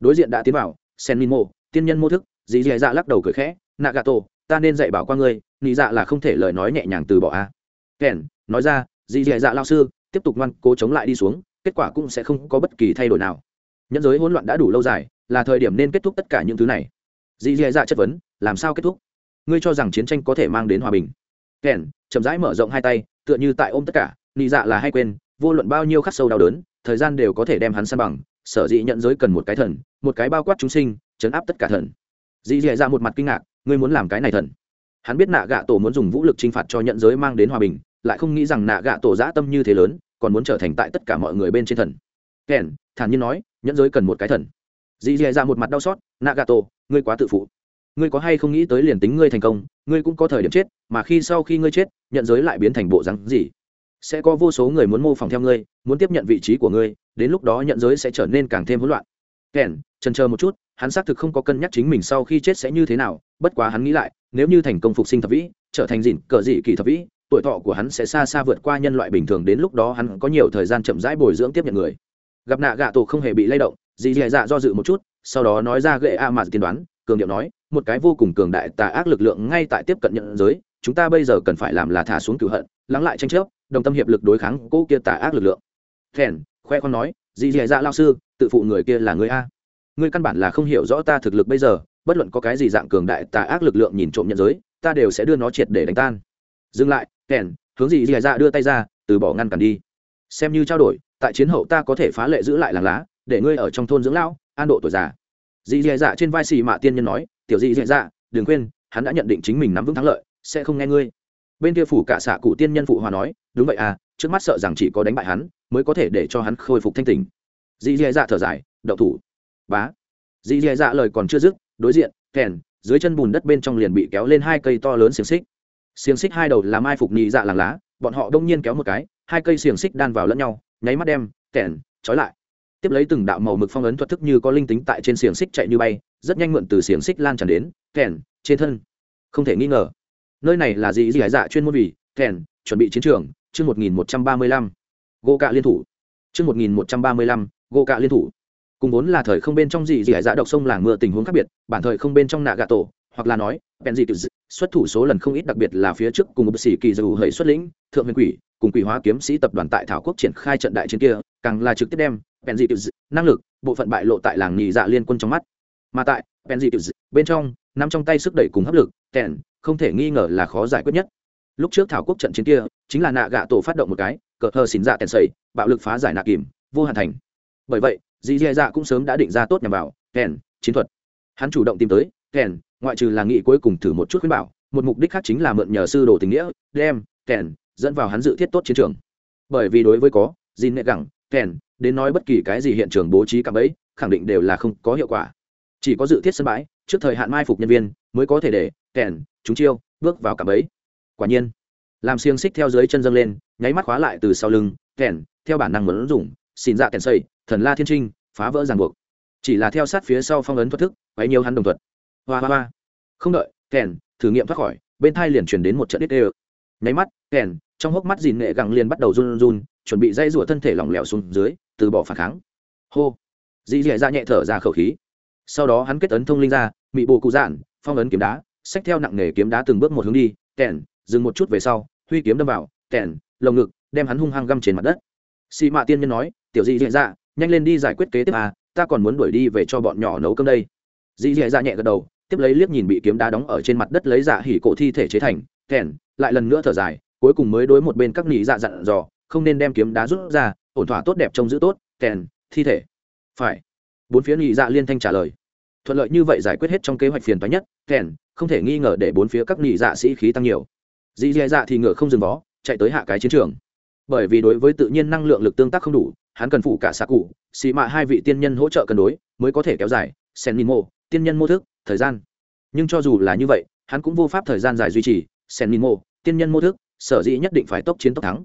Đối diện đã tiến vào, sen min mô tiên nhân mô thức, dì dì dạ lắc đầu cười khẽ nạ gà tổ ta nên dạy bảo qua ngươi nị dạ là không thể lời nói nhẹ nhàng từ bỏ a à. kèn nói ra, dì dì dạ lao sư, tiếp tục ngoan cố chống lại đi xuống, kết quả cũng sẽ không có bất kỳ thay đổi nào. Nhân giới hỗn loạn đã đủ lâu dài, là thời điểm nên kết thúc tất cả những thứ này. Dì dì dạ chất vấn làm sao kết thúc? Ngươi cho rằng chiến tranh có thể mang đến hòa bình? Kèn, chậm rãi mở rộng hai tay, tựa như tại ôm tất cả, nị dạ là hay quên, vô luận bao nhiêu khắc sâu đau đớn, thời gian đều có thể đem hắn san bằng, sở dĩ nhận giới cần một cái thần, một cái bao quát chúng sinh, chấn áp tất cả thần. Dĩ dì ra một mặt kinh ngạc, ngươi muốn làm cái này thần? Hắn biết nạ gạ tổ muốn dùng vũ lực t r i n h phạt cho nhận giới mang đến hòa bình, lại không nghĩ rằng nạ gạ tổ dã tâm như thế lớn, còn muốn trở thành tại tất cả mọi người bên trên thần. Kèn, thản nhiên nói nhẫn giới cần một cái thần. Dì dì ra một mặt đau xót, nạ gạ tổ, ngươi quá tự phụ ngươi có hay không nghĩ tới liền tính ngươi thành công ngươi cũng có thời điểm chết mà khi sau khi ngươi chết nhận giới lại biến thành bộ rắn gì sẽ có vô số người muốn mô phỏng theo ngươi muốn tiếp nhận vị trí của ngươi đến lúc đó nhận giới sẽ trở nên càng thêm hỗn loạn kèn trần chờ một chút hắn xác thực không có cân nhắc chính mình sau khi chết sẽ như thế nào bất quá hắn nghĩ lại nếu như thành công phục sinh thập vĩ trở thành dịn cờ dị kỳ thập vĩ tuổi thọ của hắn sẽ xa xa vượt qua nhân loại bình thường đến lúc đó hắn có nhiều thời gian chậm rãi bồi dưỡng tiếp nhận người gặp nạ gạ tổ không hề bị lay động dì dì dạ do dự một chút sau đó nói ra gệ a mà tiên đoán cường điệu nói một cái vô cùng cường đại tà ác lực lượng ngay tại tiếp cận nhận giới, chúng ta bây giờ cần phải làm là thả xuống cựu hận, lắng lại tranh chấp, đồng tâm hiệp lực đối kháng cô kia tà ác lực lượng. Thèn, khoe con nói, dì dì dạ lao sư, tự phụ người kia là người a. Người căn bản là không hiểu rõ ta thực lực bây giờ, bất luận có cái gì dạng cường đại tà ác lực lượng nhìn trộm nhận giới, ta đều sẽ đưa nó triệt để đánh tan. Dừng lại, thèn, hướng dì dì dạ đưa tay ra, từ bỏ ngăn cản đi. Xem như trao đổi, tại chiến hậu ta có thể phá lệ giữ lại làng lá, để ngươi ở trong thôn dưỡng lão, an độ tuổi già. Dì dì dạ trên vai xì mạ tiên nhân nói tiểu di dạy dạ đừng quên, hắn đã nhận định chính mình nắm vững thắng lợi, sẽ không nghe ngươi. Bên kia phủ cả xạ cụ tiên nhân phụ hòa nói, đúng vậy à trước mắt sợ rằng chỉ có đánh bại hắn, mới có thể để cho hắn khôi phục thanh tình. Di dạy dạ thở dài, đậu thủ. Bá. Di dạy dạ lời còn chưa dứt, đối diện, kèn, dưới chân bùn đất bên trong liền bị kéo lên hai cây to lớn xiềng xích. Xiềng xích hai đầu là mai phục nhị dạ làng lá, bọn họ đông nhiên kéo một cái, hai cây xiềng xích đan vào lẫn nhau, nháy mắt đem, kèn, trói lại tiếp lấy từng đạo màu mực phong ấn thuật thức như có linh tính tại trên xiềng xích chạy như bay, rất nhanh mượn từ xiềng xích lan tràn đến, kèn, trên thân. Không thể nghi ngờ, nơi này là gì gì hải dạ chuyên môn vì, kèn, chuẩn bị chiến trường, chương một nghìn một trăm ba mươi lăm gỗ cạ liên thủ. Chương một nghìn một trăm ba mươi lăm gỗ cạ liên thủ. Cùng vốn là thời không bên trong dị dị hải dạ độc sông làng mưa tình huống khác biệt, bản thời không bên trong nạ gà tổ hoặc là nói bèn dị tự xuất thủ số lần không ít, đặc biệt là phía trước cùng một sĩ kỳ dù hầy xuất lĩnh, thượng huyền quỷ, cùng quỷ hóa kiếm sĩ tập đoàn tại thảo quốc triển khai trận đại chiến kia, càng là trực tiếp đem bèn dị tự năng lực, bộ phận bại lộ tại làng nhị dạ liên quân trong mắt. Mà tại bèn dị tự bên trong nằm trong tay sức đẩy cùng hấp lực tèn không thể nghi ngờ là khó giải quyết nhất. Lúc trước thảo quốc trận chiến kia, chính là nạ gạ tổ phát động một cái, cờ hờ xin dạ tèn sầy, bạo lực phá giải nạ kìm, vô hạn thành. Bởi vậy, dì dì dạ cũng sớm đã định ra tốt nhằm vào tèn chiến thuật. Hắn chủ động tìm tới kèn, ngoại trừ là nghị cuối cùng thử một chút khuyến bảo, một mục đích khác chính là mượn nhờ sư đồ tình nghĩa, đem kèn dẫn vào hắn dự thiết tốt chiến trường. Bởi vì đối với có dì nệ gẳng, kèn, đến nói bất kỳ cái gì hiện trường bố trí cạm ấy khẳng định đều là không có hiệu quả. Chỉ có dự thiết sân bãi, trước thời hạn mai phục nhân viên, mới có thể để kèn, chúng chiêu, bước vào cạm ấy quả nhiên, làm xiềng xích theo dưới chân dâng lên, nháy mắt khóa lại từ sau lưng, kèn, theo bản năng muốn dùng, xin dạ kèn xây, thần la thiên trinh, phá vỡ ràng buộc. Chỉ là theo sát phía sau phong ấn thuật thức, quấy nhiều hắn đồng thuật hoa hoa hoa. Không đợi, kèn, thử nghiệm thoát khỏi, bên thai liền chuyển đến một trận đít ê ơ. Nháy mắt, kèn, trong hốc mắt dìn nghệ gẳng liền bắt đầu run run chuẩn bị dây rủa thân thể lỏng lẻo xuống dưới, từ bỏ phản kháng. Hô. Dì dì ra nhẹ thở ra khẩu khí. Sau đó hắn kết ấn thông linh ra, mị bồ cụ dạn phong ấn kiếm đá, xách theo nặng nề kiếm đá từng bước một hướng đi, kèn, dừng một chút về sau, huy kiếm đâm vào, kèn, lồng ngực, đem hắn hung hăng găm trên mặt đất. Xị mạ tiên nhân nói, tiểu dị dì dạ nhanh lên đi giải quyết kế tiếp à ta còn muốn đuổi đi về cho bọn nhỏ nấu cơm đây. Dị dì dạ nhẹ gật đầu tiếp lấy liếc nhìn bị kiếm đá đóng ở trên mặt đất lấy dạ hỉ cổ thi thể chế thành kèn lại lần nữa thở dài, cuối cùng mới đối một bên các nỉ dạ dặn dò, không nên đem kiếm đá rút ra, ổn thỏa tốt đẹp trông giữ tốt kèn thi thể. Phải. Bốn phía nỉ dạ liên thanh trả lời. Thuận lợi như vậy giải quyết hết trong kế hoạch phiền toái nhất kèn không thể nghi ngờ để bốn phía các nỉ dạ sĩ khí tăng nhiều. Dị dạ dạ thì ngựa không dừng vó, chạy tới hạ cái chiến trường. Bởi vì đối với tự nhiên năng lượng lực tương tác không đủ, hắn cần phụ cả xạ cụ, xì mạ hai vị tiên nhân hỗ trợ cân đối, mới có thể kéo dài sen min mô tiên nhân mô thức thời gian. Nhưng cho dù là như vậy, hắn cũng vô pháp thời gian dài duy trì, sen min mô tiên nhân mô thức, sở dĩ nhất định phải tốc chiến tốc thắng.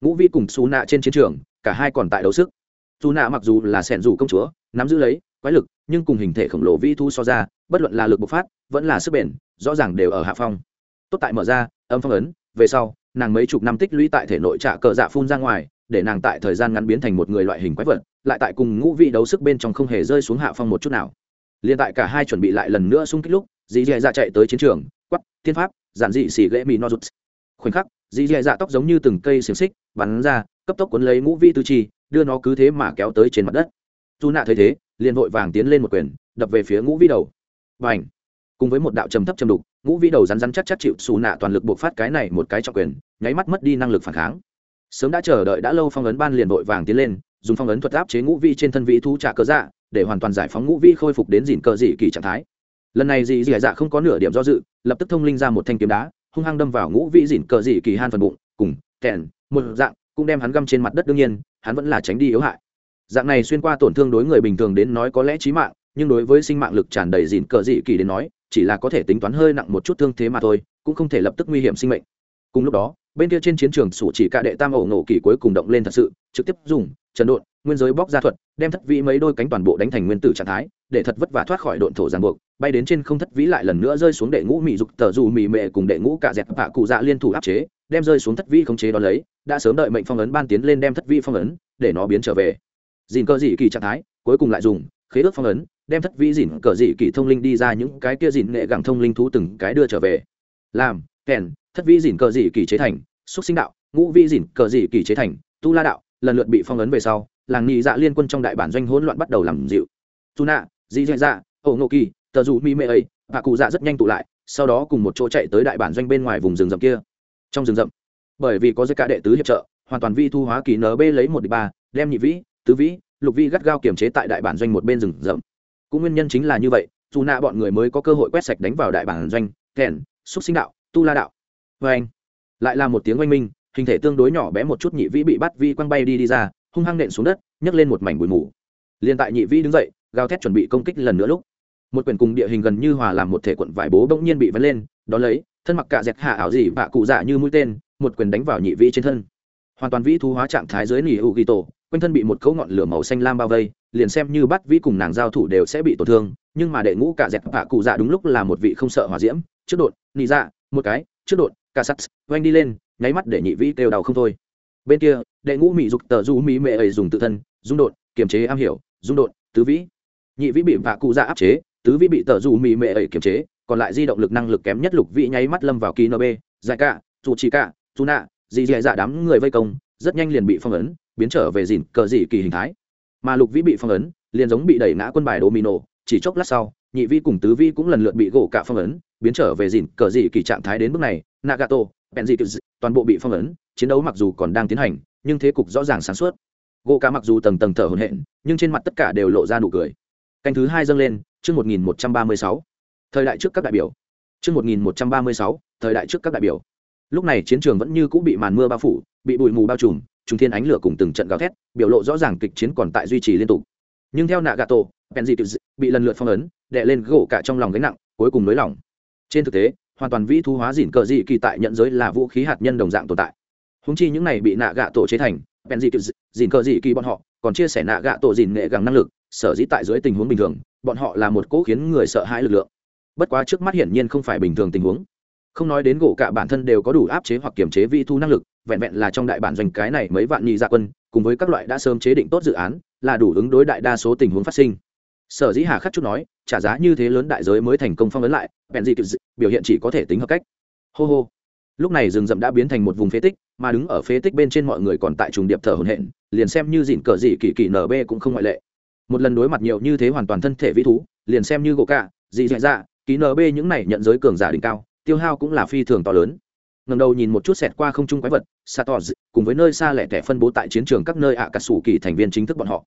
Ngũ vi cùng xù nạ trên chiến trường, cả hai còn tại đấu sức. Dù nạ mặc dù là sẻn dù công chúa, nắm giữ lấy, quái lực, nhưng cùng hình thể khổng lồ vĩ thu so ra, bất luận là lực bộc phát, vẫn là sức bền, rõ ràng đều ở hạ phong. Tốt tại mở ra, âm phong ấn, về sau, nàng mấy chục năm tích lũy tại thể nội trạ cờ dạ phun ra ngoài, để nàng tại thời gian ngắn biến thành một người loại hình quái vật, lại tại cùng ngũ vị đấu sức bên trong không hề rơi xuống hạ phong một chút nào liền tại cả hai chuẩn bị lại lần nữa xung kích lúc dì dì dạ chạy tới chiến trường quắp thiên pháp, giản dị xỉ ghệ mì no rụt. Khoảnh khắc dì dì dạ tóc giống như từng cây xiềng xích, bắn ra, cấp tốc cuốn lấy ngũ vi tư chi, đưa nó cứ thế mà kéo tới trên mặt đất. Dù nạ thấy thế, liền vội vàng tiến lên một quyền, đập về phía ngũ vi đầu. Và ảnh cùng với một đạo trầm thấp trầm đục, ngũ vi đầu rắn rắn chắc chắc chịu xù nạ toàn lực buộc phát cái này một cái trọng quyền, nháy mắt mất đi năng lực phản kháng. Sớm đã chờ đợi đã lâu phong ấn ban liền vội vàng tiến lên, dùng phong ấn thuật áp chế ngũ vi trên thân vị thú trả cớ dạ để hoàn toàn giải phóng ngũ vĩ khôi phục đến dìn cờ dị kỳ trạng thái. Lần này dị dị dạ không có nửa điểm do dự, lập tức thông linh ra một thanh kiếm đá, hung hăng đâm vào ngũ vĩ dìn cờ dị kỳ han phần bụng, cùng, kèn, một dạng, cũng đem hắn găm trên mặt đất đương nhiên, hắn vẫn là tránh đi yếu hại. Dạng này xuyên qua tổn thương đối người bình thường đến nói có lẽ chí mạng, nhưng đối với sinh mạng lực tràn đầy dìn cờ dị kỳ đến nói, chỉ là có thể tính toán hơi nặng một chút thương thế mà thôi, cũng không thể lập tức nguy hiểm sinh mệnh. Cùng lúc đó bên kia trên chiến trường sủ chỉ cả đệ tam ổ nổ kỳ cuối cùng động lên thật sự, trực tiếp dùng, trần độn, nguyên giới bóc ra thuật, đem thất vĩ mấy đôi cánh toàn bộ đánh thành nguyên tử trạng thái, để thật vất vả thoát khỏi độn thổ giàn buộc, bay đến trên không thất vĩ lại lần nữa rơi xuống đệ ngũ mỹ dục tờ dù mỹ mệ cùng đệ ngũ cả dẹp bạ cụ dạ liên thủ áp chế, đem rơi xuống thất vĩ khống chế đó lấy, đã sớm đợi mệnh phong ấn ban tiến lên đem thất vĩ phong ấn, để nó biến trở về. Dìn cơ dị kỳ trạng thái, cuối cùng lại dùng, khế ước phong ấn, đem thất vĩ dìn cờ dị kỳ thông linh đi ra những cái kia dìn nghệ gẳng thông linh thú từng cái đưa trở về. Làm, kèn thất vĩ dìn cờ dị kỳ chế thành, xúc sinh đạo, ngũ vĩ dìn cờ dị kỳ chế thành, tu la đạo, lần lượt bị phong ấn về sau, làng nghị dạ liên quân trong đại bản doanh hỗn loạn bắt đầu làm dịu. Tu nạ dị dạ dạ ổ Ngộ kỳ, tờ dù mi mê ấy và cụ dạ rất nhanh tụ lại, sau đó cùng một chỗ chạy tới đại bản doanh bên ngoài vùng rừng rậm kia. Trong rừng rậm, bởi vì có dây cả đệ tứ hiệp trợ, hoàn toàn vi thu hóa kỳ nb lấy một địch ba, đem nhị vĩ, tứ vĩ, lục vĩ gắt gao kiểm chế tại đại bản doanh một bên rừng rậm. Cũng nguyên nhân chính là như vậy dù nạ bọn người mới có cơ hội quét sạch đánh vào đại bản doanh thèn xúc sinh đạo, tu la đạo vê anh. Lại là một tiếng oanh minh, hình thể tương đối nhỏ bé một chút nhị vĩ bị bắt vi quăng bay đi đi ra, hung hăng nện xuống đất, nhấc lên một mảnh bụi mù. Liền tại nhị vĩ đứng dậy, gào thét chuẩn bị công kích lần nữa lúc, một quyển cùng địa hình gần như hòa làm một thể quận vải bố bỗng nhiên bị vấn lên đ ó lấy, thân mặc cạ dẹt hạ ảo gì bạ cụ dạ như mũi tên, một quyền đánh vào nhị vĩ trên thân. Hoàn toàn vĩ thu hóa trạng thái dưới nỉ hữu ghi tổ, quanh thân bị một cấu ngọn lửa màu xanh lam bao vây, liền xem như bắt vĩ cùng nàng giao thủ đều sẽ bị tổn thương, nhưng mà đệ ngũ cạ dẹt hạ cụ dạ đúng lúc là một vị không sợ hỏa diễm, trước đột nị dạ một cái, trước đột ca sắt, oanh đi lên, nháy mắt để nhị vĩ kêu đau không thôi. Bên kia, đệ ngũ mỹ dục tờ du mỹ mệ ấy dùng tự thân dung đột kiềm chế am hiểu dung đột tứ vĩ. Nhị vĩ bị vạ cụ ra áp chế, tứ vĩ bị tờ du mỹ mệ ấy kiềm chế, còn lại di động lực năng lực kém nhất lục vĩ nháy mắt lâm vào kỳ nb dài cả dù chỉ cả dù nạ dì dì dạ đám người vây công, rất nhanh liền bị phong ấn, biến trở về dìn cờ dị kỳ hình thái. Mà lục vĩ bị phong ấn, liền giống bị đẩy ngã quân bài domino, chỉ chốc lát sau nhị Vi cùng tứ Vi cũng lần lượt bị gỗ cả phong ấn, biến trở về dìn cờ dị kỳ trạng thái đến bước này, nagato penzi toàn bộ bị phong ấn, chiến đấu mặc dù còn đang tiến hành, nhưng thế cục rõ ràng sáng suốt. Gỗ cả mặc dù tầng tầng thở hổn hển, nhưng trên mặt tất cả đều lộ ra nụ cười. Canh thứ hai dâng lên, chương một nghìn một trăm ba mươi sáu. Thời đại trước các đại biểu. Chương một nghìn một trăm ba mươi sáu, thời đại trước các đại biểu. Lúc này chiến trường vẫn như cũ bị màn mưa bao phủ, bị bụi mù bao trùm, trùng thiên ánh lửa cùng từng trận gào thét, biểu lộ rõ ràng kịch chiến còn tại duy trì liên tục. Nhưng theo nạ gà tổ penzi bị lần lượt phong ấn đệ lên gỗ cả trong lòng gánh nặng, cuối cùng nới lỏng. Trên thực tế, hoàn toàn vĩ thu hóa dìn cờ dị kỳ tại nhận giới là vũ khí hạt nhân đồng dạng tồn tại. Húng chi những này bị nạ gạ tổ chế thành bèn dị kỳ dìn cờ dị kỳ bọn họ còn chia sẻ nạ gạ tổ dìn nghệ gàng năng lực, sở dĩ tại dưới tình huống bình thường, bọn họ là một cỗ khiến người sợ hãi lực lượng. Bất quá trước mắt hiển nhiên không phải bình thường tình huống. Không nói đến gỗ cả bản thân đều có đủ áp chế hoặc kiểm chế vi thu năng lực, vẹn vẹn là trong đại bản doanh cái này mấy vạn nhị dạ quân, cùng với các loại đã sớm chế định tốt dự án, là đủ ứng đối đại đa số tình huống phát sinh sở dĩ hà khắc chút nói, trả giá như thế lớn đại giới mới thành công phong ấn lại, bèn dị biểu hiện chỉ có thể tính hợp cách. Hô hô. Lúc này rừng rậm đã biến thành một vùng phế tích, mà đứng ở phế tích bên trên mọi người còn tại trùng điệp thở hổn hển, liền xem như dịn cờ dị kỳ kỳ nb cũng không ngoại lệ. Một lần đối mặt nhiều như thế hoàn toàn thân thể vĩ thú, liền xem như gỗ cả dị dạ dạ ký nb những này nhận giới cường giả đỉnh cao, tiêu hao cũng là phi thường to lớn. Ngầm đầu nhìn một chút xẹt qua không trung quái vật sator cùng với nơi xa lẻ tẻ phân bố tại chiến trường các nơi ạ à cà sủ kỳ thành viên chính thức bọn họ.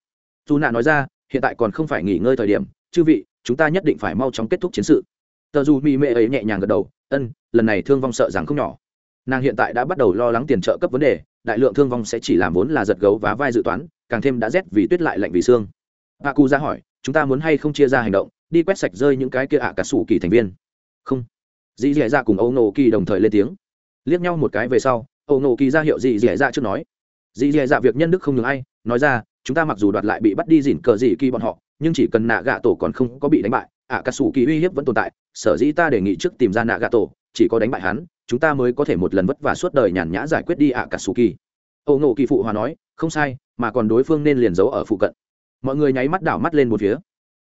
Dù nạ nói ra hiện tại còn không phải nghỉ ngơi thời điểm, chư vị, chúng ta nhất định phải mau chóng kết thúc chiến sự. Tờ dù mỹ mệ ấy nhẹ nhàng gật đầu, ân, lần này thương vong sợ rằng không nhỏ. Nàng hiện tại đã bắt đầu lo lắng tiền trợ cấp vấn đề, đại lượng thương vong sẽ chỉ làm vốn là giật gấu và vai dự toán, càng thêm đã rét vì tuyết lại lạnh vì xương. A cu ra hỏi, chúng ta muốn hay không chia ra hành động, đi quét sạch rơi những cái kia ạ à cả sủ kỳ thành viên? Không. Dì dì dạ cùng âu nổ kỳ đồng thời lên tiếng. Liếc nhau một cái về sau, âu nổ kỳ ra hiệu dì dì dạ trước nói. Dì dì dạ việc nhân đức không ngừng ai, nói ra chúng ta mặc dù đoạt lại bị bắt đi dỉn cờ gì kỳ bọn họ, nhưng chỉ cần nạ gạ tổ còn không có bị đánh bại ạ cà sủ kỳ uy hiếp vẫn tồn tại, sở dĩ ta đề nghị trước tìm ra nạ gạ tổ chỉ có đánh bại hắn, chúng ta mới có thể một lần vất vả suốt đời nhàn nhã giải quyết đi ạ cà sủ kỳ âu ngộ kỳ phụ hòa nói, không sai, mà còn đối phương nên liền giấu ở phụ cận. Mọi người nháy mắt đảo mắt lên một phía.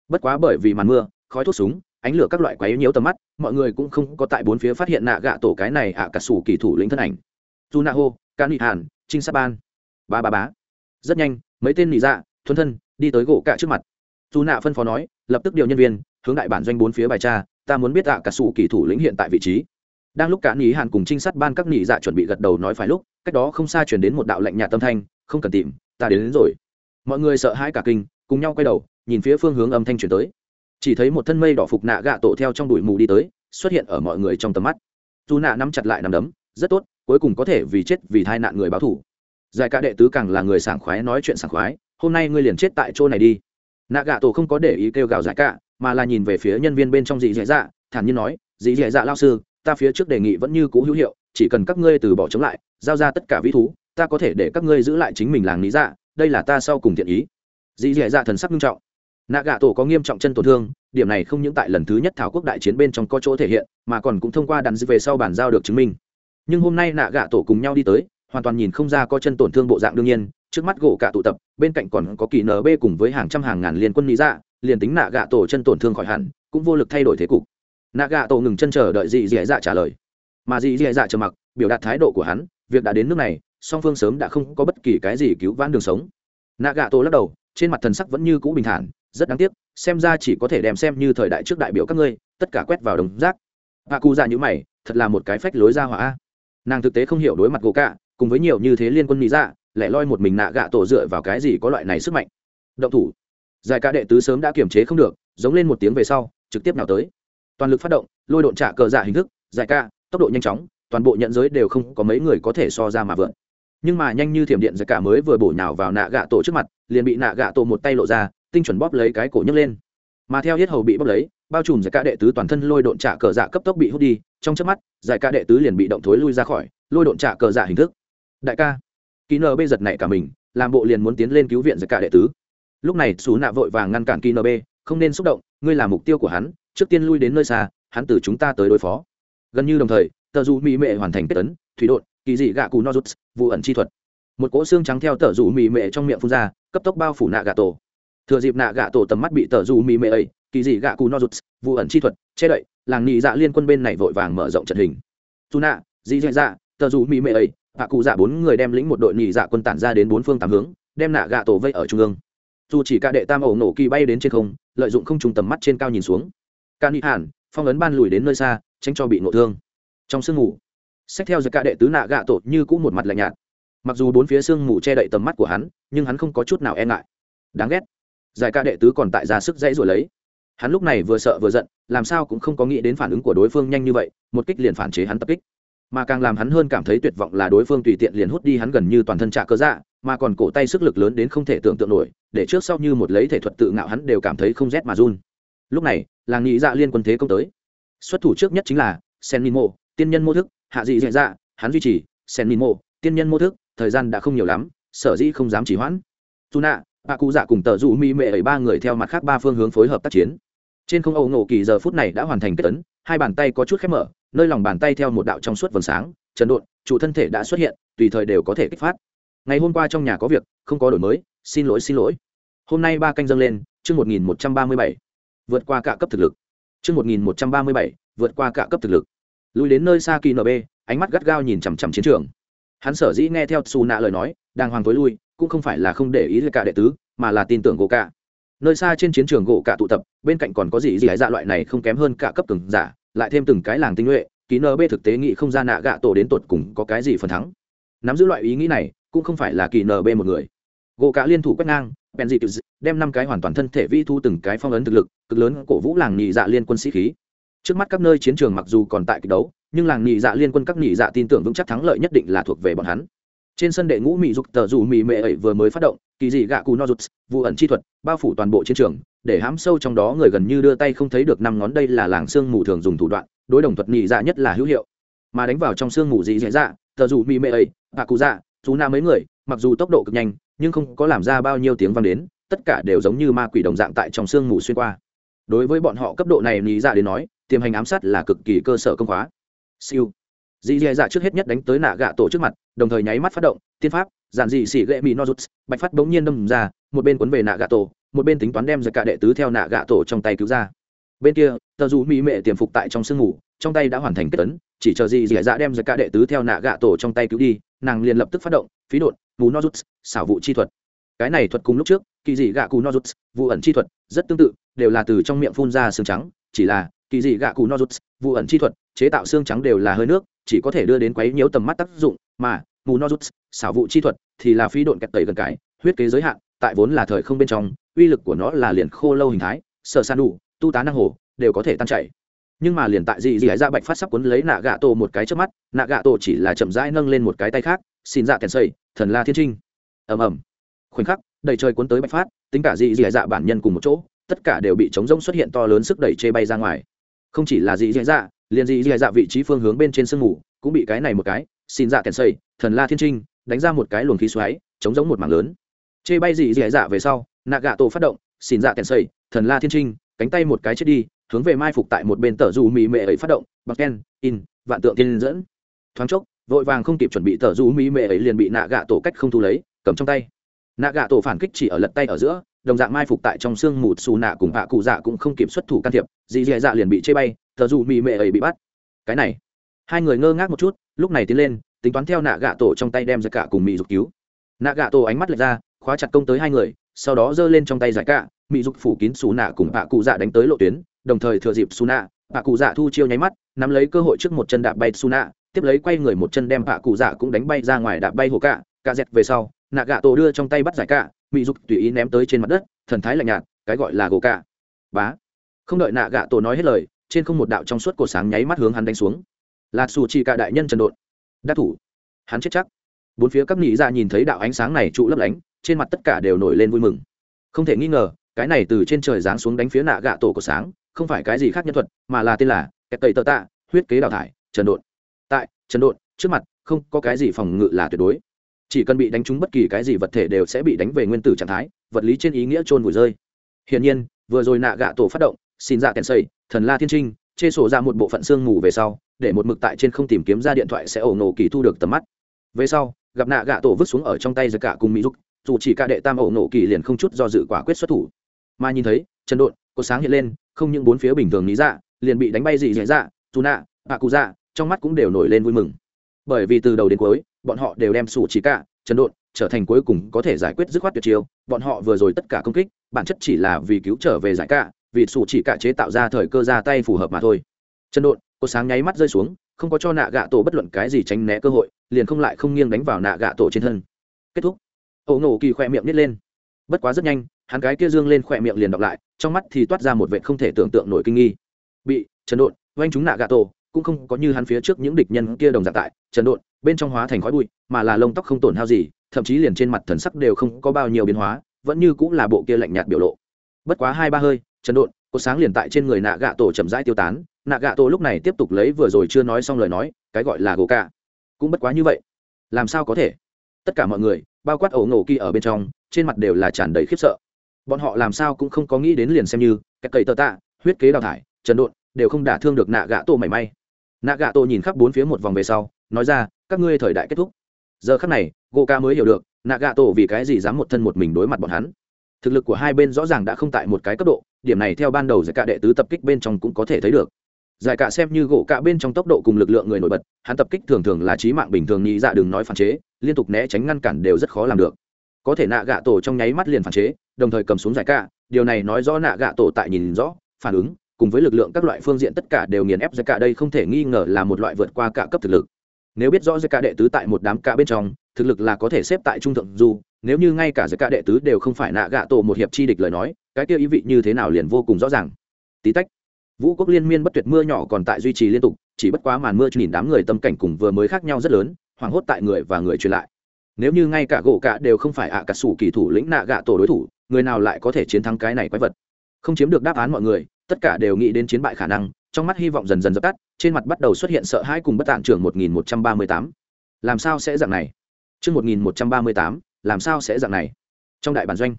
Bất quá bởi vì màn mưa, khói thuốc súng, ánh lửa các loại quái nhiễu tầm mắt, mọi người cũng không có tại bốn phía phát hiện nạ gạ tổ cái này ạ cà sủ kỳ thủ lĩnh thân ảnh. Dù nạ hô ca nị hàn trinh sát ban ba ba. Bá rất nhanh mấy tên nị dạ thuần thân đi tới gỗ cả trước mặt. Dù nạ phân phó nói lập tức điều nhân viên hướng đại bản doanh bốn phía bài tra ta muốn biết tạ cả sủ kỳ thủ lĩnh hiện tại vị trí. Đang lúc cả nỉ hàn cùng trinh sát ban các nỉ dạ chuẩn bị gật đầu nói phải lúc cách đó không xa chuyển đến một đạo lệnh nhà tâm thanh không cần tìm ta đến, đến rồi. Mọi người sợ hãi cả kinh cùng nhau quay đầu nhìn phía phương hướng âm thanh chuyển tới. Chỉ thấy một thân mây đỏ phục nạ gạ tổ theo trong đùi mù đi tới xuất hiện ở mọi người trong tầm mắt. Dù nạ nắm chặt lại nằm đấm rất tốt cuối cùng có thể vì chết vì thai nạn người báo thủ giải ca đệ tứ càng là người sảng khoái nói chuyện sảng khoái, hôm nay ngươi liền chết tại chỗ này đi. Nạ gạ tổ không có để ý kêu gào giải ca mà là nhìn về phía nhân viên bên trong dị dạ dạ thản nhiên nói, dị dạ dạ lao sư, ta phía trước đề nghị vẫn như cũ hữu hiệu, chỉ cần các ngươi từ bỏ chống lại, giao ra tất cả vĩ thú, ta có thể để các ngươi giữ lại chính mình làng lý dạ đây là ta sau cùng thiện ý. Dị dạ dạ thần sắc nghiêm trọng. Nạ gạ tổ có nghiêm trọng chân tổn thương, điểm này không những tại lần thứ nhất thảo quốc đại chiến bên trong có chỗ thể hiện, mà còn cũng thông qua đàn dư về sau bàn giao được chứng minh. Nhưng hôm nay nạ gạ tổ cùng nhau đi tới hoàn toàn nhìn không ra có chân tổn thương bộ dạng đương nhiên, trước mắt gỗ cả tụ tập, bên cạnh còn có kỳ nb cùng với hàng trăm hàng ngàn liên quân lý dạ liền tính nạ gạ tổ chân tổn thương khỏi hẳn, cũng vô lực thay đổi thế cục. Nạ gạ tổ ngừng chân chờ đợi dị dị dạ trả lời. Mà dị dị dạ trầm mặc, biểu đạt thái độ của hắn, việc đã đến nước này, song phương sớm đã không có bất kỳ cái gì cứu vãn đường sống. Nạ gạ tổ lắc đầu, trên mặt thần sắc vẫn như cũ bình thản, rất đáng tiếc, xem ra chỉ có thể đem xem như thời đại trước đại biểu các ngươi, tất cả quét vào đồng rác. Hạ cụ dạ như mày, thật là một cái phách lối ra hỏa nàng thực tế không hiểu đối mặt gỗ cả cùng với nhiều như thế liên quân mỹ dạ lại loi một mình nạ gạ tổ dựa vào cái gì có loại này sức mạnh? Động thủ. Giải ca đệ tứ sớm đã kiềm chế không được, giống lên một tiếng về sau, trực tiếp nào tới. Toàn lực phát động, lôi độn trả cờ giả hình thức, giải ca tốc độ nhanh chóng, toàn bộ nhận giới đều không có mấy người có thể so ra mà vượn. Nhưng mà nhanh như thiểm điện giải cả mới vừa bổ nhào vào nạ gạ tổ trước mặt, liền bị nạ gạ tổ một tay lộ ra, tinh chuẩn bóp lấy cái cổ nhấc lên. Mà theo hết hầu bị bóp lấy, bao trùm giải ca đệ tứ toàn thân lôi độn trả cờ dạ cấp tốc bị hút đi, trong chớp mắt, giải ca đệ tứ liền bị động thối lui ra khỏi, lôi độn trả cờ dạ hình thức đại ca. Ký nb giật nảy cả mình, làm bộ liền muốn tiến lên cứu viện giật cả đệ tứ. Lúc này, xú nạ vội vàng ngăn cản ký nb không nên xúc động, ngươi là mục tiêu của hắn, trước tiên lui đến nơi xa, hắn từ chúng ta tới đối phó. Gần như đồng thời, tờ dù mỹ mệ hoàn thành kết tấn, thủy đột kỳ dị gạ cù nozuts, vụ ẩn chi thuật. Một cỗ xương trắng theo tờ dù mỹ mệ trong miệng phun ra, cấp tốc bao phủ nạ gạ tổ. Thừa dịp nạ gạ tổ tầm mắt bị tờ dù mỹ mệ ấy, kỳ dị gạ cù nozuts, vụ ẩn chi thuật, che đậy, làng nhị dạ liên quân bên này vội vàng mở rộng trận hình. Dù nạ, dị dạ dạ tờ dù mỹ mệ ấy hạ cụ dạ bốn người đem lĩnh một đội nhị dạ quân tản ra đến bốn phương tám hướng, đem nạ gạ tổ vây ở trung ương. Dù chỉ cả đệ tam ẩu nổ kỳ bay đến trên không, lợi dụng không trùng tầm mắt trên cao nhìn xuống. Ca nị hàn, phong ấn ban lùi đến nơi xa, tránh cho bị nổ thương. Trong sương mù, xét theo giật cả đệ tứ nạ gạ tổ như cũ một mặt lạnh nhạt. Mặc dù bốn phía sương mù che đậy tầm mắt của hắn, nhưng hắn không có chút nào e ngại. Đáng ghét. Giải ca đệ tứ còn tại ra sức dãy rồi lấy. Hắn lúc này vừa sợ vừa giận, làm sao cũng không có nghĩ đến phản ứng của đối phương nhanh như vậy, một kích liền phản chế hắn tập kích mà càng làm hắn hơn cảm thấy tuyệt vọng là đối phương tùy tiện liền hút đi hắn gần như toàn thân trạ cơ dạ mà còn cổ tay sức lực lớn đến không thể tưởng tượng nổi, để trước sau như một lấy thể thuật tự ngạo hắn đều cảm thấy không rét mà run. Lúc này, làng nghĩ dạ liên quân thế công tới. Xuất thủ trước nhất chính là sen min mô tiên nhân mô thức, hạ dị dạ dạ hắn duy trì sen min mô tiên nhân mô thức, thời gian đã không nhiều lắm, sở dĩ không dám chỉ hoãn. Dù nạ bà cụ dạ cùng tờ dù mỹ mệ ấy ba người theo mặt khác ba phương hướng phối hợp tác chiến. Trên không âu ngộ kỳ giờ phút này đã hoàn thành kết tấn hai bàn tay có chút khép mở nơi lòng bàn tay theo một đạo trong suốt vầng sáng, trần độn trụ thân thể đã xuất hiện, tùy thời đều có thể kích phát. Ngày hôm qua trong nhà có việc, không có đổi mới, xin lỗi xin lỗi. Hôm nay ba canh dâng lên, chương một nghìn một trăm ba mươi bảy. Vượt qua cả cấp thực lực. Chương một nghìn một trăm ba mươi bảy, vượt qua cả cấp thực lực. Lùi đến nơi xa kỳ nb ánh mắt gắt gao nhìn chằm chằm chiến trường. Hắn sở dĩ nghe theo xù nạ lời nói đang hoàng tối lui, cũng không phải là không để ý cả đệ tứ, mà là tin tưởng gỗ cả. Nơi xa trên chiến trường gỗ cả tụ tập, bên cạnh còn có gì gì dạ loại này không kém hơn cả cấp từng giả lại thêm từng cái làng tinh nhuệ, ký nb thực tế nghĩ không ra nạ gạ tổ đến tột cùng có cái gì phần thắng. Nắm giữ loại ý nghĩ này, cũng không phải là kỳ nb một người. Gỗ cả liên thủ quét ngang, bèn dị, đem năm cái hoàn toàn thân thể vi thu từng cái phong ấn thực lực, cực lớn cổ vũ làng nhị dạ liên quân sĩ khí. Trước mắt các nơi chiến trường mặc dù còn tại kịch đấu, nhưng làng nhị dạ liên quân các nhị dạ tin tưởng vững chắc thắng lợi nhất định là thuộc về bọn hắn trên sân đệ ngũ mỹ dục tờ dù mỹ mệ ấy vừa mới phát động, kỳ dị gạ cù no rụt vụ ẩn chi thuật, bao phủ toàn bộ chiến trường, để hám sâu trong đó người gần như đưa tay không thấy được năm ngón đây là làng xương mù thường dùng thủ đoạn, đối đồng thuật nhị dạ nhất là hữu hiệu. Mà đánh vào trong xương mù dị dễ dạ tờ dù mỹ mệ ấy bà cụ dạ chú na mấy người, mặc dù tốc độ cực nhanh, nhưng không có làm ra bao nhiêu tiếng vang đến, tất cả đều giống như ma quỷ đồng dạng tại trong xương mù xuyên qua. Đối với bọn họ cấp độ này nhị dạ đến nói, tiềm hành ám sát là cực kỳ cơ sở công khóa. Siêu dì dì dạ trước hết nhất đánh tới nạ gạ tổ trước mặt, đồng thời nháy mắt phát động, tiên pháp, giản dị xỉ gậy mỹ nozuts, bạch phát bỗng nhiên đâm ra, một bên cuốn về nạ gạ tổ, một bên tính toán đem giật cả đệ tứ theo nạ gạ tổ trong tay cứu ra. Bên kia, tờ dù mỹ mệ tiềm phục tại trong sương ngủ, trong tay đã hoàn thành kết tấn, chỉ chờ dì dì dạ đem giật cả đệ tứ theo nạ gạ tổ trong tay cứu đi, nàng liền lập tức phát động, phí đột mù nozuts, xảo vụ chi thuật. Cái này thuật cùng lúc trước, kỳ dị gạ cù nozuts, vụ ẩn chi thuật, rất tương tự, đều là từ trong miệng phun ra xương trắng, chỉ là kỳ dị gạ cù nozuts, vụ ẩn chi thuật, chế tạo xương trắng đều là hơi nước chỉ có thể đưa đến quấy nhiễu tầm mắt tác dụng, mà mù nozuts xảo vụ chi thuật thì là phi độn kẹt tẩy gần cái, huyết kế giới hạn, tại vốn là thời không bên trong, uy lực của nó là liền khô lâu hình thái, sở san đủ, tu tá năng hồ, đều có thể tan chảy. Nhưng mà liền tại dị dị ra bạch phát sắp cuốn lấy nạ gạ tổ một cái trước mắt nạ gạ tổ chỉ là chậm rãi nâng lên một cái tay khác, xin dạ kèn xây thần la thiên trinh. Ầm ầm. Khoảnh khắc, đầy trời cuốn tới bạch phát, tính cả dị dị dạ bản nhân cùng một chỗ, tất cả đều bị chống rông xuất hiện to lớn sức đẩy chê bay ra ngoài. Không chỉ là dị dị dạ liền dị dị dạ vị trí phương hướng bên trên sương mù, cũng bị cái này một cái, xin dạ kèn xây, thần la thiên trinh, đánh ra một cái luồng khí xoáy, chống giống một mảng lớn. Chê bay dị dị dạ về sau nạ gạ tổ phát động, xin dạ kèn xây, thần la thiên trinh, cánh tay một cái chết đi, hướng về mai phục tại một bên tờ dù mỹ mệ ấy phát động bằng ken, in, vạn tượng tiên dẫn. Thoáng chốc, vội vàng không kịp chuẩn bị tờ dù mỹ mệ ấy liền bị nạ gạ tổ cách không thu lấy, cầm trong tay. Nạ gạ tổ phản kích chỉ ở lật tay ở giữa, đồng dạng mai phục tại trong xương mụt xù nạ cùng hạ cụ dạ cũng không kịp xuất thủ can thiệp dì dì dạ, dạ liền bị chê bay tờ dù mỹ mệ ấy bị bắt. Cái này. Hai người ngơ ngác một chút, lúc này tiến lên, tính toán theo nạ gạ tổ trong tay đem giải cả cùng mỹ dục cứu. Nạ gạ tổ ánh mắt lệch ra, khóa chặt công tới hai người, sau đó giơ lên trong tay giải cả mỹ dục phủ kín xù nạ cùng bạ cụ dạ đánh tới lộ tuyến, đồng thời thừa dịp xù nạ, bạ cụ dạ thu chiêu nháy mắt, nắm lấy cơ hội trước một chân đạp bay xù nạ, tiếp lấy quay người một chân đem bạ cụ dạ cũng đánh bay ra ngoài đạp bay hồ cạ cạ dẹt về sau, nạ gạ tổ đưa trong tay bắt giải cạ mỹ dục tùy ý ném tới trên mặt đất, thần thái lạnh nhạt, cái gọi là gỗ cạ. Bá. Không đợi nạ gạ tổ nói hết lời trên không một đạo trong suốt cổ sáng nháy mắt hướng hắn đánh xuống. Là xù chỉ cả đại nhân trần đột đắc thủ. Hắn chết chắc. Bốn phía các nghĩ ra dạ nhìn thấy đạo ánh sáng này trụ lấp lánh, trên mặt tất cả đều nổi lên vui mừng. Không thể nghi ngờ, cái này từ trên trời giáng xuống đánh phía nạ gạ tổ của sáng, không phải cái gì khác nhân thuật, mà là tên là kẹt tẩy tơ tạ, huyết kế đào thải, trần đột tại, trần đột trước mặt, không có cái gì phòng ngự là tuyệt đối. Chỉ cần bị đánh trúng bất kỳ cái gì vật thể đều sẽ bị đánh về nguyên tử trạng thái, vật lý trên ý nghĩa trôn vùi rơi. Hiển nhiên, vừa rồi nạ gạ tổ phát động, xin dạ kèn xây thần la thiên trinh, chê sổ ra một bộ phận xương ngủ về sau, để một mực tại trên không tìm kiếm ra điện thoại sẽ ổ nổ kỳ thu được tầm mắt. Về sau, gặp nạ gạ tổ vứt xuống ở trong tay giật cả cùng mỹ giúp dù chỉ cả đệ tam ổ nổ kỳ liền không chút do dự quả quyết xuất thủ. Mà nhìn thấy, trần độn, có sáng hiện lên, không những bốn phía bình thường lý dạ liền bị đánh bay dị dạy dạ dù nạ bạ cụ dạ trong mắt cũng đều nổi lên vui mừng. Bởi vì từ đầu đến cuối, bọn họ đều đem sủ chỉ cả, trần độn, trở thành cuối cùng có thể giải quyết dứt khoát tuyệt chiêu. Bọn họ vừa rồi tất cả công kích, bản chất chỉ là vì cứu trở về giải cả vì sủ chỉ cả chế tạo ra thời cơ ra tay phù hợp mà thôi. Trần độn cô sáng nháy mắt rơi xuống, không có cho nạ gạ tổ bất luận cái gì tránh né cơ hội, liền không lại không nghiêng đánh vào nạ gạ tổ trên thân. Kết thúc. Ẩu nổ kỳ khoe miệng nít lên. Bất quá rất nhanh, hắn cái kia dương lên khỏe miệng liền đọc lại, trong mắt thì toát ra một vệ không thể tưởng tượng nổi kinh nghi. Bị trần độn, oanh chúng nạ gà tổ, cũng không có như hắn phía trước những địch nhân kia đồng dạng tại, trần độn, bên trong hóa thành khói bụi, mà là lông tóc không tổn hao gì, thậm chí liền trên mặt thần sắc đều không có bao nhiêu biến hóa, vẫn như cũng là bộ kia lạnh nhạt biểu lộ. Bất quá hai ba hơi trần độn có sáng liền tại trên người nạ gạ tổ chậm rãi tiêu tán. Nạ gạ tổ lúc này tiếp tục lấy vừa rồi chưa nói xong lời nói, cái gọi là gỗ cả cũng bất quá như vậy. Làm sao có thể? Tất cả mọi người, bao quát ổ ngổ kỳ ở bên trong, trên mặt đều là tràn đầy khiếp sợ. Bọn họ làm sao cũng không có nghĩ đến liền xem như các cậy tơ tạ, huyết kế đào thải, trần độn, đều không đả thương được nạ gạ tổ mảy may. Nạ gạ tổ nhìn khắp bốn phía một vòng về sau, nói ra, các ngươi thời đại kết thúc. Giờ khắc này, gỗ ca mới hiểu được, nạ gạ tổ vì cái gì dám một thân một mình đối mặt bọn hắn. Thực lực của hai bên rõ ràng đã không tại một cái cấp độ điểm này theo ban đầu giải cả đệ tứ tập kích bên trong cũng có thể thấy được. Giải cả xem như gỗ cả bên trong tốc độ cùng lực lượng người nổi bật, hắn tập kích thường thường là trí mạng bình thường nghĩ dạ đừng nói phản chế, liên tục né tránh ngăn cản đều rất khó làm được. Có thể nạ gạ tổ trong nháy mắt liền phản chế, đồng thời cầm xuống giải cả điều này nói rõ nạ gạ tổ tại nhìn rõ, phản ứng, cùng với lực lượng các loại phương diện tất cả đều nghiền ép giải cả đây không thể nghi ngờ là một loại vượt qua cả cấp thực lực. Nếu biết rõ giải cả đệ tứ tại một đám cả bên trong, thực lực là có thể xếp tại trung thượng dù, nếu như ngay cả giải cả đệ tứ đều không phải nạ gạ tổ một hiệp chi địch lời nói cái kia ý vị như thế nào liền vô cùng rõ ràng. Tí tách vũ quốc liên miên bất tuyệt mưa nhỏ còn tại duy trì liên tục chỉ bất quá màn mưa nhìn đám người tâm cảnh cùng vừa mới khác nhau rất lớn hoảng hốt tại người và người truyền lại. Nếu như ngay cả gỗ cả đều không phải ạ à cả sủ kỳ thủ lĩnh nạ gạ tổ đối thủ người nào lại có thể chiến thắng cái này quái vật? Không chiếm được đáp án mọi người tất cả đều nghĩ đến chiến bại khả năng trong mắt hy vọng dần dần dập tắt trên mặt bắt đầu xuất hiện sợ hãi cùng bất tạng trưởng 1138. làm sao sẽ dạng này? Chương 1138, làm sao sẽ dạng này? Trong đại bản doanh.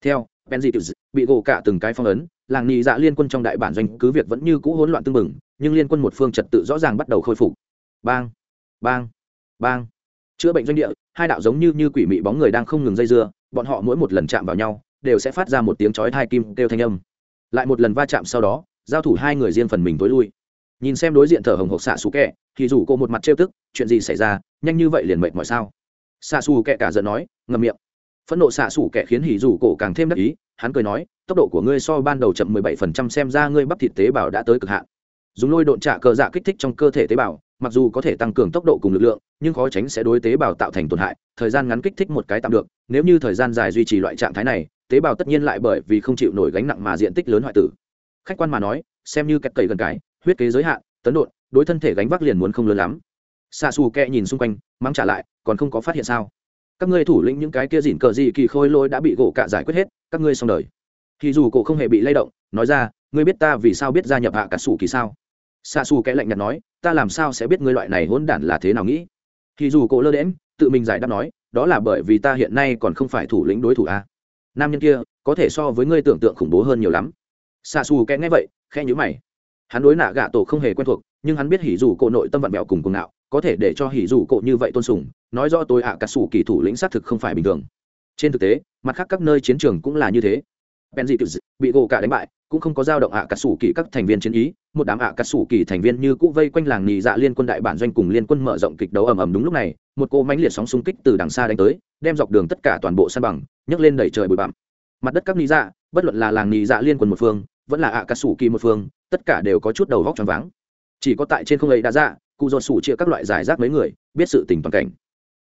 Theo Benzitus bị gồ cả từng cái phong ấn, làng nhị dạ liên quân trong đại bản doanh cứ việc vẫn như cũ hỗn loạn tương mừng nhưng liên quân một phương trật tự rõ ràng bắt đầu khôi phục. Bang bang bang. Chữa bệnh doanh địa, hai đạo giống như như quỷ mị bóng người đang không ngừng dây dưa, bọn họ mỗi một lần chạm vào nhau, đều sẽ phát ra một tiếng chói tai kim kêu thanh âm. Lại một lần va chạm sau đó, giao thủ hai người riêng phần mình tối lui. Nhìn xem đối diện thở hồng hộc xạ xù kẹ, thì rủ cô một mặt trêu tức, chuyện gì xảy ra, nhanh như vậy liền mệt mỏi sao? Xạ xù kẹ cả giận nói, ngậm miệng phẫn nộ xạ xủ kẻ khiến hỉ dù cổ càng thêm đắc ý, hắn cười nói, tốc độ của ngươi so ban đầu chậm mười bảy phần trăm xem ra ngươi bắp thịt tế bào đã tới cực hạn. Dùng lôi độn trả cờ dạ kích thích trong cơ thể tế bào, mặc dù có thể tăng cường tốc độ cùng lực lượng, nhưng khó tránh sẽ đối tế bào tạo thành tổn hại, thời gian ngắn kích thích một cái tạm được, nếu như thời gian dài duy trì loại trạng thái này, tế bào tất nhiên lại bởi vì không chịu nổi gánh nặng mà diện tích lớn hoại tử. Khách quan mà nói, xem như kẹt cầy gần cái, huyết kế giới hạn, tấn độn, đối thân thể gánh vác liền muốn không lớn lắm. Xa xù kẹ nhìn xung quanh, mắng trả lại, còn không có phát hiện sao? Các ngươi thủ lĩnh những cái kia dỉn cờ gì kỳ khôi lôi đã bị gỗ cạ giải quyết hết, các ngươi xong đời. Thì dù cổ không hề bị lay động, nói ra, ngươi biết ta vì sao biết gia nhập hạ cả sủ kỳ sao? Xa xù kẽ lạnh nhạt nói, ta làm sao sẽ biết ngươi loại này hỗn đản là thế nào nghĩ? Thì dù cổ lơ đễm tự mình giải đáp nói, đó là bởi vì ta hiện nay còn không phải thủ lĩnh đối thủ a. Nam nhân kia, có thể so với ngươi tưởng tượng khủng bố hơn nhiều lắm. Xa xù kẽ nghe vậy khe nhữ mày. Hắn đối nạ gạ tổ không hề quen thuộc, nhưng hắn biết hỉ dù cổ nội tâm vặn vẹo cùng cùng nào có thể để cho hỉ dù cộ như vậy tôn sùng nói rõ tôi ạ cà sủ kỳ thủ lĩnh xác thực không phải bình thường trên thực tế mặt khác các nơi chiến trường cũng là như thế Benji bị gỗ cả đánh bại, cũng không có dao động ạ cà sủ kỳ các thành viên chiến ý, một đám ạ cà sủ kỳ thành viên như cũ vây quanh làng nhì dạ liên quân đại bản doanh cùng liên quân mở rộng kịch đấu ầm ầm đúng lúc này, một cô mánh liệt sóng xung kích từ đằng xa đánh tới, đem dọc đường tất cả toàn bộ san bằng, nhấc lên đẩy trời bụi bặm. Mặt đất các nhì dạ, bất luận là làng nhì dạ liên quân một phương, vẫn là ạ cà sủ kỳ một phương, tất cả đều có chút đầu vóc choáng váng. Chỉ có tại trên không ấy đã dạ, cụ dột sủ chia các loại giải rác mấy người, biết sự tình toàn cảnh.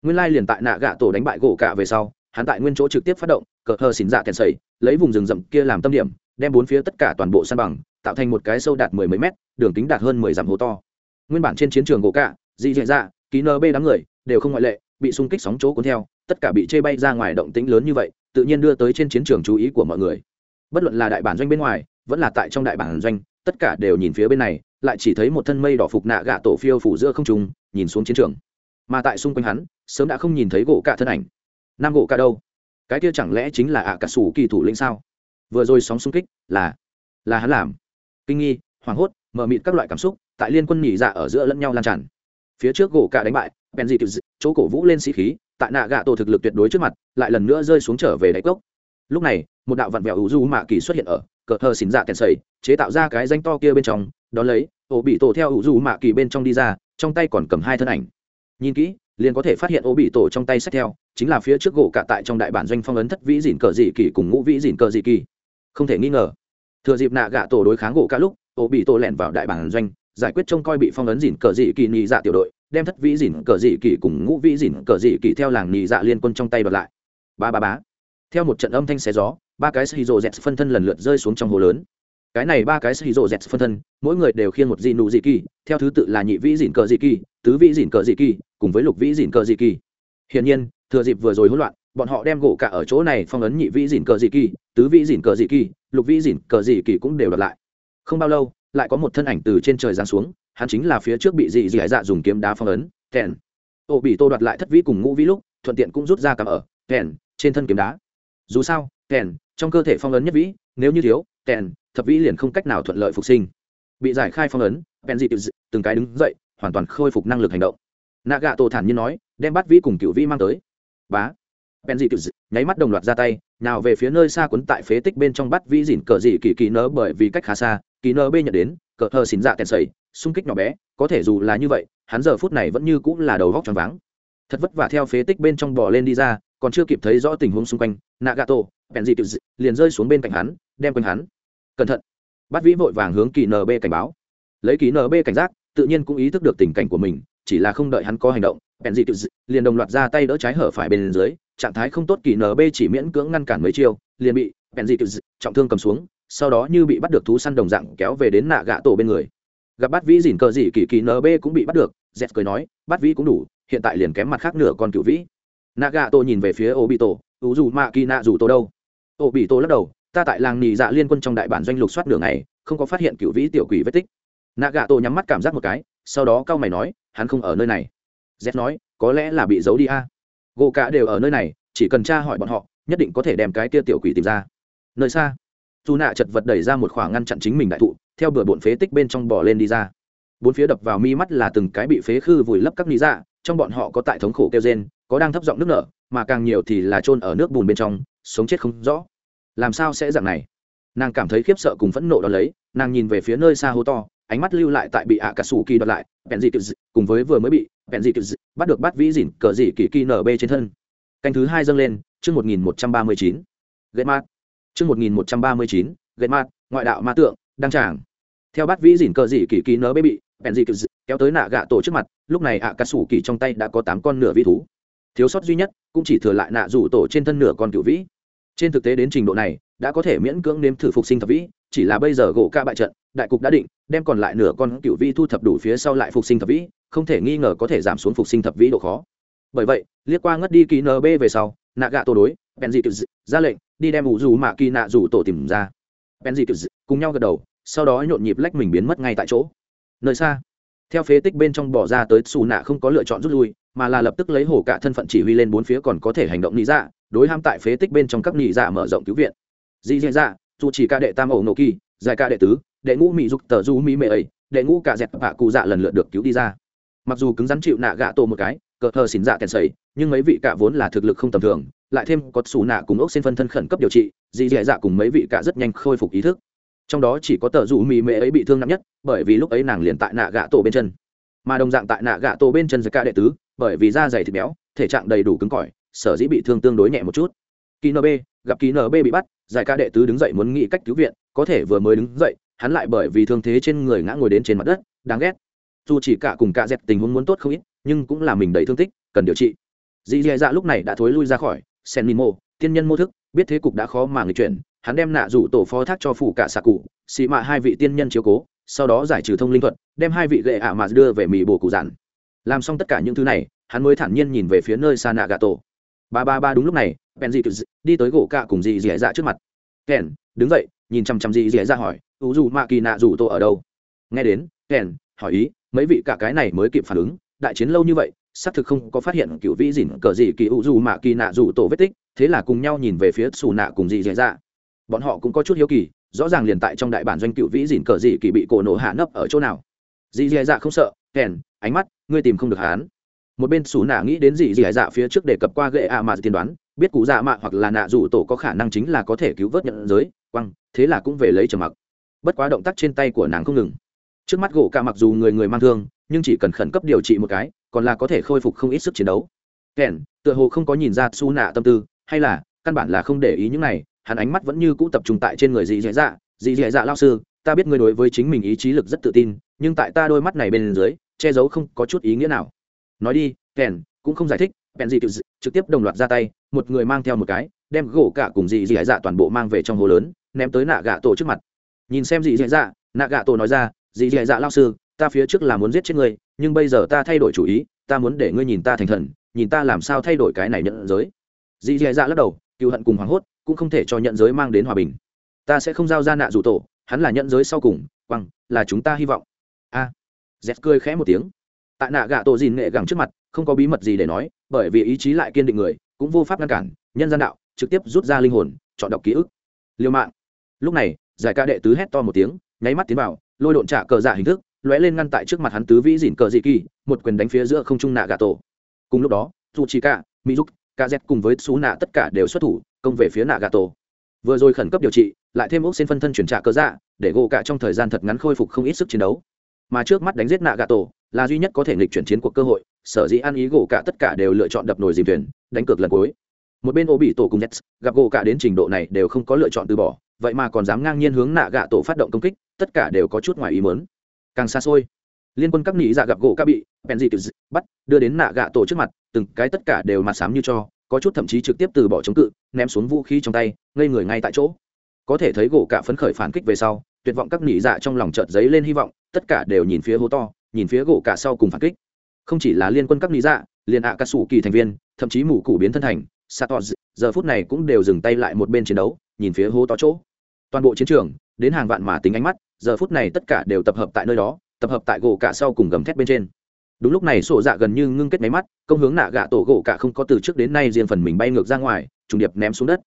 Nguyên lai liền tại nạ gạ tổ đánh bại gỗ cả về sau, hắn tại nguyên chỗ trực tiếp phát động cờ hờ xỉn dạ kèn sầy lấy vùng rừng rậm kia làm tâm điểm đem bốn phía tất cả toàn bộ san bằng tạo thành một cái sâu đạt mười mấy mét đường kính đạt hơn mười dặm hố to nguyên bản trên chiến trường gỗ cạ dị dạ dạ ký nb đám người đều không ngoại lệ bị xung kích sóng chỗ cuốn theo tất cả bị chê bay ra ngoài động tĩnh lớn như vậy tự nhiên đưa tới trên chiến trường chú ý của mọi người bất luận là đại bản doanh bên ngoài vẫn là tại trong đại bản doanh tất cả đều nhìn phía bên này, lại chỉ thấy một thân mây đỏ phục nạ gạ tổ phiêu phủ giữa không trung, nhìn xuống chiến trường. Mà tại xung quanh hắn, sớm đã không nhìn thấy gỗ cạ thân ảnh. Nam gỗ cả đâu? Cái kia chẳng lẽ chính là ạ cả sủ kỳ thủ lĩnh sao? Vừa rồi sóng xung kích là là hắn làm. Kinh nghi, hoảng hốt, mờ mịt các loại cảm xúc tại liên quân nhị dạ ở giữa lẫn nhau lan tràn. Phía trước gỗ cả đánh bại, bèn dị, chỗ cổ vũ lên sĩ khí, tại nạ gạ tổ thực lực tuyệt đối trước mặt, lại lần nữa rơi xuống trở về đáy cốc. Lúc này một đạo vặn vẹo hữu du mạ kỳ xuất hiện ở cờ thờ xỉn dạ kèn sầy, chế tạo ra cái danh to kia bên trong, đón lấy ổ bị tổ theo hữu du mạ kỳ bên trong đi ra, trong tay còn cầm hai thân ảnh. Nhìn kỹ, liền có thể phát hiện ổ bị tổ trong tay sách theo, chính là phía trước gỗ cả tại trong đại bản doanh phong ấn thất vĩ dìn cờ dị kỳ cùng ngũ vĩ dìn cờ dị kỳ. Không thể nghi ngờ, thừa dịp nạ gạ tổ đối kháng gỗ cả lúc ổ bị tổ lẻn vào đại bản doanh, giải quyết trông coi bị phong ấn dìn cờ dị kỳ nhị dạ tiểu đội, đem thất vĩ dìn cờ dị kỳ cùng ngũ vĩ dìn cờ dị kỳ theo làng nhị dạ liên quân trong tay bật lại. Ba ba bá theo một trận âm thanh xé gió ba cái sĩ rộ dẹt phân thân lần lượt rơi xuống trong hồ lớn. Cái này ba cái sĩ rộ dẹt phân thân, mỗi người đều khiêng một dị nụ dị kỳ, theo thứ tự là nhị vĩ dịn cờ dị kỳ, tứ vĩ dịn cờ dị kỳ, cùng với lục vĩ dịn cờ dị kỳ. Hiển nhiên, thừa dịp vừa rồi hỗn loạn, bọn họ đem gỗ cả ở chỗ này phong ấn nhị vĩ dịn cờ dị kỳ, tứ vĩ dịn cờ dị kỳ, lục vĩ dịn cờ dị kỳ cũng đều đặt lại. Không bao lâu, lại có một thân ảnh từ trên trời giáng xuống, hắn chính là phía trước bị dị dị dạ dùng kiếm đá phong ấn kèn ô bị tô đoạt lại thất vĩ cùng ngũ vĩ lúc, thuận tiện cũng rút ra cầm ở kèn trên thân kiếm đá. Dù sao kèn trong cơ thể phong ấn nhất vĩ, nếu như thiếu kèn thập vĩ liền không cách nào thuận lợi phục sinh. Bị giải khai phong ấn bèn dị từng cái đứng dậy, hoàn toàn khôi phục năng lực hành động. Nạ gạ tổ thản nhiên nói, đem bắt vĩ cùng cựu vĩ mang tới. Bá. Bèn dị nháy mắt đồng loạt ra tay, nào về phía nơi xa quấn tại phế tích bên trong bắt vĩ dỉn cờ dị kỳ kỳ nớ bởi vì cách khá xa, kỳ nớ bê nhận đến, cờ thờ xỉn dạ kèn sầy xung kích nhỏ bé, có thể dù là như vậy, hắn giờ phút này vẫn như cũng là đầu vóc tròn váng. Thật vất vả theo phế tích bên trong bò lên đi ra, còn chưa kịp thấy rõ tình huống xung quanh nagato bèn dị cựu liền rơi xuống bên cạnh hắn, đem quanh hắn. Cẩn thận. Bắt vĩ vội vàng hướng kỳ nb cảnh báo. Lấy kỳ nb cảnh giác, tự nhiên cũng ý thức được tình cảnh của mình, chỉ là không đợi hắn có hành động bèn dị liền đồng loạt ra tay đỡ trái hở phải bên dưới, trạng thái không tốt kỳ nb chỉ miễn cưỡng ngăn cản mấy chiêu, liền bị bèn dị trọng thương cầm xuống, sau đó như bị bắt được thú săn đồng dạng kéo về đến nạ gạ tổ bên người. Gặp bắt vĩ dìn cờ dị kỳ kỳ nb cũng bị bắt được z cười nói bắt vĩ cũng đủ, hiện tại liền kém mặt khác nửa con cựu vĩ. Nạ gạ tổ nhìn về phía ô bị tổ ủ dù mạ kỳ nạ dù tổ đâu? Ô bị tổ lắc đầu, ta tại làng nì dạ liên quân trong đại bản doanh lục soát đường ngày, không có phát hiện cựu vĩ tiểu quỷ vết tích. Nạ gạ tổ nhắm mắt cảm giác một cái, sau đó cao mày nói, hắn không ở nơi này. Z nói, có lẽ là bị giấu đi a. Gỗ cả đều ở nơi này, chỉ cần tra hỏi bọn họ, nhất định có thể đem cái kia tiểu quỷ tìm ra. Nơi xa, dù nạ chật vật đẩy ra một khoảng ngăn chặn chính mình đại thụ, theo bừa bộn phế tích bên trong bò lên đi ra. Bốn phía đập vào mi mắt là từng cái bị phế khư vùi lấp các lý dạ trong bọn họ có tại thống khổ kêu rên có đang thấp giọng nước nở, mà càng nhiều thì là chôn ở nước bùn bên trong, sống chết không rõ. Làm sao sẽ dạng này? Nàng cảm thấy khiếp sợ cùng phẫn nộ đ ó lấy, nàng nhìn về phía nơi xa hố to, ánh mắt lưu lại tại bị ạ cà sủ kỳ đoạt lại, bèn dị kids cùng với vừa mới bị, bèn dị kids bắt được bắt vĩ dỉn cờ dị kỳ kỳ nở bê trên thân. Canh thứ hai dâng lên, chương một nghìn một trăm ba mươi chín. Ghét mát. Chương một nghìn một trăm ba mươi chín ghét mát, ngoại đạo ma tượng, đăng tràng. Theo bắt vĩ dỉn cờ dị kỳ kỳ nở bê bị, bèn dị kéo tới nạ gạ tổ trước mặt, lúc này ạ cà sủ kỳ trong tay đã có tám con nửa vĩ thú thiếu sót duy nhất cũng chỉ thừa lại nạ rủ tổ trên thân nửa con cựu vĩ. Trên thực tế đến trình độ này, đã có thể miễn cưỡng nếm thử phục sinh thập vĩ, chỉ là bây giờ gỗ ca bại trận, đại cục đã định, đem còn lại nửa con cựu vĩ thu thập đủ phía sau lại phục sinh thập vĩ, không thể nghi ngờ có thể giảm xuống phục sinh thập vĩ độ khó. Bởi vậy, liếc qua ngất đi ký nb về sau, nạ gạ tổ đối bèn dị ra lệnh, đi đem ủ dù mạ kỳ nạ rủ tổ tìm ra. Bèn dị cùng nhau gật đầu, sau đó nhộn nhịp lách mình biến mất ngay tại chỗ. Nơi xa, theo phế tích bên trong bỏ ra tới, xù nạ không có lựa chọn rút lui mà là lập tức lấy hồ cả thân phận chỉ huy lên bốn phía còn có thể hành động lý dạ đối ham tại phế tích bên trong các lý dạ mở rộng cứu viện. Dị dạ dạ dù chỉ ca đệ tam ẩu nổ kỳ, giải ca đệ tứ, đệ ngũ mỹ dục tờ du mỹ mệ ấy, đệ ngũ cả dẹp bạ cụ dạ lần lượt được cứu đi ra. Mặc dù cứng rắn chịu nạ gạ tổ một cái, cờ thờ xỉn dạ kèn sầy, nhưng mấy vị cả vốn là thực lực không tầm thường, lại thêm có xù nạ cùng ốc xin phân thân khẩn cấp điều trị dì dạ dạ cùng mấy vị cả rất nhanh khôi phục ý thức. Trong đó chỉ có tờ dù mỹ mệ ấy bị thương nặng nhất, bởi vì lúc ấy nàng liền tại nạ gạ tổ bên chân. Mà đồng dạng tại nạ gạ tổ bên chân giải ca đệ tứ bởi vì da dày thịt béo, thể trạng đầy đủ cứng cỏi, sở dĩ bị thương tương đối nhẹ một chút. Ký nb gặp ký nb bị bắt, giải ca đệ tứ đứng dậy muốn nghĩ cách cứu viện, có thể vừa mới đứng dậy, hắn lại bởi vì thương thế trên người ngã ngồi đến trên mặt đất, đáng ghét. Dù chỉ cả cùng cả dẹp tình huống muốn tốt không ít, nhưng cũng là mình đầy thương tích, cần điều trị. Dì dè dạ lúc này đã thối lui ra khỏi, sen mimo tiên nhân mô thức, biết thế cục đã khó mà người chuyển, hắn đem nạ rủ tổ phó thác cho phủ cả xạ cụ, xị mạ hai vị tiên nhân chiếu cố, sau đó giải trừ thông linh thuật, đem hai vị gệ ạ mà đưa về mỹ bồ cụ giản làm xong tất cả những thứ này, hắn mới thản nhiên nhìn về phía nơi xa nạ gà tổ ba ba ba đúng lúc này bèn dị đi tới gỗ cạ cùng dị dị dạ trước mặt. Kèn đứng dậy, nhìn chăm chăm dị dị dạ hỏi ủ dù mạ kỳ nạ dù tổ ở đâu? Nghe đến kèn hỏi ý, mấy vị cả cái này mới kịp phản ứng, đại chiến lâu như vậy, xác thực không có phát hiện cựu vĩ dỉn cờ dị kỳ ủ dù mạ kỳ nạ dù tổ vết tích, thế là cùng nhau nhìn về phía xù nạ cùng dị dị dạ. Bọn họ cũng có chút hiếu kỳ, rõ ràng liền tại trong đại bản doanh cựu vĩ dỉn cờ dị kỳ bị cổ nổ hạ nấp ở chỗ nào. Dị dị dạ không sợ kèn ánh mắt, ngươi tìm không được hắn. Một bên xù nạ nghĩ đến gì gì hải dạ phía trước đề cập qua gậy ạ mà tiên đoán, biết cụ dạ mạ hoặc là nạ rủ tổ có khả năng chính là có thể cứu vớt nhận giới, quăng, thế là cũng về lấy trầm mặc. Bất quá động tác trên tay của nàng không ngừng. Trước mắt gỗ cả mặc dù người người mang thương, nhưng chỉ cần khẩn cấp điều trị một cái, còn là có thể khôi phục không ít sức chiến đấu. Kèn, tựa hồ không có nhìn ra su nạ tâm tư, hay là, căn bản là không để ý những này, hắn ánh mắt vẫn như cũ tập trung tại trên người dị dì dạ. Dị dạ lao sư, ta biết ngươi đối với chính mình ý chí lực rất tự tin, nhưng tại ta đôi mắt này bên dưới che giấu không có chút ý nghĩa nào. Nói đi kèn cũng không giải thích bèn dị trực tiếp đồng loạt ra tay một người mang theo một cái đem gỗ cả cùng dị dị dạ toàn bộ mang về trong hồ lớn ném tới nạ gạ tổ trước mặt. Nhìn xem dị dì dạ nạ gạ tổ nói ra dị dì dạ lao sư ta phía trước là muốn giết chết ngươi nhưng bây giờ ta thay đổi chủ ý ta muốn để ngươi nhìn ta thành thần nhìn ta làm sao thay đổi cái này nhận giới. Dị dì dạ lắc đầu cựu hận cùng hoảng hốt cũng không thể cho nhận giới mang đến hòa bình. Ta sẽ không giao ra nạ rủ tổ hắn là nhận giới sau cùng quăng là chúng ta hy vọng. A. à, z cười khẽ một tiếng. Tại nạ gạ tổ dìn nghệ gẳng trước mặt, không có bí mật gì để nói, bởi vì ý chí lại kiên định người, cũng vô pháp ngăn cản, nhân gian đạo, trực tiếp rút ra linh hồn, chọn đọc ký ức. Liêu mạng. Lúc này, giải ca đệ tứ hét to một tiếng, nháy mắt tiến vào, lôi độn trả cờ dạ hình thức, lóe lên ngăn tại trước mặt hắn tứ vĩ dìn cờ dị kỳ, một quyền đánh phía giữa không trung nạ gà tổ. Cùng lúc đó dù chỉ cả mỹ giúp ca z cùng với xú nạ tất cả đều xuất thủ, công về phía nạ gà tổ. Vừa rồi khẩn cấp điều trị, lại thêm ốc xin phân thân chuyển trả cờ dạ để gỗ cả trong thời gian thật ngắn khôi phục không ít sức chiến đấu mà trước mắt đánh giết nạ gà tổ là duy nhất có thể nghịch chuyển chiến cuộc cơ hội, sở dĩ ăn ý gỗ cả tất cả đều lựa chọn đập nồi dìm thuyền, đánh cược lần cuối. Một bên ô bị tổ cùng nhất gặp gỗ cả đến trình độ này đều không có lựa chọn từ bỏ, vậy mà còn dám ngang nhiên hướng nạ gạ tổ phát động công kích, tất cả đều có chút ngoài ý mớn càng xa xôi, liên quân các nị dạ gặp gỗ cả bị bèn dị bắt, đưa đến nạ gạ tổ trước mặt, từng cái tất cả đều mặt sám như cho, có chút thậm chí trực tiếp từ bỏ chống cự, ném xuống vũ khí trong tay, ngây người ngay tại chỗ. Có thể thấy gỗ cả phấn khởi phản kích về sau, tuyệt vọng các nị dạ trong lòng chợt giấy lên hy vọng tất cả đều nhìn phía hố to, nhìn phía gỗ cả sau cùng phản kích. Không chỉ là liên quân các lý dạ liền ạ à ca sủ kỳ thành viên, thậm chí mù cụ biến thân thành satos giờ phút này cũng đều dừng tay lại một bên chiến đấu, nhìn phía hố to chỗ. Toàn bộ chiến trường, đến hàng vạn mà tính ánh mắt, giờ phút này tất cả đều tập hợp tại nơi đó, tập hợp tại gỗ cả sau cùng gầm thét bên trên. Đúng lúc này sổ dạ gần như ngưng kết máy mắt, công hướng nạ gạ tổ gỗ cả không có từ trước đến nay riêng phần mình bay ngược ra ngoài, trùng điệp ném xuống đất.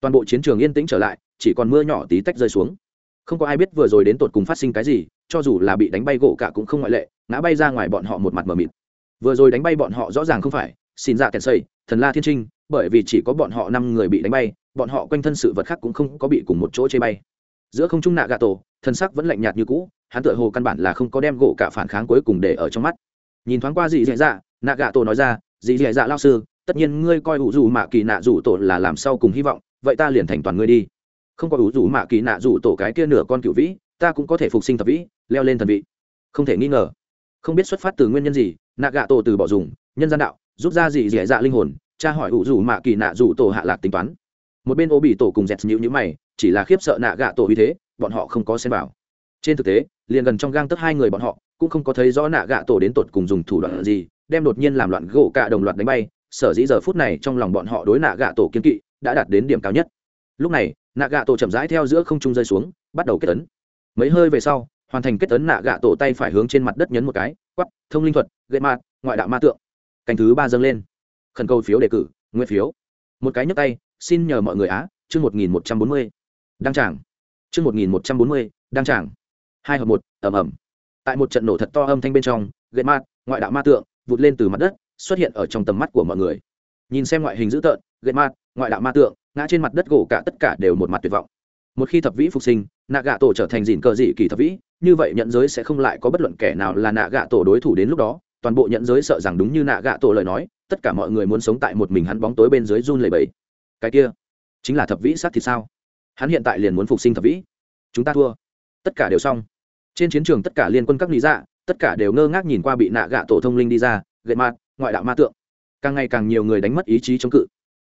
Toàn bộ chiến trường yên tĩnh trở lại, chỉ còn mưa nhỏ tí tách rơi xuống không có ai biết vừa rồi đến tột cùng phát sinh cái gì, cho dù là bị đánh bay gỗ cả cũng không ngoại lệ, ngã bay ra ngoài bọn họ một mặt mờ mịt. Vừa rồi đánh bay bọn họ rõ ràng không phải, xin dạ kèn xây thần la thiên trinh, bởi vì chỉ có bọn họ năm người bị đánh bay, bọn họ quanh thân sự vật khác cũng không có bị cùng một chỗ chê bay. Giữa không trung nạ gà tổ, thân sắc vẫn lạnh nhạt như cũ, hắn tựa hồ căn bản là không có đem gỗ cả phản kháng cuối cùng để ở trong mắt. Nhìn thoáng qua dì dì dạ nạ gà tổ nói ra dì dì dạ lao sư, tất nhiên ngươi coi ủ dù mạ kỳ nạ dù tổ là làm sao cùng hy vọng, vậy ta liền thành toàn ngươi đi không có ủ rủ mạ kỳ nạ rủ tổ cái kia nửa con cựu vĩ, ta cũng có thể phục sinh thập vĩ, leo lên thần vị. Không thể nghi ngờ. Không biết xuất phát từ nguyên nhân gì, nạ gạ tổ từ bỏ dùng, nhân gian đạo, rút ra gì dẻ dạ linh hồn cha hỏi ủ rủ mạ kỳ nạ rủ tổ hạ lạc tính toán. Một bên ô bị tổ cùng dẹt nhịu nhữ mày, chỉ là khiếp sợ nạ gạ tổ uy thế, bọn họ không có xem vào. Trên thực tế, liền gần trong gang tất hai người bọn họ, cũng không có thấy rõ nạ gạ tổ đến tột cùng dùng thủ đoạn gì, đem đột nhiên làm loạn gỗ cả đồng loạt đánh bay, sở dĩ giờ phút này trong lòng bọn họ đối nạ gạ tổ kiên kỵ, đã đạt đến điểm cao nhất. Lúc này nạ gạ tổ chậm rãi theo giữa không trung rơi xuống, bắt đầu kết tấn mấy hơi về sau, hoàn thành kết tấn nạ gạ tổ tay phải hướng trên mặt đất nhấn một cái quắp thông linh thuật, gậy mạt, ngoại đạo ma tượng. Cành thứ ba dâng lên. Khẩn cầu phiếu đề cử, nguyên phiếu. Một cái nhấp tay, xin nhờ mọi người á, chương một nghìn một trăm bốn mươi. Đăng tràng. Chương một nghìn một trăm bốn mươi, đăng tràng. Hai hợp một ẩm ẩm tại một trận nổ thật to âm thanh bên trong, gậy mạt, ngoại đạo ma tượng, vụt lên từ mặt đất, xuất hiện ở trong tầm mắt của mọi người. Nhìn xem ngoại hình dữ tợn, gậy mạt ngoại đạo ma tượng, ngã trên mặt đất gỗ cả tất cả đều một mặt tuyệt vọng. Một khi thập vĩ phục sinh nạ gạ tổ trở thành dìn cờ dị kỳ thập vĩ, như vậy nhận giới sẽ không lại có bất luận kẻ nào là nạ gạ tổ đối thủ đến lúc đó. Toàn bộ nhận giới sợ rằng đúng như nạ gạ tổ lời nói, tất cả mọi người muốn sống tại một mình hắn bóng tối bên dưới run lầy bẫy cái kia, chính là thập vĩ sát thì sao? Hắn hiện tại liền muốn phục sinh thập vĩ. Chúng ta thua. Tất cả đều xong. Trên chiến trường tất cả liên quân các lý dạ tất cả đều ngơ ngác nhìn qua bị nạ gạ tổ thông linh đi ra, gậy mạt, ngoại đạo ma tượng. Càng ngày càng nhiều người đánh mất ý chí chống cự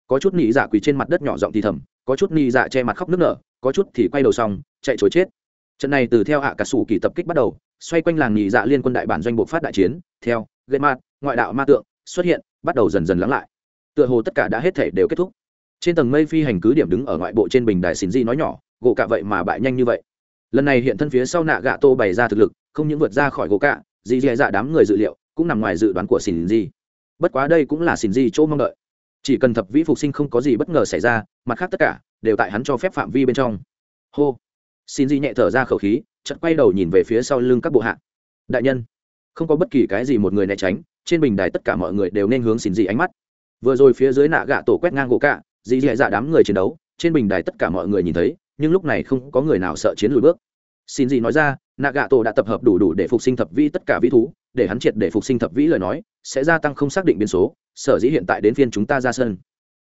có chút nị dạ quỳ trên mặt đất nhỏ giọng thì thầm có chút nị dạ che mặt khóc nức nở có chút thì quay đầu xong chạy chối chết. Trận này từ theo hạ cả sủ kỳ tập kích bắt đầu xoay quanh làng nị dạ liên quân đại bản doanh bộ phát đại chiến theo gây mạt ngoại đạo ma tượng xuất hiện bắt đầu dần dần lắng lại. Tựa hồ tất cả đã hết thể đều kết thúc. Trên tầng mây phi hành cứ điểm đứng ở ngoại bộ trên bình đài xín di nói nhỏ gỗ cạ vậy mà bại nhanh như vậy. Lần này hiện thân phía sau nạ gạ tô bày ra thực lực không những vượt ra khỏi gỗ cạ, dì dì dạ đám người dự liệu cũng nằm ngoài dự đoán của xỉn di bất quá đây cũng là xỉn di chỗ mong đợi chỉ cần thập vĩ phục sinh không có gì bất ngờ xảy ra, mặt khác tất cả đều tại hắn cho phép phạm vi bên trong. Hô. Xin di nhẹ thở ra khẩu khí chật quay đầu nhìn về phía sau lưng các bộ hạ. Đại nhân, không có bất kỳ cái gì một người né tránh, trên bình đài tất cả mọi người đều nên hướng xin di ánh mắt. Vừa rồi phía dưới nạ gạ tổ quét ngang gỗ cạ dì dì dạ đám người chiến đấu, trên bình đài tất cả mọi người nhìn thấy, nhưng lúc này không có người nào sợ chiến lùi bước xin gì nói ra nạ gạ tổ đã tập hợp đủ đủ để phục sinh thập vi tất cả vĩ thú, để hắn triệt để phục sinh thập vĩ lời nói, sẽ gia tăng không xác định biến số, sở dĩ hiện tại đến phiên chúng ta ra sân.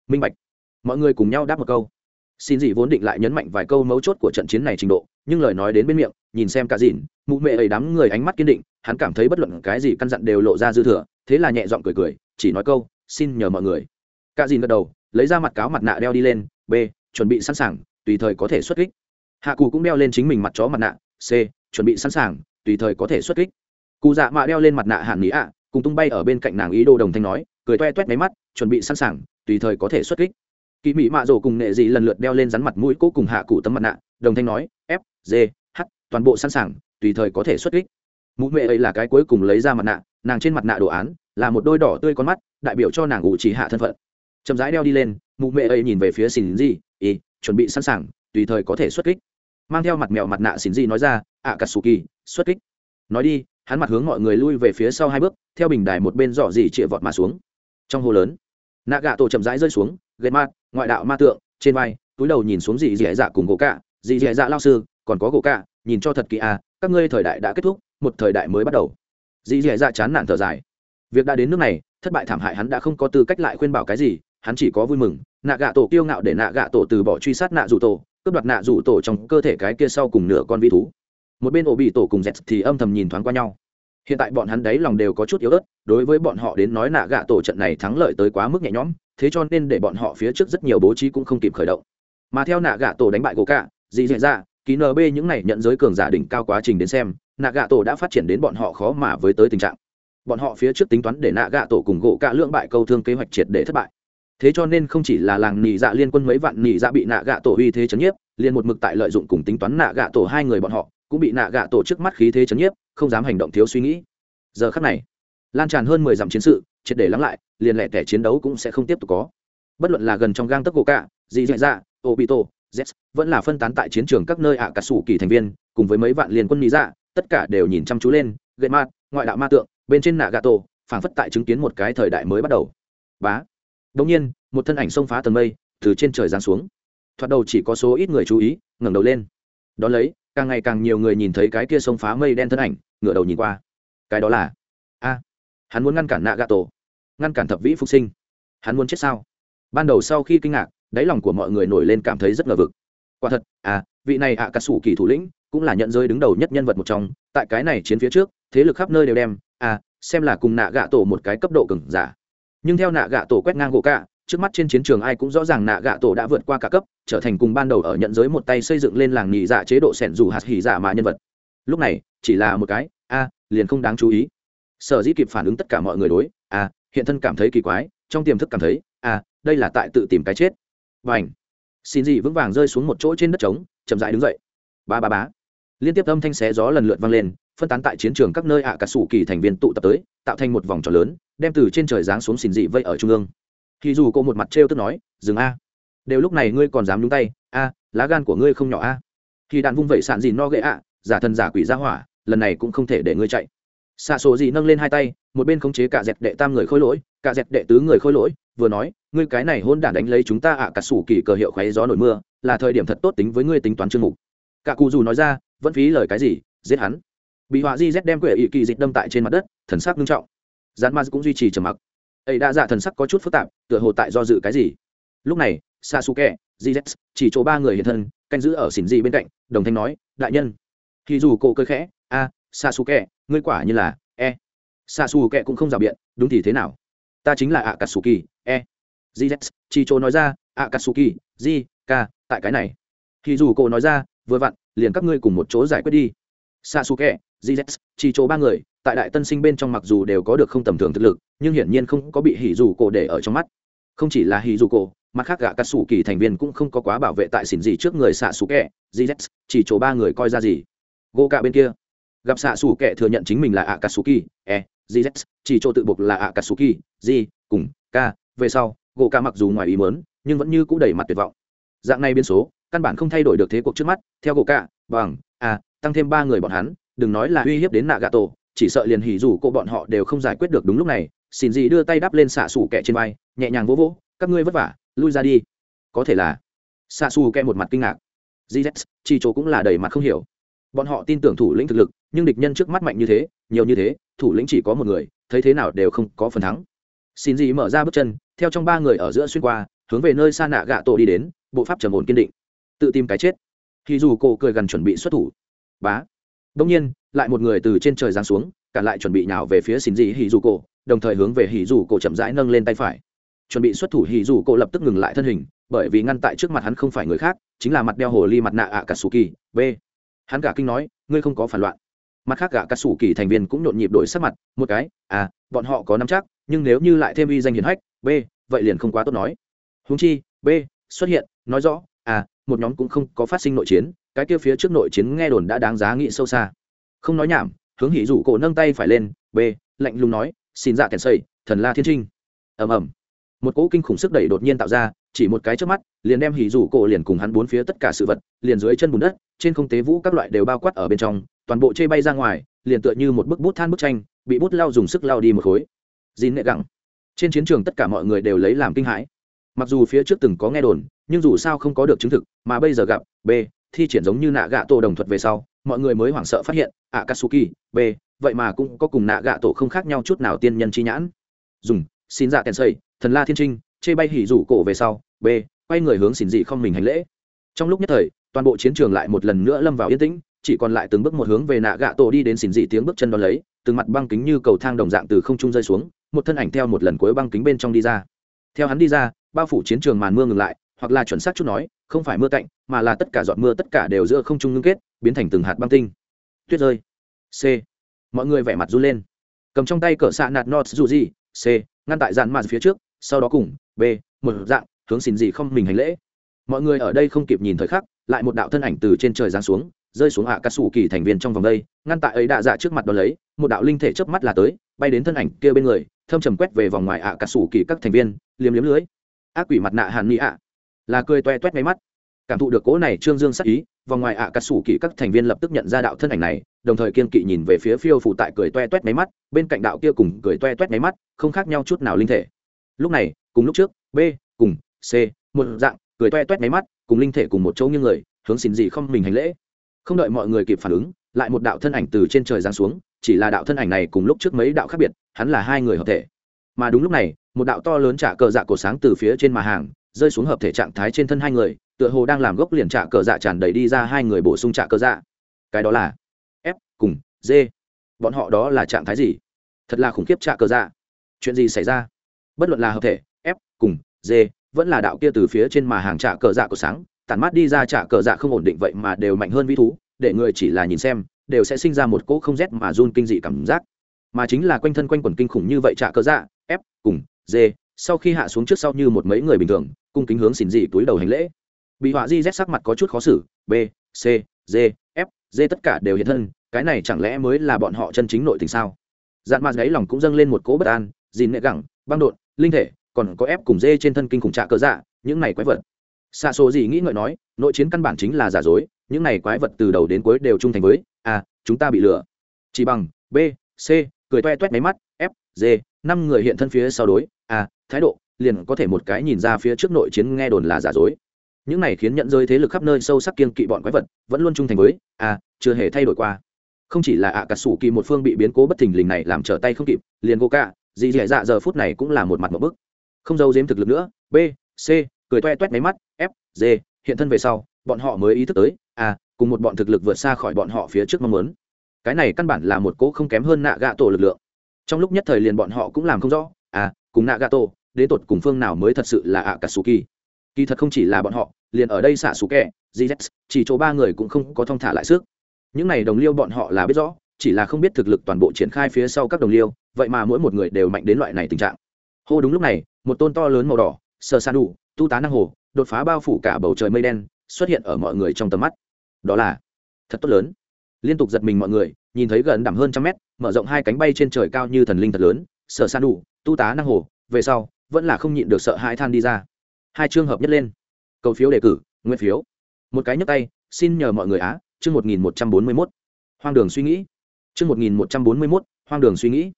Minh bạch. Mọi người cùng nhau đáp một câu. Xin gì vốn định lại nhấn mạnh vài câu mấu chốt của trận chiến này trình độ, nhưng lời nói đến bên miệng, nhìn xem cả dìn mụ mệ ấy đám người ánh mắt kiên định, hắn cảm thấy bất luận cái gì căn dặn đều lộ ra dư thừa, thế là nhẹ giọng cười cười, chỉ nói câu, xin nhờ mọi người. Cả dìn gật đầu, lấy ra mặt cáo mặt nạ đeo đi lên, b, chuẩn bị sẵn sàng, tùy thời có thể xuất kích hạ cù cũng đeo lên chính mình mặt chó mặt nạ c chuẩn bị sẵn sàng tùy thời có thể xuất kích. Cụ dạ mạ đeo lên mặt nạ hạn mỹ ạ cùng tung bay ở bên cạnh nàng ý đồ đồng thanh nói cười toe toét máy mắt chuẩn bị sẵn sàng tùy thời có thể xuất kích. Kỳ mỹ mạ rổ cùng nệ dị lần lượt đeo lên rắn mặt mũi cố cùng hạ cụ tấm mặt nạ đồng thanh nói f g h toàn bộ sẵn sàng tùy thời có thể xuất kích. Mụ mẹ ấy là cái cuối cùng lấy ra mặt nạ nàng trên mặt nạ đồ án là một đôi đỏ tươi con mắt đại biểu cho nàng ủ chỉ hạ thân phận. Chậm rãi đeo đi lên mụ mẹ ấy nhìn về phía xin gì Y, chuẩn bị sẵn sàng tùy thời có thể xuất kích mang theo mặt mèo mặt nạ xỉn gì nói ra ạ cà sù kỳ xuất kích. Nói đi, hắn mặt hướng mọi người lui về phía sau hai bước, theo bình đài một bên dọ dỉ chĩa vọt mà xuống. Trong hồ lớn nạ gạ tổ chậm rãi rơi xuống ghét mát ngoại đạo ma tượng, trên vai, túi đầu nhìn xuống dì dì dạ cùng gỗ cạ. Dì dì dạ lao sư, còn có gỗ cạ, nhìn cho thật kỳ à các ngươi thời đại đã kết thúc, một thời đại mới bắt đầu. Dì dì dạ chán nản thở dài. Việc đã đến nước này, thất bại thảm hại hắn đã không có tư cách lại khuyên bảo cái gì, hắn chỉ có vui mừng nạ gạ tổ kiêu ngạo để nạ gạ tổ từ bỏ truy sát nạ dù tổ cướp đoạt nạ rủ tổ trong cơ thể cái kia sau cùng nửa con vi thú. Một bên ổ bị tổ cùng dẹt thì âm thầm nhìn thoáng qua nhau. Hiện tại bọn hắn đấy lòng đều có chút yếu ớt, đối với bọn họ đến nói nạ gạ tổ trận này thắng lợi tới quá mức nhẹ nhõm, thế cho nên để bọn họ phía trước rất nhiều bố trí cũng không kịp khởi động. Mà theo nạ gạ tổ đánh bại gỗ cạ dị dạ ra ký nb những này nhận giới cường giả đỉnh cao quá trình đến xem, nạ gạ tổ đã phát triển đến bọn họ khó mà với tới tình trạng. Bọn họ phía trước tính toán để nạ gạ tổ cùng gỗ cạ lượng bại câu thương kế hoạch triệt để thất bại thế cho nên không chỉ là làng nỉ dạ liên quân mấy vạn nỉ dạ bị nạ gạ tổ uy thế chấn nhiếp liền một mực tại lợi dụng cùng tính toán nạ gạ tổ hai người bọn họ cũng bị nạ gạ tổ trước mắt khí thế chấn nhiếp không dám hành động thiếu suy nghĩ. Giờ khắc này lan tràn hơn mười dặm chiến sự triệt để lắng lại liền lẻ tẻ chiến đấu cũng sẽ không tiếp tục có. Bất luận là gần trong gang tấc gỗ cạ dị dạ dạ tổ z vẫn là phân tán tại chiến trường các nơi ạ cả sủ kỳ thành viên cùng với mấy vạn liên quân nỉ dạ tất cả đều nhìn chăm chú lên gậy ma, ngoại đạo ma tượng bên trên nạ gạ tổ phảng phất tại chứng kiến một cái thời đại mới bắt đầu. Bá. Đống nhiên, một thân ảnh xông phá tầng mây, từ trên trời giáng xuống. Thoạt đầu chỉ có số ít người chú ý, ngẩng đầu lên. Đó lấy, càng ngày càng nhiều người nhìn thấy cái kia xông phá mây đen thân ảnh, ngửa đầu nhìn qua. Cái đó là a, hắn muốn ngăn cản Nagato, ngăn cản thập vĩ phục sinh. hắn muốn chết sao ban đầu sau khi kinh ngạc đáy lòng của mọi người nổi lên cảm thấy rất ngờ vực quả thật à vị này ạ à, cà sủ kỳ thủ lĩnh cũng là nhận rơi đứng đầu nhất nhân vật một trong tại cái này chiến phía trước thế lực khắp nơi đều đem à xem là cùng nạ gạ tổ một cái cấp độ cường giả nhưng theo nạ gạ tổ quét ngang gỗ cả, trước mắt trên chiến trường ai cũng rõ ràng nạ gạ tổ đã vượt qua cả cấp, trở thành cùng ban đầu ở nhận giới một tay xây dựng lên làng nhị dạ chế độ sẻn dù hạt hỉ dạ mà nhân vật. Lúc này, chỉ là một cái, a, liền không đáng chú ý. Sở dĩ kịp phản ứng tất cả mọi người đối, a, hiện thân cảm thấy kỳ quái, trong tiềm thức cảm thấy, a, đây là tại tự tìm cái chết. Và ảnh xin gì vững vàng rơi xuống một chỗ trên đất trống, chậm dại đứng dậy. Ba ba bá liên tiếp âm thanh xé gió lần lượt vang lên phân tán tại chiến trường các nơi ạ cả sủ kỳ thành viên tụ tập tới, tạo thành một vòng tròn lớn, đem từ trên trời giáng xuống xìn dị vây ở trung ương. Khi dù cô một mặt trêu tức nói, dừng a. Đều lúc này ngươi còn dám nhúng tay, a, lá gan của ngươi không nhỏ a. Khi đạn vung vẩy sạn dìn no ghệ ạ, giả thần giả quỷ ra hỏa, lần này cũng không thể để ngươi chạy. Xạ sổ dị nâng lên hai tay, một bên khống chế cả dẹt đệ tam người khôi lỗi, cả dẹt đệ tứ người khôi lỗi, vừa nói, ngươi cái này hôn đản đánh lấy chúng ta ạ cả sủ kỳ cờ hiệu khoáy gió nổi mưa, là thời điểm thật tốt tính với ngươi tính toán chương mục. Cả cụ dù nói ra, vẫn phí lời cái gì, giết hắn bị họa di z đem quệ ỵ kỳ dịch đâm tại trên mặt đất, thần sắc nghiêm trọng. Dán ma cũng duy trì trầm mặc. Ấy đã dạ thần sắc có chút phức tạp, tựa hồ tại do dự cái gì. Lúc này, sasuke gz chỉ chỗ ba người hiện thân, canh giữ ở xỉn di bên cạnh, đồng thanh nói, đại nhân. Thì dù cô cơ khẽ, a, sasuke, ngươi quả như là e. Sasuke cũng không rào biện, đúng thì thế nào? Ta chính là akatsuki e. Gz chỉ chỗ nói ra, akatsuki, g, k, tại cái này. Thì dù cô nói ra, vừa vặn, liền các ngươi cùng một chỗ giải quyết đi. Sasuke gz chỉ chỗ ba người, tại đại tân sinh bên trong mặc dù đều có được không tầm thường thực lực, nhưng hiển nhiên không có bị hỉ dù cổ để ở trong mắt. Không chỉ là hỉ dù cổ, mặt khác gạ cắt sủ kỳ thành viên cũng không có quá bảo vệ tại xỉn gì trước người xạ xù kẹ gz chỉ chỗ ba người coi ra gì? Gô cả bên kia. Gặp xạ xù kẹ thừa nhận chính mình là ạ cắt sủ kỳ e gz chỉ chỗ tự buộc là ạ cắt sủ kỳ, g, cùng, k, về sau gô cả mặc dù ngoài ý mớn nhưng vẫn như c ũ đẩy mặt tuyệt vọng. Dạng này biến số, căn bản không thay đổi được thế cuộc trước mắt, theo gỗ cả bằng a tăng thêm ba người bọn hắn đừng nói là uy hiếp đến nạ gà tổ chỉ sợ liền hỉ dù cô bọn họ đều không giải quyết được đúng lúc này xin gì đưa tay đắp lên xạ xù kẹ trên vai, nhẹ nhàng vỗ vỗ, các ngươi vất vả, lui ra đi. Có thể là, xạ xù kẹ một mặt kinh ngạc. Gz chi chỗ cũng là đầy mặt không hiểu. Bọn họ tin tưởng thủ lĩnh thực lực, nhưng địch nhân trước mắt mạnh như thế, nhiều như thế, thủ lĩnh chỉ có một người, thấy thế nào đều không có phần thắng. Xin gì mở ra bước chân, theo trong ba người ở giữa xuyên qua, hướng về nơi xa nạ gạ tổ đi đến, bộ pháp trầm ổn kiên định. Tự tìm cái chết. Thì dù cô cười gần chuẩn bị xuất thủ. Bá đông nhiên, lại một người từ trên trời giáng xuống, cả lại chuẩn bị nhào về phía xin dị hỉ dù cổ đồng thời hướng về hỉ dù cổ chậm rãi nâng lên tay phải. Chuẩn bị xuất thủ hỉ dù cổ lập tức ngừng lại thân hình, bởi vì ngăn tại trước mặt hắn không phải người khác, chính là mặt đeo hồ ly mặt nạ ạ cả sù kỳ b hắn cả kinh nói, ngươi không có phản loạn. Mặt khác gã cả sù kỳ thành viên cũng nhộn nhịp đổi sắc mặt, một cái à bọn họ có nắm chắc, nhưng nếu như lại thêm uy danh hiển hách b vậy liền không quá tốt nói. Húng chi b xuất hiện, nói rõ à một nhóm cũng không có phát sinh nội chiến cái kia phía trước nội chiến nghe đồn đã đáng giá nghĩ sâu xa. Không nói nhảm, hướng hỉ rủ cổ nâng tay phải lên, b, lạnh lùng nói, xin dạ kèn xây thần la thiên trinh. Ầm ầm. Một cỗ kinh khủng sức đẩy đột nhiên tạo ra, chỉ một cái trước mắt, liền đem hỉ rủ cổ liền cùng hắn bốn phía tất cả sự vật, liền dưới chân bùn đất, trên không tế vũ các loại đều bao quát ở bên trong, toàn bộ chê bay ra ngoài, liền tựa như một bức bút than bức tranh, bị bút lao dùng sức lao đi một khối. Dín nệ gẳng trên chiến trường tất cả mọi người đều lấy làm kinh hãi. Mặc dù phía trước từng có nghe đồn, nhưng dù sao không có được chứng thực, mà bây giờ gặp, b thi triển giống như nạ gạ tổ đồng thuật về sau, mọi người mới hoảng sợ phát hiện, akatsuki, b, vậy mà cũng có cùng nạ gạ tổ không khác nhau chút nào tiên nhân chi nhãn. Dùng, xin dạ kèn xây thần la thiên trinh, chê bay hỉ rủ cổ về sau, b, quay người hướng xin dị không mình hành lễ. Trong lúc nhất thời, toàn bộ chiến trường lại một lần nữa lâm vào yên tĩnh, chỉ còn lại từng bước một hướng về nạ gạ tổ đi đến xin dị tiếng bước chân đón lấy, từng mặt băng kính như cầu thang đồng dạng từ không trung rơi xuống, một thân ảnh theo một lần cuối băng kính bên trong đi ra. Theo hắn đi ra, bao phủ chiến trường màn mưa ngừng lại hoặc là chuẩn xác chút nói, không phải mưa cạnh, mà là tất cả giọt mưa tất cả đều giữa không trung ngưng kết, biến thành từng hạt băng tinh. Tuyết rơi. C. Mọi người vẻ mặt run lên. Cầm trong tay cỡ xạ nạt nọt dù gì, c. Ngăn tại dàn màn phía trước, sau đó cùng, b. Một dạng, hướng xin gì không mình hành lễ. Mọi người ở đây không kịp nhìn thời khắc, lại một đạo thân ảnh từ trên trời giáng xuống, rơi xuống hạ à cắt xù kỳ thành viên trong vòng đây, ngăn tại ấy đạ dạ trước mặt đ lấy, một đạo linh thể chớp mắt là tới, bay đến thân ảnh kia bên người, thâm trầm quét về vòng ngoài ạ à cắt xù kỳ các thành viên, liếm liếm lưới. Ác quỷ mặt nạ hàn mỹ ạ là cười toe toét máy mắt. Cảm thụ được cố này trương dương sắc ý và ngoài ạ à cắt xù kỹ các thành viên lập tức nhận ra đạo thân ảnh này, đồng thời kiên kỵ nhìn về phía phiêu phụ tại cười toe toét máy mắt, bên cạnh đạo kia cùng cười toe toét máy mắt, không khác nhau chút nào linh thể. Lúc này, cùng lúc trước, b, cùng, c, một dạng, cười toe toét máy mắt, cùng linh thể cùng một chỗ như người, hướng xin gì không mình hành lễ. Không đợi mọi người kịp phản ứng, lại một đạo thân ảnh từ trên trời giáng xuống, chỉ là đạo thân ảnh này cùng lúc trước mấy đạo khác biệt, hắn là hai người hợp thể. Mà đúng lúc này, một đạo to lớn trả cờ dạ cổ sáng từ phía trên mà hàng rơi xuống hợp thể trạng thái trên thân hai người, tựa hồ đang làm gốc liền trạ cờ dạ tràn đầy đi ra hai người bổ sung trạ cờ dạ. Cái đó là f cùng d bọn họ đó là trạng thái gì? Thật là khủng khiếp trạ cờ dạ. Chuyện gì xảy ra? Bất luận là hợp thể, f cùng d vẫn là đạo kia từ phía trên mà hàng trạ cờ dạ của sáng, tản mát đi ra trạ cờ dạ không ổn định vậy mà đều mạnh hơn vĩ thú, để người chỉ là nhìn xem, đều sẽ sinh ra một cỗ không rét mà run kinh dị cảm giác. Mà chính là quanh thân quanh quần kinh khủng như vậy trạ cờ dạ f cùng d sau khi hạ xuống trước sau như một mấy người bình thường cung kính hướng xin dị túi đầu hành lễ. Bị họa di rét sắc mặt có chút khó xử b c d f d tất cả đều hiện thân cái này chẳng lẽ mới là bọn họ chân chính nội tình sao? Dạn mặt gáy lòng cũng dâng lên một cỗ bất an dìn nệ gẳng băng đột linh thể còn có ép cùng dê trên thân kinh khủng trạ cờ dạ những này quái vật. Xa số gì nghĩ ngợi nói nội chiến căn bản chính là giả dối những này quái vật từ đầu đến cuối đều trung thành với a à, chúng ta bị lừa. Chỉ bằng b c cười toe toét máy mắt f d năm người hiện thân phía sau đối a à, thái độ liền có thể một cái nhìn ra phía trước nội chiến nghe đồn là giả dối. Những này khiến nhận rơi thế lực khắp nơi sâu sắc kiên kỵ bọn quái vật vẫn luôn trung thành với à, chưa hề thay đổi qua. Không chỉ là ạ cả sủ kỳ một phương bị biến cố bất thình lình này làm trở tay không kịp liền cô cả dì dẻ dạ giờ phút này cũng là một mặt một bức. Không giấu giếm thực lực nữa b c cười toe toét máy mắt f g hiện thân về sau bọn họ mới ý thức tới à, cùng một bọn thực lực vượt xa khỏi bọn họ phía trước mong muốn. Cái này căn bản là một cỗ không kém hơn nạ gạ tổ lực lượng. Trong lúc nhất thời liền bọn họ cũng làm không rõ à cùng nạ gạ tổ đến tột cùng phương nào mới thật sự là ạ cả su kỳ kỳ thật không chỉ là bọn họ, liền ở đây xả su kẹ gz chỉ chỗ ba người cũng không có thong thả lại sức. Những này đồng liêu bọn họ là biết rõ, chỉ là không biết thực lực toàn bộ triển khai phía sau các đồng liêu, vậy mà mỗi một người đều mạnh đến loại này tình trạng. Hô đúng lúc này, một tôn to lớn màu đỏ, sờ san đủ, tu tá năng hồ, đột phá bao phủ cả bầu trời mây đen, xuất hiện ở mọi người trong tầm mắt. Đó là thật tốt lớn. Liên tục giật mình mọi người, nhìn thấy gần đẳng hơn trăm mét, mở rộng hai cánh bay trên trời cao như thần linh thật lớn, sờ san đủ, tu tá năng hồ, về sau vẫn là không nhịn được sợ hãi than đi ra. Hai trường hợp nhất lên. Cầu phiếu đề cử, nguyên phiếu. Một cái nhấp tay, xin nhờ mọi người á, chương một nghìn một trăm bốn mươi mốt. Hoang đường suy nghĩ. Chương một nghìn một trăm bốn mươi mốt, hoang đường suy nghĩ.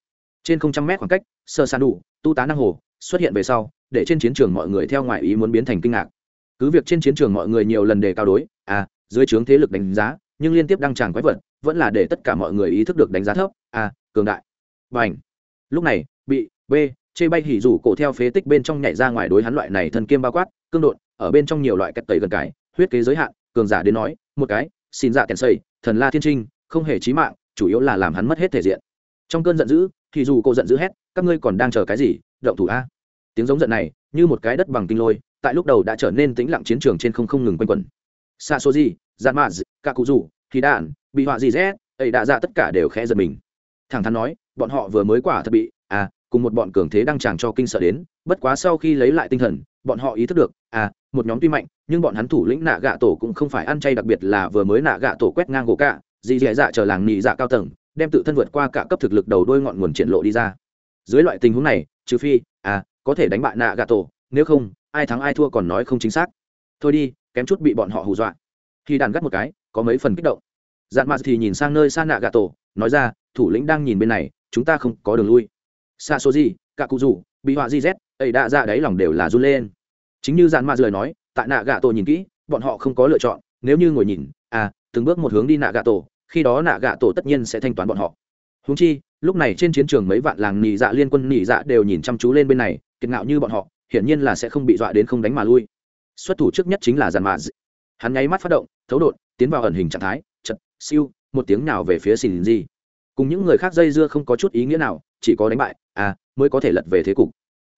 Trên không trăm mét khoảng cách, sơ san đủ, tu tá năng hồ, xuất hiện về sau, để trên chiến trường mọi người theo ngoại ý muốn biến thành kinh ngạc. Cứ việc trên chiến trường mọi người nhiều lần đề cao đối à dưới trướng thế lực đánh giá, nhưng liên tiếp đăng tràng quái vật, vẫn là để tất cả mọi người ý thức được đánh giá thấp à cường đại. Và ảnh lúc này, bị, b chê bay hỉ rủ cổ theo phế tích bên trong nhảy ra ngoài đối hắn loại này thần kiêm bao quát, cương đột ở bên trong nhiều loại cách tẩy gần cái huyết kế giới hạn, cường giả đến nói, một cái, xin dạ kèn xây thần la thiên trinh, không hề chí mạng, chủ yếu là làm hắn mất hết thể diện. Trong cơn giận dữ thì dù cô giận dữ hét, các ngươi còn đang chờ cái gì, động thủ a. Tiếng giống giận này, như một cái đất bằng kinh lôi, tại lúc đầu đã trở nên tĩnh lặng chiến trường trên không không ngừng quanh quẩn. Xa số gì dạn mạ cả cụ rủ khí đạn bị họa gì rét ấy đã ra tất cả đều khẽ giật mình. Thẳng thắn nói, bọn họ vừa mới quả thật bị cùng một bọn cường thế đang tràng cho kinh sợ đến, bất quá sau khi lấy lại tinh thần, bọn họ ý thức được à một nhóm tuy mạnh, nhưng bọn hắn thủ lĩnh nạ gạ tổ cũng không phải ăn chay đặc biệt là vừa mới nạ gạ tổ quét ngang gỗ cạ, dì dì dạ chờ làng nhị dạ cao tầng, đem tự thân vượt qua cả cấp thực lực đầu đôi ngọn nguồn triển lộ đi ra. Dưới loại tình huống này, trừ phi à có thể đánh bại nạ gạ tổ, nếu không, ai thắng ai thua còn nói không chính xác. Thôi đi, kém chút bị bọn họ hù dọa. Khi đàn gắt một cái, có mấy phần kích động. Dạn mặt thì nhìn sang nơi xa nạ gạ tổ, nói ra, thủ lĩnh đang nhìn bên này, chúng ta không có đường lui xa số gì cả cụ rủ bị họa di z, ấy đã ra đấy lòng đều là run lên. Chính như dàn ma rời nói, tại nạ gạ tổ nhìn kỹ, bọn họ không có lựa chọn. Nếu như ngồi nhìn à từng bước một hướng đi nạ gạ tổ khi đó nạ gạ tổ tất nhiên sẽ thanh toán bọn họ. Húng chi, lúc này trên chiến trường mấy vạn làng nỉ dạ liên quân nỉ dạ đều nhìn chăm chú lên bên này, kiệt ngạo như bọn họ, hiển nhiên là sẽ không bị dọa đến không đánh mà lui. Xuất thủ trước nhất chính là giàn mạ hắn nháy mắt phát động, thấu đột, tiến vào ẩn hình trạng thái, chật, siêu, một tiếng nào về phía xin gì cùng những người khác dây dưa không có chút ý nghĩa nào chỉ có đánh bại à mới có thể lật về thế cục.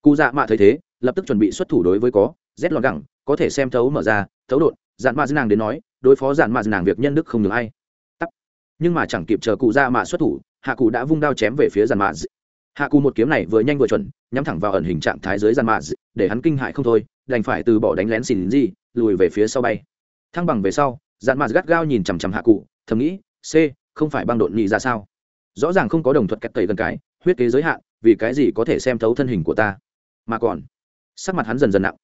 Cụ dạ mạ thấy thế, lập tức chuẩn bị xuất thủ đối với có rét lọt gẳng, có thể xem thấu mở ra, thấu đột dạn mạ nàng đến nói, đối phó dạn mạ nàng việc nhân đức không được ai. Tắt nhưng mà chẳng kịp chờ cụ dạ mạ xuất thủ, hạ cụ đã vung đao chém về phía dàn mạ hạ cụ một kiếm này vừa nhanh vừa chuẩn, nhắm thẳng vào ẩn hình trạng thái dưới dàn mạ để hắn kinh hại không thôi, đành phải từ bỏ đánh lén xỉn gì lùi về phía sau bay. Thăng bằng về sau dàn mạ gắt gao nhìn chằm chằm hạ cụ, thầm nghĩ, c, không phải băng độn nhị ra sao? Rõ ràng không có đồng thuật kẹt tẩy gần cái huyết kế giới hạn, vì cái gì có thể xem thấu thân hình của ta? Mà còn, sắc mặt hắn dần dần nặng.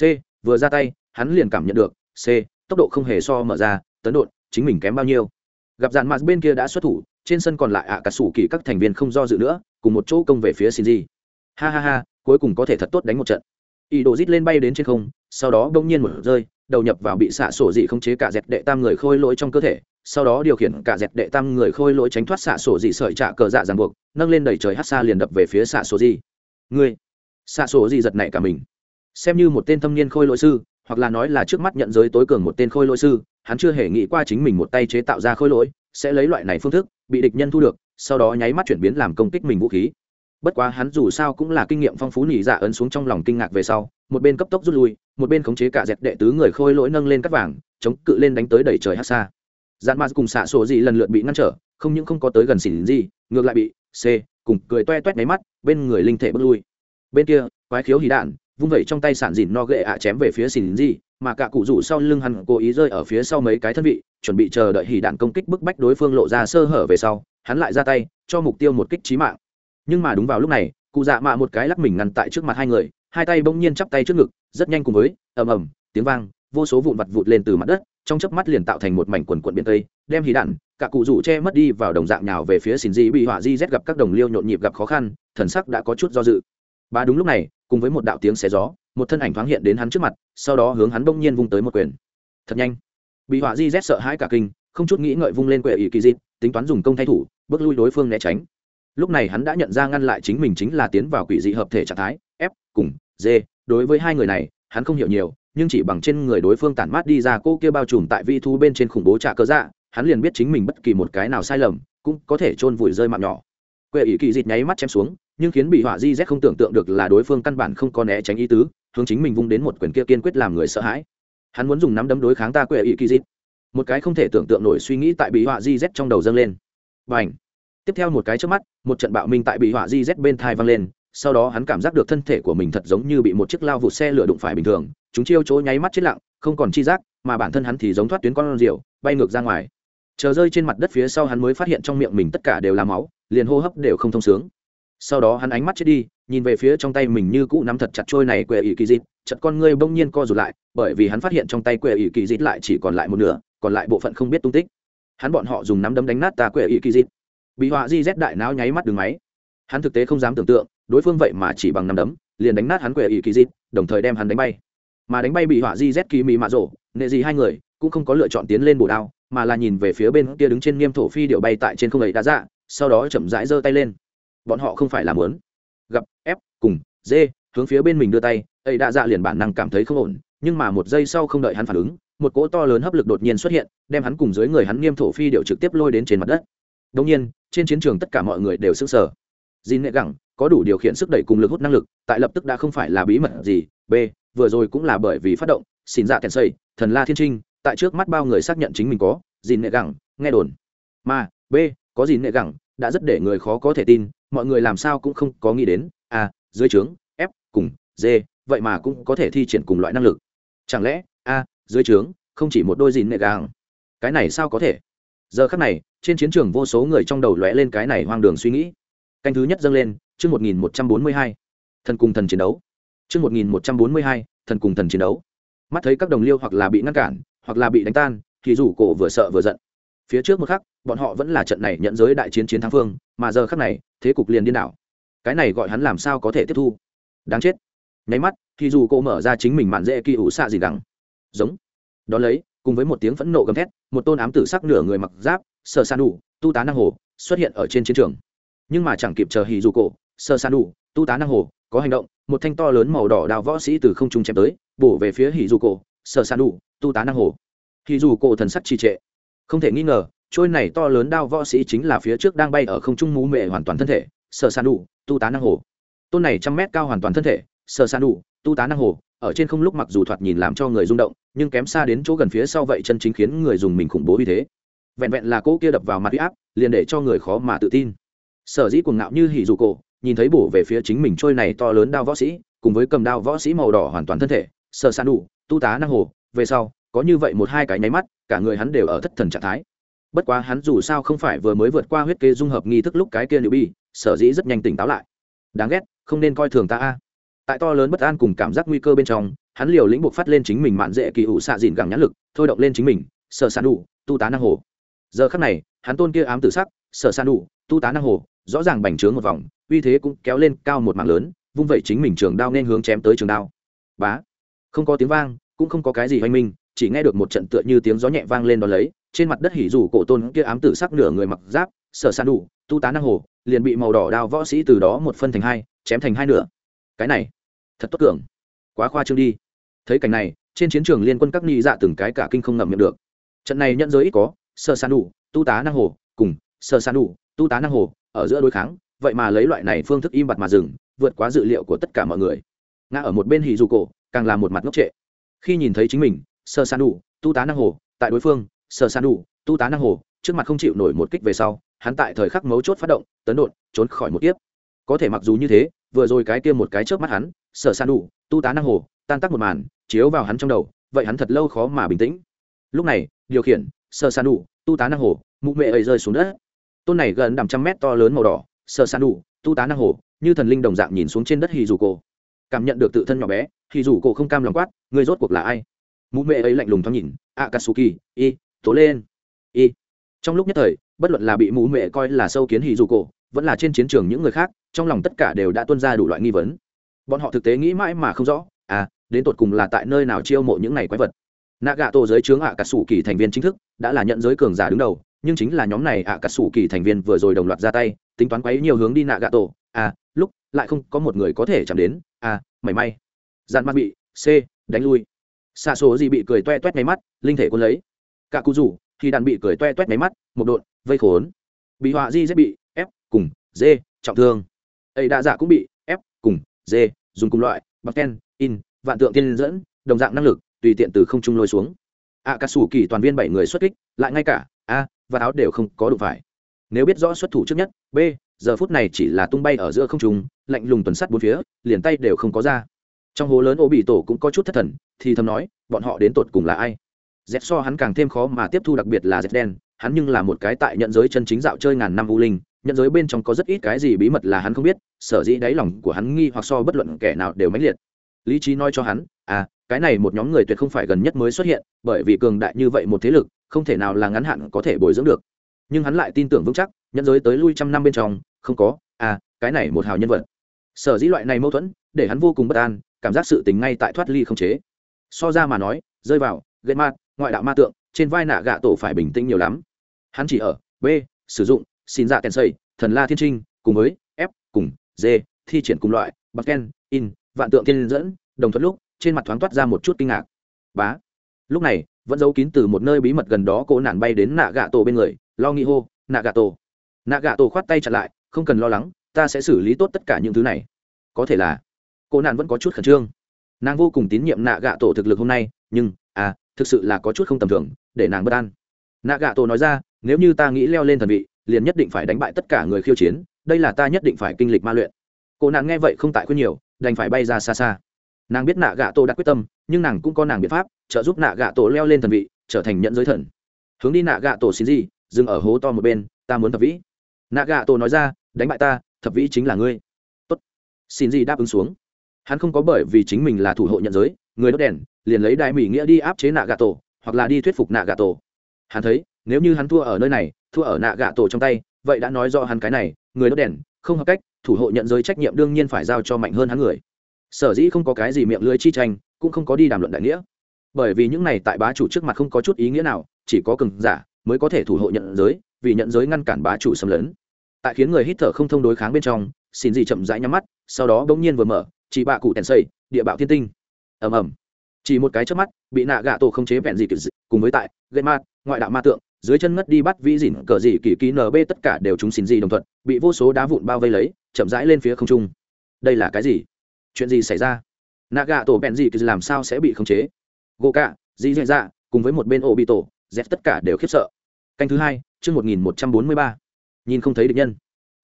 C, vừa ra tay, hắn liền cảm nhận được, c, tốc độ không hề so mở ra, tấn đột chính mình kém bao nhiêu. Gặp dàn mặt bên kia đã xuất thủ, trên sân còn lại ạ cả sủ kỳ các thành viên không do dự nữa, cùng một chỗ công về phía shinji. Ha ha ha, cuối cùng có thể thật tốt đánh một trận. Ý đồ rít lên bay đến trên không, sau đó bỗng nhiên một rơi, đầu nhập vào bị xạ sổ dị không chế cả dẹt đệ tam người khôi lỗi trong cơ thể sau đó điều khiển cả dẹt đệ tam người khôi lỗi tránh thoát xạ sổ dị sợi trạ cờ dạ ràng buộc, nâng lên đẩy trời hát xa liền đập về phía xạ sổ dị. Người xạ sổ dị giật này cả mình. Xem như một tên thâm niên khôi lỗi sư, hoặc là nói là trước mắt nhận giới tối cường một tên khôi lỗi sư, hắn chưa hề nghĩ qua chính mình một tay chế tạo ra khôi lỗi, sẽ lấy loại này phương thức, bị địch nhân thu được, sau đó nháy mắt chuyển biến làm công kích mình vũ khí. Bất quá hắn dù sao cũng là kinh nghiệm phong phú nhị dạ ấn xuống trong lòng kinh ngạc về sau, một bên cấp tốc rút lui, một bên khống chế cả dẹp đệ tứ người khôi lỗi nâng lên cắt vàng, chống cự lên đánh tới đẩy trời hát xa dạn ma cùng xạ sổ gì lần lượt bị ngăn trở, không những không có tới gần xỉn gì ngược lại bị c cùng cười toe toét máy mắt, bên người linh thể bước lui. Bên kia, quái khiếu hí đạn, vung vẩy trong tay sản dìn no ghệ ạ chém về phía xỉn gì mà cả cụ rủ sau lưng hắn cố ý rơi ở phía sau mấy cái thân vị, chuẩn bị chờ đợi hỉ đạn công kích bức bách đối phương lộ ra sơ hở về sau, hắn lại ra tay, cho mục tiêu một kích trí mạng. Nhưng mà đúng vào lúc này, cụ dạ mạ một cái lắc mình ngăn tại trước mặt hai người, hai tay bỗng nhiên chắp tay trước ngực, rất nhanh cùng với, ầm ầm, tiếng vang, vô số vụn vặt vụt lên từ mặt đất trong chớp mắt liền tạo thành một mảnh quần quận biển tây, đem hí đạn, cả cụ rủ che mất đi vào đồng dạng nhào về phía xin di bị họa di z gặp các đồng liêu nhộn nhịp gặp khó khăn, thần sắc đã có chút do dự. Ba đúng lúc này, cùng với một đạo tiếng xé gió, một thân ảnh thoáng hiện đến hắn trước mặt, sau đó hướng hắn bỗng nhiên vung tới một quyền. Thật nhanh. Bị họa di z sợ hãi cả kinh, không chút nghĩ ngợi vung lên quệ ỷ kỳ dịt tính toán dùng công thay thủ, bước lui đối phương né tránh. Lúc này hắn đã nhận ra ngăn lại chính mình chính là tiến vào quỷ dị hợp thể trạng thái, f cùng d đối với hai người này hắn không hiểu nhiều, nhưng chỉ bằng trên người đối phương tản mát đi ra cô kia bao trùm tại vi thu bên trên khủng bố trả cơ dạ hắn liền biết chính mình bất kỳ một cái nào sai lầm, cũng có thể chôn vùi rơi mạng nhỏ. Quệ ỷ kỳ dịt nháy mắt chém xuống, nhưng khiến bị họa di z không tưởng tượng được là đối phương căn bản không có né tránh ý tứ, hướng chính mình vung đến một quyền kia kiên quyết làm người sợ hãi. Hắn muốn dùng nắm đấm đối kháng ta quệ ỷ kỳ dịt. Một cái không thể tưởng tượng nổi suy nghĩ tại bị họa di z trong đầu dâng lên. Và ảnh tiếp theo một cái trước mắt, một trận bạo minh tại bị họa di z bên thai văng lên sau đó hắn cảm giác được thân thể của mình thật giống như bị một chiếc lao vụt xe lửa đụng phải bình thường, chúng chiêu chỗ nháy mắt chết lặng, không còn chi giác, mà bản thân hắn thì giống thoát tuyến con rượu bay ngược ra ngoài. Chờ rơi trên mặt đất phía sau hắn mới phát hiện trong miệng mình tất cả đều là máu, liền hô hấp đều không thông sướng. Sau đó hắn ánh mắt chết đi, nhìn về phía trong tay mình như cũ nắm thật chặt trôi này quệ ỷ kỳ dịt chật con ngươi bỗng nhiên co rụt lại, bởi vì hắn phát hiện trong tay quệ ỷ kỳ dịt lại chỉ còn lại một nửa, còn lại bộ phận không biết tung tích. Hắn bọn họ dùng nắm đấm đánh nát ta quệ ỷ kỳ dịt. Bị họa di rét đại não nháy mắt đường máy. Hắn thực tế không dám tưởng tượng đối phương vậy mà chỉ bằng năm đấm, liền đánh nát hắn quệ ỷ kỳ dịp, đồng thời đem hắn đánh bay. Mà đánh bay bị họa di z kỳ mị mạ rổ nệ gì hai người, cũng không có lựa chọn tiến lên bổ đao, mà là nhìn về phía bên kia đứng trên nghiêm thổ phi điệu bay tại trên không ấy đá dạ sau đó chậm rãi giơ tay lên. Bọn họ không phải là muốn gặp, ép, cùng, dê, hướng phía bên mình đưa tay, ấy đã dạ liền bản năng cảm thấy không ổn, nhưng mà một giây sau không đợi hắn phản ứng, một cỗ to lớn hấp lực đột nhiên xuất hiện, đem hắn cùng dưới người hắn nghiêm thổ phi điệu trực tiếp lôi đến trên mặt đất. Đông nhiên, trên chiến trường tất cả mọi người đều sững sờ. Jin Nệ Gẳng có đủ điều khiển sức đẩy cùng lực hút năng lực, tại lập tức đã không phải là bí mật gì. B, vừa rồi cũng là bởi vì phát động, xin dạ kèn xây, thần la thiên trinh, tại trước mắt bao người xác nhận chính mình có, Jin Nệ Gẳng, nghe đồn. Mà, B, có Jin Nệ Gẳng, đã rất để người khó có thể tin, mọi người làm sao cũng không có nghĩ đến, a, dưới trướng, F, cùng D, vậy mà cũng có thể thi triển cùng loại năng lực. Chẳng lẽ, a, dưới trướng, không chỉ một đôi Jin Nệ Gẳng. Cái này sao có thể? Giờ khắc này, trên chiến trường vô số người trong đầu lóe lên cái này hoang đường suy nghĩ canh thứ nhất dâng lên, chương một nghìn một trăm bốn mươi hai, thần cùng thần chiến đấu. Chương một nghìn một trăm bốn mươi hai, thần cùng thần chiến đấu. Mắt thấy các đồng liêu hoặc là bị ngăn cản, hoặc là bị đánh tan, thì rủ cổ vừa sợ vừa giận. Phía trước một khắc, bọn họ vẫn là trận này nhận giới đại chiến chiến thắng phương, mà giờ khắc này, thế cục liền điên đảo. Cái này gọi hắn làm sao có thể tiếp thu? Đáng chết. Nháy mắt, thì dù cô mở ra chính mình mạn dễ kỳ ủ xạ gì đằng. Giống. Đón lấy, cùng với một tiếng phẫn nộ gầm thét, một tôn ám tử sắc nửa người mặc giáp sờ san đủ, tu tá năng hồ, xuất hiện ở trên chiến trường nhưng mà chẳng kịp chờ hì dù cổ, sơ san đủ, tu tá năng hồ, có hành động, một thanh to lớn màu đỏ đào võ sĩ từ không trung chém tới, bổ về phía hì dù cổ, sơ san đủ, tu tá năng hồ. Hì dù cổ thần sắc trì trệ. Không thể nghi ngờ, trôi này to lớn đao võ sĩ chính là phía trước đang bay ở không trung mú mệ hoàn toàn thân thể, sơ san đủ, tu tá năng hồ. Tôn này trăm mét cao hoàn toàn thân thể, sơ san đủ, tu tá năng hồ, ở trên không lúc mặc dù thoạt nhìn làm cho người rung động, nhưng kém xa đến chỗ gần phía sau vậy chân chính khiến người dùng mình khủng bố như thế. Vẹn vẹn là cỗ kia đập vào mặt huy áp, liền để cho người khó mà tự tin sở dĩ cuồng ngạo như hỉ dù cổ, nhìn thấy bổ về phía chính mình trôi này to lớn đao võ sĩ, cùng với cầm đao võ sĩ màu đỏ hoàn toàn thân thể, sở san đủ tu tá năng hồ, về sau, có như vậy một hai cái nháy mắt, cả người hắn đều ở thất thần trạng thái. Bất quá hắn dù sao không phải vừa mới vượt qua huyết kế dung hợp nghi thức lúc cái kia liệu bi, sở dĩ rất nhanh tỉnh táo lại. Đáng ghét, không nên coi thường ta a. Tại to lớn bất an cùng cảm giác nguy cơ bên trong, hắn liều lĩnh buộc phát lên chính mình mạn dễ kỳ ủ xạ dìn gẳng nhãn lực, thôi động lên chính mình, Sở san đủ tu tá năng hồ. Giờ khắc này, hắn tôn kia ám tử sắc, sở san đủ tu tá năng hồ, rõ ràng bành trướng một vòng, uy thế cũng kéo lên cao một mạng lớn, vung vẩy chính mình trường đao nên hướng chém tới trường đao. Bá! Không có tiếng vang, cũng không có cái gì hoanh minh, chỉ nghe được một trận tựa như tiếng gió nhẹ vang lên đ ó lấy, trên mặt đất hỉ rủ cổ tôn kia ám tử sắc nửa người mặc giáp, sở san đủ, tu tá năng hồ, liền bị màu đỏ đao võ sĩ từ đó một phân thành hai, chém thành hai nửa. Cái này, thật tốt cường. Quá khoa trương đi. Thấy cảnh này, trên chiến trường liên quân các ni dạ từng cái cả kinh không ngậm miệng được. Trận này nhận giới ít có sơ san đủ, tu tá năng hồ, cùng sơ san đủ tu tá năng hồ, ở giữa đối kháng, vậy mà lấy loại này phương thức im bặt mà dừng, vượt quá dự liệu của tất cả mọi người. Ngã ở một bên hì dù cổ, càng là một mặt ngốc trệ. Khi nhìn thấy chính mình sơ san đủ tu tá năng hồ, tại đối phương sơ san đủ tu tá năng hồ, trước mặt không chịu nổi một kích về sau, hắn tại thời khắc mấu chốt phát động, tấn đột, trốn khỏi một tiếp có thể mặc dù như thế, vừa rồi cái kia một cái chớp mắt hắn sơ san đủ tu tá năng hồ, tan tác một màn, chiếu vào hắn trong đầu, vậy hắn thật lâu khó mà bình tĩnh. Lúc này, điều khiển sơ san đủ tu tá năng hồ, mụ mẹ ấy rơi xuống đất tôn này gần đằm trăm mét to lớn màu đỏ sợ san đủ, tu tá năng hồ, như thần linh đồng dạng nhìn xuống trên đất hì dù cổ. Cảm nhận được tự thân nhỏ bé hì dù cổ không cam lòng quát người rốt cuộc là ai? Mụ mẹ ấy lạnh lùng thoáng nhìn, akatsuki, y, tố lên, y. Trong lúc nhất thời, bất luận là bị mụ mẹ coi là sâu kiến hì dù cổ, vẫn là trên chiến trường những người khác, trong lòng tất cả đều đã tuân ra đủ loại nghi vấn. Bọn họ thực tế nghĩ mãi mà không rõ à đến tột cùng là tại nơi nào chiêu mộ những này quái vật? Nạ gạ tổ giới chướng ạ cả sủ kỳ thành viên chính thức, đã là nhận giới cường giả đứng đầu nhưng chính là nhóm này ạ cả sủ kỳ thành viên vừa rồi đồng loạt ra tay, tính toán quấy nhiều hướng đi nạ gạ tổ. À lúc, lại không có một người có thể chạm đến. À mảy may. Dàn mắt bị, c, đánh lui. Xa số gì bị cười toe toét máy mắt, linh thể quân lấy. Cả cụ rủ, thì đàn bị cười toe toét máy mắt, một độn, vây khốn. Bị họa di dễ bị ép cùng d trọng thương. Ấy đa dạ cũng bị ép cùng d dùng cùng loại bạc ten, in, vạn tượng tiên dẫn, đồng dạng năng lực, tùy tiện từ không trung lôi xuống. A cà sủ kỳ toàn viên bảy người xuất kích, lại ngay cả, a và áo đều không có đủ phải. Nếu biết rõ xuất thủ trước nhất, b, giờ phút này chỉ là tung bay ở giữa không trung, lạnh lùng tuần sắt bốn phía, liền tay đều không có ra. Trong hố lớn ô bị tổ cũng có chút thất thần, thì thầm nói, bọn họ đến tột cùng là ai? Dẹp so hắn càng thêm khó mà tiếp thu đặc biệt là dẹp đen, hắn nhưng là một cái tại nhận giới chân chính dạo chơi ngàn năm u linh, nhận giới bên trong có rất ít cái gì bí mật là hắn không biết, sở dĩ đáy lòng của hắn nghi hoặc so bất luận kẻ nào đều mãnh liệt. Lý trí nói cho hắn à cái này một nhóm người tuyệt không phải gần nhất mới xuất hiện, bởi vì cường đại như vậy một thế lực không thể nào là ngắn hạn có thể bồi dưỡng được. Nhưng hắn lại tin tưởng vững chắc, nhẫn giới tới lui trăm năm bên trong, không có à cái này một hào nhân vật. Sở dĩ loại này mâu thuẫn, để hắn vô cùng bất an, cảm giác sự tình ngay tại thoát ly không chế. So ra mà nói, rơi vào gây ma ngoại đạo ma tượng, trên vai nạ gạ tổ phải bình tĩnh nhiều lắm. Hắn chỉ ở, b, sử dụng, xin dạ kèn xây thần la thiên trinh, cùng với, f, cùng d thi triển cùng loại, bạc ken, in, vạn tượng thiên dẫn đồng thuận lúc, trên mặt thoáng toát ra một chút kinh ngạc. Bá lúc này, vẫn giấu kín từ một nơi bí mật gần đó cô nản bay đến nạ gạ tổ bên người, lo nghĩ hô nạ gạ tổ nạ gạ tổ khoát tay chặt lại, không cần lo lắng, ta sẽ xử lý tốt tất cả những thứ này. Có thể là cô nạn vẫn có chút khẩn trương. Nàng vô cùng tín nhiệm nạ gạ tổ thực lực hôm nay, nhưng à thực sự là có chút không tầm thường, để nàng bất an. Nạ gạ tổ nói ra, nếu như ta nghĩ leo lên thần vị, liền nhất định phải đánh bại tất cả người khiêu chiến, đây là ta nhất định phải kinh lịch ma luyện. Cô nạn nghe vậy không tại khuyên nhiều, đành phải bay ra xa xa nàng biết nạ gạ tổ đã quyết tâm, nhưng nàng cũng có nàng biện pháp, trợ giúp nạ gạ tổ leo lên thần vị, trở thành nhận giới thần. Hướng đi nạ gạ tổ xin gì, dừng ở hố to một bên, ta muốn thập vĩ. Nạ gạ tổ nói ra, đánh bại ta, thập vĩ chính là ngươi. Tốt. Xin gì đáp ứng xuống. Hắn không có bởi vì chính mình là thủ hộ nhận giới, người đốt đèn, liền lấy đại mỹ nghĩa đi áp chế nạ gạ tổ, hoặc là đi thuyết phục nạ gạ tổ. Hắn thấy, nếu như hắn thua ở nơi này, thua ở nạ gạ tổ trong tay, vậy đã nói do hắn cái này, người đốt đèn, không hợp cách, thủ hộ nhận giới trách nhiệm đương nhiên phải giao cho mạnh hơn hắn người sở dĩ không có cái gì miệng lưới chi tranh, cũng không có đi đàm luận đại nghĩa. Bởi vì những này tại bá chủ trước mặt không có chút ý nghĩa nào, chỉ có cường giả mới có thể thủ hộ nhận giới, vì nhận giới ngăn cản bá chủ xâm lấn. Tại khiến người hít thở không thông đối kháng bên trong, xin gì chậm rãi nhắm mắt, sau đó bỗng nhiên vừa mở, chỉ bạ cụ tèn xây, địa bạo thiên tinh. Ầm ầm. Chỉ một cái trước mắt, bị nạ gạ tổ không chế vẹn gì kiểu cùng với tại gây ma, ngoại đạo ma tượng, dưới chân ngất đi bắt vĩ dỉn cờ gì kỳ ký nb tất cả đều chúng xin gì đồng thuận, bị vô số đá vụn bao vây lấy, chậm rãi lên phía không trung. Đây là cái gì? Chuyện gì xảy ra? Nạ gà tổ bèn gì làm sao sẽ bị khống chế? Gỗ cạ dì dạy dạ cùng với một bên ô bị tổ z tất cả đều khiếp sợ. Canh thứ hai, chương một nghìn một trăm bốn mươi ba. Nhìn không thấy địch nhân.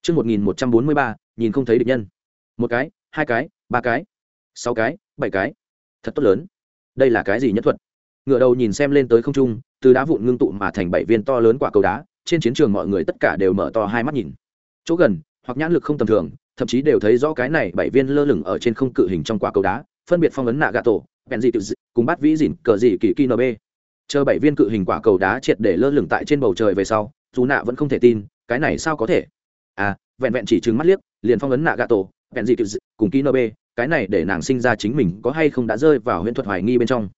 Chương một nghìn một trăm bốn mươi ba, nhìn không thấy địch nhân. Một cái, hai cái, ba cái, sáu cái, bảy cái. Thật tốt lớn. Đây là cái gì nhất thuật? Ngựa đầu nhìn xem lên tới không trung, từ đá vụn ngưng tụ mà thành bảy viên to lớn quả cầu đá, trên chiến trường mọi người tất cả đều mở to hai mắt nhìn. Chỗ gần, hoặc nhãn lực không tầm thường thậm chí đều thấy rõ cái này bảy viên lơ lửng ở trên không cự hình trong quả cầu đá, phân biệt phong ấn nạ gà tổ bèn dị tự cùng bắt vĩ dìn cờ dị kỳ kỳ nb chờ bảy viên cự hình quả cầu đá triệt để lơ lửng tại trên bầu trời về sau, dù nạ vẫn không thể tin, cái này sao có thể? À vẹn vẹn chỉ trừng mắt liếc, liền phong ấn nạ gà tổ bèn dị tự cùng kỳ nb cái này để nàng sinh ra chính mình có hay không đã rơi vào huyễn thuật hoài nghi bên trong.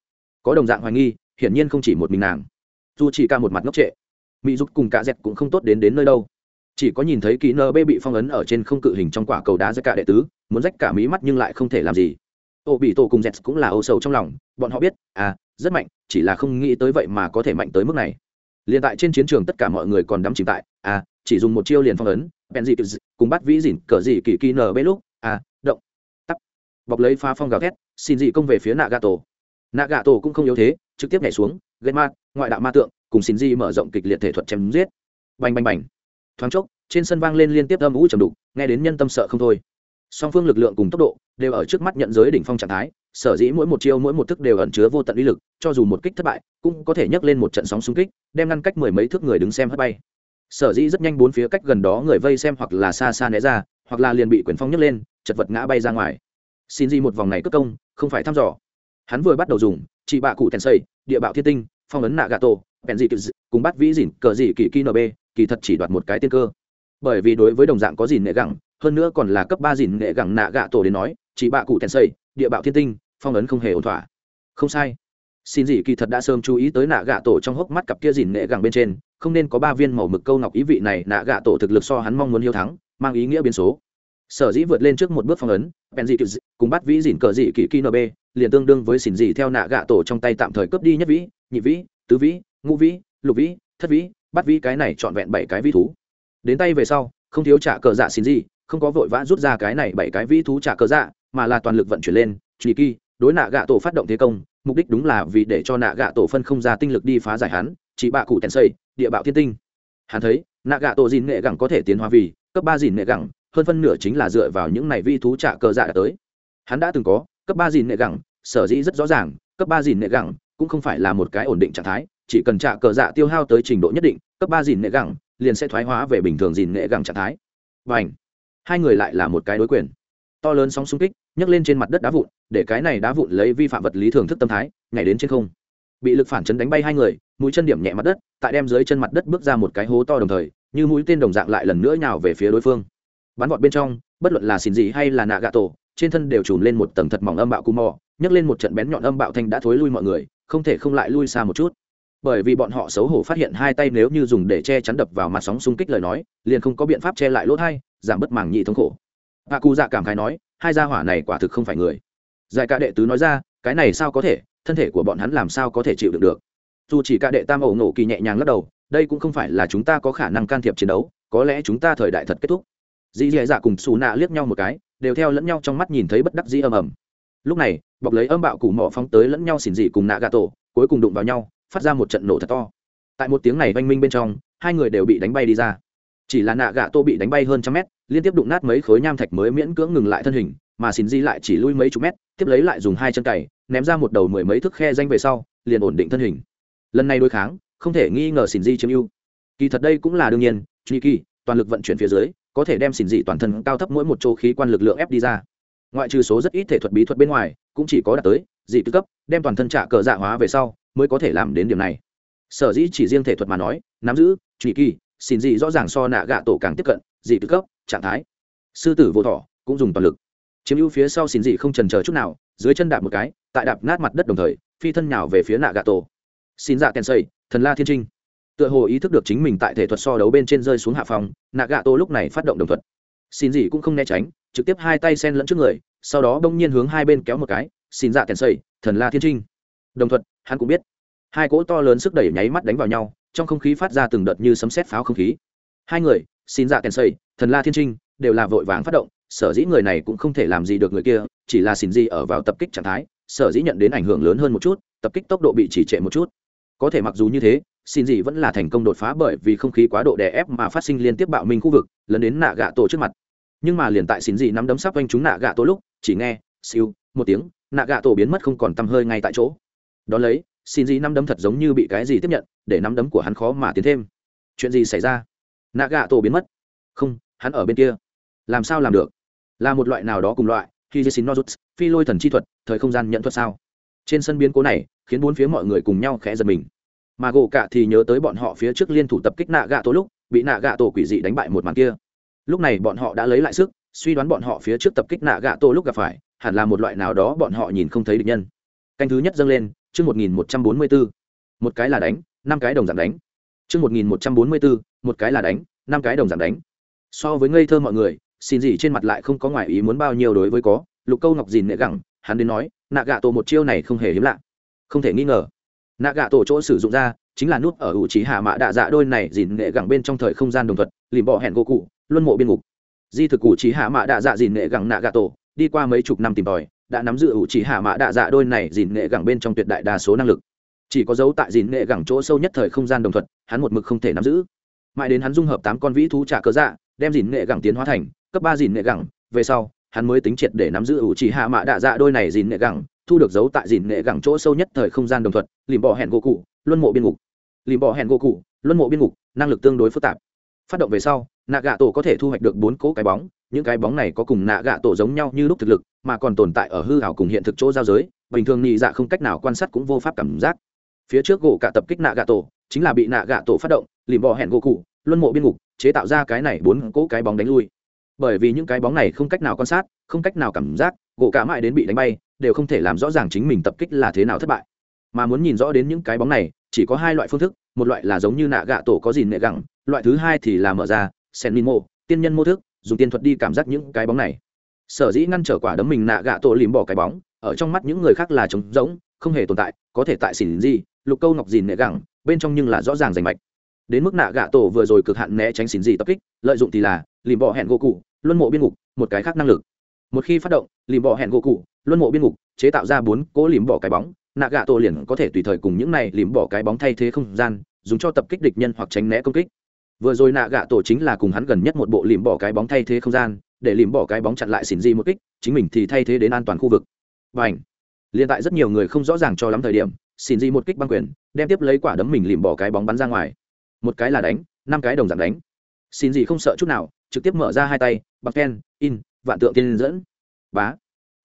Có đồng dạng hoài nghi, hiển nhiên không chỉ một mình nàng. Dù chỉ cả một mặt ngốc trệ. Mỹ giúp cùng cả dẹt cũng không tốt đến đến nơi đâu chỉ có nhìn thấy kỹ nơ bê bị phong ấn ở trên không cự hình trong quả cầu đá rách cả đệ tứ, muốn rách cả mí mắt nhưng lại không thể làm gì. Ô bị tổ cùng z cũng là ô sầu trong lòng, bọn họ biết à rất mạnh, chỉ là không nghĩ tới vậy mà có thể mạnh tới mức này. Liền tại trên chiến trường tất cả mọi người còn đắm chìm tại à chỉ dùng một chiêu liền phong ấn, bèn dị cùng bắt vĩ dỉn cờ dị kỳ kỳ nờ bê lúc à động tắt bọc lấy phá phong gào thét, xin dị công về phía nạ gà tổ nạ gà tổ cũng không yếu thế, trực tiếp nhảy xuống gây ma ngoại đạo ma tượng, cùng xin dị mở rộng kịch liệt thể thuật chém giết. Bành bành bành thoáng chốc, trên sân vang lên liên tiếp âm ủ trầm đục, nghe đến nhân tâm sợ không thôi. Song phương lực lượng cùng tốc độ đều ở trước mắt nhận giới đỉnh phong trạng thái, sở dĩ mỗi một chiêu mỗi một thức đều ẩn chứa vô tận uy lực, cho dù một kích thất bại, cũng có thể nhấc lên một trận sóng xung kích, đem ngăn cách mười mấy thước người đứng xem hất bay. Sở dĩ rất nhanh bốn phía cách gần đó người vây xem hoặc là xa xa né ra, hoặc là liền bị quyền phong nhấc lên, chật vật ngã bay ra ngoài. Xin gì một vòng này cất công, không phải thăm dò. Hắn vừa bắt đầu dùng chị bạ cụ tèn xây địa bạo thiên tinh, phong ấn nạ gà tổ bèn dị cùng bắt vĩ dỉn cờ dị kỳ kỳ nb kỳ thật chỉ đoạt một cái tiên cơ. Bởi vì đối với đồng dạng có dìn nghệ gẳng, hơn nữa còn là cấp ba dìn nghệ gẳng nạ gạ tổ đến nói, chỉ bạ cụ thèn xây địa bạo thiên tinh, phong ấn không hề ổn thỏa. Không sai. Xin dị kỳ thật đã sớm chú ý tới nạ gạ tổ trong hốc mắt cặp kia dìn nghệ gẳng bên trên, không nên có ba viên màu mực câu ngọc ý vị này, nạ gạ tổ thực lực so hắn mong muốn hiếu thắng, mang ý nghĩa biến số. Sở dĩ vượt lên trước một bước phong ấn bèn dị cùng bắt vĩ dìn cờ dị kỳ kỳ nb liền tương đương với xỉn dị theo nạ gạ tổ trong tay tạm thời cướp đi nhất vĩ, nhị vĩ, tứ vĩ, ngũ vĩ, lục vĩ, thất vĩ bắt vĩ cái này trọn vẹn bảy cái vĩ thú. Đến tay về sau, không thiếu trả cờ dạ xin gì, không có vội vã rút ra cái này bảy cái vĩ thú trả cờ dạ mà là toàn lực vận chuyển lên truy kỳ, đối nạ gạ tổ phát động thế công, mục đích đúng là vì để cho nạ gạ tổ phân không ra tinh lực đi phá giải hắn, chỉ bạ cụ tèn xây, địa bạo thiên tinh. Hắn thấy, nạ gạ tổ dìn nghệ gẳng có thể tiến hóa vì, cấp ba dìn nghệ gẳng, hơn phân nửa chính là dựa vào những này vi thú trả cờ dạ đã tới. Hắn đã từng có, cấp ba dìn nghệ gẳng, sở dĩ rất rõ ràng, cấp ba dìn nghệ gẳng cũng không phải là một cái ổn định trạng thái chỉ cần trả cờ dạ tiêu hao tới trình độ nhất định, cấp ba dìn nghệ gẳng, liền sẽ thoái hóa về bình thường dìn nghệ gẳng trạng thái. Và ảnh hai người lại là một cái đối quyền. To lớn sóng xung kích, nhấc lên trên mặt đất đá vụn, để cái này đá vụn lấy vi phạm vật lý thường thức tâm thái, nhảy đến trên không. Bị lực phản chấn đánh bay hai người, mũi chân điểm nhẹ mặt đất, tại đem dưới chân mặt đất bước ra một cái hố to đồng thời, như mũi tên đồng dạng lại lần nữa nhào về phía đối phương. Bắn vọt bên trong, bất luận là xin gì hay là nạ gạ tổ, trên thân đều trùm lên một tầng thật mỏng âm bạo cù mò, nhấc lên một trận bén nhọn âm bạo thanh đã thối lui mọi người, không thể không lại lui xa một chút bởi vì bọn họ xấu hổ phát hiện hai tay nếu như dùng để che chắn đập vào mặt sóng xung kích lời nói, liền không có biện pháp che lại lỗ thai, giảm bất màng nhị thống khổ. Bà cụ dạ cảm khái nói, hai gia hỏa này quả thực không phải người. Giải ca đệ tứ nói ra, cái này sao có thể, thân thể của bọn hắn làm sao có thể chịu được được? Dù chỉ ca đệ tam ẩu nổ kỳ nhẹ nhàng lắc đầu, đây cũng không phải là chúng ta có khả năng can thiệp chiến đấu, có lẽ chúng ta thời đại thật kết thúc. Dì dì dạ cùng xù nạ liếc nhau một cái, đều theo lẫn nhau trong mắt nhìn thấy bất đắc dĩ ầm ầm. Lúc này, bọc lấy âm bạo củ mỏ phóng tới lẫn nhau xỉn dị cùng nạ gà tổ cuối cùng đụng vào nhau phát ra một trận nổ thật to. Tại một tiếng này oanh minh bên trong, hai người đều bị đánh bay đi ra. Chỉ là nạ gạ tô bị đánh bay hơn trăm mét, liên tiếp đụng nát mấy khối nham thạch mới miễn cưỡng ngừng lại thân hình, mà xin di lại chỉ lui mấy chục mét, tiếp lấy lại dùng hai chân cày, ném ra một đầu mười mấy thước khe danh về sau, liền ổn định thân hình. Lần này đối kháng, không thể nghi ngờ xin di chiếm ưu. Kỳ thật đây cũng là đương nhiên truy kỳ, toàn lực vận chuyển phía dưới, có thể đem xin dị toàn thân cao thấp mỗi một chỗ khí quan lực lượng ép đi ra. Ngoại trừ số rất ít thể thuật bí thuật bên ngoài, cũng chỉ có đạt tới dị tư cấp, đem toàn thân trả cờ dạ hóa về sau mới có thể làm đến điểm này. Sở dĩ chỉ riêng thể thuật mà nói, nắm giữ truy kỳ xin gì rõ ràng so nạ gạ tổ càng tiếp cận, dị tư cấp, trạng thái. Sư tử vô thọ, cũng dùng toàn lực. Chiếm ưu phía sau xin dị không trần chờ chút nào, dưới chân đạp một cái, tại đạp nát mặt đất đồng thời, phi thân nhào về phía nạ gạ tổ. Xin dạ kèn xây thần la thiên trinh. Tựa hồ ý thức được chính mình tại thể thuật so đấu bên trên rơi xuống hạ phòng, nạ gạ tổ lúc này phát động đồng thuật. Xin dị cũng không né tránh, trực tiếp hai tay sen lẫn trước người, sau đó bỗng nhiên hướng hai bên kéo một cái xin dạ kèn xây thần la thiên trinh. Đồng thuật hắn cũng biết. Hai cỗ to lớn sức đẩy nháy mắt đánh vào nhau, trong không khí phát ra từng đợt như sấm xét pháo không khí. Hai người, xin dạ kèn xây thần la thiên trinh, đều là vội vàng phát động, sở dĩ người này cũng không thể làm gì được người kia, chỉ là xin gì ở vào tập kích trạng thái, sở dĩ nhận đến ảnh hưởng lớn hơn một chút, tập kích tốc độ bị chỉ trệ một chút. Có thể mặc dù như thế, xin gì vẫn là thành công đột phá bởi vì không khí quá độ đè ép mà phát sinh liên tiếp bạo minh khu vực, lấn đến nạ gạ tổ trước mặt. Nhưng mà liền tại xin gì nắm đấm sắp quanh chúng nạ gạ tổ lúc, chỉ nghe siêu, một tiếng, nạ gạ tổ biến mất không còn tăm hơi ngay tại chỗ đón lấy xin gì năm đấm thật giống như bị cái gì tiếp nhận, để nắm đấm của hắn khó mà tiến thêm. Chuyện gì xảy ra? Nạ gạ tổ biến mất. Không, hắn ở bên kia. Làm sao làm được? Là một loại nào đó cùng loại khi jessin nozuts phi lôi thần chi thuật, thời không gian nhận thuật sao? Trên sân biến cố này, khiến bốn phía mọi người cùng nhau khẽ giật mình. Mà gỗ cả thì nhớ tới bọn họ phía trước liên thủ tập kích nạ gạ tổ lúc, bị nạ gạ tổ quỷ dị đánh bại một màn kia. Lúc này bọn họ đã lấy lại sức, suy đoán bọn họ phía trước tập kích nạ gạ tổ lúc gặp phải, hẳn là một loại nào đó bọn họ nhìn không thấy được nhân. Canh thứ nhất dâng lên chương một nghìn một trăm bốn mươi bốn một cái là đánh, năm cái đồng giảm đánh. Chương một nghìn một trăm bốn mươi bốn một cái là đánh, năm cái đồng giảm đánh. So với ngây thơ mọi người, xin gì trên mặt lại không có ngoại ý muốn bao nhiêu đối với có, lục câu ngọc dìn nệ gẳng, hắn đến nói, nạ gạ tổ một chiêu này không hề hiếm lạ. Không thể nghi ngờ. Nạ gạ tổ chỗ sử dụng ra, chính là nút ở ủ trí hạ mã đạ dạ đôi này dìn nệ gẳng bên trong thời không gian đồng thuật lìm bỏ hẹn gỗ cụ, luân mộ biên ngục. Di thực cụ trí hạ mã đạ dạ dìn nệ gẳng nạ gạ tổ, đi qua mấy chục năm tìm tòi đã nắm giữ ủ chỉ hạ mạ đạ dạ đôi này dìn nghệ gẳng bên trong tuyệt đại đa số năng lực. Chỉ có dấu tại dìn nghệ gẳng chỗ sâu nhất thời không gian đồng thuận hắn một mực không thể nắm giữ. Mãi đến hắn dung hợp tám con vĩ thú trả cớ dạ đem dìn nghệ gẳng tiến hóa thành cấp ba dìn nghệ gẳng, về sau, hắn mới tính triệt để nắm giữ ủ chỉ hạ mạ đạ dạ đôi này dìn nghệ gẳng, thu được dấu tại dìn nghệ gẳng chỗ sâu nhất thời không gian đồng thuận lìm bỏ hẹn gỗ cụ, luân mộ biên ngục. Lìm bỏ hẹn gỗ cụ, luân mộ biên ngục, năng lực tương đối phức tạp. Phát động về sau nạ gạ tổ có thể thu hoạch được bốn cỗ cái bóng, những cái bóng này có cùng nạ gạ tổ giống nhau như lúc thực lực, mà còn tồn tại ở hư hảo cùng hiện thực chỗ giao giới, bình thường nhị dạ không cách nào quan sát cũng vô pháp cảm giác. Phía trước gỗ cả tập kích nạ gạ tổ, chính là bị nạ gạ tổ phát động lìm bỏ hẹn gỗ cụ, luân mộ biên ngục, chế tạo ra cái này bốn cỗ cái bóng đánh lui. Bởi vì những cái bóng này không cách nào quan sát, không cách nào cảm giác, gỗ cả mãi đến bị đánh bay, đều không thể làm rõ ràng chính mình tập kích là thế nào thất bại. Mà muốn nhìn rõ đến những cái bóng này, chỉ có hai loại phương thức, một loại là giống như nạ gạ tổ có gì nệ gẳng loại thứ hai thì là mở ra sen min mô tiên nhân mô thức, dùng tiên thuật đi cảm giác những cái bóng này. Sở dĩ ngăn trở quả đấm mình nạ gạ tổ lìm bỏ cái bóng, ở trong mắt những người khác là trống rỗng, không hề tồn tại, có thể tại xỉn gì, lục câu ngọc dìn nệ gẳng, bên trong nhưng là rõ ràng rành mạch. Đến mức nạ gạ tổ vừa rồi cực hạn né tránh xỉn gì tập kích, lợi dụng thì là, lìm bỏ hẹn gỗ cụ, luân mộ biên ngục, một cái khác năng lực. Một khi phát động, lìm bỏ hẹn gỗ cụ, luân mộ biên ngục, chế tạo ra bốn cỗ lìm bỏ cái bóng, nạ gạ tổ liền có thể tùy thời cùng những này lìm bỏ cái bóng thay thế không gian, dùng cho tập kích địch nhân hoặc tránh né công kích vừa rồi nạ gạ tổ chính là cùng hắn gần nhất một bộ lìm bỏ cái bóng thay thế không gian, để lìm bỏ cái bóng chặn lại xỉn di một kích, chính mình thì thay thế đến an toàn khu vực. Và ảnh liền tại rất nhiều người không rõ ràng cho lắm thời điểm, xỉn di một kích băng quyền, đem tiếp lấy quả đấm mình lìm bỏ cái bóng bắn ra ngoài. Một cái là đánh, năm cái đồng dạng đánh. Xin gì không sợ chút nào, trực tiếp mở ra hai tay bạc ken, in, vạn tượng tiên dẫn. Bá!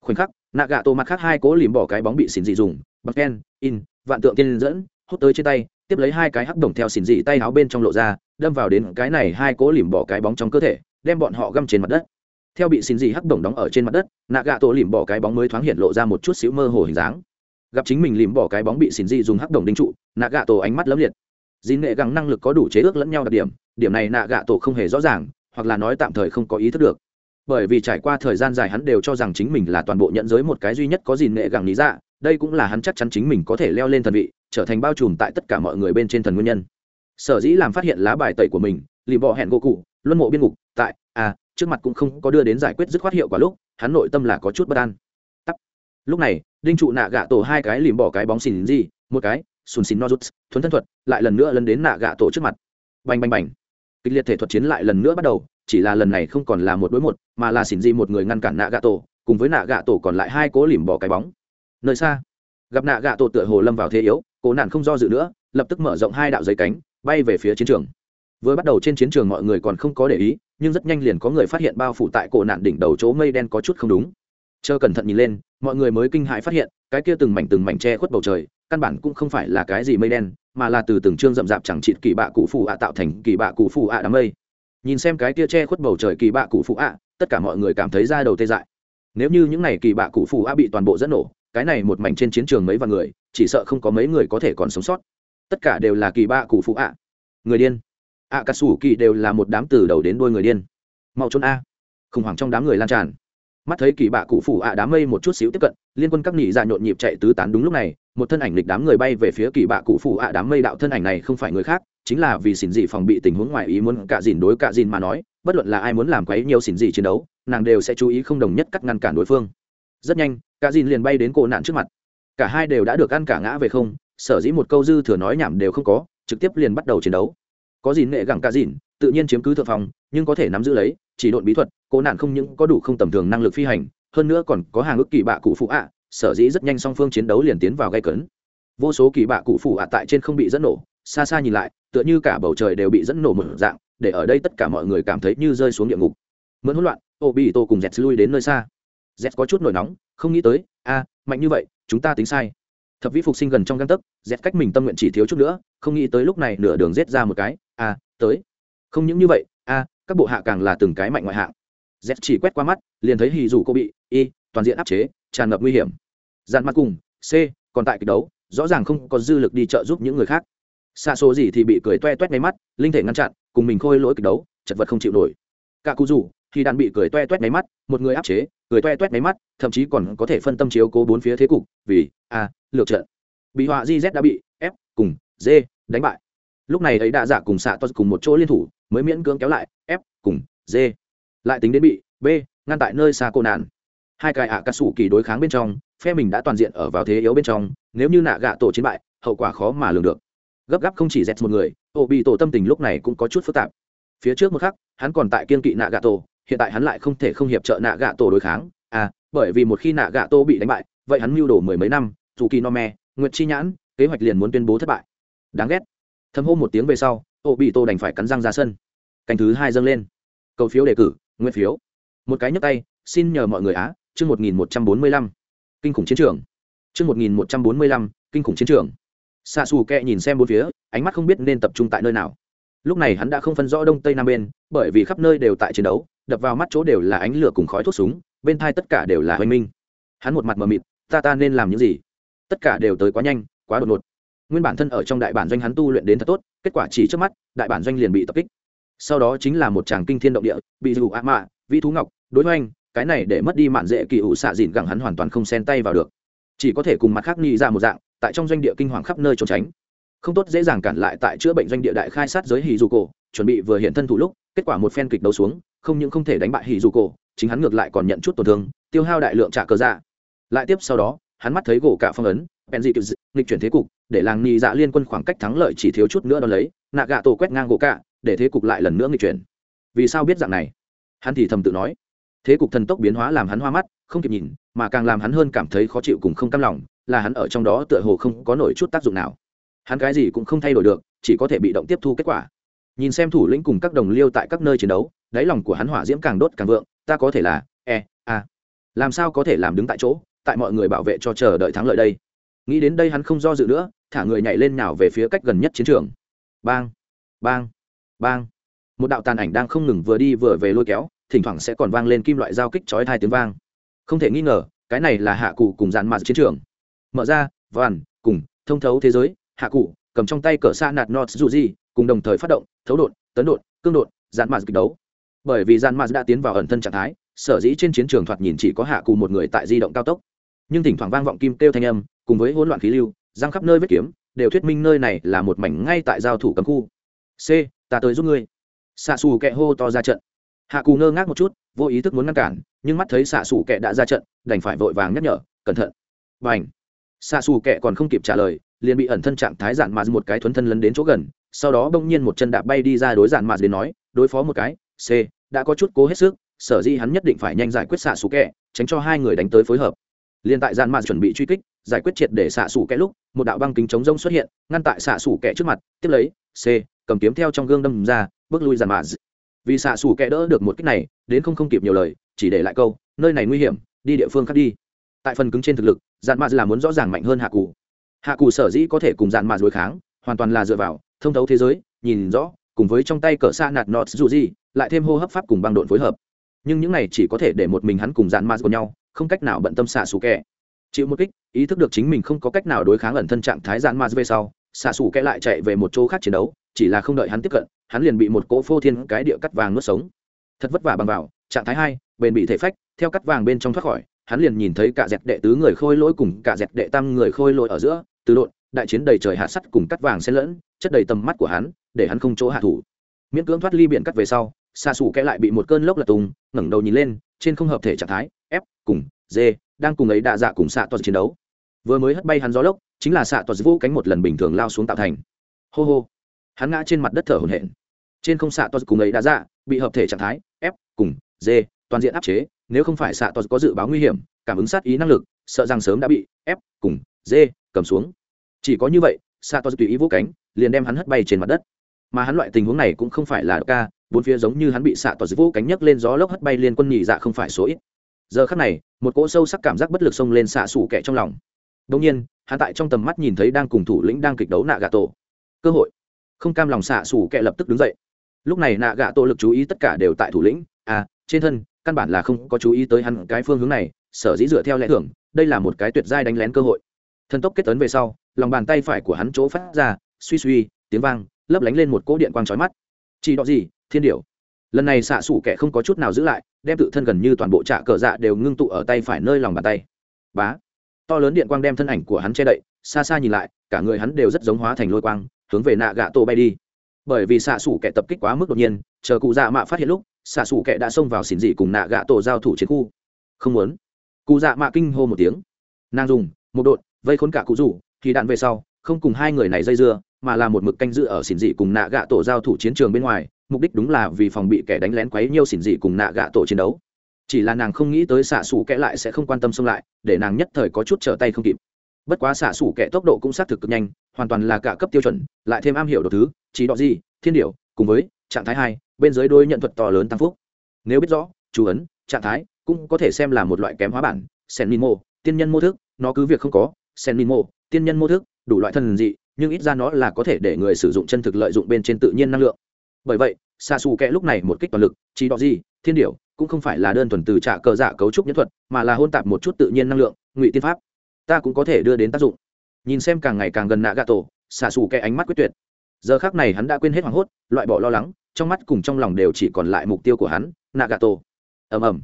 Khoảnh khắc, nạ gạ tổ mặt khác hai cố lìm bỏ cái bóng bị xin dị dùng bạc ken, in, vạn tượng tiên dẫn, hút tới trên tay tiếp lấy hai cái hắc đồng theo xỉn dị tay áo bên trong lộ ra, đâm vào đến cái này hai cố lìm bỏ cái bóng trong cơ thể, đem bọn họ găm trên mặt đất. Theo bị xỉn dị hắc đồng đóng ở trên mặt đất nạ gạ tổ lìm bỏ cái bóng mới thoáng hiện lộ ra một chút xíu mơ hồ hình dáng. Gặp chính mình lìm bỏ cái bóng bị xỉn dị dùng hắc đồng đinh trụ nạ gạ tổ ánh mắt lấm liệt. Dì nghệ gắng năng lực có đủ chế ước lẫn nhau đặc điểm điểm này nạ gạ tổ không hề rõ ràng, hoặc là nói tạm thời không có ý thức được. Bởi vì trải qua thời gian dài hắn đều cho rằng chính mình là toàn bộ nhận giới một cái duy nhất có gì nghệ gẳng lý dạ đây cũng là hắn chắc chắn chính mình có thể leo lên thần vị trở thành bao trùm tại tất cả mọi người bên trên thần nguyên nhân. Sở dĩ làm phát hiện lá bài tẩy của mình, lì bọ hẹn gỗ cụ, luân mộ biên ngục, tại à trước mặt cũng không có đưa đến giải quyết dứt khoát hiệu quả lúc, hắn nội tâm là có chút bất an. Tắc. lúc này, đinh trụ nạ gạ tổ hai cái lìm bỏ cái bóng xìn gì, một cái, sùn xìn nozuts, thuấn thân thuật, lại lần nữa lần đến nạ gạ tổ trước mặt. Bành bành bành. Kịch liệt thể thuật chiến lại lần nữa bắt đầu, chỉ là lần này không còn là một đối một, mà là xỉn di một người ngăn cản nạ gạ tổ, cùng với nạ gạ tổ còn lại hai cố lìm bỏ cái bóng. Nơi xa, gặp nạ gạ tổ tựa hồ lâm vào thế yếu cố nạn không do dự nữa, lập tức mở rộng hai đạo giấy cánh, bay về phía chiến trường. Vừa bắt đầu trên chiến trường mọi người còn không có để ý, nhưng rất nhanh liền có người phát hiện bao phủ tại cổ nạn đỉnh đầu chỗ mây đen có chút không đúng. Chờ cẩn thận nhìn lên, mọi người mới kinh hãi phát hiện, cái kia từng mảnh từng mảnh che khuất bầu trời, căn bản cũng không phải là cái gì mây đen, mà là từ từng chương rậm rạp chẳng chịt kỳ bạ cụ phụ ạ tạo thành kỳ bạ cụ phụ ạ đám mây. Nhìn xem cái kia che khuất bầu trời kỳ bạ cụ phụ ạ, tất cả mọi người cảm thấy ra đầu tê dại. Nếu như những này kỳ bạ cụ phụ ạ bị toàn bộ dẫn nổ, cái này một mảnh trên chiến trường mấy vạn người chỉ sợ không có mấy người có thể còn sống sót. Tất cả đều là kỳ bạ cụ phụ ạ. Người điên. Ạ cà sủ kỳ đều là một đám từ đầu đến đôi người điên. Mau trốn a. Khủng hoảng trong đám người lan tràn. Mắt thấy kỳ bạ cụ phủ ạ đám mây một chút xíu tiếp cận, liên quân các nị dạ nhộn nhịp chạy tứ tán đúng lúc này, một thân ảnh lịch đám người bay về phía kỳ bạ cụ phủ ạ đám mây đạo thân ảnh này không phải người khác, chính là vì xỉn dị phòng bị tình huống ngoài ý muốn cả dìn đối cả dìn mà nói, bất luận là ai muốn làm quấy nhiều xỉn dị chiến đấu, nàng đều sẽ chú ý không đồng nhất cắt ngăn cản đối phương. Rất nhanh cả dìn liền bay đến cổ nạn trước mặt cả hai đều đã được ăn cả ngã về không, sở dĩ một câu dư thừa nói nhảm đều không có, trực tiếp liền bắt đầu chiến đấu. Có dìn nghệ gẳng cả dìn tự nhiên chiếm cứ thượng phòng nhưng có thể nắm giữ lấy, chỉ độn bí thuật, cố nạn không những có đủ không tầm thường năng lực phi hành, hơn nữa còn có hàng ước kỳ bạ cụ phụ ạ, sở dĩ rất nhanh song phương chiến đấu liền tiến vào gây cấn. Vô số kỳ bạ cụ phụ ạ tại trên không bị dẫn nổ, xa xa nhìn lại, tựa như cả bầu trời đều bị dẫn nổ một dạng, để ở đây tất cả mọi người cảm thấy như rơi xuống địa ngục. Mượn hỗn loạn ô bị tô cùng dẹt lui đến nơi xa. Dẹt có chút nổi nóng, không nghĩ tới, a, mạnh như vậy chúng ta tính sai. Thập vĩ phục sinh gần trong găng tấc z cách mình tâm nguyện chỉ thiếu chút nữa, không nghĩ tới lúc này nửa đường rết ra một cái. A tới. Không những như vậy a các bộ hạ càng là từng cái mạnh ngoại hạng. Z chỉ quét qua mắt, liền thấy hì dù cô bị, y, toàn diện áp chế, tràn ngập nguy hiểm. Dàn mặt cùng, c, còn tại kịch đấu, rõ ràng không có dư lực đi trợ giúp những người khác. Xa số gì thì bị cười toe toét máy mắt, linh thể ngăn chặn, cùng mình khôi lỗi kịch đấu, chật vật không chịu nổi. Cả cụ rủ thì đàn bị cười toe toét máy mắt, một người áp chế, cười toe toét máy mắt, thậm chí còn có thể phân tâm chiếu cố bốn phía thế cục, vì à, a lược trận. Bị họa gz đã bị f cùng d đánh bại. Lúc này ấy đã giả cùng xạ to cùng một chỗ liên thủ, mới miễn cưỡng kéo lại f cùng d lại tính đến bị b, ngăn tại nơi xa cô nạn. Hai cái ạ cà sủ kỳ đối kháng bên trong, phe mình đã toàn diện ở vào thế yếu bên trong, nếu như nạ gạ tổ chiến bại, hậu quả khó mà lường được. Gấp gáp không chỉ dẹt một người ô bị tổ tâm tình lúc này cũng có chút phức tạp. Phía trước một khắc, hắn còn tại kiên kỵ nạ gạ tổ hiện tại hắn lại không thể không hiệp trợ nạ gạ tổ đối kháng. À bởi vì một khi nạ gạ tổ bị đánh bại, vậy hắn mưu đồ mười mấy năm dù kỳ no me nguyệt chi nhãn, kế hoạch liền muốn tuyên bố thất bại. Đáng ghét. Thâm hô một tiếng về sau ô bị tô đành phải cắn răng ra sân. Cành thứ hai dâng lên. Cầu phiếu đề cử nguyên phiếu. Một cái nhấp tay, xin nhờ mọi người á, chương một nghìn một trăm bốn mươi lăm. Kinh khủng chiến trường. Chương một nghìn một trăm bốn mươi lăm, kinh khủng chiến trường. Xa xù kẹ nhìn xem bốn phía, ánh mắt không biết nên tập trung tại nơi nào. Lúc này hắn đã không phân rõ đông tây nam bên, bởi vì khắp nơi đều tại chiến đấu đập vào mắt chỗ đều là ánh lửa cùng khói thuốc súng, bên thai tất cả đều là hoành minh. Hắn một mặt mờ mịt, ta ta nên làm những gì? Tất cả đều tới quá nhanh, quá đột ngột. Nguyên bản thân ở trong đại bản doanh hắn tu luyện đến thật tốt, kết quả chỉ trước mắt, đại bản doanh liền bị tập kích. Sau đó chính là một tràng kinh thiên động địa, bị dù ạ mạ, vĩ thú ngọc, đối hoành, cái này để mất đi mạn dễ kỳ ủ xạ dịn gẳng hắn hoàn toàn không xen tay vào được. Chỉ có thể cùng mặt khác nghĩ ra một dạng, tại trong doanh địa kinh hoàng khắp nơi trốn tránh. Không tốt dễ dàng cản lại tại chữa bệnh doanh địa đại khai sát giới hì dù cổ chuẩn bị vừa hiện thân thủ lúc, kết quả một phen kịch đấu xuống, không những không thể đánh bại hỉ dù cổ chính hắn ngược lại còn nhận chút tổn thương, tiêu hao đại lượng trả cờ dạ. Lại tiếp sau đó, hắn mắt thấy gỗ cả phong ấn bèn dị nghịch chuyển thế cục, để làng nhị dạ liên quân khoảng cách thắng lợi chỉ thiếu chút nữa đ ó lấy nạ gạ tổ quét ngang gỗ cả, để thế cục lại lần nữa nghịch chuyển. Vì sao biết dạng này? Hắn thì thầm tự nói. Thế cục thần tốc biến hóa làm hắn hoa mắt, không kịp nhìn, mà càng làm hắn hơn cảm thấy khó chịu cùng không cam lòng, là hắn ở trong đó tựa hồ không có nổi chút tác dụng nào. Hắn cái gì cũng không thay đổi được, chỉ có thể bị động tiếp thu kết quả nhìn xem thủ lĩnh cùng các đồng liêu tại các nơi chiến đấu, đáy lòng của hắn hỏa diễm càng đốt càng vượng, ta có thể là e a. Làm sao có thể làm đứng tại chỗ, tại mọi người bảo vệ cho chờ đợi thắng lợi đây? Nghĩ đến đây hắn không do dự nữa, thả người nhảy lên nào về phía cách gần nhất chiến trường. Bang bang bang. Một đạo tàn ảnh đang không ngừng vừa đi vừa về lôi kéo, thỉnh thoảng sẽ còn vang lên kim loại giao kích chói hai tiếng vang. Không thể nghi ngờ, cái này là hạ cụ cùng dàn mạt chiến trường. Mở ra vàn cùng, thông thấu thế giới, hạ cụ, cầm trong tay cờ xa nạt nọt dù gì cùng đồng thời phát động, thấu đột, tấn đột, cương đột dàn mạt kịch đấu. Bởi vì dàn mạt đã tiến vào ẩn thân trạng thái, sở dĩ trên chiến trường thoạt nhìn chỉ có hạ cù một người tại di động cao tốc. Nhưng thỉnh thoảng vang vọng kim kêu thanh âm, cùng với hỗn loạn khí lưu, giang khắp nơi vết kiếm, đều thuyết minh nơi này là một mảnh ngay tại giao thủ cấm khu. C, ta tới giúp ngươi. Xạ xù kẹ hô to ra trận. Hạ cù ngơ ngác một chút, vô ý thức muốn ngăn cản, nhưng mắt thấy xạ xù kẹ đã ra trận, đành phải vội vàng nhắc nhở, cẩn thận. B à n h xạ xù kẹ còn không kịp trả lời, liền bị ẩn thân trạng thái dạn mà một cái thuấn thân lấn đến chỗ gần sau đó bỗng nhiên một chân đạp bay đi ra đối giản mà đến nói, đối phó một cái, c, đã có chút cố hết sức, sở di hắn nhất định phải nhanh giải quyết xạ xù kẹ, tránh cho hai người đánh tới phối hợp. Liền tại giản mạt chuẩn bị truy kích, giải quyết triệt để xạ xù kẹ lúc, một đạo băng kính chống rông xuất hiện, ngăn tại xạ xù kẹ trước mặt, tiếp lấy, c, cầm kiếm theo trong gương đâm ra, bước lui dàn mạt. Vì xạ xù kẹ đỡ được một cách này, đến không không kịp nhiều lời, chỉ để lại câu, nơi này nguy hiểm, đi địa phương khác đi. Tại phần cứng trên thực lực dàn mạt là muốn rõ ràng mạnh hơn hạ cụ hạ cụ sở dĩ có thể cùng dàn mạt đối kháng, hoàn toàn là dựa vào thông thấu thế giới, nhìn rõ, cùng với trong tay cỡ xa nạt nọt dù gì, lại thêm hô hấp pháp cùng băng độn phối hợp. Nhưng những này chỉ có thể để một mình hắn cùng dàn ma của nhau, không cách nào bận tâm xạ xù kẹ chịu một kích, ý thức được chính mình không có cách nào đối kháng ẩn thân trạng thái dàn ma về sau, xạ xù kẹ lại chạy về một chỗ khác chiến đấu, chỉ là không đợi hắn tiếp cận, hắn liền bị một cỗ phô thiên cái địa cắt vàng nuốt sống. Thật vất vả bằng vào, trạng thái hai, bền bị thể phách, theo cắt vàng bên trong thoát khỏi, hắn liền nhìn thấy cả dẹt đệ tứ người khôi lỗi cùng cả dẹt đệ tam người khôi lỗi ở giữa, từ độn, đại chiến đầy trời hạ sắt cùng cắt vàng xen lẫn chất đầy tầm mắt của hắn, để hắn không chỗ hạ thủ. Miễn cưỡng thoát ly biển cắt về sau xa xù kẽ lại bị một cơn lốc lật tung, ngẩng đầu nhìn lên, trên không hợp thể trạng thái f cùng, d, đang cùng ấy đạ dạ cùng xạ toa chiến đấu. Vừa mới hất bay hắn gió lốc, chính là xạ toa vũ cánh một lần bình thường lao xuống tạo thành. Hô hô. Hắn ngã trên mặt đất thở hổn hển. Trên không xạ toa cùng ấy đã dạ bị hợp thể trạng thái f cùng, d, toàn diện áp chế, nếu không phải xạ toa có dự báo nguy hiểm, cảm ứng sát ý năng lực, sợ rằng sớm đã bị f cùng, d, cầm xuống. Chỉ có như vậy xạ tùy ý vỗ cánh, liền đem hắn hất bay trên mặt đất. Mà hắn loại tình huống này cũng không phải là ca, bốn phía giống như hắn bị xạ vỗ cánh nhấc lên gió lốc hất bay liên quân nhị dạ không phải số ít. Giờ khắc này, một cỗ sâu sắc cảm giác bất lực xông lên xạ sủ kẻ trong lòng. Đương nhiên, hắn tại trong tầm mắt nhìn thấy đang cùng thủ lĩnh đang kịch đấu nạ gạ tổ cơ hội. Không cam lòng xạ sủ kẻ lập tức đứng dậy. Lúc này nạ gạ tổ lực chú ý tất cả đều tại thủ lĩnh. À trên thân, căn bản là không có chú ý tới hắn cái phương hướng này, sở dĩ dựa theo lẽ thường, đây là một cái tuyệt giai đánh lén cơ hội thần tốc kết tấn về sau, lòng bàn tay phải của hắn chỗ phát ra, suy suy, tiếng vang, lấp lánh lên một cỗ điện quang trói mắt. Chỉ đọ gì? Thiên điểu. Lần này xạ xủ kẻ không có chút nào giữ lại, đem tự thân gần như toàn bộ trạ cờ dạ đều ngưng tụ ở tay phải nơi lòng bàn tay. Bá. To lớn điện quang đem thân ảnh của hắn che đậy, xa xa nhìn lại, cả người hắn đều rất giống hóa thành lôi quang, hướng về nạ gạ tổ bay đi. Bởi vì xạ xủ kẻ tập kích quá mức đột nhiên, chờ cụ dạ mạ phát hiện lúc, xạ xủ kẻ đã xông vào xỉn dị cùng nạ gạ tổ giao thủ chiến khu. Không muốn. Cụ dạ mạ kinh hô một tiếng. Nàng dùng, một đột vây khốn cả cụ rủ, thì đạn về sau, không cùng hai người này dây dưa, mà là một mực canh giữ ở xỉn dị cùng nạ gạ tổ giao thủ chiến trường bên ngoài, mục đích đúng là vì phòng bị kẻ đánh lén quấy nhiêu xỉn dị cùng nạ gạ tổ chiến đấu. Chỉ là nàng không nghĩ tới xạ xủ kẽ lại sẽ không quan tâm xông lại, để nàng nhất thời có chút trở tay không kịp. Bất quá xạ xủ kẽ tốc độ cũng xác thực cực nhanh, hoàn toàn là cả cấp tiêu chuẩn, lại thêm am hiểu đồ thứ, trí đọ gì, thiên điệu cùng với trạng thái hai, bên dưới đôi nhận thuật to lớn tăng phúc. Nếu biết rõ, chú ấn, trạng thái, cũng có thể xem là một loại kém hóa bản sen min mô tiên nhân mô thức, nó cứ việc không có sen minh mô tiên nhân mô thức, đủ loại thần dị, nhưng ít ra nó là có thể để người sử dụng chân thực lợi dụng bên trên tự nhiên năng lượng. Bởi vậy xa xù kẽ lúc này một kích toàn lực, chỉ đọ gì, thiên điệu cũng không phải là đơn thuần từ trả cờ dạ cấu trúc nhân thuật, mà là hôn tạp một chút tự nhiên năng lượng, ngụy tiên pháp. Ta cũng có thể đưa đến tác dụng. Nhìn xem càng ngày càng gần nạ gà tổ xạ xù kẽ ánh mắt quyết tuyệt. Giờ khác này hắn đã quên hết hoảng hốt, loại bỏ lo lắng, trong mắt cùng trong lòng đều chỉ còn lại mục tiêu của hắn nạ gà tổ ầm ầm.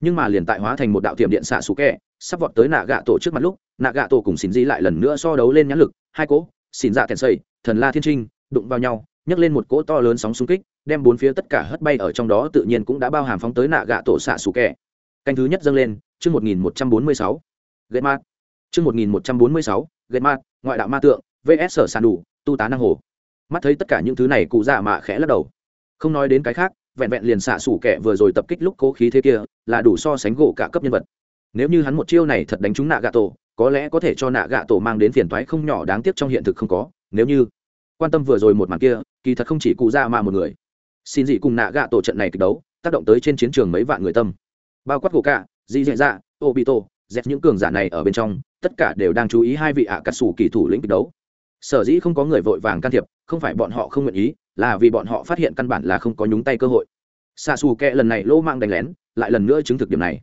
Nhưng mà liền tại hóa thành một đạo tiệm điện xạ xù kẹ sắp vọt tới nạ gạ tổ trước mặt lúc nạ gạ tổ cùng xin di lại lần nữa so đấu lên nhãn lực. Hai cỗ xin dạ thèn xây thần la thiên trinh, đụng vào nhau, nhấc lên một cỗ to lớn sóng xung kích, đem bốn phía tất cả hất bay ở trong đó tự nhiên cũng đã bao hàm phóng tới nạ gạ tổ xạ xù kẹ canh thứ nhất dâng lên, chương một nghìn một trăm bốn mươi sáu. Ghét mát. Chương một nghìn một trăm bốn mươi sáu ghét mát, ngoại đạo ma tượng, vs sở sàn đủ, tu tá năng hồ. Mắt thấy tất cả những thứ này cụ dạ mạ khẽ lắc đầu. Không nói đến cái khác, vẹn vẹn liền xạ xủ kẻ vừa rồi tập kích lúc cố khí thế kia, là đủ so sánh gỗ cả cấp nhân vật nếu như hắn một chiêu này thật đánh trúng nạ gạ tổ có lẽ có thể cho nạ gạ tổ mang đến phiền toái không nhỏ đáng tiếc trong hiện thực không có. Nếu như quan tâm vừa rồi một màn kia kỳ thật không chỉ cụ ra mà một người. Xin dị cùng nạ gạ tổ trận này kịch đấu tác động tới trên chiến trường mấy vạn người tâm. Bao quát gỗ cả dị dạ dạ tổ, dẹp những cường giả này ở bên trong tất cả đều đang chú ý hai vị ạ à cà sủ kỳ thủ lĩnh kịch đấu. Sở dĩ không có người vội vàng can thiệp không phải bọn họ không nguyện ý là vì bọn họ phát hiện căn bản là không có nhúng tay cơ hội. Xa xù kẹ lần này lô mang đánh lén lại lần nữa chứng thực điểm này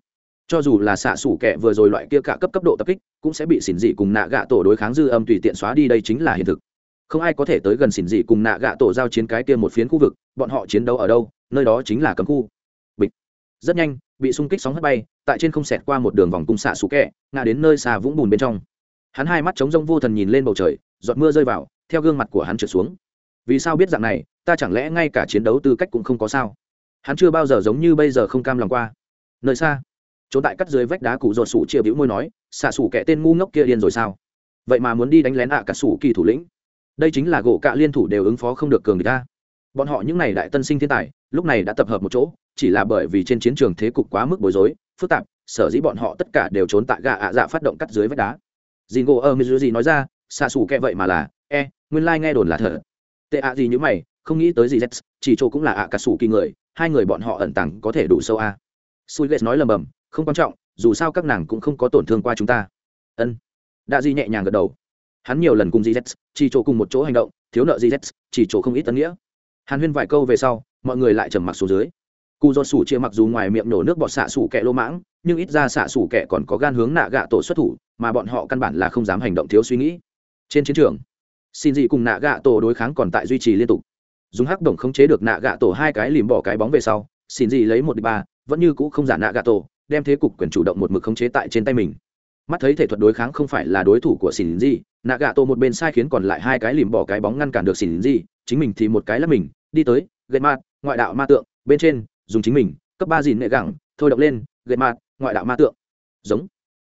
cho dù là xạ xủ kẹ vừa rồi loại kia cả cấp cấp độ tập kích, cũng sẽ bị xỉn dị cùng nạ gạ tổ đối kháng dư âm tùy tiện xóa đi, đây chính là hiện thực. Không ai có thể tới gần xỉn dị cùng nạ gạ tổ giao chiến cái kia một phiến khu vực, bọn họ chiến đấu ở đâu, nơi đó chính là cấm khu. Bịch. Rất nhanh, bị xung kích sóng hất bay, tại trên không xẹt qua một đường vòng cung xạ xù kẹ ngã đến nơi xa vũng bùn bên trong. Hắn hai mắt trống rông vô thần nhìn lên bầu trời, giọt mưa rơi vào, theo gương mặt của hắn trượt xuống. Vì sao biết dạng này, ta chẳng lẽ ngay cả chiến đấu tư cách cũng không có sao? Hắn chưa bao giờ giống như bây giờ không cam lòng qua. Nơi xa trốn tại cắt dưới vách đá cụ ruột sủ chia bĩu môi nói, xạ sủ kẻ tên ngu ngốc kia điên rồi sao? Vậy mà muốn đi đánh lén ạ cả sủ kỳ thủ lĩnh. Đây chính là gỗ cạ liên thủ đều ứng phó không được cường người ta. Bọn họ những n à y đại tân sinh thiên tài, lúc này đã tập hợp một chỗ, chỉ là bởi vì trên chiến trường thế cục quá mức bối rối, phức tạp, sở dĩ bọn họ tất cả đều trốn tại gà ạ dạ phát động cắt dưới vách đá. Dì ngộ ơ mizu gì nói ra, xạ xù kẹ vậy mà là e nguyên lai、like、nghe đồn là thở tệ ạ gì như mày, không nghĩ tới gì z chỉ chỗ cũng là ạ cả sủ kỳ người, hai người bọn họ ẩn tàng có thể đủ sâu a. Suy sui nói lầm bầm không quan trọng, dù sao các nàng cũng không có tổn thương qua chúng ta. Ân. Đạ di nhẹ nhàng gật đầu. Hắn nhiều lần cùng gz chỉ chỗ cùng một chỗ hành động, thiếu nợ gz chỉ chỗ không ít tân nghĩa. Hàn huyên vài câu về sau, mọi người lại trầm mặc xuống dưới. Cụ do sủ chia mặc dù ngoài miệng nổ nước bọt xạ sủ kẹ lô mãng, nhưng ít ra xạ sủ kẹ còn có gan hướng nạ gạ tổ xuất thủ, mà bọn họ căn bản là không dám hành động thiếu suy nghĩ. Trên chiến trường, xin dị cùng nạ gạ tổ đối kháng còn tại duy trì liên tục. Dùng hắc đồng khống chế được nạ gạ tổ hai cái lìm bỏ cái bóng về sau, xin dị lấy một đi ba, vẫn như cũ không giả nạ gạ tổ đem thế cục quyền chủ động một mực khống chế tại trên tay mình. Mắt thấy thể thuật đối kháng không phải là đối thủ của xin dị nạ gạ tổ một bên sai khiến còn lại hai cái lìm bỏ cái bóng ngăn cản được xin dị chính mình thì một cái là mình, đi tới gây ma ngoại đạo ma tượng, bên trên, dùng chính mình, cấp ba dìn nệ gẳng, thôi động lên gây ma ngoại đạo ma tượng. Giống.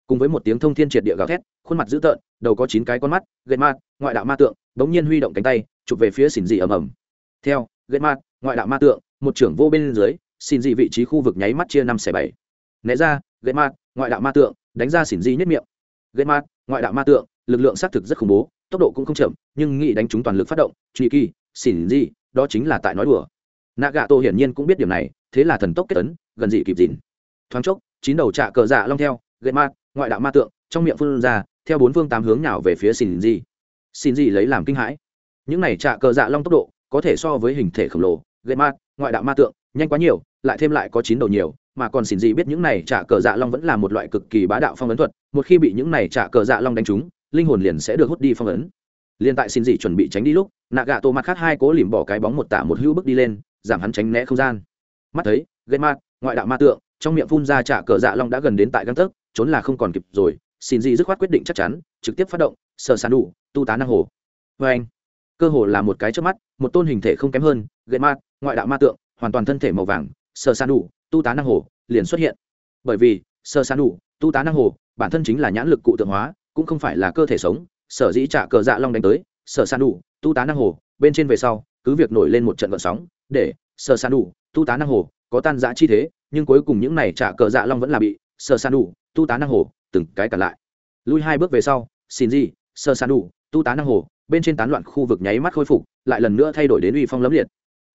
Cùng với một tiếng thông thiên triệt địa gào thét, khuôn mặt dữ tợn, đầu có chín cái con mắt gây ma ngoại đạo ma tượng, bỗng nhiên huy động cánh tay, chụp về phía xỉn dị ầm ầm. Theo gây ma ngoại đạo ma tượng, một trưởng vô bên dưới xin dị vị trí khu vực nháy mắt chia năm xẻ bảy né ra gây ma ngoại đạo ma tượng đánh ra xỉn di nhất miệng. Gây ma ngoại đạo ma tượng lực lượng xác thực rất khủng bố tốc độ cũng không chậm nhưng nghĩ đánh trúng toàn lực phát động truy kỳ xỉn di, đó chính là tại nói đùa. Nạ gà tô hiển nhiên cũng biết điểm này thế là thần tốc kết tấn gần dị kịp dìn thoáng chốc chín đầu trạ cờ dạ long theo gây ma ngoại đạo ma tượng trong miệng phun ra theo bốn phương tám hướng nào về phía xỉn di. Xỉn di lấy làm kinh hãi. Những này trạ cờ dạ long tốc độ có thể so với hình thể khổng lồ gây ma ngoại đạo ma tượng nhanh quá nhiều lại thêm lại có chín đầu nhiều mà còn xin gì biết những này trả cờ dạ long vẫn là một loại cực kỳ bá đạo phong ấn thuật, một khi bị những này trả cờ dạ long đánh trúng, linh hồn liền sẽ được hút đi phong ấn. Liền tại xin gì chuẩn bị tránh đi lúc nạ gạ tô mặt khác hai cố lìm bỏ cái bóng một tả một hữu bước đi lên, giảm hắn tránh né không gian. Mắt thấy gây ma, ngoại đạo ma tượng, trong miệng phun ra trả cờ dạ long đã gần đến tại găng tấc, trốn là không còn kịp rồi, xin gì dứt khoát quyết định chắc chắn, trực tiếp phát động, sờ sàn đủ, tu tá năng hồ. Vê anh, cơ hồ là một cái trước mắt, một tôn hình thể không kém hơn gây ma, ngoại đạo ma tượng, hoàn toàn thân thể màu vàng, sờ sàn đủ tu tá năng hồ liền xuất hiện. Bởi vì, sơ san đủ, tu tá năng hồ, bản thân chính là nhãn lực cụ tượng hóa, cũng không phải là cơ thể sống. Sở dĩ trả cờ dạ long đánh tới sở san đủ, tu tá năng hồ, bên trên về sau, cứ việc nổi lên một trận vận sóng, để sở san đủ, tu tá năng hồ, có tan giã chi thế, nhưng cuối cùng những này trả cờ dạ long vẫn là bị sở san đủ, tu tá năng hồ, từng cái cản lại. Lui hai bước về sau, xin gì sở san đủ, tu tá năng hồ, bên trên tán loạn khu vực nháy mắt khôi phục, lại lần nữa thay đổi đến uy phong lấm liệt.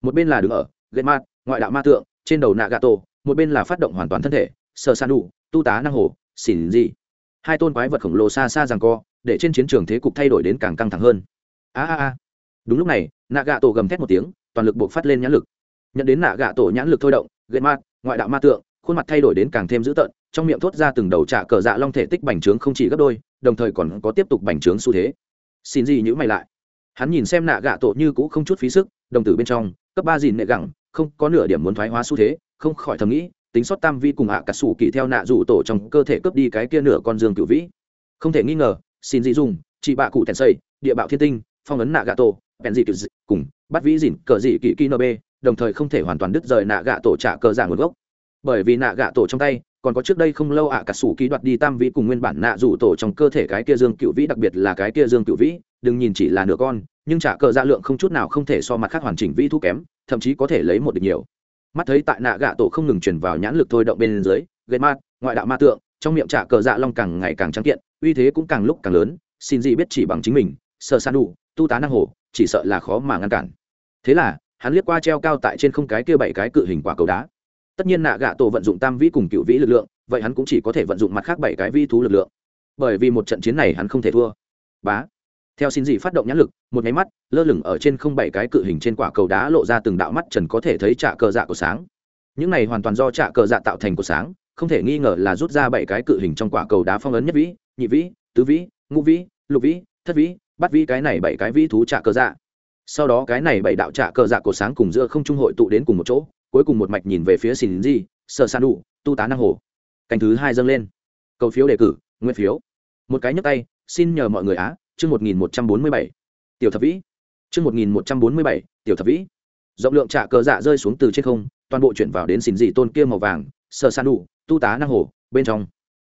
Một bên là đứng ở gây mát ngoại đạo ma tượng trên đầu nạ gà tổ một bên là phát động hoàn toàn thân thể sơ san đủ tu tá năng hồ xỉn gì hai tôn quái vật khổng lồ xa xa rằng co, để trên chiến trường thế cục thay đổi đến càng căng thẳng hơn. A a a. Đúng lúc này nạ gà tổ gầm thét một tiếng, toàn lực buộc phát lên nhãn lực. Nhận đến nạ gà tổ nhãn lực thôi động, gậy ma ngoại đạo ma tượng, khuôn mặt thay đổi đến càng thêm dữ tợn, trong miệng thốt ra từng đầu trả cờ dạ long thể tích bành trướng không chỉ gấp đôi, đồng thời còn có tiếp tục bành trướng xu thế. Xin gì nhữ mày lại. Hắn nhìn xem nạ gạ tổ như cũ không chút phí sức, đồng tử bên trong, cấp ba dìn nệ gẳng không có nửa điểm muốn thoái hóa xu thế, không khỏi thầm nghĩ, tính sót tam vi cùng hạ cả sủ kỳ theo nạ rủ tổ trong cơ thể cướp đi cái kia nửa con dương cựu vĩ. Không thể nghi ngờ, xin dị dùng, chị bạ cụ tèn xây, địa bạo thiên tinh, phong ấn nạ gạ tổ, bèn dị dị, cùng bắt vĩ dìn cờ dị kỳ kỳ nb đồng thời không thể hoàn toàn đứt rời nạ gạ tổ trả cờ giả nguồn gốc. Bởi vì nạ gạ tổ trong tay, còn có trước đây không lâu ạ cả sủ ký đoạt đi tam vĩ cùng nguyên bản nạ rủ tổ trong cơ thể cái kia dương cựu vĩ, đặc biệt là cái kia dương cựu vĩ, đừng nhìn chỉ là nửa con, nhưng trả cờ dạ lượng không chút nào không thể so mặt khác hoàn chỉnh vĩ thu kém thậm chí có thể lấy một được nhiều. Mắt thấy tại nạ gạ tổ không ngừng chuyển vào nhãn lực thôi động bên dưới gây mát ngoại đạo ma tượng, trong miệng trả cờ dạ long càng ngày càng trắng kiện, uy thế cũng càng lúc càng lớn, xin gì biết chỉ bằng chính mình, sợ san đủ, tu tá năng hồ, chỉ sợ là khó mà ngăn cản. Thế là, hắn liếc qua treo cao tại trên không cái kia bảy cái cự hình quả cầu đá. Tất nhiên nạ gạ tổ vận dụng tam vĩ cùng cựu vĩ lực lượng, vậy hắn cũng chỉ có thể vận dụng mặt khác bảy cái vi thú lực lượng. Bởi vì một trận chiến này hắn không thể thua. Bá theo xin dị phát động nhãn lực, một nháy mắt, lơ lửng ở trên không bảy cái cự hình trên quả cầu đá lộ ra từng đạo mắt trần có thể thấy trạ cờ dạ của sáng. Những này hoàn toàn do trạ cờ dạ tạo thành của sáng, không thể nghi ngờ là rút ra bảy cái cự hình trong quả cầu đá phong ấn nhất vĩ, nhị vĩ, tứ vĩ, ngũ vĩ, lục vĩ, thất vĩ bắt vĩ, cái này bảy cái vĩ thú trạ cờ dạ. Sau đó cái này bảy đạo trạ cờ dạ của sáng cùng giữa không trung hội tụ đến cùng một chỗ, cuối cùng một mạch nhìn về phía xin dị sơ san đủ tu tá năng hồ. Canh thứ hai dâng lên. Cầu phiếu đề cử nguyên phiếu. Một cái nhấp tay, xin nhờ mọi người á chương một nghìn một trăm bốn mươi bảy, tiểu thập vĩ. Chương một nghìn một trăm bốn mươi bảy, tiểu thập vĩ. Rộng lượng trạ cờ dạ rơi xuống từ trên không, toàn bộ chuyển vào đến xin dị tôn kia màu vàng sở san đủ, tu tá năng hồ, bên trong.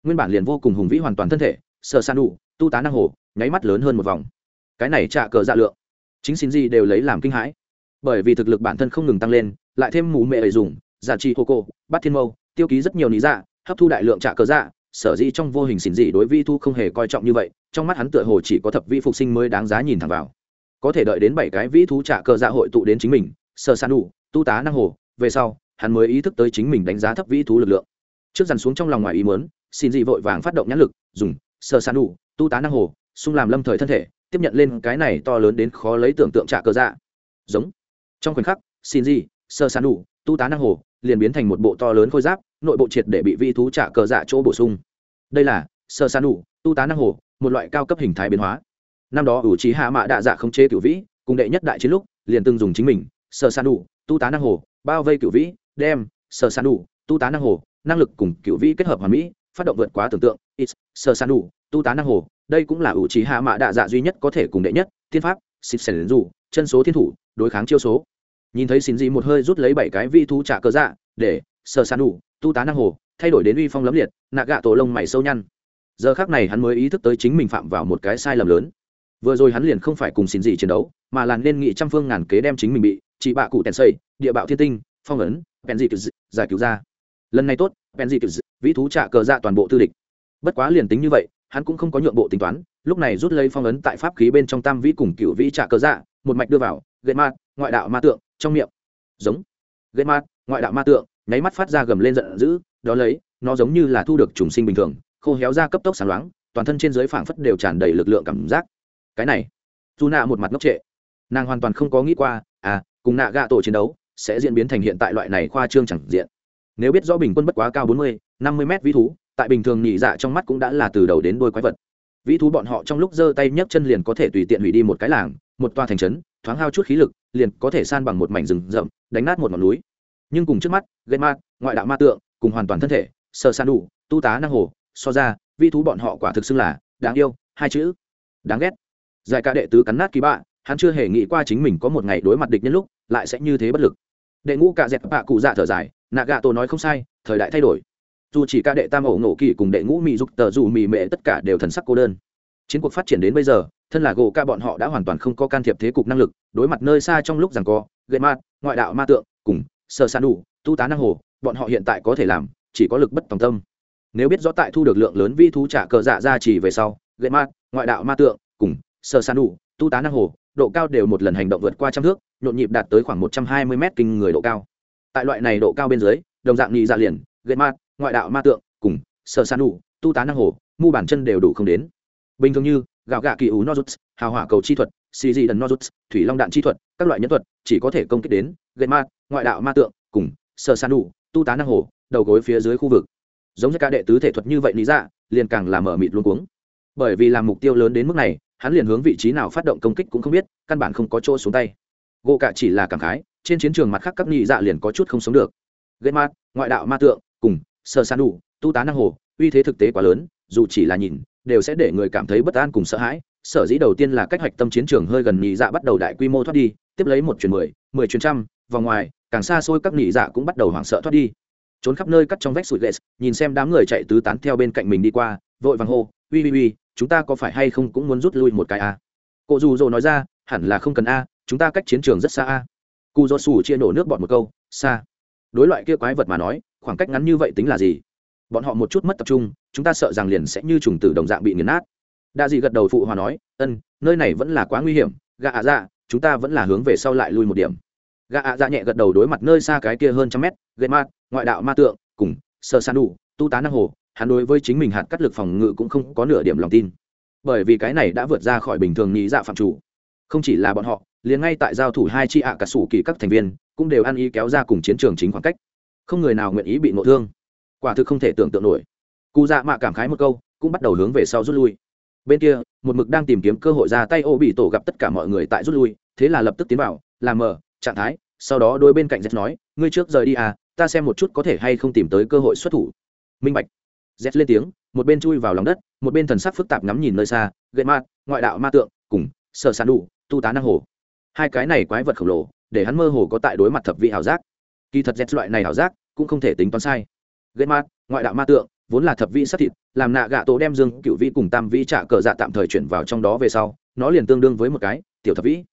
Nguyên bản liền vô cùng hùng vĩ hoàn toàn thân thể sở san đủ, tu tá năng hồ, nháy mắt lớn hơn một vòng. Cái này trạ cờ dạ lượng, chính xin gì đều lấy làm kinh hãi. Bởi vì thực lực bản thân không ngừng tăng lên, lại thêm mù mệ ấy dùng dạ giả trị hô cô bắt thiên mâu, tiêu ký rất nhiều lý dạ hấp thu đại lượng trạ cờ dạ sở dĩ trong vô hình xỉn dị đối vi thu không hề coi trọng như vậy, trong mắt hắn tựa hồ chỉ có thập vi phục sinh mới đáng giá nhìn thẳng vào. Có thể đợi đến bảy cái vĩ thú trả cờ dạ hội tụ đến chính mình sơ san đủ, tu tá năng hồ, về sau, hắn mới ý thức tới chính mình đánh giá thấp vĩ thú lực lượng. Trước dằn xuống trong lòng ngoài ý muốn, xin dị vội vàng phát động nhãn lực, dùng sơ san đủ, tu tá năng hồ, xung làm lâm thời thân thể, tiếp nhận lên cái này to lớn đến khó lấy tưởng tượng trả cờ dạ. Giống. Trong khoảnh khắc, xin dị sơ san đủ, tu tá năng hồ liền biến thành một bộ to lớn khôi giáp, nội bộ triệt để bị vi thú trả cờ dạ chỗ bổ sung. Đây là, sơ san đủ tu tá năng hồ, một loại cao cấp hình thái biến hóa. Năm đó ủ trí hạ mạ đạ dạ không chế cửu vĩ, cùng đệ nhất đại chiến lúc, liền từng dùng chính mình, sơ san đủ tu tá năng hồ, bao vây cửu vĩ, đem sơ san đủ tu tá năng hồ, năng lực cùng cửu vĩ kết hợp hoàn mỹ, phát động vượt quá tưởng tượng. Ít sơ san đủ tu tá năng hồ, đây cũng là ủ trí hạ mạ đạ dạ duy nhất có thể cùng đệ nhất, thiên pháp xịt sẻn dù chân số thiên thủ, đối kháng chiêu số nhìn thấy xin dị một hơi rút lấy bảy cái vi thú trả cờ dạ để, sờ san đủ, tu tá năng hồ, thay đổi đến uy phong lấm liệt, nạ gạ tổ lông mày sâu nhăn. Giờ khác này hắn mới ý thức tới chính mình phạm vào một cái sai lầm lớn. Vừa rồi hắn liền không phải cùng xin dị chiến đấu, mà là nên nghị trăm phương ngàn kế đem chính mình bị chị bạ cụ tèn xây, địa bạo thiên tinh, phong ấn, bèn dị giải cứu ra. Lần này tốt, bèn dị vĩ thú trả cờ dạ toàn bộ tư địch. Bất quá liền tính như vậy, hắn cũng không có nhượng bộ tính toán, lúc này rút lấy phong ấn tại pháp khí bên trong tam vĩ cùng cựu vĩ trả cờ dạ một mạch đưa vào gậy ma, ngoại đạo ma tượng trong miệng. Giống. Gậy ma ngoại đạo ma tượng, nháy mắt phát ra gầm lên giận dữ, đó lấy, nó giống như là thu được trùng sinh bình thường, khô héo ra cấp tốc sáng loáng, toàn thân trên dưới phảng phất đều tràn đầy lực lượng cảm giác. Cái này, dù nạ một mặt ngốc trệ. Nàng hoàn toàn không có nghĩ qua à cùng nạ gạ tổ chiến đấu sẽ diễn biến thành hiện tại loại này khoa trương chẳng diện. Nếu biết rõ bình quân bất quá cao bốn mươi, năm mươi mét vĩ thú, tại bình thường nhị dạ trong mắt cũng đã là từ đầu đến đôi quái vật. Vĩ thú bọn họ trong lúc giơ tay nhấc chân liền có thể tùy tiện hủy đi một cái làng, một toa thành trấn, thoáng hao chút khí lực liền có thể san bằng một mảnh rừng rậm, đánh nát một ngọn núi. Nhưng cùng trước mắt gây ma, ngoại đạo ma tượng, cùng hoàn toàn thân thể sơ san đủ, tu tá năng hồ, so ra, vi thú bọn họ quả thực xưng là đáng yêu, hai chữ, đáng ghét. Giải ca đệ tứ cắn nát kỳ bạ, hắn chưa hề nghĩ qua chính mình có một ngày đối mặt địch nhân lúc lại sẽ như thế bất lực. Đệ ngũ cả dẹp bạ cụ dạ thở dài nạ gạ tổ nói không sai, thời đại thay đổi. Dù chỉ ca đệ tam ổ nổ kỳ cùng đệ ngũ mỹ dục tờ dù mỹ mệ tất cả đều thần sắc cô đơn chiến cuộc phát triển đến bây giờ, thân là gỗ ca bọn họ đã hoàn toàn không có can thiệp thế cục năng lực, đối mặt nơi xa trong lúc rằng co, gậy ma ngoại đạo ma tượng, cùng sơ san đủ tu tá năng hồ, bọn họ hiện tại có thể làm, chỉ có lực bất tòng tâm. Nếu biết rõ tại thu được lượng lớn vi thú trả cờ dạ ra chỉ về sau, gậy ma ngoại đạo ma tượng, cùng sơ san đủ tu tá năng hồ, độ cao đều một lần hành động vượt qua trăm thước, nhộn nhịp đạt tới khoảng một trăm hai mươi mét kinh người độ cao. Tại loại này độ cao bên dưới, đồng dạng nhị dạ liền, gậy ma ngoại đạo ma tượng, cùng sơ san đủ tu tá năng hồ, mu bản chân đều đủ không đến bình thường như gạo gạ kỳ ú nozuts, hào hỏa cầu chi thuật, xì dị đần nozuts, thủy long đạn chi thuật, các loại nhân thuật chỉ có thể công kích đến gậy ma, ngoại đạo ma tượng cùng sơ san đủ, tu tá năng hồ, đầu gối phía dưới khu vực. Giống như ca đệ tứ thể thuật như vậy lý dạ liền càng làm mở mịt luôn cuống. Bởi vì làm mục tiêu lớn đến mức này, hắn liền hướng vị trí nào phát động công kích cũng không biết, căn bản không có chỗ xuống tay. Gỗ cả chỉ là cảm khái, trên chiến trường mặt khác các nhị dạ liền có chút không sống được. Gây ma, ngoại đạo ma tượng cùng sơ san đủ, tu tá năng hồ, uy thế thực tế quá lớn, dù chỉ là nhìn đều sẽ để người cảm thấy bất an cùng sợ hãi. Sở dĩ đầu tiên là cách hoạch tâm chiến trường hơi gần nhị dạ bắt đầu đại quy mô thoát đi, tiếp lấy một chuyển mười mười chuyển trăm, vòng ngoài, càng xa xôi các nhị dạ cũng bắt đầu hoảng sợ thoát đi. Trốn khắp nơi cắt trong vách sụt ghét nhìn xem đám người chạy tứ tán theo bên cạnh mình đi qua, vội vàng hô, uy uy uy, chúng ta có phải hay không cũng muốn rút lui một cái a à? cụ dù dỗ nói ra, hẳn là không cần a, chúng ta cách chiến trường rất xa a. Cụ dỗ xù chia nổ nước bọt một câu, xa. Đối loại kia quái vật mà nói, khoảng cách ngắn như vậy tính là gì? Bọn họ một chút mất tập trung, chúng ta sợ rằng liền sẽ như trùng tử đồng dạng bị nghiền nát. Đa dị gật đầu phụ hòa nói, ân, nơi này vẫn là quá nguy hiểm gà ạ dạ chúng ta vẫn là hướng về sau lại lui một điểm. Gà ạ dạ nhẹ gật đầu đối mặt nơi xa cái kia hơn trăm mét gây mát ngoại đạo ma tượng, cùng sơ san đủ tu tá năng hồ, hắn đối với chính mình hạt cắt lực phòng ngự cũng không có nửa điểm lòng tin. Bởi vì cái này đã vượt ra khỏi bình thường nghĩ dạ phạm chủ. Không chỉ là bọn họ, liền ngay tại giao thủ hai chi ạ cả sủ kỳ các thành viên, cũng đều ăn ý kéo ra cùng chiến trường chính khoảng cách. Không người nào nguyện ý bị ngộ thương quả thực không thể tưởng tượng nổi. Cụ dạ mạ cảm khái một câu, cũng bắt đầu hướng về sau rút lui. Bên kia, một mực đang tìm kiếm cơ hội ra tay ô bị tổ gặp tất cả mọi người tại rút lui, thế là lập tức tiến vào, làm mờ, trạng thái, sau đó đôi bên cạnh z nói, ngươi trước rời đi à ta xem một chút có thể hay không tìm tới cơ hội xuất thủ. Minh bạch. Z lên tiếng, một bên chui vào lòng đất, một bên thần sắc phức tạp ngắm nhìn nơi xa gậy ma, ngoại đạo ma tượng, cùng sợ sàn đủ tu tá năng hồ. Hai cái này quái vật khổng lồ, để hắn mơ hồ có tại đối mặt thập vị ảo giác. Kỳ thật z loại này ảo giác cũng không thể tính toán sai ghét ma ngoại đạo ma tượng, vốn là thập vị sát thịt, làm nạ gạ tổ đem dương cựu vi cùng tam vi trả cờ dạ tạm thời chuyển vào trong đó về sau, nó liền tương đương với một cái tiểu thập vĩ.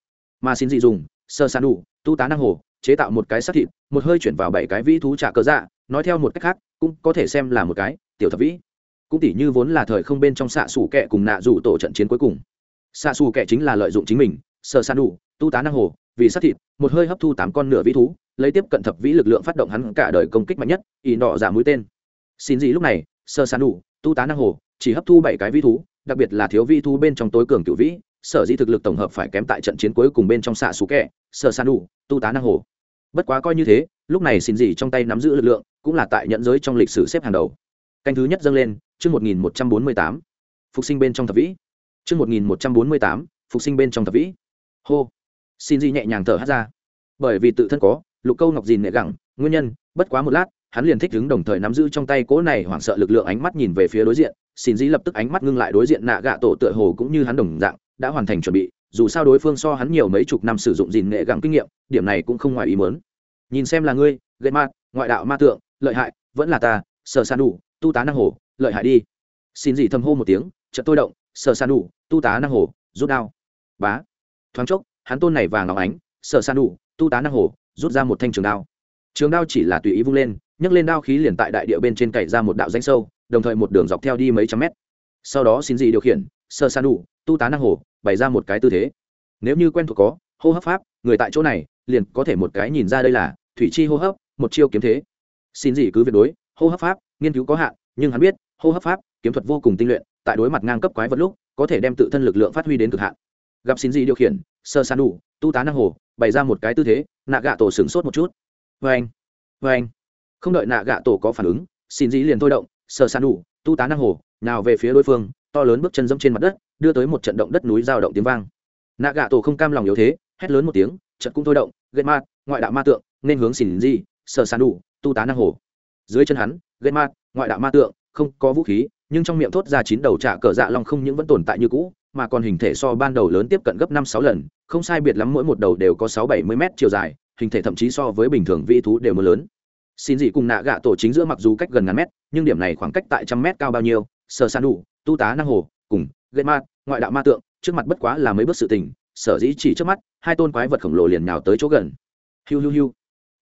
Mà xin dị dùng, sơ san đủ, tu tá năng hồ, chế tạo một cái sát thịt, một hơi chuyển vào bảy cái vĩ thú trả cờ dạ nói theo một cách khác, cũng có thể xem là một cái tiểu thập vĩ. Cũng tỷ như vốn là thời không bên trong xạ xù kẹ cùng nạ rủ tổ trận chiến cuối cùng. Xạ xù kẹ chính là lợi dụng chính mình, sơ san đủ, tu tá năng hồ, vì sát thịt, một hơi hấp thu tám con nửa vĩ thú lấy tiếp cận thập vĩ lực lượng phát động hắn cả đời công kích mạnh nhất, ỷ nọ giả mũi tên. Xin gì lúc này, sơ san đủ, tu tá năng hồ, chỉ hấp thu bảy cái vĩ thú, đặc biệt là thiếu vĩ thú bên trong tối cường cựu vĩ, sở dĩ thực lực tổng hợp phải kém tại trận chiến cuối cùng bên trong xạ xú kẹ, sơ san đủ, tu tá năng hồ. Bất quá coi như thế, lúc này xin gì trong tay nắm giữ lực lượng, cũng là tại nhận giới trong lịch sử xếp hàng đầu. Canh thứ nhất dâng lên, chương một nghìn một trăm bốn mươi tám. Phục sinh bên trong thập vĩ. Chương một nghìn một trăm bốn mươi tám, phục sinh bên trong thập vĩ. Hô. Xin gì nhẹ nhàng thở hát ra. Bởi vì tự thân có lục câu ngọc dìn nệ gẳng, nguyên nhân, bất quá một lát, hắn liền thích đứng đồng thời nắm giữ trong tay cỗ này hoảng sợ lực lượng ánh mắt nhìn về phía đối diện, xin dĩ lập tức ánh mắt ngưng lại đối diện nạ gạ tổ tựa hồ cũng như hắn đồng dạng, đã hoàn thành chuẩn bị, dù sao đối phương so hắn nhiều mấy chục năm sử dụng dìn nghệ gẳng kinh nghiệm, điểm này cũng không ngoài ý mớn nhìn xem là ngươi ghét ma, ngoại đạo ma tượng, lợi hại, vẫn là ta, sở san đủ, tu tá năng hồ, lợi hại đi. Xin dĩ thầm hô một tiếng, chợt tôi động, sở san đủ, tu tá năng hồ, rút đao. Bá. Thoáng chốc, hắn tôn này vàng óng ánh, sở san đủ, tu tá năng hồ rút ra một thanh trường đao. Trường đao chỉ là tùy ý vung lên, nhấc lên đao khí liền tại đại địa bên trên cày ra một đạo danh sâu, đồng thời một đường dọc theo đi mấy trăm mét. Sau đó xin dị điều khiển, sơ san đủ, tu tá năng hồ, bày ra một cái tư thế. Nếu như quen thuộc có, hô hấp pháp, người tại chỗ này, liền có thể một cái nhìn ra đây là thủy chi hô hấp, một chiêu kiếm thế. Xin dị cứ việc đối, hô hấp pháp, nghiên cứu có hạn, nhưng hắn biết, hô hấp pháp, kiếm thuật vô cùng tinh luyện, tại đối mặt ngang cấp quái vật lúc, có thể đem tự thân lực lượng phát huy đến cực hạn. Gặp xin dị điều khiển, sơ san đủ, tu tá năng hồ, bày ra một cái tư thế nạ gạ tổ sửng sốt một chút. Vê anh vê anh không đợi nạ gạ tổ có phản ứng, xin dĩ liền thôi động, sờ san đủ, tu tá năng hồ, nào về phía đối phương, to lớn bước chân dẫm trên mặt đất, đưa tới một trận động đất núi giao động tiếng vang. Nạ gạ tổ không cam lòng yếu thế, hét lớn một tiếng, trận cũng thôi động gây ma, ngoại đạo ma tượng, nên hướng xin dĩ sơ san đủ, tu tá năng hồ. Dưới chân hắn gây ma, ngoại đạo ma tượng, không có vũ khí, nhưng trong miệng thốt ra chín đầu trả cờ dạ long không những vẫn tồn tại như cũ, mà còn hình thể so ban đầu lớn tiếp cận gấp năm sáu lần không sai biệt lắm mỗi một đầu đều có sáu bảy mươi m chiều dài, hình thể thậm chí so với bình thường vĩ thú đều mưa lớn. Xin dị cùng nạ gạ tổ chính giữa mặc dù cách gần ngàn mét, nhưng điểm này khoảng cách tại trăm mét cao bao nhiêu, sở san đủ, tu tá năng hồ, cùng gây ma, ngoại đạo ma tượng, trước mặt bất quá là mấy bước sự tình, sở dĩ chỉ trước mắt, hai tôn quái vật khổng lồ liền nhào tới chỗ gần. Hiu hiu hiu.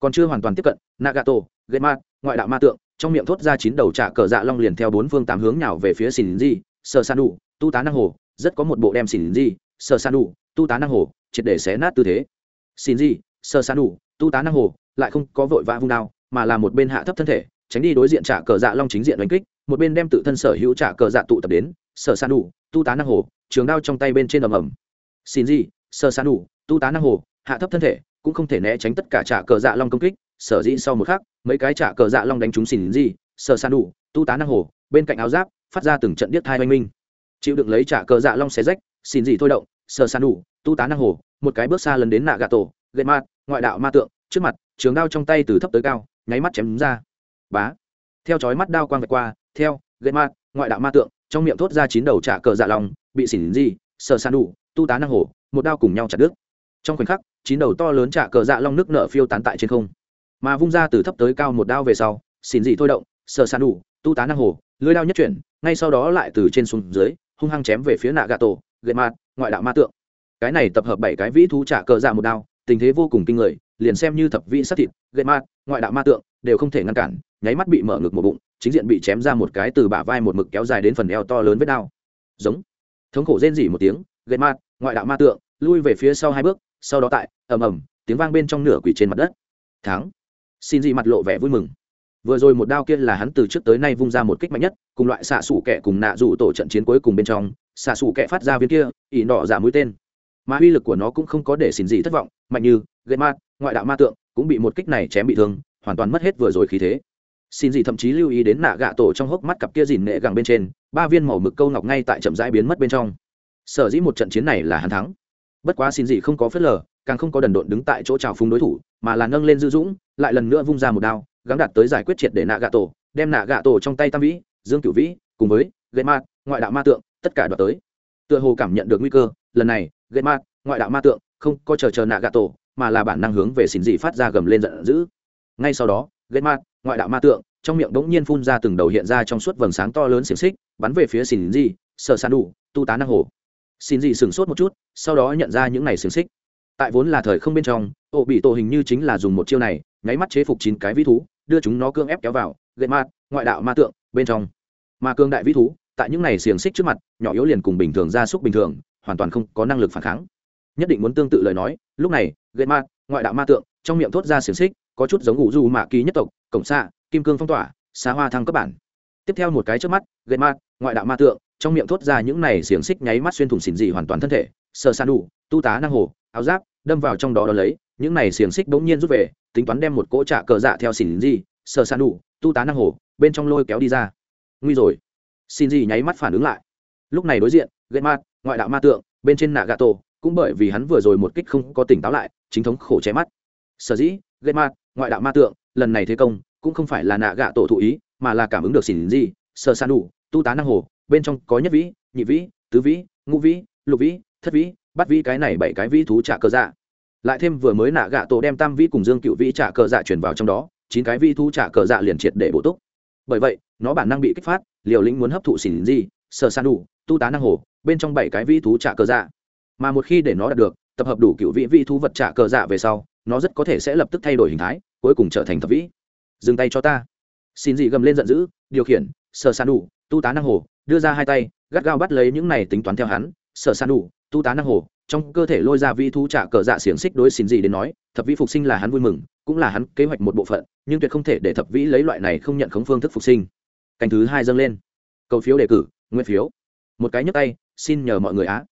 Còn chưa hoàn toàn tiếp cận nagato gây ma, ngoại đạo ma tượng, trong miệng thốt ra chín đầu trả cờ dạ long liền theo bốn phương tám hướng nhào về phía xin di sở san đủ, tu tá năng hồ, rất có một bộ đem xin di sờ san đủ, tu tá năng hồ triệt để xé nát tư thế. Xin gì, sơ san đủ tu tá năng hồ lại không có vội vã vung đao mà là một bên hạ thấp thân thể tránh đi đối diện trả cờ dạ long chính diện đánh kích một bên đem tự thân sở hữu trả cờ dạ tụ tập đến sở san đủ tu tá năng hồ trường đao trong tay bên trên ầm ầm. Xin gì sở san đủ tu tá năng hồ hạ thấp thân thể cũng không thể né tránh tất cả trả cờ dạ long công kích sở dĩ sau một khắc mấy cái trả cờ dạ long đánh trúng xin gì sở san đủ tu tá năng hồ bên cạnh áo giáp phát ra từng trận điếc thai oanh minh. Chịu đựng lấy trả cờ dạ long xé rách xin gì thôi động sờ san đủ tu tá năng hồ một cái bước xa lần đến nạ gà tổ gậy ma ngoại đạo ma tượng trước mặt trường đao trong tay từ thấp tới cao nháy mắt chém ra. Bá! Theo chói mắt đao quang vạch qua theo gậy ma ngoại đạo ma tượng trong miệng thốt ra chín đầu trả cờ dạ lòng bị xỉn gì, sờ san đủ tu tá năng hồ, một đao cùng nhau chặt đứt. Trong khoảnh khắc chín đầu to lớn trả cờ dạ long nước nợ phiêu tán tại trên không. Mà vung ra từ thấp tới cao một đao về sau xỉn dị thôi động sờ san đủ tu tá năng hồ, lưới đao nhất chuyển ngay sau đó lại từ trên xuống dưới hung hăng chém về phía nạ gà tổ gậy ma ngoại đạo ma tượng. Cái này tập hợp bảy cái vĩ thú trả cờ dạ một đao, tình thế vô cùng kinh người, liền xem như thập vĩ sát thịt, gậy ma, ngoại đạo ma tượng, đều không thể ngăn cản, nháy mắt bị mở ngực một bụng, chính diện bị chém ra một cái từ bả vai một mực kéo dài đến phần eo to lớn với đao. Giống. Thống khổ rên rỉ một tiếng, gậy ma, ngoại đạo ma tượng, lui về phía sau hai bước, sau đó tại, ầm ầm, tiếng vang bên trong nửa quỷ trên mặt đất. Thắng. Xin dị mặt lộ vẻ vui mừng. Vừa rồi một đao kia là hắn từ trước tới nay vung ra một kích mạnh nhất, cùng loại xạ xủ kẻ cùng nạ rủ tổ trận chiến cuối cùng bên trong xạ xù kẹ phát ra viên kia ỉ nọ giả mũi tên. Mà uy lực của nó cũng không có để xin dị thất vọng, mạnh như gây mát ngoại đạo ma tượng, cũng bị một kích này chém bị thương, hoàn toàn mất hết vừa rồi khí thế. Xin gì thậm chí lưu ý đến nạ gạ tổ trong hốc mắt cặp kia dìn nệ gẳng bên trên, ba viên màu mực câu ngọc ngay tại chậm rãi biến mất bên trong. Sở dĩ một trận chiến này là hắn thắng. Bất quá xin gì không có phớt lờ, càng không có đần độn đứng tại chỗ trào phúng đối thủ, mà là nâng lên dư dũng, lại lần nữa vung ra một đao, gắng đạt tới giải quyết triệt để nạ gạ tổ, đem nạ gạ tổ trong tay tam vĩ, dương cửu vĩ, cùng với gây ma, ngoại đạo ma tượng tất cả đoạt tới. Tựa hồ cảm nhận được nguy cơ, lần này gây ma, ngoại đạo ma tượng, không có chờ chờ nạ gạ tổ mà là bản năng hướng về xin dị phát ra gầm lên giận dữ. Ngay sau đó gây ma, ngoại đạo ma tượng, trong miệng bỗng nhiên phun ra từng đầu hiện ra trong suốt vầng sáng to lớn xiềng xích, bắn về phía xin dị sợ san đủ tu tá năng hồ. Xin dị sửng sốt một chút, sau đó nhận ra những này xiềng xích. Tại vốn là thời không bên trong ổ bị tổ hình như chính là dùng một chiêu này, nháy mắt chế phục chín cái vĩ thú, đưa chúng nó cương ép kéo vào gây ma, ngoại đạo ma tượng, bên trong. Mà cương đại vĩ thú tại những này xiềng xích trước mặt, nhỏ yếu liền cùng bình thường gia súc bình thường, hoàn toàn không có năng lực phản kháng. Nhất định muốn tương tự lời nói, lúc này gây ma, ngoại đạo ma tượng, trong miệng thốt ra xiềng xích, có chút giống ngụ du mạ ký nhất tộc, cổng xạ kim cương phong tỏa xá hoa thăng cấp bản. Tiếp theo một cái trước mắt gây ma, ngoại đạo ma tượng, trong miệng thốt ra những này xiềng xích nháy mắt xuyên thủng xỉn dị hoàn toàn thân thể sơ san đủ, tu tá năng hồ, áo giáp, đâm vào trong đó đ lấy, những này xiềng xích bỗng nhiên rút về, tính toán đem một cỗ trạ cờ dạ theo xỉn dị sơ san đủ, tu tá năng hồ, bên trong lôi kéo đi ra. Nguy rồi xin gì nháy mắt phản ứng lại. Lúc này đối diện gây ma ngoại đạo ma tượng, bên trên nạ gà tổ cũng bởi vì hắn vừa rồi một kích không có tỉnh táo lại, chính thống khổ che mắt. Sở dĩ gây ma ngoại đạo ma tượng, lần này thế công, cũng không phải là nạ gạ tổ thụ ý, mà là cảm ứng được xỉn gì, sơ san đủ, tu tá năng hồ, bên trong có nhất vĩ, nhị vĩ, tứ vĩ, ngũ vĩ, lục vĩ, thất vĩ bắt vĩ cái này bảy cái vĩ thú trả cờ dạ. Lại thêm vừa mới nạ gạ tổ đem tam vĩ cùng dương cựu vĩ trả cờ dạ chuyển vào trong đó, chín cái vĩ thú trả cờ dạ liền triệt để bổ túc. Bởi vậy, nó bản năng bị kích phát liều lĩnh muốn hấp thụ xỉn gì sơ san đủ, tu tá năng hồ, bên trong bảy cái vĩ thú trả cờ dạ. Mà một khi để nó đạt được, tập hợp đủ cựu vị vị thú vật trả cờ dạ về sau, nó rất có thể sẽ lập tức thay đổi hình thái, cuối cùng trở thành thập vĩ. Dừng tay cho ta. Xin dị gầm lên giận dữ, điều khiển sở san đủ, tu tá năng hồ, đưa ra hai tay, gắt gao bắt lấy những này tính toán theo hắn sở san đủ, tu tá năng hồ, trong cơ thể lôi ra vĩ thú trả cờ dạ xiềng xích đối xin dị đến nói, thập vĩ phục sinh là hắn vui mừng, cũng là hắn kế hoạch một bộ phận, nhưng tuyệt không thể để thập vĩ lấy loại này không nhận khống phương thức phục sinh canh thứ hai dâng lên. Cầu phiếu đề cử nguyên phiếu. Một cái nhấp tay, xin nhờ mọi người á.